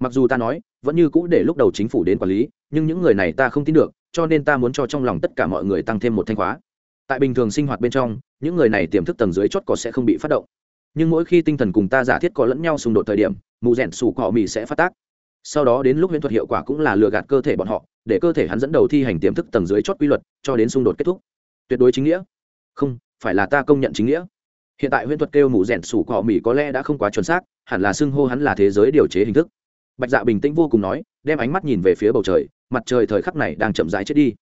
Mặc dù ta nói, vẫn như cũ để lúc đầu chính phủ đến quản lý, nhưng những người này ta không tin được, cho nên ta muốn cho trong lòng tất cả mọi người tăng thêm một thanh khóa. Tại bình thường sinh hoạt bên trong, những người này tiềm thức tầng dưới chót có sẽ không bị phát động. Nhưng mỗi khi tinh thần cùng ta giả thiết có lẫn nhau xung đột thời điểm, mù rèn sủ họ mỉ sẽ phát tác. Sau đó đến lúc huyễn thuật hiệu quả cũng là lừa gạt cơ thể bọn họ, để cơ thể hắn dẫn đầu thi hành tiềm thức tầng dưới chót quy luật, cho đến xung đột kết thúc. Tuyệt đối chính nghĩa không, phải là ta công nhận chính nghĩa. Hiện tại huyễn thuật kêu mù rẻn sủ cọ mỹ có lẽ đã không quá chuẩn xác, hẳn là xưng hô hắn là thế giới điều chế hình thức. Bạch dạ bình tĩnh vô cùng nói, đem ánh mắt nhìn về phía bầu trời, mặt trời thời khắc này đang chậm rãi chết đi.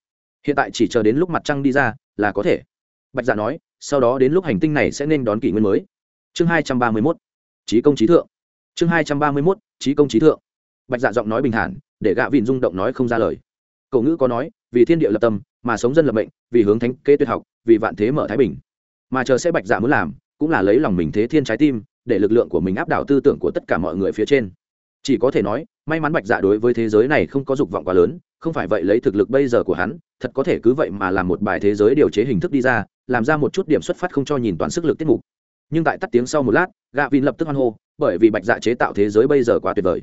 Hiện tại chỉ chờ đến lúc mặt trăng đi ra, là có thể. Bạch dạ nói, sau đó đến lúc hành tinh này sẽ nên đón kỷ nguyên mới. Chương hai trăm ba mươi mốt trí công trí thượng. Chương hai trăm ba mươi mốt trí công trí thượng. Bạch dạ giọng nói bình thản, để gạ vịn rung động nói không ra lời. Cậu ngữ có nói, vì thiên địa lập tâm mà sống dân lập mệnh, vì hướng thánh kế tuyệt học, vì vạn thế mở thái bình. Mà chờ sẽ bạch dạ muốn làm, cũng là lấy lòng mình thế thiên trái tim, để lực lượng của mình áp đảo tư tưởng của tất cả mọi người phía trên. Chỉ có thể nói, may mắn bạch dạ đối với thế giới này không có dục vọng quá lớn, không phải vậy lấy thực lực bây giờ của hắn, thật có thể cứ vậy mà làm một bài thế giới điều chế hình thức đi ra, làm ra một chút điểm xuất phát không cho nhìn toàn sức lực tiết mục. Nhưng tại tắt tiếng sau một lát, gạ vin lập tức hoan hô, bởi vì bạch dạ chế tạo thế giới bây giờ quá tuyệt vời.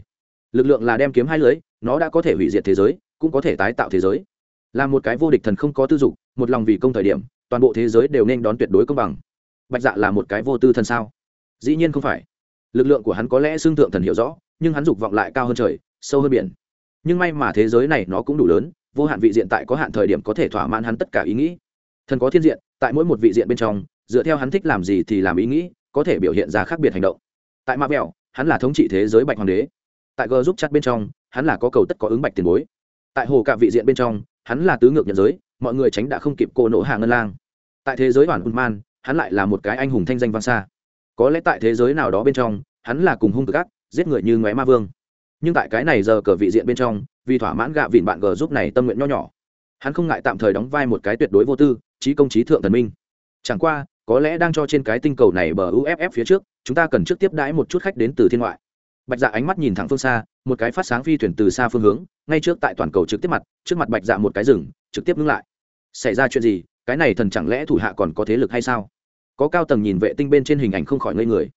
Lực lượng là đem kiếm hai lưới, nó đã có thể hủy diệt thế giới, cũng có thể tái tạo thế giới là một cái vô địch thần không có tư dục, một lòng vì công thời điểm, toàn bộ thế giới đều nên đón tuyệt đối công bằng. Bạch dạ là một cái vô tư thần sao? Dĩ nhiên không phải. Lực lượng của hắn có lẽ xương thượng thần hiểu rõ, nhưng hắn dục vọng lại cao hơn trời, sâu hơn biển. Nhưng may mà thế giới này nó cũng đủ lớn, vô hạn vị diện tại có hạn thời điểm có thể thỏa mãn hắn tất cả ý nghĩ. Thần có thiên diện, tại mỗi một vị diện bên trong, dựa theo hắn thích làm gì thì làm ý nghĩ, có thể biểu hiện ra khác biệt hành động. Tại ma vẹo, hắn là thống trị thế giới bạch hoàng đế. Tại g giúp chặt bên trong, hắn là có cầu tất có ứng bạch tiền bối. Tại hồ cạ vị diện bên trong hắn là tứ ngược nhận giới, mọi người tránh đã không kịp cô nỗ hạ ngân lang. Tại thế giới hoàn hùn man, hắn lại là một cái anh hùng thanh danh vang xa. Có lẽ tại thế giới nào đó bên trong, hắn là cùng hung cực ác, giết người như ngoé ma vương. Nhưng tại cái này giờ cờ vị diện bên trong, vì thỏa mãn gạ vịn bạn gờ giúp này tâm nguyện nho nhỏ. Hắn không ngại tạm thời đóng vai một cái tuyệt đối vô tư trí công trí thượng thần minh. Chẳng qua, có lẽ đang cho trên cái tinh cầu này bờ uff phía trước, chúng ta cần trước tiếp đãi một chút khách đến từ thiên ngoại bạch dạ ánh mắt nhìn thẳng phương xa, một cái phát sáng phi thuyền từ xa phương hướng, ngay trước tại toàn cầu trực tiếp mặt, trước mặt bạch dạ một cái rừng, trực tiếp ngưng lại. Xảy ra chuyện gì? Cái này thần chẳng lẽ thủ hạ còn có thế lực hay sao? Có cao tầng nhìn vệ tinh bên trên hình ảnh không khỏi ngây người.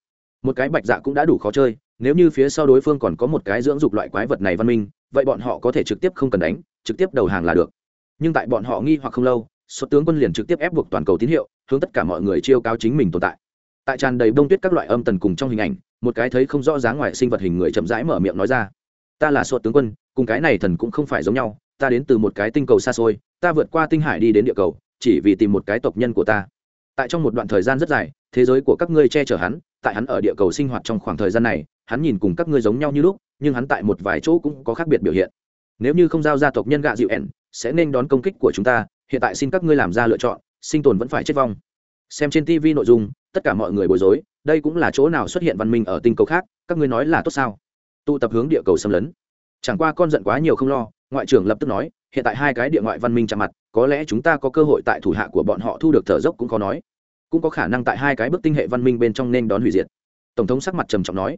Một cái bạch dạ cũng đã đủ khó chơi, nếu như phía sau đối phương còn có một cái dưỡng dục loại quái vật này văn minh, vậy bọn họ có thể trực tiếp không cần đánh, trực tiếp đầu hàng là được. Nhưng tại bọn họ nghi hoặc không lâu, số tướng quân liền trực tiếp ép buộc toàn cầu tín hiệu, hướng tất cả mọi người chiêu cáo chính mình tồn tại. Tại tràn đầy bông tuyết các loại âm tần cùng trong hình ảnh một cái thấy không rõ dáng ngoài sinh vật hình người chậm rãi mở miệng nói ra. Ta là xuất tướng quân, cùng cái này thần cũng không phải giống nhau, ta đến từ một cái tinh cầu xa xôi, ta vượt qua tinh hải đi đến địa cầu, chỉ vì tìm một cái tộc nhân của ta. Tại trong một đoạn thời gian rất dài, thế giới của các ngươi che chở hắn, tại hắn ở địa cầu sinh hoạt trong khoảng thời gian này, hắn nhìn cùng các ngươi giống nhau như lúc, nhưng hắn tại một vài chỗ cũng có khác biệt biểu hiện. Nếu như không giao ra tộc nhân gạ dịu ẻn, sẽ nên đón công kích của chúng ta, hiện tại xin các ngươi làm ra lựa chọn, sinh tồn vẫn phải chết vong. Xem trên tv nội dung, tất cả mọi người bối rối đây cũng là chỗ nào xuất hiện văn minh ở tinh cầu khác, các ngươi nói là tốt sao? Tụ tập hướng địa cầu xâm lấn. Chẳng qua con giận quá nhiều không lo, ngoại trưởng lập tức nói, hiện tại hai cái địa ngoại văn minh chạm mặt, có lẽ chúng ta có cơ hội tại thủ hạ của bọn họ thu được thở dốc cũng khó nói. Cũng có khả năng tại hai cái bước tinh hệ văn minh bên trong nên đón hủy diệt. Tổng thống sắc mặt trầm trọng nói,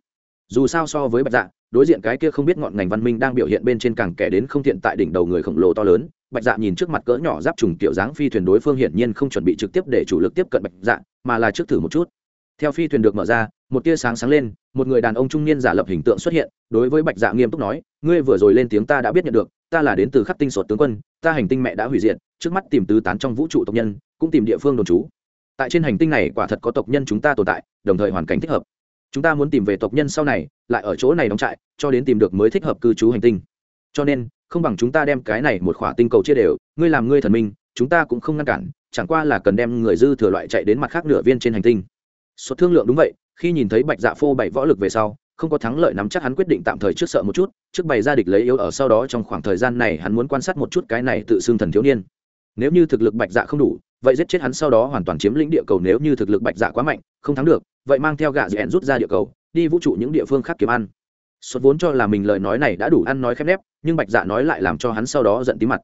dù sao so với bạch dạ đối diện cái kia không biết ngọn ngành văn minh đang biểu hiện bên trên càng kẻ đến không thiện tại đỉnh đầu người khổng lồ to lớn. Bạch dạ nhìn trước mặt cỡ nhỏ giáp trùng kiểu dáng phi thuyền đối phương hiển nhiên không chuẩn bị trực tiếp để chủ lực tiếp cận bạch dạ mà là trước thử một chút theo phi thuyền được mở ra, một tia sáng sáng lên, một người đàn ông trung niên giả lập hình tượng xuất hiện, đối với bạch dạ nghiêm túc nói, ngươi vừa rồi lên tiếng ta đã biết nhận được, ta là đến từ khắc tinh sột tướng quân, ta hành tinh mẹ đã hủy diệt, trước mắt tìm tứ tán trong vũ trụ tộc nhân, cũng tìm địa phương đồn trú. Tại trên hành tinh này quả thật có tộc nhân chúng ta tồn tại, đồng thời hoàn cảnh thích hợp. Chúng ta muốn tìm về tộc nhân sau này, lại ở chỗ này đóng trại, cho đến tìm được mới thích hợp cư trú hành tinh. Cho nên, không bằng chúng ta đem cái này một khỏa tinh cầu chia đều, ngươi làm ngươi thần minh, chúng ta cũng không ngăn cản, chẳng qua là cần đem người dư thừa loại chạy đến mặt khác nửa viên trên hành tinh xuất thương lượng đúng vậy, khi nhìn thấy bạch dạ phô bảy võ lực về sau, không có thắng lợi nắm chắc hắn quyết định tạm thời trước sợ một chút, trước bày ra địch lấy yếu ở sau đó trong khoảng thời gian này hắn muốn quan sát một chút cái này tự xưng thần thiếu niên. Nếu như thực lực bạch dạ không đủ, vậy giết chết hắn sau đó hoàn toàn chiếm lĩnh địa cầu nếu như thực lực bạch dạ quá mạnh, không thắng được, vậy mang theo gạ dẹn rút ra địa cầu, đi vũ trụ những địa phương khác kiếm ăn. Xuất vốn cho là mình lời nói này đã đủ ăn nói khép nép, nhưng bạch dạ nói lại làm cho hắn sau đó giận tí mặt.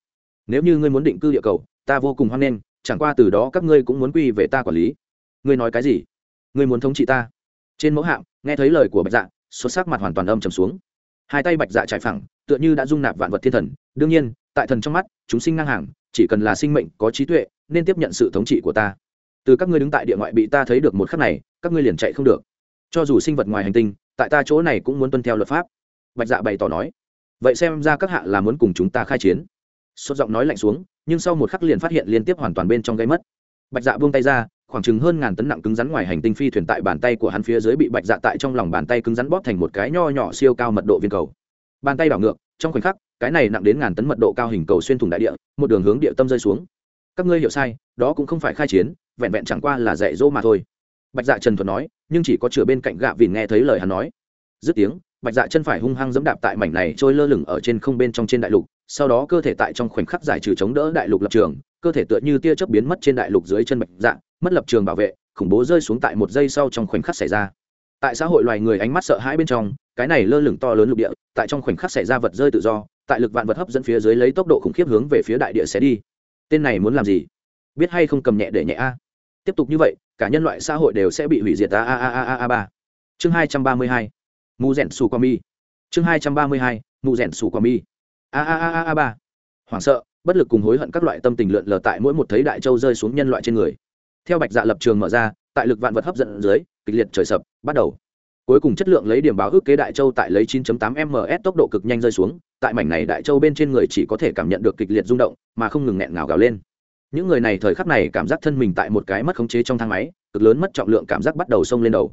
Nếu như ngươi muốn định cư địa cầu, ta vô cùng hoan nghênh, chẳng qua từ đó các ngươi cũng muốn quy về ta quản lý. Ngươi nói cái gì? Ngươi muốn thống trị ta? Trên mẫu hạm, nghe thấy lời của bạch dạ xuất sắc mặt hoàn toàn âm trầm xuống. Hai tay bạch dạ trải phẳng, tựa như đã dung nạp vạn vật thiên thần. Đương nhiên, tại thần trong mắt, chúng sinh ngang hàng, chỉ cần là sinh mệnh có trí tuệ, nên tiếp nhận sự thống trị của ta. Từ các ngươi đứng tại địa ngoại bị ta thấy được một khắc này, các ngươi liền chạy không được. Cho dù sinh vật ngoài hành tinh, tại ta chỗ này cũng muốn tuân theo luật pháp. Bạch dạ bày tỏ nói. Vậy xem ra các hạ là muốn cùng chúng ta khai chiến. Xuất giọng nói lạnh xuống, nhưng sau một khắc liền phát hiện liên tiếp hoàn toàn bên trong gây mất. Bạch dạ buông tay ra khoảng chừng hơn ngàn tấn nặng cứng rắn ngoài hành tinh phi thuyền tại bàn tay của hắn phía dưới bị bạch dạ tại trong lòng bàn tay cứng rắn bóp thành một cái nho nhỏ siêu cao mật độ viên cầu. Bàn tay đảo ngược, trong khoảnh khắc, cái này nặng đến ngàn tấn mật độ cao hình cầu xuyên thủng đại địa, một đường hướng địa tâm rơi xuống. Các ngươi hiểu sai, đó cũng không phải khai chiến, vẹn vẹn chẳng qua là dạy dỗ mà thôi. Bạch dạ trần thuật nói, nhưng chỉ có chửa bên cạnh gạ vìn nghe thấy lời hắn nói. Dứt tiếng, bạch dạ chân phải hung hăng dẫm đạp tại mảnh này trôi lơ lửng ở trên không bên trong trên đại lục sau đó cơ thể tại trong khoảnh khắc giải trừ chống đỡ đại lục lập trường cơ thể tựa như tia chớp biến mất trên đại lục dưới chân bạch dạng, mất lập trường bảo vệ khủng bố rơi xuống tại một giây sau trong khoảnh khắc xảy ra. Tại xã hội loài người ánh mắt sợ hãi bên trong cái này lơ lửng to lớn lục địa tại trong khoảnh khắc xảy ra vật rơi tự do tại lực vạn vật hấp dẫn phía dưới lấy tốc độ khủng khiếp hướng về phía đại địa sẽ đi. Tên này muốn làm gì? Biết hay không cầm nhẹ để nhẹ a. Tiếp tục như vậy cả nhân loại xã hội đều sẽ bị hủy diệt a a a a a a ba. Chương hai trăm ba mươi hai. Mù rèn sù qua mi. Chương hai trăm ba mươi hai. Mù rèn sù qua mi a a a a a, ba. Hoảng sợ, bất lực cùng hối hận các loại tâm tình lượn lờ tại mỗi một thấy đại châu rơi xuống nhân loại trên người. Theo bạch dạ lập trường mở ra, tại lực vạn vật hấp dẫn dưới, kịch liệt trời sập, bắt đầu. Cuối cùng chất lượng lấy điểm báo ước kế đại châu tại lấy 9.8 ms tốc độ cực nhanh rơi xuống, tại mảnh này đại châu bên trên người chỉ có thể cảm nhận được kịch liệt rung động, mà không ngừng nghẹn ngào gào lên. Những người này thời khắc này cảm giác thân mình tại một cái mất khống chế trong thang máy, cực lớn mất trọng lượng cảm giác bắt đầu xông lên đầu.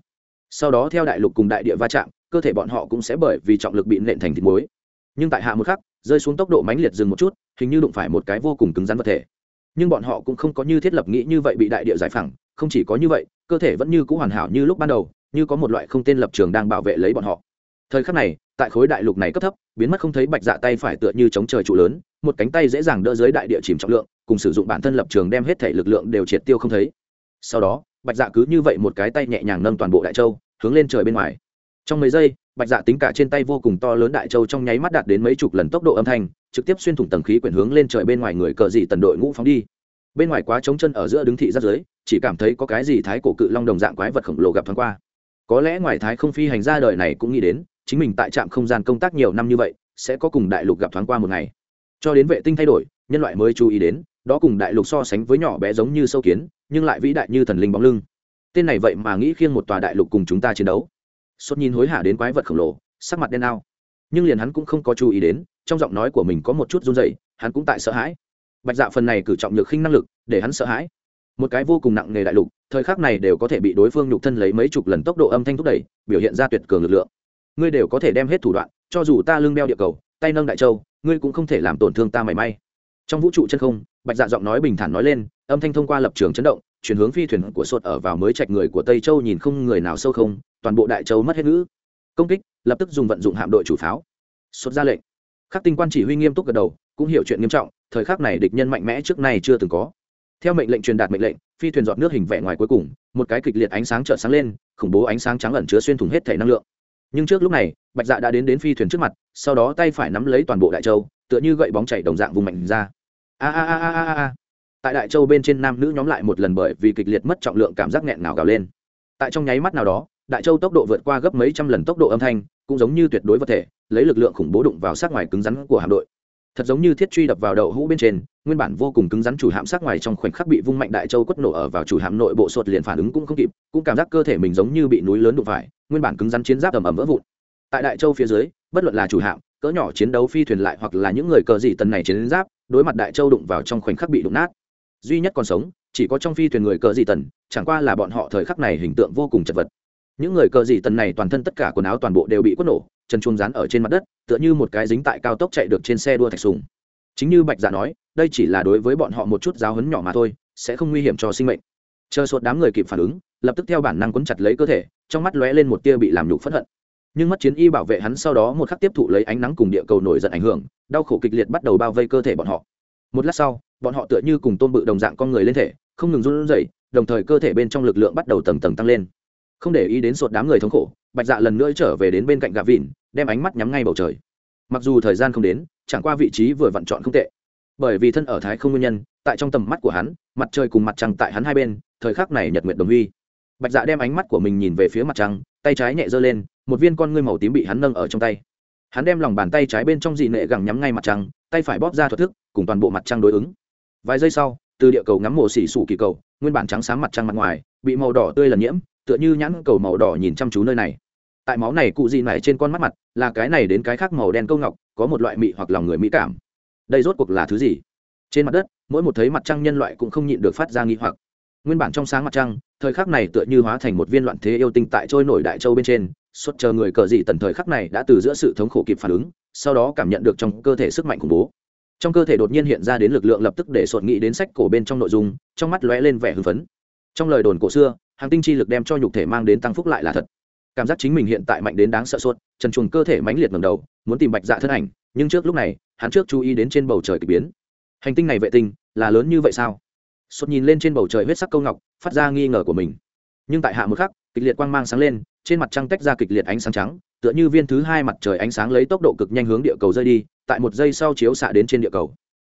Sau đó theo đại lục cùng đại địa va chạm, cơ thể bọn họ cũng sẽ bởi vì trọng lực bị nện thành thịt muối. Nhưng tại hạ một khắc rơi xuống tốc độ mãnh liệt dừng một chút, hình như đụng phải một cái vô cùng cứng rắn vật thể. Nhưng bọn họ cũng không có như thiết lập nghĩ như vậy bị đại địa giải phẳng, không chỉ có như vậy, cơ thể vẫn như c ũ hoàn hảo như lúc ban đầu, như có một loại không tên lập trường đang bảo vệ lấy bọn họ. Thời khắc này, tại khối đại lục này cấp thấp, biến mất không thấy bạch dạ tay phải tựa như chống trời trụ lớn, một cánh tay dễ dàng đỡ dưới đại địa chìm trọng lượng, cùng sử dụng bản thân lập trường đem hết thể lực lượng đều triệt tiêu không thấy. Sau đó, bạch dạ cứ như vậy một cái tay nhẹ nhàng nâng toàn bộ đại châu, hướng lên trời bên ngoài. Trong mấy giây bạch dạ tính cả trên tay vô cùng to lớn đại châu trong nháy mắt đạt đến mấy chục lần tốc độ âm thanh, trực tiếp xuyên thủng tầng khí quyển hướng lên trời bên ngoài người cờ dị tần đội ngũ phóng đi. Bên ngoài quá trống chân ở giữa đứng thị giáp giới chỉ cảm thấy có cái gì thái cổ cự long đồng dạng quái vật khổng lồ gặp thoáng qua. Có lẽ ngoài thái không phi hành ra đời này cũng nghĩ đến, chính mình tại trạm không gian công tác nhiều năm như vậy, sẽ có cùng đại lục gặp thoáng qua một ngày. Cho đến vệ tinh thay đổi, nhân loại mới chú ý đến, đó cùng đại lục so sánh với nhỏ bé giống như sâu kiến, nhưng lại vĩ đại như thần linh bóng lưng. Tên này vậy mà nghĩ khiêng một tòa đại lục cùng chúng ta chiến đấu sốt nhìn hối hả đến quái vật khổng lồ, sắc mặt đen ao. Nhưng liền hắn cũng không có chú ý đến, trong giọng nói của mình có một chút run dày hắn cũng tại sợ hãi. Bạch dạ phần này cử trọng nhược khinh năng lực, để hắn sợ hãi. Một cái vô cùng nặng nề đại lục, thời khắc này đều có thể bị đối phương nhục thân lấy mấy chục lần tốc độ âm thanh thúc đẩy, biểu hiện ra tuyệt cường lực lượng. Ngươi đều có thể đem hết thủ đoạn, cho dù ta lưng đeo địa cầu, tay nâng đại châu, ngươi cũng không thể làm tổn thương ta mảy may. Trong vũ trụ chân không, bạch dạ giọng nói bình thản nói lên, âm thanh thông qua lập trường chấn động chuyển hướng phi thuyền của sột ở vào mới trạch người của tây châu nhìn không người nào sâu không, toàn bộ đại châu mất hết ngữ. Công kích, lập tức dùng vận dụng hạm đội chủ pháo. Sột ra lệnh. Khắc tinh quan chỉ huy nghiêm túc gật đầu, cũng hiểu chuyện nghiêm trọng, thời khắc này địch nhân mạnh mẽ trước nay chưa từng có. Theo mệnh lệnh truyền đạt mệnh lệnh, phi thuyền dọn nước hình vẽ ngoài cuối cùng, một cái kịch liệt ánh sáng trợ sáng lên, khủng bố ánh sáng trắng ẩn chứa xuyên thủng hết thể năng lượng. Nhưng trước lúc này, bạch dạ đã đến đến phi thuyền trước mặt, sau đó tay phải nắm lấy toàn bộ đại châu, tựa như gậy bóng chảy đồng dạng vùng mạnh ra. A a a a a a tại đại châu bên trên nam nữ nhóm lại một lần bởi vì kịch liệt mất trọng lượng cảm giác nghẹn ngào gào lên. Tại trong nháy mắt nào đó, đại châu tốc độ vượt qua gấp mấy trăm lần tốc độ âm thanh, cũng giống như tuyệt đối vật thể, lấy lực lượng khủng bố đụng vào sát ngoài cứng rắn của hạm đội. Thật giống như thiết truy đập vào đậu hũ bên trên, nguyên bản vô cùng cứng rắn chủ hạm sát ngoài trong khoảnh khắc bị vung mạnh đại châu quất nổ ở vào chủ hạm nội bộ sột liền phản ứng cũng không kịp, cũng cảm giác cơ thể mình giống như bị núi lớn đụng phải, nguyên bản cứng rắn chiến giáp ầm ầm vỡ vụn. Tại đại châu phía dưới, bất luận là chủ hạm, cỡ nhỏ chiến đấu phi thuyền lại hoặc là những người cờ dị tần này chiến giáp, đối mặt đại châu đụng vào trong khoảnh khắc bị đụng nát duy nhất còn sống, chỉ có trong phi thuyền người cờ dị tần, chẳng qua là bọn họ thời khắc này hình tượng vô cùng chật vật. Những người cờ dị tần này toàn thân tất cả quần áo toàn bộ đều bị quất nổ, chân chuông rán ở trên mặt đất, tựa như một cái dính tại cao tốc chạy được trên xe đua thạch sùng. Chính như bạch dạ nói, đây chỉ là đối với bọn họ một chút giáo hấn nhỏ mà thôi, sẽ không nguy hiểm cho sinh mệnh. Chờ sột đám người kịp phản ứng, lập tức theo bản năng quấn chặt lấy cơ thể, trong mắt lóe lên một tia bị làm nhục phẫn hận. Nhưng mất chiến y bảo vệ hắn sau đó một khắc tiếp thụ lấy ánh nắng cùng địa cầu nổi giận ảnh hưởng, đau khổ kịch liệt bắt đầu bao vây cơ thể bọn họ. Một lát sau bọn họ tựa như cùng tôn bự đồng dạng con người lên thể, không ngừng run rẩy, đồng thời cơ thể bên trong lực lượng bắt đầu tầng tầng tăng lên. Không để ý đến sột đám người thống khổ, bạch dạ lần nữa trở về đến bên cạnh gà vịn, đem ánh mắt nhắm ngay bầu trời. Mặc dù thời gian không đến, chẳng qua vị trí vừa vặn chọn không tệ. Bởi vì thân ở thái không nguyên nhân, tại trong tầm mắt của hắn, mặt trời cùng mặt trăng tại hắn hai bên, thời khắc này nhật nguyệt đồng huy. Bạch dạ đem ánh mắt của mình nhìn về phía mặt trăng, tay trái nhẹ giơ lên, một viên con ngươi màu tím bị hắn nâng ở trong tay. Hắn đem lòng bàn tay trái bên trong dị nệ gẳng nhắm ngay mặt trăng, tay phải bóp ra thuật thức, cùng toàn bộ mặt trăng đối ứng vài giây sau, từ địa cầu ngắm mộ xỉ sủ kỳ cầu, nguyên bản trắng sáng mặt trăng mặt ngoài, bị màu đỏ tươi lần nhiễm, tựa như nhãn cầu màu đỏ nhìn chăm chú nơi này. Tại máu này cụ gì này trên con mắt mặt, là cái này đến cái khác màu đen câu ngọc, có một loại mị hoặc lòng người mỹ cảm. Đây rốt cuộc là thứ gì? Trên mặt đất, mỗi một thấy mặt trăng nhân loại cũng không nhịn được phát ra nghi hoặc. Nguyên bản trong sáng mặt trăng, thời khắc này tựa như hóa thành một viên loạn thế yêu tinh tại trôi nổi đại châu bên trên xuất chờ người cờ dị tần thời khắc này đã từ giữa sự thống khổ kịp phản ứng, sau đó cảm nhận được trong cơ thể sức mạnh khủng bố trong cơ thể đột nhiên hiện ra đến lực lượng lập tức để sột nghĩ đến sách cổ bên trong nội dung, trong mắt lóe lên vẻ hưng phấn. Trong lời đồn cổ xưa, hàng tinh chi lực đem cho nhục thể mang đến tăng phúc lại là thật. Cảm giác chính mình hiện tại mạnh đến đáng sợ suốt trần chuồng cơ thể mãnh liệt ngầm đầu, muốn tìm bạch dạ thân ảnh, nhưng trước lúc này, hắn trước chú ý đến trên bầu trời k ỳ biến. Hành tinh này vệ tinh, là lớn như vậy sao? Sốt nhìn lên trên bầu trời huyết sắc câu ngọc, phát ra nghi ngờ của mình. Nhưng tại hạ một khắc kịch liệt quang mang sáng lên, trên mặt trăng tách ra kịch liệt ánh sáng trắng, tựa như viên thứ hai mặt trời ánh sáng lấy tốc độ cực nhanh hướng địa cầu rơi đi, tại một giây sau chiếu xạ đến trên địa cầu.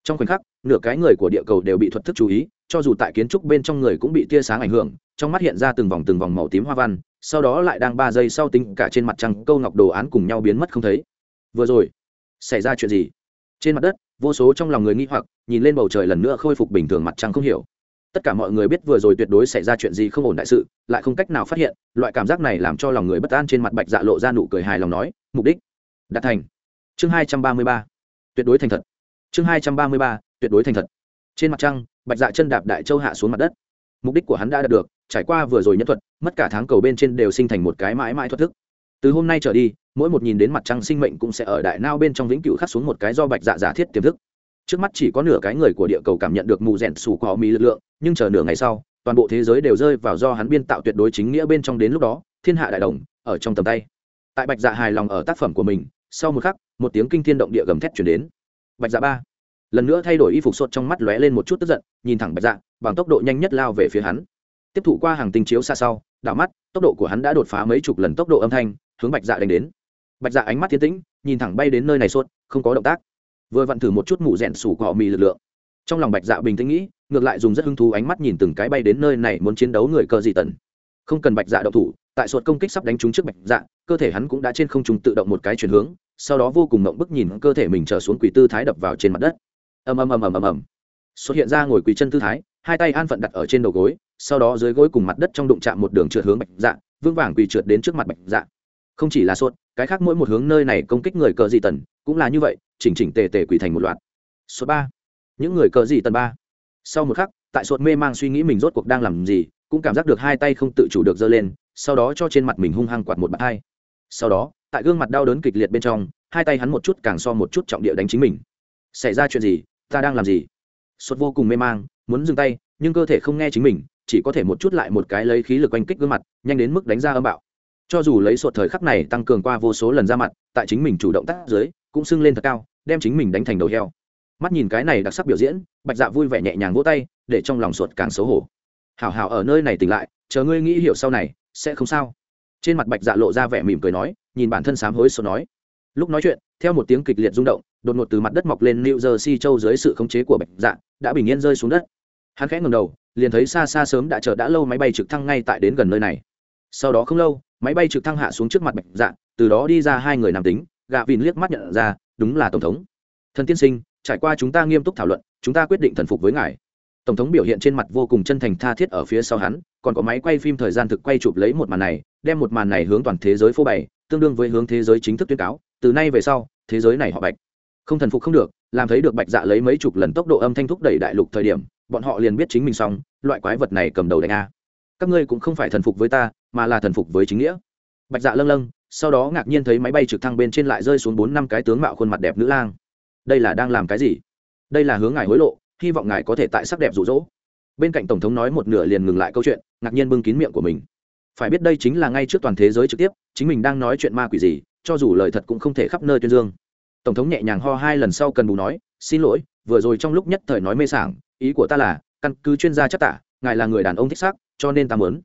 Trong khoảnh khắc, nửa cái người của địa cầu đều bị thuật thức chú ý, cho dù tại kiến trúc bên trong người cũng bị tia sáng ảnh hưởng, trong mắt hiện ra từng vòng từng vòng màu tím hoa văn, sau đó lại đang ba giây sau tính cả trên mặt trăng câu ngọc đồ án cùng nhau biến mất không thấy. Vừa rồi, xảy ra chuyện gì? Trên mặt đất, vô số trong lòng người nghi hoặc, nhìn lên bầu trời lần nữa khôi phục bình thường mặt trăng không hiểu tất cả mọi người biết vừa rồi tuyệt đối xảy ra chuyện gì không ổn đại sự, lại không cách nào phát hiện, loại cảm giác này làm cho lòng người bất an trên mặt bạch dạ lộ ra nụ cười hài lòng nói, mục đích, đạt thành. Chương hai trăm ba mươi ba, tuyệt đối thành thật. Chương hai trăm ba mươi ba, tuyệt đối thành thật. Trên mặt trăng, bạch dạ chân đạp đại châu hạ xuống mặt đất. Mục đích của hắn đã đạt được, trải qua vừa rồi nhân thuật, mất cả tháng cầu bên trên đều sinh thành một cái mãi mãi thoát thức. Từ hôm nay trở đi, mỗi một nhìn đến mặt trăng sinh mệnh cũng sẽ ở đại nao bên trong vĩnh cửu khắc xuống một cái do bạch dạ giả thiết tiềm thức trước mắt chỉ có nửa cái người của địa cầu cảm nhận được mù rèn sủ của họ mỹ lực lượng, nhưng chờ nửa ngày sau, toàn bộ thế giới đều rơi vào do hắn biên tạo tuyệt đối chính nghĩa bên trong đến lúc đó, thiên hạ đại đồng, ở trong tầm tay. Tại bạch dạ hài lòng ở tác phẩm của mình, sau một khắc, một tiếng kinh thiên động địa gầm thét chuyển đến. Bạch dạ ba, lần nữa thay đổi y phục sốt trong mắt lóe lên một chút tức giận, nhìn thẳng bạch dạ bằng tốc độ nhanh nhất lao về phía hắn. Tiếp thụ qua hàng tinh chiếu xa sau, đảo mắt, tốc độ của hắn đã đột phá mấy chục lần tốc độ âm thanh, hướng bạch dạ đánh đến. Bạch dạ ánh mắt thiên tĩnh, nhìn thẳng bay đến nơi này sốt không có động tác vừa vặn thử một chút mụ rèn sủ cọ mì lực lượng. Trong lòng bạch dạ bình tĩnh nghĩ, ngược lại dùng rất hứng thú ánh mắt nhìn từng cái bay đến nơi này muốn chiến đấu người cờ gì tần. Không cần bạch dạ đậu thủ, tại sột công kích sắp đánh trúng trước bạch dạ cơ thể hắn cũng đã trên không trung tự động một cái chuyển hướng, sau đó vô cùng mộng bức nhìn cơ thể mình trở xuống quỷ tư thái đập vào trên mặt đất. Ầm ầm ầm ầm ầm ầm. Xuất hiện ra ngồi quỳ chân tư thái, hai tay an phận đặt ở trên đầu gối, sau đó dưới gối cùng mặt đất trong đụng chạm một đường trượt hướng bạch dạ vững vàng quỳ trượt đến trước mặt bạch dạ. Không chỉ là suốt, cái khác mỗi một hướng nơi này công kích người cờ dị tần cũng là như vậy, chỉnh chỉnh tề tề quỳ thành một loạt. Số ba. Những người cờ gì tần ba? Sau một khắc, tại sột mê mang suy nghĩ mình rốt cuộc đang làm gì, cũng cảm giác được hai tay không tự chủ được giơ lên, sau đó cho trên mặt mình hung hăng quạt một bạt hai sau đó, tại gương mặt đau đớn kịch liệt bên trong, hai tay hắn một chút càng so một chút trọng địa đánh chính mình. Xảy ra chuyện gì? Ta đang làm gì? Sột vô cùng mê mang, muốn dừng tay, nhưng cơ thể không nghe chính mình, chỉ có thể một chút lại một cái lấy khí lực oanh kích gương mặt, nhanh đến mức đánh ra âm bạo. Cho dù lấy sột thời khắc này tăng cường qua vô số lần ra mặt, tại chính mình chủ động tác dưới cũng sưng lên thật cao đem chính mình đánh thành đầu heo mắt nhìn cái này đặc sắc biểu diễn bạch dạ vui vẻ nhẹ nhàng vỗ tay để trong lòng suột càng xấu hổ hảo hảo ở nơi này tỉnh lại chờ ngươi nghĩ hiểu sau này sẽ không sao trên mặt bạch dạ lộ ra vẻ mỉm cười nói nhìn bản thân sám hối số nói lúc nói chuyện theo một tiếng kịch liệt rung động đột ngột từ mặt đất mọc lên New Jersey châu dưới sự khống chế của Bạch Dạ, đã bình yên rơi xuống đất. Hắn khẽ ngẩng đầu, liền thấy xa xa sớm đã chờ đã lâu máy bay trực thăng ngay tại đến gần nơi này. Sau đó không lâu, máy bay trực thăng hạ xuống trước mặt Bạch Dạ, từ đó đi ra hai người nam tính, gạ vìn liếc mắt nhận ra, đúng là tổng thống. Thần tiên sinh, trải qua chúng ta nghiêm túc thảo luận, chúng ta quyết định thần phục với ngài. Tổng thống biểu hiện trên mặt vô cùng chân thành tha thiết ở phía sau hắn, còn có máy quay phim thời gian thực quay chụp lấy một màn này, đem một màn này hướng toàn thế giới phô bày, tương đương với hướng thế giới chính thức tuyên cáo, từ nay về sau, thế giới này họ Bạch không thần phục không được làm thấy được bạch dạ lấy mấy chục lần tốc độ âm thanh thúc đẩy đại lục thời điểm bọn họ liền biết chính mình xong loại quái vật này cầm đầu đánh a các ngươi cũng không phải thần phục với ta mà là thần phục với chính nghĩa bạch dạ lâng lâng sau đó ngạc nhiên thấy máy bay trực thăng bên trên lại rơi xuống bốn năm cái tướng mạo khuôn mặt đẹp nữ lang. Đây là đang làm cái gì? Đây là hướng ngài hối lộ, hy vọng ngài có thể tại sắc đẹp rụ rỗ. Bên cạnh tổng thống nói một nửa liền ngừng lại câu chuyện, ngạc nhiên bưng kín miệng của mình. Phải biết đây chính là ngay trước toàn thế giới trực tiếp, chính mình đang nói chuyện ma quỷ gì, cho dù lời thật cũng không thể khắp nơi tuyên dương. Tổng thống nhẹ nhàng ho hai lần sau cần bù nói, xin lỗi, vừa rồi trong lúc nhất thời nói mê sảng, ý của ta là, căn cứ chuyên gia chắc tả, ngài là người đàn ông thích xác cho nên ta muốn.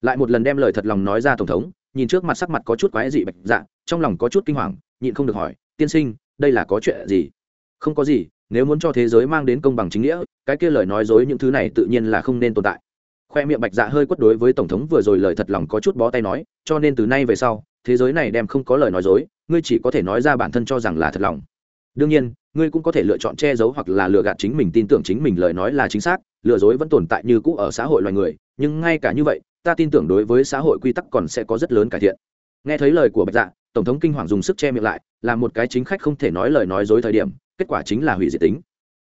Lại một lần đem lời thật lòng nói ra tổng thống nhìn trước mặt sắc mặt có chút quái dị bạch dạ trong lòng có chút kinh hoàng, nhịn không được hỏi, tiên sinh, đây là có chuyện gì? Không có gì, nếu muốn cho thế giới mang đến công bằng chính nghĩa, cái kia lời nói dối những thứ này tự nhiên là không nên tồn tại. Khoe miệng bạch dạ hơi quất đối với tổng thống vừa rồi lời thật lòng có chút bó tay nói, cho nên từ nay về sau, thế giới này đem không có lời nói dối, ngươi chỉ có thể nói ra bản thân cho rằng là thật lòng. Đương nhiên, ngươi cũng có thể lựa chọn che giấu hoặc là lừa gạt chính mình tin tưởng chính mình lời nói là chính xác, lừa dối vẫn tồn tại như cũ ở xã hội loài người, nhưng ngay cả như vậy ta tin tưởng đối với xã hội quy tắc còn sẽ có rất lớn cải thiện. Nghe thấy lời của bạch dạ tổng thống kinh hoàng dùng sức che miệng lại, là một cái chính khách không thể nói lời nói dối thời điểm, kết quả chính là hủy diệt tính.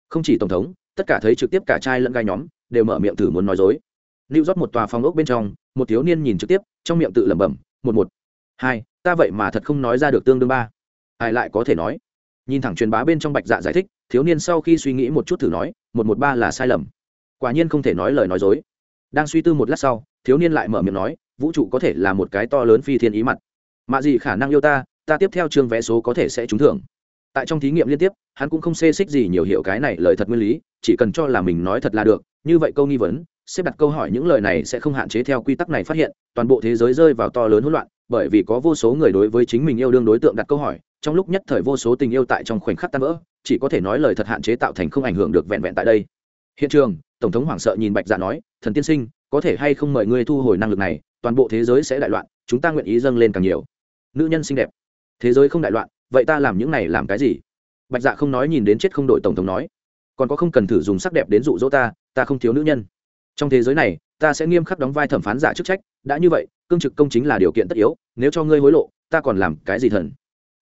Không chỉ tổng thống, tất cả thấy trực tiếp cả trai lẫn gai nhóm đều mở miệng thử muốn nói dối. Lưu rót một tòa phòng ốc bên trong, một thiếu niên nhìn trực tiếp, trong miệng tự lẩm bẩm, một một, hai, ta vậy mà thật không nói ra được tương đương ba. Ai lại có thể nói? Nhìn thẳng truyền bá bên trong bạch dạ giải thích, thiếu niên sau khi suy nghĩ một chút thử nói, một một ba là sai lầm. Quả nhiên không thể nói lời nói dối đang suy tư một lát sau, thiếu niên lại mở miệng nói, vũ trụ có thể là một cái to lớn phi thiên ý mặt. Mạ gì khả năng yêu ta ta tiếp theo chương vé số có thể sẽ trúng thưởng. Tại trong thí nghiệm liên tiếp, hắn cũng không xê xích gì nhiều hiểu cái này lời thật nguyên lý, chỉ cần cho là mình nói thật là được. Như vậy câu nghi vấn, xếp đặt câu hỏi những lời này sẽ không hạn chế theo quy tắc này phát hiện, toàn bộ thế giới rơi vào to lớn hỗn loạn, bởi vì có vô số người đối với chính mình yêu đương đối tượng đặt câu hỏi, trong lúc nhất thời vô số tình yêu tại trong khoảnh khắc tan vỡ, chỉ có thể nói lời thật hạn chế tạo thành không ảnh hưởng được vẹn vẹn tại đây. Hiện trường tổng thống hoảng sợ nhìn bạch dạ nói, thần tiên sinh, có thể hay không mời ngươi thu hồi năng lực này? Toàn bộ thế giới sẽ đại loạn, chúng ta nguyện ý dâng lên càng nhiều. Nữ nhân xinh đẹp, thế giới không đại loạn, vậy ta làm những này làm cái gì? Bạch dạ không nói nhìn đến chết không đội tổng thống nói, còn có không cần thử dùng sắc đẹp đến dụ dỗ ta ta không thiếu nữ nhân. Trong thế giới này, ta sẽ nghiêm khắc đóng vai thẩm phán giả chức trách, đã như vậy, cương trực công chính là điều kiện tất yếu, nếu cho ngươi hối lộ, ta còn làm cái gì thần?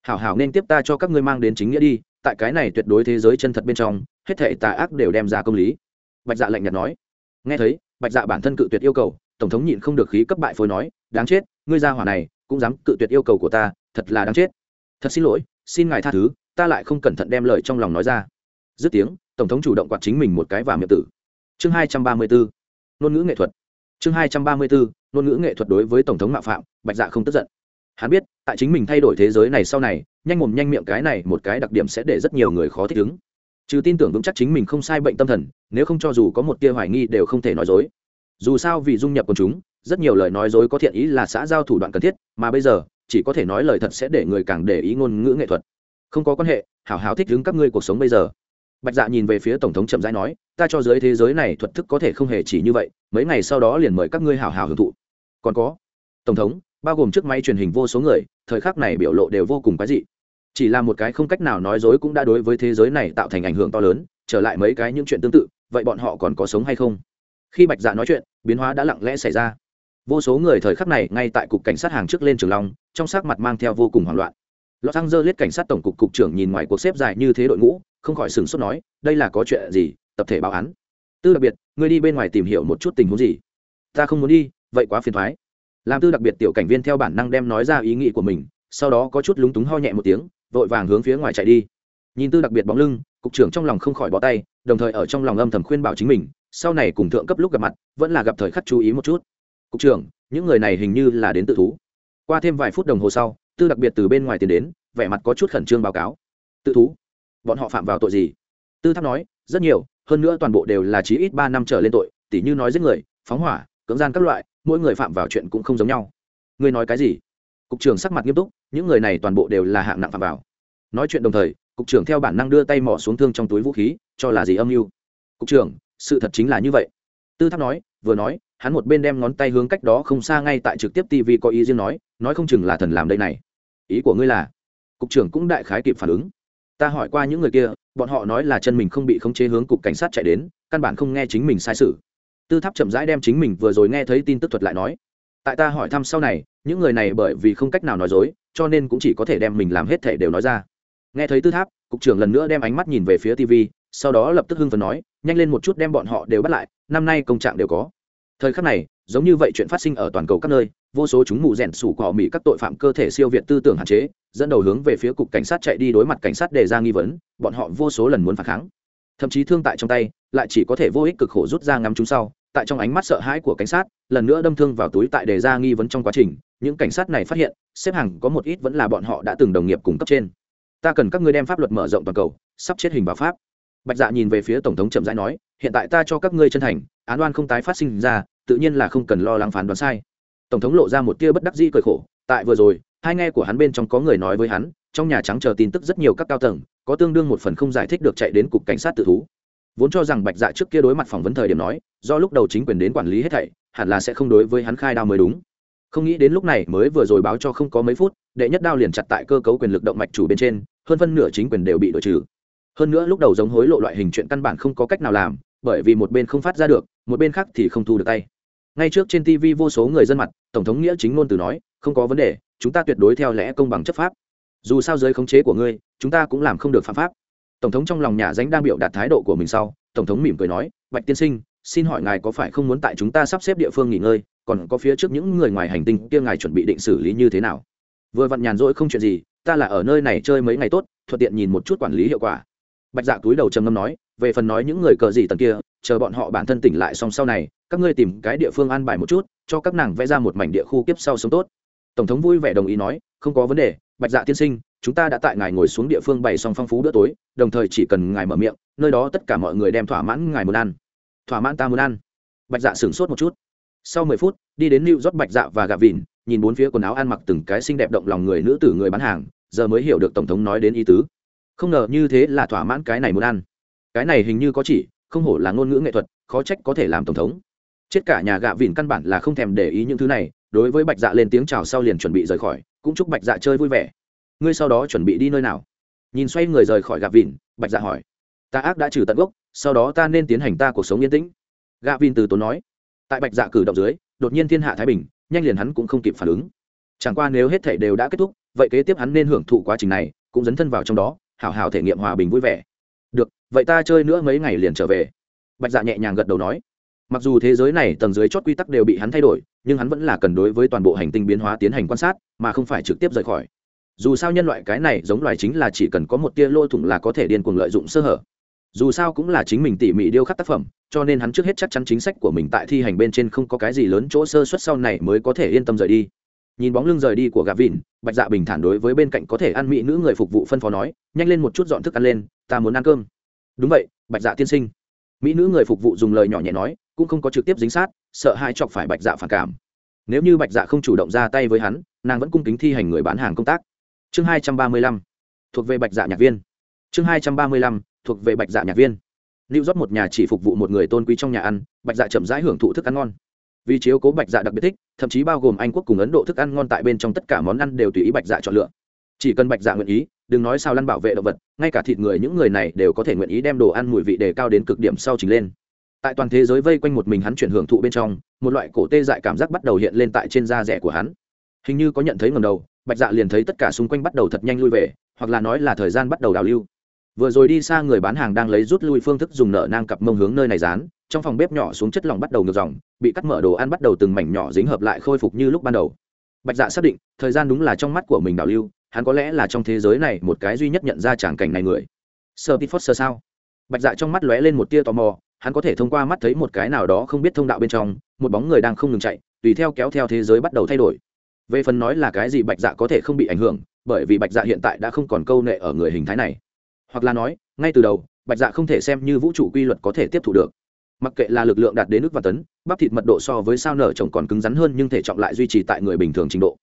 Hảo hảo nên tiếp ta cho các ngươi mang đến chính nghĩa đi, tại cái này tuyệt đối thế giới chân thật bên trong, hết thệ tà ác đều đem ra công lý bạch dạ lạnh nhạt nói. Nghe thấy, bạch dạ bản thân cự tuyệt yêu cầu, tổng thống nhịn không được khí cấp bại phối nói, đáng chết, ngươi ra hỏa này cũng dám cự tuyệt yêu cầu của ta, thật là đáng chết. Thật xin lỗi, xin ngài tha thứ, ta lại không cẩn thận đem lời trong lòng nói ra. Dứt tiếng, tổng thống chủ động quạt chính mình một cái và miệng tử. Chương hai trăm ba mươi bốn, ngôn ngữ nghệ thuật. Chương hai trăm ba mươi bốn, ngôn ngữ nghệ thuật đối với tổng thống mạo phạm, bạch dạ không tức giận. Hắn biết, tại chính mình thay đổi thế giới này sau này, nhanh mồm nhanh miệng cái này một cái đặc điểm sẽ để rất nhiều người khó thích ứng trừ tin tưởng vững chắc chính mình không sai bệnh tâm thần, nếu không cho dù có một tia hoài nghi đều không thể nói dối. Dù sao vì dung nhập quần chúng, rất nhiều lời nói dối có thiện ý là xã giao thủ đoạn cần thiết, mà bây giờ, chỉ có thể nói lời thật sẽ để người càng để ý ngôn ngữ nghệ thuật. Không có quan hệ, hảo hảo thích ứng các ngươi cuộc sống bây giờ. Bạch dạ nhìn về phía tổng thống chậm rãi nói, ta cho giới thế giới này thuật thức có thể không hề chỉ như vậy, mấy ngày sau đó liền mời các ngươi hảo hảo hưởng thụ. Còn có? Tổng thống, bao gồm chiếc máy truyền hình vô số người, thời khắc này biểu lộ đều vô cùng quái dị chỉ là một cái không cách nào nói dối cũng đã đối với thế giới này tạo thành ảnh hưởng to lớn, trở lại mấy cái những chuyện tương tự, vậy bọn họ còn có sống hay không? Khi bạch dạ nói chuyện, biến hóa đã lặng lẽ xảy ra. Vô số người thời khắc này, ngay tại cục cảnh sát hàng trước lên trường long, trong sắc mặt mang theo vô cùng hoảng loạn. Lọt xăng dơ lết cảnh sát tổng cục cục trưởng nhìn ngoài cuộc xếp dài như thế đội ngũ, không khỏi sửng sốt nói, đây là có chuyện gì? Tập thể báo án. Tư đặc biệt, ngươi đi bên ngoài tìm hiểu một chút tình huống gì? Ta không muốn đi, vậy quá phiền thoái. Làm tư đặc biệt tiểu cảnh viên theo bản năng đem nói ra ý nghĩ của mình, sau đó có chút lúng túng ho nhẹ một tiếng vội vàng hướng phía ngoài chạy đi. Nhìn tư đặc biệt bóng lưng, cục trưởng trong lòng không khỏi bỏ tay, đồng thời ở trong lòng âm thầm khuyên bảo chính mình, sau này cùng thượng cấp lúc gặp mặt, vẫn là gặp thời khắc chú ý một chút. Cục trưởng, những người này hình như là đến tự thú. Qua thêm vài phút đồng hồ sau, tư đặc biệt từ bên ngoài tiến đến, vẻ mặt có chút khẩn trương báo cáo. Tự thú? Bọn họ phạm vào tội gì? Tư tháp nói, rất nhiều, hơn nữa toàn bộ đều là chí ít ba năm trở lên tội, tỉ như nói giết người, phóng hỏa, cưỡng gian các loại, mỗi người phạm vào chuyện cũng không giống nhau. Ngươi nói cái gì? Cục trưởng sắc mặt nghiêm túc, những người này toàn bộ đều là hạng nặng phạm vào. Nói chuyện đồng thời, cục trưởng theo bản năng đưa tay mỏ xuống thương trong túi vũ khí, cho là gì âm mưu. Cục trưởng, sự thật chính là như vậy. Tư tháp nói, vừa nói, hắn một bên đem ngón tay hướng cách đó không xa ngay tại trực tiếp tv có ý riêng nói nói không chừng là thần làm đây này. Ý của ngươi là, cục trưởng cũng đại khái kịp phản ứng. Ta hỏi qua những người kia, bọn họ nói là chân mình không bị khống chế hướng cục cảnh sát chạy đến, căn bản không nghe chính mình sai sự. Tư tháp chậm rãi đem chính mình vừa rồi nghe thấy tin tức thuật lại nói tại ta hỏi thăm sau này, những người này bởi vì không cách nào nói dối, cho nên cũng chỉ có thể đem mình làm hết thể đều nói ra. Nghe thấy tư tháp, cục trưởng lần nữa đem ánh mắt nhìn về phía tv sau đó lập tức hưng phấn nói, nhanh lên một chút đem bọn họ đều bắt lại, năm nay công trạng đều có. Thời khắc này, giống như vậy chuyện phát sinh ở toàn cầu các nơi, vô số chúng mù rẻn sủ cỏ mỹ các tội phạm cơ thể siêu việt tư tưởng hạn chế, dẫn đầu hướng về phía cục cảnh sát chạy đi đối mặt cảnh sát đề ra nghi vấn, bọn họ vô số lần muốn phản kháng. Thậm chí thương tại trong tay, lại chỉ có thể vô ích cực khổ rút ra ngắm chúng sau tại trong ánh mắt sợ hãi của cảnh sát, lần nữa đâm thương vào túi tại đề ra nghi vấn trong quá trình, những cảnh sát này phát hiện, xếp hàng có một ít vẫn là bọn họ đã từng đồng nghiệp cùng cấp trên. Ta cần các ngươi đem pháp luật mở rộng toàn cầu, sắp chết hình vào pháp. Bạch dạ nhìn về phía tổng thống chậm rãi nói, hiện tại ta cho các ngươi chân thành, án oan không tái phát sinh ra, tự nhiên là không cần lo lắng phán đoán sai. Tổng thống lộ ra một tia bất đắc dĩ cười khổ, tại vừa rồi, hai nghe của hắn bên trong có người nói với hắn, trong nhà trắng chờ tin tức rất nhiều các cao tầng, có tương đương một phần không giải thích được chạy đến cục cảnh sát tự thú vốn cho rằng bạch dạ trước kia đối mặt phỏng vấn thời điểm nói, do lúc đầu chính quyền đến quản lý hết thảy, hẳn là sẽ không đối với hắn khai đao mới đúng. Không nghĩ đến lúc này mới vừa rồi báo cho không có mấy phút, đệ nhất đao liền chặt tại cơ cấu quyền lực động mạch chủ bên trên, hơn phân nửa chính quyền đều bị đổi trừ. Hơn nữa lúc đầu giống hối lộ loại hình chuyện căn bản không có cách nào làm, bởi vì một bên không phát ra được, một bên khác thì không thu được tay. Ngay trước trên tv vô số người dân mặt, tổng thống nghĩa chính ngôn từ nói, không có vấn đề, chúng ta tuyệt đối theo lẽ công bằng chấp pháp. Dù sao giới khống chế của ngươi, chúng ta cũng làm không được phạm pháp tổng thống trong lòng nhà danh đang biểu đạt thái độ của mình sau, tổng thống mỉm cười nói, bạch tiên sinh, xin hỏi ngài có phải không muốn tại chúng ta sắp xếp địa phương nghỉ ngơi, còn có phía trước những người ngoài hành tinh kia ngài chuẩn bị định xử lý như thế nào? Vừa vặn nhàn rỗi không chuyện gì, ta là ở nơi này chơi mấy ngày tốt, thuận tiện nhìn một chút quản lý hiệu quả. Bạch dạ túi đầu trầm ngâm nói, về phần nói những người cờ gì tần kia, chờ bọn họ bản thân tỉnh lại xong sau này, các ngươi tìm cái địa phương an bài một chút, cho các nàng vẽ ra một mảnh địa khu kiếp sau sống tốt. Tổng thống vui vẻ đồng ý nói, không có vấn đề, bạch dạ tiên sinh chúng ta đã tại ngài ngồi xuống địa phương bày xong phong phú bữa tối, đồng thời chỉ cần ngài mở miệng, nơi đó tất cả mọi người đem thỏa mãn ngài muốn ăn. Thỏa mãn ta muốn ăn. Bạch dạ sửng sốt một chút. Sau mười phút, đi đến lưu rót bạch dạ và gạ vìn nhìn bốn phía quần áo ăn mặc từng cái xinh đẹp động lòng người nữ tử người bán hàng, giờ mới hiểu được tổng thống nói đến ý tứ. Không ngờ như thế là thỏa mãn cái này muốn ăn. Cái này hình như có chỉ, không hổ là ngôn ngữ nghệ thuật, khó trách có thể làm tổng thống. Chết cả nhà gạ vìn căn bản là không thèm để ý những thứ này, đối với bạch dạ lên tiếng chào sau liền chuẩn bị rời khỏi, cũng chúc bạch dạ chơi vui vẻ ngươi sau đó chuẩn bị đi nơi nào? Nhìn xoay người rời khỏi gạ vịn, bạch dạ hỏi. Ta ác đã trừ tận gốc, sau đó ta nên tiến hành ta cuộc sống yên tĩnh. Gạ vịn từ tốn nói. Tại bạch dạ cử động dưới, đột nhiên thiên hạ thái bình, nhanh liền hắn cũng không kịp phản ứng. Chẳng qua nếu hết thể đều đã kết thúc, vậy kế tiếp hắn nên hưởng thụ quá trình này, cũng dấn thân vào trong đó, hảo hảo thể nghiệm hòa bình vui vẻ. Được, vậy ta chơi nữa mấy ngày liền trở về. Bạch dạ nhẹ nhàng gật đầu nói. Mặc dù thế giới này tầng dưới chót quy tắc đều bị hắn thay đổi, nhưng hắn vẫn là cần đối với toàn bộ hành tinh biến hóa tiến hành quan sát, mà không phải trực tiếp rời khỏi dù sao nhân loại cái này giống loài chính là chỉ cần có một tia lỗ thủng là có thể điên cuồng lợi dụng sơ hở. Dù sao cũng là chính mình tỉ mỉ điêu khắc tác phẩm, cho nên hắn trước hết chắc chắn chính sách của mình tại thi hành bên trên không có cái gì lớn chỗ sơ xuất sau này mới có thể yên tâm rời đi. Nhìn bóng lưng rời đi của gà vịn, bạch dạ bình thản đối với bên cạnh có thể ăn mỹ nữ người phục vụ phân phó nói, nhanh lên một chút dọn thức ăn lên, ta muốn ăn cơm. Đúng vậy, bạch dạ tiên sinh. Mỹ nữ người phục vụ dùng lời nhỏ nhẹ nói, cũng không có trực tiếp dính sát, sợ hai chọc phải bạch dạ phản cảm. Nếu như bạch dạ không chủ động ra tay với hắn, nàng vẫn cung kính thi hành người bán hàng công tác chương hai trăm ba mươi lăm, thuộc về bạch dạ nhạc viên. Chương hai trăm ba mươi lăm, thuộc về bạch dạ nhạc viên. Lưu rót một nhà chỉ phục vụ một người tôn quý trong nhà ăn, bạch dạ chậm rãi hưởng thụ thức ăn ngon. Vì chiếu cố bạch dạ đặc biệt thích, thậm chí bao gồm anh quốc cùng ấn độ thức ăn ngon tại bên trong tất cả món ăn đều tùy ý bạch dạ chọn lựa. Chỉ cần bạch dạ nguyện ý, đừng nói sao lăn bảo vệ động vật, ngay cả thịt người những người này đều có thể nguyện ý đem đồ ăn mùi vị đề cao đến cực điểm sau trình lên. Tại toàn thế giới vây quanh một mình hắn chuyển hưởng thụ bên trong, một loại cổ tê dại cảm giác bắt đầu hiện lên tại trên da rẻ của hắn. Hình như có nhận thấy ngầm đầu bạch dạ liền thấy tất cả xung quanh bắt đầu thật nhanh lui về, hoặc là nói là thời gian bắt đầu đào lưu. Vừa rồi đi xa người bán hàng đang lấy rút lui phương thức dùng nợ nang cặp mông hướng nơi này dán, trong phòng bếp nhỏ xuống chất lỏng bắt đầu ngược dòng, bị cắt mở đồ ăn bắt đầu từng mảnh nhỏ dính hợp lại khôi phục như lúc ban đầu. Bạch dạ xác định, thời gian đúng là trong mắt của mình đào lưu, hắn có lẽ là trong thế giới này một cái duy nhất nhận ra tràng cảnh này người. Sơ tit sơ sao? Bạch dạ trong mắt lóe lên một tia tò mò, hắn có thể thông qua mắt thấy một cái nào đó không biết thông đạo bên trong, một bóng người đang không ngừng chạy, tùy theo kéo theo thế giới bắt đầu thay đổi về phần nói là cái gì bạch dạ có thể không bị ảnh hưởng, bởi vì bạch dạ hiện tại đã không còn câu nệ ở người hình thái này. Hoặc là nói, ngay từ đầu, bạch dạ không thể xem như vũ trụ quy luật có thể tiếp thu được. Mặc kệ là lực lượng đạt đến nước và tấn, bắp thịt mật độ so với sao nở trồng còn cứng rắn hơn nhưng thể trọng lại duy trì tại người bình thường trình độ.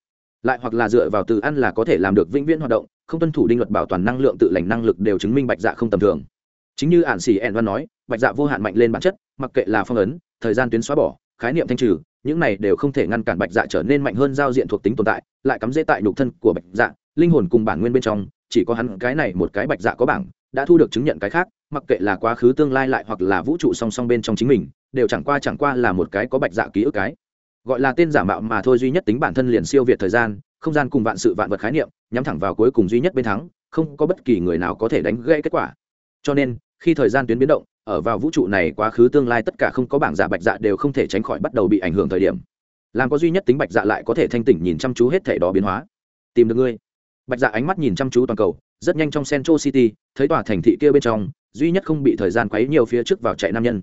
Lại hoặc là dựa vào từ ăn là có thể làm được vĩnh viễn hoạt động, không tuân thủ đinh luật bảo toàn năng lượng tự lành năng lực đều chứng minh bạch dạ không tầm thường. Chính như ản xỉ ẹn văn nói, bạch dạ vô hạn mạnh lên bản chất, mặc kệ là phong ấn, thời gian tuyến xóa bỏ khái niệm thanh trừ, những này đều không thể ngăn cản bạch dạ trở nên mạnh hơn giao diện thuộc tính tồn tại, lại cắm dễ tại nhục thân của bạch dạ linh hồn cùng bản nguyên bên trong, chỉ có hắn cái này một cái bạch dạ có bảng, đã thu được chứng nhận cái khác, mặc kệ là quá khứ, tương lai lại hoặc là vũ trụ song song bên trong chính mình, đều chẳng qua chẳng qua là một cái có bạch dạ ký ức cái. Gọi là tên giả mạo mà thôi duy nhất tính bản thân liền siêu việt thời gian, không gian cùng vạn sự vạn vật khái niệm, nhắm thẳng vào cuối cùng duy nhất bên thắng, không có bất kỳ người nào có thể đánh gãy kết quả. Cho nên, khi thời gian tuyến biến động ở vào vũ trụ này quá khứ tương lai tất cả không có bảng giả bạch dạ đều không thể tránh khỏi bắt đầu bị ảnh hưởng thời điểm. Làm có duy nhất tính bạch dạ lại có thể thanh tỉnh nhìn chăm chú hết thể đó biến hóa. Tìm được ngươi. Bạch dạ ánh mắt nhìn chăm chú toàn cầu, rất nhanh trong central city, thấy tòa thành thị kia bên trong, duy nhất không bị thời gian quấy nhiều phía trước vào chạy nam nhân.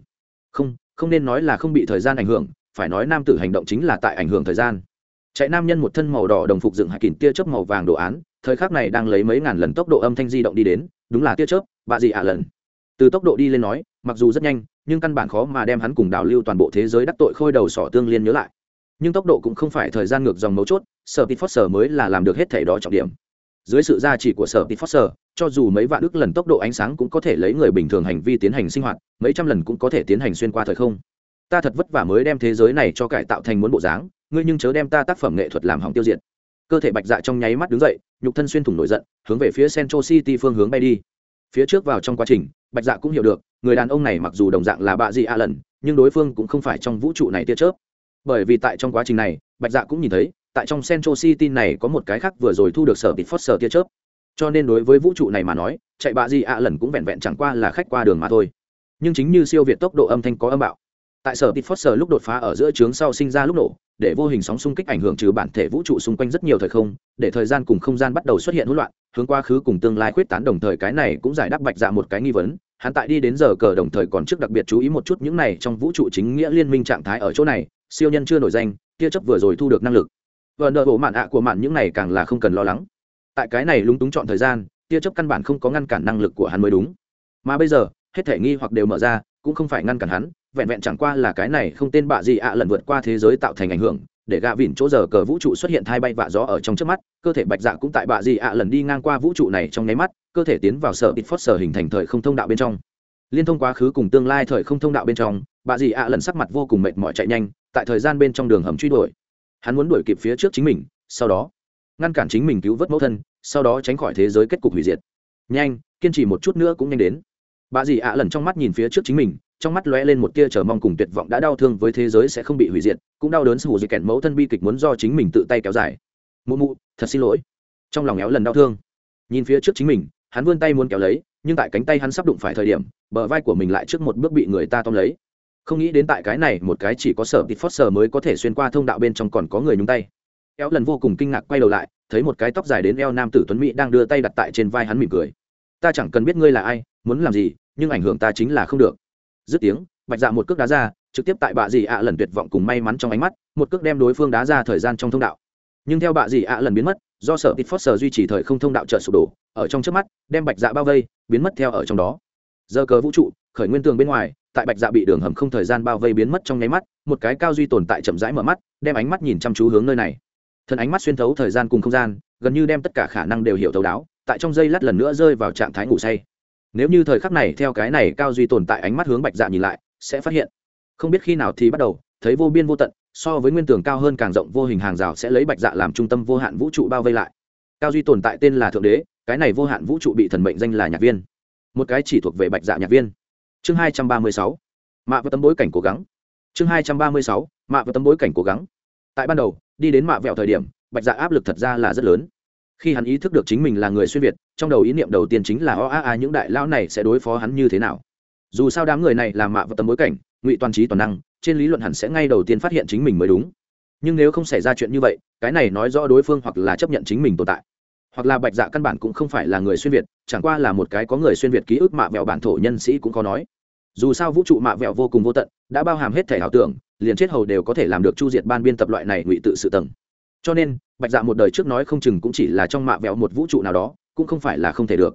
Không không nên nói là không bị thời gian ảnh hưởng, phải nói nam tử hành động chính là tại ảnh hưởng thời gian. Chạy nam nhân một thân màu đỏ đồng phục dựng hạ kỳn tia chớp màu vàng đồ án, thời khắc này đang lấy mấy ngàn lần tốc độ âm thanh di động đi đến, đúng là tia chớp bà gì ạ lần từ tốc độ đi lên nói, mặc dù rất nhanh, nhưng căn bản khó mà đem hắn cùng đào lưu toàn bộ thế giới đắc tội khôi đầu sỏ tương liên nhớ lại. Nhưng tốc độ cũng không phải thời gian ngược dòng mấu chốt, sở pit foster mới là làm được hết thể đó trọng điểm. Dưới sự gia trì của sở pit foster cho dù mấy vạn ước lần tốc độ ánh sáng cũng có thể lấy người bình thường hành vi tiến hành sinh hoạt, mấy trăm lần cũng có thể tiến hành xuyên qua thời không. Ta thật vất vả mới đem thế giới này cho cải tạo thành muốn bộ dáng, ngươi nhưng chớ đem ta tác phẩm nghệ thuật làm hỏng tiêu diệt. Cơ thể bạch dạ trong nháy mắt đứng dậy, nhục thân xuyên thủng nổi giận, hướng về phía central city phương hướng bay đi phía trước vào trong quá trình, bạch dạ cũng hiểu được, người đàn ông này mặc dù đồng dạng là bạ dị a lần, nhưng đối phương cũng không phải trong vũ trụ này tia chớp. Bởi vì tại trong quá trình này, bạch dạ cũng nhìn thấy, tại trong central city này có một cái khác vừa rồi thu được sở bịt phớt sở tia chớp. Cho nên đối với vũ trụ này mà nói, chạy bạ dị a lần cũng vẹn vẹn chẳng qua là khách qua đường mà thôi. Nhưng chính như siêu việt tốc độ âm thanh có âm bạo, tại sở tít foster lúc đột phá ở giữa trướng sau sinh ra lúc nổ để vô hình sóng xung kích ảnh hưởng trừ bản thể vũ trụ xung quanh rất nhiều thời không, để thời gian cùng không gian bắt đầu xuất hiện hỗn loạn, hướng quá khứ cùng tương lai khuyết tán đồng thời cái này cũng giải đáp bạch dạ một cái nghi vấn, hắn tại đi đến giờ cờ đồng thời còn trước đặc biệt chú ý một chút những này trong vũ trụ chính nghĩa liên minh trạng thái ở chỗ này, siêu nhân chưa nổi danh, tia chấp vừa rồi thu được năng lực. Vợ nợ bộ mạn ạ của mạn những này càng là không cần lo lắng. Tại cái này lúng túng chọn thời gian, tia chấp căn bản không có ngăn cản năng lực của hắn mới đúng. Mà bây giờ, hết thể nghi hoặc đều mở ra cũng không phải ngăn cản hắn, vẹn vẹn chẳng qua là cái này không tên bạ gì ạ lần vượt qua thế giới tạo thành ảnh hưởng, để gạ vỉn chỗ giờ cờ vũ trụ xuất hiện thai bay vạ gió ở trong trước mắt, cơ thể bạch dạ cũng tại bạ gì ạ lần đi ngang qua vũ trụ này trong nháy mắt, cơ thể tiến vào sở ít phót sở hình thành thời không thông đạo bên trong. Liên thông quá khứ cùng tương lai thời không thông đạo bên trong, bạ gì ạ lần sắc mặt vô cùng mệt mỏi chạy nhanh, tại thời gian bên trong đường hầm truy đuổi. Hắn muốn đuổi kịp phía trước chính mình, sau đó ngăn cản chính mình cứu vớt mẫu thân, sau đó tránh khỏi thế giới kết cục hủy diệt. Nhanh, kiên trì một chút nữa cũng nhanh đến bà dì ạ lần trong mắt nhìn phía trước chính mình, trong mắt lóe lên một tia chờ mong cùng tuyệt vọng đã đau thương với thế giới sẽ không bị hủy diệt, cũng đau đớn sù dì kẹn mẫu thân bi kịch muốn do chính mình tự tay kéo dài. Mụ mụ, thật xin lỗi. Trong lòng éo lần đau thương. Nhìn phía trước chính mình, hắn vươn tay muốn kéo lấy, nhưng tại cánh tay hắn sắp đụng phải thời điểm, bờ vai của mình lại trước một bước bị người ta tóm lấy. Không nghĩ đến tại cái này, một cái chỉ có sở tịt phót sờ mới có thể xuyên qua thông đạo bên trong còn có người nhúng tay. Éo lần vô cùng kinh ngạc quay đầu lại, thấy một cái tóc dài đến eo nam tử tuấn mỹ đang đưa tay đặt tại trên vai hắn mỉm cười. Ta chẳng cần biết ngươi là ai, muốn làm gì nhưng ảnh hưởng ta chính là không được. Dứt tiếng, bạch dạ một cước đá ra, trực tiếp tại bạ dì ạ lần tuyệt vọng cùng may mắn trong ánh mắt, một cước đem đối phương đá ra thời gian trong thông đạo. Nhưng theo bạ dì ạ lần biến mất, do sở tít foster duy trì thời không thông đạo trợ sụp đổ, ở trong trước mắt, đem bạch dạ bao vây, biến mất theo ở trong đó. Giờ cờ vũ trụ, khởi nguyên tường bên ngoài, tại bạch dạ bị đường hầm không thời gian bao vây biến mất trong nháy mắt, một cái cao duy tồn tại chậm rãi mở mắt, đem ánh mắt nhìn chăm chú hướng nơi này. Thân ánh mắt xuyên thấu thời gian cùng không gian, gần như đem tất cả khả năng đều hiểu thấu đáo, tại trong giây lát lần nữa rơi vào trạng thái ngủ say nếu như thời khắc này theo cái này cao duy tồn tại ánh mắt hướng bạch dạ nhìn lại, sẽ phát hiện. Không biết khi nào thì bắt đầu, thấy vô biên vô tận, so với nguyên tường cao hơn càng rộng vô hình hàng rào sẽ lấy bạch dạ làm trung tâm vô hạn vũ trụ bao vây lại. Cao duy tồn tại tên là thượng đế, cái này vô hạn vũ trụ bị thần mệnh danh là nhạc viên. Một cái chỉ thuộc về bạch dạ nhạc viên. Chương hai trăm ba mươi sáu, mạ và tấm bối cảnh cố gắng. Chương hai trăm ba mươi sáu, mạ và tấm bối cảnh cố gắng. Tại ban đầu, đi đến mạ vẹo thời điểm, bạch dạ áp lực thật ra là rất lớn khi hắn ý thức được chính mình là người xuyên việt, trong đầu ý niệm đầu tiên chính là o a a, những đại lão này sẽ đối phó hắn như thế nào? Dù sao đám người này là mạ vào tầm bối cảnh, ngụy toàn trí toàn năng, trên lý luận hẳn sẽ ngay đầu tiên phát hiện chính mình mới đúng. Nhưng nếu không xảy ra chuyện như vậy, cái này nói rõ đối phương hoặc là chấp nhận chính mình tồn tại, hoặc là bạch dạ căn bản cũng không phải là người xuyên việt, chẳng qua là một cái có người xuyên việt ký ức mạ vẹo bản thổ nhân sĩ cũng có nói. Dù sao vũ trụ mạ vẹo vô cùng vô tận, đã bao hàm hết thể ảo tưởng, liền chết hầu đều có thể làm được chu diệt ban biên tập loại này ngụy tự sự tầng. Cho nên bạch dạ một đời trước nói không chừng cũng chỉ là trong mạ vẹo một vũ trụ nào đó, cũng không phải là không thể được.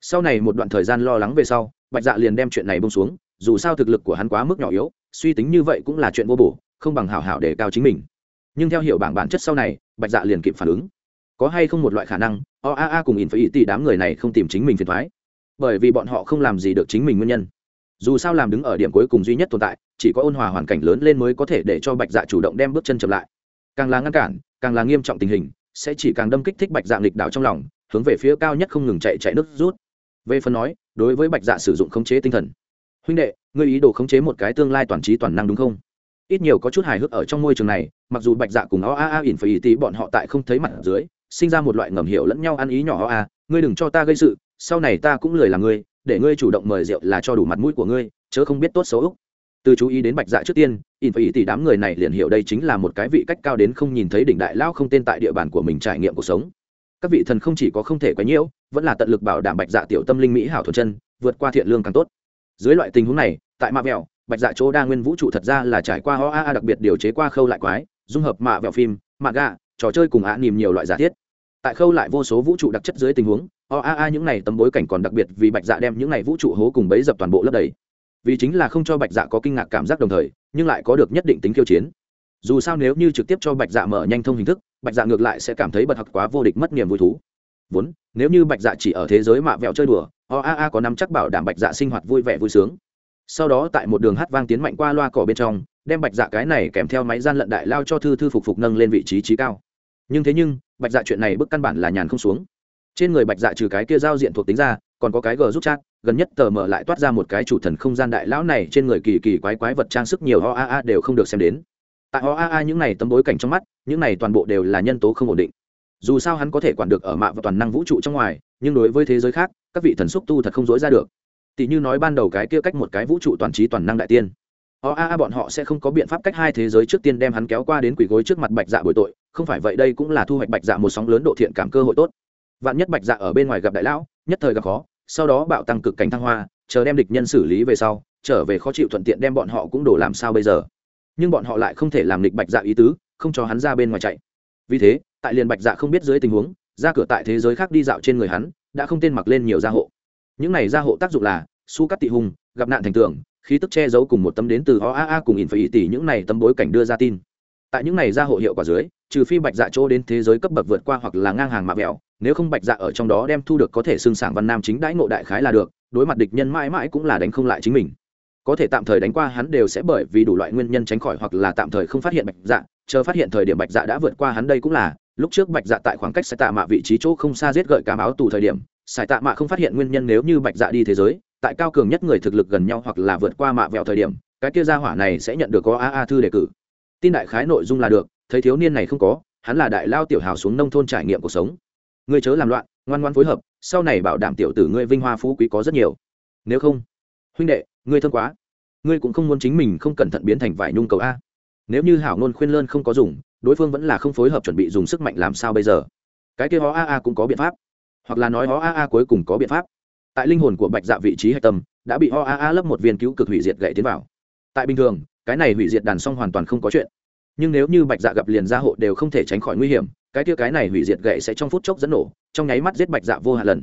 Sau này một đoạn thời gian lo lắng về sau, bạch dạ liền đem chuyện này bông xuống, dù sao thực lực của hắn quá mức nhỏ yếu, suy tính như vậy cũng là chuyện vô bổ, không bằng hảo hảo để cao chính mình. Nhưng theo hiểu bảng bản chất sau này, bạch dạ liền kịp phản ứng. Có hay không một loại khả năng oaa cùng in phải ý tỷ đám người này không tìm chính mình phiền thoái. Bởi vì bọn họ không làm gì được chính mình nguyên nhân. Dù sao làm đứng ở điểm cuối cùng duy nhất tồn tại, chỉ có ôn hòa hoàn cảnh lớn lên mới có thể để cho bạch dạ chủ động đem bước chân chậm lại. Càng là ngăn cản càng là nghiêm trọng tình hình, sẽ chỉ càng đâm kích thích bạch dạ lịch đạo trong lòng, hướng về phía cao nhất không ngừng chạy chạy nước rút. Về phần nói, đối với bạch dạ sử dụng khống chế tinh thần. Huynh đệ, ngươi ý đồ khống chế một cái tương lai toàn trí toàn năng đúng không? Ít nhiều có chút hài hước ở trong môi trường này, mặc dù bạch dạ cùng o a a ỉn phải ý tí bọn họ tại không thấy mặt dưới, sinh ra một loại ngầm hiểu lẫn nhau ăn ý nhỏ o a, ngươi đừng cho ta gây sự, sau này ta cũng lười là ngươi, để ngươi chủ động mời rượu là cho đủ mặt mũi của ngươi, chớ không biết tốt xấu úc từ chú ý đến bạch dạ trước tiên in phải ý tỷ đám người này liền hiểu đây chính là một cái vị cách cao đến không nhìn thấy đỉnh đại lao không tên tại địa bàn của mình trải nghiệm cuộc sống. Các vị thần không chỉ có không thể quá nhiễu, vẫn là tận lực bảo đảm bạch dạ tiểu tâm linh mỹ hảo thuần chân, vượt qua thiện lương càng tốt. Dưới loại tình huống này, tại mạ vẹo, bạch dạ chỗ đa nguyên vũ trụ thật ra là trải qua ho a đặc biệt điều chế qua khâu lại quái, dung hợp mạ vẹo phim, mạ gà trò chơi cùng ạ nìm nhiều loại giả thiết. Tại khâu lại vô số vũ trụ đặc chất dưới tình huống, o a a những này tấm bối cảnh còn đặc biệt vì bạch dạ đem những này vũ trụ hố cùng bấy dập toàn bộ lấp đầy vì chính là không cho bạch dạ có kinh ngạc cảm giác đồng thời, nhưng lại có được nhất định tính khiêu chiến. Dù sao nếu như trực tiếp cho bạch dạ mở nhanh thông hình thức, bạch dạ ngược lại sẽ cảm thấy bật học quá vô địch mất niềm vui thú. Vốn, nếu như bạch dạ chỉ ở thế giới mạ vẹo chơi đùa oaa có năm chắc bảo đảm bạch dạ sinh hoạt vui vẻ vui sướng. Sau đó tại một đường hát vang tiến mạnh qua loa cỏ bên trong, đem bạch dạ cái này kèm theo máy gian lận đại lao cho thư thư phục phục nâng lên vị trí trí cao. Nhưng thế nhưng, bạch dạ chuyện này bức căn bản là nhàn không xuống trên người bạch dạ trừ cái kia giao diện thuộc tính ra, còn có cái g giúp chat, gần nhất tờ mở lại toát ra một cái chủ thần không gian đại lão này trên người kỳ kỳ quái quái vật trang sức nhiều ho a a đều không được xem đến. Tại ho a a những này tấm bối cảnh trong mắt, những này toàn bộ đều là nhân tố không ổn định. Dù sao hắn có thể quản được ở mạ và toàn năng vũ trụ trong ngoài, nhưng đối với thế giới khác, các vị thần xúc tu thật không dối ra được. Tỷ như nói ban đầu cái kia cách một cái vũ trụ toàn trí toàn năng đại tiên. O a a bọn họ sẽ không có biện pháp cách hai thế giới trước tiên đem hắn kéo qua đến quỷ gối trước mặt bạch dạ bồi tội, không phải vậy đây cũng là thu hoạch bạch dạ một sóng lớn độ thiện cảm cơ hội tốt vạn nhất bạch dạ ở bên ngoài gặp đại lão, nhất thời gặp khó, sau đó bạo tăng cực cảnh thăng hoa, chờ đem địch nhân xử lý về sau, trở về khó chịu thuận tiện đem bọn họ cũng đổ làm sao bây giờ. Nhưng bọn họ lại không thể làm địch bạch dạ ý tứ, không cho hắn ra bên ngoài chạy. Vì thế, tại liền bạch dạ không biết dưới tình huống, ra cửa tại thế giới khác đi dạo trên người hắn, đã không tên mặc lên nhiều gia hộ. Những này gia hộ tác dụng là, su cắt tị hùng, gặp nạn thành tưởng khí tức che giấu cùng một tâm đến từ o a a cùng in phải tỷ những này tấm bối cảnh đưa ra tin. Tại những này gia hộ hiệu quả dưới, trừ phi bạch dạ chỗ đến thế giới cấp bậc vượt qua hoặc là ngang hàng mạ vẹo nếu không bạch dạ ở trong đó đem thu được có thể xương sảng văn nam chính đãi ngộ đại khái là được, đối mặt địch nhân mãi mãi cũng là đánh không lại chính mình. Có thể tạm thời đánh qua hắn đều sẽ bởi vì đủ loại nguyên nhân tránh khỏi hoặc là tạm thời không phát hiện bạch dạ chờ phát hiện thời điểm bạch dạ đã vượt qua hắn đây cũng là, lúc trước bạch dạ tại khoảng cách sai tạ mạ vị trí chỗ không xa giết gợi cả báo tù thời điểm sai tạ mạ không phát hiện nguyên nhân nếu như bạch dạ đi thế giới, tại cao cường nhất người thực lực gần nhau hoặc là vượt qua mạ vẹo thời điểm, cái kia gia hỏa này sẽ nhận được có a a thư đề cử. Tin đại khái nội dung là được, thấy thiếu niên này không có, hắn là đại lao tiểu hào xuống nông thôn trải nghiệm cuộc sống ngươi chớ làm loạn, ngoan ngoan phối hợp, sau này bảo đảm tiểu tử ngươi vinh hoa phú quý có rất nhiều. Nếu không, huynh đệ, ngươi thân quá. Ngươi cũng không muốn chính mình không cẩn thận biến thành vải nhung cầu a. Nếu như hảo ngôn khuyên lơn không có dùng, đối phương vẫn là không phối hợp chuẩn bị dùng sức mạnh làm sao bây giờ? Cái kia ho a a cũng có biện pháp. Hoặc là nói ho a a cuối cùng có biện pháp. Tại linh hồn của bạch dạ vị trí hạch tâm, đã bị ho a a lấp một viên cứu cực hủy diệt gậy tiến vào. Tại bình thường, cái này hủy diệt đàn xong hoàn toàn không có chuyện. Nhưng nếu như bạch dạ gặp liền gia hộ đều không thể tránh khỏi nguy hiểm cái kia cái này hủy diệt gậy sẽ trong phút chốc dẫn nổ, trong nháy mắt giết bạch dạ vô hạn lần.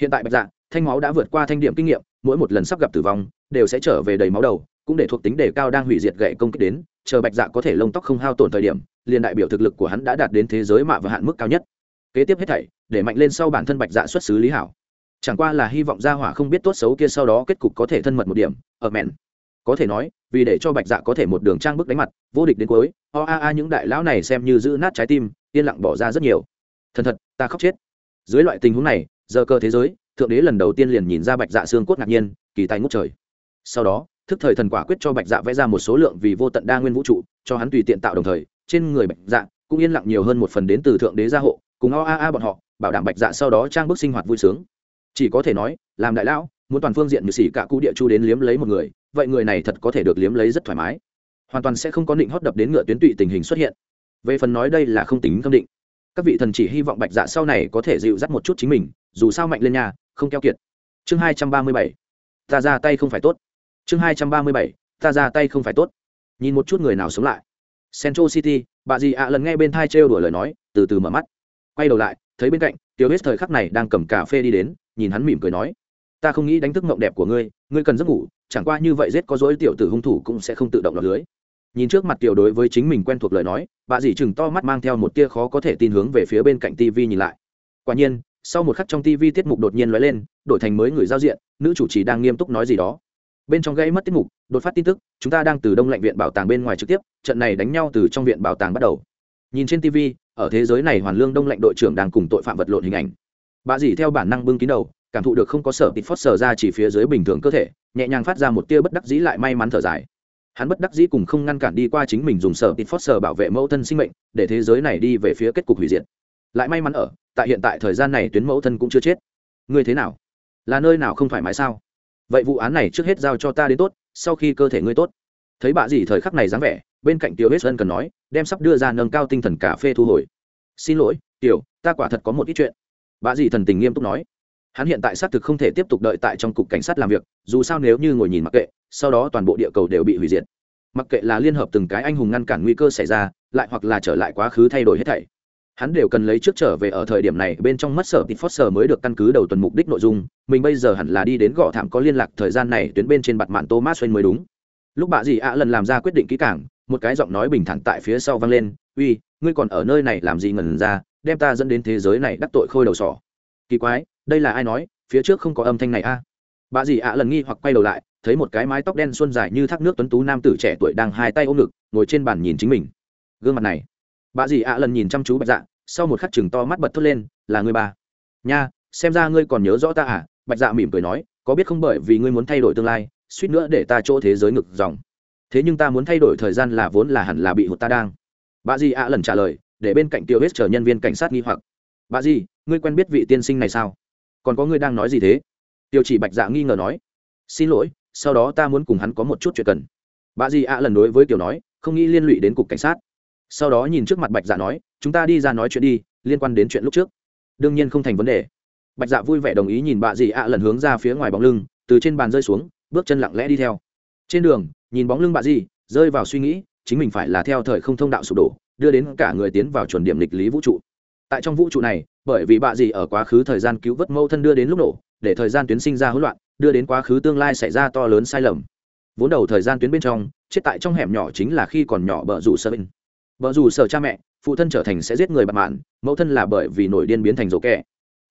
Hiện tại bạch dạ thanh máu đã vượt qua thanh điểm kinh nghiệm, mỗi một lần sắp gặp tử vong, đều sẽ trở về đầy máu đầu, cũng để thuộc tính đề cao đang hủy diệt gậy công kích đến, chờ bạch dạ có thể lông tóc không hao tổn thời điểm, liền đại biểu thực lực của hắn đã đạt đến thế giới mạ và hạn mức cao nhất. Kế tiếp hết thảy, để mạnh lên sau bản thân bạch dạ xuất xứ lý hảo. Chẳng qua là hy vọng gia hỏa không biết tốt xấu kia sau đó kết cục có thể thân mật một điểm, ở mẹn. Có thể nói, vì để cho bạch dạ có thể một đường trang bức đánh mặt, vô địch đến cuối, o a a, những đại lão này xem như giữ nát trái tim yên lặng bỏ ra rất nhiều. Thần thật, ta khóc chết. Dưới loại tình huống này, giờ cơ thế giới, thượng đế lần đầu tiên liền nhìn ra bạch dạ xương cốt ngạc nhiên, kỳ tay ngút trời. Sau đó, thức thời thần quả quyết cho bạch dạ vẽ ra một số lượng vì vô tận đa nguyên vũ trụ, cho hắn tùy tiện tạo đồng thời, trên người bạch dạ cũng yên lặng nhiều hơn một phần đến từ thượng đế gia hộ, cùng o a a bọn họ, bảo đảm bạch dạ sau đó trang bức sinh hoạt vui sướng. Chỉ có thể nói, làm đại lão, muốn toàn phương diện như xỉ cả cũ địa chu đến liếm lấy một người, vậy người này thật có thể được liếm lấy rất thoải mái. Hoàn toàn sẽ không có định hót đập đến ngựa tuyến tụy tình hình xuất hiện về phần nói đây là không tính khâm định. Các vị thần chỉ hy vọng bạch dạ sau này có thể dịu dắt một chút chính mình, dù sao mạnh lên nhà không keo kiệt. Chương hai trăm ba mươi bảy. Ta ra tay không phải tốt. Chương hai trăm ba mươi bảy. Ta ra tay không phải tốt. Nhìn một chút người nào sống lại. Central city, bà dì ạ lần nghe bên thai trêu đuổi lời nói, từ từ mở mắt. Quay đầu lại, thấy bên cạnh tiêu hết thời khắc này đang cầm cà phê đi đến, nhìn hắn mỉm cười nói, ta không nghĩ đánh thức mộng đẹp của ngươi ngươi cần giấc ngủ, chẳng qua như vậy giết có dối tiểu tử hung thủ cũng sẽ không tự động lọt lưới nhìn trước mặt tiểu đối với chính mình quen thuộc lời nói, bà dì chừng to mắt mang theo một tia khó có thể tin hướng về phía bên cạnh tv nhìn lại. Quả nhiên, sau một khắc trong tv tiết mục đột nhiên lóe lên, đổi thành mới người giao diện, nữ chủ trì đang nghiêm túc nói gì đó. Bên trong gây mất tiết mục, đột phát tin tức, chúng ta đang từ đông lạnh viện bảo tàng bên ngoài trực tiếp, trận này đánh nhau từ trong viện bảo tàng bắt đầu. Nhìn trên tv ở thế giới này hoàn lương đông lạnh đội trưởng đang cùng tội phạm vật lộn hình ảnh. Bà dì theo bản năng bưng kín đầu, cảm thụ được không có sở tịt phót sờ ra chỉ phía dưới bình thường cơ thể, nhẹ nhàng phát ra một tia bất đắc dĩ lại may mắn thở dài hắn bất đắc dĩ cùng không ngăn cản đi qua chính mình dùng sở tịt phót sở bảo vệ mẫu thân sinh mệnh, để thế giới này đi về phía kết cục hủy diệt. Lại may mắn ở, tại hiện tại thời gian này tuyến mẫu thân cũng chưa chết. Ngươi thế nào? Là nơi nào không thoải mái sao? Vậy vụ án này trước hết giao cho ta đến tốt, sau khi cơ thể ngươi tốt. Thấy bà dì thời khắc này dáng vẻ, bên cạnh tiểu hết ân cần nói, đem sắp đưa ra nâng cao tinh thần cà phê thu hồi. Xin lỗi, tiểu, ta quả thật có một ít chuyện. Bà dì thần tình nghiêm túc nói hắn hiện tại xác thực không thể tiếp tục đợi tại trong cục cảnh sát làm việc, dù sao nếu như ngồi nhìn mặc kệ, sau đó toàn bộ địa cầu đều bị hủy diệt. Mặc kệ là liên hợp từng cái anh hùng ngăn cản nguy cơ xảy ra, lại hoặc là trở lại quá khứ thay đổi hết thảy, hắn đều cần lấy trước trở về ở thời điểm này bên trong mất sở tịt phót sở mới được căn cứ đầu tuần mục đích nội dung, mình bây giờ hẳn là đi đến gõ thảm có liên lạc thời gian này tuyến bên trên mặt mạn thomas xoay mới đúng. Lúc bà dì ạ lần làm ra quyết định kỹ cảng một cái giọng nói bình thản tại phía sau vang lên, uy, ngươi còn ở nơi này làm gì ngẩn ra, đem ta dẫn đến thế giới này đắc tội khôi đầu sỏ. Kỳ quái đây là ai nói, phía trước không có âm thanh này a? Bà dì ạ lần nghi hoặc quay đầu lại, thấy một cái mái tóc đen xuân dài như thác nước tuấn tú nam tử trẻ tuổi đang hai tay ôm ngực, ngồi trên bàn nhìn chính mình. Gương mặt này. Bà dì ạ lần nhìn chăm chú bạch dạ sau một khắc chừng to mắt bật thốt lên, là người bà nha, xem ra ngươi còn nhớ rõ ta à? Bạch dạ mỉm cười nói, có biết không bởi vì ngươi muốn thay đổi tương lai, suýt nữa để ta chỗ thế giới ngực dòng. Thế nhưng ta muốn thay đổi thời gian là vốn là hẳn là bị hụt ta đang. Bà dì ạ lần trả lời, để bên cạnh tiêu hết chờ nhân viên cảnh sát nghi hoặc. Bà dì, ngươi quen biết vị tiên sinh này sao? Còn có ngươi đang nói gì thế? Tiêu chỉ bạch dạ nghi ngờ nói. Xin lỗi, sau đó ta muốn cùng hắn có một chút chuyện cần. Bà dì ạ lần đối với kiểu nói, không nghĩ liên lụy đến cục cảnh sát. Sau đó nhìn trước mặt bạch dạ nói, chúng ta đi ra nói chuyện đi, liên quan đến chuyện lúc trước. Đương nhiên không thành vấn đề. Bạch dạ vui vẻ đồng ý nhìn bà dì ạ lần hướng ra phía ngoài bóng lưng, từ trên bàn rơi xuống, bước chân lặng lẽ đi theo. Trên đường, nhìn bóng lưng bà dì rơi vào suy nghĩ, chính mình phải là theo thời không thông đạo sụp đổ, đưa đến cả người tiến vào chuẩn điểm lịch lý vũ trụ. Tại trong vũ trụ này bởi vì bạ gì ở quá khứ thời gian cứu vớt mâu thân đưa đến lúc nổ, để thời gian tuyến sinh ra hỗn loạn, đưa đến quá khứ tương lai xảy ra to lớn sai lầm. Vốn đầu thời gian tuyến bên trong, chết tại trong hẻm nhỏ chính là khi còn nhỏ bờ rủ sợ bên. Bờ rủ sở cha mẹ, phụ thân trở thành sẽ giết người bạn mạn, mẫu thân là bởi vì nổi điên biến thành rổ kẹ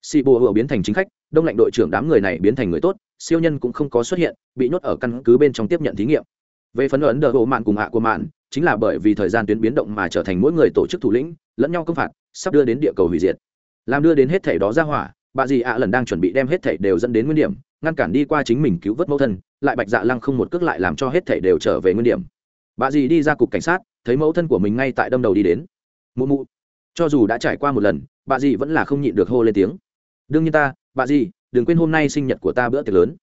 xì bồ hựa biến thành chính khách, đông lạnh đội trưởng đám người này biến thành người tốt, siêu nhân cũng không có xuất hiện, bị nhốt ở căn cứ bên trong tiếp nhận thí nghiệm. Về phần ấn đờ hộ mạn cùng hạ của mạn, chính là bởi vì thời gian tuyến biến động mà trở thành mỗi người tổ chức thủ lĩnh, lẫn nhau công phạt, sắp đưa đến địa cầu hủy diệt làm đưa đến hết thảy đó ra hỏa, bà dì ạ lần đang chuẩn bị đem hết thảy đều dẫn đến nguyên điểm, ngăn cản đi qua chính mình cứu vớt mẫu thân, lại bạch dạ lăng không một cước lại làm cho hết thảy đều trở về nguyên điểm. Bà dì đi ra cục cảnh sát, thấy mẫu thân của mình ngay tại đâm đầu đi đến. Mụ mụ, cho dù đã trải qua một lần, bà dì vẫn là không nhịn được hô lên tiếng. Đương nhiên ta, bà dì, đừng quên hôm nay sinh nhật của ta bữa tiệc lớn.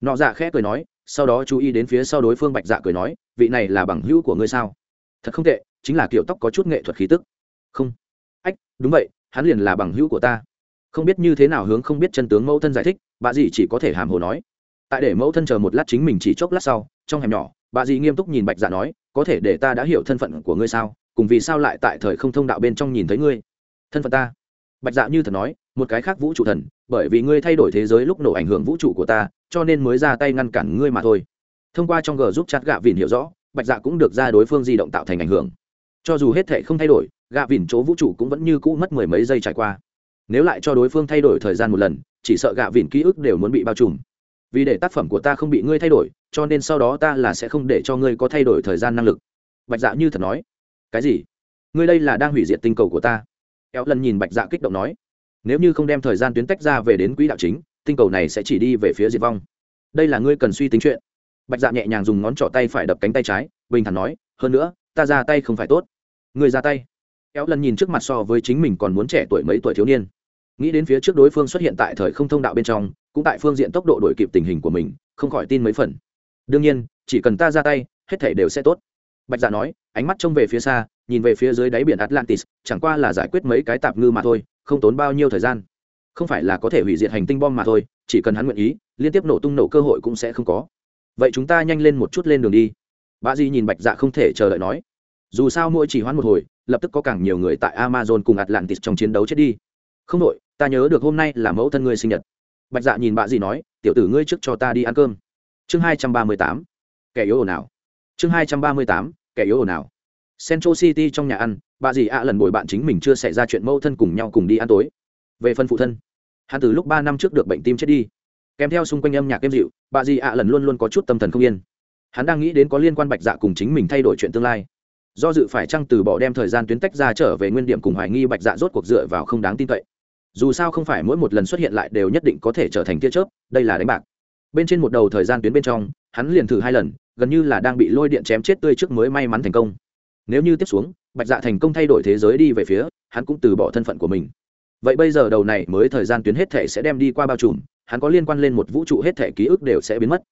Nọ dạ khẽ cười nói, sau đó chú ý đến phía sau đối phương bạch dạ cười nói, vị này là bằng hữu của ngươi sao? Thật không tệ, chính là kiểu tóc có chút nghệ thuật khí tức. Không. Ách, đúng vậy hắn liền là bằng hữu của ta. Không biết như thế nào hướng không biết chân tướng mẫu thân giải thích, bà dì chỉ có thể hàm hồ nói. Tại để mẫu thân chờ một lát chính mình chỉ chốc lát sau, trong hẻm nhỏ, bà dì nghiêm túc nhìn bạch dạ nói, có thể để ta đã hiểu thân phận của ngươi sao? Cùng vì sao lại tại thời không thông đạo bên trong nhìn thấy ngươi? Thân phận ta. Bạch dạ như thật nói, một cái khác vũ trụ thần, bởi vì ngươi thay đổi thế giới lúc nổ ảnh hưởng vũ trụ của ta, cho nên mới ra tay ngăn cản ngươi mà thôi. Thông qua trong g giúp chặt gạ vìn hiểu rõ, bạch dạ cũng được ra đối phương di động tạo thành ảnh hưởng. Cho dù hết thể không thay đổi gạ vỉn chỗ vũ trụ cũng vẫn như cũ mất mười mấy giây trải qua. Nếu lại cho đối phương thay đổi thời gian một lần, chỉ sợ gạ vỉn ký ức đều muốn bị bao trùm. Vì để tác phẩm của ta không bị ngươi thay đổi, cho nên sau đó ta là sẽ không để cho ngươi có thay đổi thời gian năng lực. Bạch dạ như thật nói. Cái gì? Ngươi đây là đang hủy diệt tinh cầu của ta? Éo lần nhìn bạch dạ kích động nói. Nếu như không đem thời gian tuyến tách ra về đến quỹ đạo chính, tinh cầu này sẽ chỉ đi về phía diệt vong. Đây là ngươi cần suy tính chuyện. Bạch dạ nhẹ nhàng dùng ngón trỏ tay phải đập cánh tay trái, bình thản nói. Hơn nữa, ta ra tay không phải tốt. Ngươi ra tay éo lần nhìn trước mặt so với chính mình còn muốn trẻ tuổi mấy tuổi thiếu niên. Nghĩ đến phía trước đối phương xuất hiện tại thời không thông đạo bên trong, cũng tại phương diện tốc độ đổi kịp tình hình của mình, không khỏi tin mấy phần. Đương nhiên, chỉ cần ta ra tay, hết thể đều sẽ tốt. Bạch dạ nói, ánh mắt trông về phía xa, nhìn về phía dưới đáy biển atlantis, chẳng qua là giải quyết mấy cái tạp ngư mà thôi, không tốn bao nhiêu thời gian. Không phải là có thể hủy diệt hành tinh bom mà thôi, chỉ cần hắn nguyện ý, liên tiếp nổ tung nổ cơ hội cũng sẽ không có. Vậy chúng ta nhanh lên một chút lên đường đi. Bà di nhìn bạch dạ không thể chờ đợi nói. Dù sao mỗi chỉ hoãn một hồi lập tức có càng nhiều người tại amazon cùng atlantis trong chiến đấu chết đi. Không đội ta nhớ được hôm nay là mẫu thân ngươi sinh nhật. Bạch dạ nhìn bà gì nói, tiểu tử ngươi trước cho ta đi ăn cơm. Chương hai trăm ba mươi tám, kẻ yếu ồn ào. Chương hai trăm ba mươi tám, kẻ yếu ồn ào. Central city trong nhà ăn, bà dì ạ lần bồi bạn chính mình chưa xảy ra chuyện mẫu thân cùng nhau cùng đi ăn tối. Về phần phụ thân, hắn từ lúc ba năm trước được bệnh tim chết đi. Kèm theo xung quanh âm nhạc êm dịu, bà dì ạ lần luôn luôn có chút tâm thần không yên. Hắn đang nghĩ đến có liên quan bạch dạ cùng chính mình thay đổi chuyện tương lai do dự phải chăng từ bỏ đem thời gian tuyến tách ra trở về nguyên điểm cùng hoài nghi bạch dạ rốt cuộc dựa vào không đáng tin cậy. Dù sao không phải mỗi một lần xuất hiện lại đều nhất định có thể trở thành tia chớp, đây là đánh bạc. Bên trên một đầu thời gian tuyến bên trong, hắn liền thử hai lần, gần như là đang bị lôi điện chém chết tươi trước mới may mắn thành công. Nếu như tiếp xuống, bạch dạ thành công thay đổi thế giới đi về phía, hắn cũng từ bỏ thân phận của mình. Vậy bây giờ đầu này mới thời gian tuyến hết thể sẽ đem đi qua bao trùm, hắn có liên quan lên một vũ trụ hết thể ký ức đều sẽ biến mất.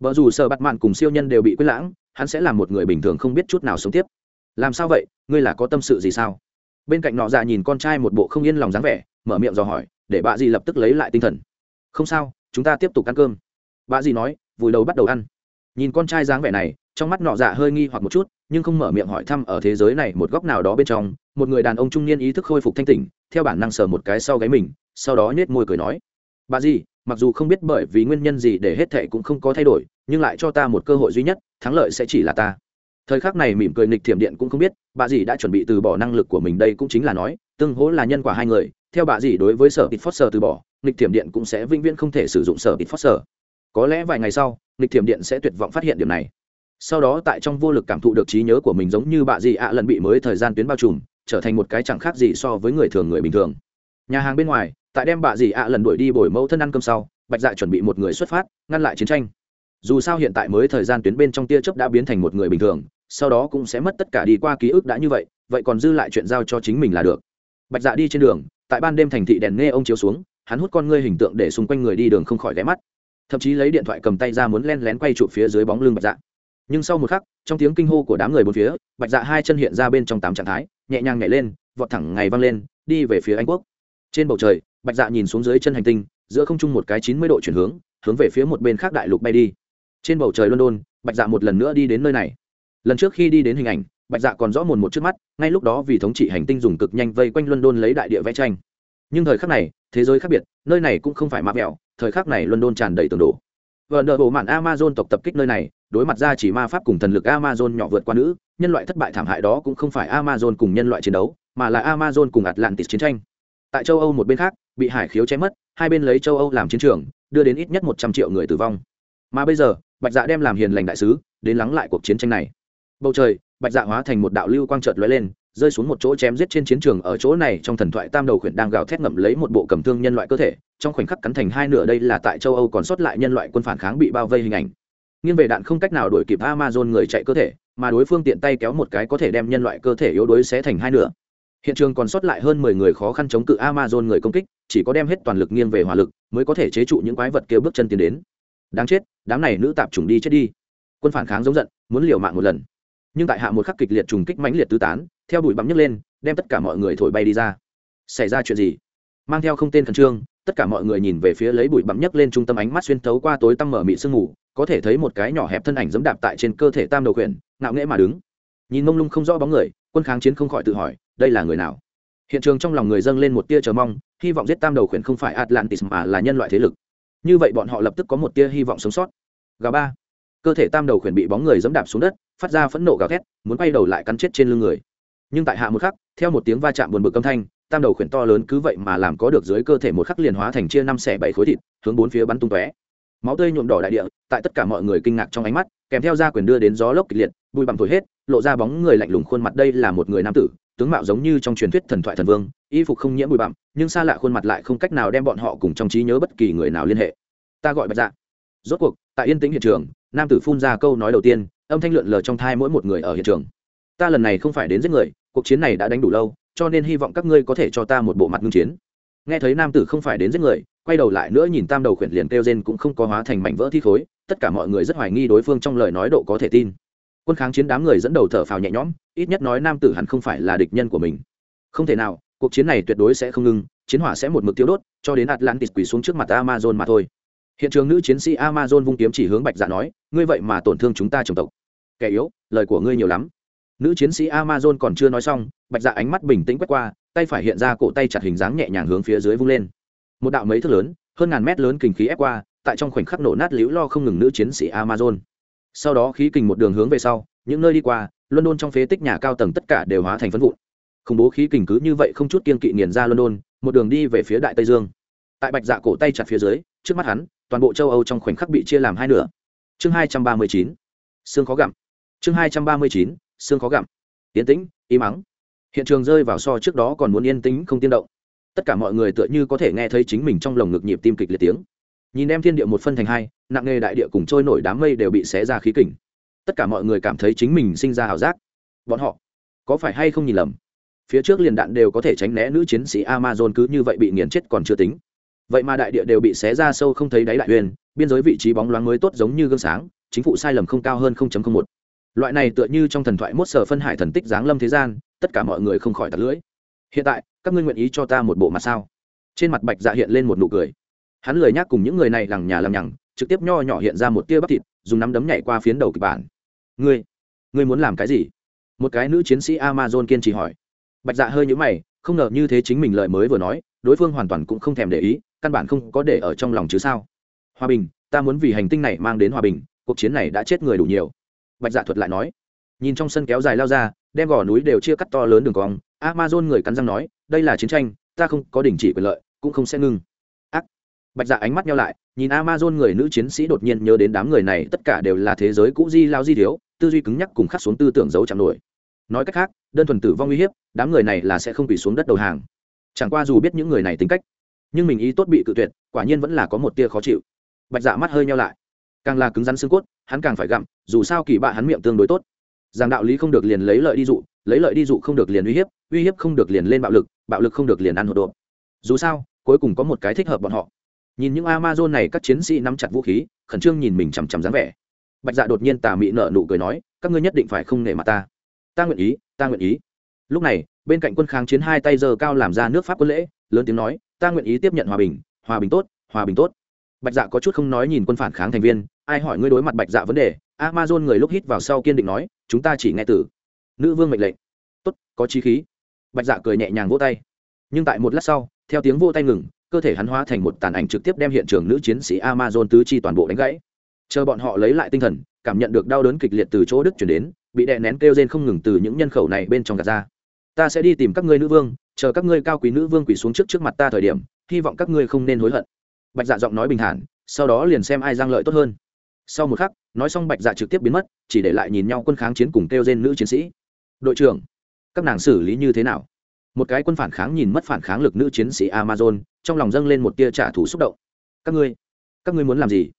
Vợ dù sợ bắt mạn cùng siêu nhân đều bị quên lãng, hắn sẽ là một người bình thường không biết chút nào sống tiếp làm sao vậy? Ngươi là có tâm sự gì sao? Bên cạnh nọ dạ nhìn con trai một bộ không yên lòng dáng vẻ mở miệng dò hỏi để bà dì lập tức lấy lại tinh thần. Không sao chúng ta tiếp tục ăn cơm. Bà dì nói vùi đầu bắt đầu ăn. Nhìn con trai dáng vẻ này trong mắt nọ dạ hơi nghi hoặc một chút nhưng không mở miệng hỏi thăm ở thế giới này một góc nào đó bên trong một người đàn ông trung niên ý thức khôi phục thanh tỉnh theo bản năng sờ một cái sau gáy mình sau đó nhét môi cười nói bà dì, mặc dù không biết bởi vì nguyên nhân gì để hết thệ cũng không có thay đổi nhưng lại cho ta một cơ hội duy nhất thắng lợi sẽ chỉ là ta thời khắc này mỉm cười nịch thiểm điện cũng không biết, bà dì đã chuẩn bị từ bỏ năng lực của mình đây cũng chính là nói, tương hỗ là nhân quả hai người, theo bà dì đối với sở ít phót sở từ bỏ nịch thiểm điện cũng sẽ vĩnh viễn không thể sử dụng sở ít phót sở. Có lẽ vài ngày sau nịch thiểm điện sẽ tuyệt vọng phát hiện điểm này. Sau đó tại trong vô lực cảm thụ được trí nhớ của mình giống như bà dì ạ lần bị mới thời gian tuyến bao trùm, trở thành một cái chẳng khác gì so với người thường người bình thường. Nhà hàng bên ngoài, tại đem bà dì ạ lần đuổi đi bồi mẫu thân ăn cơm sau, bạch dạ chuẩn bị một người xuất phát, ngăn lại chiến tranh dù sao hiện tại mới thời gian tuyến bên trong tia chớp đã biến thành một người bình thường, sau đó cũng sẽ mất tất cả đi qua ký ức đã như vậy vậy còn dư lại chuyện giao cho chính mình là được. Bạch dạ đi trên đường, tại ban đêm thành thị đèn nghe ông chiếu xuống, hắn hút con ngươi hình tượng để xung quanh người đi đường không khỏi ghé mắt. Thậm chí lấy điện thoại cầm tay ra muốn len lén quay trụ phía dưới bóng lưng bạch dạ. Nhưng sau một khắc, trong tiếng kinh hô của đám người bốn phía, bạch dạ hai chân hiện ra bên trong tám trạng thái, nhẹ nhàng nhảy lên, vọt thẳng ngày văng lên, đi về phía anh quốc. Trên bầu trời, bạch dạ nhìn xuống dưới chân hành tinh, giữa không trung một cái chín mươi độ chuyển hướng hướng về phía một bên khác đại lục bay đi trên bầu trời london, bạch dạ một lần nữa đi đến nơi này. Lần trước khi đi đến hình ảnh, bạch dạ còn rõ mồn một trước mắt, ngay lúc đó vì thống trị hành tinh dùng cực nhanh vây quanh london lấy đại địa vẽ tranh. Nhưng thời khắc này, thế giới khác biệt, nơi này cũng không phải mạ mẹo, thời khắc này london tràn đầy tường đổ. Vợ nợ bộ mạn amazon tộc tập kích nơi này, đối mặt ra chỉ ma pháp cùng thần lực amazon nhỏ vượt qua nữ, nhân loại thất bại thảm hại đó cũng không phải amazon cùng nhân loại chiến đấu, mà là amazon cùng atlantis chiến tranh. Tại châu âu một bên khác, bị hải khiếu chém mất, hai bên lấy châu âu làm chiến trường, đưa đến ít nhất một trăm triệu người tử vong. Mà bây giờ bạch dạ đem làm hiền lành đại sứ, đến lắng lại cuộc chiến tranh này. Bầu trời, bạch dạ hóa thành một đạo lưu quang trợt lóe lên, rơi xuống một chỗ chém giết trên chiến trường ở chỗ này, trong thần thoại tam đầu khuyển đang gào thét ngậm lấy một bộ cầm thương nhân loại cơ thể, trong khoảnh khắc cắn thành hai nửa đây là tại châu âu còn sót lại nhân loại quân phản kháng bị bao vây hình ảnh. Nghiêng về đạn không cách nào đuổi kịp amazon người chạy cơ thể, mà đối phương tiện tay kéo một cái có thể đem nhân loại cơ thể yếu đuối xé thành hai nửa. Hiện trường còn sót lại hơn mười người khó khăn chống cự amazon người công kích, chỉ có đem hết toàn lực nghiêng về hỏa lực, mới có thể chế trụ những quái vật kia bước chân tiến đến đáng chết, đám này nữ tạp trùng đi chết đi. Quân phản kháng giống giận, muốn liều mạng một lần. Nhưng tại hạ một khắc kịch liệt trùng kích mãnh liệt tứ tán, theo bụi bắm nhấc lên, đem tất cả mọi người thổi bay đi ra. Xảy ra chuyện gì? Mang theo không tên khẩn trương, tất cả mọi người nhìn về phía lấy bụi bặm nhấc lên trung tâm ánh mắt xuyên thấu qua tối tăm mở mị sương ngủ có thể thấy một cái nhỏ hẹp thân ảnh dẫm đạp tại trên cơ thể tam đầu khuyển, ngạo nghễ mà đứng. Nhìn mông lung không rõ bóng người, quân kháng chiến không khỏi tự hỏi, đây là người nào? Hiện trường trong lòng người dâng lên một tia chờ mong, hy vọng giết tam đầu khuyển không phải atlantis mà là nhân loại thế lực như vậy bọn họ lập tức có một tia hy vọng sống sót. Gà ba. Cơ thể tam đầu khuyển bị bóng người dẫm đạp xuống đất, phát ra phẫn nộ gào thét, muốn quay đầu lại cắn chết trên lưng người. Nhưng tại hạ một khắc, theo một tiếng va chạm buồn bực âm thanh, tam đầu khuyển to lớn cứ vậy mà làm có được dưới cơ thể một khắc liền hóa thành chia năm xẻ bảy khối thịt, hướng bốn phía bắn tung tóe. Máu tươi nhuộm đỏ đại địa, tại tất cả mọi người kinh ngạc trong ánh mắt, kèm theo ra quyền đưa đến gió lốc kịch liệt, bụi bặm thổi hết, lộ ra bóng người lạnh lùng khuôn mặt đây là một người nam tử, tướng mạo giống như trong truyền thuyết thần thoại thần vương y phục không nhiễm bụi bặm, nhưng xa lạ khuôn mặt lại không cách nào đem bọn họ cùng trong trí nhớ bất kỳ người nào liên hệ. Ta gọi bạch dạ. Rốt cuộc, tại yên tĩnh hiện trường, nam tử phun ra câu nói đầu tiên, âm thanh lượn lờ trong thai mỗi một người ở hiện trường. Ta lần này không phải đến giết người, cuộc chiến này đã đánh đủ lâu, cho nên hy vọng các ngươi có thể cho ta một bộ mặt ngưng chiến. Nghe thấy nam tử không phải đến giết người, quay đầu lại nữa nhìn tam đầu khuyển liền kêu gen cũng không có hóa thành mảnh vỡ thi khối, tất cả mọi người rất hoài nghi đối phương trong lời nói độ có thể tin. Quân kháng chiến đám người dẫn đầu thở phào nhẹ nhõm, ít nhất nói nam tử hẳn không phải là địch nhân của mình. Không thể nào cuộc chiến này tuyệt đối sẽ không ngưng, chiến hỏa sẽ một mực tiêu đốt, cho đến atlantis quỳ xuống trước mặt amazon mà thôi. Hiện trường nữ chiến sĩ amazon vung kiếm chỉ hướng bạch dạ nói, ngươi vậy mà tổn thương chúng ta chủng tộc. Kẻ yếu, lời của ngươi nhiều lắm. Nữ chiến sĩ amazon còn chưa nói xong, bạch dạ ánh mắt bình tĩnh quét qua, tay phải hiện ra cổ tay chặt hình dáng nhẹ nhàng hướng phía dưới vung lên. Một đạo mấy thước lớn, hơn ngàn mét lớn kình khí ép qua, tại trong khoảnh khắc nổ nát liễu lo không ngừng nữ chiến sĩ amazon. Sau đó khí kình một đường hướng về sau, những nơi đi qua, london trong phế tích nhà cao tầng tất cả đều hóa thành phân vụn khủng bố khí kình cứ như vậy không chút kiên kỵ nghiền ra london, một đường đi về phía đại tây dương. Tại bạch dạ cổ tay chặt phía dưới, trước mắt hắn, toàn bộ châu âu trong khoảnh khắc bị chia làm hai nửa. Chương hai trăm ba mươi chín, xương khó gặm. Chương hai trăm ba mươi chín, xương khó gặm. Tiến tĩnh, im mắng hiện trường rơi vào so trước đó còn muốn yên tĩnh không tiên động. Tất cả mọi người tựa như có thể nghe thấy chính mình trong lồng ngực nhịp tim kịch liệt tiếng. Nhìn em thiên địa một phân thành hai, nặng nghề đại địa cùng trôi nổi đám mây đều bị xé ra khí kình. Tất cả mọi người cảm thấy chính mình sinh ra ảo giác. Bọn họ có phải hay không nhìn lầm? Phía trước liền đạn đều có thể tránh né nữ chiến sĩ amazon cứ như vậy bị nghiền chết còn chưa tính. Vậy mà đại địa đều bị xé ra sâu không thấy đáy đại huyền, biên giới vị trí bóng loáng mới tốt giống như gương sáng, chính phủ sai lầm không cao hơn một. Loại này tựa như trong thần thoại mốt sở phân hải thần tích giáng lâm thế gian, tất cả mọi người không khỏi tạt lưỡi. Hiện tại, các ngươi nguyện ý cho ta một bộ mặt sao? Trên mặt bạch dạ hiện lên một nụ cười. Hắn lười nhác cùng những người này lằng nhà lằng nhằng, trực tiếp nho nhỏ hiện ra một tia bắp thịt, dùng nắm đấm nhảy qua phiến đầu kịch bản. Ngươi ngươi muốn làm cái gì? Một cái nữ chiến sĩ amazon kiên trì hỏi bạch dạ hơi nhũ mày, không ngờ như thế chính mình lời mới vừa nói, đối phương hoàn toàn cũng không thèm để ý, căn bản không có để ở trong lòng chứ sao. Hòa bình, ta muốn vì hành tinh này mang đến hòa bình, cuộc chiến này đã chết người đủ nhiều. Bạch dạ thuật lại nói. Nhìn trong sân kéo dài lao ra, đem gò núi đều chia cắt to lớn đường cong, amazon người cắn răng nói, đây là chiến tranh, ta không có đình chỉ quyền lợi, cũng không sẽ ngưng. Ác. Bạch dạ ánh mắt nhau lại, nhìn amazon người nữ chiến sĩ đột nhiên nhớ đến đám người này, tất cả đều là thế giới cũ di lao di thiếu, tư duy cứng nhắc cùng khắc xuống tư tưởng giấu chạm nổi. Nói cách khác đơn thuần tử vong uy hiếp, đám người này là sẽ không bị xuống đất đầu hàng. Chẳng qua dù biết những người này tính cách, nhưng mình ý tốt bị cự tuyệt, quả nhiên vẫn là có một tia khó chịu. Bạch dạ mắt hơi nhau lại. Càng là cứng rắn xương cốt, hắn càng phải gặm, dù sao kỳ bạ hắn miệng tương đối tốt. Rằng đạo lý không được liền lấy lợi đi dụ, lấy lợi đi dụ không được liền uy hiếp uy hiếp không được liền lên bạo lực bạo lực không được liền ăn hột đột. dù sao, cuối cùng có một cái thích hợp bọn họ. Nhìn những amazon này các chiến sĩ nắm chặt vũ khí, khẩn trương nhìn mình chằm chằm dáng vẻ. Bạch dạ đột nhiên tà mị nợ nụ cười nói, các ngươi nhất định phải không nể mặt ta. Ta nguyện ý ta nguyện ý. Lúc này, bên cạnh quân kháng chiến hai tay giơ cao làm ra nước pháp quân lễ, lớn tiếng nói, ta nguyện ý tiếp nhận hòa bình hòa bình tốt, hòa bình tốt. Bạch dạ có chút không nói nhìn quân phản kháng thành viên, ai hỏi ngươi đối mặt bạch dạ vấn đề? Amazon người lúc hít vào sau kiên định nói, chúng ta chỉ nghe từ nữ vương mệnh lệnh. Tốt, có chi khí. Bạch dạ cười nhẹ nhàng vỗ tay. Nhưng tại một lát sau, theo tiếng vô tay ngừng, cơ thể hắn hóa thành một tàn ảnh trực tiếp đem hiện trường nữ chiến sĩ amazon tứ chi toàn bộ đánh gãy. Chờ bọn họ lấy lại tinh thần, cảm nhận được đau đớn kịch liệt từ chỗ đức chuyển đến bị đè nén kêu rên không ngừng từ những nhân khẩu này bên trong gạt ra. Ta sẽ đi tìm các ngươi nữ vương, chờ các ngươi cao quý nữ vương quỳ xuống trước trước mặt ta thời điểm, hy vọng các ngươi không nên hối hận. Bạch dạ giọng nói bình thản, sau đó liền xem ai giang lợi tốt hơn. Sau một khắc, nói xong bạch dạ trực tiếp biến mất, chỉ để lại nhìn nhau quân kháng chiến cùng kêu trên nữ chiến sĩ. Đội trưởng, các nàng xử lý như thế nào? Một cái quân phản kháng nhìn mất phản kháng lực nữ chiến sĩ amazon, trong lòng dâng lên một tia trả thù xúc động. Các ngươi các ngươi muốn làm gì?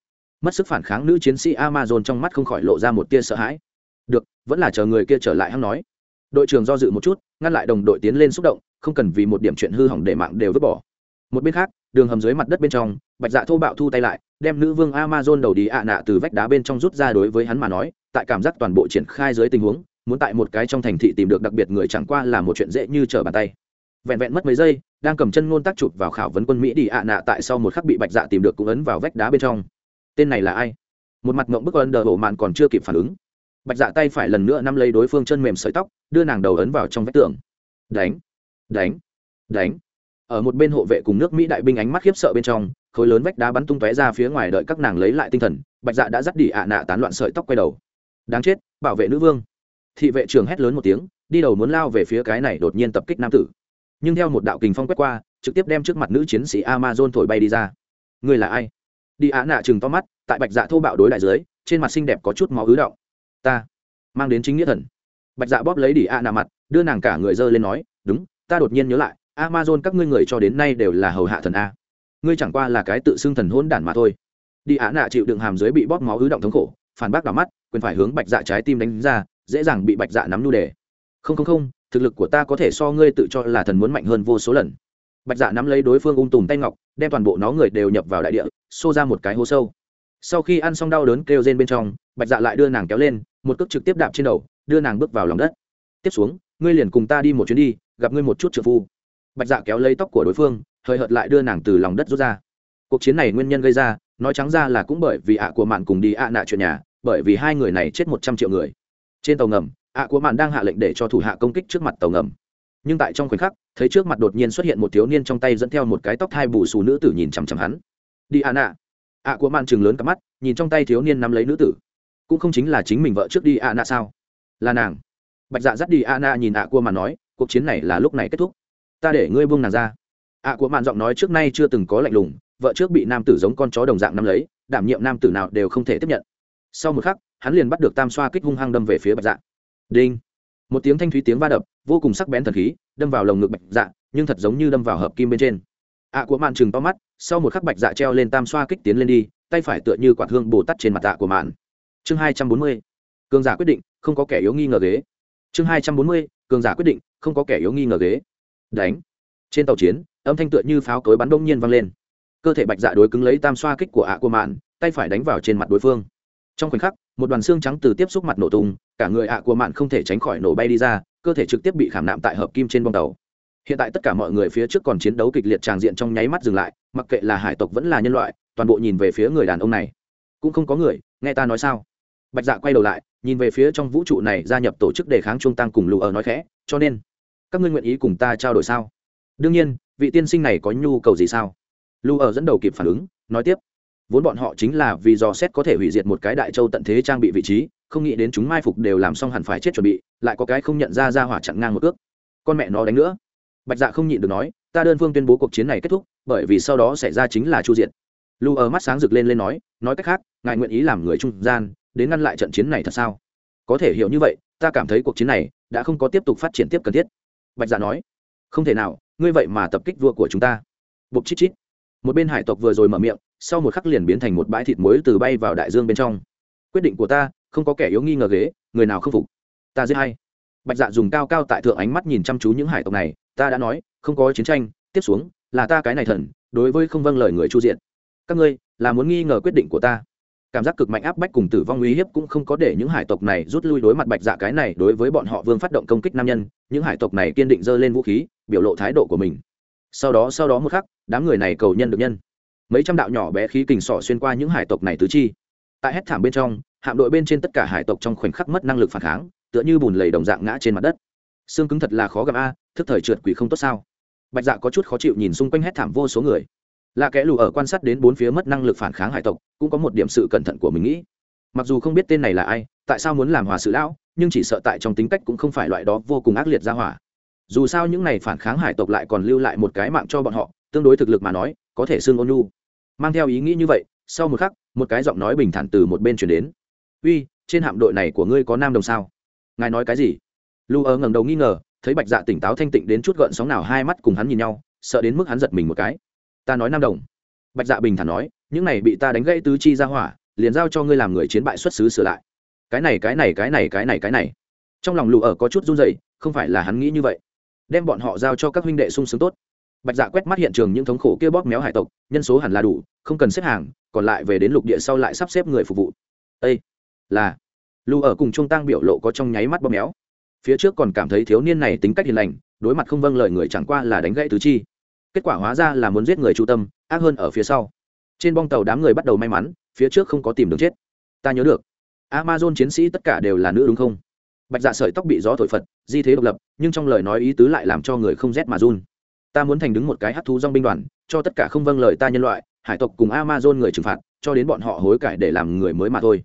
Mất sức phản kháng nữ chiến sĩ amazon trong mắt không khỏi lộ ra một tia sợ hãi được, vẫn là chờ người kia trở lại hăng nói. Đội trưởng do dự một chút, ngăn lại đồng đội tiến lên xúc động, không cần vì một điểm chuyện hư hỏng để mạng đều vứt bỏ. Một bên khác, đường hầm dưới mặt đất bên trong, bạch dạ thô bạo thu tay lại, đem nữ vương amazon đầu đi ạ nạ từ vách đá bên trong rút ra đối với hắn mà nói, tại cảm giác toàn bộ triển khai dưới tình huống, muốn tại một cái trong thành thị tìm được đặc biệt người chẳng qua là một chuyện dễ như trở bàn tay. Vẹn vẹn mất mấy giây, đang cầm chân ngôn tác chụp vào khảo vấn quân mỹ đi ạ nạ tại sau một khắc bị bạch dạ tìm được cũng ấn vào vách đá bên trong. Tên này là ai? Một mặt ngộng bức ấn đờ bộ mạn còn chưa kịp phản ứng bạch dạ tay phải lần nữa nắm lấy đối phương chân mềm sợi tóc, đưa nàng đầu ấn vào trong vách tường. Đánh đánh đánh. Ở một bên hộ vệ cùng nước mỹ đại binh ánh mắt khiếp sợ bên trong, khối lớn vách đá bắn tung tóe ra phía ngoài đợi các nàng lấy lại tinh thần, bạch dạ đã dắt đỉ ạ nạ tán loạn sợi tóc quay đầu. Đáng chết, bảo vệ nữ vương. Thị vệ trưởng hét lớn một tiếng, đi đầu muốn lao về phía cái này đột nhiên tập kích nam tử. Nhưng theo một đạo kình phong quét qua, trực tiếp đem trước mặt nữ chiến sĩ amazon thổi bay đi ra. Người là ai? Đi ạ nạ chừng to mắt, tại bạch dạ thô bạo đối đại dưới trên mặt xinh đẹp có chút máu ứ động ta mang đến chính nghĩa thần. Bạch dạ bóp lấy đỉ a nạ mặt, đưa nàng cả người dơ lên nói, đúng, ta đột nhiên nhớ lại, amazon các ngươi người cho đến nay đều là hầu hạ thần a. Ngươi chẳng qua là cái tự xưng thần hôn đản mà thôi. Đi á nạ chịu đựng hàm dưới bị bóp máu ứ động thống khổ, phản bác đỏ mắt, quyền phải hướng bạch dạ trái tim đánh ra, dễ dàng bị bạch dạ nắm nu đề. Không không không, thực lực của ta có thể so ngươi tự cho là thần muốn mạnh hơn vô số lần. Bạch dạ nắm lấy đối phương ung tùm tay ngọc, đem toàn bộ nó người đều nhập vào đại địa, xô ra một cái hố sâu. Sau khi ăn xong đau đớn kêu rên bên trong, bạch dạ lại đưa nàng kéo lên một cước trực tiếp đạp trên đầu, đưa nàng bước vào lòng đất. Tiếp xuống, ngươi liền cùng ta đi một chuyến đi, gặp ngươi một chút trợ phu. Bạch dạ kéo lấy tóc của đối phương, hơi hợt lại đưa nàng từ lòng đất rút ra. Cuộc chiến này nguyên nhân gây ra, nói trắng ra là cũng bởi vì ạ của mạn cùng đi ạ nạ chuyện nhà, bởi vì hai người này chết một trăm triệu người. Trên tàu ngầm, ạ của mạn đang hạ lệnh để cho thủ hạ công kích trước mặt tàu ngầm. Nhưng tại trong khoảnh khắc, thấy trước mặt đột nhiên xuất hiện một thiếu niên trong tay dẫn theo một cái tóc thai bù xù nữ tử nhìn chằm chằm hắn. Đi ạ nạ. Ạ của mạn chừng lớn cặp mắt, nhìn trong tay thiếu niên nắm lấy nữ tử cũng không chính là chính mình vợ trước đi ạ nạ sao? Là nàng. Bạch dạ dắt đi ạ nạ nhìn ạ cua mà nói, cuộc chiến này là lúc này kết thúc. Ta để ngươi buông nàng ra. Ạ cua mạn giọng nói trước nay chưa từng có lạnh lùng, vợ trước bị nam tử giống con chó đồng dạng nắm lấy, đảm nhiệm nam tử nào đều không thể tiếp nhận. Sau một khắc, hắn liền bắt được tam xoa kích hung hăng đâm về phía bạch dạ. Đinh. Một tiếng thanh thúy tiếng va đập, vô cùng sắc bén thần khí, đâm vào lồng ngực bạch dạ nhưng thật giống như đâm vào hợp kim bên trên. Ạ của mạn chừng to mắt, sau một khắc bạch dạ treo lên tam xoa kích tiến lên đi, tay phải tựa như quạt hương bồ tắt trên mặt tạ của mạn chương hai trăm bốn mươi, cường giả quyết định, không có kẻ yếu nghi ngờ ghế. Chương hai trăm bốn mươi, cường giả quyết định, không có kẻ yếu nghi ngờ ghế. Đánh. Trên tàu chiến, âm thanh tựa như pháo cối bắn đông nhiên vang lên. Cơ thể bạch dạ đối cứng lấy tam xoa kích của ạ của mạn, tay phải đánh vào trên mặt đối phương. Trong khoảnh khắc, một đoàn xương trắng từ tiếp xúc mặt nổ tung, cả người ạ của mạn không thể tránh khỏi nổ bay đi ra, cơ thể trực tiếp bị khảm nạm tại hợp kim trên bong tàu. Hiện tại tất cả mọi người phía trước còn chiến đấu kịch liệt tràng diện trong nháy mắt dừng lại, mặc kệ là hải tộc vẫn là nhân loại, toàn bộ nhìn về phía người đàn ông này. Cũng không có người, nghe ta nói sao? Bạch dạ quay đầu lại, nhìn về phía trong vũ trụ này gia nhập tổ chức đề kháng trung tăng cùng lù ở nói khẽ, cho nên, các ngươi nguyện ý cùng ta trao đổi sao? Đương nhiên, vị tiên sinh này có nhu cầu gì sao? Lù ở dẫn đầu kịp phản ứng, nói tiếp, vốn bọn họ chính là vì dò xét có thể hủy diệt một cái đại châu tận thế trang bị vị trí, không nghĩ đến chúng mai phục đều làm xong hẳn phải chết chuẩn bị, lại có cái không nhận ra ra hỏa chặn ngang một ước. Con mẹ nó đánh nữa. Bạch dạ không nhịn được nói, ta đơn phương tuyên bố cuộc chiến này kết thúc, bởi vì sau đó xảy ra chính là chu diện lù ở mắt sáng rực lên lên nói nói cách khác, ngài nguyện ý làm người trung gian đến ngăn lại trận chiến này thật sao? Có thể hiểu như vậy, ta cảm thấy cuộc chiến này đã không có tiếp tục phát triển tiếp cần thiết. Bạch dạ nói, không thể nào, ngươi vậy mà tập kích vua của chúng ta. Bục chít chít, một bên hải tộc vừa rồi mở miệng, sau một khắc liền biến thành một bãi thịt muối từ bay vào đại dương bên trong. Quyết định của ta, không có kẻ yếu nghi ngờ ghế, người nào không phục? Ta giết hay bạch dạ dùng cao cao tại thượng ánh mắt nhìn chăm chú những hải tộc này, ta đã nói, không có chiến tranh, tiếp xuống, là ta cái này thần, đối với không vâng lời người chu diện. Các ngươi, là muốn nghi ngờ quyết định của ta cảm giác cực mạnh áp bách cùng tử vong uy hiếp cũng không có để những hải tộc này rút lui đối mặt bạch dạ cái này đối với bọn họ vương phát động công kích nam nhân, những hải tộc này kiên định giơ lên vũ khí, biểu lộ thái độ của mình. Sau đó sau đó một khắc, đám người này cầu nhân được nhân. Mấy trăm đạo nhỏ bé khí kình sỏ xuyên qua những hải tộc này tứ chi. Tại hết thảm bên trong, hạm đội bên trên tất cả hải tộc trong khoảnh khắc mất năng lực phản kháng, tựa như bùn lầy đồng dạng ngã trên mặt đất. Xương cứng thật là khó gặp a, thức thời trượt quỷ không tốt sao? Bạch dạ có chút khó chịu nhìn xung quanh hết thảm vô số người là kẻ lù ở quan sát đến bốn phía mất năng lực phản kháng hải tộc, cũng có một điểm sự cẩn thận của mình nghĩ. Mặc dù không biết tên này là ai, tại sao muốn làm hòa sự lão, nhưng chỉ sợ tại trong tính cách cũng không phải loại đó vô cùng ác liệt ra hỏa. Dù sao những này phản kháng hải tộc lại còn lưu lại một cái mạng cho bọn họ, tương đối thực lực mà nói, có thể xương ôn nhu mang theo ý nghĩ như vậy, sau một khắc, một cái giọng nói bình thản từ một bên chuyển đến. Uy, trên hạm đội này của ngươi có nam đồng sao? Ngài nói cái gì? Lu ơ ngẩng đầu nghi ngờ, thấy bạch dạ tỉnh táo thanh tịnh đến chút gợn sóng nào hai mắt cùng hắn nhìn nhau, sợ đến mức hắn giật mình một cái ta nói nam đồng. Bạch dạ bình thản nói, những này bị ta đánh gãy tứ chi ra hỏa, liền giao cho ngươi làm người chiến bại xuất xứ sửa lại. Cái này cái này cái này cái này cái này. Trong lòng lù ở có chút run dậy không phải là hắn nghĩ như vậy. Đem bọn họ giao cho các huynh đệ sung sướng tốt. Bạch dạ quét mắt hiện trường những thống khổ kia bóp méo hải tộc, nhân số hẳn là đủ, không cần xếp hàng, còn lại về đến lục địa sau lại sắp xếp người phục vụ. Â là. Lù ở cùng trung tăng biểu lộ có trong nháy mắt bóp méo. Phía trước còn cảm thấy thiếu niên này tính cách hiền lành, đối mặt không vâng lời người chẳng qua là đánh gãy tứ chi kết quả hóa ra là muốn giết người chu tâm, ác hơn ở phía sau. Trên bong tàu đám người bắt đầu may mắn, phía trước không có tìm đường chết. Ta nhớ được. Amazon chiến sĩ tất cả đều là nữ đúng không? Bạch dạ sợi tóc bị gió thổi phật, di thế độc lập, nhưng trong lời nói ý tứ lại làm cho người không rét mà run. Ta muốn thành đứng một cái hát thú dong binh đoàn, cho tất cả không vâng lời ta nhân loại, hải tộc cùng amazon người trừng phạt, cho đến bọn họ hối cải để làm người mới mà thôi.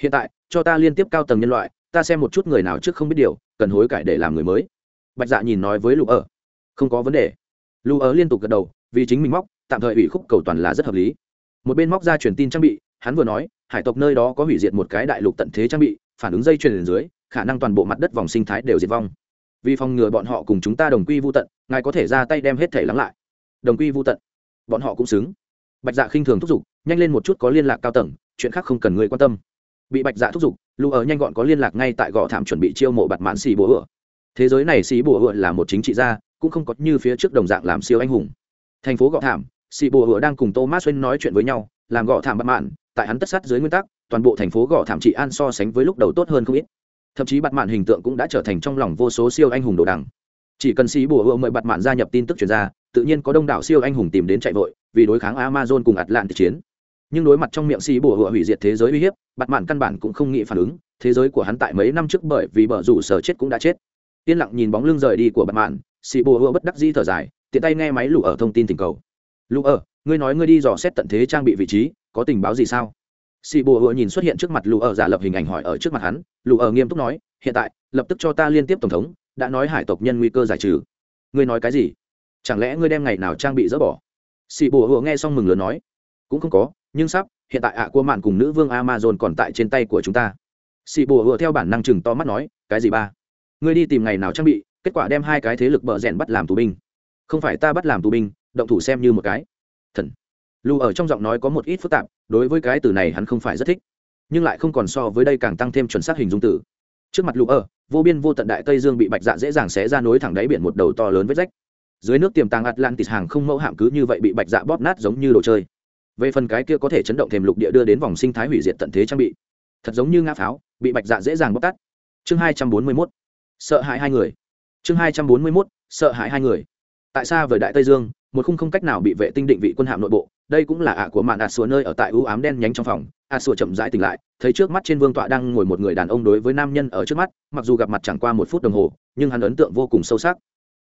Hiện tại, cho ta liên tiếp cao tầng nhân loại, ta xem một chút người nào trước không biết điều, cần hối cải để làm người mới. Bạch dạ nhìn nói với lục ở. Không có vấn đề. Lu ở liên tục gật đầu, vì chính mình móc, tạm thời ủy khúc cầu toàn là rất hợp lý. Một bên móc ra truyền tin trang bị, hắn vừa nói, hải tộc nơi đó có hủy diệt một cái đại lục tận thế trang bị, phản ứng dây chuyền dưới, khả năng toàn bộ mặt đất vòng sinh thái đều diệt vong. Vì phòng ngừa bọn họ cùng chúng ta đồng quy vô tận, ngài có thể ra tay đem hết thể lắng lại. Đồng quy vô tận. Bọn họ cũng xứng. Bạch dạ khinh thường thúc giục, nhanh lên một chút có liên lạc cao tầng, chuyện khác không cần người quan tâm. Bị bạch dạ thúc giục, Lu ở nhanh gọn có liên lạc ngay tại gò thảm chuẩn bị chiêu mộ bạt mãn xì bố ựa. Thế giới này xì bố ựa là một chính trị gia cũng không có như phía trước đồng dạng làm siêu anh hùng. Thành phố gò thảm, sĩ bồ hựa đang cùng thomas wayne nói chuyện với nhau, làm gò thảm bất mãn, tại hắn tất sát dưới nguyên tắc, toàn bộ thành phố gò thảm trị an so sánh với lúc đầu tốt hơn không ít. Thậm chí bất mạn hình tượng cũng đã trở thành trong lòng vô số siêu anh hùng đồ đằng. Chỉ cần Sĩ bùa hựa mời bất mạn gia nhập tin tức chuyển ra, tự nhiên có đông đảo siêu anh hùng tìm đến chạy vội, vì đối kháng amazon cùng atlantic chiến. Nhưng đối mặt trong miệng Sĩ bùa hựa hủy diệt thế giới uy hiếp, bất mạn căn bản cũng không nghĩ phản ứng, thế giới của hắn tại mấy năm trước bởi vì bờ rủ sở chết cũng đã chết. Yên lặng nhìn bóng lưng rời đi của bất mạn xì bùa hựa bất đắc di thở dài, tiện tay nghe máy lụ ở thông tin tình cầu. Lụ ở, ngươi nói ngươi đi dò xét tận thế trang bị vị trí, có tình báo gì sao? Xì bùa hựa nhìn xuất hiện trước mặt lụ ở giả lập hình ảnh hỏi ở trước mặt hắn lụ ở nghiêm túc nói, hiện tại, lập tức cho ta liên tiếp tổng thống, đã nói hải tộc nhân nguy cơ giải trừ. Ngươi nói cái gì? Chẳng lẽ ngươi đem ngày nào trang bị dỡ bỏ? Xì bùa hựa nghe xong mừng lớn nói, cũng không có, nhưng sắp, hiện tại ạ à của mạn cùng nữ vương amazon còn tại trên tay của chúng ta. Xì bùa hựa theo bản năng chừng to mắt nói, cái gì ba? Ngươi đi tìm ngày nào trang bị kết quả đem hai cái thế lực bợ rèn bắt làm tù binh. Không phải ta bắt làm tù binh, động thủ xem như một cái. Thần. Lù ở trong giọng nói có một ít phức tạp, đối với cái từ này hắn không phải rất thích. Nhưng lại không còn so với đây càng tăng thêm chuẩn xác hình dung tử trước mặt lù ở, vô biên vô tận đại tây dương bị bạch dạ dễ dàng xé ra nối thẳng đáy biển một đầu to lớn với rách. Dưới nước tiềm tàng atlantis hàng không mẫu hạm cứ như vậy bị bạch dạ bóp nát giống như đồ chơi. Về phần cái kia có thể chấn động thềm lục địa đưa đến vòng sinh thái hủy diệt tận thế trang bị. Thật giống như ngã pháo, bị bạch dạ dễ dàng bóp tắt chương hai trăm bốn mươi mốt. Sợ hãi hai người chương hai trăm bốn mươi mốt, sợ hãi hai người. Tại sao với đại tây dương, một khung không cách nào bị vệ tinh định vị quân hạm nội bộ, đây cũng là ạ của mạn ạt sùa nơi ở tại ưu ám đen nhánh trong phòng. Ạt sùa chậm rãi tỉnh lại, thấy trước mắt trên vương tọa đang ngồi một người đàn ông đối với nam nhân ở trước mắt, mặc dù gặp mặt chẳng qua một phút đồng hồ, nhưng hắn ấn tượng vô cùng sâu sắc.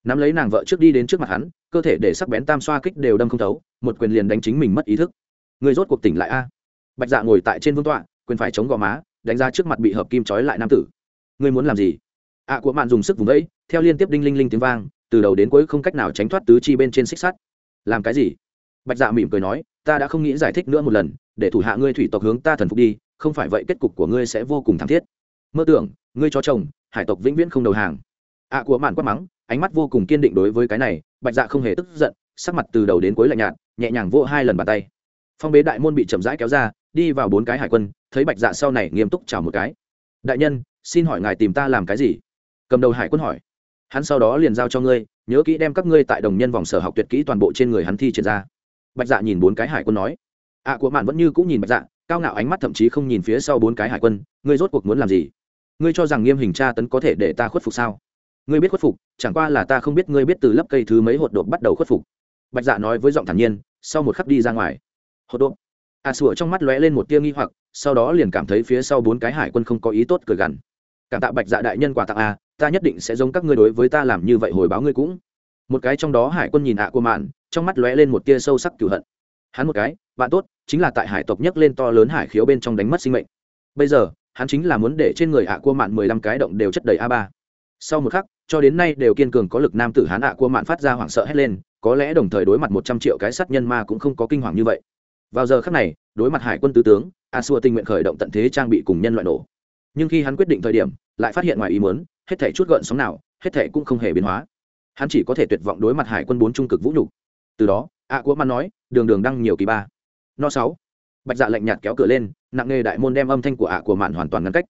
Nắm lấy nàng vợ trước đi đến trước mặt hắn, cơ thể để sắc bén tam xoa kích đều đâm không thấu, một quyền liền đánh chính mình mất ý thức. Người rốt cuộc tỉnh lại a? Bạch dạ ngồi tại trên vương tọa, quyền phải chống gò má, đánh ra trước mặt bị hợp kim trói lại nam tử. Ngươi muốn làm gì? Ạ của mạn dùng sức vùng vẫy theo liên tiếp đinh linh linh tiếng vang, từ đầu đến cuối không cách nào tránh thoát tứ chi bên trên xích sắt. Làm cái gì? Bạch dạ mỉm cười nói, ta đã không nghĩ giải thích nữa một lần, để thủ hạ ngươi thủy tộc hướng ta thần phục đi, không phải vậy kết cục của ngươi sẽ vô cùng thảm thiết. Mơ tưởng, ngươi cho chồng, hải tộc vĩnh viễn không đầu hàng. Ạ của mạn quát mắng, ánh mắt vô cùng kiên định đối với cái này, bạch dạ không hề tức giận, sắc mặt từ đầu đến cuối lạnh nhạt, nhẹ nhàng vỗ hai lần bàn tay. Phong bế đại môn bị chậm rãi kéo ra, đi vào bốn cái hải quân, thấy bạch dạ sau này nghiêm túc chào một cái. Đại nhân, xin hỏi ngài tìm ta làm cái gì? Cầm đầu hải quân hỏi hắn sau đó liền giao cho ngươi, nhớ kỹ đem các ngươi tại đồng nhân vòng sở học tuyệt kỹ toàn bộ trên người hắn thi triển ra. Bạch dạ nhìn bốn cái hải quân nói. Ạ của mạn vẫn như cũng nhìn bạch dạ cao ngạo ánh mắt thậm chí không nhìn phía sau bốn cái hải quân, ngươi rốt cuộc muốn làm gì? Ngươi cho rằng nghiêm hình tra tấn có thể để ta khuất phục sao? Ngươi biết khuất phục, chẳng qua là ta không biết ngươi biết từ lấp cây thứ mấy hột độp bắt đầu khuất phục. Bạch dạ nói với giọng thản nhiên, sau một khắc đi ra ngoài. Hột độp. A sủa trong mắt lóe lên một tia nghi hoặc, sau đó liền cảm thấy phía sau bốn cái hải quân không có ý tốt cười gằn cảm tạ bạch dạ đại nhân quà tặng a ta nhất định sẽ giống các ngươi đối với ta làm như vậy hồi báo ngươi cũng. Một cái trong đó hải quân nhìn ạ của mạn, trong mắt lóe lên một tia sâu sắc cửu hận. Hắn một cái, bạn tốt, chính là tại hải tộc nhấc lên to lớn hải khiếu bên trong đánh mất sinh mệnh. Bây giờ, hắn chính là muốn để trên người ạ của mạn mười lăm cái động đều chất đầy a ba. Sau một khắc, cho đến nay đều kiên cường có lực nam tử hán ạ của mạn phát ra hoảng sợ hét lên, có lẽ đồng thời đối mặt một trăm triệu cái sát nhân ma cũng không có kinh hoàng như vậy. Vào giờ khắc này, đối mặt hải quân tứ tướng, a xua tình nguyện khởi động tận thế trang bị cùng nhân loại nổ nhưng khi hắn quyết định thời điểm, lại phát hiện ngoài ý muốn, hết thể chút gợn sóng nào, hết thể cũng không hề biến hóa. Hắn chỉ có thể tuyệt vọng đối mặt hải quân bốn trung cực vũ nhục. Từ đó ạ của man nói, đường đường đăng nhiều kỳ ba. No sáu. Bạch dạ lạnh nhạt kéo cửa lên, nặng nghề đại môn đem âm thanh của ạ của mạn hoàn toàn ngăn cách.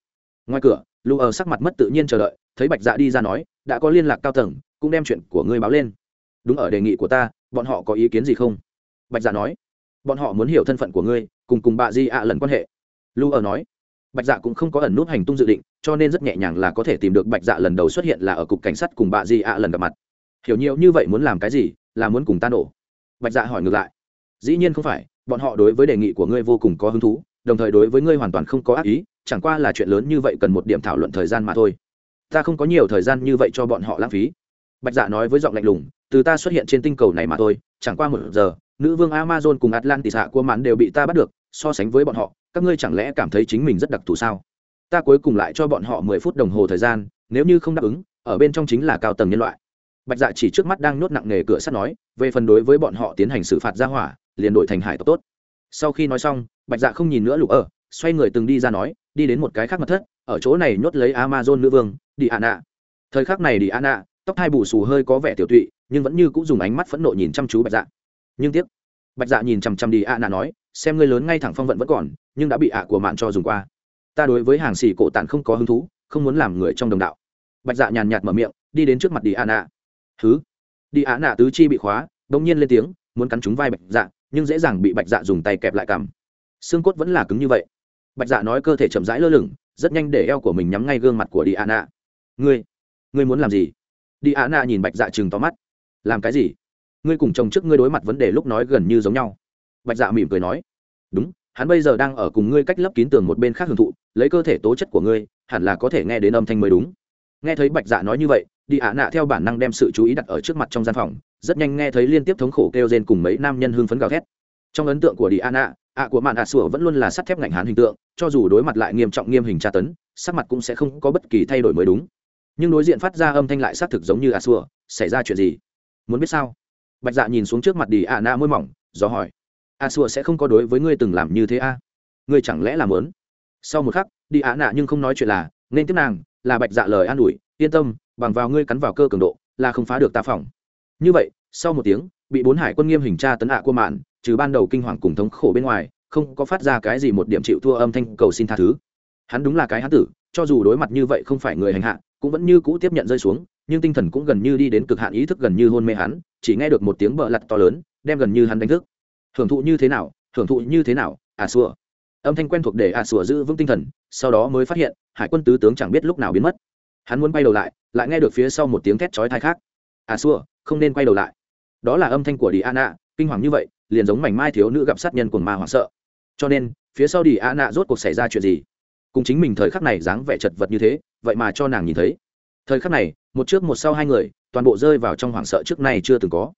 Ngoài cửa lưu ở sắc mặt mất tự nhiên chờ đợi, thấy bạch dạ đi ra nói, đã có liên lạc cao tầng, cũng đem chuyện của ngươi báo lên. Đúng ở đề nghị của ta, bọn họ có ý kiến gì không? Bạch dạ nói, bọn họ muốn hiểu thân phận của ngươi, cùng cùng bà di ạ lần quan hệ. Lu ở nói bạch dạ cũng không có ẩn nút hành tung dự định, cho nên rất nhẹ nhàng là có thể tìm được bạch dạ lần đầu xuất hiện là ở cục cảnh sát cùng bà di ạ lần gặp mặt. Hiểu nhiều như vậy muốn làm cái gì, là muốn cùng ta nổ. Bạch dạ hỏi ngược lại. Dĩ nhiên không phải, bọn họ đối với đề nghị của ngươi vô cùng có hứng thú, đồng thời đối với ngươi hoàn toàn không có ác ý, chẳng qua là chuyện lớn như vậy cần một điểm thảo luận thời gian mà thôi. Ta không có nhiều thời gian như vậy cho bọn họ lãng phí. Bạch dạ nói với giọng lạnh lùng, từ ta xuất hiện trên tinh cầu này mà thôi, chẳng qua một giờ, nữ vương amazon cùng atlantis hạ của mắn đều bị ta bắt được, so sánh với bọn họ các ngươi chẳng lẽ cảm thấy chính mình rất đặc thù sao? Ta cuối cùng lại cho bọn họ mười phút đồng hồ thời gian, nếu như không đáp ứng, ở bên trong chính là cao tầng nhân loại. Bạch dạ chỉ trước mắt đang nhốt nặng nề cửa sắt nói, về phần đối với bọn họ tiến hành xử phạt ra hỏa, liền đổi thành hải tộc tốt. Sau khi nói xong, bạch dạ không nhìn nữa lục ở, xoay người từng đi ra nói, đi đến một cái khác mật thất, ở chỗ này nhốt lấy amazon nữ vương đi ạ nạ thời khắc này đi ạ nạ tóc hai bù xù hơi có vẻ tiểu tụy, nhưng vẫn như cũng dùng ánh mắt phẫn nộ nhìn chăm chú bạch dạ. Nhưng tiếc, bạch dạ nhìn chằm chằm đi ạ nạ nói, xem ngươi lớn ngay thẳng phong vận vẫn còn nhưng đã bị ạ của mạn cho dùng qua. Ta đối với hàng xì cổ tản không có hứng thú, không muốn làm người trong đồng đạo. Bạch dạ nhàn nhạt mở miệng, đi đến trước mặt đi ạ nạ. Thứ đi ạ nạ tứ chi bị khóa đông nhiên lên tiếng, muốn cắn trúng vai bạch dạ nhưng dễ dàng bị bạch dạ dùng tay kẹp lại cằm. Xương cốt vẫn là cứng như vậy. Bạch dạ nói cơ thể chậm rãi lơ lửng, rất nhanh để eo của mình nhắm ngay gương mặt của đi ạ nạ. Ngươi ngươi muốn làm gì? Đi ạ nạ nhìn bạch dạ chừng to mắt. Làm cái gì? Ngươi cùng chồng trước ngươi đối mặt vấn đề lúc nói gần như giống nhau. Bạch dạ mỉm cười nói. Đúng hắn bây giờ đang ở cùng ngươi cách lấp kín tường một bên khác hưởng thụ, lấy cơ thể tố chất của ngươi, hẳn là có thể nghe đến âm thanh mới đúng. Nghe thấy bạch dạ nói như vậy, đi ạ nạ theo bản năng đem sự chú ý đặt ở trước mặt trong gian phòng, rất nhanh nghe thấy liên tiếp thống khổ kêu rên cùng mấy nam nhân hưng phấn gào thét. Trong ấn tượng của đi ạ nạ, ạ của mạn ạ sủa vẫn luôn là sắt thép ngạnh hán hình tượng, cho dù đối mặt lại nghiêm trọng nghiêm hình tra tấn, sắc mặt cũng sẽ không có bất kỳ thay đổi mới đúng. Nhưng đối diện phát ra âm thanh lại xác thực giống như ạ sủa, xảy ra chuyện gì? Muốn biết sao? Bạch dạ nhìn xuống trước mặt đi ạ nạ môi mỏng, do hỏi. À, a xua sẽ không có đối với ngươi từng làm như thế a à? ngươi chẳng lẽ làm lớn sau một khắc, đi ạ nạ nhưng không nói chuyện là, nên tiếp nàng, là bạch dạ lời an ủi, yên tâm, bằng vào ngươi cắn vào cơ cường độ, là không phá được ta phòng. Như vậy, sau một tiếng, bị bốn hải quân nghiêm hình tra tấn ạ qua mạn, trừ ban đầu kinh hoàng cùng thống khổ bên ngoài, không có phát ra cái gì một điểm chịu thua âm thanh cầu xin tha thứ. Hắn đúng là cái hán tử, cho dù đối mặt như vậy không phải người hành hạ, cũng vẫn như cũ tiếp nhận rơi xuống, nhưng tinh thần cũng gần như đi đến cực hạn ý thức gần như hôn mê hắn, chỉ nghe được một tiếng bợ lặt to lớn, đem gần như hắn đánh thức hưởng thụ như thế nào hưởng thụ như thế nào à xua. Âm thanh quen thuộc để à xua giữ vững tinh thần sau đó mới phát hiện hải quân tứ tướng chẳng biết lúc nào biến mất. Hắn muốn quay đầu lại lại nghe được phía sau một tiếng thét chói thai khác. À xua không nên quay đầu lại. Đó là âm thanh của đi Anna, kinh hoàng như vậy liền giống mảnh mai thiếu nữ gặp sát nhân của ma hoảng sợ. Cho nên phía sau đi Anna rốt cuộc xảy ra chuyện gì? Cùng chính mình thời khắc này dáng vẻ chật vật như thế vậy mà cho nàng nhìn thấy. Thời khắc này một trước một sau hai người toàn bộ rơi vào trong hoảng sợ trước nay chưa từng có.